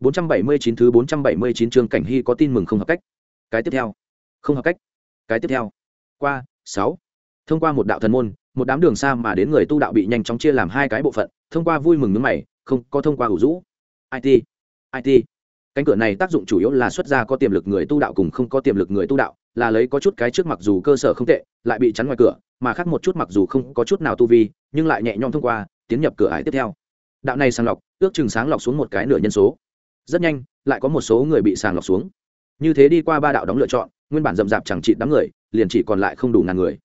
479 thứ 479 chương cảnh hy có tin mừng không hợp cách. Cái tiếp theo. Không hợp cách. Cái tiếp theo. Qua, 6. Thông qua một đạo thần môn, một đám đường xa mà đến người tu đạo bị nhanh chóng chia làm hai cái bộ phận, thông qua vui mừng nhướng mày, không có thông qua hữu dũ IT. IT. Cánh cửa này tác dụng chủ yếu là xuất ra có tiềm lực người tu đạo cùng không có tiềm lực người tu đạo, là lấy có chút cái trước mặc dù cơ sở không tệ, lại bị chắn ngoài cửa, mà khác một chút mặc dù không có chút nào tu vi, nhưng lại nhẹ nhõm thông qua, tiến nhập cửa ải tiếp theo. Đạo này sàng lọc, ước chừng sáng lọc xuống một cái nửa nhân số rất nhanh, lại có một số người bị sàng lọc xuống. Như thế đi qua ba đạo đóng lựa chọn, nguyên bản rậm rạp chẳng trị đám người, liền chỉ còn lại không đủ ngàn người.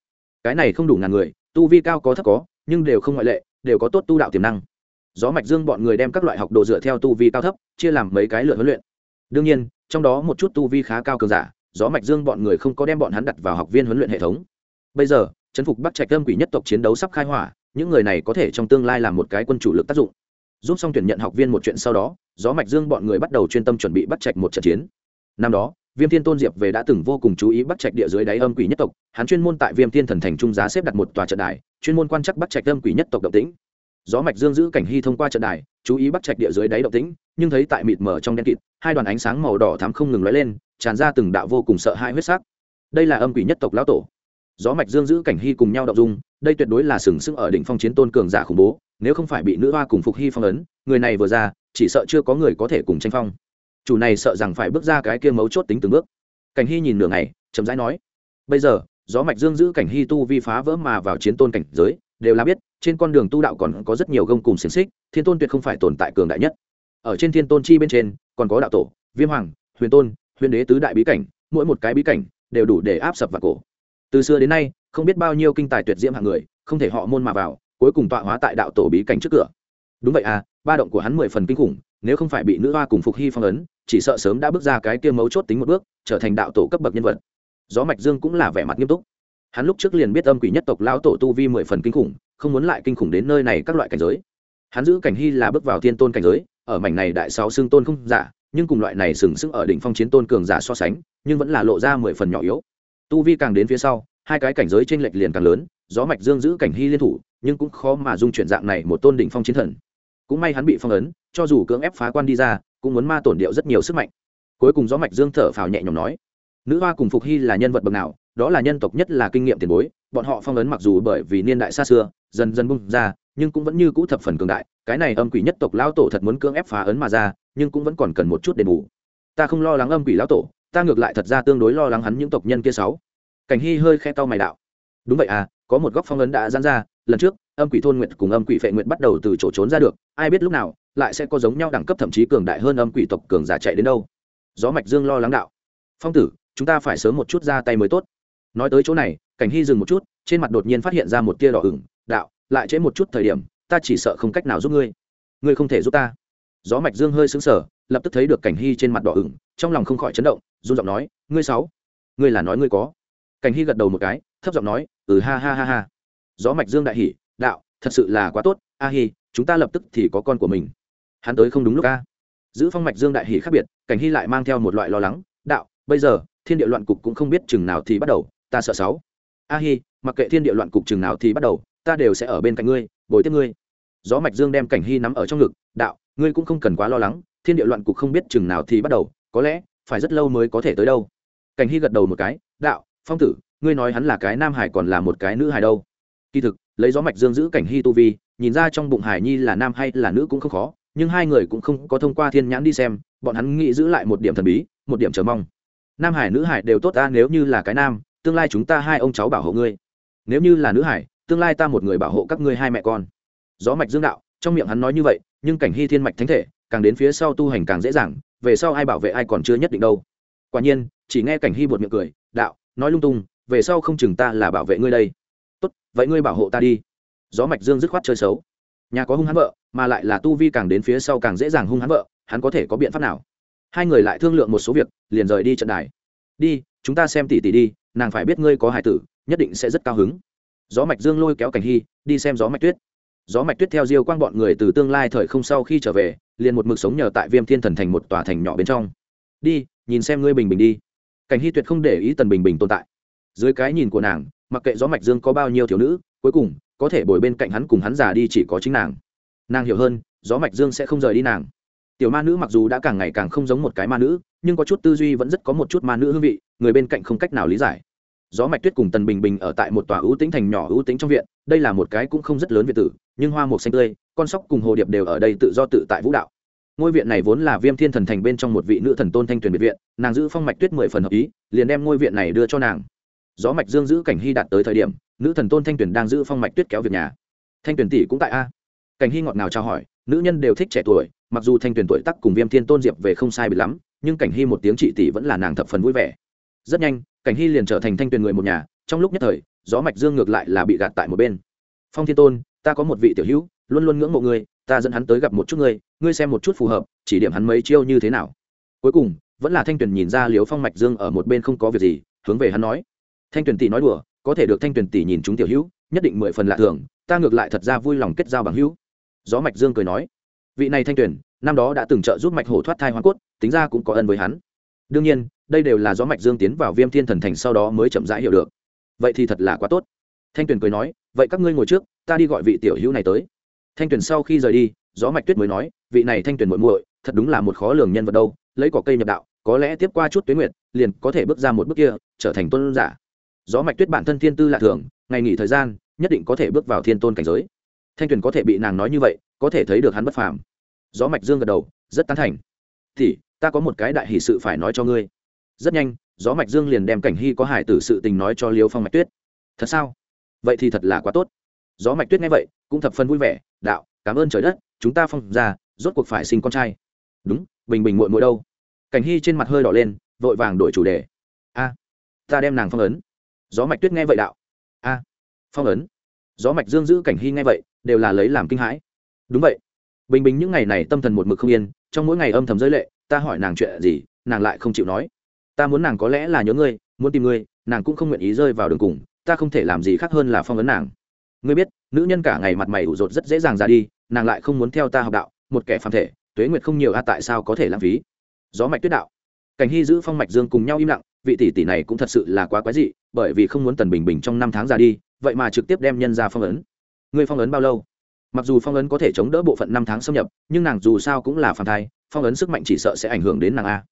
Cái này không đủ ngàn người, tu vi cao có thấp có, nhưng đều không ngoại lệ, đều có tốt tu đạo tiềm năng. Gió mạch dương bọn người đem các loại học đồ dựa theo tu vi cao thấp, chia làm mấy cái lựa huấn luyện. Đương nhiên, trong đó một chút tu vi khá cao cường giả, gió mạch dương bọn người không có đem bọn hắn đặt vào học viên huấn luyện hệ thống. Bây giờ, chấn phục bắc trạch âm quỷ nhất tộc chiến đấu sắp khai hỏa, những người này có thể trong tương lai làm một cái quân chủ lực tác dụng. Giúp xong tuyển nhận học viên một chuyện sau đó gió mạch dương bọn người bắt đầu chuyên tâm chuẩn bị bắt trạch một trận chiến. Năm đó, viêm thiên tôn diệp về đã từng vô cùng chú ý bắt trạch địa dưới đáy âm quỷ nhất tộc. Hắn chuyên môn tại viêm thiên thần thành trung giá xếp đặt một tòa trận đài, chuyên môn quan chắc bắt trạch âm quỷ nhất tộc động tĩnh. Gió mạch dương giữ cảnh hy thông qua trận đài, chú ý bắt trạch địa dưới đáy động tĩnh, nhưng thấy tại mịt mờ trong đen kịt, hai đoàn ánh sáng màu đỏ thắm không ngừng lóe lên, tràn ra từng đạo vô cùng sợ hãi huyết sắc. Đây là âm quỷ nhất tộc lão tổ. Gió mạch dương giữ cảnh hy cùng nhau động dung, đây tuyệt đối là sừng sững ở đỉnh phong chiến tôn cường giả khủng bố, nếu không phải bị nữ hoa cùng phục hy phong ấn, người này vừa ra chỉ sợ chưa có người có thể cùng tranh phong. Chủ này sợ rằng phải bước ra cái kia mấu chốt tính từng bước. Cảnh hy nhìn nửa ngày, chậm rãi nói, bây giờ, gió mạch dương giữ cảnh hy tu vi phá vỡ mà vào chiến tôn cảnh giới, đều là biết, trên con đường tu đạo còn có rất nhiều gông cùng xiềng xích, thiên tôn tuyệt không phải tồn tại cường đại nhất. Ở trên thiên tôn chi bên trên, còn có đạo tổ, viêm hoàng, huyền tôn, huyền đế tứ đại bí cảnh, mỗi một cái bí cảnh đều đủ để áp sập vào cổ. Từ xưa đến nay, không biết bao nhiêu kinh tài tuyệt diễm hạng người, không thể họ môn mà vào, cuối cùng tọa hóa tại đạo tổ bí cảnh trước cửa đúng vậy à ba động của hắn mười phần kinh khủng, nếu không phải bị nữ hoa cùng phục hy phong ấn, chỉ sợ sớm đã bước ra cái kia mấu chốt tính một bước, trở thành đạo tổ cấp bậc nhân vật. Gió mạch dương cũng là vẻ mặt nghiêm túc. Hắn lúc trước liền biết âm quỷ nhất tộc lão tổ tu vi mười phần kinh khủng, không muốn lại kinh khủng đến nơi này các loại cảnh giới. Hắn giữ cảnh hy là bước vào thiên tôn cảnh giới, ở mảnh này đại sáu xương tôn không giả, nhưng cùng loại này sừng sững ở đỉnh phong chiến tôn cường giả so sánh, nhưng vẫn là lộ ra mười phần nhỏ yếu. Tu vi càng đến phía sau, hai cái cảnh giới trên lệch liền càng lớn, gió mạch dương giữ cảnh hy liên thủ, nhưng cũng khó mà dung chuyển dạng này một tôn đỉnh phong chiến thần cũng may hắn bị phong ấn, cho dù cưỡng ép phá quan đi ra, cũng muốn ma tổn điệu rất nhiều sức mạnh. Cuối cùng gió mạch dương thở phào nhẹ nhõm nói, nữ hoa cùng phục hy là nhân vật bậc nào, đó là nhân tộc nhất là kinh nghiệm tiền bối, bọn họ phong ấn mặc dù bởi vì niên đại xa xưa, dần dần bung ra, nhưng cũng vẫn như cũ thập phần cường đại, cái này âm quỷ nhất tộc lão tổ thật muốn cưỡng ép phá ấn mà ra, nhưng cũng vẫn còn cần một chút đền bù. Ta không lo lắng âm quỷ lão tổ, ta ngược lại thật ra tương đối lo lắng hắn những tộc nhân kia sáu. Cảnh hy hơi khe tao mày đạo, đúng vậy à có một góc phong ấn đã giãn ra, lần trước âm quỷ thôn nguyện cùng âm quỷ phệ nguyện bắt đầu từ chỗ trốn ra được, ai biết lúc nào, lại sẽ có giống nhau đẳng cấp thậm chí cường đại hơn âm quỷ tộc cường giả chạy đến đâu. Gió mạch dương lo lắng đạo, phong tử, chúng ta phải sớm một chút ra tay mới tốt. Nói tới chỗ này, cảnh hy dừng một chút, trên mặt đột nhiên phát hiện ra một tia đỏ ửng, đạo, lại trễ một chút thời điểm, ta chỉ sợ không cách nào giúp ngươi. Ngươi không thể giúp ta. Gió mạch dương hơi sững sờ, lập tức thấy được cảnh hy trên mặt đỏ ửng, trong lòng không khỏi chấn động, run giọng nói, ngươi sáu, ngươi là nói ngươi có. Cảnh hy gật đầu một cái, thấp giọng nói ừ ha ha ha ha. Gió mạch dương đại hỉ đạo, thật sự là quá tốt, a hi, chúng ta lập tức thì có con của mình. Hắn tới không đúng lúc a. Giữ phong mạch dương đại hỉ khác biệt, cảnh hy lại mang theo một loại lo lắng, đạo, bây giờ, thiên địa loạn cục cũng không biết chừng nào thì bắt đầu, ta sợ sáu. A hi, mặc kệ thiên địa loạn cục chừng nào thì bắt đầu, ta đều sẽ ở bên cạnh ngươi, bồi tiếp ngươi. Gió mạch dương đem cảnh hy nắm ở trong ngực, đạo, ngươi cũng không cần quá lo lắng, thiên địa loạn cục không biết chừng nào thì bắt đầu, có lẽ, phải rất lâu mới có thể tới đâu. Cảnh hy gật đầu một cái, đạo, phong tử, ngươi nói hắn là cái nam hải còn là một cái nữ hải đâu? Kỳ thực, lấy gió mạch dương giữ cảnh hy tu vi, nhìn ra trong bụng hải nhi là nam hay là nữ cũng không khó, nhưng hai người cũng không có thông qua thiên nhãn đi xem, bọn hắn nghĩ giữ lại một điểm thần bí, một điểm chờ mong. Nam hải, nữ hải đều tốt ta, nếu như là cái nam, tương lai chúng ta hai ông cháu bảo hộ ngươi. Nếu như là nữ hải, tương lai ta một người bảo hộ các ngươi hai mẹ con. Gió mạch dương đạo, trong miệng hắn nói như vậy, nhưng cảnh hy thiên mạch thánh thể, càng đến phía sau tu hành càng dễ dàng, về sau ai bảo vệ ai còn chưa nhất định đâu. Quả nhiên, chỉ nghe cảnh hy buột miệng cười, đạo, nói lung tung, về sau không chừng ta là bảo vệ ngươi đây vậy ngươi bảo hộ ta đi. Gió mạch dương dứt khoát chơi xấu. Nhà có hung hắn vợ, mà lại là tu vi càng đến phía sau càng dễ dàng hung hắn vợ, hắn có thể có biện pháp nào? Hai người lại thương lượng một số việc, liền rời đi trận đài. Đi, chúng ta xem tỷ tỷ đi, nàng phải biết ngươi có hải tử, nhất định sẽ rất cao hứng. Gió mạch dương lôi kéo cảnh hy, đi xem gió mạch tuyết. Gió mạch tuyết theo diêu quang bọn người từ tương lai thời không sau khi trở về, liền một mực sống nhờ tại viêm thiên thần thành một tòa thành nhỏ bên trong. Đi, nhìn xem ngươi bình bình đi. Cảnh hy tuyệt không để ý tần bình bình tồn tại. Dưới cái nhìn của nàng mặc kệ gió mạch dương có bao nhiêu thiếu nữ, cuối cùng, có thể bồi bên cạnh hắn cùng hắn già đi chỉ có chính nàng. Nàng hiểu hơn, gió mạch dương sẽ không rời đi nàng. Tiểu ma nữ mặc dù đã càng ngày càng không giống một cái ma nữ, nhưng có chút tư duy vẫn rất có một chút ma nữ hương vị, người bên cạnh không cách nào lý giải. Gió mạch tuyết cùng tần bình bình ở tại một tòa ưu tĩnh thành nhỏ ưu tĩnh trong viện, đây là một cái cũng không rất lớn viện tử, nhưng hoa mục xanh tươi, con sóc cùng hồ điệp đều ở đây tự do tự tại vũ đạo. Ngôi viện này vốn là viêm thiên thần thành bên trong một vị nữ thần tôn thanh tuyển biệt viện, nàng giữ phong mạch tuyết mười phần hợp ý, liền đem ngôi viện này đưa cho nàng gió mạch dương giữ cảnh hy đạt tới thời điểm, nữ thần tôn thanh tuyền đang giữ phong mạch tuyết kéo việc nhà. Thanh tuyền tỷ cũng tại a. Cảnh hy ngọt ngào trao hỏi, nữ nhân đều thích trẻ tuổi, mặc dù thanh tuyền tuổi tắc cùng viêm thiên tôn diệp về không sai bị lắm, nhưng cảnh hy một tiếng chị tỷ vẫn là nàng thập phần vui vẻ. Rất nhanh, cảnh hy liền trở thành thanh tuyền người một nhà, trong lúc nhất thời, gió mạch dương ngược lại là bị gạt tại một bên. Phong thiên tôn, ta có một vị tiểu hữu, luôn luôn ngưỡng mộ ngươi, ta dẫn hắn tới gặp một chút ngươi ngươi xem một chút phù hợp, chỉ điểm hắn mấy chiêu như thế nào. Cuối cùng, vẫn là thanh tuyền nhìn ra liếu phong mạch dương ở một bên không có việc gì, hướng về hắn nói thanh tuyển tỷ nói đùa, có thể được thanh tuyển tỷ nhìn chúng tiểu hữu, nhất định mười phần lạ thường, ta ngược lại thật ra vui lòng kết giao bằng hữu. Gió mạch dương cười nói, vị này thanh tuyển năm đó đã từng trợ giúp mạch hổ thoát thai hoa cốt, tính ra cũng có ân với hắn. Đương nhiên, đây đều là gió mạch dương tiến vào viêm thiên thần thành sau đó mới chậm rãi hiểu được. Vậy thì thật là quá tốt. Thanh tuyền cười nói, vậy các ngươi ngồi trước, ta đi gọi vị tiểu hữu này tới. Thanh tuyền sau khi rời đi, gió mạch tuyết mới nói, vị này thanh tuyền muội muội, thật đúng là một khó lường nhân vật đâu, lấy cỏ cây nhập đạo, có lẽ tiếp qua chút tuyến nguyệt, liền có thể bước ra một bước kia, trở thành tôn giả gió mạch tuyết bản thân thiên tư lạ thường, ngày nghỉ thời gian, nhất định có thể bước vào thiên tôn cảnh giới. Thanh tuyền có thể bị nàng nói như vậy, có thể thấy được hắn bất phàm. Gió mạch dương gật đầu, rất tán thành. Thì ta có một cái đại hỷ sự phải nói cho ngươi. Rất nhanh, gió mạch dương liền đem cảnh hy có hải tử sự tình nói cho liêu phong mạch tuyết. Thật sao? Vậy thì thật là quá tốt. Gió mạch tuyết nghe vậy, cũng thập phân vui vẻ, đạo, cảm ơn trời đất, chúng ta phong ra, rốt cuộc phải sinh con trai. Đúng, bình bình muội muội đâu? Cảnh hy trên mặt hơi đỏ lên, vội vàng đổi chủ đề. A, ta đem nàng phong ấn gió mạch tuyết nghe vậy đạo. A, phong ấn. Gió mạch dương giữ cảnh hy nghe vậy, đều là lấy làm kinh hãi. Đúng vậy. Bình bình những ngày này tâm thần một mực không yên, trong mỗi ngày âm thầm giới lệ, ta hỏi nàng chuyện gì, nàng lại không chịu nói. Ta muốn nàng có lẽ là nhớ ngươi, muốn tìm ngươi, nàng cũng không nguyện ý rơi vào đường cùng, ta không thể làm gì khác hơn là phong ấn nàng. Ngươi biết, nữ nhân cả ngày mặt mày ủ rột rất dễ dàng ra đi, nàng lại không muốn theo ta học đạo, một kẻ phàm thể, tuế nguyệt không nhiều a, tại sao có thể lãng phí? Gió mạch tuyết đạo. Cảnh hy giữ phong mạch dương cùng nhau im lặng, vị tỷ tỷ này cũng thật sự là quá quái dị bởi vì không muốn tần bình bình trong năm tháng ra đi, vậy mà trực tiếp đem nhân ra phong ấn. Ngươi phong ấn bao lâu? Mặc dù phong ấn có thể chống đỡ bộ phận năm tháng xâm nhập, nhưng nàng dù sao cũng là phản thai, phong ấn sức mạnh chỉ sợ sẽ ảnh hưởng đến nàng a.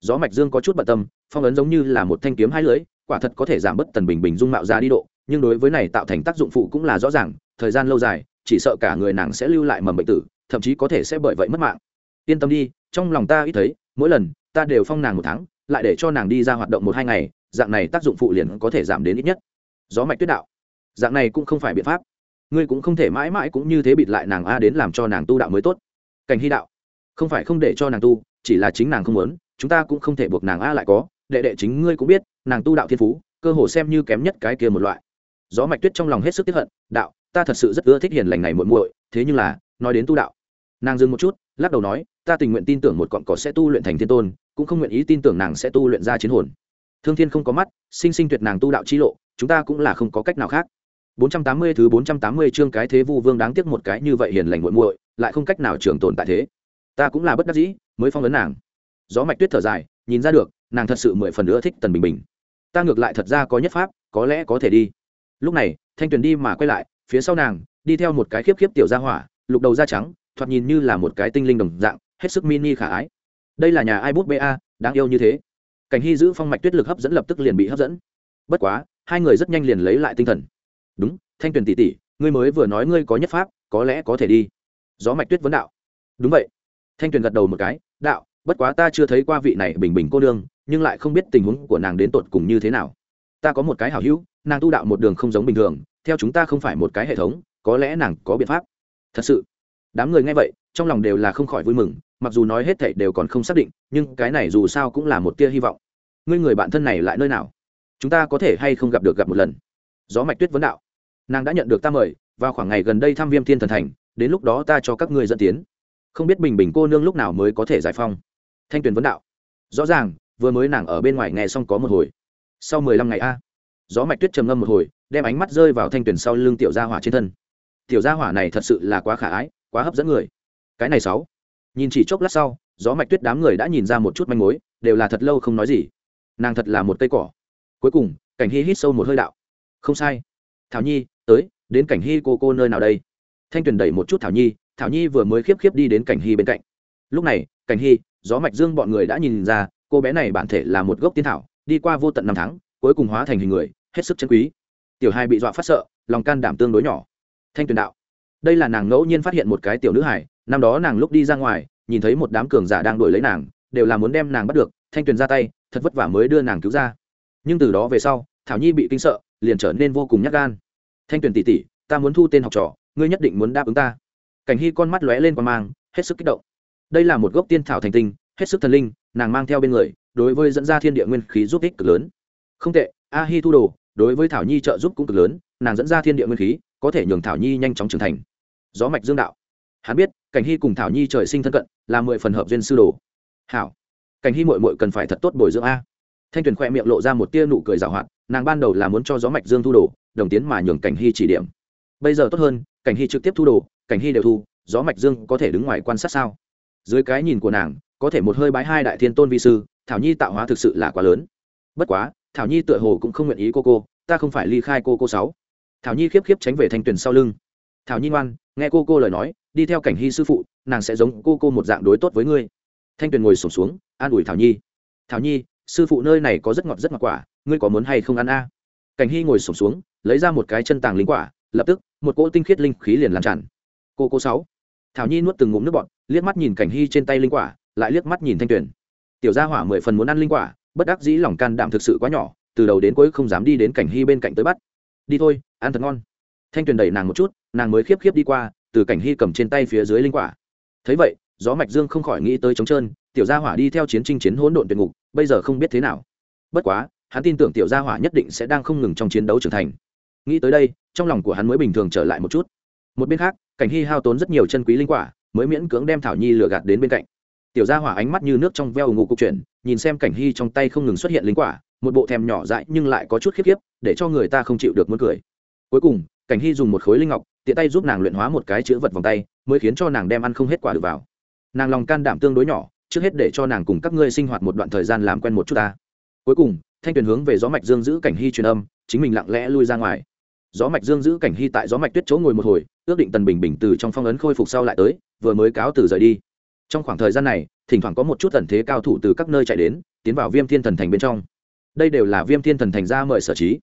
Gió mạch dương có chút bận tâm, phong ấn giống như là một thanh kiếm hai lưỡi, quả thật có thể giảm bớt tần bình bình dung mạo ra đi độ, nhưng đối với này tạo thành tác dụng phụ cũng là rõ ràng, thời gian lâu dài, chỉ sợ cả người nàng sẽ lưu lại mầm bệnh tử, thậm chí có thể sẽ bởi vậy mất mạng. Yên tâm đi, trong lòng ta ít thấy, mỗi lần ta đều phong nàng một tháng lại để cho nàng đi ra hoạt động một hai ngày, dạng này tác dụng phụ liền có thể giảm đến ít nhất. Gió mạch tuyết đạo. Dạng này cũng không phải biện pháp. Ngươi cũng không thể mãi mãi cũng như thế bịt lại nàng a đến làm cho nàng tu đạo mới tốt. Cảnh hy đạo. Không phải không để cho nàng tu, chỉ là chính nàng không muốn, chúng ta cũng không thể buộc nàng a lại có. Đệ đệ chính ngươi cũng biết, nàng tu đạo thiên phú, cơ hồ xem như kém nhất cái kia một loại. Gió mạch tuyết trong lòng hết sức tiếp hận, đạo, ta thật sự rất ưa thích hiền lành này muội muội, thế nhưng là, nói đến tu đạo. Nàng dừng một chút, lắc đầu nói, ta tình nguyện tin tưởng một cọn cỏ sẽ tu luyện thành thiên tôn cũng không nguyện ý tin tưởng nàng sẽ tu luyện ra chiến hồn. Thương thiên không có mắt, sinh sinh tuyệt nàng tu đạo chi lộ, chúng ta cũng là không có cách nào khác. 480 thứ 480 chương cái thế vu vương đáng tiếc một cái như vậy hiền lành muội muội, lại không cách nào trường tồn tại thế. Ta cũng là bất đắc dĩ, mới phong vấn nàng. Gió mạch tuyết thở dài, nhìn ra được, nàng thật sự mười phần nữa thích tần bình bình. Ta ngược lại thật ra có nhất pháp, có lẽ có thể đi. Lúc này, thanh tuyền đi mà quay lại, phía sau nàng, đi theo một cái khiếp khiếp tiểu gia hỏa, lục đầu da trắng, thoạt nhìn như là một cái tinh linh đồng dạng, hết sức mini khả ái đây là nhà ai bút ba đáng yêu như thế. Cảnh hy giữ phong mạch tuyết lực hấp dẫn lập tức liền bị hấp dẫn. Bất quá, hai người rất nhanh liền lấy lại tinh thần. Đúng, thanh tuyền tỷ tỷ, ngươi mới vừa nói ngươi có nhất pháp, có lẽ có thể đi. Gió mạch tuyết vấn đạo. Đúng vậy. Thanh tuyền gật đầu một cái, đạo, bất quá ta chưa thấy qua vị này bình bình cô đương nhưng lại không biết tình huống của nàng đến tột cùng như thế nào. Ta có một cái hảo hữu, nàng tu đạo một đường không giống bình thường, theo chúng ta không phải một cái hệ thống, có lẽ nàng có biện pháp. Thật sự, đám người nghe vậy, trong lòng đều là không khỏi vui mừng mặc dù nói hết thảy đều còn không xác định, nhưng cái này dù sao cũng là một tia hy vọng. Ngươi người bạn thân này lại nơi nào? Chúng ta có thể hay không gặp được gặp một lần? Gió mạch tuyết vấn đạo. Nàng đã nhận được ta mời, vào khoảng ngày gần đây thăm viêm thiên thần thành, đến lúc đó ta cho các ngươi dẫn tiến. Không biết bình bình cô nương lúc nào mới có thể giải phong thanh tuyền vấn đạo. Rõ ràng, vừa mới nàng ở bên ngoài nghe xong có một hồi. Sau mười lăm ngày a. Gió mạch tuyết trầm ngâm một hồi, đem ánh mắt rơi vào thanh tuyền sau lưng tiểu gia hỏa trên thân. Tiểu gia hỏa này thật sự là quá khả ái, quá hấp dẫn người. Cái này sáu nhìn chỉ chốc lát sau, gió mạch tuyết đám người đã nhìn ra một chút manh mối, đều là thật lâu không nói gì. Nàng thật là một cây cỏ. Cuối cùng, cảnh hy hít sâu một hơi đạo. Không sai. Thảo nhi, tới, đến cảnh hy cô cô nơi nào đây? Thanh tuyền đẩy một chút thảo nhi thảo nhi vừa mới khiếp khiếp đi đến cảnh hy bên cạnh. Lúc này, cảnh hy, gió mạch dương bọn người đã nhìn ra, cô bé này bản thể là một gốc tiên thảo, đi qua vô tận năm tháng, cuối cùng hóa thành hình người, hết sức chân quý. Tiểu hai bị dọa phát sợ, lòng can đảm tương đối nhỏ. Thanh tuyền đạo, đây là nàng ngẫu nhiên phát hiện một cái tiểu nữ hải năm đó nàng lúc đi ra ngoài, nhìn thấy một đám cường giả đang đuổi lấy nàng, đều là muốn đem nàng bắt được, thanh tuyền ra tay, thật vất vả mới đưa nàng cứu ra. Nhưng từ đó về sau, thảo nhi bị kinh sợ, liền trở nên vô cùng nhát gan. Thanh tuyền tỉ tỉ ta muốn thu tên học trò, ngươi nhất định muốn đáp ứng ta. Cảnh hy con mắt lóe lên qua mang, hết sức kích động. Đây là một gốc tiên thảo thành tinh, hết sức thần linh, nàng mang theo bên người, đối với dẫn ra thiên địa nguyên khí giúp ích cực lớn. Không tệ a hi thu đồ, đối với thảo nhi trợ giúp cũng cực lớn, nàng dẫn ra thiên địa nguyên khí, có thể nhường thảo nhi nhanh chóng trưởng thành. Gió mạch dương đạo. Hắn biết cảnh hy cùng thảo nhi trời sinh thân cận, là mười phần hợp duyên sư đồ. Hảo, cảnh hy mội mội cần phải thật tốt bồi dưỡng a. Thanh tuyền khoe miệng lộ ra một tia nụ cười g à o hoạt, nàng ban đầu là muốn cho gió mạch dương thu đồ, đồng tiến mà nhường cảnh hy chỉ điểm. Bây giờ tốt hơn, cảnh hy trực tiếp thu đồ, cảnh hy đều thu, gió mạch dương có thể đứng ngoài quan sát sao? Dưới cái nhìn của nàng, có thể một hơi bái hai đại thiên tôn vi sư, thảo nhi tạo hóa thực sự là quá lớn. Bất quá, thảo nhi tựa hồ cũng không nguyện ý cô cô, ta không phải ly khai cô cô sáu. Thảo nhi khiếp khiếp tránh về thanh tuyền sau lưng. Thảo nhi ngoan, nghe cô cô lời nói đi theo cảnh hy sư phụ nàng sẽ giống cô cô một dạng đối tốt với ngươi. Thanh tuyền ngồi sổm xuống, xuống an ủi thảo nhi. Thảo nhi sư phụ nơi này có rất ngọt rất ngọt quả ngươi có muốn hay không ăn a? Cảnh hy ngồi sổm xuống, xuống lấy ra một cái chân tàng linh quả lập tức một cỗ tinh khiết linh khí liền làm tràn. Cô cô sáu. Thảo nhi nuốt từng ngụm nước bọt liếc mắt nhìn cảnh hy trên tay linh quả lại liếc mắt nhìn thanh tuyền. Tiểu gia hỏa mười phần muốn ăn linh quả bất đắc dĩ lòng can đảm thực sự quá nhỏ từ đầu đến cuối không dám đi đến cảnh hy bên cạnh tới bắt. Đi thôi ăn thật ngon. Thanh tuyền đẩy nàng một chút nàng mới khiếp khiếp đi qua từ cảnh hy cầm trên tay phía dưới linh quả. Thấy vậy, gió mạch dương không khỏi nghĩ tới trống trơn, tiểu gia hỏa đi theo chiến tranh chiến hỗn độn tuyệt ngục, bây giờ không biết thế nào. Bất quá, hắn tin tưởng tiểu gia hỏa nhất định sẽ đang không ngừng trong chiến đấu trưởng thành. Nghĩ tới đây, trong lòng của hắn mới bình thường trở lại một chút. Một bên khác, cảnh hy hao tốn rất nhiều chân quý linh quả, mới miễn cưỡng đem thảo nhi lừa gạt đến bên cạnh. Tiểu gia hỏa ánh mắt như nước trong veo ngủ cục chuyển, nhìn xem cảnh hy trong tay không ngừng xuất hiện linh quả, một bộ thèm nhỏ dãi nhưng lại có chút khiếp khiếp, để cho người ta không chịu được muốn cười. Cuối cùng cảnh hy dùng một khối linh ngọc, tiện tay giúp nàng luyện hóa một cái chữ vật vòng tay, mới khiến cho nàng đem ăn không hết quả được vào. Nàng lòng can đảm tương đối nhỏ, trước hết để cho nàng cùng các ngươi sinh hoạt một đoạn thời gian làm quen một chút ta. Cuối cùng, thanh tuyền hướng về gió mạch dương giữ cảnh hy truyền âm, chính mình lặng lẽ lui ra ngoài. Gió mạch dương giữ cảnh hy tại gió mạch tuyết chỗ ngồi một hồi, ước định tần bình bình từ trong phong ấn khôi phục sau lại tới, vừa mới cáo từ rời đi. Trong khoảng thời gian này, thỉnh thoảng có một chút tần thế cao thủ từ các nơi chạy đến, tiến vào viêm thiên thần thành bên trong. Đây đều là viêm thiên thần thành ra mời sở trí.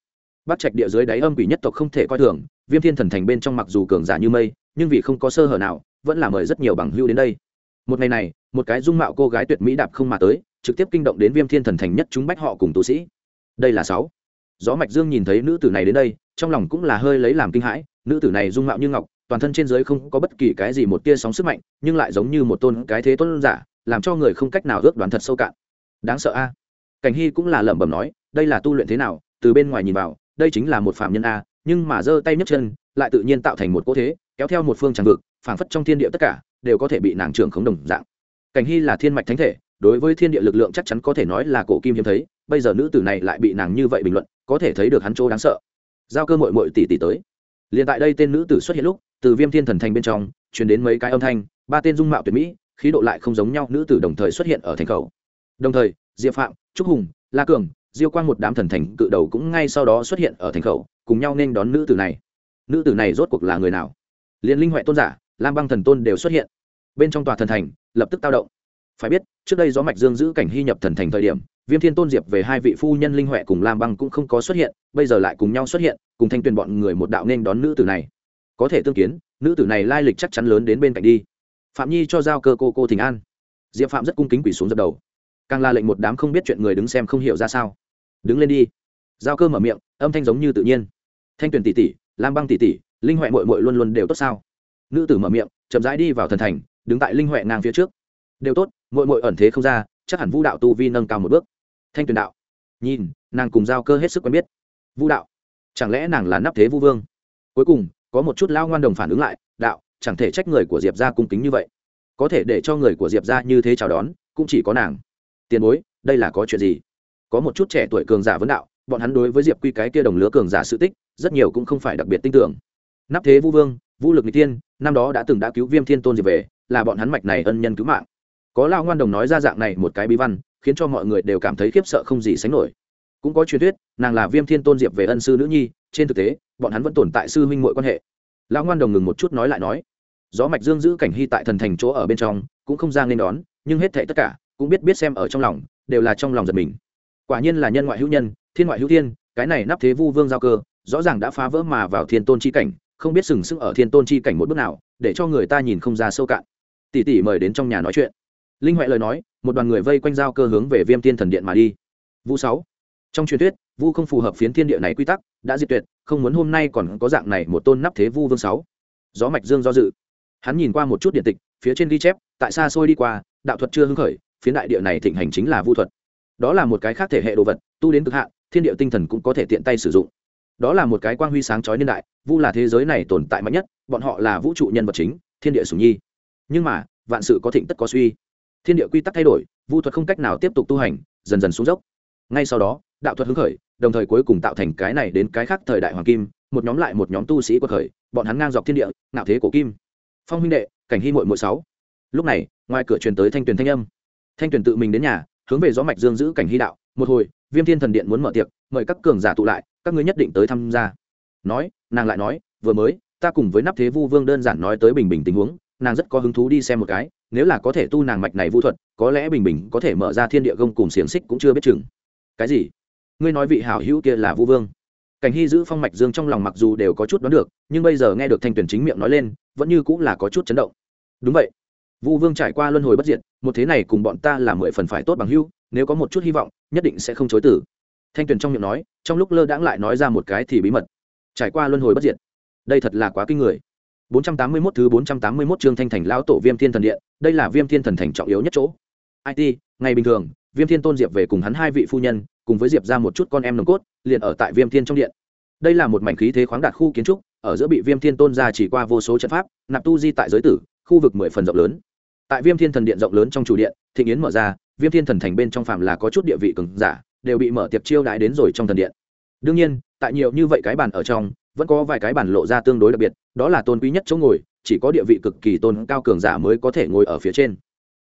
Bắt trạch địa dưới đáy âm quỷ nhất tộc không thể coi thường viêm thiên thần thành bên trong mặc dù cường giả như mây, nhưng vì không có sơ hở nào, vẫn là mời rất nhiều bằng hưu đến đây. Một ngày này, một cái dung mạo cô gái tuyệt mỹ đạp không mà tới, trực tiếp kinh động đến viêm thiên thần thành nhất chúng bách họ cùng tu sĩ. Đây là sáu. Gió mạch dương nhìn thấy nữ tử này đến đây, trong lòng cũng là hơi lấy làm kinh hãi, nữ tử này dung mạo như ngọc, toàn thân trên dưới không có bất kỳ cái gì một tia sóng sức mạnh, nhưng lại giống như một tôn cái thế tôn giả, làm cho người không cách nào ước đoán thật sâu cạn. Đáng sợ a. Cảnh hy cũng là lẩm bẩm nói, đây là tu luyện thế nào? Từ bên ngoài nhìn vào, đây chính là một phạm nhân a nhưng mà giơ tay nhấc chân, lại tự nhiên tạo thành một cỗ thế, kéo theo một phương tràng vực, phảng phất trong thiên địa tất cả đều có thể bị nàng trưởng khống đồng dạng. Cảnh hy là thiên mạch thánh thể, đối với thiên địa lực lượng chắc chắn có thể nói là cổ kim hiếm thấy, bây giờ nữ tử này lại bị nàng như vậy bình luận, có thể thấy được hắn chỗ đáng sợ. Giao cơ mội mội tỷ tỷ tới. Liền tại đây tên nữ tử xuất hiện lúc, từ viêm thiên thần thành bên trong chuyển đến mấy cái âm thanh, ba tên dung mạo tuyệt mỹ, khí độ lại không giống nhau, nữ tử đồng thời xuất hiện ở thành khẩu. Đồng thời, diệp phạm, trúc hùng, la cường, diêu quang một đám thần thành cự đầu cũng ngay sau đó xuất hiện ở thành khẩu cùng nhau nên đón nữ tử này. Nữ tử này rốt cuộc là người nào? Liền linh huệ tôn giả, lam băng thần tôn đều xuất hiện. Bên trong tòa thần thành, lập tức tao động. Phải biết, trước đây gió mạch dương giữ cảnh hy nhập thần thành thời điểm, viêm thiên tôn diệp về hai vị phu nhân linh huệ cùng lam băng cũng không có xuất hiện, bây giờ lại cùng nhau xuất hiện, cùng thanh tuyền bọn người một đạo nên đón nữ tử này. Có thể tương kiến, nữ tử này lai lịch chắc chắn lớn đến bên cạnh đi. Phạm nhi cho giao cơ cô cô thỉnh an. Diệp phạm rất cung kính quỷ xuống dập đầu. Càng là lệnh một đám không biết chuyện người đứng xem không hiểu ra sao. Đứng lên đi. Giao cơ mở miệng, âm thanh giống như tự nhiên thanh tuyền tỷ tỷ, lam băng tỷ tỷ, linh huệ mội mội luôn luôn đều tốt sao? Nữ tử mở miệng, chậm rãi đi vào thần thành, đứng tại linh huệ ngang phía trước. Đều tốt mội mội ẩn thế không ra, chắc hẳn vũ đạo tu vi nâng cao một bước. Thanh tuyền đạo, nhìn, nàng cùng giao cơ hết sức quen biết. Vũ đạo, chẳng lẽ nàng là nắp thế vũ vương? Cuối cùng, có một chút lao ngoan đồng phản ứng lại, đạo, chẳng thể trách người của diệp ra cung kính như vậy. Có thể để cho người của diệp ra như thế chào đón, cũng chỉ có nàng. Tiền bối, đây là có chuyện gì? Có một chút trẻ tuổi cường giả vấn đạo, bọn hắn đối với diệp quy cái kia đồng lứa cường giả sự tích rất nhiều cũng không phải đặc biệt tin tưởng. Nắp thế vũ vương, vũ lực n g tiên năm đó đã từng đã cứu viêm thiên tôn diệp về, là bọn hắn mạch này ân nhân cứu mạng. Có lao ngoan đồng nói ra dạng này một cái bí văn, khiến cho mọi người đều cảm thấy khiếp sợ không gì sánh nổi. Cũng có truyền thuyết, nàng là viêm thiên tôn diệp về ân sư nữ nhi, trên thực tế, bọn hắn vẫn tồn tại sư huynh mọi quan hệ. Lão ngoan đồng ngừng một chút nói lại nói, gió mạch dương giữ cảnh hy tại thần thành chỗ ở bên trong, cũng không ra nên đón, nhưng hết thệ tất cả, cũng biết biết xem ở trong lòng, đều là trong lòng giật mình. Quả nhiên là nhân ngoại hữu nhân, thiên ngoại hữu thiên, cái này nắp thế vu vương giao cơ rõ ràng đã phá vỡ mà vào thiên tôn chi cảnh, không biết sừng sững ở thiên tôn chi cảnh một bước nào, để cho người ta nhìn không ra sâu cạn. Tỷ tỷ mời đến trong nhà nói chuyện. Linh huệ lời nói, một đoàn người vây quanh giao cơ hướng về viêm tiên thần điện mà đi. Vu sáu. Trong truyền thuyết, vu không phù hợp phiến thiên địa này quy tắc, đã diệt tuyệt, không muốn hôm nay còn có dạng này một tôn nắp thế vu vương sáu. Gió mạch dương do dự. Hắn nhìn qua một chút điện tịch, phía trên ghi chép, tại xa xôi đi qua, đạo thuật chưa hưng khởi, phiến đại địa này thịnh hành chính là vu thuật. Đó là một cái khác thể hệ đồ vật, tu đến cực hạn, thiên địa tinh thần cũng có thể tiện tay sử dụng đó là một cái quang huy sáng chói niên đại, vu là thế giới này tồn tại mạnh nhất, bọn họ là vũ trụ nhân vật chính, thiên địa sủng nhi. Nhưng mà, vạn sự có thịnh tất có suy. Thiên địa quy tắc thay đổi, vu thuật không cách nào tiếp tục tu hành, dần dần xuống dốc. Ngay sau đó, đạo thuật hứng khởi, đồng thời cuối cùng tạo thành cái này đến cái khác thời đại hoàng kim, một nhóm lại một nhóm tu sĩ quật khởi, bọn hắn ngang dọc thiên địa nạo thế cổ kim. Phong huynh đệ, cảnh hy mội mội sáu. Lúc này, ngoài cửa truyền tới thanh tuyền thanh âm. Thanh tuyền tự mình đến nhà, hướng về gió mạch dương giữ cảnh hy đạo, một hồi, viêm thiên thần điện muốn mở tiệc, mời các cường giả tụ lại các ngươi nhất định tới tham gia. Nói, nàng lại nói, vừa mới, ta cùng với nắp thế vu vương đơn giản nói tới bình bình tình huống, nàng rất có hứng thú đi xem một cái, nếu là có thể tu nàng mạch này vũ thuật, có lẽ bình bình có thể mở ra thiên địa gông cùng xiềng xích cũng chưa biết chừng. Cái gì? Ngươi nói vị hảo hữu kia là vu vương. Cảnh hy giữ phong mạch dương trong lòng mặc dù đều có chút đoán được, nhưng bây giờ nghe được thanh tuyển chính miệng nói lên, vẫn như cũng là có chút chấn động. Đúng vậy. Vu vương trải qua luân hồi bất diệt, một thế này cùng bọn ta là mười phần phải tốt bằng hữu, nếu có một chút hy vọng, nhất định sẽ không chối tử thanh tuyền trong miệng nói trong lúc lơ đãng lại nói ra một cái thì bí mật trải qua luân hồi bất diệt đây thật là quá kinh người 481 thứ 481 chương Thanh Thành lão tổ Viêm Thiên Thần Điện, đây là Viêm Thiên Thần Thành trọng yếu nhất chỗ. IT, ngày bình thường, Viêm Thiên Tôn Diệp về cùng hắn hai vị phu nhân, cùng với Diệp ra một chút con em nồng cốt, liền ở tại Viêm Thiên trong điện. Đây là một mảnh khí thế khoáng đạt khu kiến trúc, ở giữa bị Viêm Thiên Tôn ra chỉ qua vô số trận pháp, nạp tu di tại giới tử, khu vực mười phần rộng lớn. Tại Viêm Thiên Thần Điện rộng lớn trong chủ điện, thịnh yến mở ra, Viêm Thiên Thần Thành bên trong phạm là có chút địa vị cường giả, đều bị mở tiệp chiêu đãi đến rồi trong thần điện. Đương nhiên, tại nhiều như vậy cái bàn ở trong, vẫn có vài cái bàn lộ ra tương đối đặc biệt, đó là tôn quý nhất chỗ ngồi, chỉ có địa vị cực kỳ tôn cao cường giả mới có thể ngồi ở phía trên.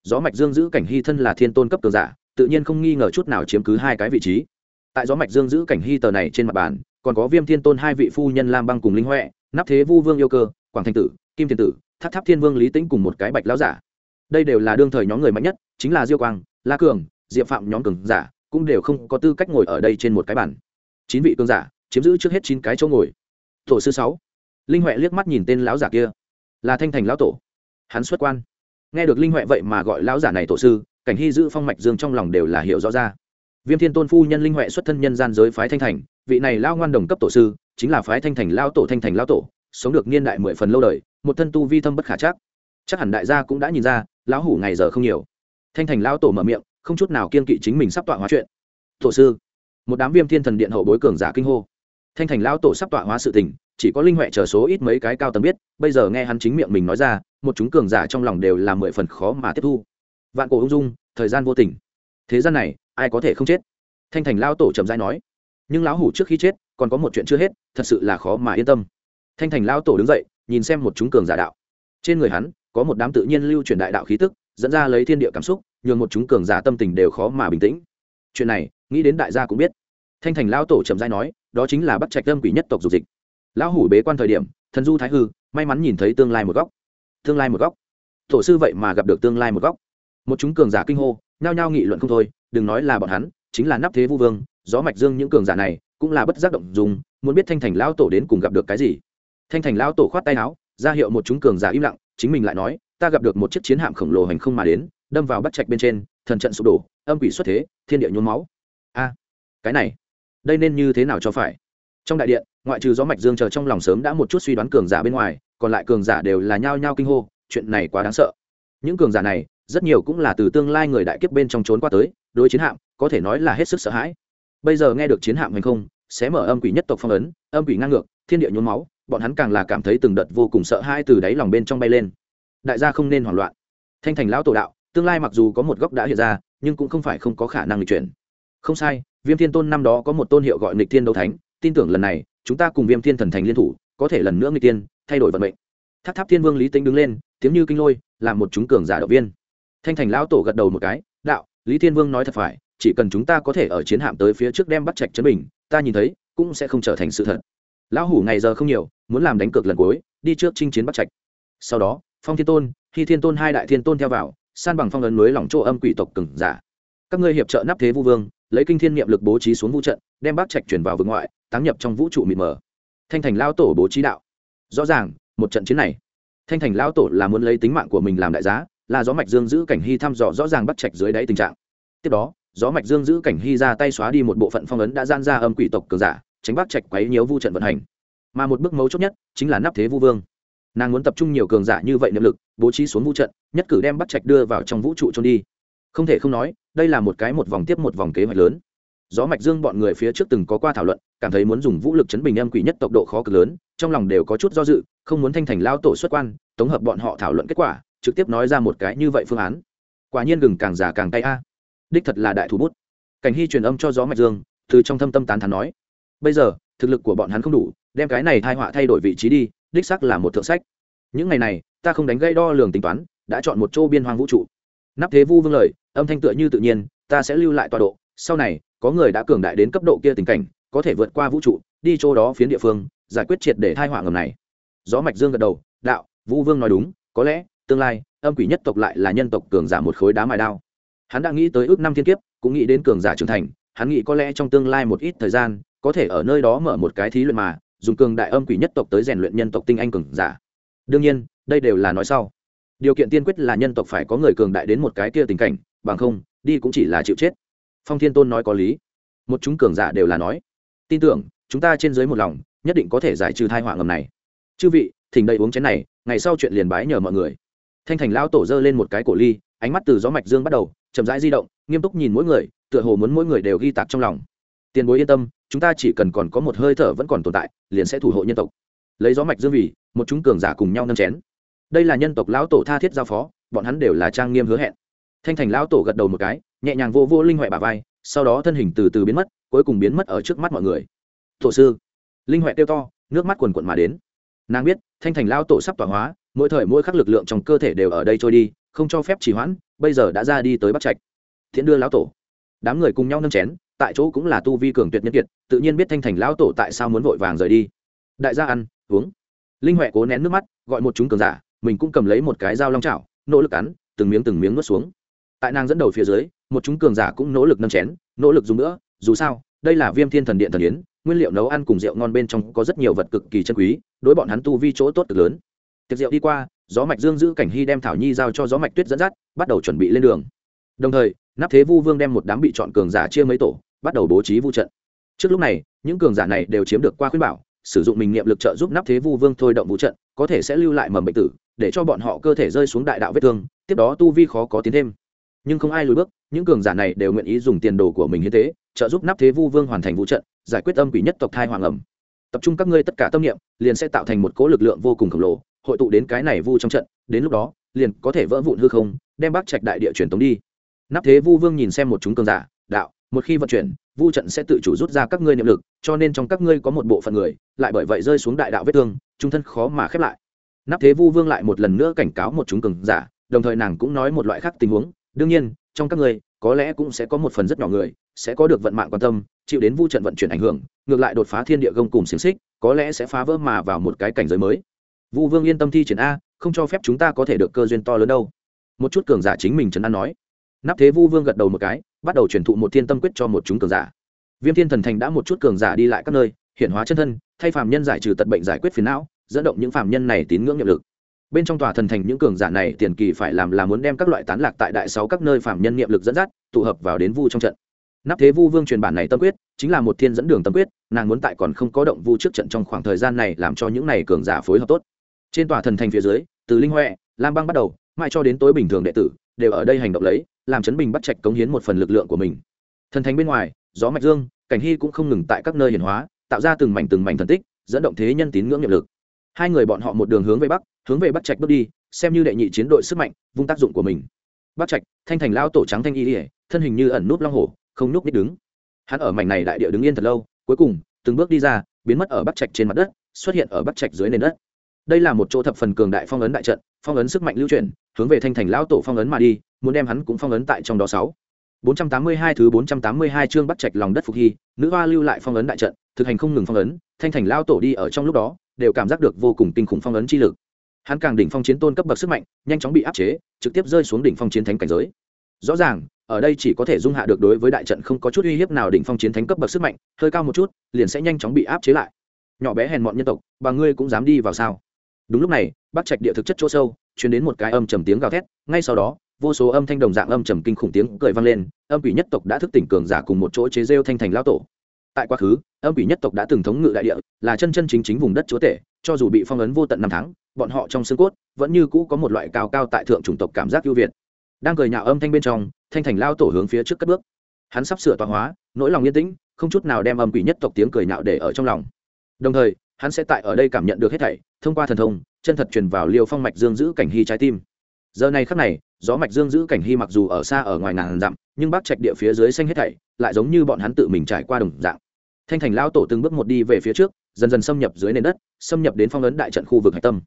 Gió mạch dương giữ cảnh hy thân là thiên tôn cấp cường giả tự nhiên không nghi ngờ chút nào chiếm cứ hai cái vị trí. Tại gió mạch dương giữ cảnh hy tờ này trên mặt bàn còn có viêm thiên tôn hai vị phu nhân lam băng cùng linh huệ nắp thế vu vương yêu cơ quảng thanh tử kim thiên tử tháp tháp thiên vương lý tĩnh cùng một cái bạch lão giả. Đây đều là đương thời nhóm người mạnh nhất chính là diêu quang la cường diệp phạm nhóm cường giả cũng đều không có tư cách ngồi ở đây trên một cái bàn. Chín vị cương giả, chiếm giữ trước hết chín cái chỗ ngồi. Tổ sư sáu. Linh huệ liếc mắt nhìn tên lão giả kia. Là thanh thành lão tổ. Hắn xuất quan. Nghe được linh huệ vậy mà gọi lão giả này tổ sư, cảnh hy giữ phong mạch dương trong lòng đều là hiểu rõ ra. Viêm thiên tôn phu nhân linh huệ xuất thân nhân gian giới phái thanh thành, vị này lao ngoan đồng cấp tổ sư, chính là phái thanh thành lao tổ thanh thành lao tổ, sống được niên đại mười phần lâu đời, một thân tu vi thâm bất khả chắc. Chắc hẳn đại gia cũng đã nhìn ra, lão hủ ngày giờ không nhiều. Thanh thành lao tổ mở miệng không chút nào kiên kỵ chính mình sắp tọa hóa chuyện. Tổ sư, một đám viêm thiên thần điện hậu bối cường giả kinh hô. Thanh thành lao tổ sắp tọa hóa sự tình, chỉ có linh huệ chờ số ít mấy cái cao tầng biết, bây giờ nghe hắn chính miệng mình nói ra, một chúng cường giả trong lòng đều là mười phần khó mà tiếp thu. Vạn cổ ung dung, thời gian vô tình. Thế gian này, ai có thể không chết? Thanh thành lao tổ trầm dai nói. Nhưng lão hủ trước khi chết, còn có một chuyện chưa hết, thật sự là khó mà yên tâm. Thanh thành lao tổ đứng dậy, nhìn xem một chúng cường giả đạo. Trên người hắn, có một đám tự nhiên lưu truyền đại đạo khí tức dẫn ra lấy thiên địa cảm xúc, nhường một chúng cường giả tâm tình đều khó mà bình tĩnh. Chuyện này, nghĩ đến đại gia cũng biết. Thanh thành lao tổ trầm giai nói, đó chính là bắt trạch tâm quỷ nhất tộc dục dịch. Lão hủ bế quan thời điểm, thần du thái hư, may mắn nhìn thấy tương lai một góc. Tương lai một góc? Tổ sư vậy mà gặp được tương lai một góc. Một chúng cường giả kinh hô, nhao nhao nghị luận không thôi, đừng nói là bọn hắn, chính là nắp thế vu vương, gió mạch dương những cường giả này, cũng là bất giác động dùng muốn biết thanh thành lão tổ đến cùng gặp được cái gì. Thanh thành lão tổ khoát tay áo, ra hiệu một chúng cường giả im lặng, chính mình lại nói ta gặp được một chiếc chiến hạm khổng lồ hành không mà đến, đâm vào bắt trạch bên trên, thần trận sụp đổ, âm quỷ xuất thế, thiên địa nhuốm máu. A, cái này, đây nên như thế nào cho phải? Trong đại điện, ngoại trừ gió mạch dương chờ trong lòng sớm đã một chút suy đoán cường giả bên ngoài, còn lại cường giả đều là nhao nhao kinh hô, chuyện này quá đáng sợ. Những cường giả này, rất nhiều cũng là từ tương lai người đại kiếp bên trong trốn qua tới, đối chiến hạm, có thể nói là hết sức sợ hãi. Bây giờ nghe được chiến hạm hành không, sẽ mở âm quỷ nhất tộc phong ấn, âm quỷ ngang ngược, thiên địa nhuốm máu, bọn hắn càng là cảm thấy từng đợt vô cùng sợ hãi từ đáy lòng bên trong bay lên đại gia không nên hoảng loạn. Thanh thành lão tổ đạo, tương lai mặc dù có một góc đã hiện ra, nhưng cũng không phải không có khả năng lịch chuyển. Không sai, viêm thiên tôn năm đó có một tôn hiệu gọi nịch thiên đấu thánh, tin tưởng lần này, chúng ta cùng viêm thiên thần thành liên thủ, có thể lần nữa nghịch tiên, thay đổi vận mệnh. Tháp tháp thiên vương lý tính đứng lên, tiếng như kinh lôi, làm một chúng cường giả động viên. Thanh thành lão tổ gật đầu một cái, đạo, lý thiên vương nói thật phải, chỉ cần chúng ta có thể ở chiến hạm tới phía trước đem bắt trạch chấn bình, ta nhìn thấy, cũng sẽ không trở thành sự thật. Lão hủ ngày giờ không nhiều, muốn làm đánh cược lần cuối, đi trước chinh chiến bắt trạch. Sau đó phong thiên tôn, khi thiên tôn hai đại thiên tôn theo vào, san bằng phong ấn núi lỏng chỗ âm quỷ tộc cừng giả. Các ngươi hiệp trợ nắp thế vu vương, lấy kinh thiên niệm lực bố trí xuống vũ trận, đem bác trạch chuyển vào vương ngoại, táng nhập trong vũ trụ mịt mờ. Thanh thành lao tổ bố trí đạo. Rõ ràng, một trận chiến này, thanh thành lao tổ là muốn lấy tính mạng của mình làm đại giá, là gió mạch dương giữ cảnh hy thăm dò rõ ràng bắt trạch dưới đáy tình trạng. Tiếp đó, gió mạch dương giữ cảnh hy ra tay xóa đi một bộ phận phong ấn đã gian ra âm quỷ tộc cường giả, tránh bắt trạch quấy nhiễu vu trận vận hành. Mà một bước mấu chốt nhất chính là nắp thế vu vương nàng muốn tập trung nhiều cường giả như vậy niệm lực, bố trí xuống vũ trận, nhất cử đem bắt trạch đưa vào trong vũ trụ trôn đi. Không thể không nói, đây là một cái một vòng tiếp một vòng kế hoạch lớn. Gió mạch dương bọn người phía trước từng có qua thảo luận, cảm thấy muốn dùng vũ lực chấn bình âm quỷ nhất tốc độ khó cực lớn, trong lòng đều có chút do dự, không muốn thanh thành lao tổ xuất quan tổng hợp bọn họ thảo luận kết quả, trực tiếp nói ra một cái như vậy phương án. Quả nhiên gừng càng già càng tay a. Đích thật là đại thủ bút. Cảnh hy truyền âm cho gió mạch dương, từ trong thâm tâm tán thán nói, bây giờ, thực lực của bọn hắn không đủ, đem cái này thai họa thay đổi vị trí đi đích sắc là một thượng sách. Những ngày này, ta không đánh gây đo lường tính toán, đã chọn một chỗ biên hoang vũ trụ. Nắp thế vu vương lời, âm thanh tựa như tự nhiên, ta sẽ lưu lại tọa độ. Sau này, có người đã cường đại đến cấp độ kia tình cảnh, có thể vượt qua vũ trụ, đi chỗ đó phiến địa phương, giải quyết triệt để thai họa ngầm này. Gió mạch dương gật đầu, đạo, vũ vương nói đúng, có lẽ, tương lai, âm quỷ nhất tộc lại là nhân tộc cường giả một khối đá mài đao. Hắn đã nghĩ tới ước năm thiên kiếp, cũng nghĩ đến cường giả trưởng thành, hắn nghĩ có lẽ trong tương lai một ít thời gian, có thể ở nơi đó mở một cái thí luyện mà dùng cường đại âm quỷ nhất tộc tới rèn luyện nhân tộc tinh anh cường giả. Đương nhiên, đây đều là nói sau. Điều kiện tiên quyết là nhân tộc phải có người cường đại đến một cái kia tình cảnh, bằng không, đi cũng chỉ là chịu chết. Phong thiên tôn nói có lý. Một chúng cường giả đều là nói. Tin tưởng, chúng ta trên dưới một lòng, nhất định có thể giải trừ thai họa ngầm này. Chư vị, thỉnh đầy uống chén này, ngày sau chuyện liền bái nhờ mọi người. Thanh thành lão tổ dơ lên một cái cổ ly, ánh mắt từ gió mạch dương bắt đầu, chậm rãi di động, nghiêm túc nhìn mỗi người, tựa hồ muốn mỗi người đều ghi tạc trong lòng tiền bối yên tâm, chúng ta chỉ cần còn có một hơi thở vẫn còn tồn tại, liền sẽ thủ hộ nhân tộc. Lấy gió mạch dương vì, một chúng cường giả cùng nhau nâng chén. Đây là nhân tộc lão tổ tha thiết giao phó, bọn hắn đều là trang nghiêm hứa hẹn. Thanh thành lão tổ gật đầu một cái, nhẹ nhàng vô vô linh huệ bà vai, sau đó thân hình từ từ biến mất, cuối cùng biến mất ở trước mắt mọi người. Tổ sư. Linh huệ kêu to, nước mắt quần quận mà đến. Nàng biết, thanh thành lão tổ sắp tỏa hóa, mỗi thời mỗi khắc lực lượng trong cơ thể đều ở đây trôi đi, không cho phép trì hoãn, bây giờ đã ra đi tới bắt trạch. Thiện đưa lão tổ. Đám người cùng nhau nâng chén tại chỗ cũng là tu vi cường tuyệt nhân kiệt, tự nhiên biết thanh thành lão tổ tại sao muốn vội vàng rời đi. Đại gia ăn, uống. Linh huệ cố nén nước mắt, gọi một chúng cường giả, mình cũng cầm lấy một cái dao long chảo, nỗ lực ăn, từng miếng từng miếng nuốt xuống. Tại nàng dẫn đầu phía dưới, một chúng cường giả cũng nỗ lực nâng chén, nỗ lực dùng nữa, dù sao, đây là viêm thiên thần điện thần yến, nguyên liệu nấu ăn cùng rượu ngon bên trong có rất nhiều vật cực kỳ chân quý, đối bọn hắn tu vi chỗ tốt cực lớn. Tiệc rượu đi qua, gió mạch dương giữ cảnh hy đem thảo nhi giao cho gió mạch tuyết dẫn dắt, bắt đầu chuẩn bị lên đường. Đồng thời nắp thế vu vương đem một đám bị chọn cường giả chia mấy tổ, bắt đầu bố trí vu trận. Trước lúc này, những cường giả này đều chiếm được qua khuyên bảo, sử dụng mình niệm lực trợ giúp nắp thế vu vương thôi động vũ trận, có thể sẽ lưu lại mầm bệnh tử, để cho bọn họ cơ thể rơi xuống đại đạo vết thương, tiếp đó tu vi khó có tiến thêm. Nhưng không ai lùi bước, những cường giả này đều nguyện ý dùng tiền đồ của mình như thế trợ giúp nắp thế vu vương hoàn thành vũ trận, giải quyết âm quỷ nhất tộc thai hoàng ẩm. Tập trung các ngươi tất cả tâm niệm, liền sẽ tạo thành một cỗ lực lượng vô cùng khổng lồ, hội tụ đến cái này vu trong trận, đến lúc đó, liền có thể vỡ vụn hư không, đem bác trạch đại địa truyền tống đi nắp thế vu vương nhìn xem một chúng cường giả, đạo, một khi vận chuyển, vu trận sẽ tự chủ rút ra các ngươi niệm lực, cho nên trong các ngươi có một bộ phận người, lại bởi vậy rơi xuống đại đạo vết thương, trung thân khó mà khép lại. Nắp thế vu vương lại một lần nữa cảnh cáo một chúng cường giả, đồng thời nàng cũng nói một loại khác tình huống, đương nhiên, trong các ngươi, có lẽ cũng sẽ có một phần rất nhỏ người, sẽ có được vận mạng quan tâm, chịu đến vu trận vận chuyển ảnh hưởng, ngược lại đột phá thiên địa gông cùng xiềng xích, có lẽ sẽ phá vỡ mà vào một cái cảnh giới mới. Vu vương yên tâm thi triển a, không cho phép chúng ta có thể được cơ duyên to lớn đâu. Một chút cường giả chính mình trấn an nói nắp thế vu vương gật đầu một cái, bắt đầu truyền thụ một thiên tâm quyết cho một chúng cường giả. Viêm thiên thần thành đã một chút cường giả đi lại các nơi hiện hóa chân thân, thay phàm nhân giải trừ tật bệnh giải quyết phiền não, dẫn động những phàm nhân này tín ngưỡng nhiệm lực. Bên trong tòa thần thành những cường giả này tiền kỳ phải làm là muốn đem các loại tán lạc tại đại sáu các nơi phàm nhân niệm lực dẫn dắt, tụ hợp vào đến vu trong trận. Nắp thế vu vương truyền bản này tâm quyết, chính là một thiên dẫn đường tâm quyết, nàng muốn tại còn không có động vu trước trận trong khoảng thời gian này làm cho những này cường giả phối hợp tốt. Trên tòa thần thành phía dưới, từ linh huệ, lam băng bắt đầu, mãi cho đến tối bình thường đệ tử, đều ở đây hành động lấy làm chấn bình bắt trạch cống hiến một phần lực lượng của mình. Thần thánh bên ngoài, gió mạch dương, cảnh hy cũng không ngừng tại các nơi hiển hóa, tạo ra từng mảnh từng mảnh thần tích, dẫn động thế nhân tín ngưỡng nghiệp lực. Hai người bọn họ một đường hướng về bắc, hướng về bắc trạch bước đi, xem như đệ nhị chiến đội sức mạnh, vung tác dụng của mình. Bắc trạch, thanh thành lao tổ trắng thanh y ỉa thân hình như ẩn núp long hổ, không núp nít đứng. Hắn ở mảnh này đại địa đứng yên thật lâu, cuối cùng, từng bước đi ra, biến mất ở bắc trạch trên mặt đất, xuất hiện ở bắc trạch dưới nền đất đây là một chỗ thập phần cường đại phong ấn đại trận phong ấn sức mạnh lưu chuyển hướng về thanh thành lão tổ phong ấn mà đi muốn đem hắn cũng phong ấn tại trong đó sáu. 482 thứ 482 chương bắt trạch lòng đất phục hy, nữ hoa lưu lại phong ấn đại trận, thực hành không ngừng phong ấn, thanh thành lao tổ đi ở trong lúc đó, đều cảm giác được vô cùng kinh khủng phong ấn chi lực. hắn càng đỉnh phong chiến tôn cấp bậc sức mạnh nhanh chóng bị áp chế trực tiếp rơi xuống đỉnh phong chiến thánh cảnh giới. Rõ ràng ở đây chỉ có thể dung hạ được đối với đại trận không có chút uy hiếp nào đỉnh phong chiến thánh cấp bậc sức mạnh hơi cao một chút liền sẽ nhanh chóng bị áp chế lại. Nhỏ bé hèn mọn nhân tộc bà ngươi cũng dám đi vào sao? Đúng lúc này bắc trạch địa thực chất chỗ sâu chuyển đến một cái âm trầm tiếng gào thét, ngay sau đó, vô số âm thanh đồng dạng âm trầm kinh khủng tiếng cười vang lên, âm quỷ nhất tộc đã thức tỉnh cường giả cùng một chỗ chế rêu thanh thành lao tổ. Tại quá khứ, âm quỷ nhất tộc đã từng thống ngự đại địa, là chân chân chính chính vùng đất chúa tể, cho dù bị phong ấn vô tận năm tháng, bọn họ trong xương cốt, vẫn như cũ có một loại cao cao tại thượng chủng tộc cảm giác ưu việt. Đang cười nhạo âm thanh bên trong, thanh thành lao tổ hướng phía trước cất bước. Hắn sắp sửa tọa hóa, nỗi lòng yên tĩnh, không chút nào đem âm quỷ nhất tộc tiếng cười nhạo để ở trong lòng. Đồng thời, hắn sẽ tại ở đây cảm nhận được hết thảy thông qua thần thông, chân thật truyền vào liều phong mạch dương giữ cảnh hy trái tim. Giờ này khắc này, gió mạch dương giữ cảnh hy mặc dù ở xa ở ngoài ngàn dặm, nhưng bắc trạch địa phía dưới xanh hết thảy, lại giống như bọn hắn tự mình trải qua đồng dạng. Thanh thành lao tổ từng bước một đi về phía trước, dần dần xâm nhập dưới nền đất, xâm nhập đến phong ấn đại trận khu vực hạch tâm.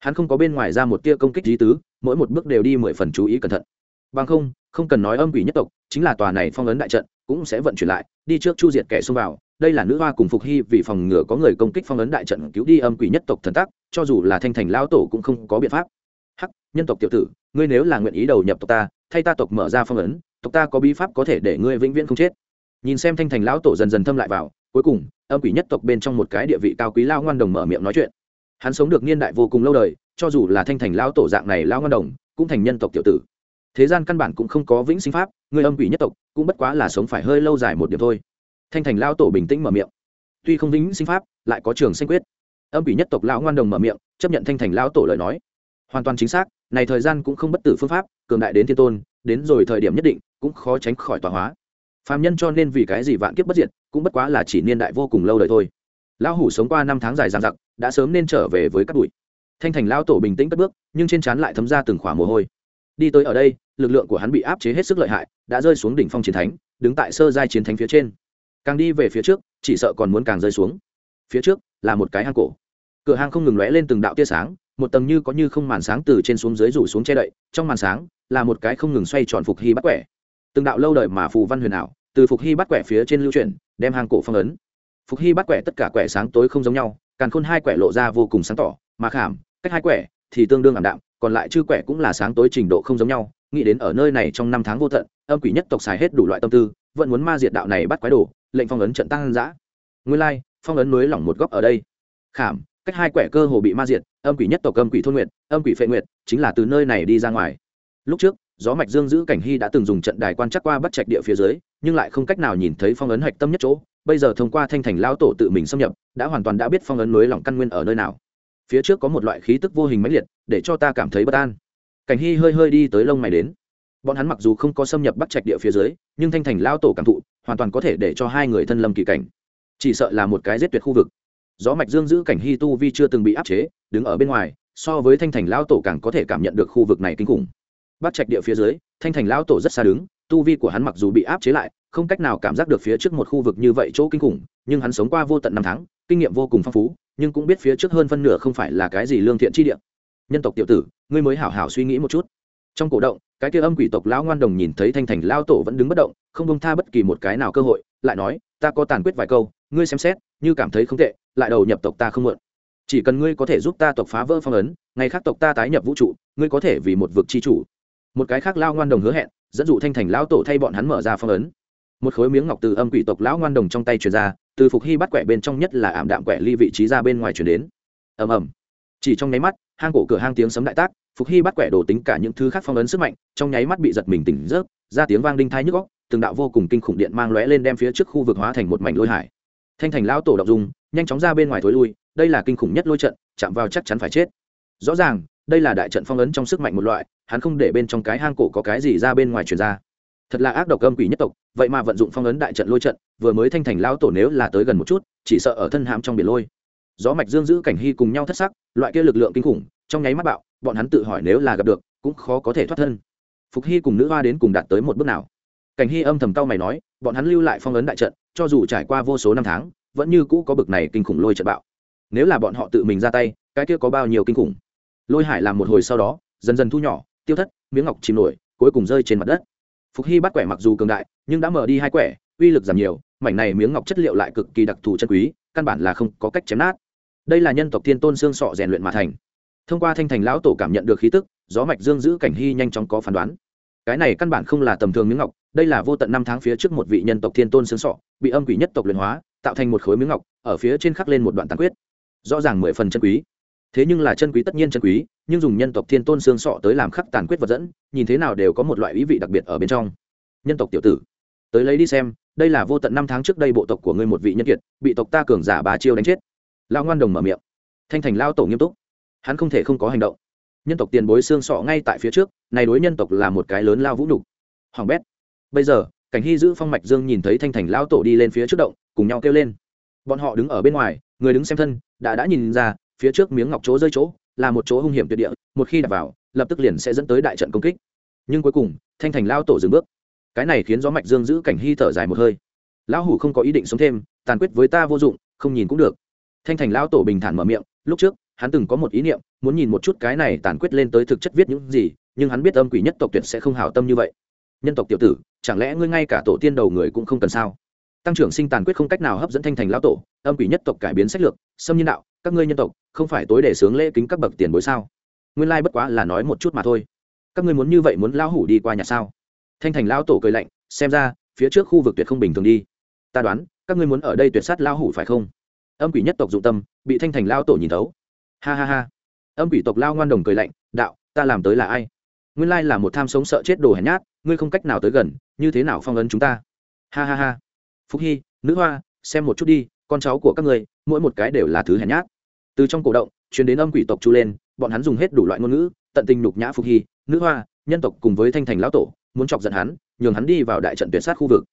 Hắn không có bên ngoài ra một tia công kích lý tứ, mỗi một bước đều đi mười phần chú ý cẩn thận. Bằng không không cần nói âm quỷ nhất tộc, chính là tòa này phong ấn đại trận cũng sẽ vận chuyển lại, đi trước chu diệt kẻ xông vào đây là nữ hoa cùng phục hy vì phòng ngừa có người công kích phong ấn đại trận cứu đi âm quỷ nhất tộc thần tắc, cho dù là thanh thành lao tổ cũng không có biện pháp. Hắc, nhân tộc tiểu tử, ngươi nếu là nguyện ý đầu nhập tộc ta, thay ta tộc mở ra phong ấn, tộc ta có bí pháp có thể để ngươi vĩnh viễn không chết. Nhìn xem thanh thành lão tổ dần dần thâm lại vào, cuối cùng, âm quỷ nhất tộc bên trong một cái địa vị cao quý lao ngoan đồng mở miệng nói chuyện. Hắn sống được niên đại vô cùng lâu đời, cho dù là thanh thành lão tổ dạng này lao ngoan đồng, cũng thành nhân tộc tiểu tử. Thế gian căn bản cũng không có vĩnh sinh pháp người âm quỷ nhất tộc cũng bất quá là sống phải hơi lâu dài một điểm thôi thanh thành lao tổ bình tĩnh mở miệng. Tuy không vĩnh sinh pháp, lại có trường sinh quyết. Âm ủy nhất tộc lão ngoan đồng mở miệng, chấp nhận thanh thành lão tổ lời nói. Hoàn toàn chính xác, này thời gian cũng không bất tử phương pháp, cường đại đến thiên tôn, đến rồi thời điểm nhất định, cũng khó tránh khỏi tọa hóa. Phạm nhân cho nên vì cái gì vạn kiếp bất diệt, cũng bất quá là chỉ niên đại vô cùng lâu đời thôi. Lão hủ sống qua năm tháng dài dằng dặc, đã sớm nên trở về với các bụi. Thanh thành lão tổ bình tĩnh cất bước, nhưng trên trán lại thấm ra từng khỏa mồ hôi. Đi tới ở đây, lực lượng của hắn bị áp chế hết sức lợi hại, đã rơi xuống đỉnh phong chiến thánh, đứng tại sơ giai chiến thánh phía trên càng đi về phía trước, chỉ sợ còn muốn càng rơi xuống. Phía trước, là một cái hang cổ. Cửa hang không ngừng lóe lên từng đạo tia sáng, một tầng như có như không màn sáng từ trên xuống dưới rủ xuống che đậy, trong màn sáng, là một cái không ngừng xoay tròn phục hy bắt quẻ. Từng đạo lâu đời mà phù văn huyền ảo, từ phục hy bắt quẻ phía trên lưu chuyển, đem hang cổ phong ấn. Phục hy bắt quẻ tất cả quẻ sáng tối không giống nhau càng khôn hai quẻ lộ ra vô cùng sáng tỏ, mà khảm, cách hai quẻ thì tương đương ảm đạm, còn lại chư quẻ cũng là sáng tối trình độ không giống nhau. Nghĩ đến ở nơi này trong năm tháng vô tận, âm quỷ nhất tộc xài hết đủ loại tâm tư, vẫn muốn ma diệt đạo này bắt quái đồ lệnh phong ấn trận tăng giã. Nguyên lai, phong ấn núi lỏng một góc ở đây. Khảm, cách hai quẻ cơ hồ bị ma diệt, âm quỷ nhất tộc âm quỷ thôn nguyệt, âm quỷ phệ nguyệt, chính là từ nơi này đi ra ngoài. Lúc trước, gió mạch dương giữ cảnh hy đã từng dùng trận đài quan chắc qua bắt trạch địa phía dưới, nhưng lại không cách nào nhìn thấy phong ấn hạch tâm nhất chỗ. Bây giờ thông qua thanh thành lao tổ tự mình xâm nhập, đã hoàn toàn đã biết phong ấn núi lỏng căn nguyên ở nơi nào. Phía trước có một loại khí tức vô hình mãnh liệt, để cho ta cảm thấy bất an. Cảnh hy hơi hơi đi tới lông mày đến. Bọn hắn mặc dù không có xâm nhập bắt trạch địa phía dưới, nhưng thanh thành lao tổ cảm thụ hoàn toàn có thể để cho hai người thân lâm kỳ cảnh. Chỉ sợ là một cái giết tuyệt khu vực. Gió mạch dương giữ cảnh hy tu vi chưa từng bị áp chế, đứng ở bên ngoài, so với thanh thành lao tổ càng có thể cảm nhận được khu vực này kinh khủng. Bắt trạch địa phía dưới, thanh thành lao tổ rất xa đứng, tu vi của hắn mặc dù bị áp chế lại, không cách nào cảm giác được phía trước một khu vực như vậy chỗ kinh khủng, nhưng hắn sống qua vô tận năm tháng, kinh nghiệm vô cùng phong phú, nhưng cũng biết phía trước hơn phân nửa không phải là cái gì lương thiện chi địa. Nhân tộc tiểu tử, ngươi mới hảo hảo suy nghĩ một chút. Trong cổ động cái kia âm quỷ tộc lão ngoan đồng nhìn thấy thanh thành lao tổ vẫn đứng bất động, không bông tha bất kỳ một cái nào cơ hội, lại nói, ta có tàn quyết vài câu, ngươi xem xét, như cảm thấy không tệ, lại đầu nhập tộc ta không mượn. Chỉ cần ngươi có thể giúp ta tộc phá vỡ phong ấn, ngày khác tộc ta tái nhập vũ trụ, ngươi có thể vì một vực chi chủ. Một cái khác lao ngoan đồng hứa hẹn, dẫn dụ thanh thành lão tổ thay bọn hắn mở ra phong ấn. Một khối miếng ngọc từ âm quỷ tộc lão ngoan đồng trong tay truyền ra, từ phục hy bắt quẻ bên trong nhất là ảm đạm quẻ ly vị trí ra bên ngoài chuyển đến. Ầm ầm. Chỉ trong nháy mắt hang cổ cửa hang tiếng sấm đại tác, phục hy bắt quẻ đồ tính cả những thứ khác phong ấn sức mạnh, trong nháy mắt bị giật mình tỉnh rớt ra tiếng vang đinh thai nhức góc từng đạo vô cùng kinh khủng điện mang lóe lên đem phía trước khu vực hóa thành một mảnh lôi hải. Thanh thành lão tổ đọc dung, nhanh chóng ra bên ngoài thối lui, đây là kinh khủng nhất lôi trận, chạm vào chắc chắn phải chết. Rõ ràng, đây là đại trận phong ấn trong sức mạnh một loại, hắn không để bên trong cái hang cổ có cái gì ra bên ngoài truyền ra. Thật là ác độc âm quỷ nhất tộc, vậy mà vận dụng phong ấn đại trận lôi trận, vừa mới thanh thành lão tổ nếu là tới gần một chút, chỉ sợ ở thân hãm trong biển lôi gió mạch dương giữ cảnh hy cùng nhau thất sắc, loại kia lực lượng kinh khủng, trong nháy mắt bạo, bọn hắn tự hỏi nếu là gặp được, cũng khó có thể thoát thân. Phục hy cùng nữ hoa đến cùng đạt tới một bước nào? Cảnh hy âm thầm cau mày nói, bọn hắn lưu lại phong ấn đại trận, cho dù trải qua vô số năm tháng, vẫn như cũ có bực này kinh khủng lôi trận bạo. Nếu là bọn họ tự mình ra tay, cái kia có bao nhiêu kinh khủng? Lôi hải làm một hồi sau đó, dần dần thu nhỏ, tiêu thất, miếng ngọc chìm nổi, cuối cùng rơi trên mặt đất. Phục hy bắt quẻ mặc dù cường đại, nhưng đã mở đi hai quẻ, uy lực giảm nhiều, mảnh này miếng ngọc chất liệu lại cực kỳ đặc thù chân quý, căn bản là không có cách chém nát đây là nhân tộc thiên tôn xương sọ rèn luyện mà thành. Thông qua thanh thành lão tổ cảm nhận được khí tức, gió mạch dương giữ cảnh hy nhanh chóng có phán đoán. Cái này căn bản không là tầm thường miếng ngọc, đây là vô tận năm tháng phía trước một vị nhân tộc thiên tôn xương sọ, bị âm quỷ nhất tộc luyện hóa, tạo thành một khối miếng ngọc, ở phía trên khắc lên một đoạn tàn quyết rõ ràng mười phần chân quý. Thế nhưng là chân quý tất nhiên chân quý, nhưng dùng nhân tộc thiên tôn xương sọ tới làm khắc tàn quyết vật dẫn, nhìn thế nào đều có một loại ý vị đặc biệt ở bên trong. Nhân tộc tiểu tử, tới lấy đi xem, đây là vô tận năm tháng trước đây bộ tộc của ngươi một vị nhân kiệt, bị tộc ta cường giả bà chiêu đánh chết lao ngoan đồng mở miệng. Thanh thành lao tổ nghiêm túc. Hắn không thể không có hành động. Nhân tộc tiền bối xương sọ ngay tại phía trước, này đối nhân tộc là một cái lớn lao vũ nhục. Hoàng bét. Bây giờ, cảnh hy giữ phong mạch dương nhìn thấy thanh thành lao tổ đi lên phía trước động, cùng nhau kêu lên. Bọn họ đứng ở bên ngoài, người đứng xem thân, đã đã nhìn ra, phía trước miếng ngọc chỗ rơi chỗ, là một chỗ hung hiểm tuyệt địa, một khi đặt vào, lập tức liền sẽ dẫn tới đại trận công kích. Nhưng cuối cùng, thanh thành lao tổ dừng bước. Cái này khiến gió mạch dương giữ cảnh hy thở dài một hơi. Lão hủ không có ý định sống thêm, tàn quyết với ta vô dụng, không nhìn cũng được thanh thành lão tổ bình thản mở miệng, lúc trước, hắn từng có một ý niệm, muốn nhìn một chút cái này tàn quyết lên tới thực chất viết những gì, nhưng hắn biết âm quỷ nhất tộc tuyệt sẽ không hảo tâm như vậy. Nhân tộc tiểu tử, chẳng lẽ ngươi ngay cả tổ tiên đầu người cũng không cần sao? Tăng trưởng sinh tàn quyết không cách nào hấp dẫn thanh thành lão tổ, âm quỷ nhất tộc cải biến sách lược, xâm nhân đạo, các ngươi nhân tộc, không phải tối để sướng lễ kính các bậc tiền bối sao? Nguyên lai bất quá là nói một chút mà thôi. Các ngươi muốn như vậy muốn lão hủ đi qua nhà sao? Thanh thành lão tổ cười lạnh, xem ra, phía trước khu vực tuyệt không bình thường đi. Ta đoán, các ngươi muốn ở đây tuyệt sát lão hủ phải không? Âm quỷ nhất tộc dụng tâm, bị thanh thành lão tổ nhìn thấu. Ha ha ha. Âm quỷ tộc lao ngoan đồng cười lạnh, đạo, ta làm tới là ai? Nguyên lai là một tham sống sợ chết đồ hèn nhát, ngươi không cách nào tới gần, như thế nào phong ấn chúng ta? Ha ha ha. Phúc hy, nữ hoa, xem một chút đi, con cháu của các ngươi, mỗi một cái đều là thứ hèn nhát. Từ trong cổ động chuyển đến âm quỷ tộc chu lên, bọn hắn dùng hết đủ loại ngôn ngữ, tận tình nhục nhã phúc hy, nữ hoa, nhân tộc cùng với thanh thành lão tổ, muốn chọc giận hắn, nhường hắn đi vào đại trận tuyệt sát khu vực.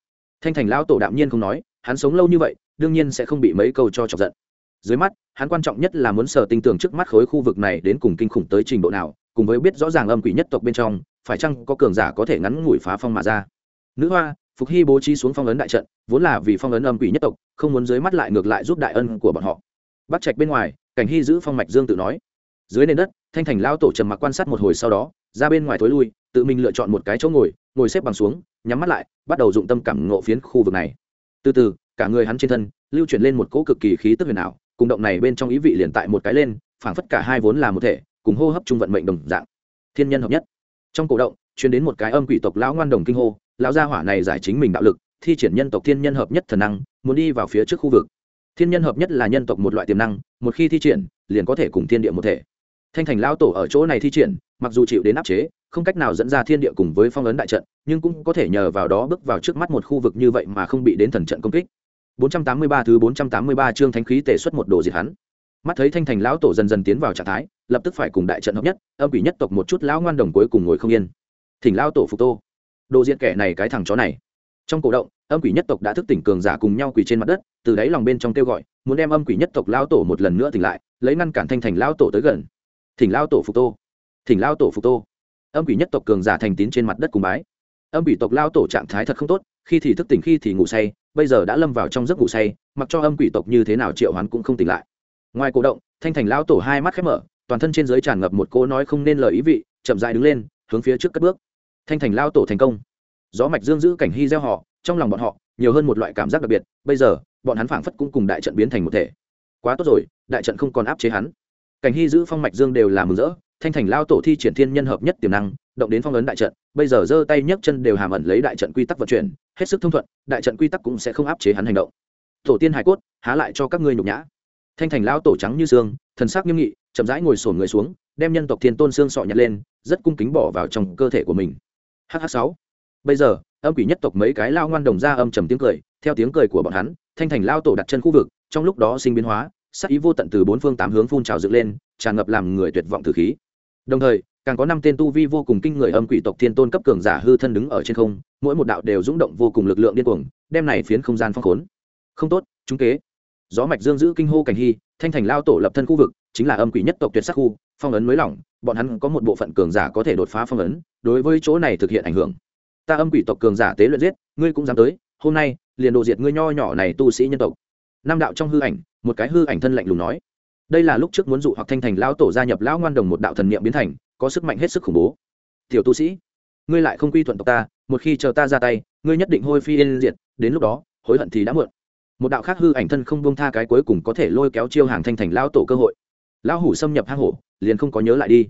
Thanh thành lão tổ đạm nhiên không nói hắn sống lâu như vậy, đương nhiên sẽ không bị mấy câu cho chọc giận. Dưới mắt, hắn quan trọng nhất là muốn sở tinh tường trước mắt khối khu vực này đến cùng kinh khủng tới trình độ nào, cùng với biết rõ ràng âm quỷ nhất tộc bên trong, phải chăng có cường giả có thể ngắn ngủi phá phong mà ra. Nữ hoa, phục hy bố trí xuống phong ấn đại trận, vốn là vì phong ấn âm quỷ nhất tộc, không muốn dưới mắt lại ngược lại giúp đại ân của bọn họ. Bắt trạch bên ngoài, cảnh hy giữ phong mạch dương tự nói. Dưới nền đất, thanh thành lao tổ trầm mặc quan sát một hồi sau đó, ra bên ngoài thối lui, tự mình lựa chọn một cái chỗ ngồi ngồi xếp bằng xuống, nhắm mắt lại, bắt đầu dụng tâm cảm ngộ phiến khu vực này từ từ, cả người hắn trên thân lưu chuyển lên một cỗ cực kỳ khí tức huyền ảo, cùng động này bên trong ý vị liền tại một cái lên, phảng phất cả hai vốn là một thể, cùng hô hấp chung vận mệnh đồng dạng. Thiên nhân hợp nhất. Trong cổ động chuyển đến một cái âm quỷ tộc lão ngoan đồng kinh hô, lão gia hỏa này giải chính mình đạo lực, thi triển nhân tộc thiên nhân hợp nhất thần năng, muốn đi vào phía trước khu vực. Thiên nhân hợp nhất là nhân tộc một loại tiềm năng, một khi thi triển, liền có thể cùng thiên địa một thể. Thanh thành lão tổ ở chỗ này thi triển, mặc dù chịu đến áp chế không cách nào dẫn ra thiên địa cùng với phong ấn đại trận nhưng cũng có thể nhờ vào đó bước vào trước mắt một khu vực như vậy mà không bị đến thần trận công kích 483 thứ 483 chương thánh khí tề xuất một đồ diệt hắn. Mắt thấy Thanh Thành lão tổ dần dần tiến vào trạng thái, lập tức phải cùng đại trận hợp nhất, âm quỷ nhất tộc một chút lão ngoan đồng cuối cùng ngồi không yên. Thỉnh lão tổ phục tô. Đồ diệt kẻ này cái thằng chó này. Trong cổ động, âm quỷ nhất tộc đã thức tỉnh cường giả cùng nhau quỳ trên mặt đất, từ đáy lòng bên trong kêu gọi, muốn đem âm quỷ nhất tộc lão tổ một lần nữa tỉnh lại, lấy ngăn cản Thanh Thành lão tổ tới gần. Thỉnh lão tổ phục tô. Thỉnh lão tổ phục tô. Âm quỷ nhất tộc cường giả thành tín trên mặt đất cùng bái. Âm quỷ tộc lao tổ trạng thái thật không tốt, khi thì thức tỉnh khi thì ngủ say, bây giờ đã lâm vào trong giấc ngủ say mặc cho âm quỷ tộc như thế nào triệu hoán cũng không tỉnh lại. Ngoài cổ động thanh thành lão tổ hai mắt khép mở toàn thân trên dưới tràn ngập một cỗ nói không nên lời ý vị chậm dại đứng lên hướng phía trước cất bước. Thanh thành lão tổ thành công. Gió mạch dương giữ cảnh hy gieo họ trong lòng bọn họ nhiều hơn một loại cảm giác đặc biệt bây giờ bọn hắn phảng phất cũng cùng đại trận biến thành một thể. Quá tốt rồi đại trận không còn áp chế hắn. Cảnh hy giữ phong mạch dương đều là mừng rỡ thanh thành lao tổ thi triển thiên nhân hợp nhất tiềm năng, động đến phong ấn đại trận, bây giờ giơ tay nhấc chân đều hàm ẩn lấy đại trận quy tắc vận chuyển, hết sức thông thuận, đại trận quy tắc cũng sẽ không áp chế hắn hành động. Tổ tiên hải cốt, há lại cho các ngươi nhục nhã. Thanh thành lao tổ trắng như xương, thần sắc nghiêm nghị, chậm rãi ngồi sổn người xuống, đem nhân tộc thiên tôn xương sọ nhặt lên, rất cung kính bỏ vào trong cơ thể của mình. Hh sáu. Bây giờ, âm quỷ nhất tộc mấy cái lao ngoan đồng ra âm trầm tiếng cười, theo tiếng cười của bọn hắn, thanh thành lao tổ đặt chân khu vực, trong lúc đó sinh biến hóa sắc ý vô tận từ bốn phương tám hướng phun trào dựng lên, tràn ngập làm người tuyệt vọng từ khí đồng thời, càng có năm tên tu vi vô cùng kinh người âm quỷ tộc thiên tôn cấp cường giả hư thân đứng ở trên không, mỗi một đạo đều rung động vô cùng lực lượng điên cuồng, đem này phiến không gian phong khốn. Không tốt, chúng kế. Gió mạch dương giữ kinh hô cảnh hy, thanh thành lao tổ lập thân khu vực, chính là âm quỷ nhất tộc tuyệt sắc khu, phong ấn mới lỏng, bọn hắn có một bộ phận cường giả có thể đột phá phong ấn, đối với chỗ này thực hiện ảnh hưởng. Ta âm quỷ tộc cường giả tế luyện giết, ngươi cũng dám tới, hôm nay, liền đồ diệt ngươi nho nhỏ này tu sĩ nhân tộc. Nam đạo trong hư ảnh, một cái hư ảnh thân lạnh lùng nói đây là lúc trước muốn dụ hoặc thanh thành lão tổ gia nhập lão ngoan đồng một đạo thần niệm biến thành, có sức mạnh hết sức khủng bố. Tiểu tu sĩ, ngươi lại không quy thuận tộc ta, một khi chờ ta ra tay, ngươi nhất định hôi phi yên diệt, đến lúc đó, hối hận thì đã muộn. Một đạo khác hư ảnh thân không buông tha cái cuối cùng có thể lôi kéo chiêu hàng thanh thành lão tổ cơ hội. Lão hủ xâm nhập hang hổ, liền không có nhớ lại đi.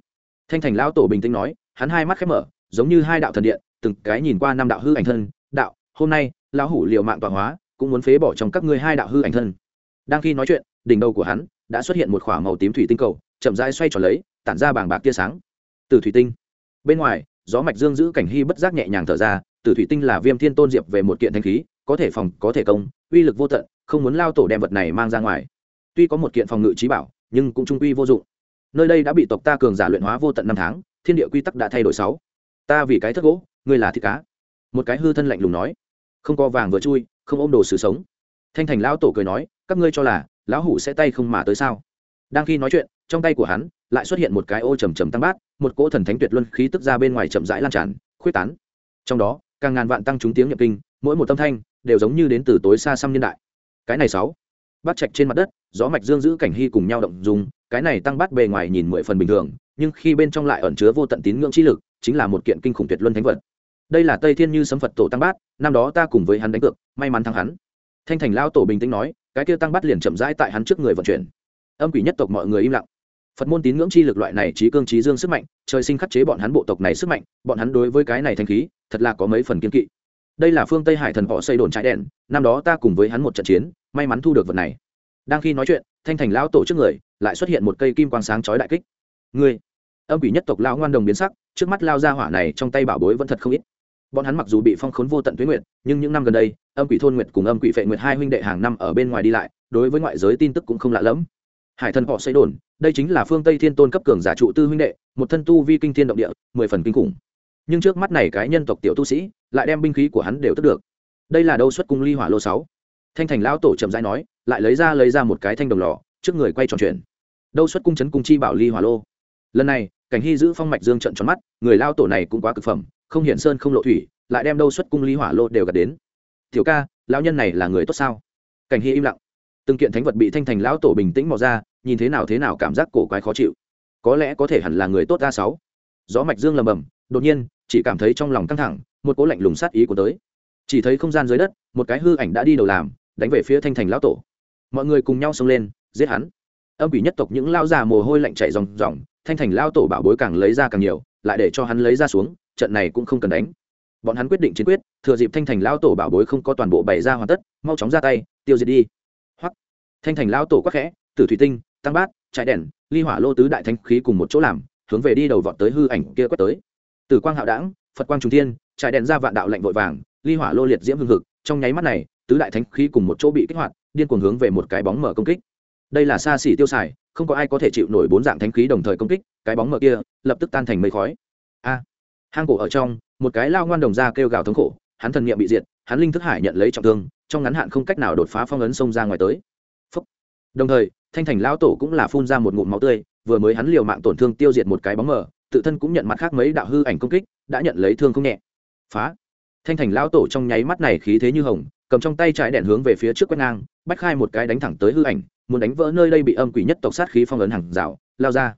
Thanh thành lão tổ bình tĩnh nói, hắn hai mắt khép mở, giống như hai đạo thần điện, từng cái nhìn qua năm đạo hư ảnh thân, đạo, hôm nay, lão hủ liều mạng tọa hóa, cũng muốn phế bỏ trong các ngươi hai đạo hư ảnh thân. Đang khi nói chuyện, đỉnh đầu của hắn đã xuất hiện một k h ỏ a màu tím thủy tinh cầu, chậm rãi xoay tròn lấy, tản ra bàng bạc tia sáng. Từ thủy tinh. Bên ngoài, gió mạch dương giữ cảnh hy bất giác nhẹ nhàng thở ra, từ thủy tinh là viêm thiên tôn diệp về một kiện thanh khí, có thể phòng, có thể công, uy lực vô tận, không muốn lao tổ đem vật này mang ra ngoài. Tuy có một kiện phòng ngự trí bảo, nhưng cũng trung quy vô dụng. Nơi đây đã bị tộc ta cường giả luyện hóa vô tận năm tháng, thiên địa quy tắc đã thay đổi sáu. Ta vì cái thất gỗ, ngươi là thịt cá. Một cái hư thân lạnh lùng nói. Không có vàng vừa chui, không ôm đồ sự sống. Thanh thành lão tổ cười nói, các ngươi cho là lão hủ sẽ tay không mà tới sao? Đang khi nói chuyện, trong tay của hắn lại xuất hiện một cái ô trầm trầm tăng bát, một cỗ thần thánh tuyệt luân khí tức ra bên ngoài chậm rãi lan tràn, khuyết tán. Trong đó, càng ngàn vạn tăng chúng tiếng nhập kinh, mỗi một tâm thanh đều giống như đến từ tối xa xăm niên đại. Cái này sáu bắt trạch trên mặt đất, gió mạch dương giữ cảnh hy cùng nhau động dùng cái này tăng bát bề ngoài nhìn mười phần bình thường, nhưng khi bên trong lại ẩn chứa vô tận tín ngưỡng chi lực, chính là một kiện kinh khủng tuyệt luân thánh vật. Đây là tây thiên như sấm phật tổ tăng bát, năm đó ta cùng với hắn đánh cược, may mắn thắng hắn. Thanh thành lao tổ bình tĩnh nói cái kia tăng bát liền chậm rãi tại hắn trước người vận chuyển. Âm quỷ nhất tộc mọi người im lặng. Phật môn tín ngưỡng chi lực loại này trí cương trí dương sức mạnh, trời sinh khắc chế bọn hắn bộ tộc này sức mạnh, bọn hắn đối với cái này thanh khí, thật là có mấy phần kiên kỵ. Đây là phương tây hải thần họ xây đồn trái đèn, năm đó ta cùng với hắn một trận chiến, may mắn thu được vật này. Đang khi nói chuyện, thanh thành lão tổ trước người, lại xuất hiện một cây kim quang sáng chói đại kích. Ngươi, âm quỷ nhất tộc lao ngoan đồng biến sắc, trước mắt lao ra hỏa này trong tay bảo bối vẫn thật không ít bọn hắn mặc dù bị phong khốn vô tận tuyến nguyện nhưng những năm gần đây, âm quỷ thôn nguyệt cùng âm quỷ phệ nguyệt hai huynh đệ hàng năm ở bên ngoài đi lại, đối với ngoại giới tin tức cũng không lạ lẫm. Hải thần họ xây đồn, đây chính là phương tây thiên tôn cấp cường giả trụ tư huynh đệ, một thân tu vi kinh thiên động địa, mười phần kinh khủng. Nhưng trước mắt này cái nhân tộc tiểu tu sĩ, lại đem binh khí của hắn đều tức được. Đây là đâu xuất cung ly hỏa lô sáu. Thanh thành lão tổ chậm rãi nói, lại lấy ra lấy ra một cái thanh đồng lò, trước người quay tròn chuyển. Đâu xuất cung chấn cung chi bảo ly hỏa lô. Lần này, cảnh hy giữ phong mạch dương trận tròn mắt, người lao tổ này cũng quá cực phẩm không hiện sơn không lộ thủy, lại đem đâu xuất cung lý hỏa lô đều gạt đến. Tiểu ca, lão nhân này là người tốt sao? Cảnh hy im lặng. Từng kiện thánh vật bị thanh thành lão tổ bình tĩnh mò ra, nhìn thế nào thế nào cảm giác cổ quái khó chịu. Có lẽ có thể hẳn là người tốt a sáu. Gió mạch dương lầm bầm, đột nhiên, chỉ cảm thấy trong lòng căng thẳng, một cỗ lạnh lùng sát ý của tới. Chỉ thấy không gian dưới đất, một cái hư ảnh đã đi đầu làm, đánh về phía thanh thành lão tổ. Mọi người cùng nhau xông lên, giết hắn. Âm bị nhất tộc những lao già mồ hôi lạnh chảy ròng ròng, thanh thành lao tổ bảo bối càng lấy ra càng nhiều, lại để cho hắn lấy ra xuống trận này cũng không cần đánh. Bọn hắn quyết định chiến quyết, thừa dịp thanh thành lao tổ bảo bối không có toàn bộ bày ra hoàn tất, mau chóng ra tay, tiêu diệt đi. Hoặc thanh thành lao tổ quắc khẽ, tử thủy tinh, tăng bát trái đèn, ly hỏa lô tứ đại thanh khí cùng một chỗ làm, hướng về đi đầu vọt tới hư ảnh kia quét tới. Tử quang hạo đảng phật quang trung thiên trái đèn ra vạn đạo lạnh vội vàng, ly hỏa lô liệt diễm hương hực, trong nháy mắt này, tứ đại thánh khí cùng một chỗ bị kích hoạt, điên cuồng hướng về một cái bóng mở công kích. Đây là xa xỉ tiêu xài, không có ai có thể chịu nổi bốn dạng thánh khí đồng thời công kích, cái bóng mở kia lập tức tan thành mây khói. A! Hang cổ ở trong một cái lao ngoan đồng ra kêu gào thống khổ hắn thần niệm bị diệt hắn linh thức hải nhận lấy trọng thương trong ngắn hạn không cách nào đột phá phong ấn sông ra ngoài tới. Phúc. đồng thời thanh thành lao tổ cũng là phun ra một ngụm máu tươi vừa mới hắn liều mạng tổn thương tiêu diệt một cái bóng mờ, tự thân cũng nhận mặt khác mấy đạo hư ảnh công kích đã nhận lấy thương không nhẹ. Phá. Thanh thành lao tổ trong nháy mắt này khí thế như hồng cầm trong tay trái đèn hướng về phía trước quét ngang bách khai một cái đánh thẳng tới hư ảnh muốn đánh vỡ nơi đây bị âm quỷ nhất tộc sát khí phong ấn hàng rào lao ra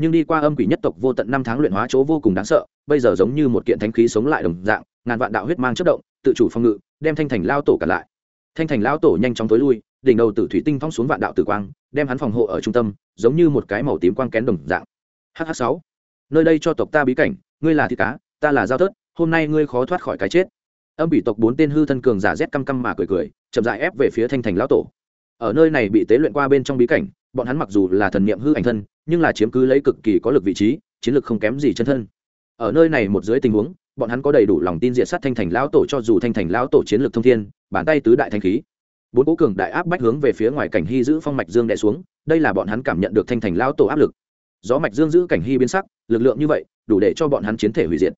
nhưng đi qua âm quỷ nhất tộc vô tận năm tháng luyện hóa chỗ vô cùng đáng sợ, bây giờ giống như một kiện thánh khí sống lại đồng dạng, ngàn vạn đạo huyết mang chất động, tự chủ phong ngự, đem thanh thành lao tổ cả lại. Thanh thành lao tổ nhanh chóng tối lui, đỉnh đầu tử thủy tinh phong xuống vạn đạo tử quang, đem hắn phòng hộ ở trung tâm, giống như một cái màu tím quang kén đồng dạng. Hh sáu, nơi đây cho tộc ta bí cảnh, ngươi là thịt cá, ta là giao tớt hôm nay ngươi khó thoát khỏi cái chết. Âm bị tộc bốn tên hư thân cường giả rét căm căm mà cười cười, chậm dại ép về phía thanh thành lão tổ. Ở nơi này bị tế luyện qua bên trong bí cảnh, bọn hắn mặc dù là thần niệm hư ảnh thân nhưng là chiếm cứ lấy cực kỳ có lực vị trí, chiến lược không kém gì chân thân. Ở nơi này một dưới tình huống, bọn hắn có đầy đủ lòng tin diện sát thanh thành lão tổ cho dù thanh thành lão tổ chiến lược thông thiên, bàn tay tứ đại thanh khí. Bốn cố cường đại áp bách hướng về phía ngoài cảnh hy giữ phong mạch dương đè xuống, đây là bọn hắn cảm nhận được thanh thành lão tổ áp lực. Gió mạch dương giữ cảnh hy biến sắc, lực lượng như vậy, đủ để cho bọn hắn chiến thể hủy diệt.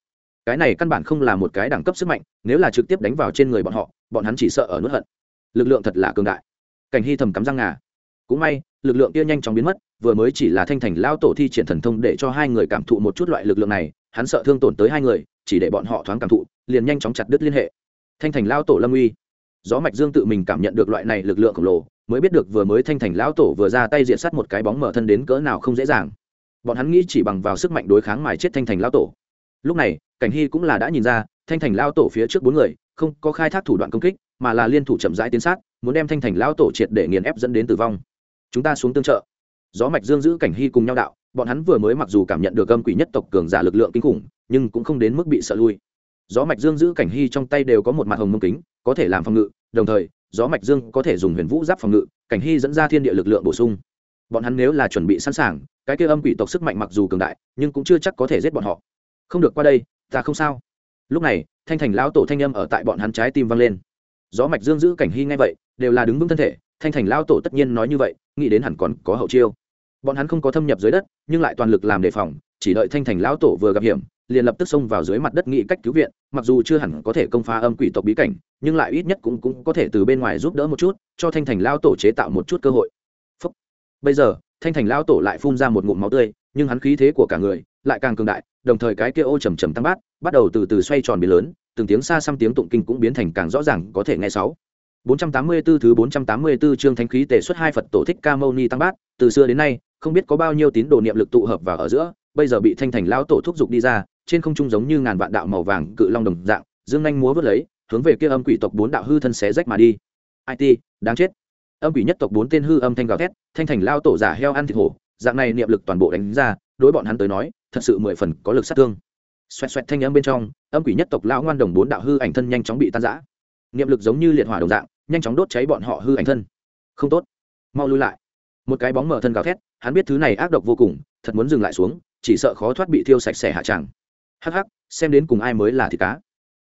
Cái này căn bản không là một cái đẳng cấp sức mạnh, nếu là trực tiếp đánh vào trên người bọn họ, bọn hắn chỉ sợ ở nuốt hận. Lực lượng thật là cường đại. Cảnh hy thầm cắm răng ngà. Cũng may, lực lượng kia nhanh chóng biến mất vừa mới chỉ là thanh thành lao tổ thi triển thần thông để cho hai người cảm thụ một chút loại lực lượng này, hắn sợ thương tổn tới hai người, chỉ để bọn họ thoáng cảm thụ, liền nhanh chóng chặt đứt liên hệ. Thanh thành lao tổ lâm uy. Gió mạch dương tự mình cảm nhận được loại này lực lượng khổng lồ, mới biết được vừa mới thanh thành lão tổ vừa ra tay diện sát một cái bóng mở thân đến cỡ nào không dễ dàng. Bọn hắn nghĩ chỉ bằng vào sức mạnh đối kháng mài chết thanh thành lão tổ. Lúc này, cảnh hy cũng là đã nhìn ra, thanh thành lao tổ phía trước bốn người, không có khai thác thủ đoạn công kích, mà là liên thủ chậm rãi tiến sát, muốn đem thanh thành lao tổ triệt để nghiền ép dẫn đến tử vong. Chúng ta xuống tương trợ gió mạch dương giữ cảnh hy cùng nhau đạo, bọn hắn vừa mới mặc dù cảm nhận được âm quỷ nhất tộc cường giả lực lượng kinh khủng, nhưng cũng không đến mức bị sợ lui. Gió mạch dương giữ cảnh hy trong tay đều có một mặt hồng mông kính, có thể làm phòng ngự, đồng thời, gió mạch dương có thể dùng huyền vũ giáp phòng ngự, cảnh hy dẫn ra thiên địa lực lượng bổ sung. Bọn hắn nếu là chuẩn bị sẵn sàng, cái kia âm quỷ tộc sức mạnh mặc dù cường đại, nhưng cũng chưa chắc có thể giết bọn họ. Không được qua đây, ta không sao. Lúc này, thanh thành lão tổ thanh âm ở tại bọn hắn trái tim vang lên. Gió mạch dương giữ cảnh hy ngay vậy, đều là đứng vững thân thể, thanh thành lão tổ tất nhiên nói như vậy, nghĩ đến hẳn còn có hậu chiêu bọn hắn không có thâm nhập dưới đất nhưng lại toàn lực làm đề phòng chỉ đợi thanh thành lão tổ vừa gặp hiểm liền lập tức xông vào dưới mặt đất nghị cách cứu viện mặc dù chưa hẳn có thể công phá âm quỷ tộc bí cảnh nhưng lại ít nhất cũng cũng có thể từ bên ngoài giúp đỡ một chút cho thanh thành lão tổ chế tạo một chút cơ hội Phúc. bây giờ thanh thành lão tổ lại phun ra một ngụm máu tươi nhưng hắn khí thế của cả người lại càng cường đại đồng thời cái kia ô trầm trầm tăng bát bắt đầu từ từ xoay tròn biến lớn từng tiếng xa xăm tiếng tụng kinh cũng biến thành càng rõ ràng có thể nghe sáu 484 thứ 484 chương thánh khí tề xuất hai Phật tổ thích Ca Mâu Ni tăng bát, từ xưa đến nay, không biết có bao nhiêu tín đồ niệm lực tụ hợp vào ở giữa, bây giờ bị thanh thành lão tổ thúc dục đi ra, trên không trung giống như ngàn vạn đạo màu vàng cự long đồng dạng, dương nhanh múa vút lấy, hướng về kia âm quỷ tộc bốn đạo hư thân xé rách mà đi. IT, đáng chết. Âm quỷ nhất tộc bốn tên hư âm thanh gào thét, thanh thành lão tổ giả heo ăn thịt hổ, dạng này niệm lực toàn bộ đánh ra, đối bọn hắn tới nói, thật sự mười phần có lực sát thương. Xoẹt xoẹt thanh âm bên trong, âm quỷ nhất tộc lão ngoan đồng bốn đạo hư ảnh thân nhanh chóng bị tan rã. Niệm lực giống như liệt hỏa đồng dạng, nhanh chóng đốt cháy bọn họ hư ảnh thân không tốt mau lui lại một cái bóng mở thân gào thét hắn biết thứ này ác độc vô cùng, thật muốn dừng lại xuống, chỉ sợ khó thoát bị thiêu sạch sẽ hạ tràng hắc hắc, xem đến cùng ai mới là thịt cá.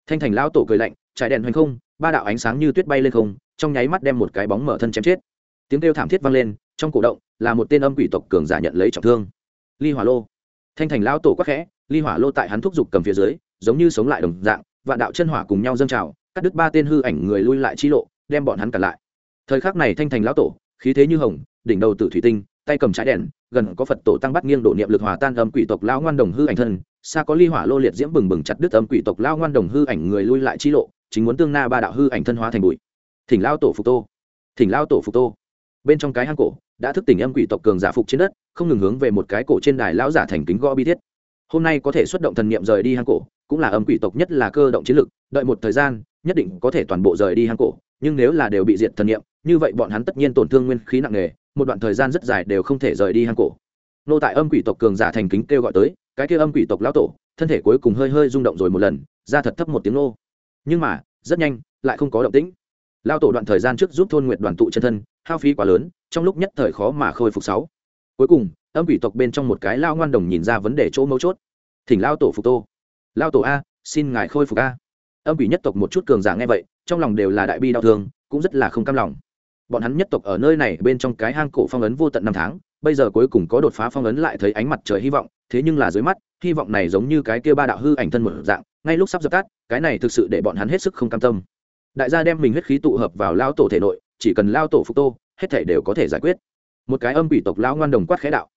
Thanh thành lão tổ cười lạnh, trải đèn hoành không, ba đạo ánh sáng như tuyết bay lên không, trong nháy mắt đem một cái bóng mở thân chém chết. Tiếng kêu thảm thiết vang lên, trong cổ động, là một tên âm quỷ tộc cường giả nhận lấy trọng thương. Ly hỏa lô. Thanh thành lão tổ quắc khẽ, ly hỏa lô tại hắn thúc giục cầm phía dưới, giống như sống lại đồng dạng, vạn đạo chân hỏa cùng nhau dâng trào, cắt đứt ba tên hư ảnh người lui lại chi lộ, đem bọn hắn cản lại. Thời khắc này thanh thành lão tổ, khí thế như hồng, đỉnh đầu tử thủy tinh tay cầm trái đèn, gần có phật tổ tăng bắt nghiêng đổ niệm lực hòa tan âm quỷ tộc lao ngoan đồng hư ảnh thân, xa có ly hỏa lô liệt diễm bừng bừng chặt đứt âm quỷ tộc lao ngoan đồng hư ảnh người lui lại chi lộ, chính muốn tương na ba đạo hư ảnh thân hóa thành bụi. Thỉnh lao tổ phục tô. Thỉnh lao tổ phục tô. Bên trong cái hang cổ, đã thức tỉnh âm quỷ tộc cường giả phục trên đất, không ngừng hướng về một cái cổ trên đài lão giả thành kính gõ bi thiết. Hôm nay có thể xuất động thần niệm rời đi hang cổ, cũng là âm quỷ tộc nhất là cơ động chiến lực, đợi một thời gian, nhất định có thể toàn bộ rời đi hang cổ, nhưng nếu là đều bị diệt thần niệm, như vậy bọn hắn tất nhiên tổn thương nguyên khí nặng nề một đoạn thời gian rất dài đều không thể rời đi hang cổ. Nô tại âm quỷ tộc cường giả thành kính kêu gọi tới, cái kia âm quỷ tộc lão tổ, thân thể cuối cùng hơi hơi rung động rồi một lần ra thật thấp một tiếng nô. Nhưng mà, rất nhanh, lại không có động tĩnh. Lao tổ đoạn thời gian trước giúp thôn nguyện đoàn tụ chân thân, hao phí quá lớn, trong lúc nhất thời khó mà khôi phục sáu. Cuối cùng, âm quỷ tộc bên trong một cái lao ngoan đồng nhìn ra vấn đề chỗ mấu chốt. Thỉnh lao tổ phục tô. Lao tổ a, xin ngài khôi phục a. Âm quỷ nhất tộc một chút cường giả nghe vậy, trong lòng đều là đại bi đau thương, cũng rất là không cam lòng bọn hắn nhất tộc ở nơi này bên trong cái hang cổ phong ấn vô tận năm tháng, bây giờ cuối cùng có đột phá phong ấn lại thấy ánh mặt trời hy vọng, thế nhưng là dưới mắt, hy vọng này giống như cái kia ba đạo hư ảnh thân một dạng, ngay lúc sắp dập tắt, cái này thực sự để bọn hắn hết sức không cam tâm. Đại gia đem mình huyết khí tụ hợp vào lao tổ thể nội, chỉ cần lao tổ phục tô, hết thể đều có thể giải quyết. Một cái âm quỷ tộc lao ngoan đồng quát khẽ đạo.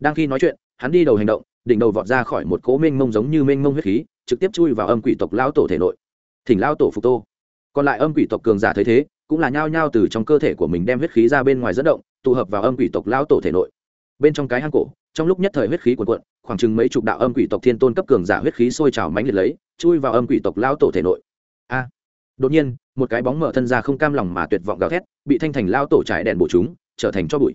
Đang khi nói chuyện, hắn đi đầu hành động, đỉnh đầu vọt ra khỏi một cỗ mênh mông giống như mênh mông huyết khí, trực tiếp chui vào âm quỷ tộc lao tổ thể nội. Thỉnh lao tổ phục tô. Còn lại âm quỷ tộc cường giả thấy thế cũng là nhao nhao từ trong cơ thể của mình đem huyết khí ra bên ngoài dẫn động, tụ hợp vào âm quỷ tộc lao tổ thể nội. Bên trong cái hang cổ, trong lúc nhất thời huyết khí cuồn cuộn, khoảng chừng mấy chục đạo âm quỷ tộc thiên tôn cấp cường giả huyết khí sôi trào mãnh liệt lấy, chui vào âm quỷ tộc lao tổ thể nội. A! Đột nhiên, một cái bóng mở thân ra không cam lòng mà tuyệt vọng gào thét, bị thanh thành lao tổ trải đèn bổ chúng, trở thành cho bụi.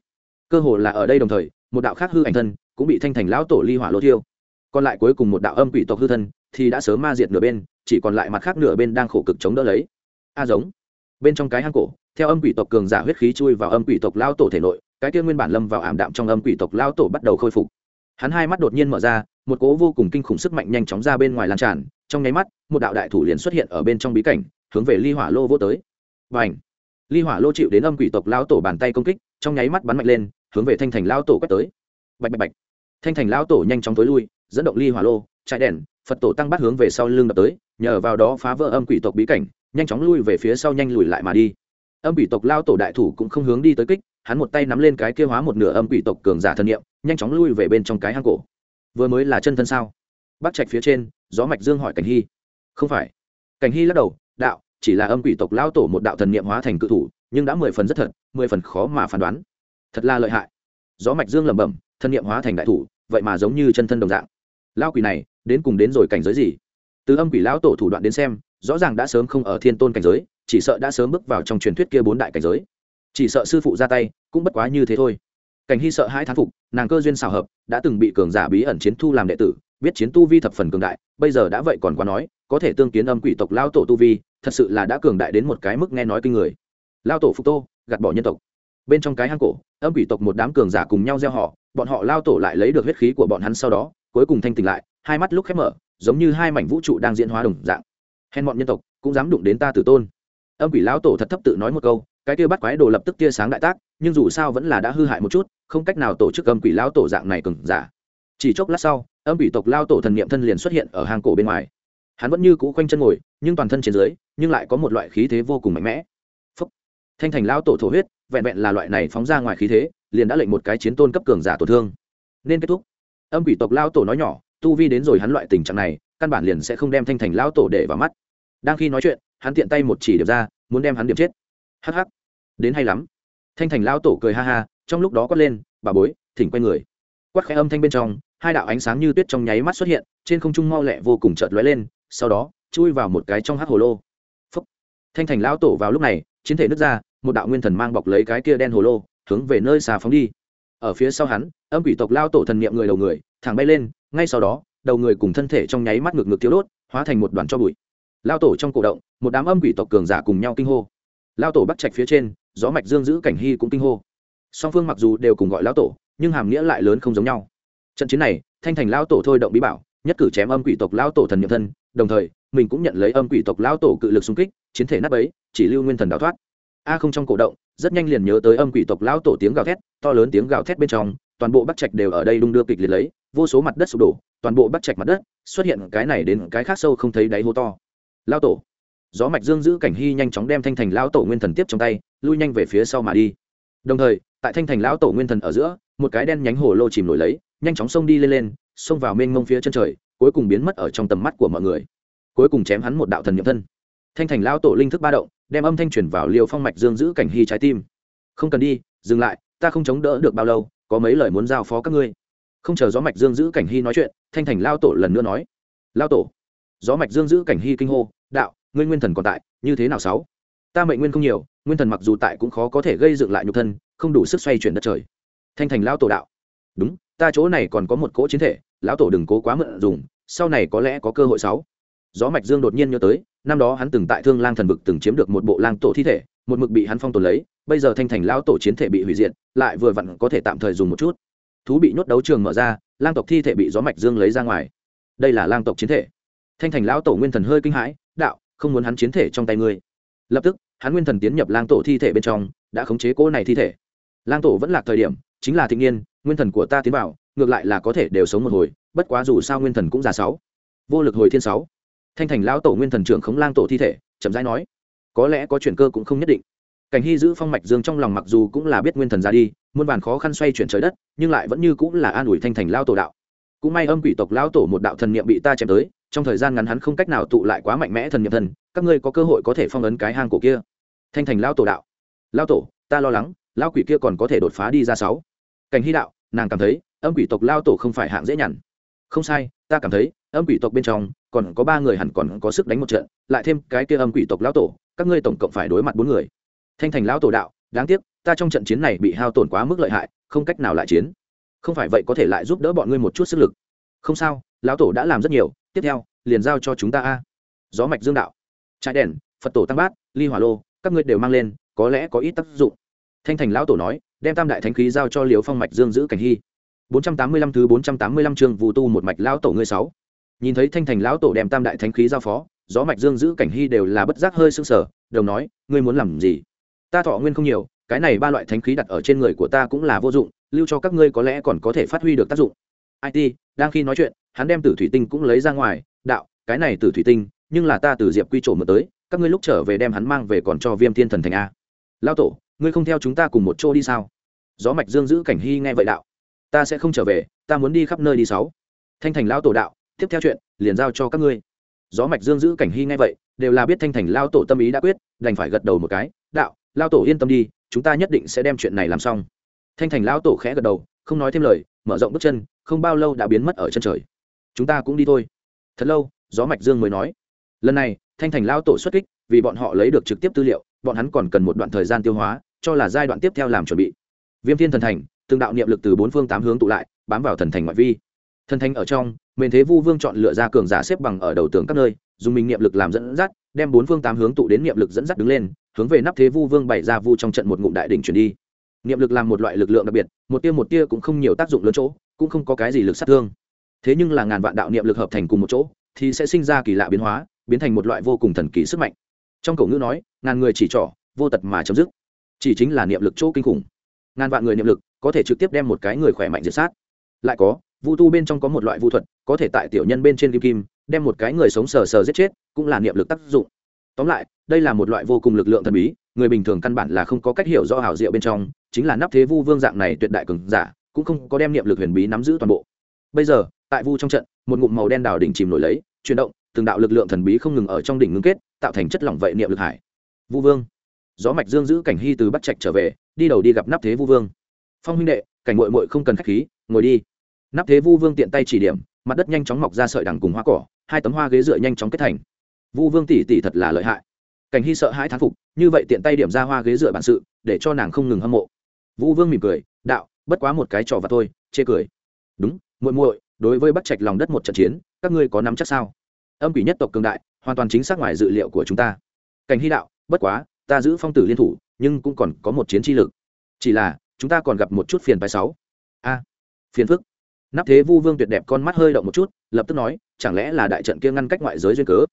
Cơ hồ là ở đây đồng thời, một đạo khác hư ảnh thân cũng bị thanh thành lão tổ ly hỏa lô thiêu. Còn lại cuối cùng một đạo âm quỷ tộc hư thân thì đã sớm ma diệt nửa bên, chỉ còn lại mặt khác nửa bên đang khổ cực chống đỡ lấy. A giống! Bên trong cái hang cổ, theo âm quỷ tộc cường giả huyết khí chui vào âm quỷ tộc lao tổ thể nội, cái kia nguyên bản lâm vào ảm đạm trong âm quỷ tộc lao tổ bắt đầu khôi phục. Hắn hai mắt đột nhiên mở ra, một cố vô cùng kinh khủng sức mạnh nhanh chóng ra bên ngoài lan tràn, trong nháy mắt, một đạo đại thủ liền xuất hiện ở bên trong bí cảnh, hướng về ly hỏa lô vô tới. Và ảnh ly hỏa lô chịu đến âm quỷ tộc lao tổ bàn tay công kích, trong nháy mắt bắn mạnh lên, hướng về thanh thành lao tổ quét tới. Bạch bạch bạch! Thanh thành lao tổ nhanh chóng tối lui, dẫn động ly hỏa lô chạy đèn, phật tổ tăng bắt hướng về sau lưng đập tới, nhờ vào đó phá vỡ âm quỷ tộc bí cảnh nhanh chóng lui về phía sau nhanh lùi lại mà đi. Âm quỷ tộc lao tổ đại thủ cũng không hướng đi tới kích, hắn một tay nắm lên cái kia hóa một nửa âm quỷ tộc cường giả thân nhiệm nhanh chóng lui về bên trong cái hang cổ. Vừa mới là chân thân sao? Bắc trạch phía trên, gió mạch dương hỏi cảnh hy. Không phải. Cảnh hy lắc đầu, đạo, chỉ là âm quỷ tộc lao tổ một đạo thần niệm hóa thành cự thủ, nhưng đã mười phần rất thật, mười phần khó mà phán đoán. Thật là lợi hại. Gió mạch dương lẩm bẩm thân niệm hóa thành đại thủ, vậy mà giống như chân thân đồng dạng. Lao quỷ này, đến cùng đến rồi cảnh giới gì? Từ âm quỷ lão tổ thủ đoạn đến xem rõ ràng đã sớm không ở thiên tôn cảnh giới, chỉ sợ đã sớm bước vào trong truyền thuyết kia bốn đại cảnh giới. Chỉ sợ sư phụ ra tay, cũng bất quá như thế thôi. Cảnh hy sợ hai thán phục, nàng cơ duyên xào hợp, đã từng bị cường giả bí ẩn chiến thu làm đệ tử, biết chiến tu vi thập phần cường đại, bây giờ đã vậy còn quá nói, có thể tương kiến âm quỷ tộc lao tổ tu vi, thật sự là đã cường đại đến một cái mức nghe nói kinh người. Lao tổ phục tô, gạt bỏ nhân tộc. Bên trong cái hang cổ, âm quỷ tộc một đám cường giả cùng nhau gieo họ, bọn họ lao tổ lại lấy được huyết khí của bọn hắn sau đó, cuối cùng thanh tỉnh lại, hai mắt lúc khép mở, giống như hai mảnh vũ trụ đang diễn hóa đồng dạng hèn bọn nhân tộc cũng dám đụng đến ta tử tôn. Âm quỷ lão tổ thật thấp tự nói một câu, cái kia bắt quái đồ lập tức tia sáng đại tác, nhưng dù sao vẫn là đã hư hại một chút, không cách nào tổ chức âm quỷ lão tổ dạng này cừng giả. Chỉ chốc lát sau, âm quỷ tộc lao tổ thần niệm thân liền xuất hiện ở hang cổ bên ngoài. Hắn vẫn như cũ quanh chân ngồi, nhưng toàn thân trên dưới, nhưng lại có một loại khí thế vô cùng mạnh mẽ. Phúc. thanh thành lao tổ thổ huyết, vẹn vẹn là loại này phóng ra ngoài khí thế, liền đã lệnh một cái chiến tôn cấp cường giả tổn thương. Nên kết thúc. Âm quỷ tộc lao tổ nói nhỏ tu vi đến rồi hắn loại tình trạng này, căn bản liền sẽ không đem thanh thành Lão tổ để vào mắt. Đang khi nói chuyện, hắn tiện tay một chỉ điểm ra, muốn đem hắn điểm chết. Hắc hắc. Đến hay lắm. Thanh thành Lão tổ cười ha ha, trong lúc đó quát lên, bà bối, thỉnh quay người. Quát khẽ âm thanh bên trong, hai đạo ánh sáng như tuyết trong nháy mắt xuất hiện, trên không trung mau lẹ vô cùng chợt lóe lên, sau đó, chui vào một cái trong hắc hồ lô. Phúc. thanh thành Lão tổ vào lúc này, chiến thể nứt ra, một đạo nguyên thần mang bọc lấy cái kia đen hồ lô, hướng về nơi xà phóng đi. Ở phía sau hắn, âm quỷ tộc lao tổ thần niệm người đầu người, thẳng bay lên ngay sau đó, đầu người cùng thân thể trong nháy mắt ngực ngực thiếu đốt, hóa thành một đoàn cho bụi. Lao tổ trong cổ động, một đám âm quỷ tộc cường giả cùng nhau kinh hô. Lao tổ bắt trạch phía trên, gió mạch dương giữ cảnh hy cũng kinh hô. Song phương mặc dù đều cùng gọi lao tổ, nhưng hàm nghĩa lại lớn không giống nhau. Trận chiến này, thanh thành lao tổ thôi động bí bảo, nhất cử chém âm quỷ tộc lao tổ thần nhiệm thân, đồng thời, mình cũng nhận lấy âm quỷ tộc lao tổ cự lực xung kích, chiến thể nắp ấy chỉ lưu nguyên thần đào thoát. A không trong cổ động, rất nhanh liền nhớ tới âm quỷ tộc lao tổ tiếng gào thét, to lớn tiếng gào thét bên trong, toàn bộ bắc trạch đều ở đây đung đưa kịch liệt lấy vô số mặt đất sụp đổ, toàn bộ bắc trạch mặt đất, xuất hiện cái này đến cái khác sâu không thấy đáy hố to. Lao tổ. Gió mạch dương giữ cảnh hy nhanh chóng đem thanh thành lao tổ nguyên thần tiếp trong tay, lui nhanh về phía sau mà đi. Đồng thời, tại thanh thành lão tổ nguyên thần ở giữa, một cái đen nhánh hồ lô chìm nổi lấy, nhanh chóng xông đi lên lên, xông vào mênh mông phía chân trời, cuối cùng biến mất ở trong tầm mắt của mọi người. Cuối cùng chém hắn một đạo thần nhiệm thân. Thanh thành lão tổ linh thức ba động, đem âm thanh chuyển vào liều phong mạch dương giữ cảnh hy trái tim. Không cần đi, dừng lại, ta không chống đỡ được bao lâu, có mấy lời muốn giao phó các ngươi không chờ gió mạch dương giữ cảnh hy nói chuyện, thanh thành lao tổ lần nữa nói, lao tổ, gió mạch dương giữ cảnh hy kinh hô, đạo, ngươi nguyên thần còn tại, như thế nào sáu? Ta mệnh nguyên không nhiều, nguyên thần mặc dù tại cũng khó có thể gây dựng lại nhục thân, không đủ sức xoay chuyển đất trời. Thanh thành lao tổ đạo, đúng, ta chỗ này còn có một cỗ chiến thể, lão tổ đừng cố quá mượn dùng, sau này có lẽ có cơ hội sáu. Gió mạch dương đột nhiên nhớ tới, năm đó hắn từng tại thương lang thần vực từng chiếm được một bộ lang tổ thi thể, một mực bị hắn phong tồn lấy, bây giờ thanh thành lão tổ chiến thể bị hủy diệt, lại vừa vặn có thể tạm thời dùng một chút thú bị nhốt đấu trường mở ra, lang tộc thi thể bị gió mạch dương lấy ra ngoài. Đây là lang tộc chiến thể. Thanh thành lão tổ nguyên thần hơi kinh hãi, đạo, không muốn hắn chiến thể trong tay ngươi. Lập tức, hắn nguyên thần tiến nhập lang tổ thi thể bên trong, đã khống chế cỗ này thi thể. Lang tổ vẫn là thời điểm, chính là thịnh niên, nguyên thần của ta tiến vào, ngược lại là có thể đều sống một hồi, bất quá dù sao nguyên thần cũng già sáu. Vô lực hồi thiên sáu. Thanh thành lão tổ nguyên thần trưởng khống lang tổ thi thể, chậm rãi nói, có lẽ có chuyển cơ cũng không nhất định cảnh hy giữ phong mạch dương trong lòng mặc dù cũng là biết nguyên thần ra đi, muôn vàn khó khăn xoay chuyển trời đất, nhưng lại vẫn như cũng là an ủi thanh thành lao tổ đạo. Cũng may âm quỷ tộc lao tổ một đạo thần niệm bị ta chém tới, trong thời gian ngắn hắn không cách nào tụ lại quá mạnh mẽ thần niệm thần, các ngươi có cơ hội có thể phong ấn cái hang cổ kia. Thanh thành lao tổ đạo. Lao tổ, ta lo lắng lao quỷ kia còn có thể đột phá đi ra sáu. Cảnh hy đạo, nàng cảm thấy, âm quỷ tộc lao tổ không phải hạng dễ nhằn. Không sai, ta cảm thấy, âm quỷ tộc bên trong, còn có ba người hẳn còn có sức đánh một trận, lại thêm cái kia âm quỷ tộc lao tổ, các ngươi tổng cộng phải đối mặt bốn người thanh thành lão tổ đạo, đáng tiếc, ta trong trận chiến này bị hao tổn quá mức lợi hại, không cách nào lại chiến. Không phải vậy có thể lại giúp đỡ bọn ngươi một chút sức lực. Không sao, lão tổ đã làm rất nhiều, tiếp theo, liền giao cho chúng ta a. Gió mạch dương đạo. Trái đèn, phật tổ tăng bát, ly hỏa lô, các ngươi đều mang lên, có lẽ có ít tác dụng. Thanh thành lão tổ nói, đem tam đại thánh khí giao cho liều phong mạch dương giữ cảnh hy. 485 thứ 485 chương vụ tu một mạch lão tổ ngươi sáu. Nhìn thấy thanh thành lão tổ đem tam đại thánh khí giao phó, gió mạch dương giữ cảnh hy đều là bất giác hơi sưng sở đồng nói, ngươi muốn làm gì? Ta thọ nguyên không nhiều, cái này ba loại thánh khí đặt ở trên người của ta cũng là vô dụng, lưu cho các ngươi có lẽ còn có thể phát huy được tác dụng. It đang khi nói chuyện, hắn đem tử thủy tinh cũng lấy ra ngoài, đạo, cái này tử thủy tinh, nhưng là ta từ diệp quy trổ mượn tới, các ngươi lúc trở về đem hắn mang về còn cho viêm thiên thần thành a. Lao tổ, ngươi không theo chúng ta cùng một chỗ đi sao? Gió mạch dương giữ cảnh hy nghe vậy đạo. Ta sẽ không trở về, ta muốn đi khắp nơi đi sáu. Thanh thành lao tổ đạo, tiếp theo chuyện, liền giao cho các ngươi. Gió mạch dương giữ cảnh hy nghe vậy, đều là biết thanh thành lao tổ tâm ý đã quyết, đành phải gật đầu một cái, đạo lao tổ yên tâm đi, chúng ta nhất định sẽ đem chuyện này làm xong. Thanh thành lao tổ khẽ gật đầu, không nói thêm lời, mở rộng bước chân, không bao lâu đã biến mất ở chân trời. Chúng ta cũng đi thôi. Thật lâu, gió mạch dương mới nói. Lần này, thanh thành lao tổ xuất kích, vì bọn họ lấy được trực tiếp tư liệu, bọn hắn còn cần một đoạn thời gian tiêu hóa, cho là giai đoạn tiếp theo làm chuẩn bị. Viêm thiên thần thành, từng đạo niệm lực từ bốn phương tám hướng tụ lại, bám vào thần thành ngoại vi. Thần thành ở trong, mền thế vu vương chọn lựa ra cường giả xếp bằng ở đầu tường các nơi dùng mình niệm lực làm dẫn dắt, đem bốn phương tám hướng tụ đến niệm lực dẫn dắt đứng lên, hướng về nắp thế vu vương bày ra vu trong trận một ngụm đại đỉnh chuyển đi. Niệm lực làm một loại lực lượng đặc biệt, một tia một tia cũng không nhiều tác dụng lớn chỗ, cũng không có cái gì lực sát thương. Thế nhưng là ngàn vạn đạo niệm lực hợp thành cùng một chỗ, thì sẽ sinh ra kỳ lạ biến hóa, biến thành một loại vô cùng thần kỳ sức mạnh. Trong cổ ngữ nói, ngàn người chỉ trỏ, vô tật mà chấm dứt. Chỉ chính là niệm lực chỗ kinh khủng. Ngàn vạn người niệm lực, có thể trực tiếp đem một cái người khỏe mạnh diệt sát. Lại có, vu tu bên trong có một loại vu thuật, có thể tại tiểu nhân bên trên kim kim đem một cái người sống sờ sờ giết chết, cũng là niệm lực tác dụng. Tóm lại, đây là một loại vô cùng lực lượng thần bí, người bình thường căn bản là không có cách hiểu rõ hảo diệu bên trong, chính là nắp thế vu vương dạng này tuyệt đại cường giả, cũng không có đem niệm lực huyền bí nắm giữ toàn bộ. Bây giờ, tại vu trong trận, một ngụm màu đen đào đỉnh chìm nổi lấy, chuyển động, từng đạo lực lượng thần bí không ngừng ở trong đỉnh ngưng kết, tạo thành chất lỏng vậy niệm lực hải. Vu vương. Gió mạch dương giữ cảnh hy từ bắt trạch trở về, đi đầu đi gặp nắp thế vu vương. Phong huynh đệ, cảnh mội mội không cần khách khí, ngồi đi. Nắp thế vu vương tiện tay chỉ điểm, mặt đất nhanh chóng mọc ra sợi đằng cùng hoa cỏ hai tấm hoa ghế dựa nhanh chóng kết thành. Vu vương tỷ tỷ thật là lợi hại. Cảnh hy sợ hãi thán phục, như vậy tiện tay điểm ra hoa ghế dựa bản sự, để cho nàng không ngừng hâm mộ. Vũ vương mỉm cười, đạo, bất quá một cái trò và thôi, chê cười. Đúng, muội muội, đối với bắc trạch lòng đất một trận chiến, các ngươi có nắm chắc sao? Âm quỷ nhất tộc cường đại, hoàn toàn chính xác ngoài dự liệu của chúng ta. Cảnh hy đạo, bất quá, ta giữ phong tử liên thủ, nhưng cũng còn có một chiến chi lực. Chỉ là, chúng ta còn gặp một chút phiền bài sáu. A, phiền phức nắp thế vu vương tuyệt đẹp con mắt hơi động một chút, lập tức nói, chẳng lẽ là đại trận kia ngăn cách ngoại giới duyên cớ?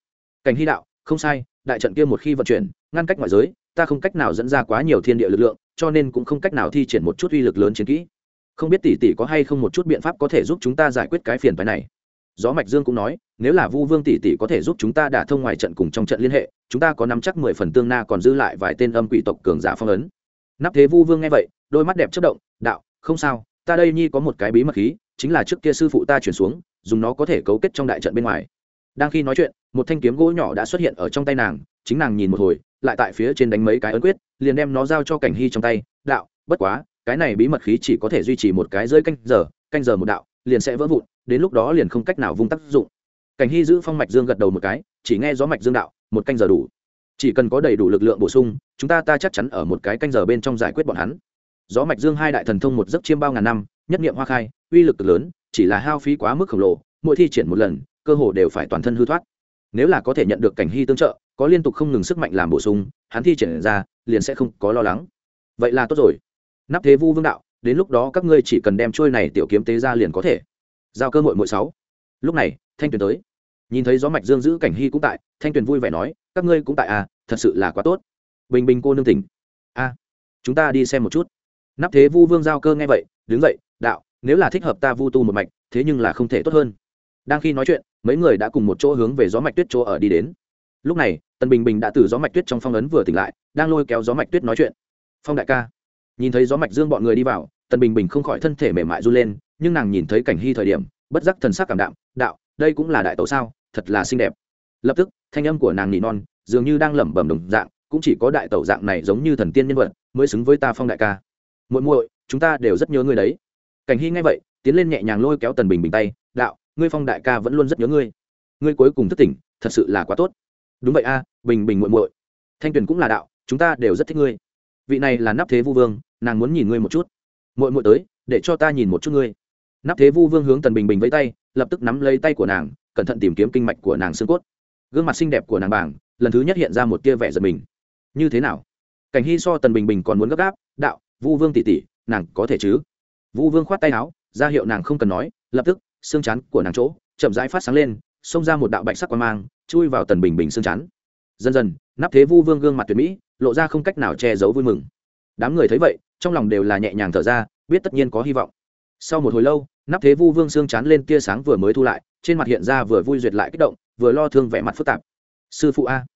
Cảnh hy đạo, không sai, đại trận kia một khi vận chuyển, ngăn cách ngoại giới, ta không cách nào dẫn ra quá nhiều thiên địa lực lượng, cho nên cũng không cách nào thi triển một chút uy lực lớn chiến kỹ. Không biết tỷ tỷ có hay không một chút biện pháp có thể giúp chúng ta giải quyết cái phiền phái này? Gió mạch dương cũng nói, nếu là vu vương tỷ tỷ có thể giúp chúng ta đả thông ngoài trận cùng trong trận liên hệ, chúng ta có nắm chắc mười phần tương na còn dư lại vài tên âm quỷ tộc cường giả phong ấn. Nắp thế vu vương nghe vậy, đôi mắt đẹp chất động, đạo, không sao, ta đây nhi có một cái bí mật khí chính là trước kia sư phụ ta chuyển xuống, dùng nó có thể cấu kết trong đại trận bên ngoài. Đang khi nói chuyện, một thanh kiếm gỗ nhỏ đã xuất hiện ở trong tay nàng, chính nàng nhìn một hồi, lại tại phía trên đánh mấy cái ấn quyết, liền đem nó giao cho cảnh hy trong tay, đạo, bất quá, cái này bí mật khí chỉ có thể duy trì một cái rơi canh giờ canh giờ một đạo, liền sẽ vỡ vụn, đến lúc đó liền không cách nào vung tác dụng. Cảnh hy giữ phong mạch dương gật đầu một cái, chỉ nghe gió mạch dương đạo, một canh giờ đủ. Chỉ cần có đầy đủ lực lượng bổ sung, chúng ta ta chắc chắn ở một cái canh giờ bên trong giải quyết bọn hắn gió mạch dương hai đại thần thông một giấc chiêm bao ngàn năm, nhất nghiệm hoa khai, uy lực cực lớn, chỉ là hao phí quá mức khổng lồ, mỗi thi triển một lần, cơ hồ đều phải toàn thân hư thoát. Nếu là có thể nhận được cảnh hy tương trợ, có liên tục không ngừng sức mạnh làm bổ sung, hắn thi triển ra, liền sẽ không có lo lắng. Vậy là tốt rồi. Nắp thế vu vương đạo, đến lúc đó các ngươi chỉ cần đem trôi này tiểu kiếm tế ra liền có thể. Giao cơ hội mỗi sáu. Lúc này, thanh tuyền tới. Nhìn thấy gió mạch dương giữ cảnh hy cũng tại, thanh tuyền vui vẻ nói, các ngươi cũng tại à thật sự là quá tốt. Bình bình cô nương tỉnh. A chúng ta đi xem một chút nắp thế vu vương giao cơ nghe vậy, đứng dậy, đạo, nếu là thích hợp ta vu tu một mạch, thế nhưng là không thể tốt hơn. Đang khi nói chuyện, mấy người đã cùng một chỗ hướng về gió mạch tuyết chỗ ở đi đến. Lúc này, tần bình bình đã từ gió mạch tuyết trong phong ấn vừa tỉnh lại, đang lôi kéo gió mạch tuyết nói chuyện. Phong đại ca. Nhìn thấy gió mạch dương bọn người đi vào, tần bình bình không khỏi thân thể mềm mại du lên, nhưng nàng nhìn thấy cảnh hy thời điểm, bất giác thần sắc cảm đạm, đạo, đây cũng là đại tẩu sao, thật là xinh đẹp. Lập tức, thanh âm của nàng nỉ non, dường như đang lẩm bẩm đồng dạng, cũng chỉ có đại tẩu dạng này giống như thần tiên nhân vật, mới xứng với ta phong đại ca muội muội, chúng ta đều rất nhớ ngươi đấy. Cảnh hy nghe vậy, tiến lên nhẹ nhàng lôi kéo tần bình bình tay, đạo, ngươi phong đại ca vẫn luôn rất nhớ ngươi. Ngươi cuối cùng thất tỉnh, thật sự là quá tốt. Đúng vậy a, bình bình muội muội. Thanh tuyền cũng là đạo, chúng ta đều rất thích ngươi. Vị này là nắp thế vu vương, nàng muốn nhìn ngươi một chút. Muội muội tới, để cho ta nhìn một chút ngươi. Nắp thế vu vương hướng tần bình bình với tay, lập tức nắm lấy tay của nàng, cẩn thận tìm kiếm kinh mạch của nàng xương cốt. Gương mặt xinh đẹp của nàng bảng, lần thứ nhất hiện ra một tia vẻ giật mình. Như thế nào? Cảnh hy so tần bình bình còn muốn gấp gáp, đạo vu vương tỷ tỷ, nàng có thể chứ? Vu vương khoát tay áo, ra hiệu nàng không cần nói, lập tức, xương chắn của nàng chỗ, chậm rãi phát sáng lên, xông ra một đạo bạch sắc quan mang, chui vào tần bình bình xương chắn dần dần, nắp thế vu vương gương mặt tuyệt mỹ, lộ ra không cách nào che giấu vui mừng. Đám người thấy vậy, trong lòng đều là nhẹ nhàng thở ra, biết tất nhiên có hy vọng. Sau một hồi lâu, nắp thế vu vương xương chán lên tia sáng vừa mới thu lại, trên mặt hiện ra vừa vui duyệt lại kích động, vừa lo thương vẻ mặt phức tạp. Sư phụ a,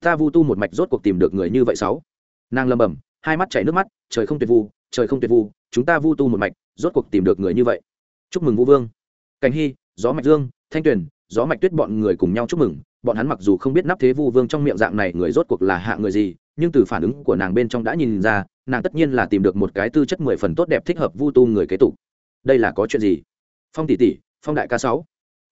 ta vu tu một mạch rốt cuộc tìm được người như vậy sáu. Nàng lầm bầm hai mắt chảy nước mắt, trời không tuyệt vu trời không tuyệt vu chúng ta vu tu một mạch, rốt cuộc tìm được người như vậy. Chúc mừng vũ vương. Cảnh hy, gió mạch dương, thanh tuyền, gió mạch tuyết bọn người cùng nhau chúc mừng. Bọn hắn mặc dù không biết nắp thế vu vương trong miệng dạng này người rốt cuộc là hạ người gì, nhưng từ phản ứng của nàng bên trong đã nhìn ra, nàng tất nhiên là tìm được một cái tư chất mười phần tốt đẹp thích hợp vu tu người kế tục. Đây là có chuyện gì? Phong tỷ tỷ, phong đại ca sáu.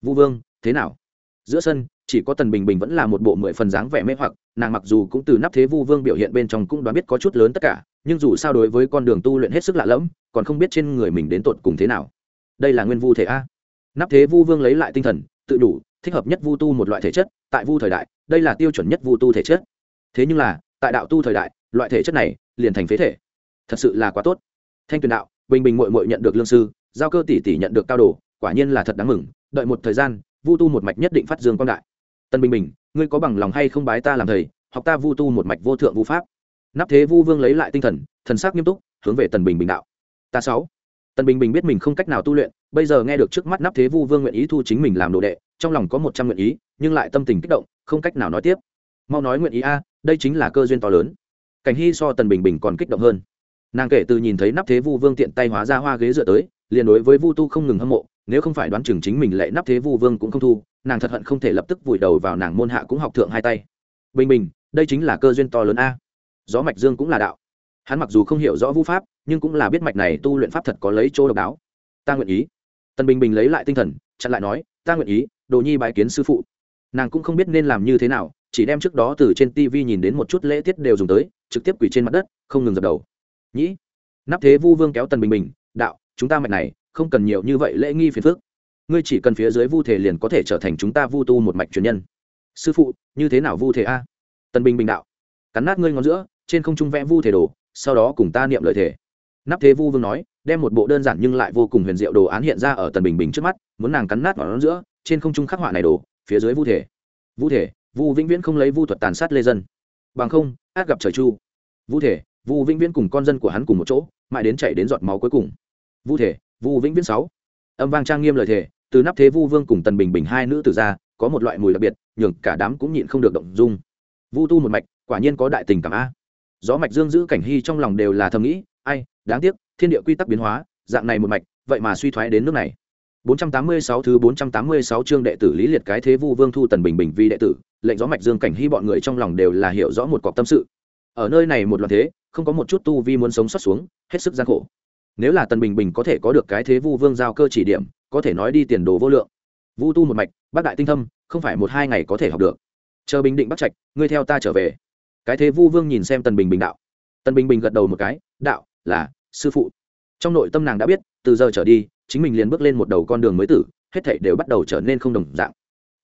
Vu vương, thế nào? Giữa sân chỉ có tần bình bình vẫn là một bộ mười phần dáng vẻ mê hoặc, nàng mặc dù cũng từ nắp thế vu vương biểu hiện bên trong cũng đoán biết có chút lớn tất cả, nhưng dù sao đối với con đường tu luyện hết sức lạ lẫm, còn không biết trên người mình đến tột cùng thế nào. Đây là nguyên vu thể a. Nắp thế vu vương lấy lại tinh thần, tự đủ, thích hợp nhất vu tu một loại thể chất, tại vu thời đại, đây là tiêu chuẩn nhất vu tu thể chất. Thế nhưng là, tại đạo tu thời đại, loại thể chất này liền thành phế thể. Thật sự là quá tốt. Thanh tuyền đạo, bình bình mội mội nhận được lương sư, giao cơ tỷ tỷ nhận được cao đồ, quả nhiên là thật đáng mừng, đợi một thời gian, vu tu một mạch nhất định phát dương quang đại tân bình bình, ngươi có bằng lòng hay không bái ta làm thầy, học ta vu tu một mạch vô thượng vu pháp. Nắp thế vu vương lấy lại tinh thần thần sắc nghiêm túc, hướng về tần bình bình đạo. Ta sáu. Tần bình bình biết mình không cách nào tu luyện, bây giờ nghe được trước mắt nắp thế vu vương nguyện ý thu chính mình làm đồ đệ, trong lòng có một trăm nguyện ý, nhưng lại tâm tình kích động, không cách nào nói tiếp. Mau nói nguyện ý a, đây chính là cơ duyên to lớn. Cảnh hy so tần bình bình còn kích động hơn. Nàng kể từ nhìn thấy nắp thế vu vương tiện tay hóa ra hoa ghế dựa tới, liền đối với vu tu không ngừng hâm mộ nếu không phải đoán chừng chính mình lệ nắp thế vu vương cũng không thu, nàng thật hận không thể lập tức vùi đầu vào nàng môn hạ cũng học thượng hai tay. Bình bình, đây chính là cơ duyên to lớn a. Gió mạch dương cũng là đạo. Hắn mặc dù không hiểu rõ vu pháp, nhưng cũng là biết mạch này tu luyện pháp thật có lấy chỗ độc đáo. Ta nguyện ý. Tần bình bình lấy lại tinh thần, chặn lại nói, ta nguyện ý, đồ nhi bài kiến sư phụ. Nàng cũng không biết nên làm như thế nào, chỉ đem trước đó từ trên tv nhìn đến một chút lễ tiết đều dùng tới, trực tiếp quỳ trên mặt đất, không ngừng dập đầu. Nhĩ, nắp thế vu vương kéo tần bình bình, đạo, chúng ta mạch này không cần nhiều như vậy lễ nghi phiền phức. Ngươi chỉ cần phía dưới vu thể liền có thể trở thành chúng ta vu tu một mạch truyền nhân. Sư phụ, như thế nào vu thể a? Tần bình bình đạo. Cắn nát ngươi ngón giữa, trên không trung vẽ vu thể đồ, sau đó cùng ta niệm lợi thể nắp thế vu vương nói, đem một bộ đơn giản nhưng lại vô cùng huyền diệu đồ án hiện ra ở tần bình bình trước mắt, muốn nàng cắn nát vào ngón giữa, trên không trung khắc họa này đồ, phía dưới vu thể. Vu thể, vu vĩnh viễn không lấy vu thuật tàn sát lê dân. Bằng không, át gặp trời chu. Vu thể, vu vĩnh viễn cùng con dân của hắn cùng một chỗ, mãi đến chạy đến giọt máu cuối cùng. Vu thể vu vĩnh viễn sáu âm vang trang nghiêm lời thề, từ nắp thế vu vương cùng tần bình bình hai nữ tử ra có một loại mùi đặc biệt nhường cả đám cũng nhịn không được động dung vu tu một mạch quả nhiên có đại tình cảm a gió mạch dương giữ cảnh hy trong lòng đều là thầm nghĩ ai đáng tiếc thiên địa quy tắc biến hóa dạng này một mạch vậy mà suy thoái đến nước này 486 thứ 486 chương đệ tử Lý Liệt cái thế Vu Vương thu Tần Bình Bình vi đệ tử, lệnh gió mạch Dương cảnh hy bọn người trong lòng đều là hiểu rõ một cọc tâm sự. Ở nơi này một loạn thế, không có một chút tu vi muốn sống sót xuống, hết sức gian khổ. Nếu là Tần Bình Bình có thể có được cái thế Vu Vương giao cơ chỉ điểm, có thể nói đi tiền đồ vô lượng. Vu tu một mạch, bác đại tinh thâm, không phải một hai ngày có thể học được. Chờ Bình Định bắt Trạch, ngươi theo ta trở về. Cái thế Vu Vương nhìn xem Tần Bình Bình đạo. Tần Bình Bình gật đầu một cái, đạo, là sư phụ. Trong nội tâm nàng đã biết, từ giờ trở đi, chính mình liền bước lên một đầu con đường mới tử hết thảy đều bắt đầu trở nên không đồng dạng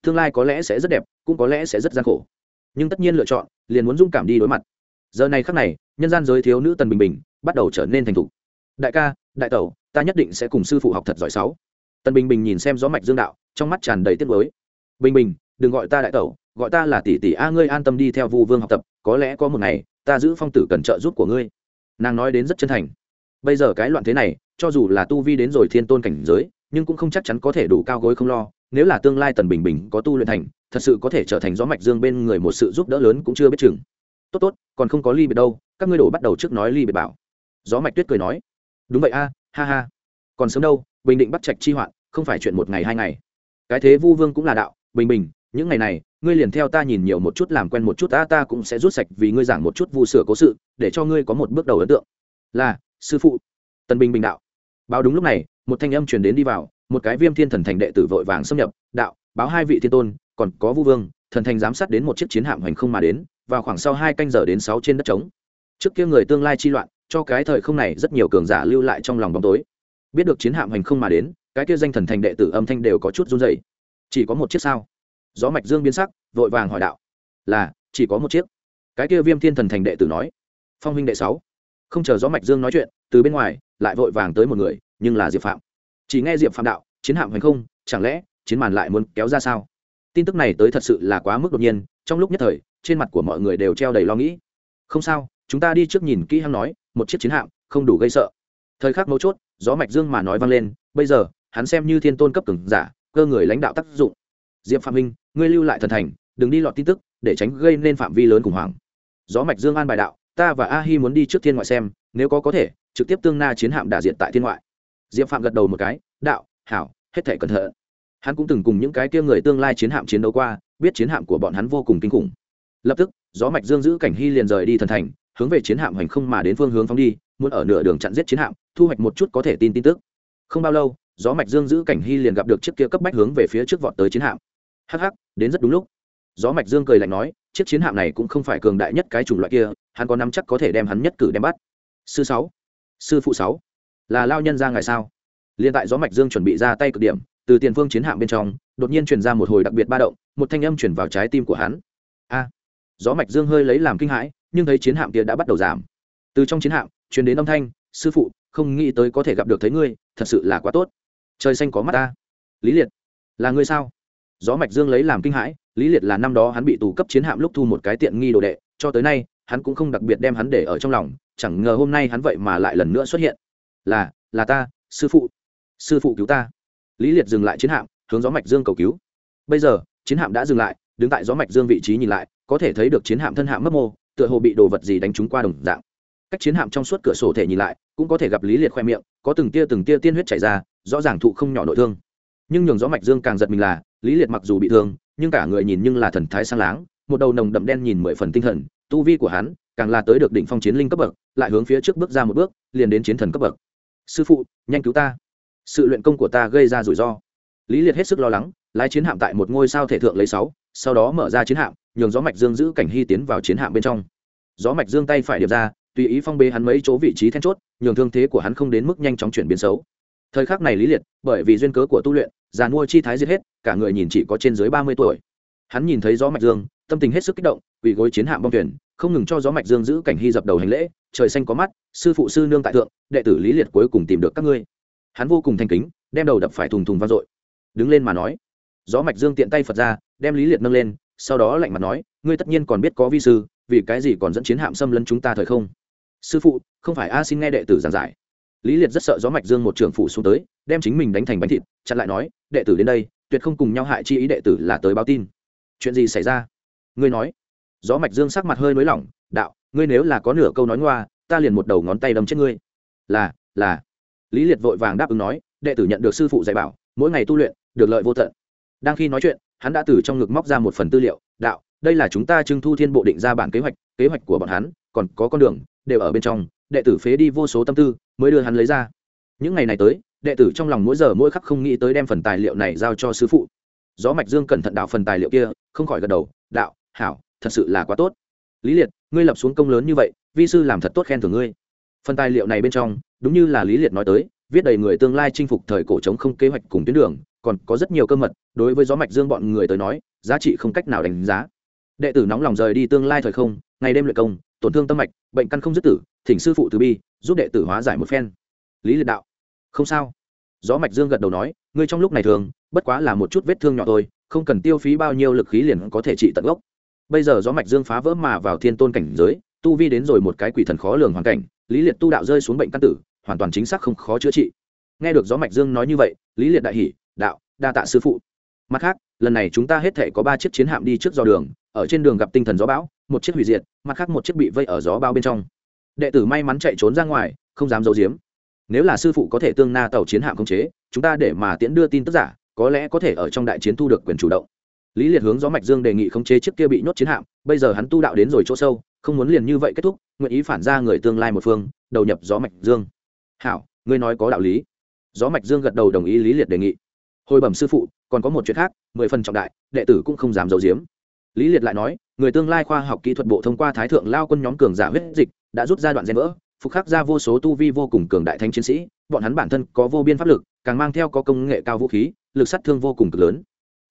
tương lai có lẽ sẽ rất đẹp cũng có lẽ sẽ rất gian khổ nhưng tất nhiên lựa chọn liền muốn dũng cảm đi đối mặt giờ này khắc này nhân gian giới thiếu nữ tần bình bình bắt đầu trở nên thành thục đại ca, đại tẩu, ta nhất định sẽ cùng sư phụ học thật giỏi sáu. Tần bình bình nhìn xem gió mạch dương đạo, trong mắt tràn đầy tiếc nuối. Bình bình, đừng gọi ta đại tẩu, gọi ta là tỷ tỷ a, ngươi an tâm đi theo vu vương học tập, có lẽ có một ngày, ta giữ phong tử cần trợ giúp của ngươi. Nàng nói đến rất chân thành. Bây giờ cái loạn thế này, cho dù là tu vi đến rồi thiên tôn cảnh giới, nhưng cũng không chắc chắn có thể đủ cao gối không lo. Nếu là tương lai tần bình bình có tu luyện thành, thật sự có thể trở thành gió mạch dương bên người một sự giúp đỡ lớn cũng chưa biết chừng. Tốt tốt, còn không có ly biệt đâu, các ngươi đổ bắt đầu trước nói ly biệt bảo. Gió mạch tuyết cười nói đúng vậy a, ha ha. Còn sớm đâu, bình định bắt trạch chi hoạn, không phải chuyện một ngày hai ngày. Cái thế vu vương cũng là đạo, bình bình, những ngày này, ngươi liền theo ta nhìn nhiều một chút, làm quen một chút, ta ta cũng sẽ rút sạch vì ngươi giảng một chút vu sửa cố sự, để cho ngươi có một bước đầu ấn tượng. Là, sư phụ. Tân bình bình đạo. Báo đúng lúc này, một thanh âm truyền đến đi vào, một cái viêm thiên thần thành đệ tử vội vàng xâm nhập, đạo, báo hai vị thiên tôn, còn có vu vương, thần thành giám sát đến một chiếc chiến hạm hành không mà đến và khoảng sau hai canh giờ đến sáu trên đất trống. Trước kia người tương lai chi loạn cho cái thời không này rất nhiều cường giả lưu lại trong lòng bóng tối. Biết được chiến hạm hành không mà đến, cái kia danh thần thành đệ tử âm thanh đều có chút run dày chỉ có một chiếc sao? Gió mạch dương biến sắc, vội vàng hỏi đạo. Là, chỉ có một chiếc. Cái kia viêm thiên thần thành đệ tử nói. Phong huynh đệ sáu. Không chờ gió mạch dương nói chuyện, từ bên ngoài, lại vội vàng tới một người, nhưng là diệp phạm. Chỉ nghe diệp phạm đạo, chiến hạm hành không, chẳng lẽ, chiến màn lại muốn kéo ra sao? Tin tức này tới thật sự là quá mức đột nhiên, trong lúc nhất thời, trên mặt của mọi người đều treo đầy lo nghĩ. Không sao chúng ta đi trước nhìn kỹ hắn nói, một chiếc chiến hạm, không đủ gây sợ. Thời khắc mấu chốt, gió mạch dương mà nói vang lên, bây giờ, hắn xem như thiên tôn cấp cường giả, cơ người lãnh đạo tác dụng. Diệp phạm minh, ngươi lưu lại thần thành, đừng đi lọt tin tức, để tránh gây nên phạm vi lớn khủng hoảng. Gió mạch dương an bài đạo, ta và a hi muốn đi trước thiên ngoại xem, nếu có có thể, trực tiếp tương na chiến hạm đả diện tại thiên ngoại. Diệp phạm gật đầu một cái, đạo, hảo, hết thể cẩn thận. Hắn cũng từng cùng những cái kia người tương lai chiến hạm chiến đấu qua, biết chiến hạm của bọn hắn vô cùng kinh khủng. Lập tức, gió mạch dương giữ cảnh hy liền rời đi thần thành hướng về chiến hạm hành không mà đến phương hướng phóng đi, muốn ở nửa đường chặn giết chiến hạm, thu hoạch một chút có thể tin tin tức. Không bao lâu, gió mạch dương giữ cảnh hy liền gặp được chiếc kia cấp bách hướng về phía trước vọt tới chiến hạm. Hắc hắc, đến rất đúng lúc. Gió mạch dương cười lạnh nói, chiếc chiến hạm này cũng không phải cường đại nhất cái chủng loại kia, hắn có nắm chắc có thể đem hắn nhất cử đem bắt. Sư sáu, sư phụ sáu, là lao nhân ra ngày sao? Liên tại gió mạch dương chuẩn bị ra tay cực điểm, từ tiền phương chiến hạm bên trong, đột nhiên truyền ra một hồi đặc biệt ba động, một thanh âm chuyển vào trái tim của hắn. A, gió mạch dương hơi lấy làm kinh hãi nhưng thấy chiến hạm kia đã bắt đầu giảm. Từ trong chiến hạm, truyền đến âm thanh, sư phụ, không nghĩ tới có thể gặp được thấy ngươi, thật sự là quá tốt. Trời xanh có mắt ta. Lý liệt, là ngươi sao? Gió mạch dương lấy làm kinh hãi, lý liệt là năm đó hắn bị tù cấp chiến hạm lúc thu một cái tiện nghi đồ đệ, cho tới nay, hắn cũng không đặc biệt đem hắn để ở trong lòng, chẳng ngờ hôm nay hắn vậy mà lại lần nữa xuất hiện. Là là ta, sư phụ sư phụ cứu ta. Lý liệt dừng lại chiến hạm, hướng gió mạch dương cầu cứu. Bây giờ, chiến hạm đã dừng lại, đứng tại gió mạch dương vị trí nhìn lại, có thể thấy được chiến hạm thân hạm mấp mô tựa hồ bị đồ vật gì đánh trúng qua đồng dạng. Cách chiến hạm trong suốt cửa sổ thể nhìn lại, cũng có thể gặp lý liệt khoe miệng, có từng tia từng tia tiên huyết chảy ra, rõ ràng thụ không nhỏ nội thương. Nhưng nhường gió mạch dương càng giật mình là, lý liệt mặc dù bị thương, nhưng cả người nhìn nhưng là thần thái sang láng, một đầu nồng đậm đen nhìn mười phần tinh thần, tu vi của hắn, càng là tới được đỉnh phong chiến linh cấp bậc, lại hướng phía trước bước ra một bước, liền đến chiến thần cấp bậc. Sư phụ, nhanh cứu ta. Sự luyện công của ta gây ra rủi ro. Lý liệt hết sức lo lắng lái chiến hạm tại một ngôi sao thể thượng lấy sáu, sau đó mở ra chiến hạm, nhường gió mạch dương giữ cảnh hy tiến vào chiến hạm bên trong. Gió mạch dương tay phải điệp ra, tùy ý phong bế hắn mấy chỗ vị trí then chốt, nhường thương thế của hắn không đến mức nhanh chóng chuyển biến xấu. Thời khắc này lý liệt, bởi vì duyên cớ của tu luyện giàn mua chi thái giết hết, cả người nhìn chỉ có trên dưới ba mươi tuổi. Hắn nhìn thấy gió mạch dương, tâm tình hết sức kích động vì gối chiến hạm bong thuyền, không ngừng cho gió mạch dương giữ cảnh hy dập đầu hành lễ, trời xanh có mắt, sư phụ sư nương tại thượng, đệ tử lý liệt cuối cùng tìm được các ngươi. Hắn vô cùng thanh kính, đem đầu đập phải thùng thùng vang dội. Đứng lên mà nói gió mạch dương tiện tay phật ra, đem lý liệt nâng lên, sau đó lạnh mặt nói, ngươi tất nhiên còn biết có vi sư, vì cái gì còn dẫn chiến hạm xâm lấn chúng ta thời không? Sư phụ, không phải a xin nghe đệ tử giảng giải. Lý liệt rất sợ gió mạch dương một trường phụ xuống tới, đem chính mình đánh thành bánh thịt, chặn lại nói, đệ tử đến đây, tuyệt không cùng nhau hại chi ý đệ tử là tới báo tin. Chuyện gì xảy ra? Ngươi nói. Gió mạch dương sắc mặt hơi nới lỏng, đạo, ngươi nếu là có nửa câu nói ngoa, ta liền một đầu ngón tay đâm chết ngươi. Là là. Lý liệt vội vàng đáp ứng nói, đệ tử nhận được sư phụ dạy bảo, mỗi ngày tu luyện, được lợi vô tận đang khi nói chuyện, hắn đã từ trong ngực móc ra một phần tư liệu, đạo, đây là chúng ta trưng thu thiên bộ định ra bản kế hoạch kế hoạch của bọn hắn, còn có con đường, đều ở bên trong, đệ tử phế đi vô số tâm tư mới đưa hắn lấy ra. Những ngày này tới, đệ tử trong lòng mỗi giờ mỗi khắc không nghĩ tới đem phần tài liệu này giao cho sư phụ. Gió mạch dương cẩn thận đạo phần tài liệu kia, không khỏi gật đầu, đạo, hảo, thật sự là quá tốt. Lý liệt, ngươi lập xuống công lớn như vậy, vi sư làm thật tốt khen thưởng ngươi. Phần tài liệu này bên trong, đúng như là lý liệt nói tới, viết đầy người tương lai chinh phục thời cổ chống không kế hoạch cùng tuyến đường còn có rất nhiều cơ mật, đối với gió mạch dương bọn người tới nói, giá trị không cách nào đánh giá. Đệ tử nóng lòng rời đi tương lai thời không, ngày đêm luyện công, tổn thương tâm mạch, bệnh căn không dứt tử, thỉnh sư phụ từ bi, giúp đệ tử hóa giải một phen. Lý liệt đạo, không sao. Gió mạch dương gật đầu nói, ngươi trong lúc này thường, bất quá là một chút vết thương nhỏ thôi, không cần tiêu phí bao nhiêu lực khí liền có thể trị tận gốc. Bây giờ gió mạch dương phá vỡ mà vào thiên tôn cảnh giới, tu vi đến rồi một cái quỷ thần khó lường hoàn cảnh, lý liệt tu đạo rơi xuống bệnh căn tử, hoàn toàn chính xác không khó chữa trị. Nghe được gió mạch dương nói như vậy, lý liệt đại hỉ đạo, đa tạ sư phụ. Mặt khác, lần này chúng ta hết thể có ba chiếc chiến hạm đi trước dò đường, ở trên đường gặp tinh thần gió bão, một chiếc hủy diệt, mặt khác một chiếc bị vây ở gió bao bên trong. Đệ tử may mắn chạy trốn ra ngoài, không dám giấu giếm. Nếu là sư phụ có thể tương na tàu chiến hạm khống chế, chúng ta để mà tiễn đưa tin tức giả, có lẽ có thể ở trong đại chiến thu được quyền chủ động. Lý liệt hướng gió mạch dương đề nghị khống chế chiếc kia bị nhốt chiến hạm, bây giờ hắn tu đạo đến rồi chỗ sâu, không muốn liền như vậy kết thúc, nguyện ý phản ra người tương lai một phương, đầu nhập gió mạch dương. Hảo, ngươi nói có đạo lý. Gió mạch dương gật đầu đồng ý lý liệt đề nghị hồi bẩm sư phụ còn có một chuyện khác mười phần trọng đại đệ tử cũng không dám giấu giếm. Lý liệt lại nói người tương lai khoa học kỹ thuật bộ thông qua thái thượng lao quân nhóm cường giả huyết dịch đã rút ra đoạn gen vỡ phục khắc ra vô số tu vi vô cùng cường đại thanh chiến sĩ bọn hắn bản thân có vô biên pháp lực càng mang theo có công nghệ cao vũ khí lực sát thương vô cùng cực lớn.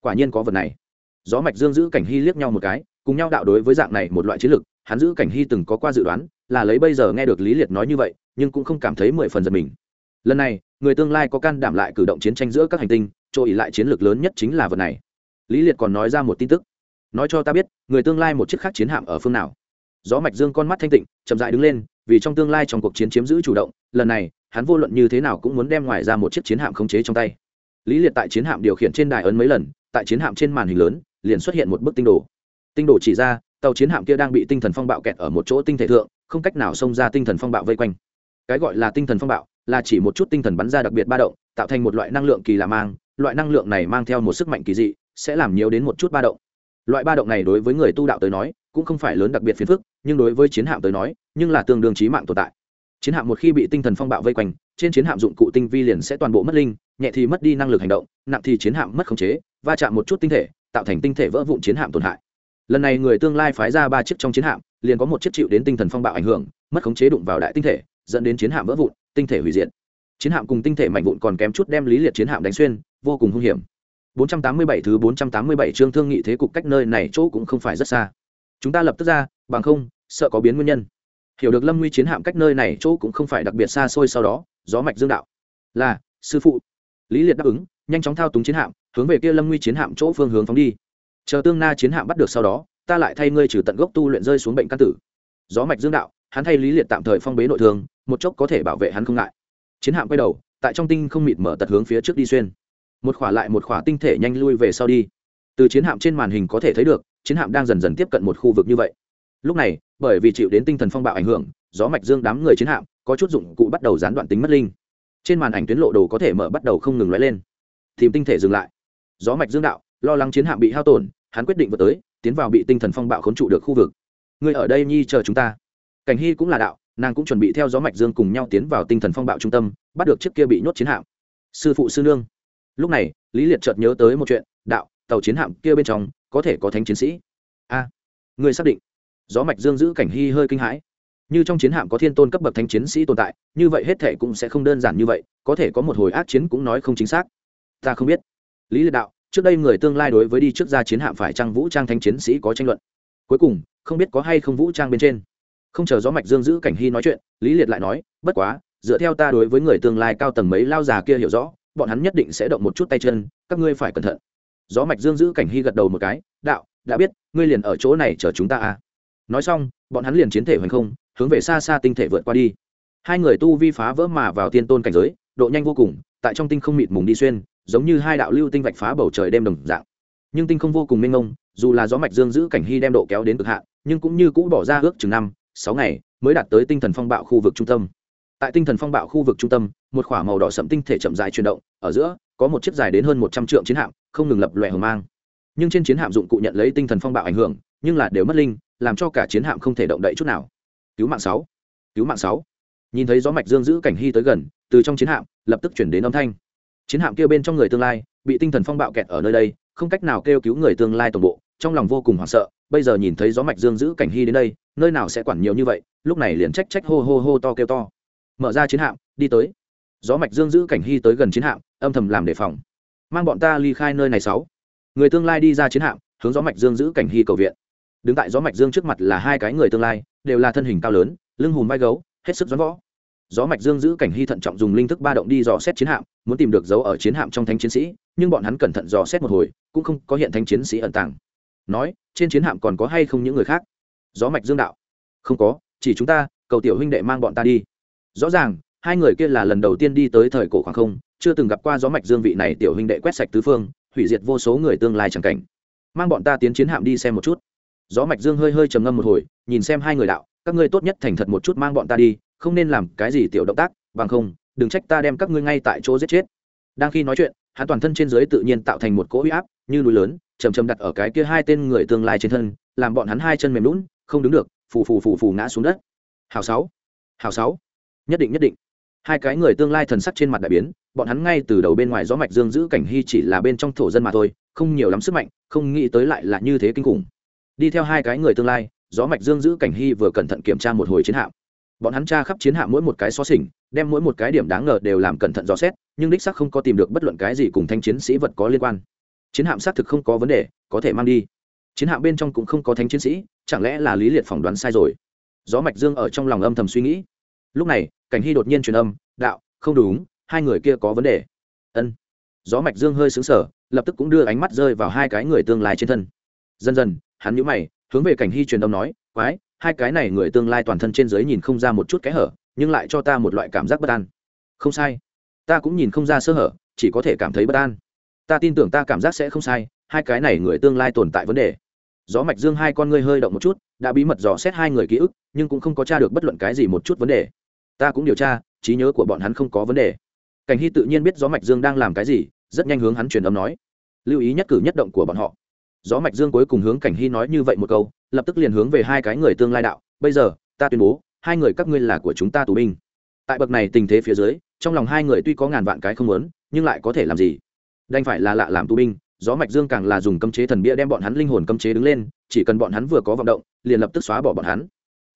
Quả nhiên có vật này. Gió mạch dương giữ cảnh hy liếc nhau một cái cùng nhau đạo đối với dạng này một loại chiến lực, hắn giữ cảnh hy từng có qua dự đoán là lấy bây giờ nghe được lý liệt nói như vậy nhưng cũng không cảm thấy mười phần giật mình. Lần này người tương lai có can đảm lại cử động chiến tranh giữa các hành tinh chỗ ỉ lại chiến lược lớn nhất chính là vật này. Lý liệt còn nói ra một tin tức. Nói cho ta biết, người tương lai một chiếc khác chiến hạm ở phương nào. Gió mạch dương con mắt thanh tịnh, chậm dại đứng lên, vì trong tương lai trong cuộc chiến chiếm giữ chủ động, lần này, hắn vô luận như thế nào cũng muốn đem ngoài ra một chiếc chiến hạm khống chế trong tay. Lý liệt tại chiến hạm điều khiển trên đài ấn mấy lần, tại chiến hạm trên màn hình lớn, liền xuất hiện một bức tinh đồ. Tinh đồ chỉ ra, tàu chiến hạm kia đang bị tinh thần phong bạo kẹt ở một chỗ tinh thể thượng, không cách nào xông ra tinh thần phong bạo vây quanh. Cái gọi là tinh thần phong bạo, là chỉ một chút tinh thần bắn ra đặc biệt ba động, tạo thành một loại năng lượng kỳ lạ mang loại năng lượng này mang theo một sức mạnh kỳ dị, sẽ làm nhiều đến một chút ba động. Loại ba động này đối với người tu đạo tới nói, cũng không phải lớn đặc biệt phiền phức, nhưng đối với chiến hạm tới nói, nhưng là tương đương trí mạng tồn tại. Chiến hạm một khi bị tinh thần phong bạo vây quanh, trên chiến hạm dụng cụ tinh vi liền sẽ toàn bộ mất linh, nhẹ thì mất đi năng lực hành động, nặng thì chiến hạm mất khống chế, va chạm một chút tinh thể, tạo thành tinh thể vỡ vụn chiến hạm tổn hại. Lần này người tương lai phái ra ba chiếc trong chiến hạm, liền có một chiếc chịu đến tinh thần phong bạo ảnh hưởng, mất khống chế đụng vào đại tinh thể, dẫn đến chiến hạm vỡ vụn, tinh thể hủy diệt chiến hạm cùng tinh thể mạnh vụn còn kém chút đem lý liệt chiến hạm đánh xuyên, vô cùng hung hiểm. 487 thứ 487 chương thương nghị thế cục cách nơi này chỗ cũng không phải rất xa. Chúng ta lập tức ra, bằng không, sợ có biến nguyên nhân. Hiểu được lâm nguy chiến hạm cách nơi này chỗ cũng không phải đặc biệt xa xôi sau đó, gió mạch dương đạo. Là, sư phụ. Lý liệt đáp ứng, nhanh chóng thao túng chiến hạm, hướng về kia lâm nguy chiến hạm chỗ phương hướng phóng đi. Chờ tương na chiến hạm bắt được sau đó, ta lại thay ngươi trừ tận gốc tu luyện rơi xuống bệnh căn tử. Gió mạch dương đạo, hắn thay lý liệt tạm thời phong bế nội thương, một chốc có thể bảo vệ hắn không ngại chiến hạm quay đầu, tại trong tinh không mịt mở tật hướng phía trước đi xuyên. Một khỏa lại một khỏa tinh thể nhanh lui về sau đi. Từ chiến hạm trên màn hình có thể thấy được, chiến hạm đang dần dần tiếp cận một khu vực như vậy. Lúc này, bởi vì chịu đến tinh thần phong bạo ảnh hưởng, gió mạch dương đám người chiến hạm có chút dụng cụ bắt đầu gián đoạn tính mất linh. Trên màn ảnh tuyến lộ đồ có thể mở bắt đầu không ngừng lóe lên. Tìm tinh thể dừng lại. Gió mạch dương đạo, lo lắng chiến hạm bị hao tổn, hắn quyết định vượt tới, tiến vào bị tinh thần phong bạo khốn trụ được khu vực. Người ở đây nhi chờ chúng ta. Cảnh hy cũng là đạo nàng cũng chuẩn bị theo gió mạch dương cùng nhau tiến vào tinh thần phong bạo trung tâm, bắt được chiếc kia bị nhốt chiến hạm. Sư phụ, sư nương. Lúc này, lý liệt chợt nhớ tới một chuyện, đạo, tàu chiến hạm kia bên trong, có thể có thánh chiến sĩ. A người xác định. Gió mạch dương giữ cảnh hy hơi kinh hãi. Như trong chiến hạm có thiên tôn cấp bậc thánh chiến sĩ tồn tại, như vậy hết thể cũng sẽ không đơn giản như vậy, có thể có một hồi ác chiến cũng nói không chính xác. Ta không biết. Lý liệt đạo, trước đây người tương lai đối với đi trước ra chiến hạm phải trang vũ trang thánh chiến sĩ có tranh luận. Cuối cùng, không biết có hay không vũ trang bên trên không chờ gió mạch dương giữ cảnh hy nói chuyện, lý liệt lại nói, bất quá, dựa theo ta đối với người tương lai cao tầng mấy lao già kia hiểu rõ, bọn hắn nhất định sẽ động một chút tay chân, các ngươi phải cẩn thận. Gió mạch dương giữ cảnh hy gật đầu một cái, đạo, đã biết, ngươi liền ở chỗ này chờ chúng ta à. Nói xong, bọn hắn liền chiến thể hoành không, hướng về xa xa tinh thể vượt qua đi. Hai người tu vi phá vỡ mà vào tiên tôn cảnh giới, độ nhanh vô cùng, tại trong tinh không mịt mùng đi xuyên, giống như hai đạo lưu tinh vạch phá bầu trời đêm đồng dạng. Nhưng tinh không vô cùng mênh mông, dù là gió mạch dương giữ cảnh hy đem độ kéo đến cực hạn, nhưng cũng như cũ bỏ ra ước chừng năm sáu ngày, mới đạt tới tinh thần phong bạo khu vực trung tâm. Tại tinh thần phong bạo khu vực trung tâm, một k h ỏ a màu đỏ sậm tinh thể chậm dài chuyển động, ở giữa, có một chiếc dài đến hơn một trăm triệu chiến hạm, không ngừng lập lòe hờ mang. Nhưng trên chiến hạm dụng cụ nhận lấy tinh thần phong bạo ảnh hưởng, nhưng là đều mất linh, làm cho cả chiến hạm không thể động đậy chút nào. Cứu mạng sáu. Cứu mạng sáu. Nhìn thấy gió mạch dương giữ cảnh hy tới gần, từ trong chiến hạm, lập tức chuyển đến âm thanh. Chiến hạm kêu bên trong người tương lai, bị tinh thần phong bạo kẹt ở nơi đây, không cách nào kêu cứu người tương lai toàn bộ trong lòng vô cùng hoảng sợ, bây giờ nhìn thấy gió mạch dương giữ cảnh hy đến đây, nơi nào sẽ quản nhiều như vậy, lúc này liền trách trách hô hô hô to kêu to. Mở ra chiến hạm, đi tới. Gió mạch dương giữ cảnh hy tới gần chiến hạm, âm thầm làm đề phòng. Mang bọn ta ly khai nơi này sáu. Người tương lai đi ra chiến hạm, hướng gió mạch dương giữ cảnh hy cầu viện. Đứng tại gió mạch dương trước mặt là hai cái người tương lai, đều là thân hình cao lớn, lưng hùm vai gấu, hết sức doãn võ gió mạch dương giữ cảnh hy thận trọng dùng linh thức ba động đi dò xét chiến hạm, muốn tìm được dấu ở chiến hạm trong thánh chiến sĩ, nhưng bọn hắn cẩn thận dò xét một hồi, cũng không có hiện thánh chiến sĩ ẩn tàng nói, trên chiến hạm còn có hay không những người khác? Gió mạch dương đạo. Không có, chỉ chúng ta, cầu tiểu huynh đệ mang bọn ta đi. Rõ ràng, hai người kia là lần đầu tiên đi tới thời cổ khoảng không, chưa từng gặp qua gió mạch dương vị này tiểu huynh đệ quét sạch tứ phương, hủy diệt vô số người tương lai chẳng cảnh. Mang bọn ta tiến chiến hạm đi xem một chút. Gió mạch dương hơi hơi trầm ngâm một hồi, nhìn xem hai người đạo, các ngươi tốt nhất thành thật một chút mang bọn ta đi, không nên làm cái gì tiểu động tác, bằng không, đừng trách ta đem các ngươi ngay tại chỗ giết chết. Đang khi nói chuyện, hắn toàn thân trên dưới tự nhiên tạo thành một cỗ uy áp, như núi lớn chầm chầm đặt ở cái kia hai tên người tương lai trên thân, làm bọn hắn hai chân mềm lún không đứng được, phù phù phù phù ngã xuống đất. Hào sáu hào sáu. Nhất định nhất định. Hai cái người tương lai thần sắc trên mặt đại biến, bọn hắn ngay từ đầu bên ngoài gió mạch dương giữ cảnh hy chỉ là bên trong thổ dân mà thôi, không nhiều lắm sức mạnh, không nghĩ tới lại là như thế kinh khủng. Đi theo hai cái người tương lai, gió mạch dương giữ cảnh hy vừa cẩn thận kiểm tra một hồi chiến hạm. Bọn hắn tra khắp chiến hạm mỗi một cái xó xỉnh, đem mỗi một cái điểm đáng ngờ đều làm cẩn thận dò xét, nhưng đích sắc không có tìm được bất luận cái gì cùng thanh chiến sĩ vật có liên quan chiến hạm xác thực không có vấn đề, có thể mang đi. Chiến hạm bên trong cũng không có thánh chiến sĩ, chẳng lẽ là lý liệt phỏng đoán sai rồi? Gió mạch dương ở trong lòng âm thầm suy nghĩ. Lúc này, cảnh hy đột nhiên truyền âm, đạo, không đúng, hai người kia có vấn đề. Ân. Gió mạch dương hơi xứng sở lập tức cũng đưa ánh mắt rơi vào hai cái người tương lai trên thân. Dần dần, hắn nhíu mày, hướng về cảnh hy truyền âm nói, quái, hai cái này người tương lai toàn thân trên dưới nhìn không ra một chút kẽ hở, nhưng lại cho ta một loại cảm giác bất an. Không sai. Ta cũng nhìn không ra sơ hở, chỉ có thể cảm thấy bất an ta tin tưởng ta cảm giác sẽ không sai, hai cái này người tương lai tồn tại vấn đề. Gió mạch dương hai con ngươi hơi động một chút, đã bí mật dò xét hai người ký ức, nhưng cũng không có tra được bất luận cái gì một chút vấn đề. Ta cũng điều tra, trí nhớ của bọn hắn không có vấn đề. Cảnh hy tự nhiên biết gió mạch dương đang làm cái gì, rất nhanh hướng hắn truyền âm nói. Lưu ý nhất cử nhất động của bọn họ. Gió mạch dương cuối cùng hướng cảnh hy nói như vậy một câu, lập tức liền hướng về hai cái người tương lai đạo, bây giờ, ta tuyên bố, hai người các ngươi là của chúng ta tù binh. Tại bậc này tình thế phía dưới, trong lòng hai người tuy có ngàn vạn cái không muốn, nhưng lại có thể làm gì? Đành phải là lạ làm tù binh, gió mạch dương càng là dùng cấm chế thần bia đem bọn hắn linh hồn cấm chế đứng lên, chỉ cần bọn hắn vừa có vọng động, liền lập tức xóa bỏ bọn hắn.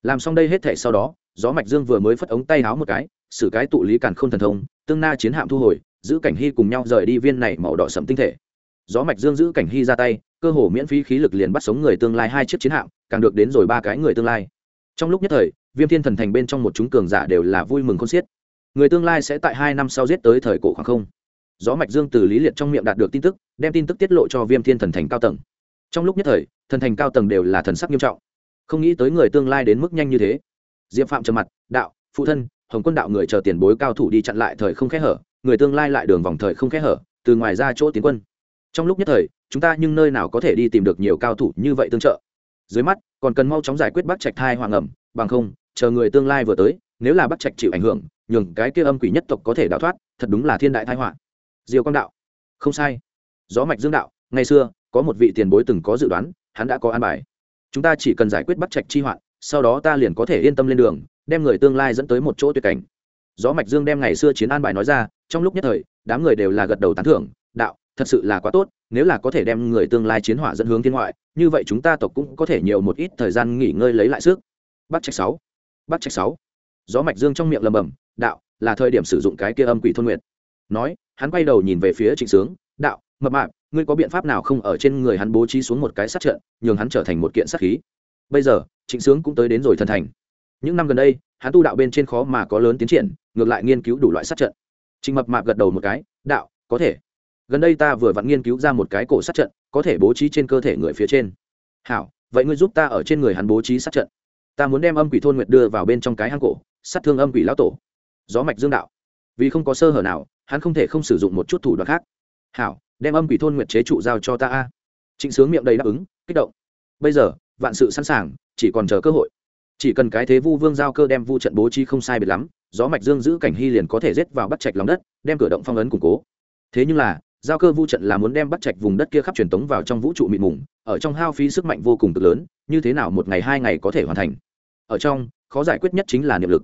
Làm xong đây hết thể sau đó, gió mạch dương vừa mới phất ống tay háo một cái, xử cái tụ lý càn không thần thông, tương na chiến hạm thu hồi, giữ cảnh hy cùng nhau rời đi viên này màu đỏ sẫm tinh thể. Gió mạch dương giữ cảnh hy ra tay, cơ hồ miễn phí khí lực liền bắt sống người tương lai hai chiếc chiến hạm, càng được đến rồi ba cái người tương lai. Trong lúc nhất thời, viêm thiên thần thành bên trong một chúng cường giả đều là vui mừng khôn xiết. Người tương lai sẽ tại hai năm sau giết tới thời cổ khoảng không gió mạch dương từ lý liệt trong miệng đạt được tin tức, đem tin tức tiết lộ cho viêm thiên thần thành cao tầng. Trong lúc nhất thời, thần thành cao tầng đều là thần sắc nghiêm trọng. Không nghĩ tới người tương lai đến mức nhanh như thế. Diệp phạm trầm mặt, đạo, phụ thân, hồng quân đạo người chờ tiền bối cao thủ đi chặn lại thời không khẽ hở, người tương lai lại đường vòng thời không khẽ hở, từ ngoài ra chỗ tiến quân. Trong lúc nhất thời, chúng ta nhưng nơi nào có thể đi tìm được nhiều cao thủ như vậy tương trợ. Dưới mắt, còn cần mau chóng giải quyết bắt trạch thai hoàng ẩm, bằng không, chờ người tương lai vừa tới, nếu là bắt trạch chịu ảnh hưởng, nhường cái kia âm quỷ nhất tộc có thể đào thoát, thật đúng là thiên đại thái họa diều quang đạo. Không sai. Gió mạch dương đạo, ngày xưa, có một vị tiền bối từng có dự đoán, hắn đã có an bài. Chúng ta chỉ cần giải quyết bắt trạch chi hoạn, sau đó ta liền có thể yên tâm lên đường, đem người tương lai dẫn tới một chỗ tuyệt cảnh. Gió mạch dương đem ngày xưa chiến an bài nói ra, trong lúc nhất thời, đám người đều là gật đầu tán thưởng, đạo, thật sự là quá tốt, nếu là có thể đem người tương lai chiến hỏa dẫn hướng thiên ngoại, như vậy chúng ta tộc cũng có thể nhiều một ít thời gian nghỉ ngơi lấy lại sức. Bắt trạch sáu. Bắt trạch sáu. Gió mạch dương trong miệng lầm bầm đạo, là thời điểm sử dụng cái kia âm quỷ thôn nguyệt nói, hắn quay đầu nhìn về phía trịnh sướng, đạo, mập mạp, ngươi có biện pháp nào không ở trên người hắn bố trí xuống một cái sát trận, nhường hắn trở thành một kiện sát khí? Bây giờ, trịnh sướng cũng tới đến rồi thần thành. Những năm gần đây, hắn tu đạo bên trên khó mà có lớn tiến triển, ngược lại nghiên cứu đủ loại sát trận. Trịnh mập mạp gật đầu một cái, đạo, có thể. Gần đây ta vừa vặn nghiên cứu ra một cái cổ sát trận, có thể bố trí trên cơ thể người phía trên. Hảo, vậy ngươi giúp ta ở trên người hắn bố trí sát trận. Ta muốn đem âm quỷ thôn nguyệt đưa vào bên trong cái hang cổ, sát thương âm quỷ lão tổ. Gió mạch dương đạo. Vì không có sơ hở nào hắn không thể không sử dụng một chút thủ đoạn khác. Hảo, đem âm quỷ thôn nguyệt chế trụ giao cho ta a. Trịnh sướng miệng đầy đáp ứng, kích động. Bây giờ, vạn sự sẵn sàng, chỉ còn chờ cơ hội. Chỉ cần cái thế vu vương giao cơ đem vu trận bố trí không sai biệt lắm, gió mạch dương giữ cảnh hy liền có thể rết vào bắt trạch lòng đất, đem cửa động phong ấn củng cố. Thế nhưng là, giao cơ vu trận là muốn đem bắt trạch vùng đất kia khắp truyền tống vào trong vũ trụ mịt mùng, ở trong hao phí sức mạnh vô cùng cực lớn, như thế nào một ngày hai ngày có thể hoàn thành? Ở trong, khó giải quyết nhất chính là niệm lực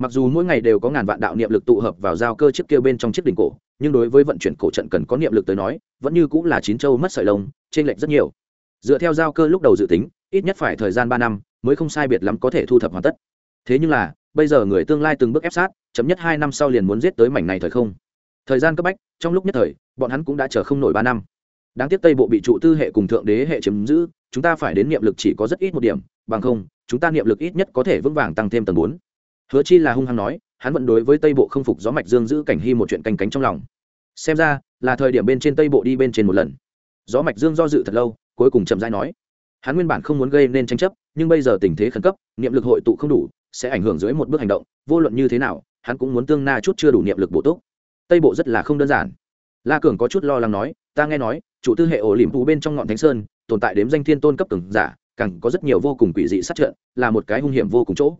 mặc dù mỗi ngày đều có ngàn vạn đạo niệm lực tụ hợp vào giao cơ chiếc kia bên trong chiếc đỉnh cổ, nhưng đối với vận chuyển cổ trận cần có niệm lực tới nói, vẫn như cũng là chín châu mất sợi lông trên lệch rất nhiều. Dựa theo giao cơ lúc đầu dự tính, ít nhất phải thời gian ba năm mới không sai biệt lắm có thể thu thập hoàn tất. Thế nhưng là, bây giờ người tương lai từng bước ép sát chấm nhất hai năm sau liền muốn giết tới mảnh này thời không. Thời gian cấp bách, trong lúc nhất thời, bọn hắn cũng đã chờ không nổi ba năm. Đáng tiếc tây bộ bị trụ tư hệ cùng thượng đế hệ chiếm giữ, chúng ta phải đến niệm lực chỉ có rất ít một điểm, bằng không, chúng ta niệm lực ít nhất có thể vững vàng tăng thêm tầng bốn hứa chi là hung hăng nói, hắn vẫn đối với tây bộ không phục gió mạch dương giữ cảnh hy một chuyện canh cánh trong lòng. Xem ra, là thời điểm bên trên tây bộ đi bên trên một lần. Gió mạch dương do dự thật lâu, cuối cùng chậm rãi nói. Hắn nguyên bản không muốn gây nên tranh chấp, nhưng bây giờ tình thế khẩn cấp, niệm lực hội tụ không đủ, sẽ ảnh hưởng dưới một bước hành động, vô luận như thế nào, hắn cũng muốn tương na chút chưa đủ niệm lực bổ túc. Tây bộ rất là không đơn giản. La cường có chút lo lắng nói, ta nghe nói, chủ tư hệ ổ liềm thú bên trong ngọn thánh sơn, tồn tại đếm danh thiên tôn cấp cường giả, càng có rất nhiều vô cùng quỷ dị sát trận, là một cái hung hiểm vô cùng chỗ.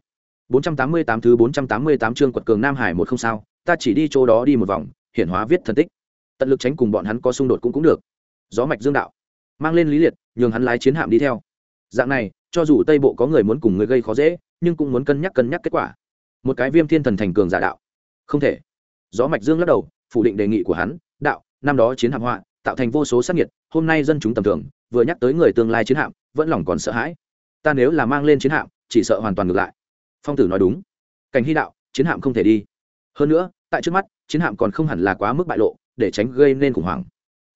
488 thứ 488 chương quật cường Nam Hải một không sao, ta chỉ đi chỗ đó đi một vòng, hiển hóa viết thần tích. Tận lực tránh cùng bọn hắn có xung đột cũng cũng được. Gió mạch dương đạo, mang lên lý liệt, nhường hắn lái chiến hạm đi theo. Dạng này, cho dù Tây Bộ có người muốn cùng người gây khó dễ, nhưng cũng muốn cân nhắc cân nhắc kết quả. Một cái Viêm Thiên Thần thành cường giả đạo, không thể. Gió mạch dương lắc đầu, phủ định đề nghị của hắn, đạo, năm đó chiến hạm họa, tạo thành vô số sát nhiệt, hôm nay dân chúng tầm thường, vừa nhắc tới người tương lai chiến hạm, vẫn lòng còn sợ hãi. Ta nếu là mang lên chiến hạm, chỉ sợ hoàn toàn ngược lại phong tử nói đúng. Cảnh hy đạo, chiến hạm không thể đi. Hơn nữa, tại trước mắt, chiến hạm còn không hẳn là quá mức bại lộ, để tránh gây nên khủng hoảng.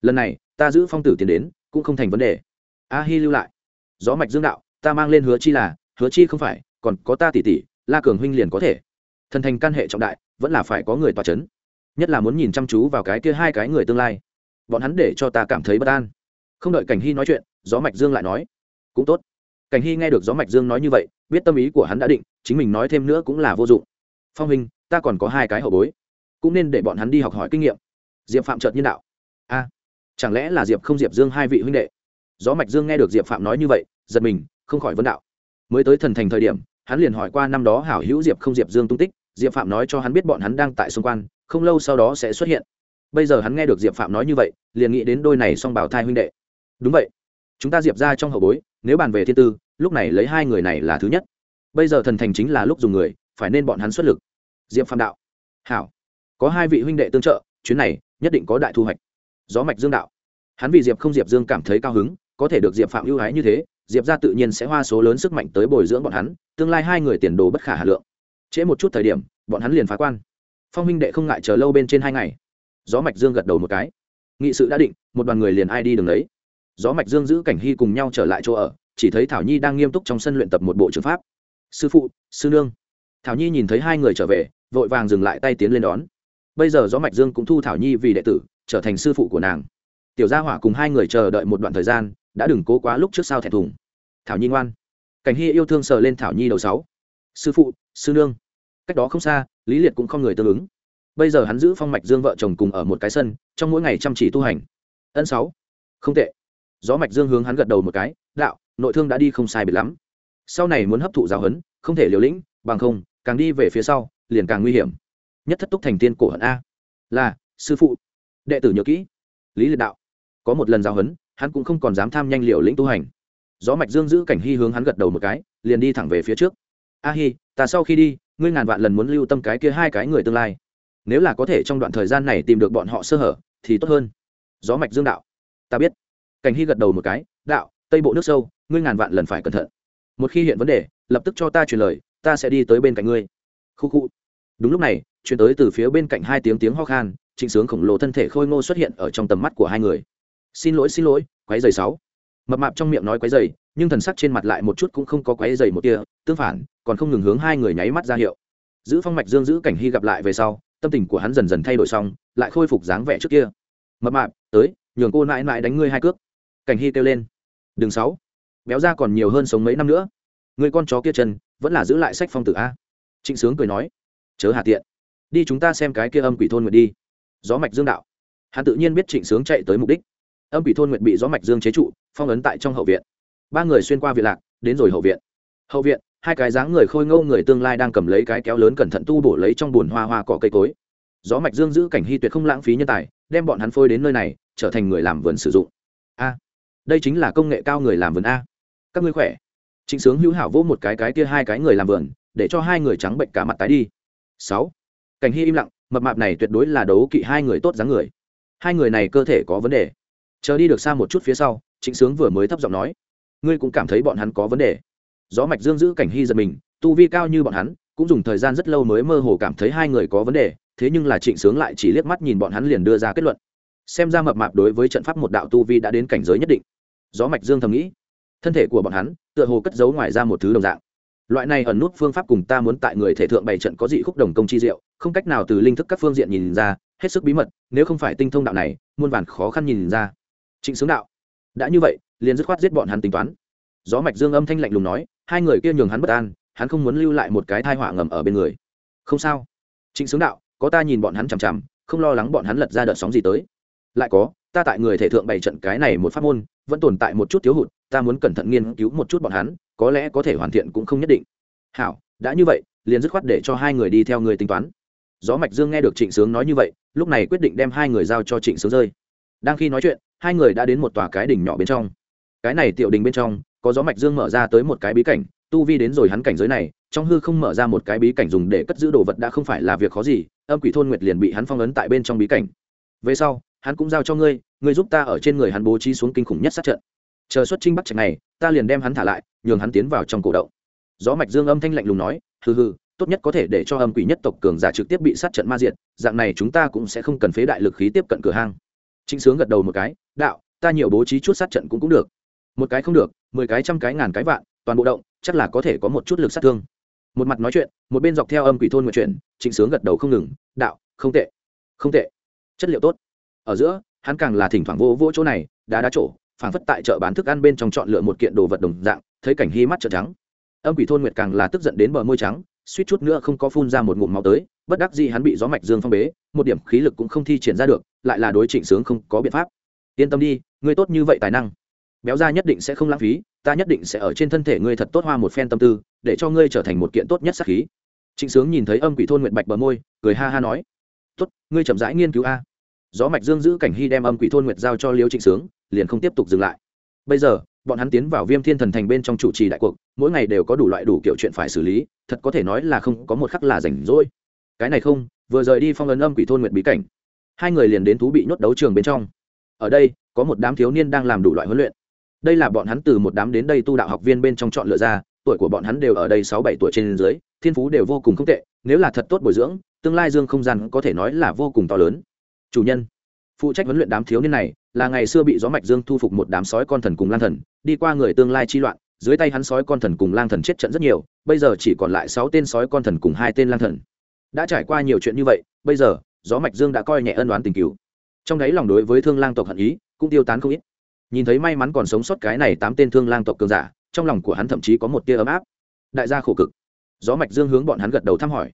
Lần này, ta giữ phong tử tiến đến, cũng không thành vấn đề. A hi lưu lại. Gió mạch dương đạo, ta mang lên hứa chi là, hứa chi không phải, còn có ta tỷ tỷ, la cường huynh liền có thể. Thần thành căn hệ trọng đại, vẫn là phải có người tòa c h ấ n nhất là muốn nhìn chăm chú vào cái kia hai cái người tương lai. Bọn hắn để cho ta cảm thấy bất an. Không đợi cảnh hy nói chuyện, gió mạch dương lại nói. Cũng tốt. Cảnh hy nghe được gió mạch dương nói như vậy, biết tâm ý của hắn đã định chính mình nói thêm nữa cũng là vô dụng. Phong hình ta còn có hai cái hậu bối, cũng nên để bọn hắn đi học hỏi kinh nghiệm. Diệp phạm trợt nhân đạo. A, chẳng lẽ là diệp không diệp dương hai vị huynh đệ? Gió mạch dương nghe được diệp phạm nói như vậy, giật mình, không khỏi vấn đạo. Mới tới thần thành thời điểm, hắn liền hỏi qua năm đó hảo hữu diệp không diệp dương tung tích, diệp phạm nói cho hắn biết bọn hắn đang tại xung quanh, không lâu sau đó sẽ xuất hiện. Bây giờ hắn nghe được diệp phạm nói như vậy, liền nghĩ đến đôi này song bảo thai huynh đệ. Đúng vậy, chúng ta diệp ra trong hậu bối, nếu bàn về thiên tư, lúc này lấy hai người này là thứ nhất bây giờ thần thành chính là lúc dùng người, phải nên bọn hắn xuất lực. Diệp phạm đạo. Hảo. Có hai vị huynh đệ tương trợ, chuyến này nhất định có đại thu hoạch. Gió mạch dương đạo. Hắn vì diệp không diệp dương cảm thấy cao hứng, có thể được diệp phạm ưu ái như thế, diệp ra tự nhiên sẽ hoa số lớn sức mạnh tới bồi dưỡng bọn hắn, tương lai hai người tiền đồ bất khả hà lượng. Trễ một chút thời điểm, bọn hắn liền phá quan. Phong huynh đệ không ngại chờ lâu bên trên hai ngày. Gió mạch dương gật đầu một cái. Nghị sự đã định, một đoàn người liền ai đi đường đấy. Gió mạch dương giữ cảnh hy cùng nhau trở lại chỗ ở, chỉ thấy thảo nhi đang nghiêm túc trong sân luyện tập một bộ trường pháp sư phụ, sư nương. Thảo nhi nhìn thấy hai người trở về, vội vàng dừng lại tay tiến lên đón. Bây giờ gió mạch dương cũng thu thảo nhi vì đệ tử, trở thành sư phụ của nàng. Tiểu gia hỏa cùng hai người chờ đợi một đoạn thời gian, đã đừng cố quá lúc trước sau thẹn thùng. Thảo nhi ngoan. Cảnh hy yêu thương sờ lên thảo nhi đầu sáu. Sư phụ, sư nương. Cách đó không xa, lý liệt cũng không người tương ứng. Bây giờ hắn giữ phong mạch dương vợ chồng cùng ở một cái sân, trong mỗi ngày chăm chỉ tu hành. Ân sáu. Không tệ. Gió mạch dương hướng hắn gật đầu một cái, đạo, nội thương đã đi không sai biệt lắm sau này muốn hấp thụ giáo huấn không thể liều lĩnh bằng không càng đi về phía sau liền càng nguy hiểm. Nhất thất túc thành tiên cổ hận a. Là sư phụ. Đệ tử nhớ kỹ. Lý liệt đạo. Có một lần giáo huấn hắn cũng không còn dám tham nhanh liều lĩnh tu hành. Gió mạch dương giữ cảnh hy hướng hắn gật đầu một cái liền đi thẳng về phía trước. A hy, ta sau khi đi ngươi ngàn vạn lần muốn lưu tâm cái kia hai cái người tương lai. Nếu là có thể trong đoạn thời gian này tìm được bọn họ sơ hở thì tốt hơn. Gió mạch dương đạo. Ta biết. Cảnh hy gật đầu một cái đạo tây bộ nước sâu ngươi ngàn vạn lần phải cẩn thận một khi hiện vấn đề, lập tức cho ta truyền lời, ta sẽ đi tới bên cạnh ngươi. Khu khu. Đúng lúc này chuyển tới từ phía bên cạnh hai tiếng tiếng ho khan, trịnh sướng khổng lồ thân thể khôi ngô xuất hiện ở trong tầm mắt của hai người. Xin lỗi xin lỗi quái dày sáu. Mập mạp trong miệng nói quái dày nhưng thần sắc trên mặt lại một chút cũng không có quái dày một tia, tương phản, còn không ngừng hướng hai người nháy mắt ra hiệu. Giữ phong mạch dương giữ cảnh hy gặp lại về sau, tâm tình của hắn dần dần thay đổi xong, lại khôi phục dáng vẻ trước kia. Mập mạp, tới, nhường cô nãi nãi đánh ngươi hai cước. Cảnh hy kêu lên. Đường sáu béo ra còn nhiều hơn sống mấy năm nữa. Người con chó kia chân, vẫn là giữ lại sách phong tử a. Trịnh sướng cười nói, chớ hà tiện. Đi chúng ta xem cái kia âm quỷ thôn nguyện đi. Gió mạch dương đạo. Hắn tự nhiên biết trịnh sướng chạy tới mục đích. Âm quỷ thôn nguyện bị gió mạch dương chế trụ, phong ấn tại trong hậu viện. Ba người xuyên qua viện lạc, đến rồi hậu viện. Hậu viện, hai cái dáng người khôi ngâu người tương lai đang cầm lấy cái kéo lớn cẩn thận tu bổ lấy trong bùn hoa hoa cỏ cây cối. Gió mạch dương giữ cảnh hy tuyệt không lãng phí nhân tài, đem bọn hắn phôi đến nơi này, trở thành người làm vườn sử dụng. A. Đây chính là công nghệ cao người làm vườn a các ngươi khỏe. Trịnh sướng hữu hảo vỗ một cái cái kia hai cái người làm vườn, để cho hai người trắng bệnh cả mặt tái đi. Sáu. Cảnh hy im lặng, mập mạp này tuyệt đối là đấu kỵ hai người tốt dáng người. Hai người này cơ thể có vấn đề. Chờ đi được xa một chút phía sau, trịnh sướng vừa mới thấp giọng nói, ngươi cũng cảm thấy bọn hắn có vấn đề. Gió mạch dương giữ cảnh hy giật mình, tu vi cao như bọn hắn, cũng dùng thời gian rất lâu mới mơ hồ cảm thấy hai người có vấn đề, thế nhưng là trịnh sướng lại chỉ liếc mắt nhìn bọn hắn liền đưa ra kết luận. Xem ra mập mạp đối với trận pháp một đạo tu vi đã đến cảnh giới nhất định. Gió mạch dương thầm nghĩ thân thể của bọn hắn tựa hồ cất giấu ngoài ra một thứ đồng dạng. Loại này ẩn nút phương pháp cùng ta muốn tại người thể thượng bày trận có dị khúc đồng công chi diệu, không cách nào từ linh thức các phương diện nhìn ra, hết sức bí mật, nếu không phải tinh thông đạo này, muôn vàn khó khăn nhìn ra. Trịnh sướng đạo, đã như vậy, liền dứt khoát giết bọn hắn tính toán. Gió mạch dương âm thanh lạnh lùng nói, hai người kia nhường hắn bất an, hắn không muốn lưu lại một cái thai họa ngầm ở bên người. Không sao. Trịnh sướng đạo, có ta nhìn bọn hắn chằm chằm, không lo lắng bọn hắn lật ra đợt sóng gì tới. Lại có, ta tại người thể thượng bày trận cái này một pháp môn, vẫn tồn tại một chút thiếu hụt ta muốn cẩn thận nghiên cứu một chút bọn hắn, có lẽ có thể hoàn thiện cũng không nhất định. Hảo, đã như vậy, liền dứt khoát để cho hai người đi theo người tính toán. Gió mạch dương nghe được trịnh sướng nói như vậy, lúc này quyết định đem hai người giao cho trịnh sướng rơi. Đang khi nói chuyện, hai người đã đến một tòa cái đỉnh nhỏ bên trong. Cái này tiểu đình bên trong, có gió mạch dương mở ra tới một cái bí cảnh, tu vi đến rồi hắn cảnh giới này, trong hư không mở ra một cái bí cảnh dùng để cất giữ đồ vật đã không phải là việc khó gì, âm quỷ thôn nguyệt liền bị hắn phong ấn tại bên trong bí cảnh. Về sau, hắn cũng giao cho ngươi ngươi giúp ta ở trên người hắn bố trí xuống kinh khủng nhất sát trận chờ xuất trinh bắt trạch này, ta liền đem hắn thả lại, nhường hắn tiến vào trong cổ động. Gió mạch dương âm thanh lạnh lùng nói, hừ hừ, tốt nhất có thể để cho âm quỷ nhất tộc cường giả trực tiếp bị sát trận ma diệt, dạng này chúng ta cũng sẽ không cần phế đại lực khí tiếp cận cửa hang. Trịnh sướng gật đầu một cái, đạo, ta nhiều bố trí chút sát trận cũng cũng được. Một cái không được, mười cái trăm cái ngàn cái vạn, toàn bộ động, chắc là có thể có một chút lực sát thương. Một mặt nói chuyện, một bên dọc theo âm quỷ thôn nguyện chuyện trịnh sướng gật đầu không ngừng, đạo, không tệ. Không tệ. Chất liệu tốt. Ở giữa, hắn càng là thỉnh thoảng vô vô chỗ này, đá đá chỗ phảng phất tại chợ bán thức ăn bên trong chọn lựa một kiện đồ vật đồng dạng, thấy cảnh hi mắt trợn trắng. Âm quỷ thôn nguyệt càng là tức giận đến bờ môi trắng, suýt chút nữa không có phun ra một ngụm máu tới, bất đắc gì hắn bị gió mạch dương phong bế, một điểm khí lực cũng không thi triển ra được, lại là đối trịnh sướng không có biện pháp. Yên tâm đi, ngươi tốt như vậy tài năng, béo ra nhất định sẽ không lãng phí, ta nhất định sẽ ở trên thân thể ngươi thật tốt hoa một phen tâm tư, để cho ngươi trở thành một kiện tốt nhất sắc khí. Trịnh sướng nhìn thấy âm quỷ thôn nguyện bạch bờ môi, cười ha ha nói, tốt, ngươi chậm rãi nghiên cứu a. Gió mạch dương giữ cảnh hy đem âm quỷ thôn nguyệt giao cho liêu trịnh sướng liền không tiếp tục dừng lại. Bây giờ, bọn hắn tiến vào viêm thiên thần thành bên trong chủ trì đại cuộc, mỗi ngày đều có đủ loại đủ kiểu chuyện phải xử lý, thật có thể nói là không có một khắc là rảnh rỗi. Cái này không, vừa rời đi phong ấn âm quỷ thôn nguyệt bí cảnh, hai người liền đến thú bị nhốt đấu trường bên trong. Ở đây, có một đám thiếu niên đang làm đủ loại huấn luyện. Đây là bọn hắn từ một đám đến đây tu đạo học viên bên trong chọn lựa ra, tuổi của bọn hắn đều ở đây sáu bảy tuổi trên dưới, thiên phú đều vô cùng không tệ, nếu là thật tốt bồi dưỡng, tương lai dương không gian có thể nói là vô cùng to lớn. Chủ nhân phụ trách huấn luyện đám thiếu niên này là ngày xưa bị gió mạch dương thu phục một đám sói con thần cùng lang thần, đi qua người tương lai chi loạn, dưới tay hắn sói con thần cùng lang thần chết trận rất nhiều, bây giờ chỉ còn lại sáu tên sói con thần cùng hai tên lang thần. Đã trải qua nhiều chuyện như vậy, bây giờ, gió mạch dương đã coi nhẹ ân đoán tình cứu trong đấy lòng đối với thương lang tộc hận ý, cũng tiêu tán không ít. Nhìn thấy may mắn còn sống sót cái này tám tên thương lang tộc cường giả, trong lòng của hắn thậm chí có một tia ấm áp. Đại gia khổ cực. Gió mạch dương hướng bọn hắn gật đầu thăm hỏi.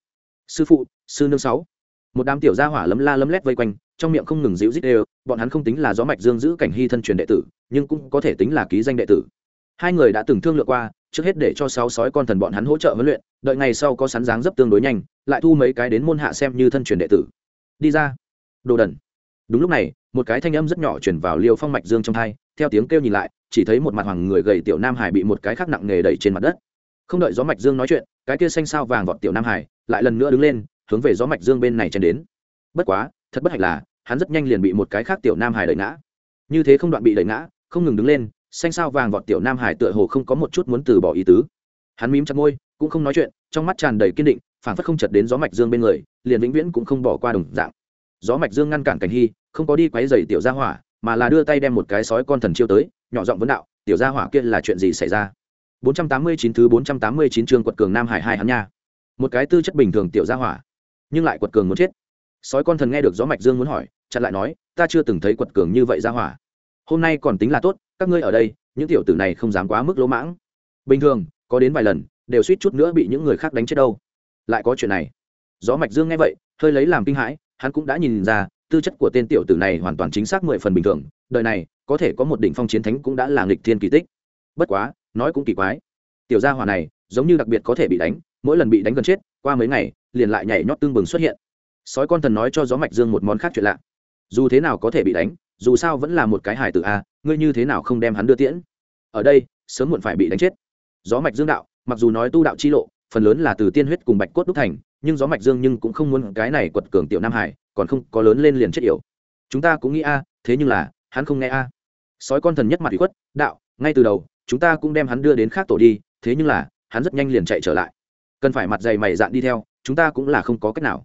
Sư phụ, sư nương sáu một đám tiểu gia hỏa lấm la lấm lét vây quanh, trong miệng không ngừng dịu dít đều, bọn hắn không tính là gió mạch dương giữ cảnh hy thân truyền đệ tử, nhưng cũng có thể tính là ký danh đệ tử. Hai người đã từng thương lượng qua, trước hết để cho sáu sói con thần bọn hắn hỗ trợ huấn luyện, đợi ngày sau có sắn dáng dấp tương đối nhanh, lại thu mấy cái đến môn hạ xem như thân truyền đệ tử. Đi ra. Đồ đần. Đúng lúc này, một cái thanh âm rất nhỏ chuyển vào liêu phong mạch dương trong thai theo tiếng kêu nhìn lại, chỉ thấy một mặt hoàng người gầy tiểu nam hải bị một cái khác nặng nề đẩy trên mặt đất. Không đợi gió mạch dương nói chuyện, cái kia xanh sao vàng vọt tiểu nam hải lại lần nữa đứng lên hướng về gió mạch dương bên này chen đến. Bất quá, thật bất hạnh là, hắn rất nhanh liền bị một cái khác tiểu nam hải đẩy ngã. Như thế không đoạn bị đẩy ngã, không ngừng đứng lên, xanh sao vàng vọt tiểu nam hải tựa hồ không có một chút muốn từ bỏ ý tứ. Hắn mím chặt môi, cũng không nói chuyện, trong mắt tràn đầy kiên định phản phất không chật đến gió mạch dương bên người, liền vĩnh viễn cũng không bỏ qua đồng dạng. Gió mạch dương ngăn cản cảnh hy, không có đi quấy rầy tiểu gia hỏa, mà là đưa tay đem một cái sói con thần chiêu tới, nhỏ giọng vấn đạo, tiểu gia hỏa kia là chuyện gì xảy ra? 489 thứ 489 chương quật cường nam hải hai hắn nha. Một cái tư chất bình thường tiểu gia hỏa nhưng lại quật cường muốn chết. Sói con thần nghe được gió mạch dương muốn hỏi, chặn lại nói, ta chưa từng thấy quật cường như vậy gia hỏa. Hôm nay còn tính là tốt, các ngươi ở đây, những tiểu tử này không dám quá mức lỗ mãng. Bình thường, có đến vài lần, đều suýt chút nữa bị những người khác đánh chết đâu. Lại có chuyện này. Gió mạch dương nghe vậy, hơi lấy làm kinh hãi, hắn cũng đã nhìn ra, tư chất của tên tiểu tử này hoàn toàn chính xác mười phần bình thường, đời này, có thể có một đỉnh phong chiến thánh cũng đã là nghịch thiên kỳ tích. Bất quá, nói cũng kỳ quái. Tiểu gia hỏa này, giống như đặc biệt có thể bị đánh, mỗi lần bị đánh gần chết qua mấy ngày, liền lại nhảy nhót tương bừng xuất hiện. Sói con thần nói cho gió mạch dương một món khác chuyện lạ. Dù thế nào có thể bị đánh, dù sao vẫn là một cái hài tử a, ngươi như thế nào không đem hắn đưa tiễn? Ở đây, sớm muộn phải bị đánh chết. Gió mạch dương đạo, mặc dù nói tu đạo chi lộ, phần lớn là từ tiên huyết cùng bạch cốt đúc thành, nhưng gió mạch dương nhưng cũng không muốn cái này quật cường tiểu nam hải, còn không có lớn lên liền chết yểu. Chúng ta cũng nghĩ a, thế nhưng là, hắn không nghe a. Sói con thần nhất mặt ủy khuất, đạo, ngay từ đầu, chúng ta cũng đem hắn đưa đến khác tổ đi, thế nhưng là, hắn rất nhanh liền chạy trở lại cần phải mặt dày mày dạn đi theo, chúng ta cũng là không có cách nào.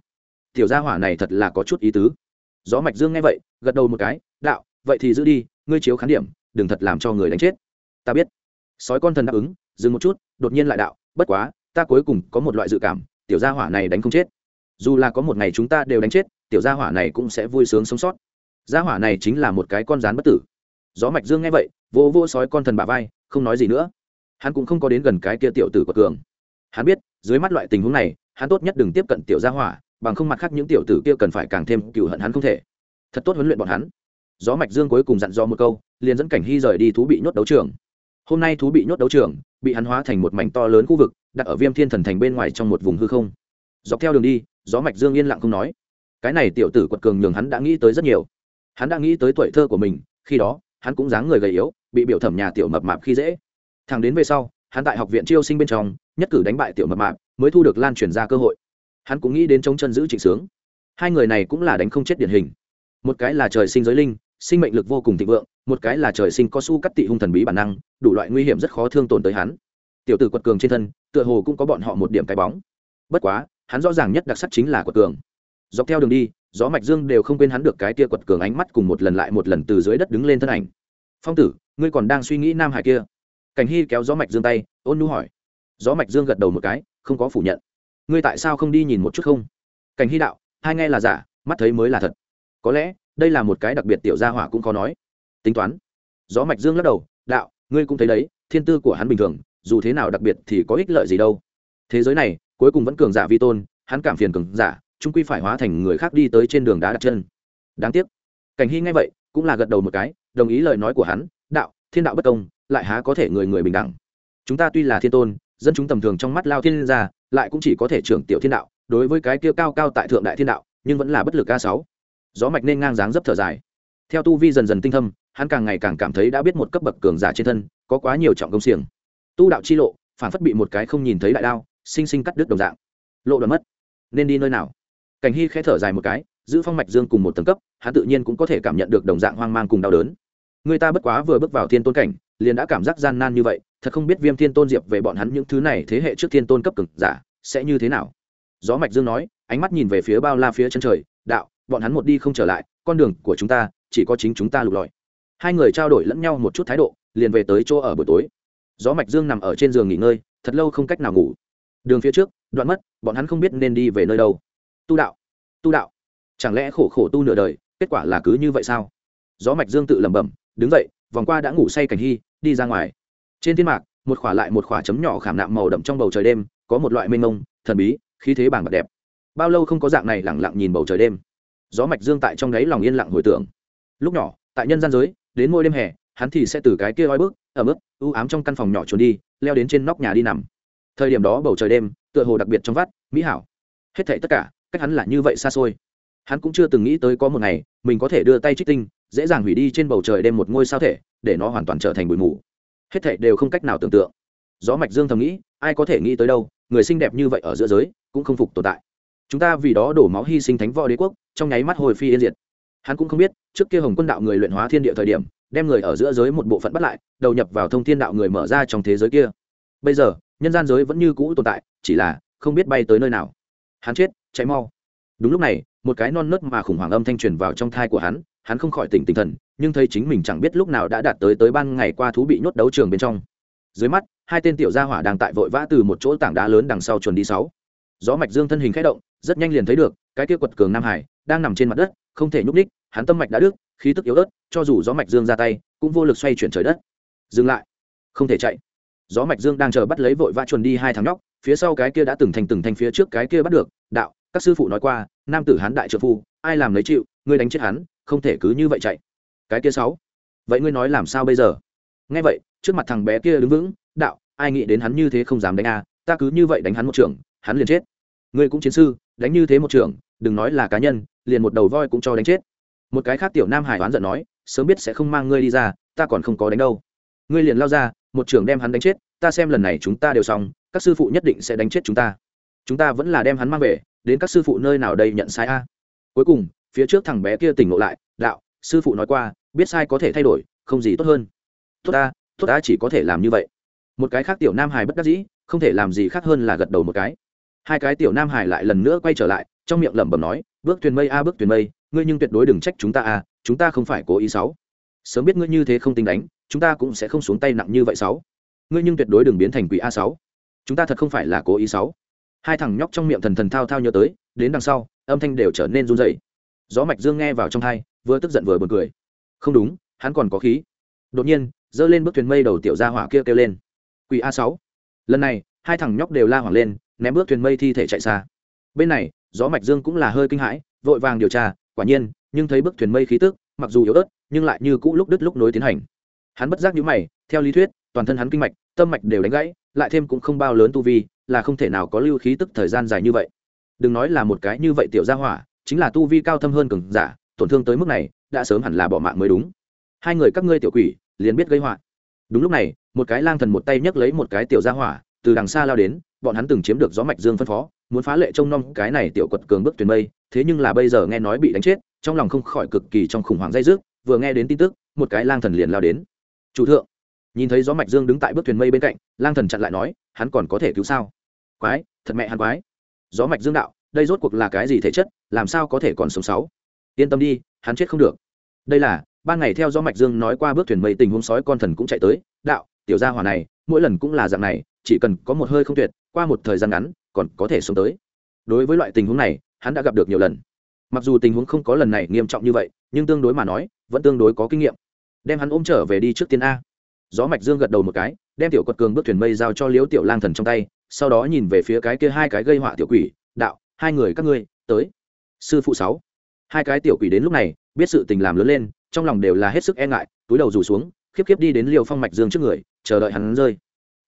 Tiểu gia hỏa này thật là có chút ý tứ. Gió mạch dương nghe vậy, gật đầu một cái, đạo, vậy thì giữ đi, ngươi chiếu khán điểm, đừng thật làm cho người đánh chết. Ta biết. Sói con thần đáp ứng, dừng một chút, đột nhiên lại đạo, bất quá, ta cuối cùng có một loại dự cảm, tiểu gia hỏa này đánh không chết. Dù là có một ngày chúng ta đều đánh chết, tiểu gia hỏa này cũng sẽ vui sướng sống sót. Gia hỏa này chính là một cái con rán bất tử. Gió mạch dương nghe vậy vô vô sói con thần bả vai, không nói gì nữa. Hắn cũng không có đến gần cái kia tiểu tử của cường. Hắn biết dưới mắt loại tình huống này, hắn tốt nhất đừng tiếp cận tiểu gia hỏa, bằng không mặt khác những tiểu tử kia cần phải càng thêm cựu hận hắn không thể. Thật tốt huấn luyện bọn hắn. Gió mạch dương cuối cùng dặn dò một câu, liền dẫn cảnh hy rời đi thú bị nhốt đấu trường. Hôm nay thú bị nhốt đấu trường, bị hắn hóa thành một mảnh to lớn khu vực, đặt ở viêm thiên thần thành bên ngoài trong một vùng hư không. Dọc theo đường đi, gió mạch dương yên lặng không nói. Cái này tiểu tử quật cường nhường hắn đã nghĩ tới rất nhiều. Hắn đã nghĩ tới tuổi thơ của mình, khi đó, hắn cũng dáng người gầy yếu, bị biểu thẩm nhà tiểu mập mạp khi dễ. Thằng đến về sau hắn tại học viện chiêu sinh bên trong, nhất cử đánh bại tiểu mập mạp, mới thu được lan truyền ra cơ hội. Hắn cũng nghĩ đến chống chân giữ trịnh sướng. Hai người này cũng là đánh không chết điển hình. Một cái là trời sinh giới linh, sinh mệnh lực vô cùng thịnh vượng, một cái là trời sinh có su cắt tị hung thần bí bản năng, đủ loại nguy hiểm rất khó thương tổn tới hắn. Tiểu tử quật cường trên thân, tựa hồ cũng có bọn họ một điểm cái bóng. Bất quá, hắn rõ ràng nhất đặc sắc chính là quật cường. Dọc theo đường đi, gió mạch dương đều không quên hắn được cái Tia quật cường ánh mắt cùng một lần lại một lần từ dưới đất đứng lên thân ảnh. Phong tử, ngươi còn đang suy nghĩ nam hải kia? Cảnh hy kéo gió mạch dương tay, ôn nu hỏi. Gió mạch dương gật đầu một cái, không có phủ nhận. Ngươi tại sao không đi nhìn một chút không? Cảnh hy đạo, hai nghe là giả, mắt thấy mới là thật. Có lẽ, đây là một cái đặc biệt tiểu gia hỏa cũng có nói. Tính toán. Gió mạch dương lắc đầu, đạo, ngươi cũng thấy đấy, thiên tư của hắn bình thường, dù thế nào đặc biệt thì có ích lợi gì đâu. Thế giới này, cuối cùng vẫn cường giả vi tôn, hắn cảm phiền cường giả trung quy phải hóa thành người khác đi tới trên đường đá đặt chân. Đáng tiếc. Cảnh hy nghe vậy, cũng là gật đầu một cái, đồng ý lời nói của hắn, đạo, thiên đạo bất công lại há có thể người người bình đẳng. Chúng ta tuy là thiên tôn, dân chúng tầm thường trong mắt lao thiên gia lại cũng chỉ có thể trưởng tiểu thiên đạo, đối với cái kia cao cao tại thượng đại thiên đạo, nhưng vẫn là bất lực a sáu. Gió mạch nên ngang dáng dấp thở dài. Theo tu vi dần dần tinh thâm, hắn càng ngày càng cảm thấy đã biết một cấp bậc cường giả trên thân, có quá nhiều trọng công xiềng. Tu đạo chi lộ, phản phất bị một cái không nhìn thấy đại đao, sinh sinh cắt đứt đồng dạng. Lộ đoạn mất. Nên đi nơi nào? Cảnh hy khẽ thở dài một cái, giữ phong mạch dương cùng một tầng cấp, hắn tự nhiên cũng có thể cảm nhận được đồng dạng hoang mang cùng đau đớn. Người ta bất quá vừa bước vào thiên tôn cảnh liền đã cảm giác gian nan như vậy, thật không biết viêm thiên tôn diệp về bọn hắn những thứ này thế hệ trước thiên tôn cấp cực giả sẽ như thế nào. Gió mạch dương nói, ánh mắt nhìn về phía bao la phía chân trời, đạo, bọn hắn một đi không trở lại, con đường của chúng ta chỉ có chính chúng ta lục lọi. Hai người trao đổi lẫn nhau một chút thái độ, liền về tới chỗ ở buổi tối. Gió mạch dương nằm ở trên giường nghỉ ngơi, thật lâu không cách nào ngủ. Đường phía trước, đoạn mất, bọn hắn không biết nên đi về nơi đâu. Tu đạo tu đạo, chẳng lẽ khổ khổ tu nửa đời, kết quả là cứ như vậy sao? Gió mạch dương tự lẩm bẩm, đứng dậy vòng qua đã ngủ say cảnh hy, đi ra ngoài. Trên thiên mạc, một khỏa lại một khỏa chấm nhỏ khảm nạm màu đậm trong bầu trời đêm, có một loại mênh mông, thần bí, khí thế bảng bạc đẹp. Bao lâu không có dạng này lẳng lặng nhìn bầu trời đêm. Gió mạch dương tại trong đáy lòng yên lặng hồi tưởng. Lúc nhỏ, tại nhân gian giới, đến mỗi đêm hè, hắn thì sẽ từ cái kia oi bước ở mức ưu ám trong căn phòng nhỏ trốn đi, leo đến trên nóc nhà đi nằm. Thời điểm đó bầu trời đêm, tựa hồ đặc biệt trong vắt, mỹ hảo. Hết thảy tất cả, cách hắn là như vậy xa xôi. Hắn cũng chưa từng nghĩ tới có một ngày, mình có thể đưa tay trích tinh dễ dàng hủy đi trên bầu trời đêm một ngôi sao thể, để nó hoàn toàn trở thành bụi mù. Hết thảy đều không cách nào tưởng tượng. Gió mạch dương thầm nghĩ, ai có thể nghĩ tới đâu, người xinh đẹp như vậy ở giữa giới cũng không phục tồn tại. Chúng ta vì đó đổ máu hy sinh thánh võ đế quốc, trong nháy mắt hồi phi yên diệt. Hắn cũng không biết, trước kia hồng quân đạo người luyện hóa thiên địa thời điểm, đem người ở giữa giới một bộ phận bắt lại, đầu nhập vào thông thiên đạo người mở ra trong thế giới kia. Bây giờ, nhân gian giới vẫn như cũ tồn tại, chỉ là không biết bay tới nơi nào. Hắn chết, chạy mau. Đúng lúc này, một cái non nớt mà khủng hoảng âm thanh truyền vào trong thai của hắn hắn không khỏi tỉnh tinh thần, nhưng thấy chính mình chẳng biết lúc nào đã đạt tới tới ban ngày qua thú bị nhốt đấu trường bên trong. Dưới mắt, hai tên tiểu gia hỏa đang tại vội vã từ một chỗ tảng đá lớn đằng sau chuồn đi sáu. Gió mạch dương thân hình khẽ động, rất nhanh liền thấy được, cái kia quật cường nam hải đang nằm trên mặt đất, không thể nhúc ních hắn tâm mạch đã đứt, khí tức yếu ớt, cho dù gió mạch dương ra tay, cũng vô lực xoay chuyển trời đất. Dừng lại. Không thể chạy. Gió mạch dương đang chờ bắt lấy vội vã chuồn đi hai thằng nhóc, phía sau cái kia đã từng thành từng thành phía trước cái kia bắt được, đạo, các sư phụ nói qua, nam tử hán đại trợ phu, ai làm lấy chịu, ngươi đánh chết hắn không thể cứ như vậy chạy. Cái kia sáu. Vậy ngươi nói làm sao bây giờ? Nghe vậy, trước mặt thằng bé kia đứng vững, đạo, ai nghĩ đến hắn như thế không dám đánh a, ta cứ như vậy đánh hắn một trường, hắn liền chết. Ngươi cũng chiến sư, đánh như thế một trường, đừng nói là cá nhân, liền một đầu voi cũng cho đánh chết. Một cái khác tiểu nam hải oán giận nói, sớm biết sẽ không mang ngươi đi ra, ta còn không có đánh đâu. Ngươi liền lao ra, một trường đem hắn đánh chết, ta xem lần này chúng ta đều xong, các sư phụ nhất định sẽ đánh chết chúng ta. Chúng ta vẫn là đem hắn mang về, đến các sư phụ nơi nào đây nhận sai a. Cuối cùng phía trước thằng bé kia tỉnh ngộ lại, đạo, sư phụ nói qua, biết sai có thể thay đổi, không gì tốt hơn. Tốt ta tốt ta chỉ có thể làm như vậy. Một cái khác tiểu nam hải bất đắc dĩ, không thể làm gì khác hơn là gật đầu một cái. Hai cái tiểu nam hải lại lần nữa quay trở lại, trong miệng lẩm bẩm nói, bước thuyền mây a, bước thuyền mây, ngươi nhưng tuyệt đối đừng trách chúng ta a, chúng ta không phải cố ý sáu sớm biết ngươi như thế không tính đánh, chúng ta cũng sẽ không xuống tay nặng như vậy sáu ngươi nhưng tuyệt đối đừng biến thành quỷ a sáu chúng ta thật không phải là cố ý sáu hai thằng nhóc trong miệng thần thần thao thao nhớ tới, đến đằng sau, âm thanh đều trở nên run rẩy gió mạch dương nghe vào trong thai, vừa tức giận vừa buồn cười. Không đúng, hắn còn có khí. Đột nhiên dơ lên bước thuyền mây đầu tiểu gia hỏa kia kêu lên. Quỷ a sáu. Lần này, hai thằng nhóc đều la hoảng lên, ném bước thuyền mây thi thể chạy xa. Bên này, gió mạch dương cũng là hơi kinh hãi, vội vàng điều tra, quả nhiên, nhưng thấy bức thuyền mây khí tức, mặc dù yếu ớt, nhưng lại như cũ lúc đứt lúc nối tiến hành. Hắn bất giác nhíu mày, theo lý thuyết, toàn thân hắn kinh mạch, tâm mạch đều đánh gãy, lại thêm cũng không bao lớn tu vi, là không thể nào có lưu khí tức thời gian dài như vậy. Đừng nói là một cái như vậy tiểu gia hỏa chính là tu vi cao thâm hơn cường giả, tổn thương tới mức này, đã sớm hẳn là bỏ mạng mới đúng. Hai người các ngươi tiểu quỷ, liền biết gây họa. Đúng lúc này, một cái lang thần một tay nhấc lấy một cái tiểu gia hỏa, từ đằng xa lao đến, bọn hắn từng chiếm được gió mạch dương phân phó, muốn phá lệ trông nom cái này tiểu quật cường bước tuyền mây, thế nhưng là bây giờ nghe nói bị đánh chết, trong lòng không khỏi cực kỳ trong khủng hoảng dây dứt, vừa nghe đến tin tức, một cái lang thần liền lao đến. Chủ thượng. Nhìn thấy gió mạch dương đứng tại bước thuyền mây bên cạnh, lang thần chặn lại nói, hắn còn có thể cứu sao? Quái, thật mẹ hắn quái. Gió mạch dương đạo đây rốt cuộc là cái gì thể chất, làm sao có thể còn sống sáu? Yên tâm đi, hắn chết không được. Đây là, ban ngày theo gió mạch dương nói qua bước thuyền mây tình huống sói con thần cũng chạy tới, đạo, tiểu gia hỏa này, mỗi lần cũng là dạng này, chỉ cần có một hơi không tuyệt, qua một thời gian ngắn, còn có thể sống tới. Đối với loại tình huống này, hắn đã gặp được nhiều lần. Mặc dù tình huống không có lần này nghiêm trọng như vậy, nhưng tương đối mà nói, vẫn tương đối có kinh nghiệm. Đem hắn ôm trở về đi trước tiên a. Gió mạch dương gật đầu một cái, đem tiểu quật cường bước thuyền mây giao cho liễu tiểu lang thần trong tay, sau đó nhìn về phía cái kia hai cái gây họa tiểu quỷ, đạo hai người các ngươi tới sư phụ sáu hai cái tiểu quỷ đến lúc này biết sự tình làm lớn lên trong lòng đều là hết sức e ngại túi đầu rủ xuống khiếp khiếp đi đến liều phong mạch dương trước người chờ đợi hắn rơi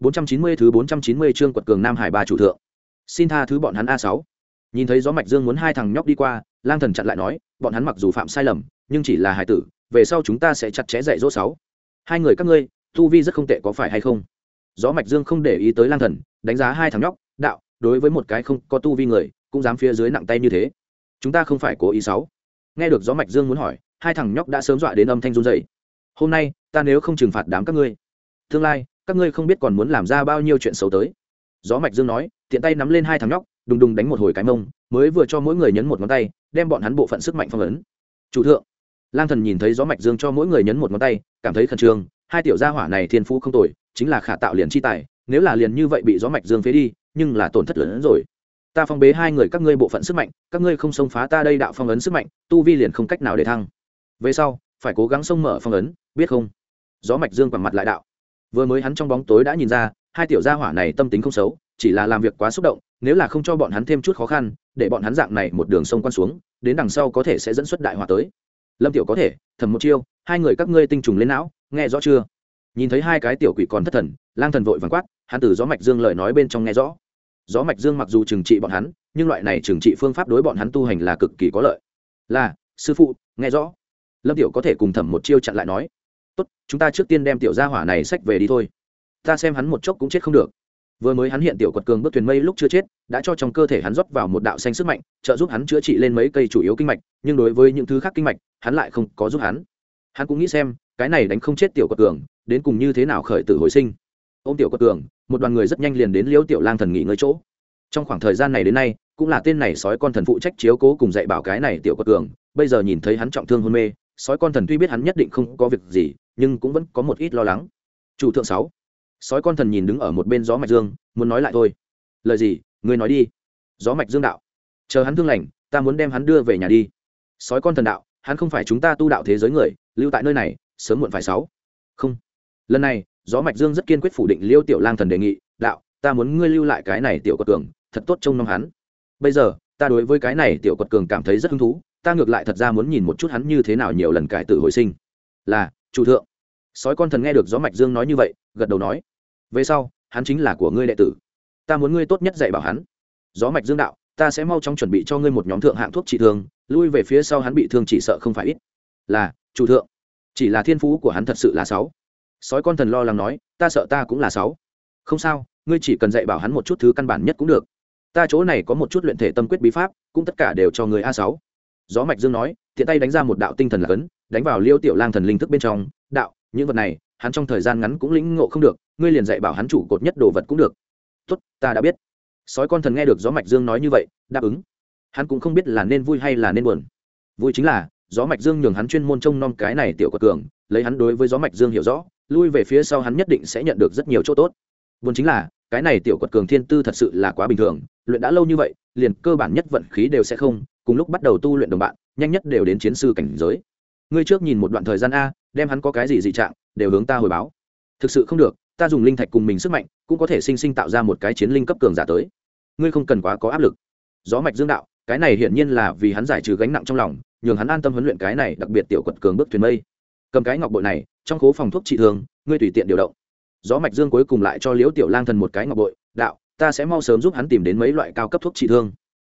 490 thứ 490 chương quật cường Nam Hải ba chủ thượng. Xin tha thứ bọn hắn A6. Nhìn thấy gió mạch dương muốn hai thằng nhóc đi qua, Lang Thần chặn lại nói, bọn hắn mặc dù phạm sai lầm, nhưng chỉ là hải tử, về sau chúng ta sẽ chặt chẽ dạy dỗ sáu. Hai người các ngươi, tu vi rất không tệ có phải hay không? Gió mạch dương không để ý tới Lang Thần, đánh giá hai thằng nhóc, đạo, đối với một cái không có tu vi người, cũng dám phía dưới nặng tay như thế. Chúng ta không phải cố ý sáu. Nghe được gió mạch dương muốn hỏi, hai thằng nhóc đã sớm dọa đến âm thanh run rẩy. Hôm nay, ta nếu không trừng phạt đám các ngươi, tương lai các ngươi không biết còn muốn làm ra bao nhiêu chuyện xấu tới gió mạch dương nói tiện tay nắm lên hai thằng nhóc đùng đùng đánh một hồi cái mông mới vừa cho mỗi người nhấn một ngón tay đem bọn hắn bộ phận sức mạnh phong ấn chủ thượng lang thần nhìn thấy gió mạch dương cho mỗi người nhấn một ngón tay cảm thấy khẩn trương hai tiểu gia hỏa này thiên phú không tồi chính là khả tạo liền chi tài nếu là liền như vậy bị gió mạch dương phế đi nhưng là tổn thất lớn hơn rồi ta phong bế hai người các ngươi bộ phận sức mạnh, các ngươi không xông phá ta đây đạo phong ấn sức mạnh, tu vi liền không cách nào để thăng. Về sau, phải cố gắng xông mở phong ấn, biết không? Gió mạch dương quẳng mặt lại đạo. Vừa mới hắn trong bóng tối đã nhìn ra, hai tiểu gia hỏa này tâm tính không xấu, chỉ là làm việc quá xúc động, nếu là không cho bọn hắn thêm chút khó khăn, để bọn hắn dạng này một đường sông quan xuống, đến đằng sau có thể sẽ dẫn xuất đại hỏa tới. Lâm tiểu có thể, thầm một chiêu, hai người các ngươi tinh trùng lên não, nghe rõ chưa? Nhìn thấy hai cái tiểu quỷ còn thất thần, lang thần vội vàng quát, hắn từ gió mạch dương lời nói bên trong nghe rõ gió mạch dương mặc dù trừng trị bọn hắn, nhưng loại này trừng trị phương pháp đối bọn hắn tu hành là cực kỳ có lợi. Là, sư phụ, nghe rõ. Lâm tiểu có thể cùng thẩm một chiêu chặn lại nói. Tốt, chúng ta trước tiên đem tiểu gia hỏa này sách về đi thôi. Ta xem hắn một chốc cũng chết không được. Vừa mới hắn hiện tiểu quật cường bước thuyền mây lúc chưa chết, đã cho trong cơ thể hắn rót vào một đạo xanh sức mạnh, trợ giúp hắn chữa trị lên mấy cây chủ yếu kinh mạch, nhưng đối với những thứ khác kinh mạch, hắn lại không có giúp hắn. Hắn cũng nghĩ xem, cái này đánh không chết tiểu quật cường, đến cùng như thế nào khởi tử hồi sinh. Ô m tiểu quật cường một đoàn người rất nhanh liền đến liễu tiểu lang thần nghỉ ngơi chỗ. Trong khoảng thời gian này đến nay, cũng là tên này sói con thần phụ trách chiếu cố cùng dạy bảo cái này tiểu quật cường. Bây giờ nhìn thấy hắn trọng thương hôn mê, sói con thần tuy biết hắn nhất định không có việc gì, nhưng cũng vẫn có một ít lo lắng. Chủ thượng sáu. Sói con thần nhìn đứng ở một bên gió mạch dương, muốn nói lại thôi. Lời gì? Ngươi nói đi. Gió mạch dương đạo. Chờ hắn thương lành, ta muốn đem hắn đưa về nhà đi. Sói con thần đạo, hắn không phải chúng ta tu đạo thế giới người, lưu tại nơi này, sớm muộn phải sáu. Không. Lần này gió mạch dương rất kiên quyết phủ định liêu tiểu lang thần đề nghị, đạo, ta muốn ngươi lưu lại cái này tiểu quật cường, thật tốt trông nom hắn. Bây giờ, ta đối với cái này tiểu quật cường cảm thấy rất hứng thú, ta ngược lại thật ra muốn nhìn một chút hắn như thế nào nhiều lần cải tử hồi sinh. Là, chủ thượng. Sói con thần nghe được gió mạch dương nói như vậy, gật đầu nói, về sau, hắn chính là của ngươi đệ tử. Ta muốn ngươi tốt nhất dạy bảo hắn. Gió mạch dương đạo, ta sẽ mau chóng chuẩn bị cho ngươi một nhóm thượng hạng thuốc trị thương, lui về phía sau hắn bị thương chỉ sợ không phải ít. Là, chủ thượng. Chỉ là thiên phú của hắn thật sự là sáu sói con thần lo lắng nói, ta sợ ta cũng là sáu. Không sao, ngươi chỉ cần dạy bảo hắn một chút thứ căn bản nhất cũng được. Ta chỗ này có một chút luyện thể tâm quyết bí pháp, cũng tất cả đều cho người a sáu. Gió mạch dương nói thiện tay đánh ra một đạo tinh thần là cấn đánh vào liêu tiểu lang thần linh thức bên trong. Đạo, những vật này, hắn trong thời gian ngắn cũng lĩnh ngộ không được, ngươi liền dạy bảo hắn chủ cột nhất đồ vật cũng được. Tốt, ta đã biết. Sói con thần nghe được gió mạch dương nói như vậy, đáp ứng. Hắn cũng không biết là nên vui hay là nên buồn. Vui chính là, gió mạch dương nhường hắn chuyên môn trông nom cái này tiểu quật cường, lấy hắn đối với gió mạch dương hiểu rõ lui về phía sau hắn nhất định sẽ nhận được rất nhiều chỗ tốt. Buồn chính là, cái này tiểu quật cường thiên tư thật sự là quá bình thường, luyện đã lâu như vậy, liền cơ bản nhất vận khí đều sẽ không, cùng lúc bắt đầu tu luyện đồng bạn, nhanh nhất đều đến chiến sư cảnh giới. Ngươi trước nhìn một đoạn thời gian a, đem hắn có cái gì dị trạng, đều hướng ta hồi báo. Thực sự không được, ta dùng linh thạch cùng mình sức mạnh, cũng có thể sinh sinh tạo ra một cái chiến linh cấp cường giả tới. Ngươi không cần quá có áp lực. Gió mạch dương đạo, cái này hiển nhiên là vì hắn giải trừ gánh nặng trong lòng, nhường hắn an tâm huấn luyện cái này đặc biệt tiểu quật cường bước thuyền mây. Cầm cái ngọc bội này trong khố phòng thuốc trị thương, ngươi tùy tiện điều động. Gió mạch dương cuối cùng lại cho liễu tiểu lang thần một cái ngọc bội, đạo, ta sẽ mau sớm giúp hắn tìm đến mấy loại cao cấp thuốc trị thương.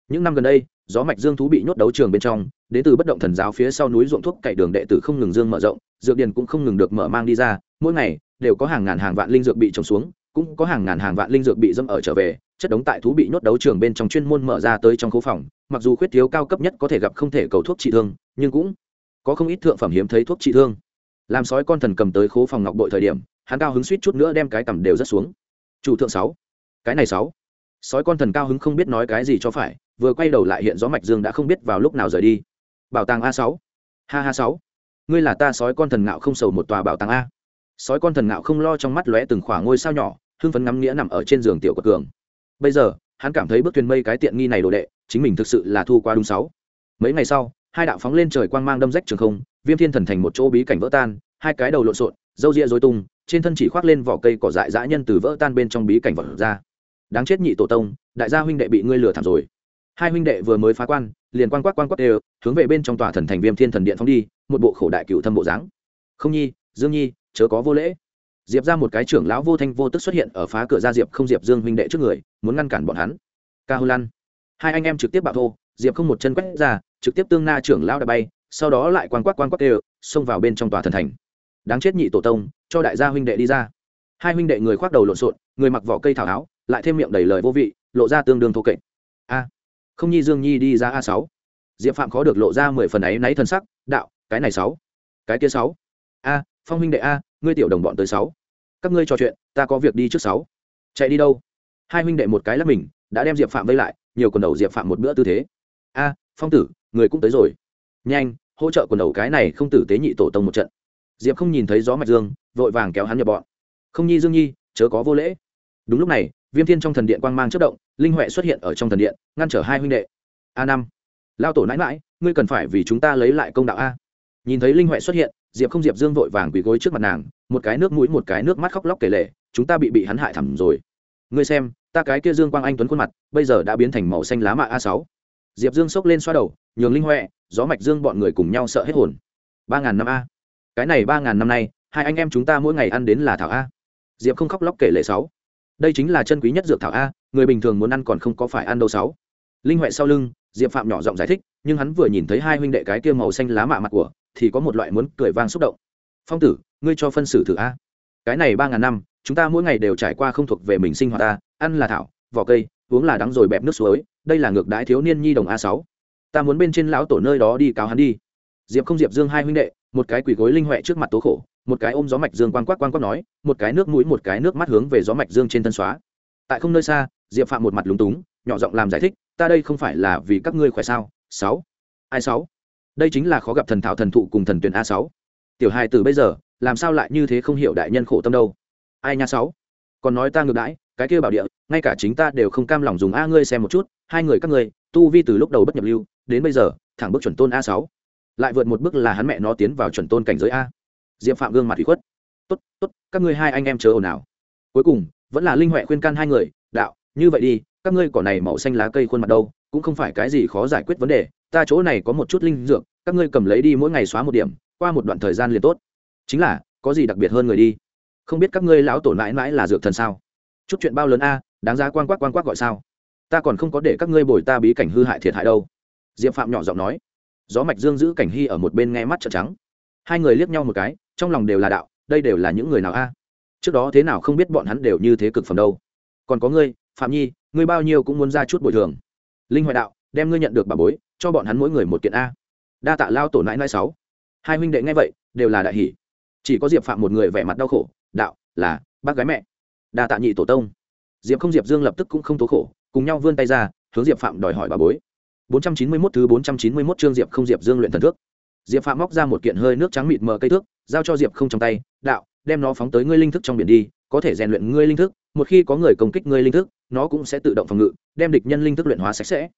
Những năm gần đây, gió mạch dương thú bị nhốt đấu trường bên trong đến từ bất động thần giáo phía sau núi ruộng thuốc cày đường đệ tử không ngừng dương mở rộng, dược điền cũng không ngừng được mở mang đi ra, mỗi ngày đều có hàng ngàn hàng vạn linh dược bị trồng xuống, cũng có hàng ngàn hàng vạn linh dược bị dâm ở trở về, chất đống tại thú bị nhốt đấu trường bên trong chuyên môn mở ra tới trong khu phòng, mặc dù khuyết thiếu cao cấp nhất có thể gặp không thể cầu thuốc trị thương, nhưng cũng có không ít thượng phẩm hiếm thấy thuốc trị thương làm sói con thần cầm tới khố phòng ngọc bội thời điểm, hắn cao hứng suýt chút nữa đem cái cầm đều rất xuống. Chủ thượng sáu. Cái này sáu. Sói con thần cao hứng không biết nói cái gì cho phải, vừa quay đầu lại hiện gió mạch dương đã không biết vào lúc nào rời đi. Bảo tàng a sáu. Ha ha sáu. Ngươi là ta sói con thần ngạo không sầu một tòa bảo tàng a. Sói con thần ngạo không lo trong mắt lóe từng khỏa ngôi sao nhỏ, hưng phấn ngắm nghĩa nằm ở trên giường tiểu quật cường. Bây giờ, hắn cảm thấy bước thuyền mây cái tiện nghi này đồ đệ, chính mình thực sự là thu qua đúng sáu. Mấy ngày sau, hai đạo phóng lên trời quang mang đâm rách trường không viêm thiên thần thành một chỗ bí cảnh vỡ tan, hai cái đầu lộn xộn, râu ria dối tung, trên thân chỉ khoác lên vỏ cây cỏ dại dã nhân từ vỡ tan bên trong bí cảnh vật ra. Đáng chết nhị tổ tông, đại gia huynh đệ bị ngươi lừa thảm rồi. Hai huynh đệ vừa mới phá quan, liền quan quắc quan quắc đều, hướng về bên trong tòa thần thành viêm thiên thần điện phóng đi, một bộ khổ đại cựu thâm bộ dáng. Không nhi, dương nhi, chớ có vô lễ. Diệp ra một cái trưởng lão vô thanh vô tức xuất hiện ở phá cửa ra diệp không diệp dương huynh đệ trước người, muốn ngăn cản bọn hắn. Ca hô lăn. Hai anh em trực tiếp bạo thô, diệp không một chân quét ra, trực tiếp tương na trưởng lão đã bay sau đó lại quan quắc quan quắc đều, xông vào bên trong tòa thần thành. Đáng chết nhị tổ tông, cho đại gia huynh đệ đi ra. Hai huynh đệ người khoác đầu lộn xộn, người mặc vỏ cây thảo áo, lại thêm miệng đầy lời vô vị, lộ ra tương đương thô kệch. A. Không nhi dương nhi đi ra a sáu. Diệp phạm khó được lộ ra mười phần ấy náy thần sắc, đạo, cái này sáu. Cái kia sáu. A, phong huynh đệ a, ngươi tiểu đồng bọn tới sáu. Các ngươi trò chuyện, ta có việc đi trước sáu. Chạy đi đâu? Hai huynh đệ một cái lắp mình, đã đem diệp phạm vây lại, nhiều quần đầu diệp phạm một bữa tư thế. A, phong tử, người cũng tới rồi. Nhanh hỗ trợ quần đầu cái này không tử tế nhị tổ tông một trận. Diệp không nhìn thấy gió mạch dương, vội vàng kéo hắn nhập bọn. Không nhi dương nhi, chớ có vô lễ. Đúng lúc này, viêm thiên trong thần điện quang mang chất động, linh huệ xuất hiện ở trong thần điện, ngăn trở hai huynh đệ. A năm, lao tổ nãi mãi ngươi cần phải vì chúng ta lấy lại công đạo a. Nhìn thấy linh huệ xuất hiện, diệp không diệp dương vội vàng quỳ gối trước mặt nàng, một cái nước mũi, một cái nước mắt khóc lóc kể lệ chúng ta bị bị hắn hại thẳm rồi. Ngươi xem, ta cái kia dương quang anh tuấn khuôn mặt, bây giờ đã biến thành màu xanh lá mạ a sáu. Diệp dương xốc lên xoa đầu, nhường linh huệ gió mạch dương bọn người cùng nhau sợ hết hồn. Ba ngàn năm a. Cái này ba ngàn năm nay, hai anh em chúng ta mỗi ngày ăn đến là thảo a. Diệp không khóc lóc kể lệ sáu. Đây chính là chân quý nhất dược thảo a, người bình thường muốn ăn còn không có phải ăn đâu sáu. Linh huệ sau lưng, diệp phạm nhỏ giọng giải thích, nhưng hắn vừa nhìn thấy hai huynh đệ cái kia màu xanh lá mạ mặt của, thì có một loại muốn cười vang xúc động. Phong tử, ngươi cho phân xử thử a. Cái này ba ngàn năm, chúng ta mỗi ngày đều trải qua không thuộc về mình sinh hoạt a, ăn là thảo, vỏ cây, uống là đắng rồi bẹp nước suối, đây là ngược đãi thiếu niên nhi đồng a sáu ta muốn bên trên lão tổ nơi đó đi cáo hắn đi. Diệp không diệp dương hai huynh đệ, một cái quỳ gối linh huệ trước mặt tố khổ, một cái ôm gió mạch dương quang quắc quang quắc nói, một cái nước mũi, một cái nước mắt hướng về gió mạch dương trên thân xóa. Tại không nơi xa, diệp phạm một mặt lúng túng, nhỏ giọng làm giải thích, ta đây không phải là vì các ngươi khỏe sao? Sáu. Ai sáu? Đây chính là khó gặp thần thảo thần thụ cùng thần tuyển a sáu. Tiểu hai từ bây giờ, làm sao lại như thế không hiểu đại nhân khổ tâm đâu? Ai nha sáu? Còn nói ta ngược đãi, cái kia bảo địa, ngay cả chính ta đều không cam lòng dùng a ngươi xem một chút, hai người các ngươi, tu vi từ lúc đầu bất nhập lưu đến bây giờ, thẳng bước chuẩn tôn a sáu. Lại vượt một bước là hắn mẹ nó tiến vào chuẩn tôn cảnh giới a. Diệp phạm gương mặt thủy khuất. Tốt tốt, các ngươi hai anh em chờ ồn ào. Cuối cùng, vẫn là linh huệ khuyên can hai người, đạo, như vậy đi, các ngươi cỏ này màu xanh lá cây khuôn mặt đâu, cũng không phải cái gì khó giải quyết vấn đề, ta chỗ này có một chút linh dược, các ngươi cầm lấy đi mỗi ngày xóa một điểm, qua một đoạn thời gian liền tốt. Chính là, có gì đặc biệt hơn người đi? Không biết các ngươi lão tổ mãi mãi là dược thần sao? Chút chuyện bao lớn a, đáng giá quan quắc quan quắc gọi sao? Ta còn không có để các ngươi bồi ta bí cảnh hư hại thiệt hại đâu diệp phạm nhỏ giọng nói. Gió mạch dương giữ cảnh hy ở một bên nghe mắt trợn trắng. Hai người liếc nhau một cái, trong lòng đều là đạo, đây đều là những người nào a? À? Trước đó thế nào không biết bọn hắn đều như thế cực phẩm đâu. Còn có ngươi, phạm nhi, ngươi bao nhiêu cũng muốn ra chút bồi thường. Linh hoại đạo, đem ngươi nhận được bà bối, cho bọn hắn mỗi người một kiện a. Đa tạ lao tổ nãi nãi sáu. Hai huynh đệ nghe vậy, đều là đại hỷ chỉ có diệp phạm một người vẻ mặt đau khổ, đạo, là, bác gái mẹ. Đa tạ nhị tổ tông. Diệp không diệp dương lập tức cũng không tố khổ, cùng nhau vươn tay ra, hướng diệp phạm đòi hỏi bà bối. 491 thứ 491 chương diệp không diệp dương luyện thần thước. Diệp phạm móc ra một kiện hơi nước trắng mịt mờ cây thước giao cho diệp không trong tay đạo đem nó phóng tới ngươi linh thức trong biển đi có thể rèn luyện ngươi linh thức một khi có người công kích ngươi linh thức nó cũng sẽ tự động phòng ngự đem địch nhân linh thức luyện hóa sạch sẽ.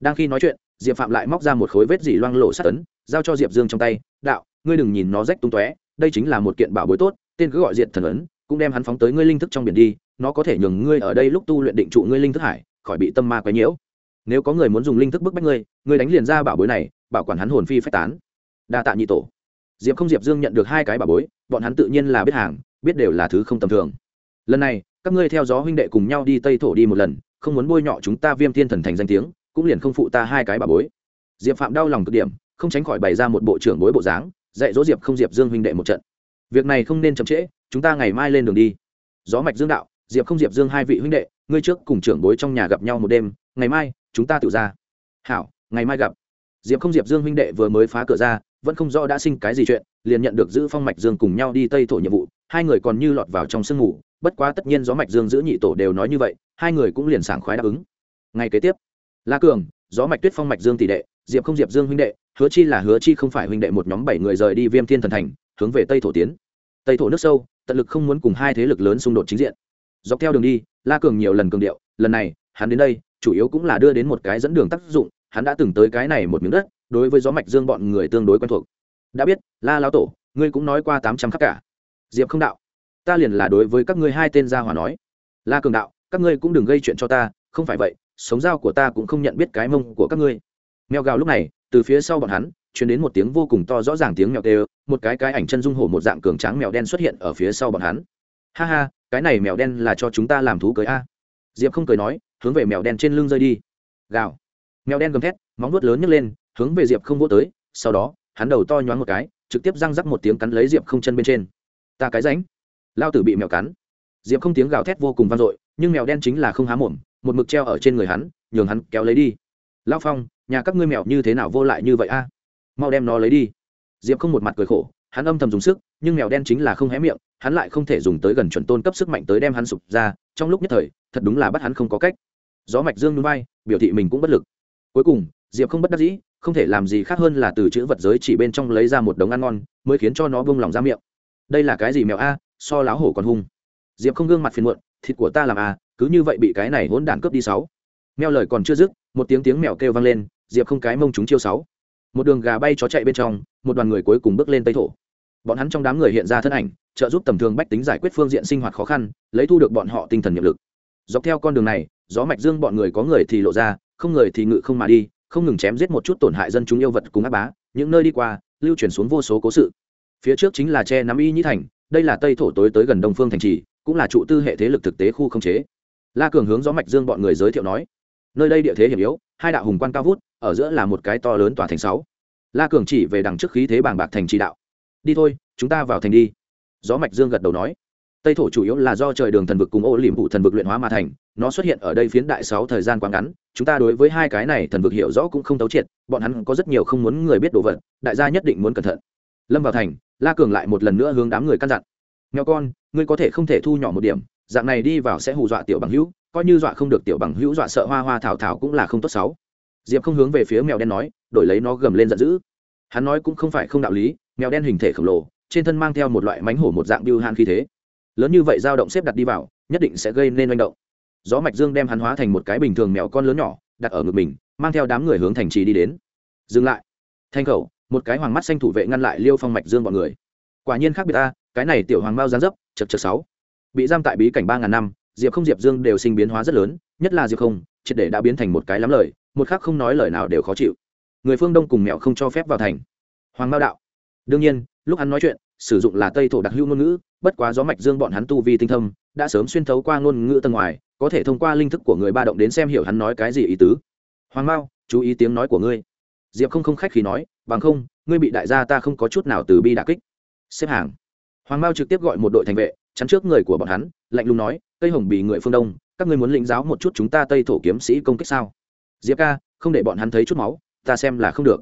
Đang khi nói chuyện diệp phạm lại móc ra một khối vết dỉ loang lổ sát tấn, giao cho diệp dương trong tay đạo ngươi đừng nhìn nó rách tung tóe đây chính là một kiện bảo bối tốt tên cứ gọi diện thần ấn cũng đem hắn phóng tới ngươi linh thức trong biển đi nó có thể nhường ngươi ở đây lúc tu luyện định trụ ngươi linh thức hải khỏi bị tâm ma quấy nhiễu nếu có người muốn dùng linh thức bức bách ngươi ngươi đánh liền ra bảo bối này, bảo quản hắn hồn phi phách tán. Đa tạ nhị tổ. Diệp không diệp dương nhận được hai cái bảo bối, bọn hắn tự nhiên là biết hàng, biết đều là thứ không tầm thường. Lần này, các ngươi theo gió huynh đệ cùng nhau đi tây thổ đi một lần, không muốn bôi nhọ chúng ta viêm thiên thần thành danh tiếng, cũng liền không phụ ta hai cái bảo bối. Diệp phạm đau lòng cực điểm, không tránh khỏi bày ra một bộ trưởng bối bộ dáng, dạy dỗ diệp không diệp dương huynh đệ một trận. Việc này không nên chậm trễ, chúng ta ngày mai lên đường đi. Gió mạch dương đạo, diệp không diệp dương hai vị huynh đệ, ngươi trước cùng trưởng bối trong nhà gặp nhau một đêm, ngày mai chúng ta tự ra. Hảo, ngày mai gặp. Diệp không diệp dương huynh đệ vừa mới phá cửa ra, vẫn không rõ đã sinh cái gì chuyện, liền nhận được giữ phong mạch dương cùng nhau đi tây thổ nhiệm vụ, hai người còn như lọt vào trong sương ngủ bất quá tất nhiên gió mạch dương giữ nhị tổ đều nói như vậy, hai người cũng liền sảng khoái đáp ứng. Ngày kế tiếp, la cường, gió mạch tuyết phong mạch dương tỷ đệ, diệp không diệp dương huynh đệ, hứa chi là hứa chi không phải huynh đệ một nhóm bảy người rời đi viêm thiên thần thành, hướng về tây thổ tiến. Tây thổ nước sâu, tận lực không muốn cùng hai thế lực lớn xung đột chính diện. Dọc theo đường đi, la cường nhiều lần cường điệu, lần này, hắn đến đây chủ yếu cũng là đưa đến một cái dẫn đường tác dụng, hắn đã từng tới cái này một miếng đất, đối với gió mạch dương bọn người tương đối quen thuộc. Đã biết, la lão tổ, ngươi cũng nói qua tám trăm khắc cả. Diệp không đạo, ta liền là đối với các ngươi hai tên gia hỏa nói. La cường đạo, các ngươi cũng đừng gây chuyện cho ta, không phải vậy, sống dao của ta cũng không nhận biết cái mông của các ngươi. Mèo gào lúc này, từ phía sau bọn hắn chuyển đến một tiếng vô cùng to rõ ràng tiếng mèo tê một cái cái ảnh chân dung hổ một dạng cường tráng mèo đen xuất hiện ở phía sau bọn hắn. Ha ha, cái này mèo đen là cho chúng ta làm thú cưới a. Diệp không cười nói hướng về mèo đen trên lưng rơi đi. Gào. Mèo đen gầm thét, móng vuốt lớn nhấc lên, hướng về diệp không vỗ tới, sau đó, hắn đầu to nhoáng một cái, trực tiếp răng rắc một tiếng cắn lấy diệp không chân bên trên. Ta cái ránh. Lao tử bị mèo cắn. Diệp không tiếng gào thét vô cùng vang dội, nhưng mèo đen chính là không há mồm, một mực treo ở trên người hắn, nhường hắn kéo lấy đi. Lao phong, nhà các ngươi mèo như thế nào vô lại như vậy a? Mau đem nó lấy đi. Diệp không một mặt cười khổ, hắn âm thầm dùng sức, nhưng mèo đen chính là không hé miệng, hắn lại không thể dùng tới gần chuẩn tôn cấp sức mạnh tới đem hắn sụp ra, trong lúc nhất thời, thật đúng là bắt hắn không có cách gió mạch dương núi bay, biểu thị mình cũng bất lực. Cuối cùng, diệp không bất đắc dĩ, không thể làm gì khác hơn là từ chữ vật giới chỉ bên trong lấy ra một đống ăn ngon, mới khiến cho nó bông lòng ra miệng. Đây là cái gì mèo a, so láo hổ còn hung. Diệp không gương mặt phiền muộn, thịt của ta làm a cứ như vậy bị cái này hỗn đản cướp đi sáu. Mèo lời còn chưa dứt, một tiếng tiếng mèo kêu vang lên, diệp không cái mông chúng chiêu sáu. Một đường gà bay chó chạy bên trong, một đoàn người cuối cùng bước lên tây thổ. Bọn hắn trong đám người hiện ra thân ảnh, trợ giúp tầm thường bách tính giải quyết phương diện sinh hoạt khó khăn, lấy thu được bọn họ tinh thần nhiệm lực dọc theo con đường này, gió mạch dương bọn người có người thì lộ ra, không người thì ngự không mà đi, không ngừng chém giết một chút tổn hại dân chúng yêu vật cùng ác bá, những nơi đi qua, lưu truyền xuống vô số cố sự. Phía trước chính là che nắm y nhĩ thành, đây là tây thổ tối tới gần đông phương thành trì, cũng là trụ tư hệ thế lực thực tế khu không chế. La cường hướng gió mạch dương bọn người giới thiệu nói, nơi đây địa thế hiểm yếu, hai đạo hùng quan cao vút, ở giữa là một cái to lớn tòa thành sáu. La cường chỉ về đằng trước khí thế bàng bạc thành trì đạo. Đi thôi, chúng ta vào thành đi. Gió mạch dương gật đầu nói tây thổ chủ yếu là do trời đường thần vực cùng ô liềm vụ thần vực luyện hóa mà thành, nó xuất hiện ở đây phiến đại sáu thời gian quá ngắn, chúng ta đối với hai cái này thần vực hiểu rõ cũng không tấu triệt, bọn hắn có rất nhiều không muốn người biết đồ vật, đại gia nhất định muốn cẩn thận. Lâm vào thành, la cường lại một lần nữa hướng đám người căn dặn. Nghèo con, ngươi có thể không thể thu nhỏ một điểm, dạng này đi vào sẽ hù dọa tiểu bằng hữu, coi như dọa không được tiểu bằng hữu dọa sợ hoa hoa thảo thảo cũng là không tốt xấu. Diệp không hướng về phía mèo đen nói, đổi lấy nó gầm lên giận dữ. Hắn nói cũng không phải không đạo lý, mèo đen hình thể khổng lồ, trên thân mang theo một loại mánh hổ một dạng biêu han khí thế lớn như vậy dao động xếp đặt đi vào, nhất định sẽ gây nên manh động. Gió mạch dương đem hắn hóa thành một cái bình thường mèo con lớn nhỏ, đặt ở ngực mình, mang theo đám người hướng thành trì đi đến. Dừng lại. Thanh khẩu, một cái hoàng mắt xanh thủ vệ ngăn lại liêu phong mạch dương bọn người. Quả nhiên khác biệt ta, cái này tiểu hoàng mao gián dấp, chật chật sáu. Bị giam tại bí cảnh ba ngàn năm, diệp không diệp dương đều sinh biến hóa rất lớn, nhất là diệp không, triệt để đã biến thành một cái lắm lời, một khác không nói lời nào đều khó chịu. Người phương đông cùng mẹo không cho phép vào thành. Hoàng mao đạo. Đương nhiên, lúc hắn nói chuyện, sử dụng là tây thổ đặc hữu ngôn ngữ bất quá gió mạch dương bọn hắn tu vi tinh thâm, đã sớm xuyên thấu qua ngôn ngữ tầng ngoài, có thể thông qua linh thức của người ba động đến xem hiểu hắn nói cái gì ý tứ. Hoàng mao, chú ý tiếng nói của ngươi. Diệp không không khách khi nói, bằng không, ngươi bị đại gia ta không có chút nào từ bi đà kích. Xếp hàng. Hoàng mao trực tiếp gọi một đội thành vệ, chắn trước người của bọn hắn, lạnh lùng nói, tây hồng bị người phương đông, các ngươi muốn lĩnh giáo một chút chúng ta tây thổ kiếm sĩ công kích sao? Diệp ca, không để bọn hắn thấy chút máu, ta xem là không được.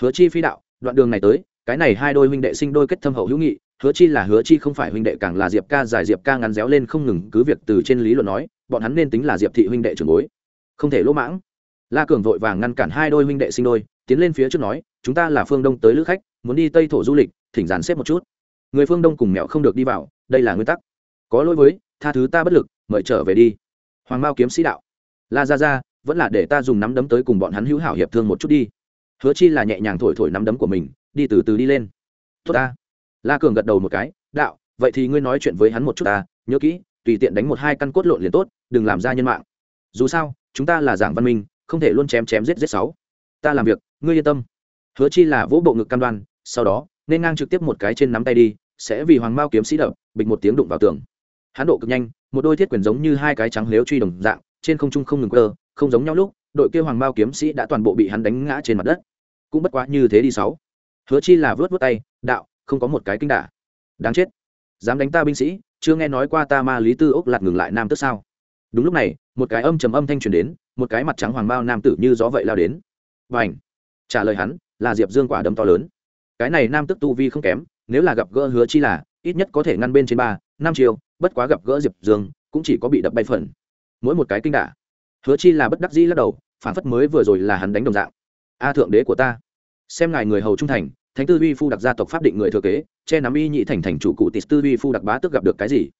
Hứa chi phi đạo, đoạn đường này tới, cái này hai đôi huynh đệ sinh đôi kết thâm hậu hữu nghị hứa chi là hứa chi không phải huynh đệ, càng là diệp ca giải diệp ca ngắn réo lên không ngừng, cứ việc từ trên lý luận nói, bọn hắn nên tính là diệp thị huynh đệ trưởng bối. Không thể lỗ mãng. La cường vội vàng ngăn cản hai đôi huynh đệ sinh đôi, tiến lên phía trước nói, chúng ta là phương đông tới lữ khách, muốn đi tây thổ du lịch, thỉnh dàn xếp một chút. Người phương đông cùng mẹo không được đi vào, đây là nguyên tắc. Có lỗi với, tha thứ ta bất lực, mời trở về đi. Hoàng mao kiếm sĩ đạo. La ra ra vẫn là để ta dùng nắm đấm tới cùng bọn hắn hữu hảo hiệp thương một chút đi. Hứa chi là nhẹ nhàng thổi thổi nắm đấm của mình, đi từ từ đi lên. Tốt ta la cường gật đầu một cái, đạo, vậy thì ngươi nói chuyện với hắn một chút ta, nhớ kỹ, tùy tiện đánh một hai căn cốt lộn liền tốt, đừng làm ra nhân mạng. Dù sao, chúng ta là giảng văn minh, không thể luôn chém chém giết giết sáu. Ta làm việc, ngươi yên tâm. Hứa chi là vỗ bộ ngực cam đoan, sau đó, nên ngang trực tiếp một cái trên nắm tay đi, sẽ vì hoàng mao kiếm sĩ đập, bịch một tiếng đụng vào tường. Hắn độ cực nhanh, một đôi thiết quyền giống như hai cái trắng lếu truy đồng dạng, trên không trung không ngừng cơ không giống nhau lúc, đội kia hoàng mao kiếm sĩ đã toàn bộ bị hắn đánh ngã trên mặt đất. Cũng bất quá như thế đi sáu. Hứa chi là vớt vớt tay, đạo không có một cái kinh đả. Đáng chết. Dám đánh ta binh sĩ, chưa nghe nói qua ta ma lý tư ốc lạt ngừng lại nam tức sao? Đúng lúc này, một cái âm trầm âm thanh truyền đến, một cái mặt trắng hoàng bao nam tử như gió vậy lao đến. Và ảnh trả lời hắn, là diệp dương quả đấm to lớn. Cái này nam tức tu vi không kém, nếu là gặp gỡ hứa chi là, ít nhất có thể ngăn bên trên ba, năm chiều bất quá gặp gỡ diệp dương, cũng chỉ có bị đập bay phần. Mỗi một cái kinh đả. Hứa chi là bất đắc dĩ lắc đầu, phản phất mới vừa rồi là hắn đánh đồng dạng. A thượng đế của ta. Xem ngài người hầu trung thành thánh tư uy phu đặc gia tộc pháp định người thừa kế, che nắm y nhị thành thành chủ cụ tịt tư uy phu đặc bá tức gặp được cái gì?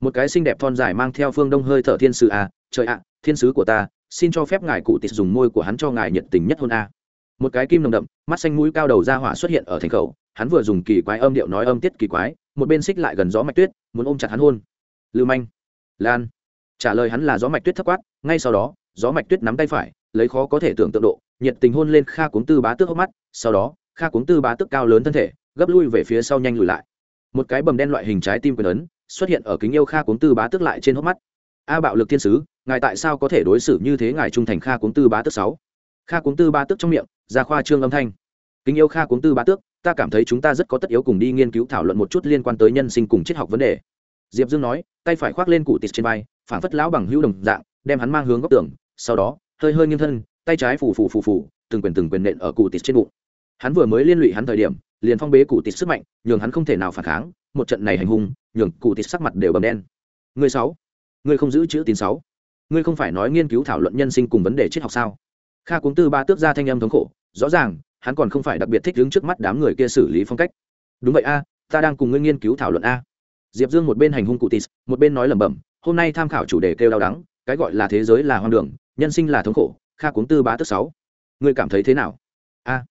Một cái xinh đẹp thon dài mang theo phương đông hơi thở thiên sứ a trời ạ, thiên sứ của ta, xin cho phép ngài cụ tịt dùng môi của hắn cho ngài nhiệt tình nhất hôn a. Một cái kim nồng đậm, mắt xanh mũi cao đầu ra hỏa xuất hiện ở thành khẩu, hắn vừa dùng kỳ quái âm điệu nói âm tiết kỳ quái, một bên xích lại gần gió mạch tuyết, muốn ôm chặt hắn hôn. Lưu manh, lan. Trả lời hắn là gió mạch tuyết thấp quát, ngay sau đó, gió mạch tuyết nắm tay phải, lấy khó có thể tưởng tượng độ, nhiệt tình hôn lên kha cuống tư bá tước hốc mắt, sau đó kha cuống tư bá tước cao lớn thân thể, gấp lui về phía sau nhanh lùi lại. Một cái bầm đen loại hình trái tim quyền ấn, xuất hiện ở kính yêu kha cuống tư bá tước lại trên hốc mắt. A bạo lực thiên sứ, ngài tại sao có thể đối xử như thế ngài trung thành kha cuống tư bá tước sáu? Kha cuống tư bá tước trong miệng, ra khoa trương âm thanh. Kính yêu kha cuống tư bá tước, ta cảm thấy chúng ta rất có tất yếu cùng đi nghiên cứu thảo luận một chút liên quan tới nhân sinh cùng triết học vấn đề. Diệp dương nói, tay phải khoác lên cụ tịt trên vai phản phất lão bằng hữu đồng dạng, đem hắn mang hướng góc tường, sau đó, hơi hơi nghiêng thân, tay trái phủ phủ phủ phủ từng quyền từng quyền nện ở cụ tịt trên bụng hắn vừa mới liên lụy hắn thời điểm, liền phong bế cụ tịt sức mạnh, nhường hắn không thể nào phản kháng. Một trận này hành hung, nhường cụ tịt sắc mặt đều bầm đen. Người sáu, người không giữ chữ tín sáu. Ngươi không phải nói nghiên cứu thảo luận nhân sinh cùng vấn đề triết học sao? Kha cuống tư ba tước ra thanh âm thống khổ, rõ ràng, hắn còn không phải đặc biệt thích đứng trước mắt đám người kia xử lý phong cách. Đúng vậy a, ta đang cùng ngươi nghiên cứu thảo luận a. Diệp dương một bên hành hung cụ tis một bên nói lẩm bẩm, hôm nay tham khảo chủ đề kêu đau đắng, cái gọi là thế giới là hoang đường, nhân sinh là thống khổ. Kha cuống tư ba tước sáu. Ngươi cảm thấy thế nào? A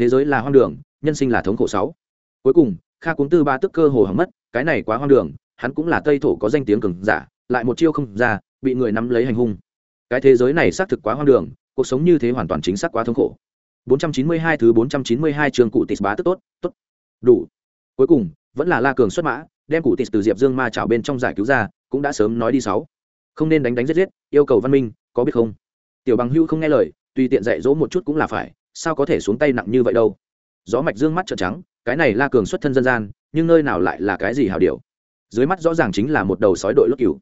thế giới là hoang đường, nhân sinh là thống khổ sáu. Cuối cùng, kha cúng tư ba tức cơ hồ hỏng mất, cái này quá hoang đường, hắn cũng là tây thổ có danh tiếng cường giả, lại một chiêu không ra, bị người nắm lấy hành hung. Cái thế giới này xác thực quá hoang đường, cuộc sống như thế hoàn toàn chính xác quá thống khổ. 492 thứ 492 trường cụ tịt bá tức tốt tốt. Đủ. Cuối cùng, vẫn là la cường xuất mã, đem cụ tịt từ diệp dương ma chảo bên trong giải cứu ra, cũng đã sớm nói đi sáu. Không nên đánh đánh giết giết, yêu cầu văn minh, có biết không? Tiểu bằng hưu không nghe lời, tùy tiện dạy dỗ một chút cũng là phải sao có thể xuống tay nặng như vậy đâu? Gió mạch dương mắt trợn trắng, cái này la cường xuất thân dân gian, nhưng nơi nào lại là cái gì hào điều? Dưới mắt rõ ràng chính là một đầu sói đội lốt cừu.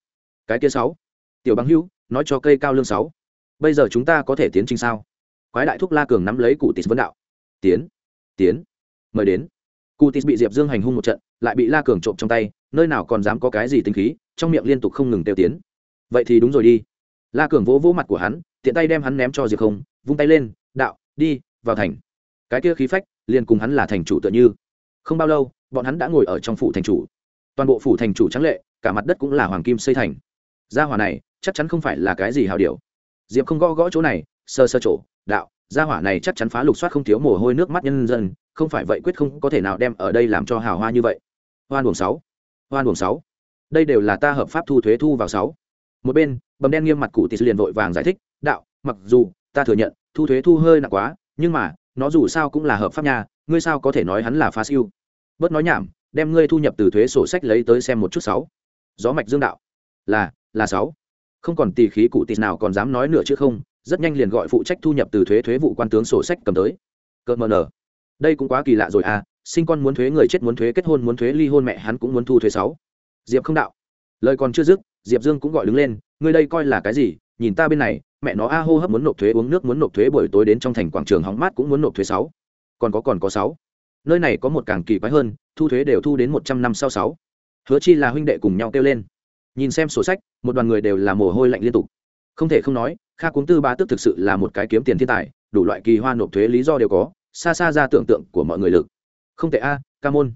Cái kia sáu. Tiểu Băng hữu, nói cho cây cao lương sáu. Bây giờ chúng ta có thể tiến trình sao? Quái đại thúc la cường nắm lấy cụ tịt vấn đạo. Tiến tiến, mời đến. Cụ tịt bị diệp dương hành hung một trận, lại bị la cường trộm trong tay, nơi nào còn dám có cái gì tính khí, trong miệng liên tục không ngừng tiêu tiến. Vậy thì đúng rồi đi. La cường vỗ vỗ mặt của hắn, tiện tay đem hắn ném cho diệp không vung tay lên, đạo đi, vào thành. Cái kia khí phách, liền cùng hắn là thành chủ tựa như. Không bao lâu, bọn hắn đã ngồi ở trong phủ thành chủ. Toàn bộ phủ thành chủ trắng lệ, cả mặt đất cũng là hoàng kim xây thành. Gia hỏa này, chắc chắn không phải là cái gì hào điều diệp không gõ gõ chỗ này, sơ sơ chỗ, đạo, gia hỏa này chắc chắn phá lục soát không thiếu mồ hôi nước mắt nhân dân, không phải vậy quyết không có thể nào đem ở đây làm cho hào hoa như vậy. Hoan buồng sáu, hoan buồng sáu. Đây đều là ta hợp pháp thu thuế thu vào sáu. Một bên, bầm đen nghiêm mặt cụ tỷ liền vội vàng giải thích, đạo, mặc dù, ta thừa nhận thu thuế thu hơi nặng quá, nhưng mà, nó dù sao cũng là hợp pháp nha, ngươi sao có thể nói hắn là pha siêu. Bớt nói nhảm, đem ngươi thu nhập từ thuế sổ sách lấy tới xem một chút sáu. Gió mạch dương đạo. Là là sáu. Không còn tỷ khí cụ tịt nào còn dám nói nửa chữ không, rất nhanh liền gọi phụ trách thu nhập từ thuế thuế vụ quan tướng sổ sách cầm tới. Cợt mờ nở đây cũng quá kỳ lạ rồi à sinh con muốn thuế, người chết muốn thuế, kết hôn muốn thuế, ly hôn mẹ hắn cũng muốn thu thuế sáu. Diệp không đạo. Lời còn chưa dứt, diệp dương cũng gọi đứng lên, ngươi đây coi là cái gì nhìn ta bên này, mẹ nó a hô hấp muốn nộp thuế uống nước muốn nộp thuế buổi tối đến trong thành quảng trường hóng mát cũng muốn nộp thuế sáu. Còn có còn có sáu. Nơi này có một càng kỳ quái hơn, thu thuế đều thu đến một trăm năm sau sáu. Hứa chi là huynh đệ cùng nhau kêu lên. Nhìn xem sổ sách, một đoàn người đều là mồ hôi lạnh liên tục. Không thể không nói, kha cúng tư ba tước thực sự là một cái kiếm tiền thiên tài, đủ loại kỳ hoa nộp thuế lý do đều có, xa xa ra tưởng tượng của mọi người lực. Không thể a, ca môn.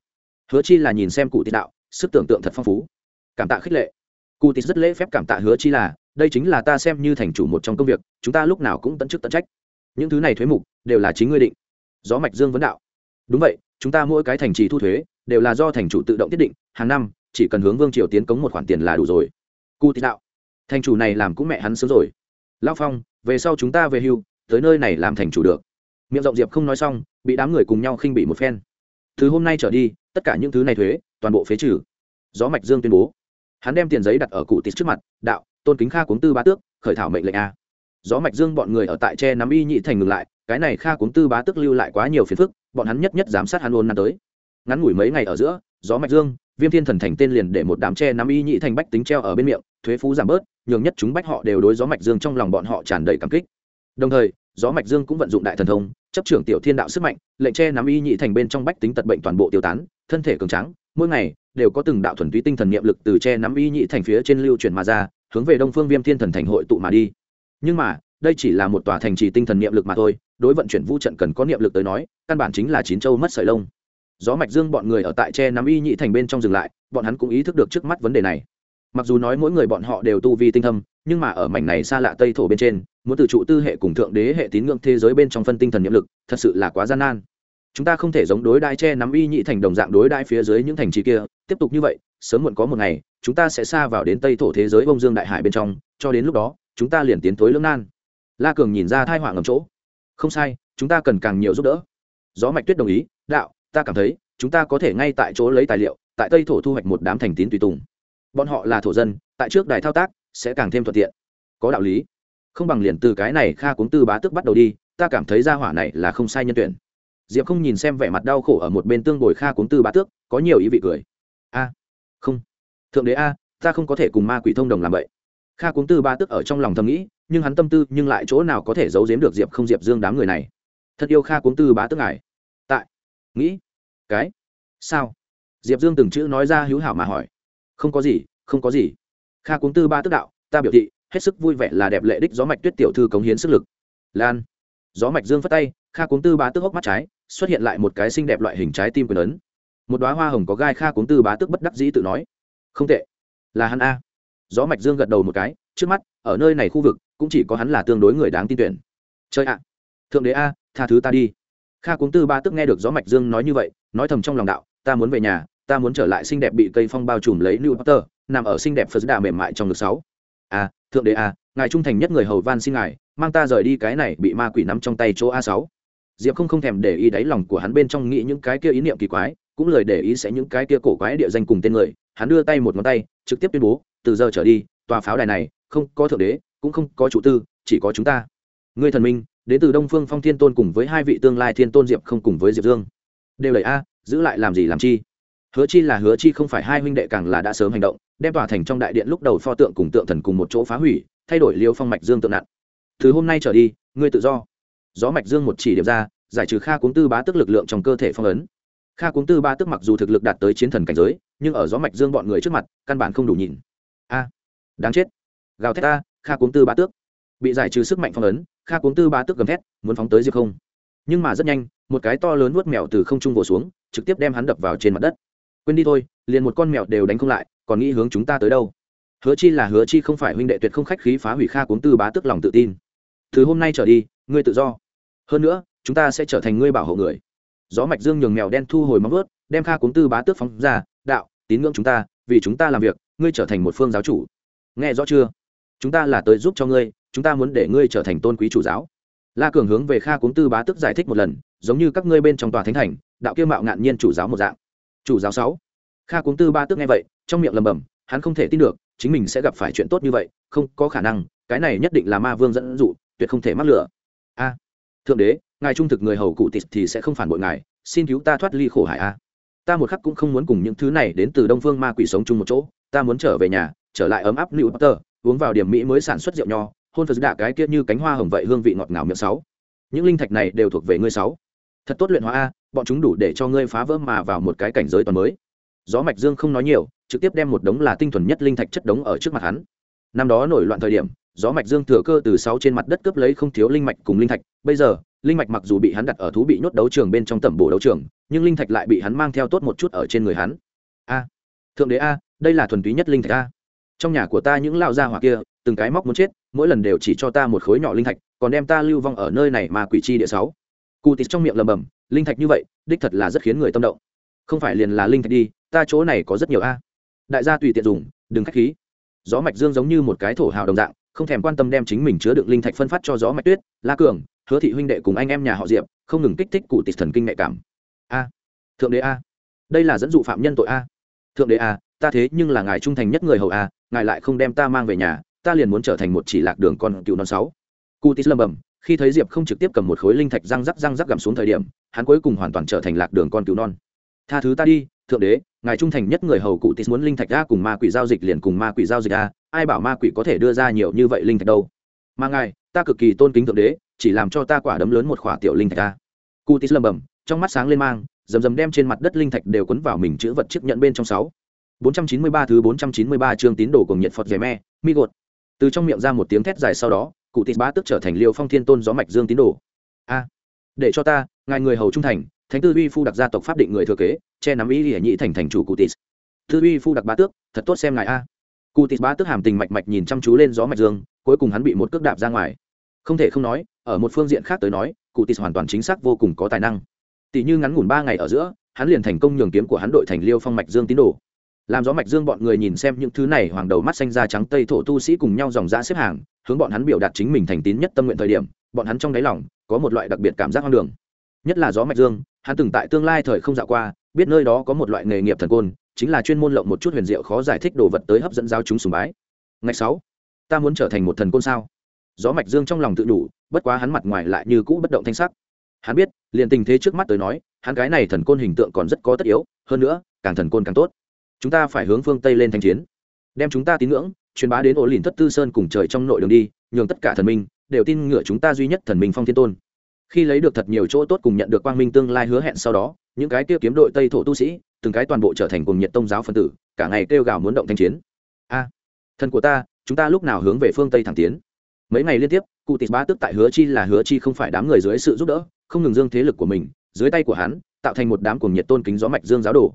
Hứa chi là nhìn xem cụ tị đạo, sức tưởng tượng thật phong phú. Cảm tạ khích lệ. Cụ tị rất lễ phép cảm tạ hứa chi là đây chính là ta xem như thành chủ một trong công việc, chúng ta lúc nào cũng tận chức tận trách. Những thứ này thuế mục đều là chính ngươi định. Gió mạch dương vấn đạo. Đúng vậy, chúng ta mỗi cái thành trì thu thuế đều là do thành chủ tự động tiết định, hàng năm chỉ cần hướng vương triều tiến cống một khoản tiền là đủ rồi. Cụ thị đạo. Thành chủ này làm cũng mẹ hắn sớm rồi. Lao phong, về sau chúng ta về hưu, tới nơi này làm thành chủ được. Miệng rộng diệp không nói xong, bị đám người cùng nhau khinh bị một phen. Thứ hôm nay trở đi, tất cả những thứ này thuế toàn bộ phế trừ. Gió mạch dương tuyên bố. Hắn đem tiền giấy đặt ở cụ tịt trước mặt, đạo tôn kính kha cuống tư bá tước, khởi thảo mệnh lệnh a. Gió mạch dương bọn người ở tại tre nắm y nhị thành ngừng lại, cái này kha cuống tư bá tước lưu lại quá nhiều phiền phức, bọn hắn nhất nhất giám sát hắn ôn năm tới. Ngắn ngủi mấy ngày ở giữa, gió mạch dương, viêm thiên thần thành tên liền để một đám tre nắm y nhị thành bách tính treo ở bên miệng, thuế phú giảm bớt, nhường nhất chúng bách họ đều đối gió mạch dương trong lòng bọn họ tràn đầy cảm kích. Đồng thời, gió mạch dương cũng vận dụng đại thần thông, chấp trưởng tiểu thiên đạo sức mạnh, lệnh tre nắm y nhị thành bên trong bách tính tật bệnh toàn bộ tiêu tán, thân thể cường trắng mỗi ngày đều có từng đạo thuần túy tinh thần niệm lực từ tre nắm y nhị thành phía trên lưu chuyển mà ra hướng về đông phương viêm thiên thần thành hội tụ mà đi. Nhưng mà, đây chỉ là một tòa thành trì tinh thần niệm lực mà thôi, đối vận chuyển vũ trận cần có niệm lực tới nói, căn bản chính là chín châu mất sợi lông. Gió mạch dương bọn người ở tại tre nắm y nhị thành bên trong dừng lại, bọn hắn cũng ý thức được trước mắt vấn đề này. Mặc dù nói mỗi người bọn họ đều tu vi tinh thâm, nhưng mà ở mảnh này xa lạ tây thổ bên trên, muốn từ trụ tư hệ cùng thượng đế hệ tín ngưỡng thế giới bên trong phân tinh thần nhiệm lực, thật sự là quá gian nan. Chúng ta không thể giống đối đai che nắm y nhị thành đồng dạng đối đai phía dưới những thành trì kia, tiếp tục như vậy sớm muộn có một ngày, chúng ta sẽ xa vào đến tây thổ thế giới bông dương đại hải bên trong, cho đến lúc đó, chúng ta liền tiến thối lưỡng nan. La cường nhìn ra thai họa ngầm chỗ. Không sai, chúng ta cần càng nhiều giúp đỡ. Gió mạch tuyết đồng ý, đạo, ta cảm thấy, chúng ta có thể ngay tại chỗ lấy tài liệu, tại tây thổ thu hoạch một đám thành tín tùy tùng. Bọn họ là thổ dân, tại trước đài thao tác, sẽ càng thêm thuận tiện. Có đạo lý. Không bằng liền từ cái này kha cuống tư bá tức bắt đầu đi, ta cảm thấy ra hỏa này là không sai nhân tuyển. Diệp không nhìn xem vẻ mặt đau khổ ở một bên tương bồi kha cuống tư bá tước, có nhiều ý vị cười. A không. Thượng đế a, ta không có thể cùng ma quỷ thông đồng làm vậy. Kha cuống tư ba tức ở trong lòng thầm nghĩ, nhưng hắn tâm tư nhưng lại chỗ nào có thể giấu giếm được diệp không diệp dương đám người này. Thật yêu kha cuống tư bá tức ngài. Tại. Nghĩ. Cái. Sao? Diệp dương từng chữ nói ra hữu hảo mà hỏi. Không có gì, không có gì. Kha cuống tư ba tức đạo, ta biểu thị, hết sức vui vẻ là đẹp lệ đích gió mạch tuyết tiểu thư cống hiến sức lực. Lan. Gió mạch dương phất tay, kha cuống tư ba tức hốc mắt trái, xuất hiện lại một cái xinh đẹp loại hình trái tim quyền ấn một đoá hoa hồng có gai kha cuống tư bá tức bất đắc dĩ tự nói, không tệ, là hắn a. Gió mạch dương gật đầu một cái, trước mắt, ở nơi này khu vực, cũng chỉ có hắn là tương đối người đáng tin tuyển. Chơi ạ, thượng đế a, tha thứ ta đi. Kha cuống tư ba tức nghe được gió mạch dương nói như vậy, nói thầm trong lòng đạo, ta muốn về nhà, ta muốn trở lại xinh đẹp bị cây phong bao trùm lấy new potter nằm ở xinh đẹp phật đà mềm mại trong ngực sáu. A, thượng đế a, ngài trung thành nhất người hầu van xin ngài, mang ta rời đi cái này bị ma quỷ nắm trong tay chỗ a sáu. Diệp không không thèm để ý đáy lòng của hắn bên trong nghĩ những cái kia ý niệm kỳ quái cũng lời để ý sẽ những cái kia cổ quái địa danh cùng tên người, hắn đưa tay một ngón tay, trực tiếp tuyên bố, từ giờ trở đi, tòa pháo đài này không có thượng đế, cũng không có chủ tư, chỉ có chúng ta. Ngươi thần minh, đến từ đông phương phong thiên tôn cùng với hai vị tương lai thiên tôn diệp không cùng với diệp dương. Đều lời a, giữ lại làm gì làm chi? Hứa chi là hứa chi không phải hai huynh đệ càng là đã sớm hành động, đem tòa thành trong đại điện lúc đầu pho tượng cùng tượng thần cùng một chỗ phá hủy, thay đổi liêu phong mạch dương tượng nặng. Từ hôm nay trở đi, ngươi tự do. Gió mạch dương một chỉ điểm ra, giải trừ kha cuống tư bá tức lực lượng trong cơ thể phong ấn kha cuống tư ba tức mặc dù thực lực đạt tới chiến thần cảnh giới, nhưng ở gió mạch dương bọn người trước mặt, căn bản không đủ nhìn. A, đáng chết. Gào thét ta kha cuống tư ba tước. Bị giải trừ sức mạnh phong ấn, kha cuống tư ba tước gầm thét, muốn phóng tới diệp không. Nhưng mà rất nhanh, một cái to lớn nuốt mèo từ không trung vồ xuống, trực tiếp đem hắn đập vào trên mặt đất. Quên đi thôi, liền một con mèo đều đánh không lại, còn nghĩ hướng chúng ta tới đâu? Hứa chi là hứa chi không phải huynh đệ tuyệt không khách khí phá hủy kha cuống tư bá tức lòng tự tin. Từ hôm nay trở đi, ngươi tự do. Hơn nữa, chúng ta sẽ trở thành ngươi bảo hộ người gió mạch dương nhường mèo đen thu hồi móng vớt đem kha cuống tư bá tước phóng ra, đạo, tín ngưỡng chúng ta, vì chúng ta làm việc, ngươi trở thành một phương giáo chủ. Nghe rõ chưa? Chúng ta là tới giúp cho ngươi, chúng ta muốn để ngươi trở thành tôn quý chủ giáo. La cường hướng về kha cuống tư bá tước giải thích một lần, giống như các ngươi bên trong tòa thánh thành, đạo kia mạo ngạn nhiên chủ giáo một dạng. Chủ giáo sáu. Kha cuống tư ba tước nghe vậy, trong miệng lầm bầm hắn không thể tin được, chính mình sẽ gặp phải chuyện tốt như vậy, không có khả năng, cái này nhất định là ma vương dẫn dụ, tuyệt không thể mắc lửa. A thượng đế, ngài trung thực người hầu cụ tịt thì sẽ không phản bội ngài, xin cứu ta thoát ly khổ hải a. Ta một khắc cũng không muốn cùng những thứ này đến từ đông phương ma quỷ sống chung một chỗ, ta muốn trở về nhà, trở lại ấm áp nữ potter uống vào điểm mỹ mới sản xuất rượu nho, hôn phật đạ cái kia như cánh hoa hồng vậy hương vị ngọt ngào miệng sáu. Những linh thạch này đều thuộc về ngươi sáu. Thật tốt luyện hóa a, bọn chúng đủ để cho ngươi phá vỡ mà vào một cái cảnh giới toàn mới. Gió mạch dương không nói nhiều, trực tiếp đem một đống là tinh thuần nhất linh thạch chất đống ở trước mặt hắn. Năm đó nổi loạn thời điểm gió mạch dương thừa cơ từ sáu trên mặt đất cướp lấy không thiếu linh mạch cùng linh thạch. Bây giờ, linh mạch mặc dù bị hắn đặt ở thú bị nhốt đấu trường bên trong tẩm bổ đấu trường, nhưng linh thạch lại bị hắn mang theo tốt một chút ở trên người hắn. A, thượng đế a, đây là thuần túy nhất linh thạch a. Trong nhà của ta những lao gia hỏa kia, từng cái móc muốn chết, mỗi lần đều chỉ cho ta một khối nhỏ linh thạch, còn đem ta lưu vong ở nơi này mà quỷ chi địa sáu. Cụ tịt trong miệng lầm bầm linh thạch như vậy, đích thật là rất khiến người tâm động. Không phải liền là linh thạch đi, ta chỗ này có rất nhiều a. Đại gia tùy tiện dùng, đừng khách khí. Gió mạch dương giống như một cái thổ hào đồng dạng không thèm quan tâm đem chính mình chứa đựng linh thạch phân phát cho gió mạch tuyết, la cường, hứa thị huynh đệ cùng anh em nhà họ diệp, không ngừng kích thích cụ tịch thần kinh nhạy cảm. A, thượng đế a, đây là dẫn dụ phạm nhân tội a. Thượng đế a, ta thế nhưng là ngài trung thành nhất người hầu a, ngài lại không đem ta mang về nhà, ta liền muốn trở thành một chỉ lạc đường con cựu non sáu. Cụ tịch lâm bầm khi thấy diệp không trực tiếp cầm một khối linh thạch răng rắc răng rắc gầm xuống thời điểm, hắn cuối cùng hoàn toàn trở thành lạc đường con cựu non. Tha thứ ta đi, thượng đế, ngài trung thành nhất người hầu cụ tịch muốn linh thạch ra cùng ma quỷ giao dịch liền cùng ma quỷ giao dịch a ai bảo ma quỷ có thể đưa ra nhiều như vậy linh thạch đâu? Mà ngài ta cực kỳ tôn kính thượng đế chỉ làm cho ta quả đấm lớn một khỏa tiểu linh thạch ta. cụ tis lầm bầm trong mắt sáng lên mang rầm rầm đem trên mặt đất linh thạch đều quấn vào mình chữ vật chiếc nhận bên trong sáu. 493 thứ 493 chương tín đồ cùng nhiệt Phật rẻ me, mi gột. Từ trong miệng ra một tiếng thét dài sau đó, cụ tịt bá tức trở thành liêu phong thiên tôn gió mạch dương tín đồ. A để cho ta ngài người hầu trung thành thánh tư uy phu đặc gia tộc pháp định người thừa kế che nắm ý liễu nhị thành thành chủ cụ tịt tư uy phu đặc bá tước thật tốt xem ngài a cụ tịt bá tức hàm tình mạch mạch nhìn chăm chú lên gió mạch dương, cuối cùng hắn bị một cước đạp ra ngoài. Không thể không nói, ở một phương diện khác tới nói, cụ tịt hoàn toàn chính xác vô cùng có tài năng. Tỷ như ngắn ngủn ba ngày ở giữa, hắn liền thành công nhường kiếm của hắn đội thành liêu phong mạch dương tín đồ. Làm gió mạch dương bọn người nhìn xem những thứ này, hoàng đầu mắt xanh da trắng tây thổ tu sĩ cùng nhau dòng ra xếp hàng, hướng bọn hắn biểu đạt chính mình thành tín nhất tâm nguyện thời điểm, bọn hắn trong đáy lòng có một loại đặc biệt cảm giác hoang đường. Nhất là gió mạch dương, hắn từng tại tương lai thời không dạo qua biết nơi đó có một loại nghề nghiệp thần côn, chính là chuyên môn lộng một chút huyền diệu khó giải thích đồ vật tới hấp dẫn giao chúng sùng bái. Ngày sáu, ta muốn trở thành một thần côn sao? Gió mạch dương trong lòng tự đủ, bất quá hắn mặt ngoài lại như cũ bất động thanh sắc. Hắn biết, liền tình thế trước mắt tới nói, hắn cái này thần côn hình tượng còn rất có tất yếu, hơn nữa, càng thần côn càng tốt. Chúng ta phải hướng phương tây lên thanh chiến. Đem chúng ta tín ngưỡng, truyền bá đến ổ lìn thất tư sơn cùng trời trong nội đường đi, nhường tất cả thần minh đều tin ngựa chúng ta duy nhất thần minh phong thiên tôn khi lấy được thật nhiều chỗ tốt cùng nhận được quang minh tương lai hứa hẹn sau đó, những cái kia kiếm đội tây thổ tu sĩ, từng cái toàn bộ trở thành cùng nhiệt tông giáo phân tử, cả ngày kêu gào muốn động thanh chiến. A, thân của ta, chúng ta lúc nào hướng về phương tây thẳng tiến? Mấy ngày liên tiếp, cụ tịch bá tức tại hứa chi là hứa chi không phải đám người dưới sự giúp đỡ, không ngừng dương thế lực của mình, dưới tay của hắn, tạo thành một đám cuồng nhiệt tôn kính gió mạch dương giáo đồ.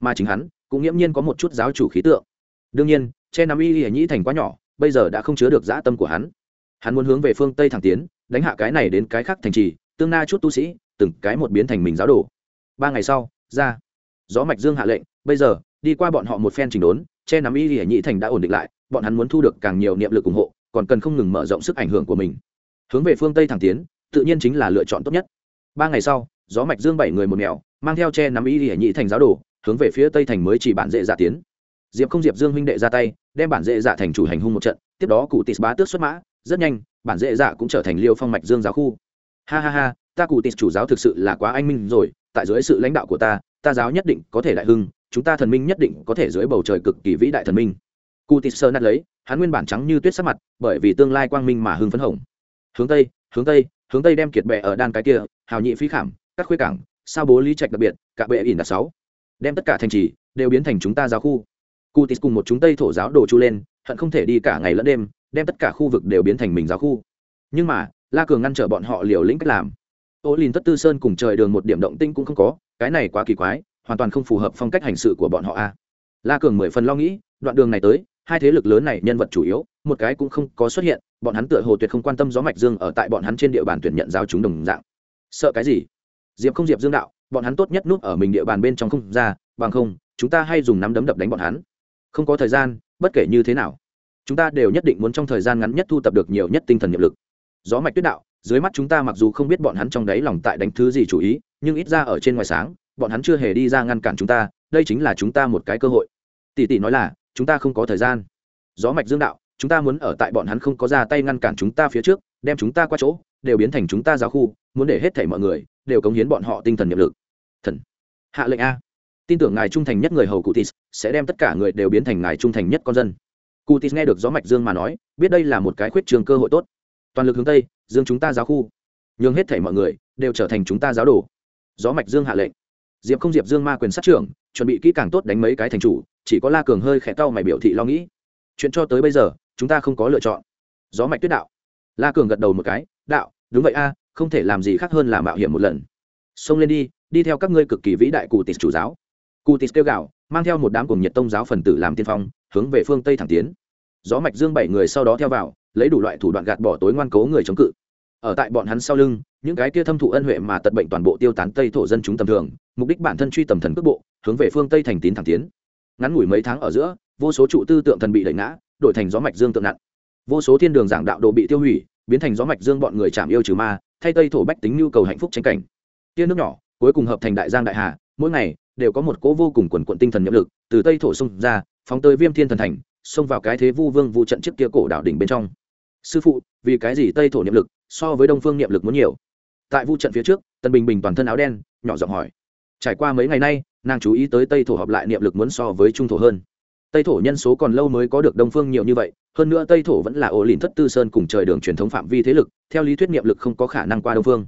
Mà chính hắn, cũng nghiễm nhiên có một chút giáo chủ khí tượng. Đương nhiên, che nắm y y nhĩ thành quá nhỏ, bây giờ đã không chứa được dã tâm của hắn hắn muốn hướng về phương tây thẳng tiến, đánh hạ cái này đến cái khác thành trì, tương na chút tu sĩ, từng cái một biến thành mình giáo đồ. Ba ngày sau, ra. Gió mạch dương hạ lệnh, bây giờ, đi qua bọn họ một phen trình đốn, che nắm y hệ nhị thành đã ổn định lại, bọn hắn muốn thu được càng nhiều niệm lực ủng hộ, còn cần không ngừng mở rộng sức ảnh hưởng của mình. Hướng về phương tây thẳng tiến, tự nhiên chính là lựa chọn tốt nhất. Ba ngày sau, gió mạch dương bảy người một mèo, mang theo che nắm y hệ nhị thành giáo đồ, hướng về phía tây thành mới chỉ bản dễ giả tiến. Diệp không diệp dương huynh đệ ra tay, đem bản dễ giả thành chủ hành hung một trận, tiếp đó cụ tịt bá tước xuất mã rất nhanh, bản dễ dạ cũng trở thành liêu phong mạch dương giáo khu. Ha ha ha, ta cụ tịt chủ giáo thực sự là quá anh minh rồi, tại dưới sự lãnh đạo của ta ta giáo nhất định có thể đại hưng, chúng ta thần minh nhất định có thể dưới bầu trời cực kỳ vĩ đại thần minh. Cụ tịt sơ nát lấy, hắn nguyên bản trắng như tuyết sắc mặt, bởi vì tương lai quang minh mà hưng phấn hồng. Hướng tây hướng tây hướng tây đem kiệt bệ ở đan cái kia, hào nhị phí khảm, các khuê cảng, sao bố lý trạch đặc biệt, cả bệ ỉn là sáu. Đem tất cả thành trì, đều biến thành chúng ta giáo khu. Cụ tịt cùng một chúng tây thổ giáo đồ chu lên, hận không thể đi cả ngày lẫn đêm đem tất cả khu vực đều biến thành mình giáo khu. Nhưng mà, la cường ngăn trở bọn họ liều lĩnh cách làm. Ô lìn tất tư sơn cùng trời đường một điểm động tinh cũng không có, cái này quá kỳ quái, hoàn toàn không phù hợp phong cách hành sự của bọn họ a. La cường mười phần lo nghĩ, đoạn đường này tới, hai thế lực lớn này nhân vật chủ yếu, một cái cũng không có xuất hiện, bọn hắn tựa hồ tuyệt không quan tâm gió mạch dương ở tại bọn hắn trên địa bàn tuyển nhận giao chúng đồng dạng. Sợ cái gì? Diệp không diệp dương đạo, bọn hắn tốt nhất núp ở mình địa bàn bên trong không ra, bằng không, chúng ta hay dùng nắm đấm đập đánh bọn hắn. Không có thời gian, bất kể như thế nào chúng ta đều nhất định muốn trong thời gian ngắn nhất thu tập được nhiều nhất tinh thần nhiệm lực. Gió mạch tuyết đạo, dưới mắt chúng ta mặc dù không biết bọn hắn trong đáy lòng tại đánh thứ gì chủ ý, nhưng ít ra ở trên ngoài sáng, bọn hắn chưa hề đi ra ngăn cản chúng ta, đây chính là chúng ta một cái cơ hội. Tỷ tỷ nói là, chúng ta không có thời gian. Gió mạch dương đạo, chúng ta muốn ở tại bọn hắn không có ra tay ngăn cản chúng ta phía trước, đem chúng ta qua chỗ, đều biến thành chúng ta giáo khu, muốn để hết thảy mọi người, đều cống hiến bọn họ tinh thần nhiệm lực. Thần. Hạ lệnh a. Tin tưởng ngài trung thành nhất người hầu cụ tis sẽ đem tất cả người đều biến thành ngài trung thành nhất con dân cụ tis nghe được gió mạch dương mà nói, biết đây là một cái khuyết trường cơ hội tốt. Toàn lực hướng tây, dương chúng ta giáo khu. Nhường hết thảy mọi người, đều trở thành chúng ta giáo đồ. Gió mạch dương hạ lệnh. Diệp không diệp dương ma quyền sát trưởng, chuẩn bị kỹ càng tốt đánh mấy cái thành chủ, chỉ có la cường hơi khẽ cau mày biểu thị lo nghĩ. Chuyện cho tới bây giờ, chúng ta không có lựa chọn. Gió mạch tuyết đạo. La cường gật đầu một cái, đạo, đúng vậy a, không thể làm gì khác hơn là mạo hiểm một lần. Xông lên đi đi theo các ngươi cực kỳ vĩ đại cụ tịt chủ giáo. Cụ tịt kêu gạo mang theo một đám cùng nhiệt tông giáo phần tử làm tiên phong, hướng về phương tây thẳng tiến. Gió mạch dương bảy người sau đó theo vào, lấy đủ loại thủ đoạn gạt bỏ tối ngoan cố người chống cự. Ở tại bọn hắn sau lưng, những cái kia thâm thụ ân huệ mà tật bệnh toàn bộ tiêu tán tây thổ dân chúng tầm thường, mục đích bản thân truy tầm thần cước bộ, hướng về phương tây thành tín thẳng tiến. Ngắn ngủi mấy tháng ở giữa, vô số trụ tư tượng thần bị đẩy ngã, đổi thành gió mạch dương tượng nặng. Vô số thiên đường giảng đạo đồ bị tiêu hủy, biến thành gió mạch dương bọn người chạm yêu trừ ma, thay tây thổ bách tính nhu cầu hạnh phúc tranh cảnh. Tia nước nhỏ, cuối cùng hợp thành đại giang đại hà, mỗi ngày đều có một cỗ vô cùng quần quận tinh thần nhiệm lực, từ tây thổ xông ra, phóng tới viêm thiên thần thành, xông vào cái thế vu vương vụ trận trước kia cổ đảo đỉnh bên trong. Sư phụ, vì cái gì tây thổ niệm lực so với đông phương niệm lực muốn nhiều? Tại vu trận phía trước tân bình bình toàn thân áo đen, nhỏ giọng hỏi. Trải qua mấy ngày nay, nàng chú ý tới tây thổ họp lại niệm lực muốn so với trung thổ hơn. Tây thổ nhân số còn lâu mới có được đông phương nhiều như vậy, hơn nữa tây thổ vẫn là ổ lìn thất tư sơn cùng trời đường truyền thống phạm vi thế lực, theo lý thuyết niệm lực không có khả năng qua đông phương.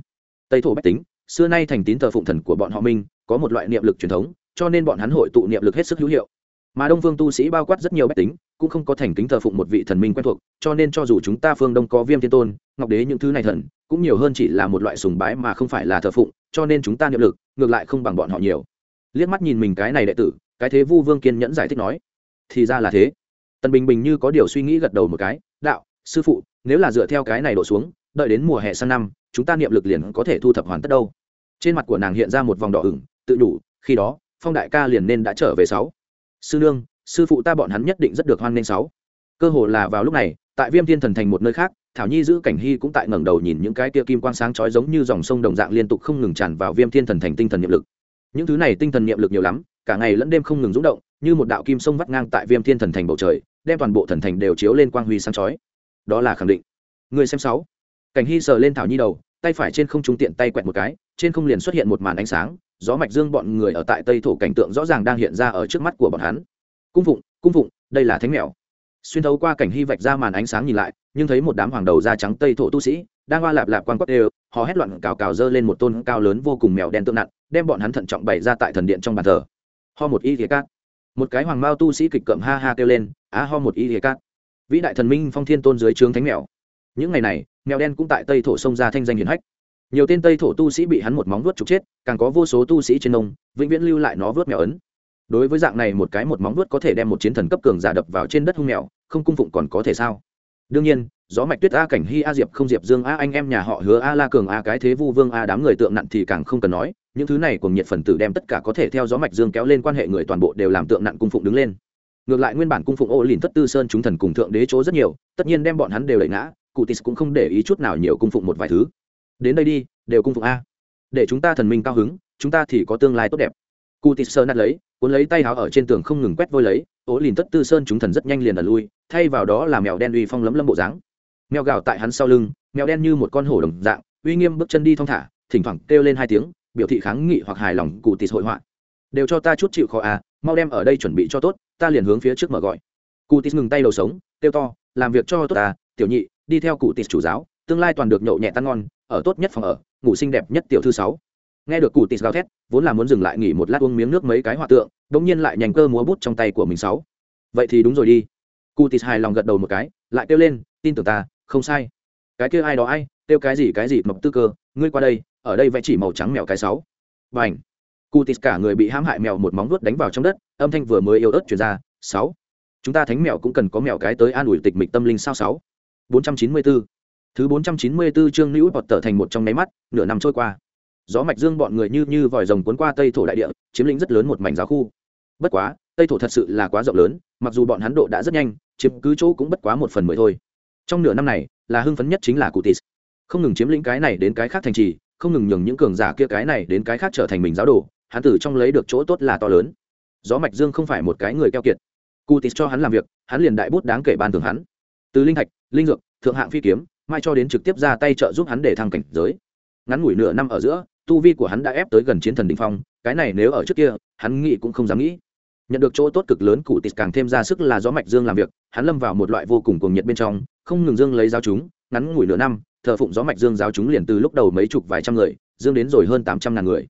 Tây thổ bách tính, xưa nay thành tín thờ phụng thần của bọn họ minh có một loại niệm lực truyền thống, cho nên bọn hắn hội tụ niệm lực hết sức hữu hiệu. Mà đông phương tu sĩ bao quát rất nhiều bách tính, cũng không có thành kính thờ phụng một vị thần minh quen thuộc, cho nên cho dù chúng ta phương đông có viêm thiên tôn, ngọc đế những thứ này thần, cũng nhiều hơn chỉ là một loại sùng bái mà không phải là thờ phụng, cho nên chúng ta niệm lực, ngược lại không bằng bọn họ nhiều. Liếc mắt nhìn mình cái này đệ tử, cái thế vu vương kiên nhẫn giải thích nói, thì ra là thế. Tần bình bình như có điều suy nghĩ gật đầu một cái, đạo, sư phụ, nếu là dựa theo cái này đổ xuống, đợi đến mùa hè sang năm, chúng ta niệm lực liền có thể thu thập hoàn tất đâu. Trên mặt của nàng hiện ra một vòng đỏ ửng tự đủ, khi đó, phong đại ca liền nên đã trở về sáu. Sư nương, sư phụ ta bọn hắn nhất định rất được hoan nghênh sáu. Cơ hồ là vào lúc này, tại viêm thiên thần thành một nơi khác, thảo nhi giữ cảnh hy cũng tại ngẩng đầu nhìn những cái tia kim quang sáng chói giống như dòng sông đồng dạng liên tục không ngừng tràn vào viêm thiên thần thành tinh thần niệm lực. Những thứ này tinh thần niệm lực nhiều lắm, cả ngày lẫn đêm không ngừng rung động, như một đạo kim sông vắt ngang tại viêm thiên thần thành bầu trời, đem toàn bộ thần thành đều chiếu lên quang huy sáng chói. Đó là khẳng định. Người xem sáu. Cảnh hy sờ lên thảo nhi đầu, tay phải trên không trung tiện tay quẹt một cái, trên không liền xuất hiện một màn ánh sáng gió mạch dương bọn người ở tại tây thổ cảnh tượng rõ ràng đang hiện ra ở trước mắt của bọn hắn. Cung phụng cung phụng, đây là thánh mèo. Xuyên thấu qua cảnh hy vạch ra màn ánh sáng nhìn lại, nhưng thấy một đám hoàng đầu da trắng tây thổ tu sĩ, đang hoa lạp lạp quan quắc đều, họ hét loạn cào cào dơ lên một tôn cao lớn vô cùng mèo đen tượng nặng, đem bọn hắn thận trọng bày ra tại thần điện trong bàn thờ. Ho một y thìa cát. Một cái hoàng mao tu sĩ kịch cậm ha ha kêu lên, á, ho một y thìa cát. Vĩ đại thần minh phong thiên tôn dưới trướng thánh mèo. Những ngày này, mèo đen cũng tại tây thổ sông ra thanh danh hiển hách nhiều tên tây thổ tu sĩ bị hắn một móng vuốt trục chết, càng có vô số tu sĩ trên nông vĩnh viễn lưu lại nó vớt mèo ấn. Đối với dạng này một cái một móng vuốt có thể đem một chiến thần cấp cường giả đập vào trên đất hung mèo, không cung phụng còn có thể sao? Đương nhiên, gió mạch tuyết a cảnh hy a diệp không diệp dương a anh em nhà họ hứa a la cường a cái thế vu vương a đám người tượng nặng thì càng không cần nói, những thứ này cùng nhiệt phần tử đem tất cả có thể theo gió mạch dương kéo lên quan hệ người toàn bộ đều làm tượng nặng cung phụng đứng lên. Ngược lại nguyên bản cung phụng ô lìn thất tư sơn chúng thần cùng thượng đế chỗ rất nhiều, tất nhiên đem bọn hắn đều đẩy ngã cụ tis cũng không để ý chút nào nhiều cung phụng một vài thứ đến đây đi, đều cung phụng a. Để chúng ta thần minh cao hứng, chúng ta thì có tương lai tốt đẹp. Cụ tịt sơ nát lấy, cuốn lấy tay áo ở trên tường không ngừng quét vôi lấy, ố lìn tất tư sơn chúng thần rất nhanh liền ở lui, thay vào đó là mèo đen uy phong lấm lâm bộ dáng. Mèo gào tại hắn sau lưng, mèo đen như một con hổ đồng dạng, uy nghiêm bước chân đi thong thả, thỉnh thoảng kêu lên hai tiếng, biểu thị kháng nghị hoặc hài lòng cụ tịt hội họa. Đều cho ta chút chịu khó à mau đem ở đây chuẩn bị cho tốt, ta liền hướng phía trước mở gọi. Cụ tịt ngừng tay đầu sống, kêu to, làm việc cho tốt à tiểu nhị, đi theo cụ tịt chủ giáo tương lai toàn được nhậu nhẹ tan ngon, ở tốt nhất phòng ở, ngủ xinh đẹp nhất tiểu thư sáu. Nghe được cụ tịt gào thét, vốn là muốn dừng lại nghỉ một lát uống miếng nước mấy cái hòa tượng đống nhiên lại nhanh cơ múa bút trong tay của mình sáu. Vậy thì đúng rồi đi. Cụ tịt hài lòng gật đầu một cái, lại kêu lên, tin tưởng ta, không sai. Cái kia ai đó ai, kêu cái gì cái gì mập tư cơ, ngươi qua đây, ở đây vẽ chỉ màu trắng mèo cái sáu. Bảnh cụ tịt cả người bị hãm hại mèo một móng vuốt đánh vào trong đất, âm thanh vừa mới yếu ớt chuyển ra, sáu. Chúng ta thánh mèo cũng cần có mèo cái tới an ủi tịch mịch tâm linh sao sáu? Bốn trăm chín mươi bốn thứ bốn trăm chín mươi bốn chương nữ bọt tở thành một trong nháy mắt, nửa năm trôi qua. Gió mạch dương bọn người như như vòi rồng cuốn qua tây thổ đại địa, chiếm lĩnh rất lớn một mảnh giáo khu. Bất quá, tây thổ thật sự là quá rộng lớn, mặc dù bọn hắn độ đã rất nhanh, chiếm cứ chỗ cũng bất quá một phần mười thôi. Trong nửa năm này, là hưng phấn nhất chính là cụ tis không ngừng chiếm lĩnh cái này đến cái khác thành trì, không ngừng nhường những cường giả kia cái này đến cái khác trở thành mình giáo đồ, hắn tử trong lấy được chỗ tốt là to lớn. Gió mạch dương không phải một cái người keo kiệt. Cụ tis cho hắn làm việc, hắn liền đại bút đáng kể ban thưởng hắn. Từ linh thạch, linh dược, thượng hạng phi kiếm mai cho đến trực tiếp ra tay trợ giúp hắn để thăng cảnh giới. Ngắn ngủi nửa năm ở giữa, tu vi của hắn đã ép tới gần chiến thần đ ỉ n h phong, cái này nếu ở trước kia, hắn nghĩ cũng không dám nghĩ. Nhận được chỗ tốt cực lớn cụ tịt càng thêm ra sức là gió mạch dương làm việc, hắn lâm vào một loại vô cùng cuồng nhiệt bên trong, không ngừng dương lấy giáo chúng, ngắn ngủi nửa năm, thờ phụng gió mạch dương giáo chúng liền từ lúc đầu mấy chục vài trăm người, dương đến rồi hơn tám trăm ngàn người.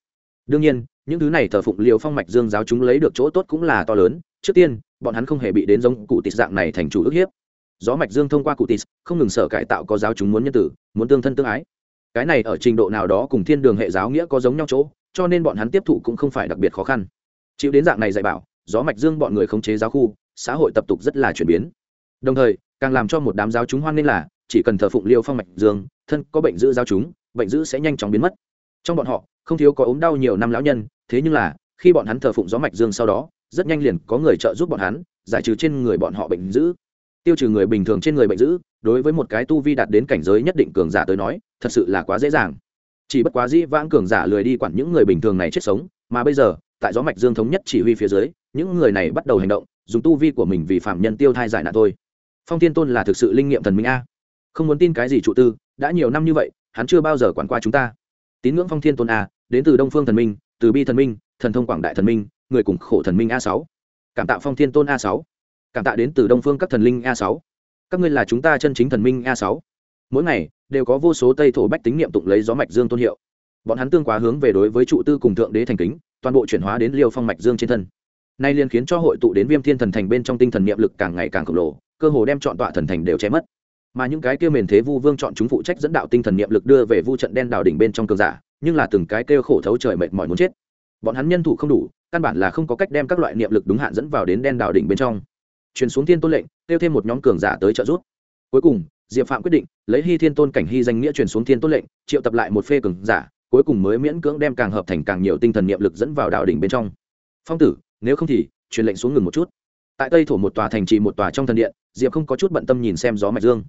Đương nhiên, những thứ này thờ phụng liều phong mạch dương giáo chúng lấy được chỗ tốt cũng là to lớn, trước tiên, bọn hắn không hề bị đến giống cụ tịt dạng này thành chủ ức hiếp gió mạch dương thông qua cụ tis không ngừng sở cải tạo có giáo chúng muốn nhân tử, muốn tương thân tương ái. Cái này ở trình độ nào đó cùng thiên đường hệ giáo nghĩa có giống nhau chỗ, cho nên bọn hắn tiếp thụ cũng không phải đặc biệt khó khăn. Chịu đến dạng này dạy bảo, gió mạch dương bọn người khống chế giáo khu, xã hội tập tục rất là chuyển biến. Đồng thời, càng làm cho một đám giáo chúng hoan nên là, chỉ cần thờ phụng liêu phong mạch dương, thân có bệnh dữ giáo chúng, bệnh dữ sẽ nhanh chóng biến mất. Trong bọn họ, không thiếu có ốm đau nhiều năm lão nhân, thế nhưng là, khi bọn hắn thờ phụng gió mạch dương sau đó, rất nhanh liền có người trợ giúp bọn hắn, giải trừ trên người bọn họ bệnh dữ tiêu trừ người bình thường trên người bệnh dữ, đối với một cái tu vi đạt đến cảnh giới nhất định cường giả tới nói, thật sự là quá dễ dàng. Chỉ bất quá dĩ vãng cường giả lười đi quản những người bình thường này chết sống, mà bây giờ, tại gió mạch dương thống nhất chỉ huy phía dưới, những người này bắt đầu hành động, dùng tu vi của mình vì phạm nhân tiêu thai giải nạn thôi. Phong thiên tôn là thực sự linh nghiệm thần minh a. Không muốn tin cái gì trụ tư, đã nhiều năm như vậy, hắn chưa bao giờ quản qua chúng ta. Tín ngưỡng phong thiên tôn a, đến từ đông phương thần minh, từ bi thần minh, thần thông quảng đại thần minh, người cùng khổ thần minh a sáu. Cảm tạo phong thiên tôn a sáu cảm tạ đến từ đông phương các thần linh a sáu. Các ngươi là chúng ta chân chính thần minh a sáu. Mỗi ngày, đều có vô số tây thổ bách tính niệm tụng lấy gió mạch dương tôn hiệu. Bọn hắn tương quá hướng về đối với trụ tư cùng thượng đế thành kính, toàn bộ chuyển hóa đến liêu phong mạch dương trên thân. Nay liền khiến cho hội tụ đến viêm thiên thần thành bên trong tinh thần niệm lực càng ngày càng khổng lồ, cơ hồ đem chọn tọa thần thành đều che mất. Mà những cái kia mền thế vu vương chọn chúng phụ trách dẫn đạo tinh thần niệm lực đưa về vu trận đen đào đỉnh bên trong cường giả, nhưng là từng cái kêu khổ thấu trời mệt mỏi muốn chết. Bọn hắn nhân thủ không đủ, căn bản là không có cách đem các loại niệm lực đúng hạn dẫn vào đến đen đào đỉnh bên trong truyền xuống thiên tôn lệnh, kêu thêm một nhóm cường giả tới trợ giúp. Cuối cùng, diệp phạm quyết định lấy hy thiên tôn cảnh hy danh nghĩa truyền xuống thiên tôn lệnh, triệu tập lại một phê cường giả, cuối cùng mới miễn cưỡng đem càng hợp thành càng nhiều tinh thần niệm lực dẫn vào đạo đỉnh bên trong. Phong tử, nếu không thì, truyền lệnh xuống ngừng một chút. Tại tây thổ một tòa thành trì một tòa trong thần điện, diệp không có chút bận tâm nhìn xem gió mạch dương.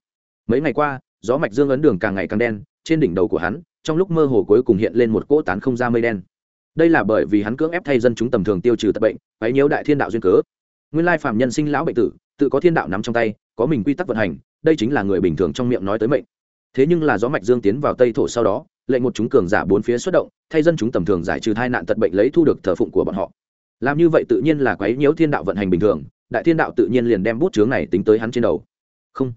Mấy ngày qua, gió mạch dương ấn đường càng ngày càng đen, trên đỉnh đầu của hắn, trong lúc mơ hồ cuối cùng hiện lên một cỗ tán không ra mây đen. Đây là bởi vì hắn cưỡng ép thay dân chúng tầm thường tiêu trừ tật bệnh, quấy nhiễu đại thiên đạo duyên cớ nguyên lai phạm nhân sinh lão bệnh tử, tự có thiên đạo nắm trong tay, có mình quy tắc vận hành, đây chính là người bình thường trong miệng nói tới mệnh. Thế nhưng là gió mạch dương tiến vào tây thổ sau đó, lệnh một chúng cường giả bốn phía xuất động, thay dân chúng tầm thường giải trừ tai nạn tật bệnh lấy thu được thờ phụng của bọn họ. Làm như vậy tự nhiên là quấy nhiễu thiên đạo vận hành bình thường, đại thiên đạo tự nhiên liền đem bút chướng này tính tới hắn trên đầu. Không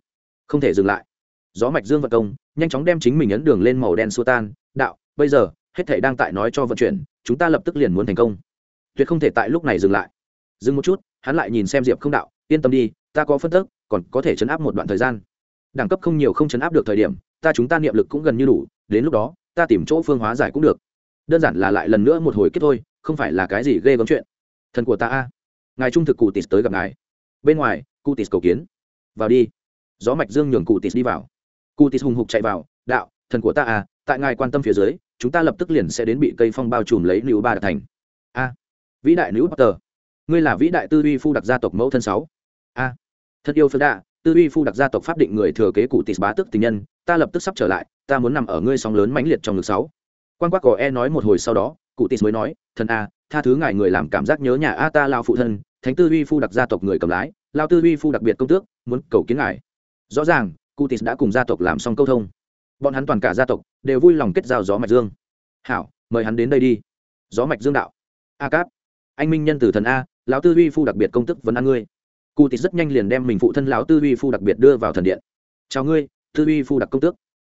không thể dừng lại. Gió mạch dương vận công, nhanh chóng đem chính mình ấn đường lên màu đen xua tan, đạo, bây giờ, hết thể đang tại nói cho vận chuyển, chúng ta lập tức liền muốn thành công. Tuyệt không thể tại lúc này dừng lại. Dừng một chút hắn lại nhìn xem diệp không đạo, yên tâm đi, ta có phân tức, còn có thể chấn áp một đoạn thời gian. Đẳng cấp không nhiều không chấn áp được thời điểm, ta chúng ta niệm lực cũng gần như đủ, đến lúc đó, ta tìm chỗ phương hóa giải cũng được. Đơn giản là lại lần nữa một hồi kết thôi, không phải là cái gì ghê gớm chuyện. Thần của ta a. Ngài trung thực cụ tis tới gặp ngài. Bên ngoài cụ tis cầu kiến. Vào đi. Gió mạch dương nhường cụ tis đi vào. Cụ tis hùng hục chạy vào, đạo, thần của ta a tại ngài quan tâm phía dưới, chúng ta lập tức liền sẽ đến bị cây phong bao trùm lấy nữ ba đặc thành. A, vĩ đại nữ tờ ngươi là vĩ đại tư uy phu đặc gia tộc mẫu thân sáu. A thân yêu phật đạ tư uy phu đặc gia tộc pháp định người thừa kế cụ tịt bá tức tình nhân, ta lập tức sắp trở lại, ta muốn nằm ở ngươi sóng lớn mãnh liệt trong ngực sáu. Quan quắc gò e nói một hồi sau đó, cụ tịt mới nói, thần a, tha thứ ngài người làm cảm giác nhớ nhà a ta lao phụ thân, thánh tư uy phu đặc gia tộc người cầm lái, lao tư uy phu đặc biệt công tước, muốn cầu kiến ngài. Rõ ràng, cụ tịt đã cùng gia tộc làm xong câu thông. Bọn hắn toàn cả gia tộc đều vui lòng kết giao gió mạch dương. Hảo, mời hắn đến đây đi. Gió mạch dương đạo, a cáp, anh minh nhân từ thần a lão tư uy phu đặc biệt công tức vẫn ăn ngươi. Cụ tịt rất nhanh liền đem mình phụ thân lão tư uy phu đặc biệt đưa vào thần điện. Chào ngươi, tư uy phu đặc công tước.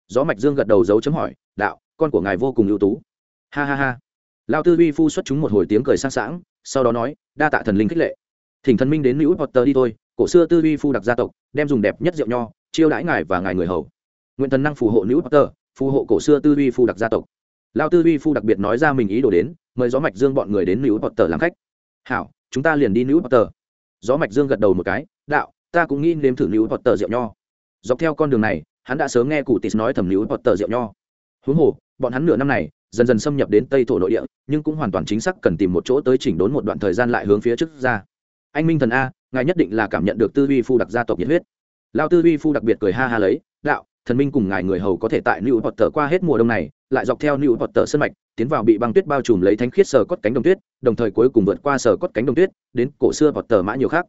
Gió mạch dương gật đầu dấu chấm hỏi, đạo, con của ngài vô cùng ưu tú. Ha ha ha. Lão tư uy phu xuất chúng một hồi tiếng cười sang sảng, sau đó nói, đa tạ thần linh khích lệ. Thỉnh thần minh đến nữ potter đi thôi, cổ xưa tư uy phu đặc gia tộc, đem dùng đẹp nhất rượu nho, chiêu đãi ngài và ngài người hầu. Nguyện thần năng phù hộ nữ potter phù hộ cổ xưa tư uy phu đặc gia tộc. Lao tư uy phu đặc biệt nói ra mình ý đồ đến, mời gió mạch dương bọn người đến nữ potter làm khách. Hảo chúng ta liền đi nữ potter gió mạch dương gật đầu một cái, đạo, ta cũng nghĩ nếm thử nữ potter rượu nho. Dọc theo con đường này, hắn đã sớm nghe cụ tis nói thầm nữ potter rượu nho. Huống hồ, bọn hắn nửa năm này, dần dần xâm nhập đến tây thổ nội địa, nhưng cũng hoàn toàn chính xác cần tìm một chỗ tới chỉnh đốn một đoạn thời gian lại hướng phía trước ra. Anh minh thần a, ngài nhất định là cảm nhận được tư duy phu đặc gia tộc nhiệt huyết. Lao tư duy phu đặc biệt cười ha ha lấy, đạo, thần minh cùng ngài người hầu có thể tại new potter qua hết mùa đông này, lại dọc theo new potter sân mạch tiến vào bị băng tuyết bao trùm lấy thánh khiết sờ cốt cánh đồng tuyết, đồng thời cuối cùng vượt qua sờ cốt cánh đồng tuyết, đến cổ xưa potter mã nhiều khác.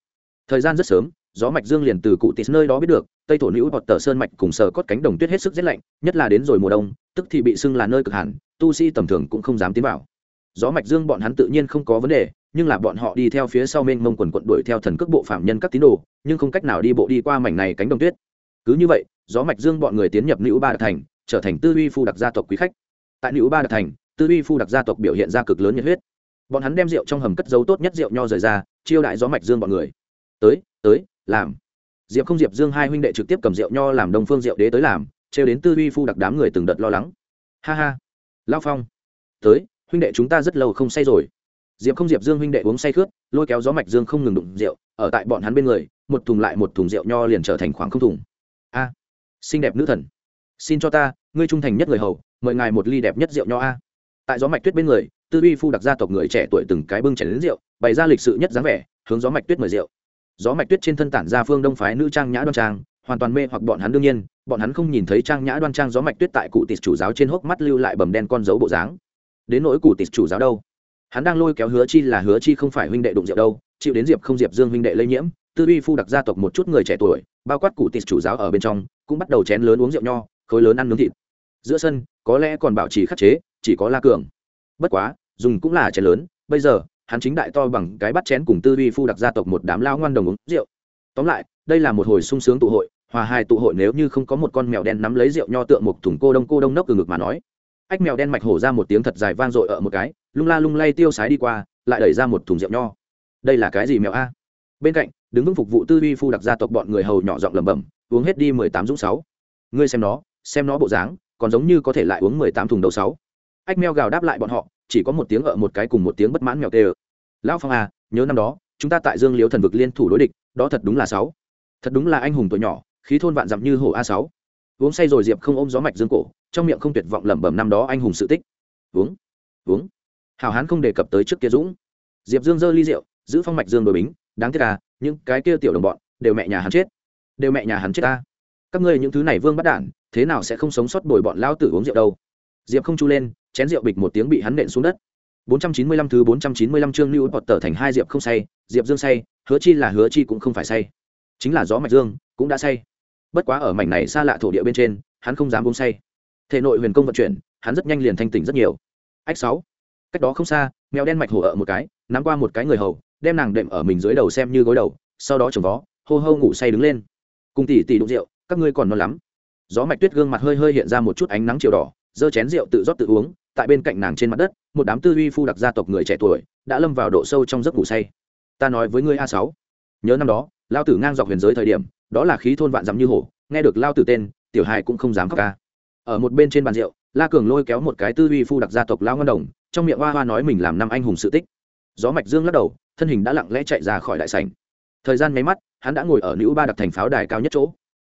Thời gian rất sớm, gió mạch dương liền từ cụ tịt nơi đó biết được, tây thổ nữ potter sơn mạch cùng sờ cốt cánh đồng tuyết hết sức rét lạnh, nhất là đến rồi mùa đông, tức thì bị sưng là nơi cực hẳn, tu sĩ tầm thường cũng không dám tiến vào. Gió mạch dương bọn hắn tự nhiên không có vấn đề, nhưng là bọn họ đi theo phía sau mênh mông quần quận đuổi theo thần cước bộ phạm nhân các tín đồ, nhưng không cách nào đi bộ đi qua mảnh này cánh đồng tuyết. Cứ như vậy, gió mạch dương bọn người tiến nhập nữ ba đặc thành, trở thành tư uy phu đặc gia tộc quý khách. Tại nữ ba đặc thành tư uy phu đặc gia tộc biểu hiện ra cực lớn nhiệt huyết. Bọn hắn đem rượu trong hầm cất dấu tốt nhất rượu nho rời ra, chiêu đại gió mạch dương bọn người. Tới tới, làm. Diệp không diệp dương hai huynh đệ trực tiếp cầm rượu nho làm đông phương rượu đế tới làm, trêu đến tư uy phu đặc đám người từng đợt lo lắng. Ha ha. Lao phong. Tới, huynh đệ chúng ta rất lâu không say rồi. Diệp không diệp dương huynh đệ uống say khướt, lôi kéo gió mạch dương không ngừng đụng rượu, ở tại bọn hắn bên người, một thùng lại một thùng rượu nho liền trở thành khoảng không thùng. A. Xinh đẹp nữ thần. Xin cho ta, ngươi trung thành nhất người hầu, mời ngài một ly đẹp nhất rượu nho a tại gió mạch tuyết bên người, tư duy phu đặc gia tộc người trẻ tuổi từng cái bưng chảy đến rượu, bày ra lịch sự nhất dáng vẻ, hướng gió mạch tuyết mời rượu. Gió mạch tuyết trên thân tản ra phương đông phái nữ trang nhã đoan trang, hoàn toàn mê hoặc bọn hắn đương nhiên, bọn hắn không nhìn thấy trang nhã đoan trang gió mạch tuyết tại cụ tịt chủ giáo trên hốc mắt lưu lại bầm đen con dấu bộ dáng. Đến nỗi cụ tịt chủ giáo đâu? Hắn đang lôi kéo hứa chi là hứa chi không phải huynh đệ đụng rượu đâu, chịu đến diệp không diệp dương huynh đệ lây nhiễm, tư duy phu đặc gia tộc một chút người trẻ tuổi, bao quát cụ tịt chủ giáo ở bên trong, cũng bắt đầu chén lớn uống rượu nho, khối lớn ăn nướng thịt giữa sân, có lẽ còn bảo trì khắc chế, chỉ có la cường. Bất quá, dùng cũng là chén lớn, bây giờ, hắn chính đại to bằng cái bắt chén cùng tư duy phu đặc gia tộc một đám lao ngoan đồng uống rượu. Tóm lại, đây là một hồi sung sướng tụ hội, hòa hai tụ hội nếu như không có một con mèo đen nắm lấy rượu nho tượng một thùng cô đông cô đông nốc từ ngực mà nói. Ách mèo đen mạch hổ ra một tiếng thật dài vang dội ở một cái, lung la lung lay tiêu sái đi qua, lại đẩy ra một thùng rượu nho. Đây là cái gì mèo a? Bên cạnh, đứng vững phục vụ tư duy phu đặc gia tộc bọn người hầu nhỏ giọng lẩm bẩm, uống hết đi mười tám dũng sáu. Ngươi xem nó xem nó bộ dáng còn giống như có thể lại uống mười tám thùng đầu sáu. Ách meo gào đáp lại bọn họ, chỉ có một tiếng ở một cái cùng một tiếng bất mãn mèo tê lão phong à nhớ năm đó, chúng ta tại dương liếu thần vực liên thủ đối địch, đó thật đúng là sáu. Thật đúng là anh hùng tuổi nhỏ, khí thôn vạn dặm như hổ a sáu. Uống say rồi diệp không ôm gió mạch dương cổ, trong miệng không tuyệt vọng lẩm bẩm năm đó anh hùng sự tích. Uống uống. Hào hán không đề cập tới trước kia dũng. Diệp dương giơ ly rượu, giữ phong mạch dương đôi bính, đáng tiếc à những cái kia tiểu đồng bọn, đều mẹ nhà hắn chết. Đều mẹ nhà hắn chết ta. Các ngươi những thứ này vương bắt đản thế nào sẽ không sống sót bồi bọn lao tử uống rượu đâu diệp không chu lên chén rượu bịch một tiếng bị hắn nện xuống đất 495 thứ 495 chương Lưu Potter thành hai Diệp không say, Diệp Dương say, Hứa Chi là Hứa Chi cũng không phải say. Chính là gió mạch dương, cũng đã say. Bất quá ở mảnh này xa lạ thổ địa bên trên, hắn không dám uống say. Thể nội huyền công vận chuyển, hắn rất nhanh liền thanh tỉnh rất nhiều. Ách 6. Cách đó không xa, mèo đen mạch hổ ở một cái, nắm qua một cái người hầu, đem nàng đệm ở mình dưới đầu xem như gối đầu, sau đó chồng vó, hô hô ngủ say đứng lên. Cùng tỷ tỷ đụng rượu, các ngươi còn non lắm. Gió mạch tuyết gương mặt hơi hơi hiện ra một chút ánh nắng chiều đỏ, giơ chén rượu tự rót tự uống, tại bên cạnh nàng trên mặt đất một đám tư uy phu đặc gia tộc người trẻ tuổi đã lâm vào độ sâu trong giấc ngủ say. Ta nói với ngươi a sáu. Nhớ năm đó lao tử ngang dọc huyền giới thời điểm đó là khí thôn vạn dặm như hổ nghe được lao tử tên tiểu hài cũng không dám khóc ca. Ở một bên trên bàn rượu la cường lôi kéo một cái tư uy phu đặc gia tộc lao ngân đồng trong miệng hoa hoa nói mình làm năm anh hùng sự tích. Gió mạch dương lắc đầu thân hình đã lặng lẽ chạy ra khỏi đại sảnh. Thời gian mấy mắt hắn đã ngồi ở nữ ba đặc thành pháo đài cao nhất chỗ.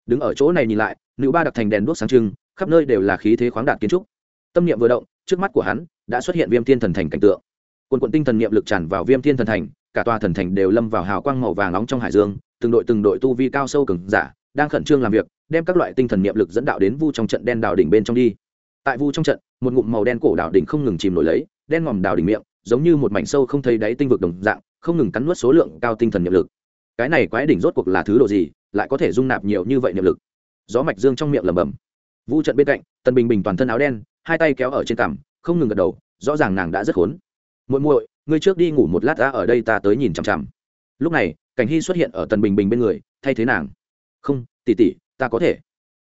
Đứng ở chỗ này nhìn lại nữ ba đặc thành đèn đuốc sáng trưng, khắp nơi đều là khí thế khoáng đạt kiến trúc. Tâm niệm vừa động, trước mắt của hắn đã xuất hiện viêm thiên thần thành cảnh tượng. Quần quận tinh thần niệm lực tràn vào viêm thiên thần thành, cả tòa thần thành đều lâm vào hào quang màu vàng nóng trong hải dương, từng đội từng đội tu vi cao sâu cường giả đang khẩn trương làm việc, đem các loại tinh thần niệm lực dẫn đạo đến vu trong trận đen đào đỉnh bên trong đi. Tại vu trong trận, một ngụm màu đen cổ đào đỉnh không ngừng chìm nổi lấy, đen ngòm đào đỉnh miệng, giống như một mảnh sâu không thấy đáy tinh vực đồng dạng, không ngừng cắn nuốt số lượng cao tinh thần niệm lực. Cái này quái đỉnh rốt cuộc là thứ độ gì, lại có thể dung nạp nhiều như vậy niệm lực? Gió mạch dương trong miệng lẩm bẩm. Vu trận bên cạnh, tần bình bình toàn thân áo đen, hai tay kéo ở trên cằm, không ngừng gật đầu, rõ ràng nàng đã rất khốn. Muội muội, ngươi trước đi ngủ một lát ta ở đây ta tới nhìn chằm chằm. Lúc này, cảnh hy xuất hiện ở tần bình bình bên người, thay thế nàng. Không, tỷ tỷ, ta có thể.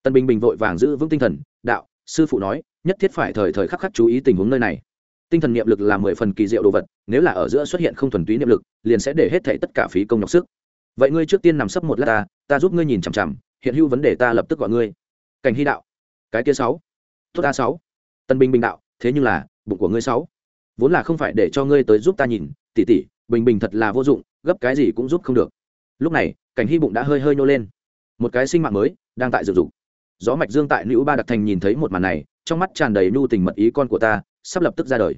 Tần bình bình vội vàng giữ vững tinh thần, đạo, sư phụ nói, nhất thiết phải thời thời khắc khắc chú ý tình huống nơi này. Tinh thần niệm lực là mười phần kỳ diệu đồ vật, nếu là ở giữa xuất hiện không thuần túy niệm lực, liền sẽ để hết thảy tất cả phí công nhọc sức. Vậy ngươi trước tiên nằm sấp một lát ta ta giúp ngươi nhìn chằm chằm hiện hữu vấn đề ta lập tức gọi ngươi. Cảnh hy đạo, cái kia sáu. Tốt ta sáu. Tân bình bình đạo, thế nhưng là, bụng của ngươi sáu. Vốn là không phải để cho ngươi tới giúp ta nhìn, tỉ tỉ, bình bình thật là vô dụng, gấp cái gì cũng giúp không được. Lúc này, cảnh hy bụng đã hơi hơi nô lên. Một cái sinh mạng mới, đang tại dựng dục gió mạch dương tại nữ ba đặc thành nhìn thấy một màn này, trong mắt tràn đầy nhu tình mật ý con của ta, sắp lập tức ra đời.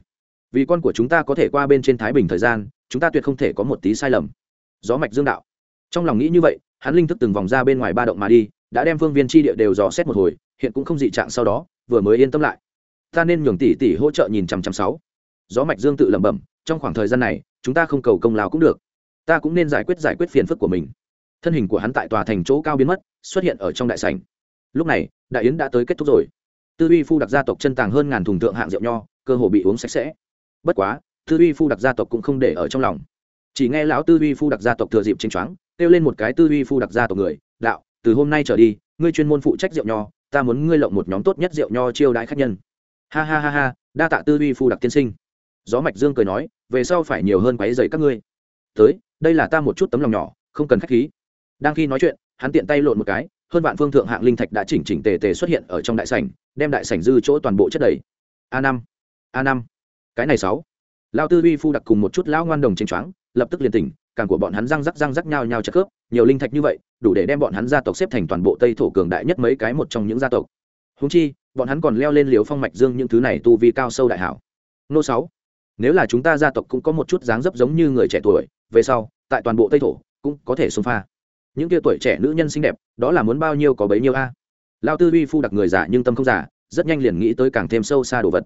Vì con của chúng ta có thể qua bên trên thái bình thời gian, chúng ta tuyệt không thể có một tí sai lầm. Gió mạch dương đạo. Trong lòng nghĩ như vậy hắn linh thức từng vòng ra bên ngoài ba động mà đi, đã đem phương viên tri địa đều dò xét một hồi, hiện cũng không dị trạng sau đó, vừa mới yên tâm lại. Ta nên nhường tỷ tỷ hỗ trợ nhìn chằm chằm sáu. Gió mạch dương tự lẩm bẩm, trong khoảng thời gian này, chúng ta không cầu công lao cũng được. Ta cũng nên giải quyết giải quyết phiền phức của mình. Thân hình của hắn tại tòa thành chỗ cao biến mất, xuất hiện ở trong đại sảnh. Lúc này, đại yến đã tới kết thúc rồi. Tư uy phu đặc gia tộc chân tàng hơn ngàn thùng thượng hạng rượu nho, cơ hồ bị uống sạch sẽ. Bất quá, tư uy phu đặc gia tộc cũng không để ở trong lòng. Chỉ nghe lão tư uy phu đặc gia tộc thừa dịp chênh choáng kêu lên một cái tư duy phu đặc gia tộc người, đạo, từ hôm nay trở đi, ngươi chuyên môn phụ trách rượu nho, ta muốn ngươi lộng một nhóm tốt nhất rượu nho chiêu đãi khách nhân. Ha ha ha ha, đa tạ tư duy phu đặc tiên sinh. Gió mạch dương cười nói, về sau phải nhiều hơn quấy dày các ngươi. Tới, đây là ta một chút tấm lòng nhỏ, không cần khách khí. Đang khi nói chuyện, hắn tiện tay lộn một cái, hơn vạn phương thượng hạng linh thạch đã chỉnh chỉnh tề tề xuất hiện ở trong đại sảnh, đem đại sảnh dư chỗ toàn bộ chất đầy. A năm a năm, cái này sáu. Lao tư uy phu đặc cùng một chút lão ngoan đồng chính choáng, lập tức liền tỉnh càng của bọn hắn răng rắc răng rắc nhau nhau chất khớp, nhiều linh thạch như vậy, đủ để đem bọn hắn gia tộc xếp thành toàn bộ tây thổ cường đại nhất mấy cái một trong những gia tộc. Húng chi, bọn hắn còn leo lên liều phong mạch dương những thứ này tu vi cao sâu đại hảo. Nô sáu, nếu là chúng ta gia tộc cũng có một chút dáng dấp giống như người trẻ tuổi, về sau, tại toàn bộ tây thổ, cũng có thể xông pha. Những kia tuổi trẻ nữ nhân xinh đẹp, đó là muốn bao nhiêu có bấy nhiêu a. Lao tư uy phu đặc người giả nhưng tâm không giả rất nhanh liền nghĩ tới càng thêm sâu xa đồ vật.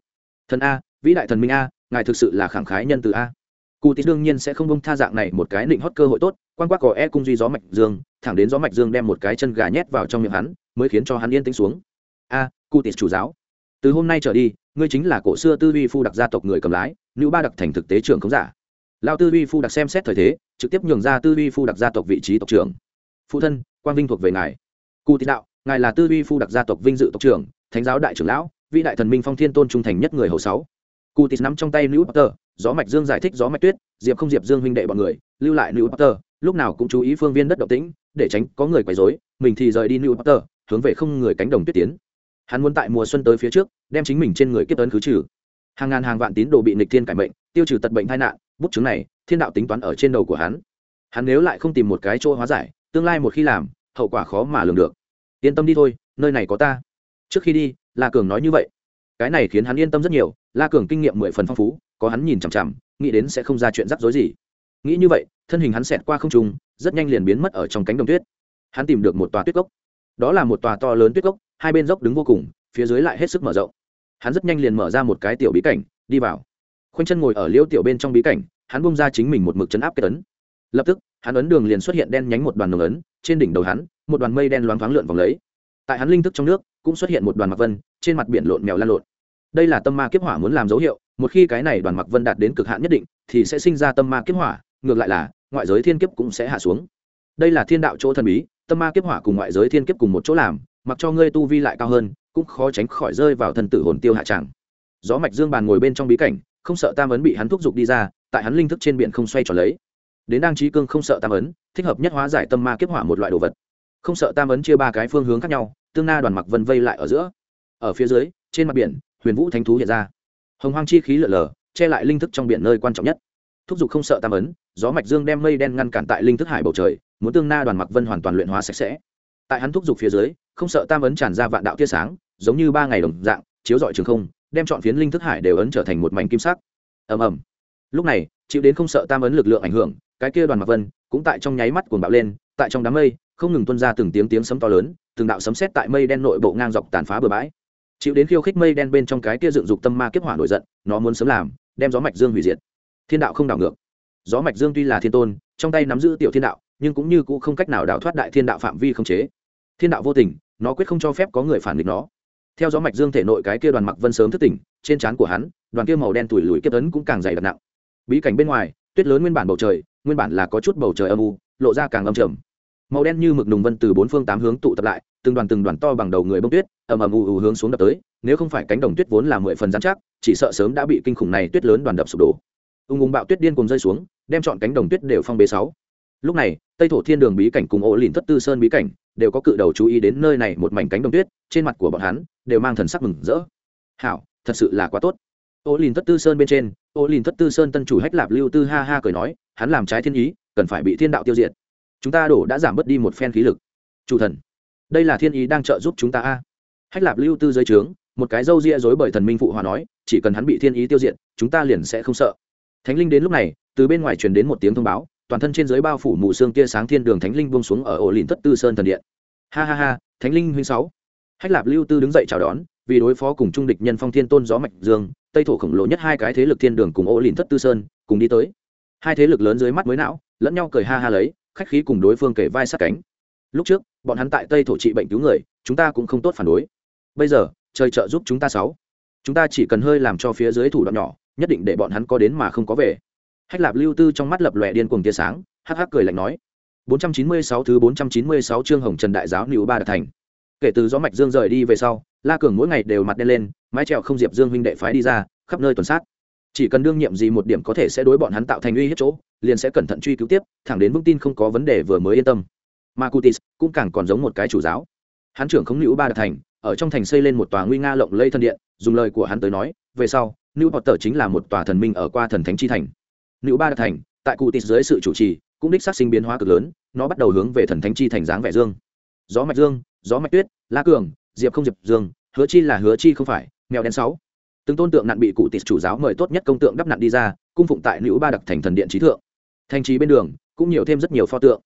Thần a, vĩ đại thần minh a, ngài thực sự là khẳng khái nhân từ a cụ tít đương nhiên sẽ không bông tha dạng này một cái định hót cơ hội tốt, quan quát có e cung duy gió mạch dương, thẳng đến gió mạch dương đem một cái chân gà nhét vào trong miệng hắn, mới khiến cho hắn yên tĩnh xuống. A, cụ tít chủ giáo, từ hôm nay trở đi, ngươi chính là cổ xưa tư vi phu đặc gia tộc người cầm lái, nữ ba đặc thành thực tế trưởng khống giả. Lao tư vi phu đặc xem xét thời thế, trực tiếp nhường ra tư vi phu đặc gia tộc vị trí tộc trưởng. Phụ thân, quang vinh thuộc về ngài. Cụ tít đạo, ngài là tư vi phu đặc gia tộc vinh dự tộc trưởng, thánh giáo đại trưởng lão vị đại thần minh phong thiên tôn trung thành nhất người hầu sáu. Cụ tít nắm trong tay nữ potter gió mạch dương giải thích gió mạch tuyết, diệp không diệp dương huynh đệ bọn người, lưu lại new potter lúc nào cũng chú ý phương viên đất động tĩnh, để tránh có người quấy rối, mình thì rời đi new potter hướng về không người cánh đồng tuyết tiến. Hắn muốn tại mùa xuân tới phía trước, đem chính mình trên người kiếp ấn khứ trừ. Hàng ngàn hàng vạn tín đồ bị nịch thiên cải mệnh, tiêu trừ tật bệnh tai nạn, bút chứng này, thiên đạo tính toán ở trên đầu của hắn. Hắn nếu lại không tìm một cái chỗ hóa giải, tương lai một khi làm, hậu quả khó mà lường được. Yên tâm đi thôi, nơi này có ta. Trước khi đi la cường nói như vậy cái này khiến hắn yên tâm rất nhiều, la cường kinh nghiệm mười phần phong phú, có hắn nhìn chằm chằm, nghĩ đến sẽ không ra chuyện rắc rối gì. Nghĩ như vậy, thân hình hắn xẹt qua không trung, rất nhanh liền biến mất ở trong cánh đồng tuyết. Hắn tìm được một tòa tuyết cốc. Đó là một tòa to lớn tuyết cốc, hai bên dốc đứng vô cùng, phía dưới lại hết sức mở rộng. Hắn rất nhanh liền mở ra một cái tiểu bí cảnh, đi vào. Khoanh chân ngồi ở liêu tiểu bên trong bí cảnh, hắn bung ra chính mình một mực chấn áp kết ấn. Lập tức, hắn ấn đường liền xuất hiện đen nhánh một đoàn nồng ấn, trên đỉnh đầu hắn, một đoàn mây đen loáng thoáng lượn vòng lấy. Tại hắn linh thức trong nước, cũng xuất hiện một đoàn mặc vân, trên mặt biển lộn mèo lan lộn đây là tâm ma kiếp hỏa muốn làm dấu hiệu, một khi cái này đoàn mặc vân đạt đến cực hạn nhất định, thì sẽ sinh ra tâm ma kiếp hỏa, ngược lại là, ngoại giới thiên kiếp cũng sẽ hạ xuống. Đây là thiên đạo chỗ thần bí, tâm ma kiếp hỏa cùng ngoại giới thiên kiếp cùng một chỗ làm, mặc cho ngươi tu vi lại cao hơn, cũng khó tránh khỏi rơi vào thân tử hồn tiêu hạ tràng gió mạch dương bàn ngồi bên trong bí cảnh, không sợ tam ấn bị hắn thúc giục đi ra, tại hắn linh thức trên biển không xoay tròn lấy. Đến đang trí cương không sợ tam ấn, thích hợp nhất hóa giải tâm ma kiếp hỏa một loại đồ vật. Không sợ tam ấn chia ba cái phương hướng khác nhau, tương na đoàn mặc vân vây lại ở giữa. Ở phía dưới, trên mặt biển huyền vũ thánh thú hiện ra. Hồng hoang chi khí lở lở, che lại linh thức trong biển nơi quan trọng nhất. Thúc giục không sợ tam ấn, gió mạch dương đem mây đen ngăn cản tại linh thức hải bầu trời, muốn tương na đoàn mặc vân hoàn toàn luyện hóa sạch sẽ. Tại hắn thúc giục phía dưới, không sợ tam ấn tràn ra vạn đạo tia sáng, giống như ba ngày đồng dạng, chiếu dọi trường không, đem chọn phiến linh thức hải đều ấn trở thành một mảnh kim sắc. Ầm ầm. Lúc này, chịu đến không sợ tam ấn lực lượng ảnh hưởng, cái kia đoàn mặc vân cũng tại trong nháy mắt cuồng bạo lên, tại trong đám mây, không ngừng tuôn ra từng tiếng tiếng sấm to lớn, từng đạo sấm sét tại mây đen nội bộ ngang dọc tàn phá bừa bãi chịu đến khiêu khích mây đen bên trong cái kia dựng dục tâm ma kiếp hỏa nổi giận, nó muốn sớm làm, đem gió mạch dương hủy diệt. Thiên đạo không đảo ngược. Gió mạch dương tuy là thiên tôn, trong tay nắm giữ tiểu thiên đạo, nhưng cũng như cũng không cách nào đảo thoát đại thiên đạo phạm vi không chế. Thiên đạo vô tình, nó quyết không cho phép có người phản nghịch nó. Theo gió mạch dương thể nội cái kia đoàn mặc vân sớm thức tỉnh, trên trán của hắn, đoàn kia màu đen tủi lùi kiếp ấn cũng càng dày đặc nặng. Bí cảnh bên ngoài, tuyết lớn nguyên bản bầu trời, nguyên bản là có chút bầu trời âm u, lộ ra càng âm trầm màu đen như mực nùng vân từ bốn phương tám hướng tụ tập lại, từng đoàn từng đoàn to bằng đầu người bông tuyết, ầm ầm ù ù hướng xuống đập tới, nếu không phải cánh đồng tuyết vốn là mười phần dán chắc, chỉ sợ sớm đã bị kinh khủng này tuyết lớn đoàn đập sụp đổ. Ung ung bạo tuyết điên cùng rơi xuống, đem chọn cánh đồng tuyết đều phong bế sáu. Lúc này, tây thổ thiên đường bí cảnh cùng ổ lìn thất tư sơn bí cảnh đều có cự đầu chú ý đến nơi này một mảnh cánh đồng tuyết, trên mặt của bọn hắn đều mang thần sắc mừng rỡ. Hảo, thật sự là quá tốt. Ô lìn thất tư sơn bên trên ô lìn thất tư sơn tân chủ hách lạp lưu tư ha ha cười nói, hắn làm trái thiên ý, cần phải bị thiên đạo tiêu diệt chúng ta đổ đã giảm bớt đi một phen khí lực. Chủ thần, đây là thiên ý đang trợ giúp chúng ta a. Hách lạp lưu tư dưới trướng, một cái râu ria dối bởi thần minh phụ hòa nói, chỉ cần hắn bị thiên ý tiêu diệt, chúng ta liền sẽ không sợ. Thánh linh đến lúc này, từ bên ngoài truyền đến một tiếng thông báo, toàn thân trên dưới bao phủ mù xương tia sáng thiên đường thánh linh buông xuống ở ổ lìn thất tư sơn thần điện. Ha ha ha, thánh linh huynh sáu. Hách lạp lưu tư đứng dậy chào đón, vì đối phó cùng trung địch nhân phong thiên tôn gió mạch dương, tây thổ khổng lồ nhất hai cái thế lực thiên đường cùng ổ lìn thất tư sơn, cùng đi tới. Hai thế lực lớn dưới mắt mới não, lẫn nhau cười ha ha lấy khách khí cùng đối phương kể vai sát cánh. Lúc trước bọn hắn tại tây thổ trị bệnh cứu người chúng ta cũng không tốt phản đối. Bây giờ trời trợ giúp chúng ta sáu. Chúng ta chỉ cần hơi làm cho phía dưới thủ đoạn nhỏ nhất định để bọn hắn có đến mà không có về. Hách lạp lưu tư trong mắt lập lòe điên cuồng tia sáng hắc hắc cười lạnh nói. 496 thứ 496 chương Hồng Trần Đại giáo Nữu Ba đạt thành. Kể từ gió mạch Dương rời đi về sau, La Cường mỗi ngày đều mặt đen lên, mái trèo không diệp Dương huynh đệ phái đi ra, khắp nơi tuần sát. Chỉ cần đương nhiệm gì một điểm có thể sẽ đối bọn hắn tạo thành uy hiếp chỗ, liền sẽ cẩn thận truy cứu tiếp, thẳng đến vững tin không có vấn đề vừa mới yên tâm. Mà Cutis cũng càng còn giống một cái chủ giáo. Hắn trưởng không Nữu Ba đạt thành, ở trong thành xây lên một tòa nguy nga lộng lẫy thân điện, dùng lời của hắn tới nói, về sau, Nữu Potter chính là một tòa thần minh ở qua thần thánh chi thành. Nữu Ba đạt thành, tại Cutis dưới sự chủ trì, cũng đích xác sinh biến hóa cực lớn nó bắt đầu hướng về thần thánh chi thành dáng vẻ dương gió mạch dương gió mạch tuyết la cường diệp không diệp dương hứa chi là hứa chi không phải mèo đen sáu từng tôn tượng nạn bị cụ tịt chủ giáo mời tốt nhất công tượng đắp nạn đi ra cung phụng tại nữ ba đặc thành thần điện trí thượng thành trì bên đường, cũng nhiều thêm rất nhiều pho tượng.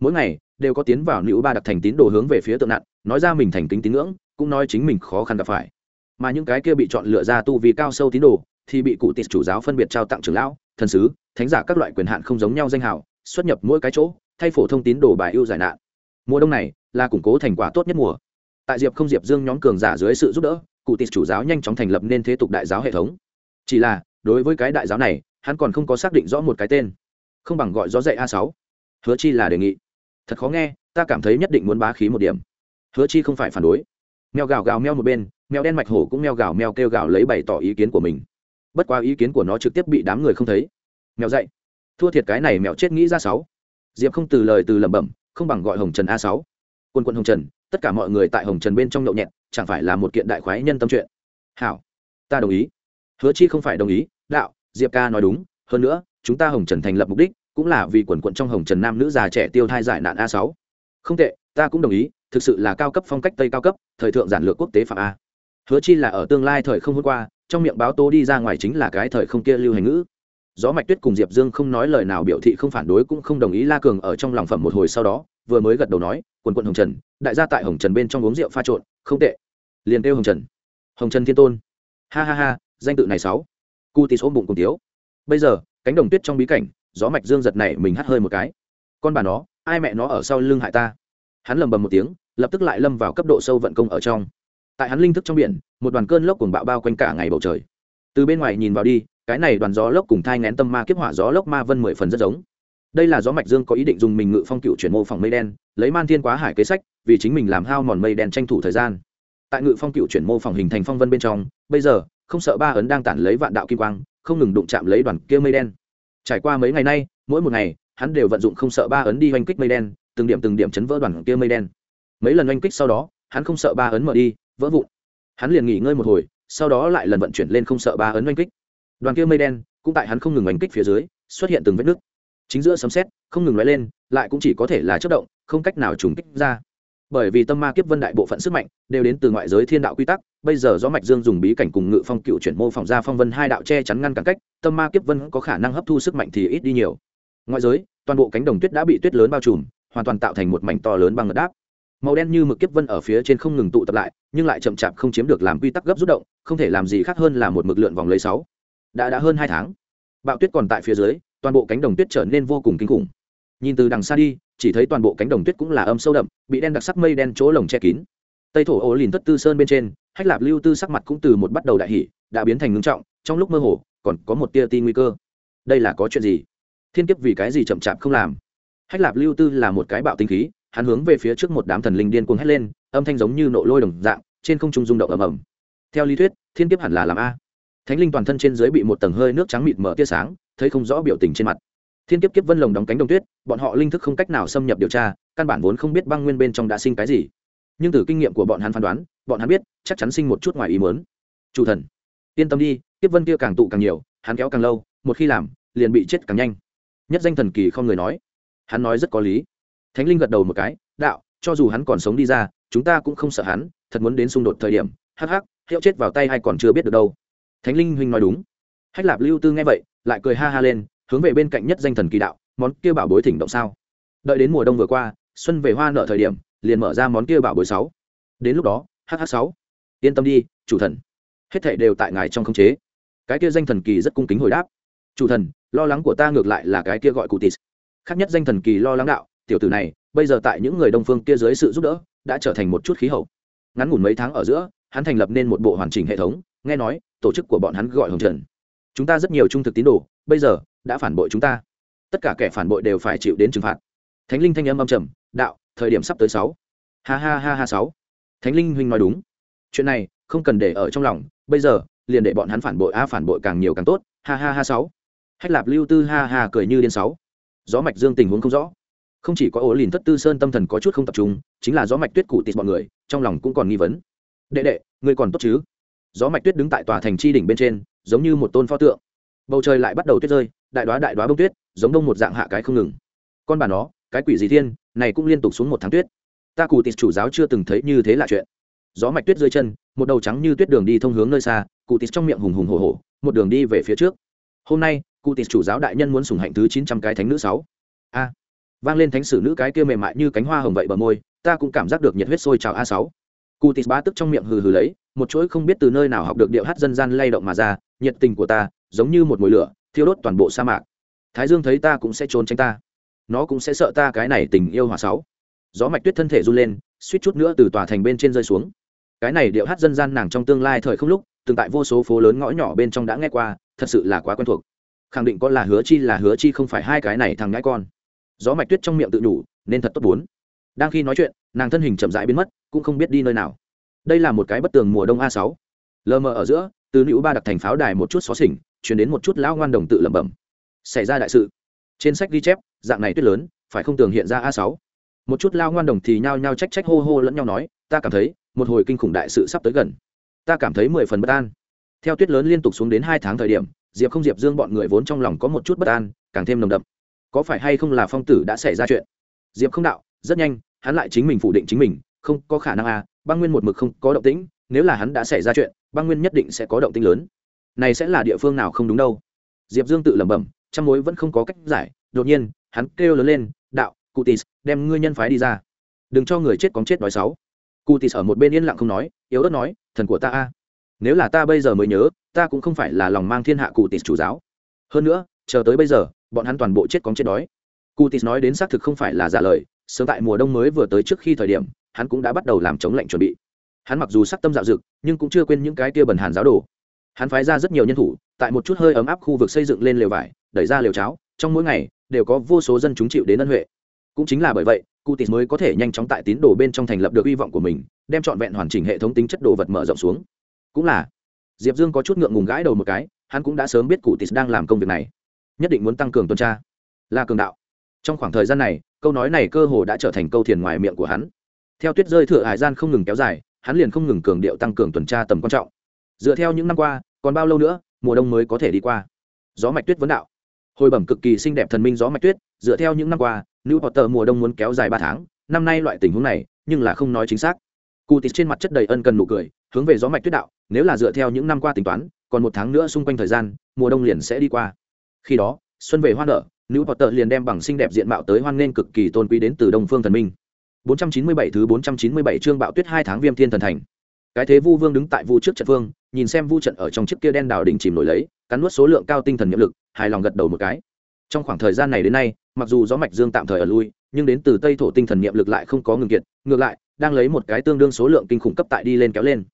Mỗi ngày, đều có tiến vào nữ ba đặc thành tín đồ hướng về phía tượng nạn nói ra mình thành kính tín ngưỡng, cũng nói chính mình khó khăn gặp phải. Mà những cái kia bị chọn lựa ra tu vì cao sâu tín đồ, thì bị cụ tịt chủ giáo phân biệt trao tặng trưởng lão, thần sứ, thánh giả các loại quyền hạn không giống nhau danh hào, xuất nhập mỗi cái chỗ, thay phổ thông tín đồ bài ưu giải nạn. Mùa đông này, là củng cố thành quả tốt nhất mùa. Tại diệp không diệp dương nhóm cường giả dưới sự giúp đỡ, cụ tịt chủ giáo nhanh chóng thành lập nên thế tục đại giáo hệ thống. Chỉ là, đối với cái đại giáo này, hắn còn không có xác định rõ một cái tên không bằng gọi gió dậy a sáu. Hứa chi là đề nghị. Thật khó nghe ta cảm thấy nhất định muốn bá khí một điểm. Hứa chi không phải phản đối. Mèo gào gào meo một bên mèo đen mạch hổ cũng meo gào meo kêu gào lấy bày tỏ ý kiến của mình. Bất qua ý kiến của nó trực tiếp bị đám người không thấy. Mèo dậy, thua thiệt cái này mèo chết nghĩ ra sáu. Diệp không từ lời từ lẩm bẩm không bằng gọi hồng trần a sáu. Quân quân hồng trần tất cả mọi người tại hồng trần bên trong nhậu nhẹt chẳng phải là một kiện đại khoái nhân tâm chuyện. Hảo ta đồng ý. Hứa chi không phải đồng ý đạo diệp ca nói đúng hơn nữa chúng ta hồng trần thành lập mục đích cũng là vì quần quận trong hồng trần nam nữ già trẻ tiêu thai giải nạn a sáu. Không tệ, ta cũng đồng ý, thực sự là cao cấp phong cách tây cao cấp, thời thượng giản lược quốc tế phạm a. Hứa chi là ở tương lai thời không hôm qua, trong miệng báo tố đi ra ngoài chính là cái thời không kia lưu hành ngữ. Gió mạch tuyết cùng diệp dương không nói lời nào biểu thị không phản đối cũng không đồng ý la cường ở trong lòng phẩm một hồi sau đó, vừa mới gật đầu nói, quần quận hồng trần, đại gia tại hồng trần bên trong uống rượu pha trộn, không tệ. Liền kêu hồng trần. Hồng trần thiên tôn. Ha ha ha, danh tự này sáu. Cu tì ôm bụng cùng tiếu bây giờ cánh đồng tuyết trong bí cảnh, gió mạch dương giật này mình hắt hơi một cái. Con bà nó, ai mẹ nó ở sau lưng hại ta? Hắn lầm bầm một tiếng, lập tức lại lâm vào cấp độ sâu vận công ở trong. Tại hắn linh thức trong biển, một đoàn cơn lốc cuồng bạo bao quanh cả ngày bầu trời. Từ bên ngoài nhìn vào đi, cái này đoàn gió lốc cùng thai ngén tâm ma kiếp hỏa gió lốc ma vân mười phần rất giống. Đây là gió mạch dương có ý định dùng mình ngự phong cựu chuyển mô phỏng mây đen, lấy man thiên quá hải kế sách, vì chính mình làm hao mòn mây đen tranh thủ thời gian. Tại ngự phong cựu chuyển mô phỏng hình thành phong vân bên trong, bây giờ, không sợ ba ấn đang tản lấy vạn đạo kim quang không ngừng đụng chạm lấy đoàn kia mây đen. Trải qua mấy ngày nay, mỗi một ngày, hắn đều vận dụng không sợ ba ấn đi oanh kích mây đen, từng điểm từng điểm chấn vỡ đoàn kia mây đen. Mấy lần oanh kích sau đó, hắn không sợ ba ấn mở đi, vỡ vụn. Hắn liền nghỉ ngơi một hồi, sau đó lại lần vận chuyển lên không sợ ba ấn oanh kích. Đoàn kia mây đen, cũng tại hắn không ngừng oanh kích phía dưới, xuất hiện từng vết nứt. Chính giữa sấm xét không ngừng nói lên, lại cũng chỉ có thể là chất động, không cách nào trùng kích ra bởi vì tâm ma kiếp vân đại bộ phận sức mạnh đều đến từ ngoại giới thiên đạo quy tắc. Bây giờ do mạch dương dùng bí cảnh cùng ngự phong cựu chuyển mô phỏng ra phong vân hai đạo che chắn ngăn cản cách, tâm ma kiếp vân có khả năng hấp thu sức mạnh thì ít đi nhiều. Ngoại giới, toàn bộ cánh đồng tuyết đã bị tuyết lớn bao trùm, hoàn toàn tạo thành một mảnh to lớn bằng ngật đáp. Màu đen như mực kiếp vân ở phía trên không ngừng tụ tập lại, nhưng lại chậm chạp không chiếm được làm quy tắc gấp rút động, không thể làm gì khác hơn là một mực lượn vòng lấy sáu. Đã đã hơn hai tháng, bạo tuyết còn tại phía dưới, toàn bộ cánh đồng tuyết trở nên vô cùng kinh khủng. Nhìn từ đằng xa đi chỉ thấy toàn bộ cánh đồng tuyết cũng là âm sâu đậm, bị đen đặc sắc mây đen chỗ lồng che kín. Tây thổ ố lìn thất tư sơn bên trên, hách lạp lưu tư sắc mặt cũng từ một bắt đầu đại hỷ đã biến thành ngưng trọng, trong lúc mơ hồ, còn có một tia ti nguy cơ. Đây là có chuyện gì? Thiên kiếp vì cái gì chậm chạp không làm? Hách lạp lưu tư là một cái bạo tinh khí, hắn hướng về phía trước một đám thần linh điên cuồng hét lên, âm thanh giống như nộ lôi đồng dạng, trên không trung rung động ầm ầm. Theo lý thuyết, thiên kiếp hẳn là làm a. Thánh linh toàn thân trên dưới bị một tầng hơi nước trắng mịt mở tia sáng, thấy không rõ biểu tình trên mặt thiên kiếp kiếp vân lồng đóng cánh đồng tuyết, bọn họ linh thức không cách nào xâm nhập điều tra, căn bản vốn không biết băng nguyên bên trong đã sinh cái gì. Nhưng từ kinh nghiệm của bọn hắn phán đoán, bọn hắn biết, chắc chắn sinh một chút ngoài ý mớn chủ thần, yên tâm đi, kiếp vân kia càng tụ càng nhiều, hắn kéo càng lâu, một khi làm, liền bị chết càng nhanh. Nhất danh thần kỳ không người nói. Hắn nói rất có lý. Thánh linh gật đầu một cái, đạo, cho dù hắn còn sống đi ra, chúng ta cũng không sợ hắn, thật muốn đến xung đột thời điểm, hắc hắc, hiệu chết vào tay hay còn chưa biết được đâu. Thánh linh huynh nói đúng. Hách lạp lưu tư nghe vậy, lại cười ha ha lên hướng về bên cạnh nhất danh thần kỳ đạo, món kia bảo bối thỉnh động sao? Đợi đến mùa đông vừa qua, xuân về hoa nợ thời điểm, liền mở ra món kia bảo bối sáu. Đến lúc đó hh sáu. Yên tâm đi, chủ thần. Hết thảy đều tại ngài trong khống chế. Cái kia danh thần kỳ rất cung kính hồi đáp. Chủ thần, lo lắng của ta ngược lại là cái kia gọi cụ tis khác nhất danh thần kỳ lo lắng đạo, tiểu tử này, bây giờ tại những người đông phương kia dưới sự giúp đỡ, đã trở thành một chút khí hậu. Ngắn ngủn mấy tháng ở giữa, hắn thành lập nên một bộ hoàn chỉnh hệ thống, nghe nói, tổ chức của bọn hắn gọi hồng trần. Chúng ta rất nhiều trung thực tín đồ, bây giờ đã phản bội chúng ta. Tất cả kẻ phản bội đều phải chịu đến trừng phạt. Thánh linh thanh âm âm trầm, đạo, thời điểm sắp tới sáu. Ha ha ha ha sáu. Thánh linh huynh nói đúng. Chuyện này, không cần để ở trong lòng, bây giờ, liền để bọn hắn phản bội a phản bội càng nhiều càng tốt. Ha ha ha sáu. Hách lạp lưu tư ha ha cười như điên sáu. Gió mạch dương tình huống không rõ. Không chỉ có ổ lìn thất tư sơn tâm thần có chút không tập trung, chính là gió mạch tuyết cụ tịt bọn người, trong lòng cũng còn nghi vấn. Đệ đệ, ngươi còn tốt chứ? Gió mạch tuyết đứng tại tòa thành chi đỉnh bên trên, giống như một tôn pho tượng. Bầu trời lại bắt đầu tuyết rơi đại đoá đại đoá bông tuyết, giống đông một dạng hạ cái không ngừng. Con bà nó, cái quỷ gì thiên, này cũng liên tục xuống một tháng tuyết. Ta cụ tịt chủ giáo chưa từng thấy như thế là chuyện. Gió mạch tuyết dưới chân, một đầu trắng như tuyết đường đi thông hướng nơi xa cụ tịt trong miệng hùng hùng hồ hồ một đường đi về phía trước. Hôm nay cụ tịt chủ giáo đại nhân muốn sùng hạnh thứ chín trăm cái thánh nữ sáu. A. Vang lên thánh sử nữ cái kia mềm mại như cánh hoa hồng vậy bờ môi, ta cũng cảm giác được nhiệt huyết sôi trào a sáu. Cụ tịt bá tức trong miệng hừ hừ lấy, một chuỗi không biết từ nơi nào học được điệu hát dân gian lay động mà ra, nhiệt tình của ta, giống như một mùi lửa thiêu đốt toàn bộ sa mạc. Thái dương thấy ta cũng sẽ trốn tránh ta. Nó cũng sẽ sợ ta cái này tình yêu hòa sáu. Gió mạch tuyết thân thể run lên, suýt chút nữa từ tòa thành bên trên rơi xuống. Cái này điệu hát dân gian nàng trong tương lai thời không lúc, từng tại vô số phố lớn ngõ nhỏ bên trong đã nghe qua, thật sự là quá quen thuộc. Khẳng định có là hứa chi là hứa chi không phải hai cái này thằng ngãi con. Gió mạch tuyết trong miệng tự nhủ, nên thật tốt bốn. Đang khi nói chuyện, nàng thân hình chậm rãi biến mất, cũng không biết đi nơi nào. Đây là một cái bất tường mùa đông a sáu. Lờ mờ ở giữa, từ nữ ba đặt thành pháo đài một chút xó xỉnh chuyển đến một chút lão ngoan đồng tự lẩm bẩm. Xảy ra đại sự. Trên sách ghi chép, dạng này tuyết lớn, phải không tường hiện ra a sáu. Một chút lao ngoan đồng thì nhao nhao trách trách hô hô lẫn nhau nói, ta cảm thấy, một hồi kinh khủng đại sự sắp tới gần. Ta cảm thấy mười phần bất an. Theo tuyết lớn liên tục xuống đến hai tháng thời điểm, diệp không diệp dương bọn người vốn trong lòng có một chút bất an, càng thêm nồng đậm. Có phải hay không là phong tử đã xảy ra chuyện? Diệp không đạo, rất nhanh, hắn lại chính mình phủ định chính mình, không có khả năng à băng nguyên một mực không có động tĩnh, nếu là hắn đã xảy ra chuyện, băng nguyên nhất định sẽ có động tĩnh lớn này sẽ là địa phương nào không đúng đâu. Diệp dương tự lẩm bẩm, trăm mối vẫn không có cách giải, đột nhiên, hắn kêu lớn lên, đạo cụ tis đem ngươi nhân phái đi ra. Đừng cho người chết cóng chết đói sáu cụ tis ở một bên yên lặng không nói, yếu ớt nói, thần của ta a, nếu là ta bây giờ mới nhớ, ta cũng không phải là lòng mang thiên hạ cụ tis chủ giáo. Hơn nữa, chờ tới bây giờ, bọn hắn toàn bộ chết cóng chết đói. Cụ tis nói đến xác thực không phải là giả lời, sớm tại mùa đông mới vừa tới trước khi thời điểm, hắn cũng đã bắt đầu làm chống lệnh chuẩn bị. Hắn mặc dù sắc tâm dạo dực, nhưng cũng chưa quên những cái tia bẩn hàn giáo đồ hắn phái ra rất nhiều nhân thủ, tại một chút hơi ấm áp khu vực xây dựng lên lều vải, đẩy ra lều cháo, trong mỗi ngày, đều có vô số dân chúng chịu đến ân huệ. Cũng chính là bởi vậy, cutis mới có thể nhanh chóng tại tín đồ bên trong thành lập được hy vọng của mình, đem trọn vẹn hoàn chỉnh hệ thống tính chất đồ vật mở rộng xuống. Cũng là, diệp dương có chút ngượng ngùng gãi đầu một cái, hắn cũng đã sớm biết cutis đang làm công việc này. Nhất định muốn tăng cường tuần tra, là cường đạo. Trong khoảng thời gian này, câu nói này cơ hồ đã trở thành câu thiền ngoài miệng của hắn. Theo tuyết rơi thừa hải gian không ngừng kéo dài, hắn liền không ngừng cường điệu tăng cường tuần tra tầm quan trọng dựa theo những năm qua, còn bao lâu nữa, mùa đông mới có thể đi qua? Gió mạch tuyết vấn đạo. Hồi bẩm cực kỳ xinh đẹp thần minh gió mạch tuyết, dựa theo những năm qua nữ potter mùa đông muốn kéo dài ba tháng. Năm nay loại tình huống này, nhưng là không nói chính xác. Cụ tịt trên mặt chất đầy ân cần nụ cười, hướng về gió mạch tuyết đạo, nếu là dựa theo những năm qua tính toán, còn một tháng nữa xung quanh thời gian, mùa đông liền sẽ đi qua. Khi đó, xuân về hoa nở nữ potter liền đem bằng xinh đẹp diện mạo tới hoan nghênh cực kỳ tôn quý đến từ đông phương thần minh. 497 thứ 497 chương bạo tuyết hai tháng viêm thiên thần thành cái thế vu vương đứng tại vu trước trận vương nhìn xem vu trận ở trong chiếc kia đen đào đỉnh chìm nổi lấy, cắn nuốt số lượng cao tinh thần nhiệm lực, hài lòng gật đầu một cái. Trong khoảng thời gian này đến nay, mặc dù gió mạch dương tạm thời ở lui, nhưng đến từ tây thổ tinh thần nhiệm lực lại không có ngừng kiệt, ngược lại, đang lấy một cái tương đương số lượng kinh khủng cấp tại đi lên kéo lên.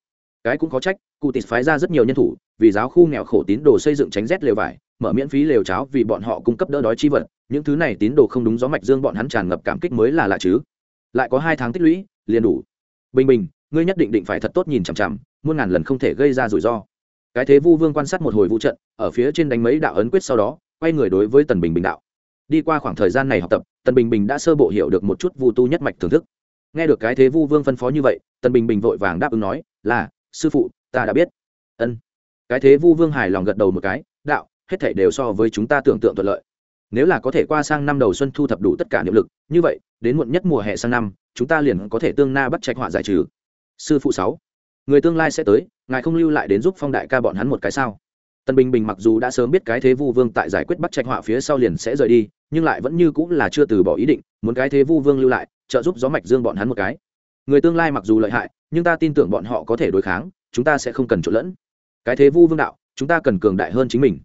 Cái cũng có trách, cụ tịt phái ra rất nhiều nhân thủ, vì giáo khu nghèo khổ tín đồ xây dựng tránh rét lều vải, mở miễn phí lều cháo vì bọn họ cung cấp đỡ đói chi vật, những thứ này tín đồ không đúng gió mạch dương bọn hắn tràn ngập cảm kích mới là lạ chứ. Lại có hai tháng tích lũy, liền đủ. Bình bình ngươi nhất định định phải thật tốt nhìn chằm chằm, muôn ngàn lần không thể gây ra rủi ro. Cái thế vu vương quan sát một hồi vũ trận, ở phía trên đánh mấy đạo ấn quyết sau đó, quay người đối với tần bình bình đạo. Đi qua khoảng thời gian này học tập, tần bình bình đã sơ bộ hiểu được một chút vu tu nhất mạch thưởng thức. Nghe được cái thế vu vương phân phó như vậy, tần bình bình vội vàng đáp ứng nói, là, sư phụ, ta đã biết. Ân. Cái thế vu vương hài lòng gật đầu một cái, đạo, hết thảy đều so với chúng ta tưởng tượng thuận lợi. Nếu là có thể qua sang năm đầu xuân thu thập đủ tất cả niệm lực, như vậy, đến muộn nhất mùa hè sang năm, chúng ta liền có thể tương na bắt trạch họa giải trừ sư phụ sáu, người tương lai sẽ tới, ngài không lưu lại đến giúp phong đại ca bọn hắn một cái sao? Tân bình bình mặc dù đã sớm biết cái thế vu vương tại giải quyết bắt trạch họa phía sau liền sẽ rời đi, nhưng lại vẫn như cũng là chưa từ bỏ ý định, muốn cái thế vu vương lưu lại, trợ giúp gió mạch dương bọn hắn một cái. Người tương lai mặc dù lợi hại, nhưng ta tin tưởng bọn họ có thể đối kháng, chúng ta sẽ không cần trộn lẫn. Cái thế vu vương đạo, chúng ta cần cường đại hơn chính mình.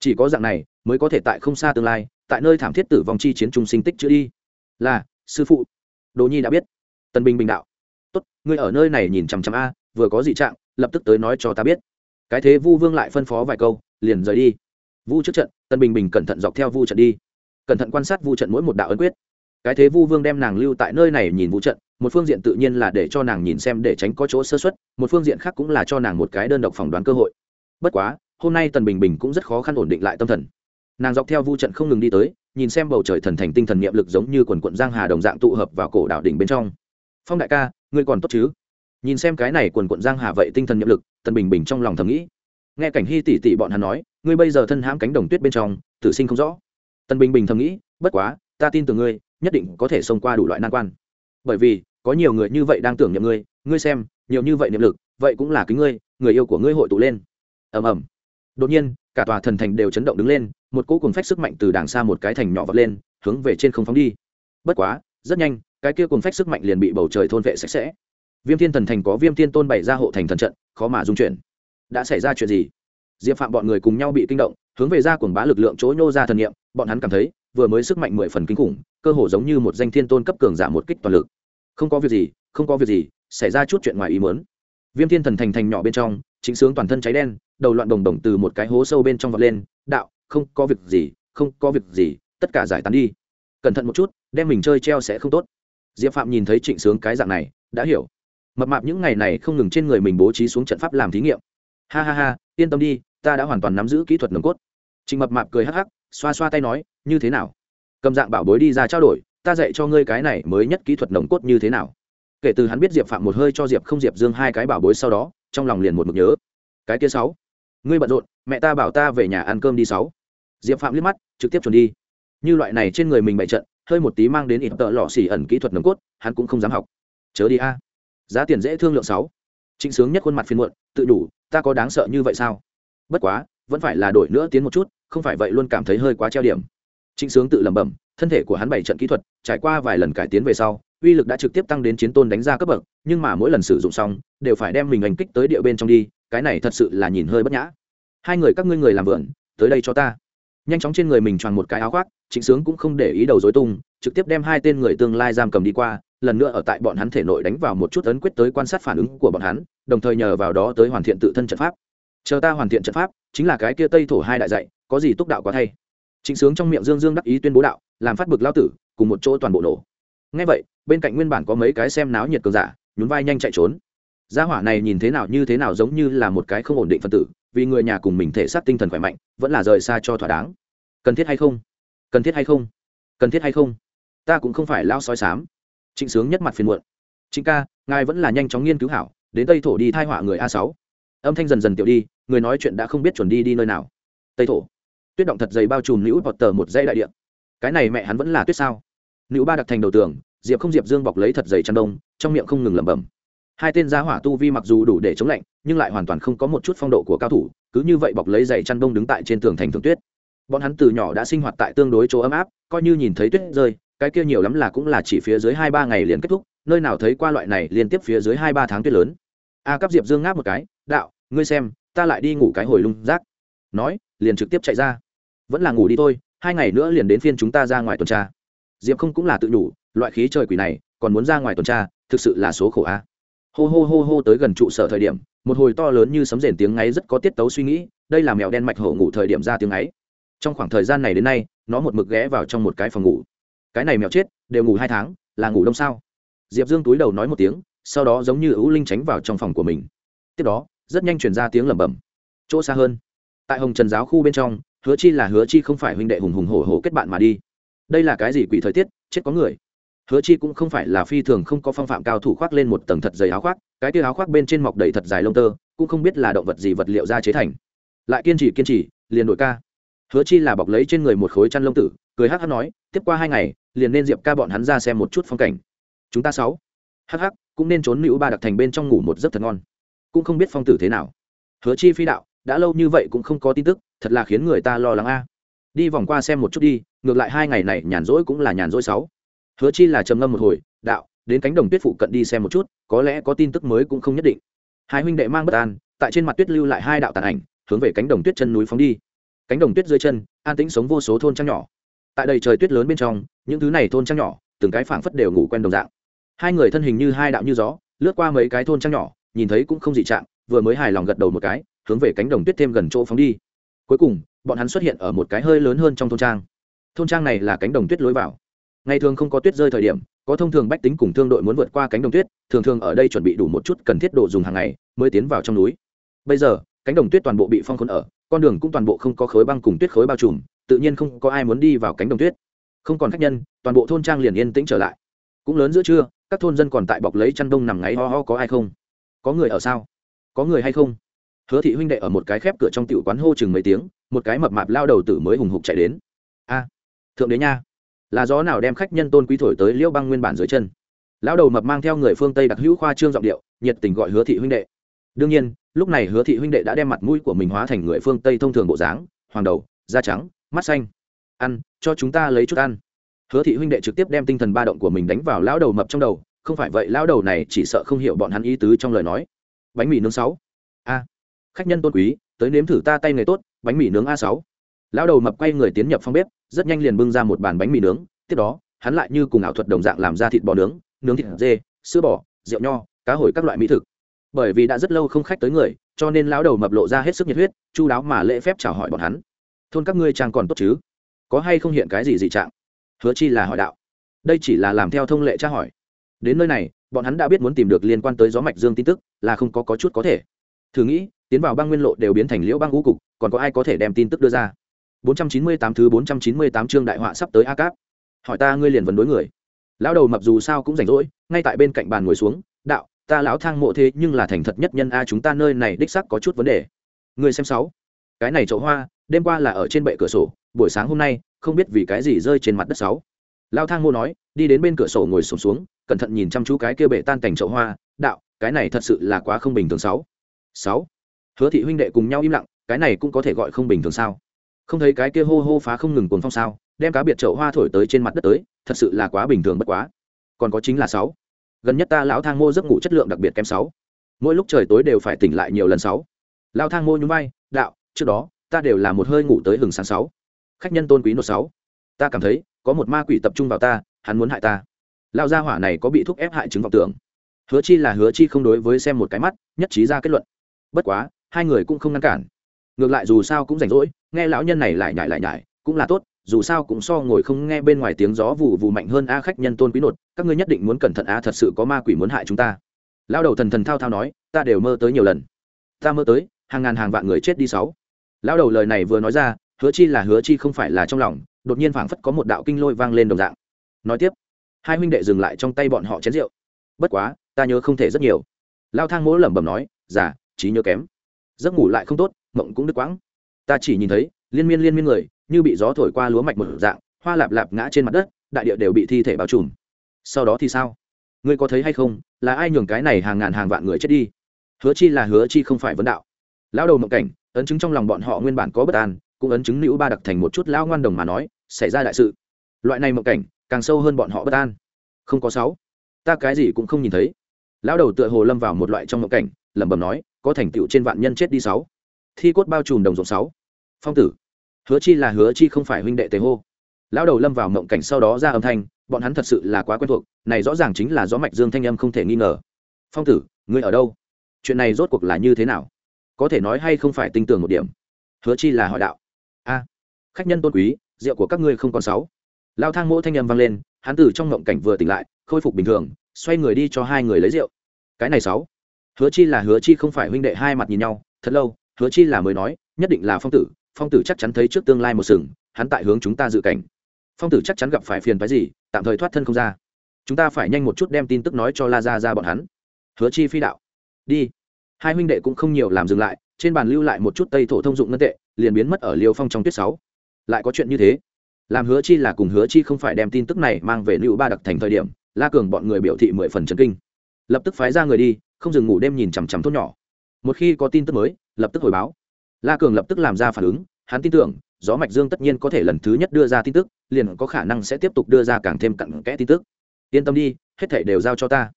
Chỉ có dạng này, mới có thể tại không xa tương lai, tại nơi thảm thiết tử vong chi chiến trung sinh tích chữa đi. Là, sư phụ. Đồ nhi đã biết. Tân bình bình đạo tốt, ngươi ở nơi này nhìn chằm chằm a, vừa có dị trạng, lập tức tới nói cho ta biết. Cái thế vu vương lại phân phó vài câu, liền rời đi. Vu trước trận, tân bình bình cẩn thận dọc theo vu trận đi. Cẩn thận quan sát vu trận mỗi một đạo ấn quyết. Cái thế vu vương đem nàng lưu tại nơi này nhìn vu trận, một phương diện tự nhiên là để cho nàng nhìn xem để tránh có chỗ sơ xuất một phương diện khác cũng là cho nàng một cái đơn độc phỏng đoán cơ hội. Bất quá, hôm nay tần bình bình cũng rất khó khăn ổn định lại tâm thần. Nàng dọc theo vu trận không ngừng đi tới, nhìn xem bầu trời thần thành tinh thần niệm lực giống như quần quận giang hà đồng dạng tụ hợp vào cổ đảo đỉnh bên trong. Phong đại ca ngươi còn tốt chứ? Nhìn xem cái này quần quận giang hà vậy tinh thần nhiệm lực, tần bình bình trong lòng thầm nghĩ. Nghe cảnh hy tỷ tỷ bọn hắn nói, ngươi bây giờ thân hãm cánh đồng tuyết bên trong, tử sinh không rõ. Tần bình bình thầm nghĩ, bất quá, ta tin tưởng ngươi, nhất định có thể xông qua đủ loại nan quan. Bởi vì, có nhiều người như vậy đang tưởng niệm ngươi ngươi xem, nhiều như vậy niệm lực, vậy cũng là kính ngươi, người yêu của ngươi hội tụ lên. Ầm ầm. Đột nhiên, cả tòa thần thành đều chấn động đứng lên, một cỗ cùng phách sức mạnh từ đàng xa một cái thành nhỏ vọt lên, hướng về trên không phóng đi. Bất quá, rất nhanh cái kia cùng phách sức mạnh liền bị bầu trời thôn vệ sạch sẽ. Viêm thiên thần thành có viêm thiên tôn bày ra hộ thành thần trận, khó mà dung chuyển. Đã xảy ra chuyện gì? Diệp phạm bọn người cùng nhau bị kinh động, hướng về ra quần bá lực lượng chỗ nhô ra thần nghiệm bọn hắn cảm thấy, vừa mới sức mạnh mười phần kinh khủng, cơ hồ giống như một danh thiên tôn cấp cường giả một kích toàn lực. Không có việc gì, không có việc gì, xảy ra chút chuyện ngoài ý mớn viêm thiên thần thành thành nhỏ bên trong, chính sướng toàn thân cháy đen, đầu loạn đồng đồng từ một cái hố sâu bên trong vọt lên, đạo, không có việc gì, không có việc gì, tất cả giải tán đi. Cẩn thận một chút, đem mình chơi treo sẽ không tốt diệp phạm nhìn thấy trịnh sướng cái dạng này, đã hiểu. Mập mạp những ngày này không ngừng trên người mình bố trí xuống trận pháp làm thí nghiệm. Ha ha ha, yên tâm đi, ta đã hoàn toàn nắm giữ kỹ thuật nồng cốt. Trịnh mập mạp cười hắc hắc, xoa xoa tay nói, như thế nào? Cầm dạng bảo bối đi ra trao đổi, ta dạy cho ngươi cái này mới nhất kỹ thuật nồng cốt như thế nào. Kể từ hắn biết diệp phạm một hơi cho diệp không diệp dương hai cái bảo bối sau đó, trong lòng liền một mực nhớ. Cái kia sáu. Ngươi bận rộn, mẹ ta bảo ta về nhà ăn cơm đi sáu. Diệp phạm liếc mắt, trực tiếp chuẩn đi. Như loại này trên người mình bày trận hơi một tí mang đến ít tợ lọ xỉ ẩn kỹ thuật nồng cốt, hắn cũng không dám học. Chớ đi a. Giá tiền dễ thương lượng sáu. Trịnh sướng nhất khuôn mặt phiền muộn, tự đủ, ta có đáng sợ như vậy sao? Bất quá, vẫn phải là đổi nữa tiến một chút, không phải vậy luôn cảm thấy hơi quá treo điểm. Trịnh sướng tự lẩm bẩm, thân thể của hắn bảy trận kỹ thuật, trải qua vài lần cải tiến về sau, uy lực đã trực tiếp tăng đến chiến tôn đánh ra cấp bậc, nhưng mà mỗi lần sử dụng xong, đều phải đem mình hành kích tới địa bên trong đi, cái này thật sự là nhìn hơi bất nhã. Hai người các ngươi người làm vườn tới đây cho ta nhanh chóng trên người mình choàng một cái áo khoác, trịnh sướng cũng không để ý đầu dối tung, trực tiếp đem hai tên người tương lai giam cầm đi qua, lần nữa ở tại bọn hắn thể nội đánh vào một chút ấn quyết tới quan sát phản ứng của bọn hắn, đồng thời nhờ vào đó tới hoàn thiện tự thân trận pháp. Chờ ta hoàn thiện trận pháp, chính là cái kia tây thổ hai đại dạy, có gì túc đạo quá thay. Trịnh sướng trong miệng dương dương đắc ý tuyên bố đạo, làm phát bực lao tử, cùng một chỗ toàn bộ nổ. Ngay vậy, bên cạnh nguyên bản có mấy cái xem náo nhiệt cường giả, nhún vai nhanh chạy trốn. Gia hỏa này nhìn thế nào như thế nào giống như là một cái không ổn định phân tử vì người nhà cùng mình thể xác tinh thần khỏe mạnh, vẫn là rời xa cho thỏa đáng. Cần thiết hay không? Cần thiết hay không? Cần thiết hay không? Ta cũng không phải lao soi sám trịnh sướng nhất mặt phiền muộn. Trịnh ca, ngài vẫn là nhanh chóng nghiên cứu hảo, đến tây thổ đi thai họa người a sáu. Âm thanh dần dần tiểu đi, người nói chuyện đã không biết chuẩn đi đi nơi nào. Tây thổ. Tuyết động thật dày bao trùm nữ bọt tờ một dây đại điện cái này mẹ hắn vẫn là tuyết sao? Nữ ba đặt thành đầu tường, diệp không diệp dương bọc lấy thật dày chăn đông, trong miệng không ngừng lẩm bẩm hai tên giá hỏa tu vi mặc dù đủ để chống lạnh, nhưng lại hoàn toàn không có một chút phong độ của cao thủ, cứ như vậy bọc lấy giày chăn đông đứng tại trên tường thành thường tuyết. Bọn hắn từ nhỏ đã sinh hoạt tại tương đối chỗ ấm áp, coi như nhìn thấy tuyết rơi, cái kia nhiều lắm là cũng là chỉ phía dưới hai ba ngày liền kết thúc, nơi nào thấy qua loại này liên tiếp phía dưới hai ba tháng tuyết lớn. A cấp diệp dương ngáp một cái, đạo, ngươi xem, ta lại đi ngủ cái hồi lung rác. Nói, liền trực tiếp chạy ra. Vẫn là ngủ đi thôi, hai ngày nữa liền đến phiên chúng ta ra ngoài tuần tra. Diệp không cũng là tự nhủ, loại khí trời quỷ này, còn muốn ra ngoài tuần tra, thực sự là số khổ a hô hô hô hô tới gần trụ sở thời điểm, một hồi to lớn như sấm rền tiếng ngáy rất có tiết tấu suy nghĩ, đây là mèo đen mạch hổ ngủ thời điểm ra tiếng ngáy. Trong khoảng thời gian này đến nay, nó một mực ghé vào trong một cái phòng ngủ. Cái này mèo chết, đều ngủ hai tháng, là ngủ đông sao? Diệp dương túi đầu nói một tiếng, sau đó giống như ưu linh tránh vào trong phòng của mình. Tiếp đó, rất nhanh chuyển ra tiếng lẩm bẩm. Chỗ xa hơn. Tại hồng trần giáo khu bên trong, hứa chi là hứa chi không phải huynh đệ hùng hùng hổ hổ kết bạn mà đi. Đây là cái gì quỷ thời tiết, chết có người hứa chi cũng không phải là phi thường không có phong phạm cao thủ khoác lên một tầng thật dày áo khoác, cái tia áo khoác bên trên mọc đầy thật dài lông tơ, cũng không biết là động vật gì vật liệu ra chế thành. Lại kiên trì kiên trì, liền đổi ca. Hứa chi là bọc lấy trên người một khối chăn lông tử, cười hắc hắc nói, tiếp qua hai ngày, liền nên diệp ca bọn hắn ra xem một chút phong cảnh. Chúng ta sáu. Hắc hắc, cũng nên trốn nữ ba đặc thành bên trong ngủ một giấc thật ngon. Cũng không biết phong tử thế nào. Hứa chi phi đạo, đã lâu như vậy cũng không có tin tức, thật là khiến người ta lo lắng a. Đi vòng qua xem một chút đi, ngược lại hai ngày này nhàn rỗi cũng là nhàn rỗi sáu hứa chi là trầm ngâm một hồi, đạo, đến cánh đồng tuyết phụ cận đi xem một chút, có lẽ có tin tức mới cũng không nhất định. Hai huynh đệ mang bất an, tại trên mặt tuyết lưu lại hai đạo tàn ảnh, hướng về cánh đồng tuyết chân núi phóng đi. Cánh đồng tuyết dưới chân, an tĩnh sống vô số thôn trang nhỏ. Tại đây trời tuyết lớn bên trong, những thứ này thôn trang nhỏ, từng cái phảng phất đều ngủ quen đồng dạng. Hai người thân hình như hai đạo như gió, lướt qua mấy cái thôn trang nhỏ, nhìn thấy cũng không dị trạng, vừa mới hài lòng gật đầu một cái, hướng về cánh đồng tuyết thêm gần chỗ phóng đi. Cuối cùng, bọn hắn xuất hiện ở một cái hơi lớn hơn trong thôn trang. Thôn trang này là cánh đồng tuyết lối vào ngày thường không có tuyết rơi thời điểm, có thông thường bách tính cùng thương đội muốn vượt qua cánh đồng tuyết, thường thường ở đây chuẩn bị đủ một chút cần thiết đồ dùng hàng ngày, mới tiến vào trong núi. Bây giờ, cánh đồng tuyết toàn bộ bị phong khốn ở, con đường cũng toàn bộ không có khối băng cùng tuyết khối bao trùm, tự nhiên không có ai muốn đi vào cánh đồng tuyết. Không còn khách nhân, toàn bộ thôn trang liền yên tĩnh trở lại. Cũng lớn giữa trưa, các thôn dân còn tại bọc lấy chăn đông nằm ngáy ho ho có ai không? Có người ở sao? Có người hay không? Hứa thị huynh đệ ở một cái khép cửa trong tiểu quán hô chừng mấy tiếng, một cái mập mạp lao đầu tử mới hùng hục chạy đến. A, thượng đế nha là gió nào đem khách nhân tôn quý thổi tới liễu băng nguyên bản dưới chân. Lão đầu mập mang theo người phương tây đặc hữu khoa trương giọng điệu, nhiệt tình gọi hứa thị huynh đệ. Đương nhiên, lúc này hứa thị huynh đệ đã đem mặt mũi của mình hóa thành người phương tây thông thường bộ dáng, hoàng đầu, da trắng, mắt xanh. Ăn, cho chúng ta lấy chút ăn. Hứa thị huynh đệ trực tiếp đem tinh thần ba động của mình đánh vào lão đầu mập trong đầu, không phải vậy lão đầu này chỉ sợ không hiểu bọn hắn ý tứ trong lời nói. Bánh mì nướng sáu. A. Khách nhân tôn quý, tới nếm thử ta tay nghề tốt, bánh mì nướng a sáu. Lão đầu mập quay người tiến nhập phong bếp rất nhanh liền bưng ra một bàn bánh mì nướng tiếp đó hắn lại như cùng ảo thuật đồng dạng làm ra thịt bò nướng nướng thịt dê sữa bò rượu nho cá hồi các loại mỹ thực. Bởi vì đã rất lâu không khách tới người cho nên lão đầu mập lộ ra hết sức nhiệt huyết chu đáo mà lễ phép chào hỏi bọn hắn. Thôn các ngươi trang còn tốt chứ? Có hay không hiện cái gì dị trạng? Hứa chi là hỏi đạo. Đây chỉ là làm theo thông lệ tra hỏi. Đến nơi này bọn hắn đã biết muốn tìm được liên quan tới gió mạch dương tin tức là không có, có chút có thể. Thử nghĩ tiến vào băng nguyên lộ đều biến thành liễu băng ngũ cục còn có ai có thể đem tin tức đưa ra? 498 thứ 498 chương đại họa sắp tới a cáp. Hỏi ta ngươi liền vấn đối người. Lão đầu mập dù sao cũng rảnh rỗi ngay tại bên cạnh bàn ngồi xuống đạo ta lão thang mộ thế nhưng là thành thật nhất nhân a chúng ta nơi này đích xác có chút vấn đề. Ngươi xem sáu. Cái này chậu hoa đêm qua là ở trên bệ cửa sổ buổi sáng hôm nay không biết vì cái gì rơi trên mặt đất sáu. Lão thang mộ nói đi đến bên cửa sổ ngồi sổm xuống, xuống cẩn thận nhìn chăm chú cái kia bệ tan cảnh chậu hoa đạo cái này thật sự là quá không bình thường sáu. Sáu. Hứa thị huynh đệ cùng nhau im lặng cái này cũng có thể gọi không bình thường sao? Không thấy cái kia hô hô phá không ngừng cuồng phong sao, đem cá biệt chậu hoa thổi tới trên mặt đất tới, thật sự là quá bình thường bất quá. Còn có chính là sáu. Gần nhất ta lão thang mô giấc ngủ chất lượng đặc biệt kém sáu. Mỗi lúc trời tối đều phải tỉnh lại nhiều lần sáu. Lao thang mô nhún vai, đạo, trước đó, ta đều là một hơi ngủ tới hừng sáng sáu. Khách nhân tôn quý nốt sáu. Ta cảm thấy, có một ma quỷ tập trung vào ta, hắn muốn hại ta. Lao gia hỏa này có bị thúc ép hại chứng vọng tưởng. Hứa chi là hứa chi không đối với xem một cái mắt, nhất trí ra kết luận. Bất quá, hai người cũng không ngăn cản. Ngược lại dù sao cũng rảnh rỗi nghe lão nhân này lại nhại lại nhại cũng là tốt, dù sao cũng so ngồi không nghe bên ngoài tiếng gió vù vù mạnh hơn a khách nhân tôn quý nột, các ngươi nhất định muốn cẩn thận a, thật sự có ma quỷ muốn hại chúng ta. Lao đầu thần thần thao thao nói, ta đều mơ tới nhiều lần. Ta mơ tới, hàng ngàn hàng vạn người chết đi sáu. Lao đầu lời này vừa nói ra, hứa chi là hứa chi không phải là trong lòng, đột nhiên phảng phất có một đạo kinh lôi vang lên đồng dạng. Nói tiếp, hai huynh đệ dừng lại trong tay bọn họ chén rượu. Bất quá, ta nhớ không thể rất nhiều. Lao thang mỗ lẩm bẩm nói, già, trí nhớ kém. Giấc ngủ lại không tốt, mộng cũng đứt quãng ta chỉ nhìn thấy, liên miên liên miên người, như bị gió thổi qua lúa mạch một dạng, hoa lạp lạp ngã trên mặt đất, đại địa đều bị thi thể bao trùm. Sau đó thì sao? Ngươi có thấy hay không? Là ai nhường cái này hàng ngàn hàng vạn người chết đi? Hứa chi là hứa chi không phải vấn đạo. Lão đầu mộng cảnh, ấn chứng trong lòng bọn họ nguyên bản có bất an, cũng ấn chứng nữ ba đặc thành một chút lão ngoan đồng mà nói, xảy ra đại sự. Loại này mộng cảnh, càng sâu hơn bọn họ bất an. Không có sáu. Ta cái gì cũng không nhìn thấy. Lão đầu tựa hồ lâm vào một loại trong mộng cảnh, lẩm bẩm nói, có thành tựu trên vạn nhân chết đi sáu thi cốt bao trùm đồng ruộng sáu. Phong tử. Hứa chi là hứa chi không phải huynh đệ tề hô. Lão đầu lâm vào mộng cảnh sau đó ra âm thanh, bọn hắn thật sự là quá quen thuộc, này rõ ràng chính là gió mạch dương thanh âm không thể nghi ngờ. Phong tử, ngươi ở đâu? Chuyện này rốt cuộc là như thế nào? Có thể nói hay không phải tinh tường một điểm? Hứa chi là hỏi đạo. A, khách nhân tôn quý, rượu của các ngươi không còn sáu. Lao thang mỗ thanh âm vang lên, hắn từ trong mộng cảnh vừa tỉnh lại, khôi phục bình thường, xoay người đi cho hai người lấy rượu. Cái này sáu. Hứa chi là hứa chi không phải huynh đệ hai mặt nhìn nhau, thật lâu hứa chi là mới nói, nhất định là phong tử phong tử chắc chắn thấy trước tương lai một sừng, hắn tại hướng chúng ta dự cảnh. Phong tử chắc chắn gặp phải phiền phái gì, tạm thời thoát thân không ra. Chúng ta phải nhanh một chút đem tin tức nói cho la ra ra bọn hắn. Hứa chi phi đạo. Đi. Hai huynh đệ cũng không nhiều làm dừng lại, trên bàn lưu lại một chút tây thổ thông dụng ngân tệ, liền biến mất ở liêu phong trong tuyết sáu. Lại có chuyện như thế. Làm hứa chi là cùng hứa chi không phải đem tin tức này mang về lưu ba đặc thành thời điểm, la cường bọn người biểu thị mười phần trấn kinh. Lập tức phái ra người đi, không dừng ngủ đêm nhìn chằm chằm thốt nhỏ một khi có tin tức mới, lập tức hồi báo. La cường lập tức làm ra phản ứng, hắn tin tưởng, gió mạch dương tất nhiên có thể lần thứ nhất đưa ra tin tức, liền có khả năng sẽ tiếp tục đưa ra càng thêm cặn kẽ tin tức. Yên tâm đi, hết thảy đều giao cho ta.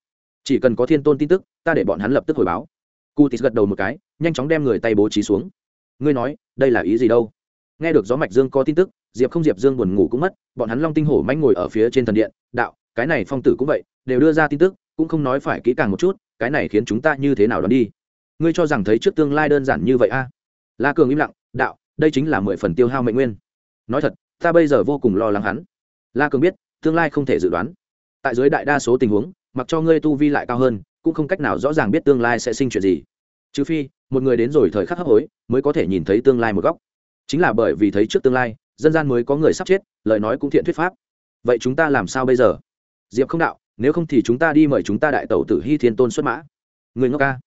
Chỉ cần có thiên tôn tin tức, ta để bọn hắn lập tức hồi báo. Cu tít gật đầu một cái, nhanh chóng đem người tay bố trí xuống. Ngươi nói, đây là ý gì đâu? Nghe được gió mạch dương có tin tức, diệp không diệp dương buồn ngủ cũng mất, bọn hắn long tinh hổ manh ngồi ở phía trên thần điện, đạo, cái này phong tử cũng vậy, đều đưa ra tin tức, cũng không nói phải kỹ càng một chút, cái này khiến chúng ta như thế nào đoán đi? Ngươi cho rằng thấy trước tương lai đơn giản như vậy a? La cường im lặng, đạo, đây chính là mười phần tiêu hao mệnh nguyên. Nói thật, ta bây giờ vô cùng lo lắng hắn. La cường biết, tương lai không thể dự đoán. Tại dưới đại đa số tình huống, mặc cho ngươi tu vi lại cao hơn, cũng không cách nào rõ ràng biết tương lai sẽ sinh chuyện gì. Trừ phi, một người đến rồi thời khắc hấp hối, mới có thể nhìn thấy tương lai một góc. Chính là bởi vì thấy trước tương lai, dân gian mới có người sắp chết, lời nói cũng thiện thuyết pháp. Vậy chúng ta làm sao bây giờ? Diệp không đạo, nếu không thì chúng ta đi mời chúng ta đại tẩu tử hy thiên tôn xuất mã. Người ngốc ca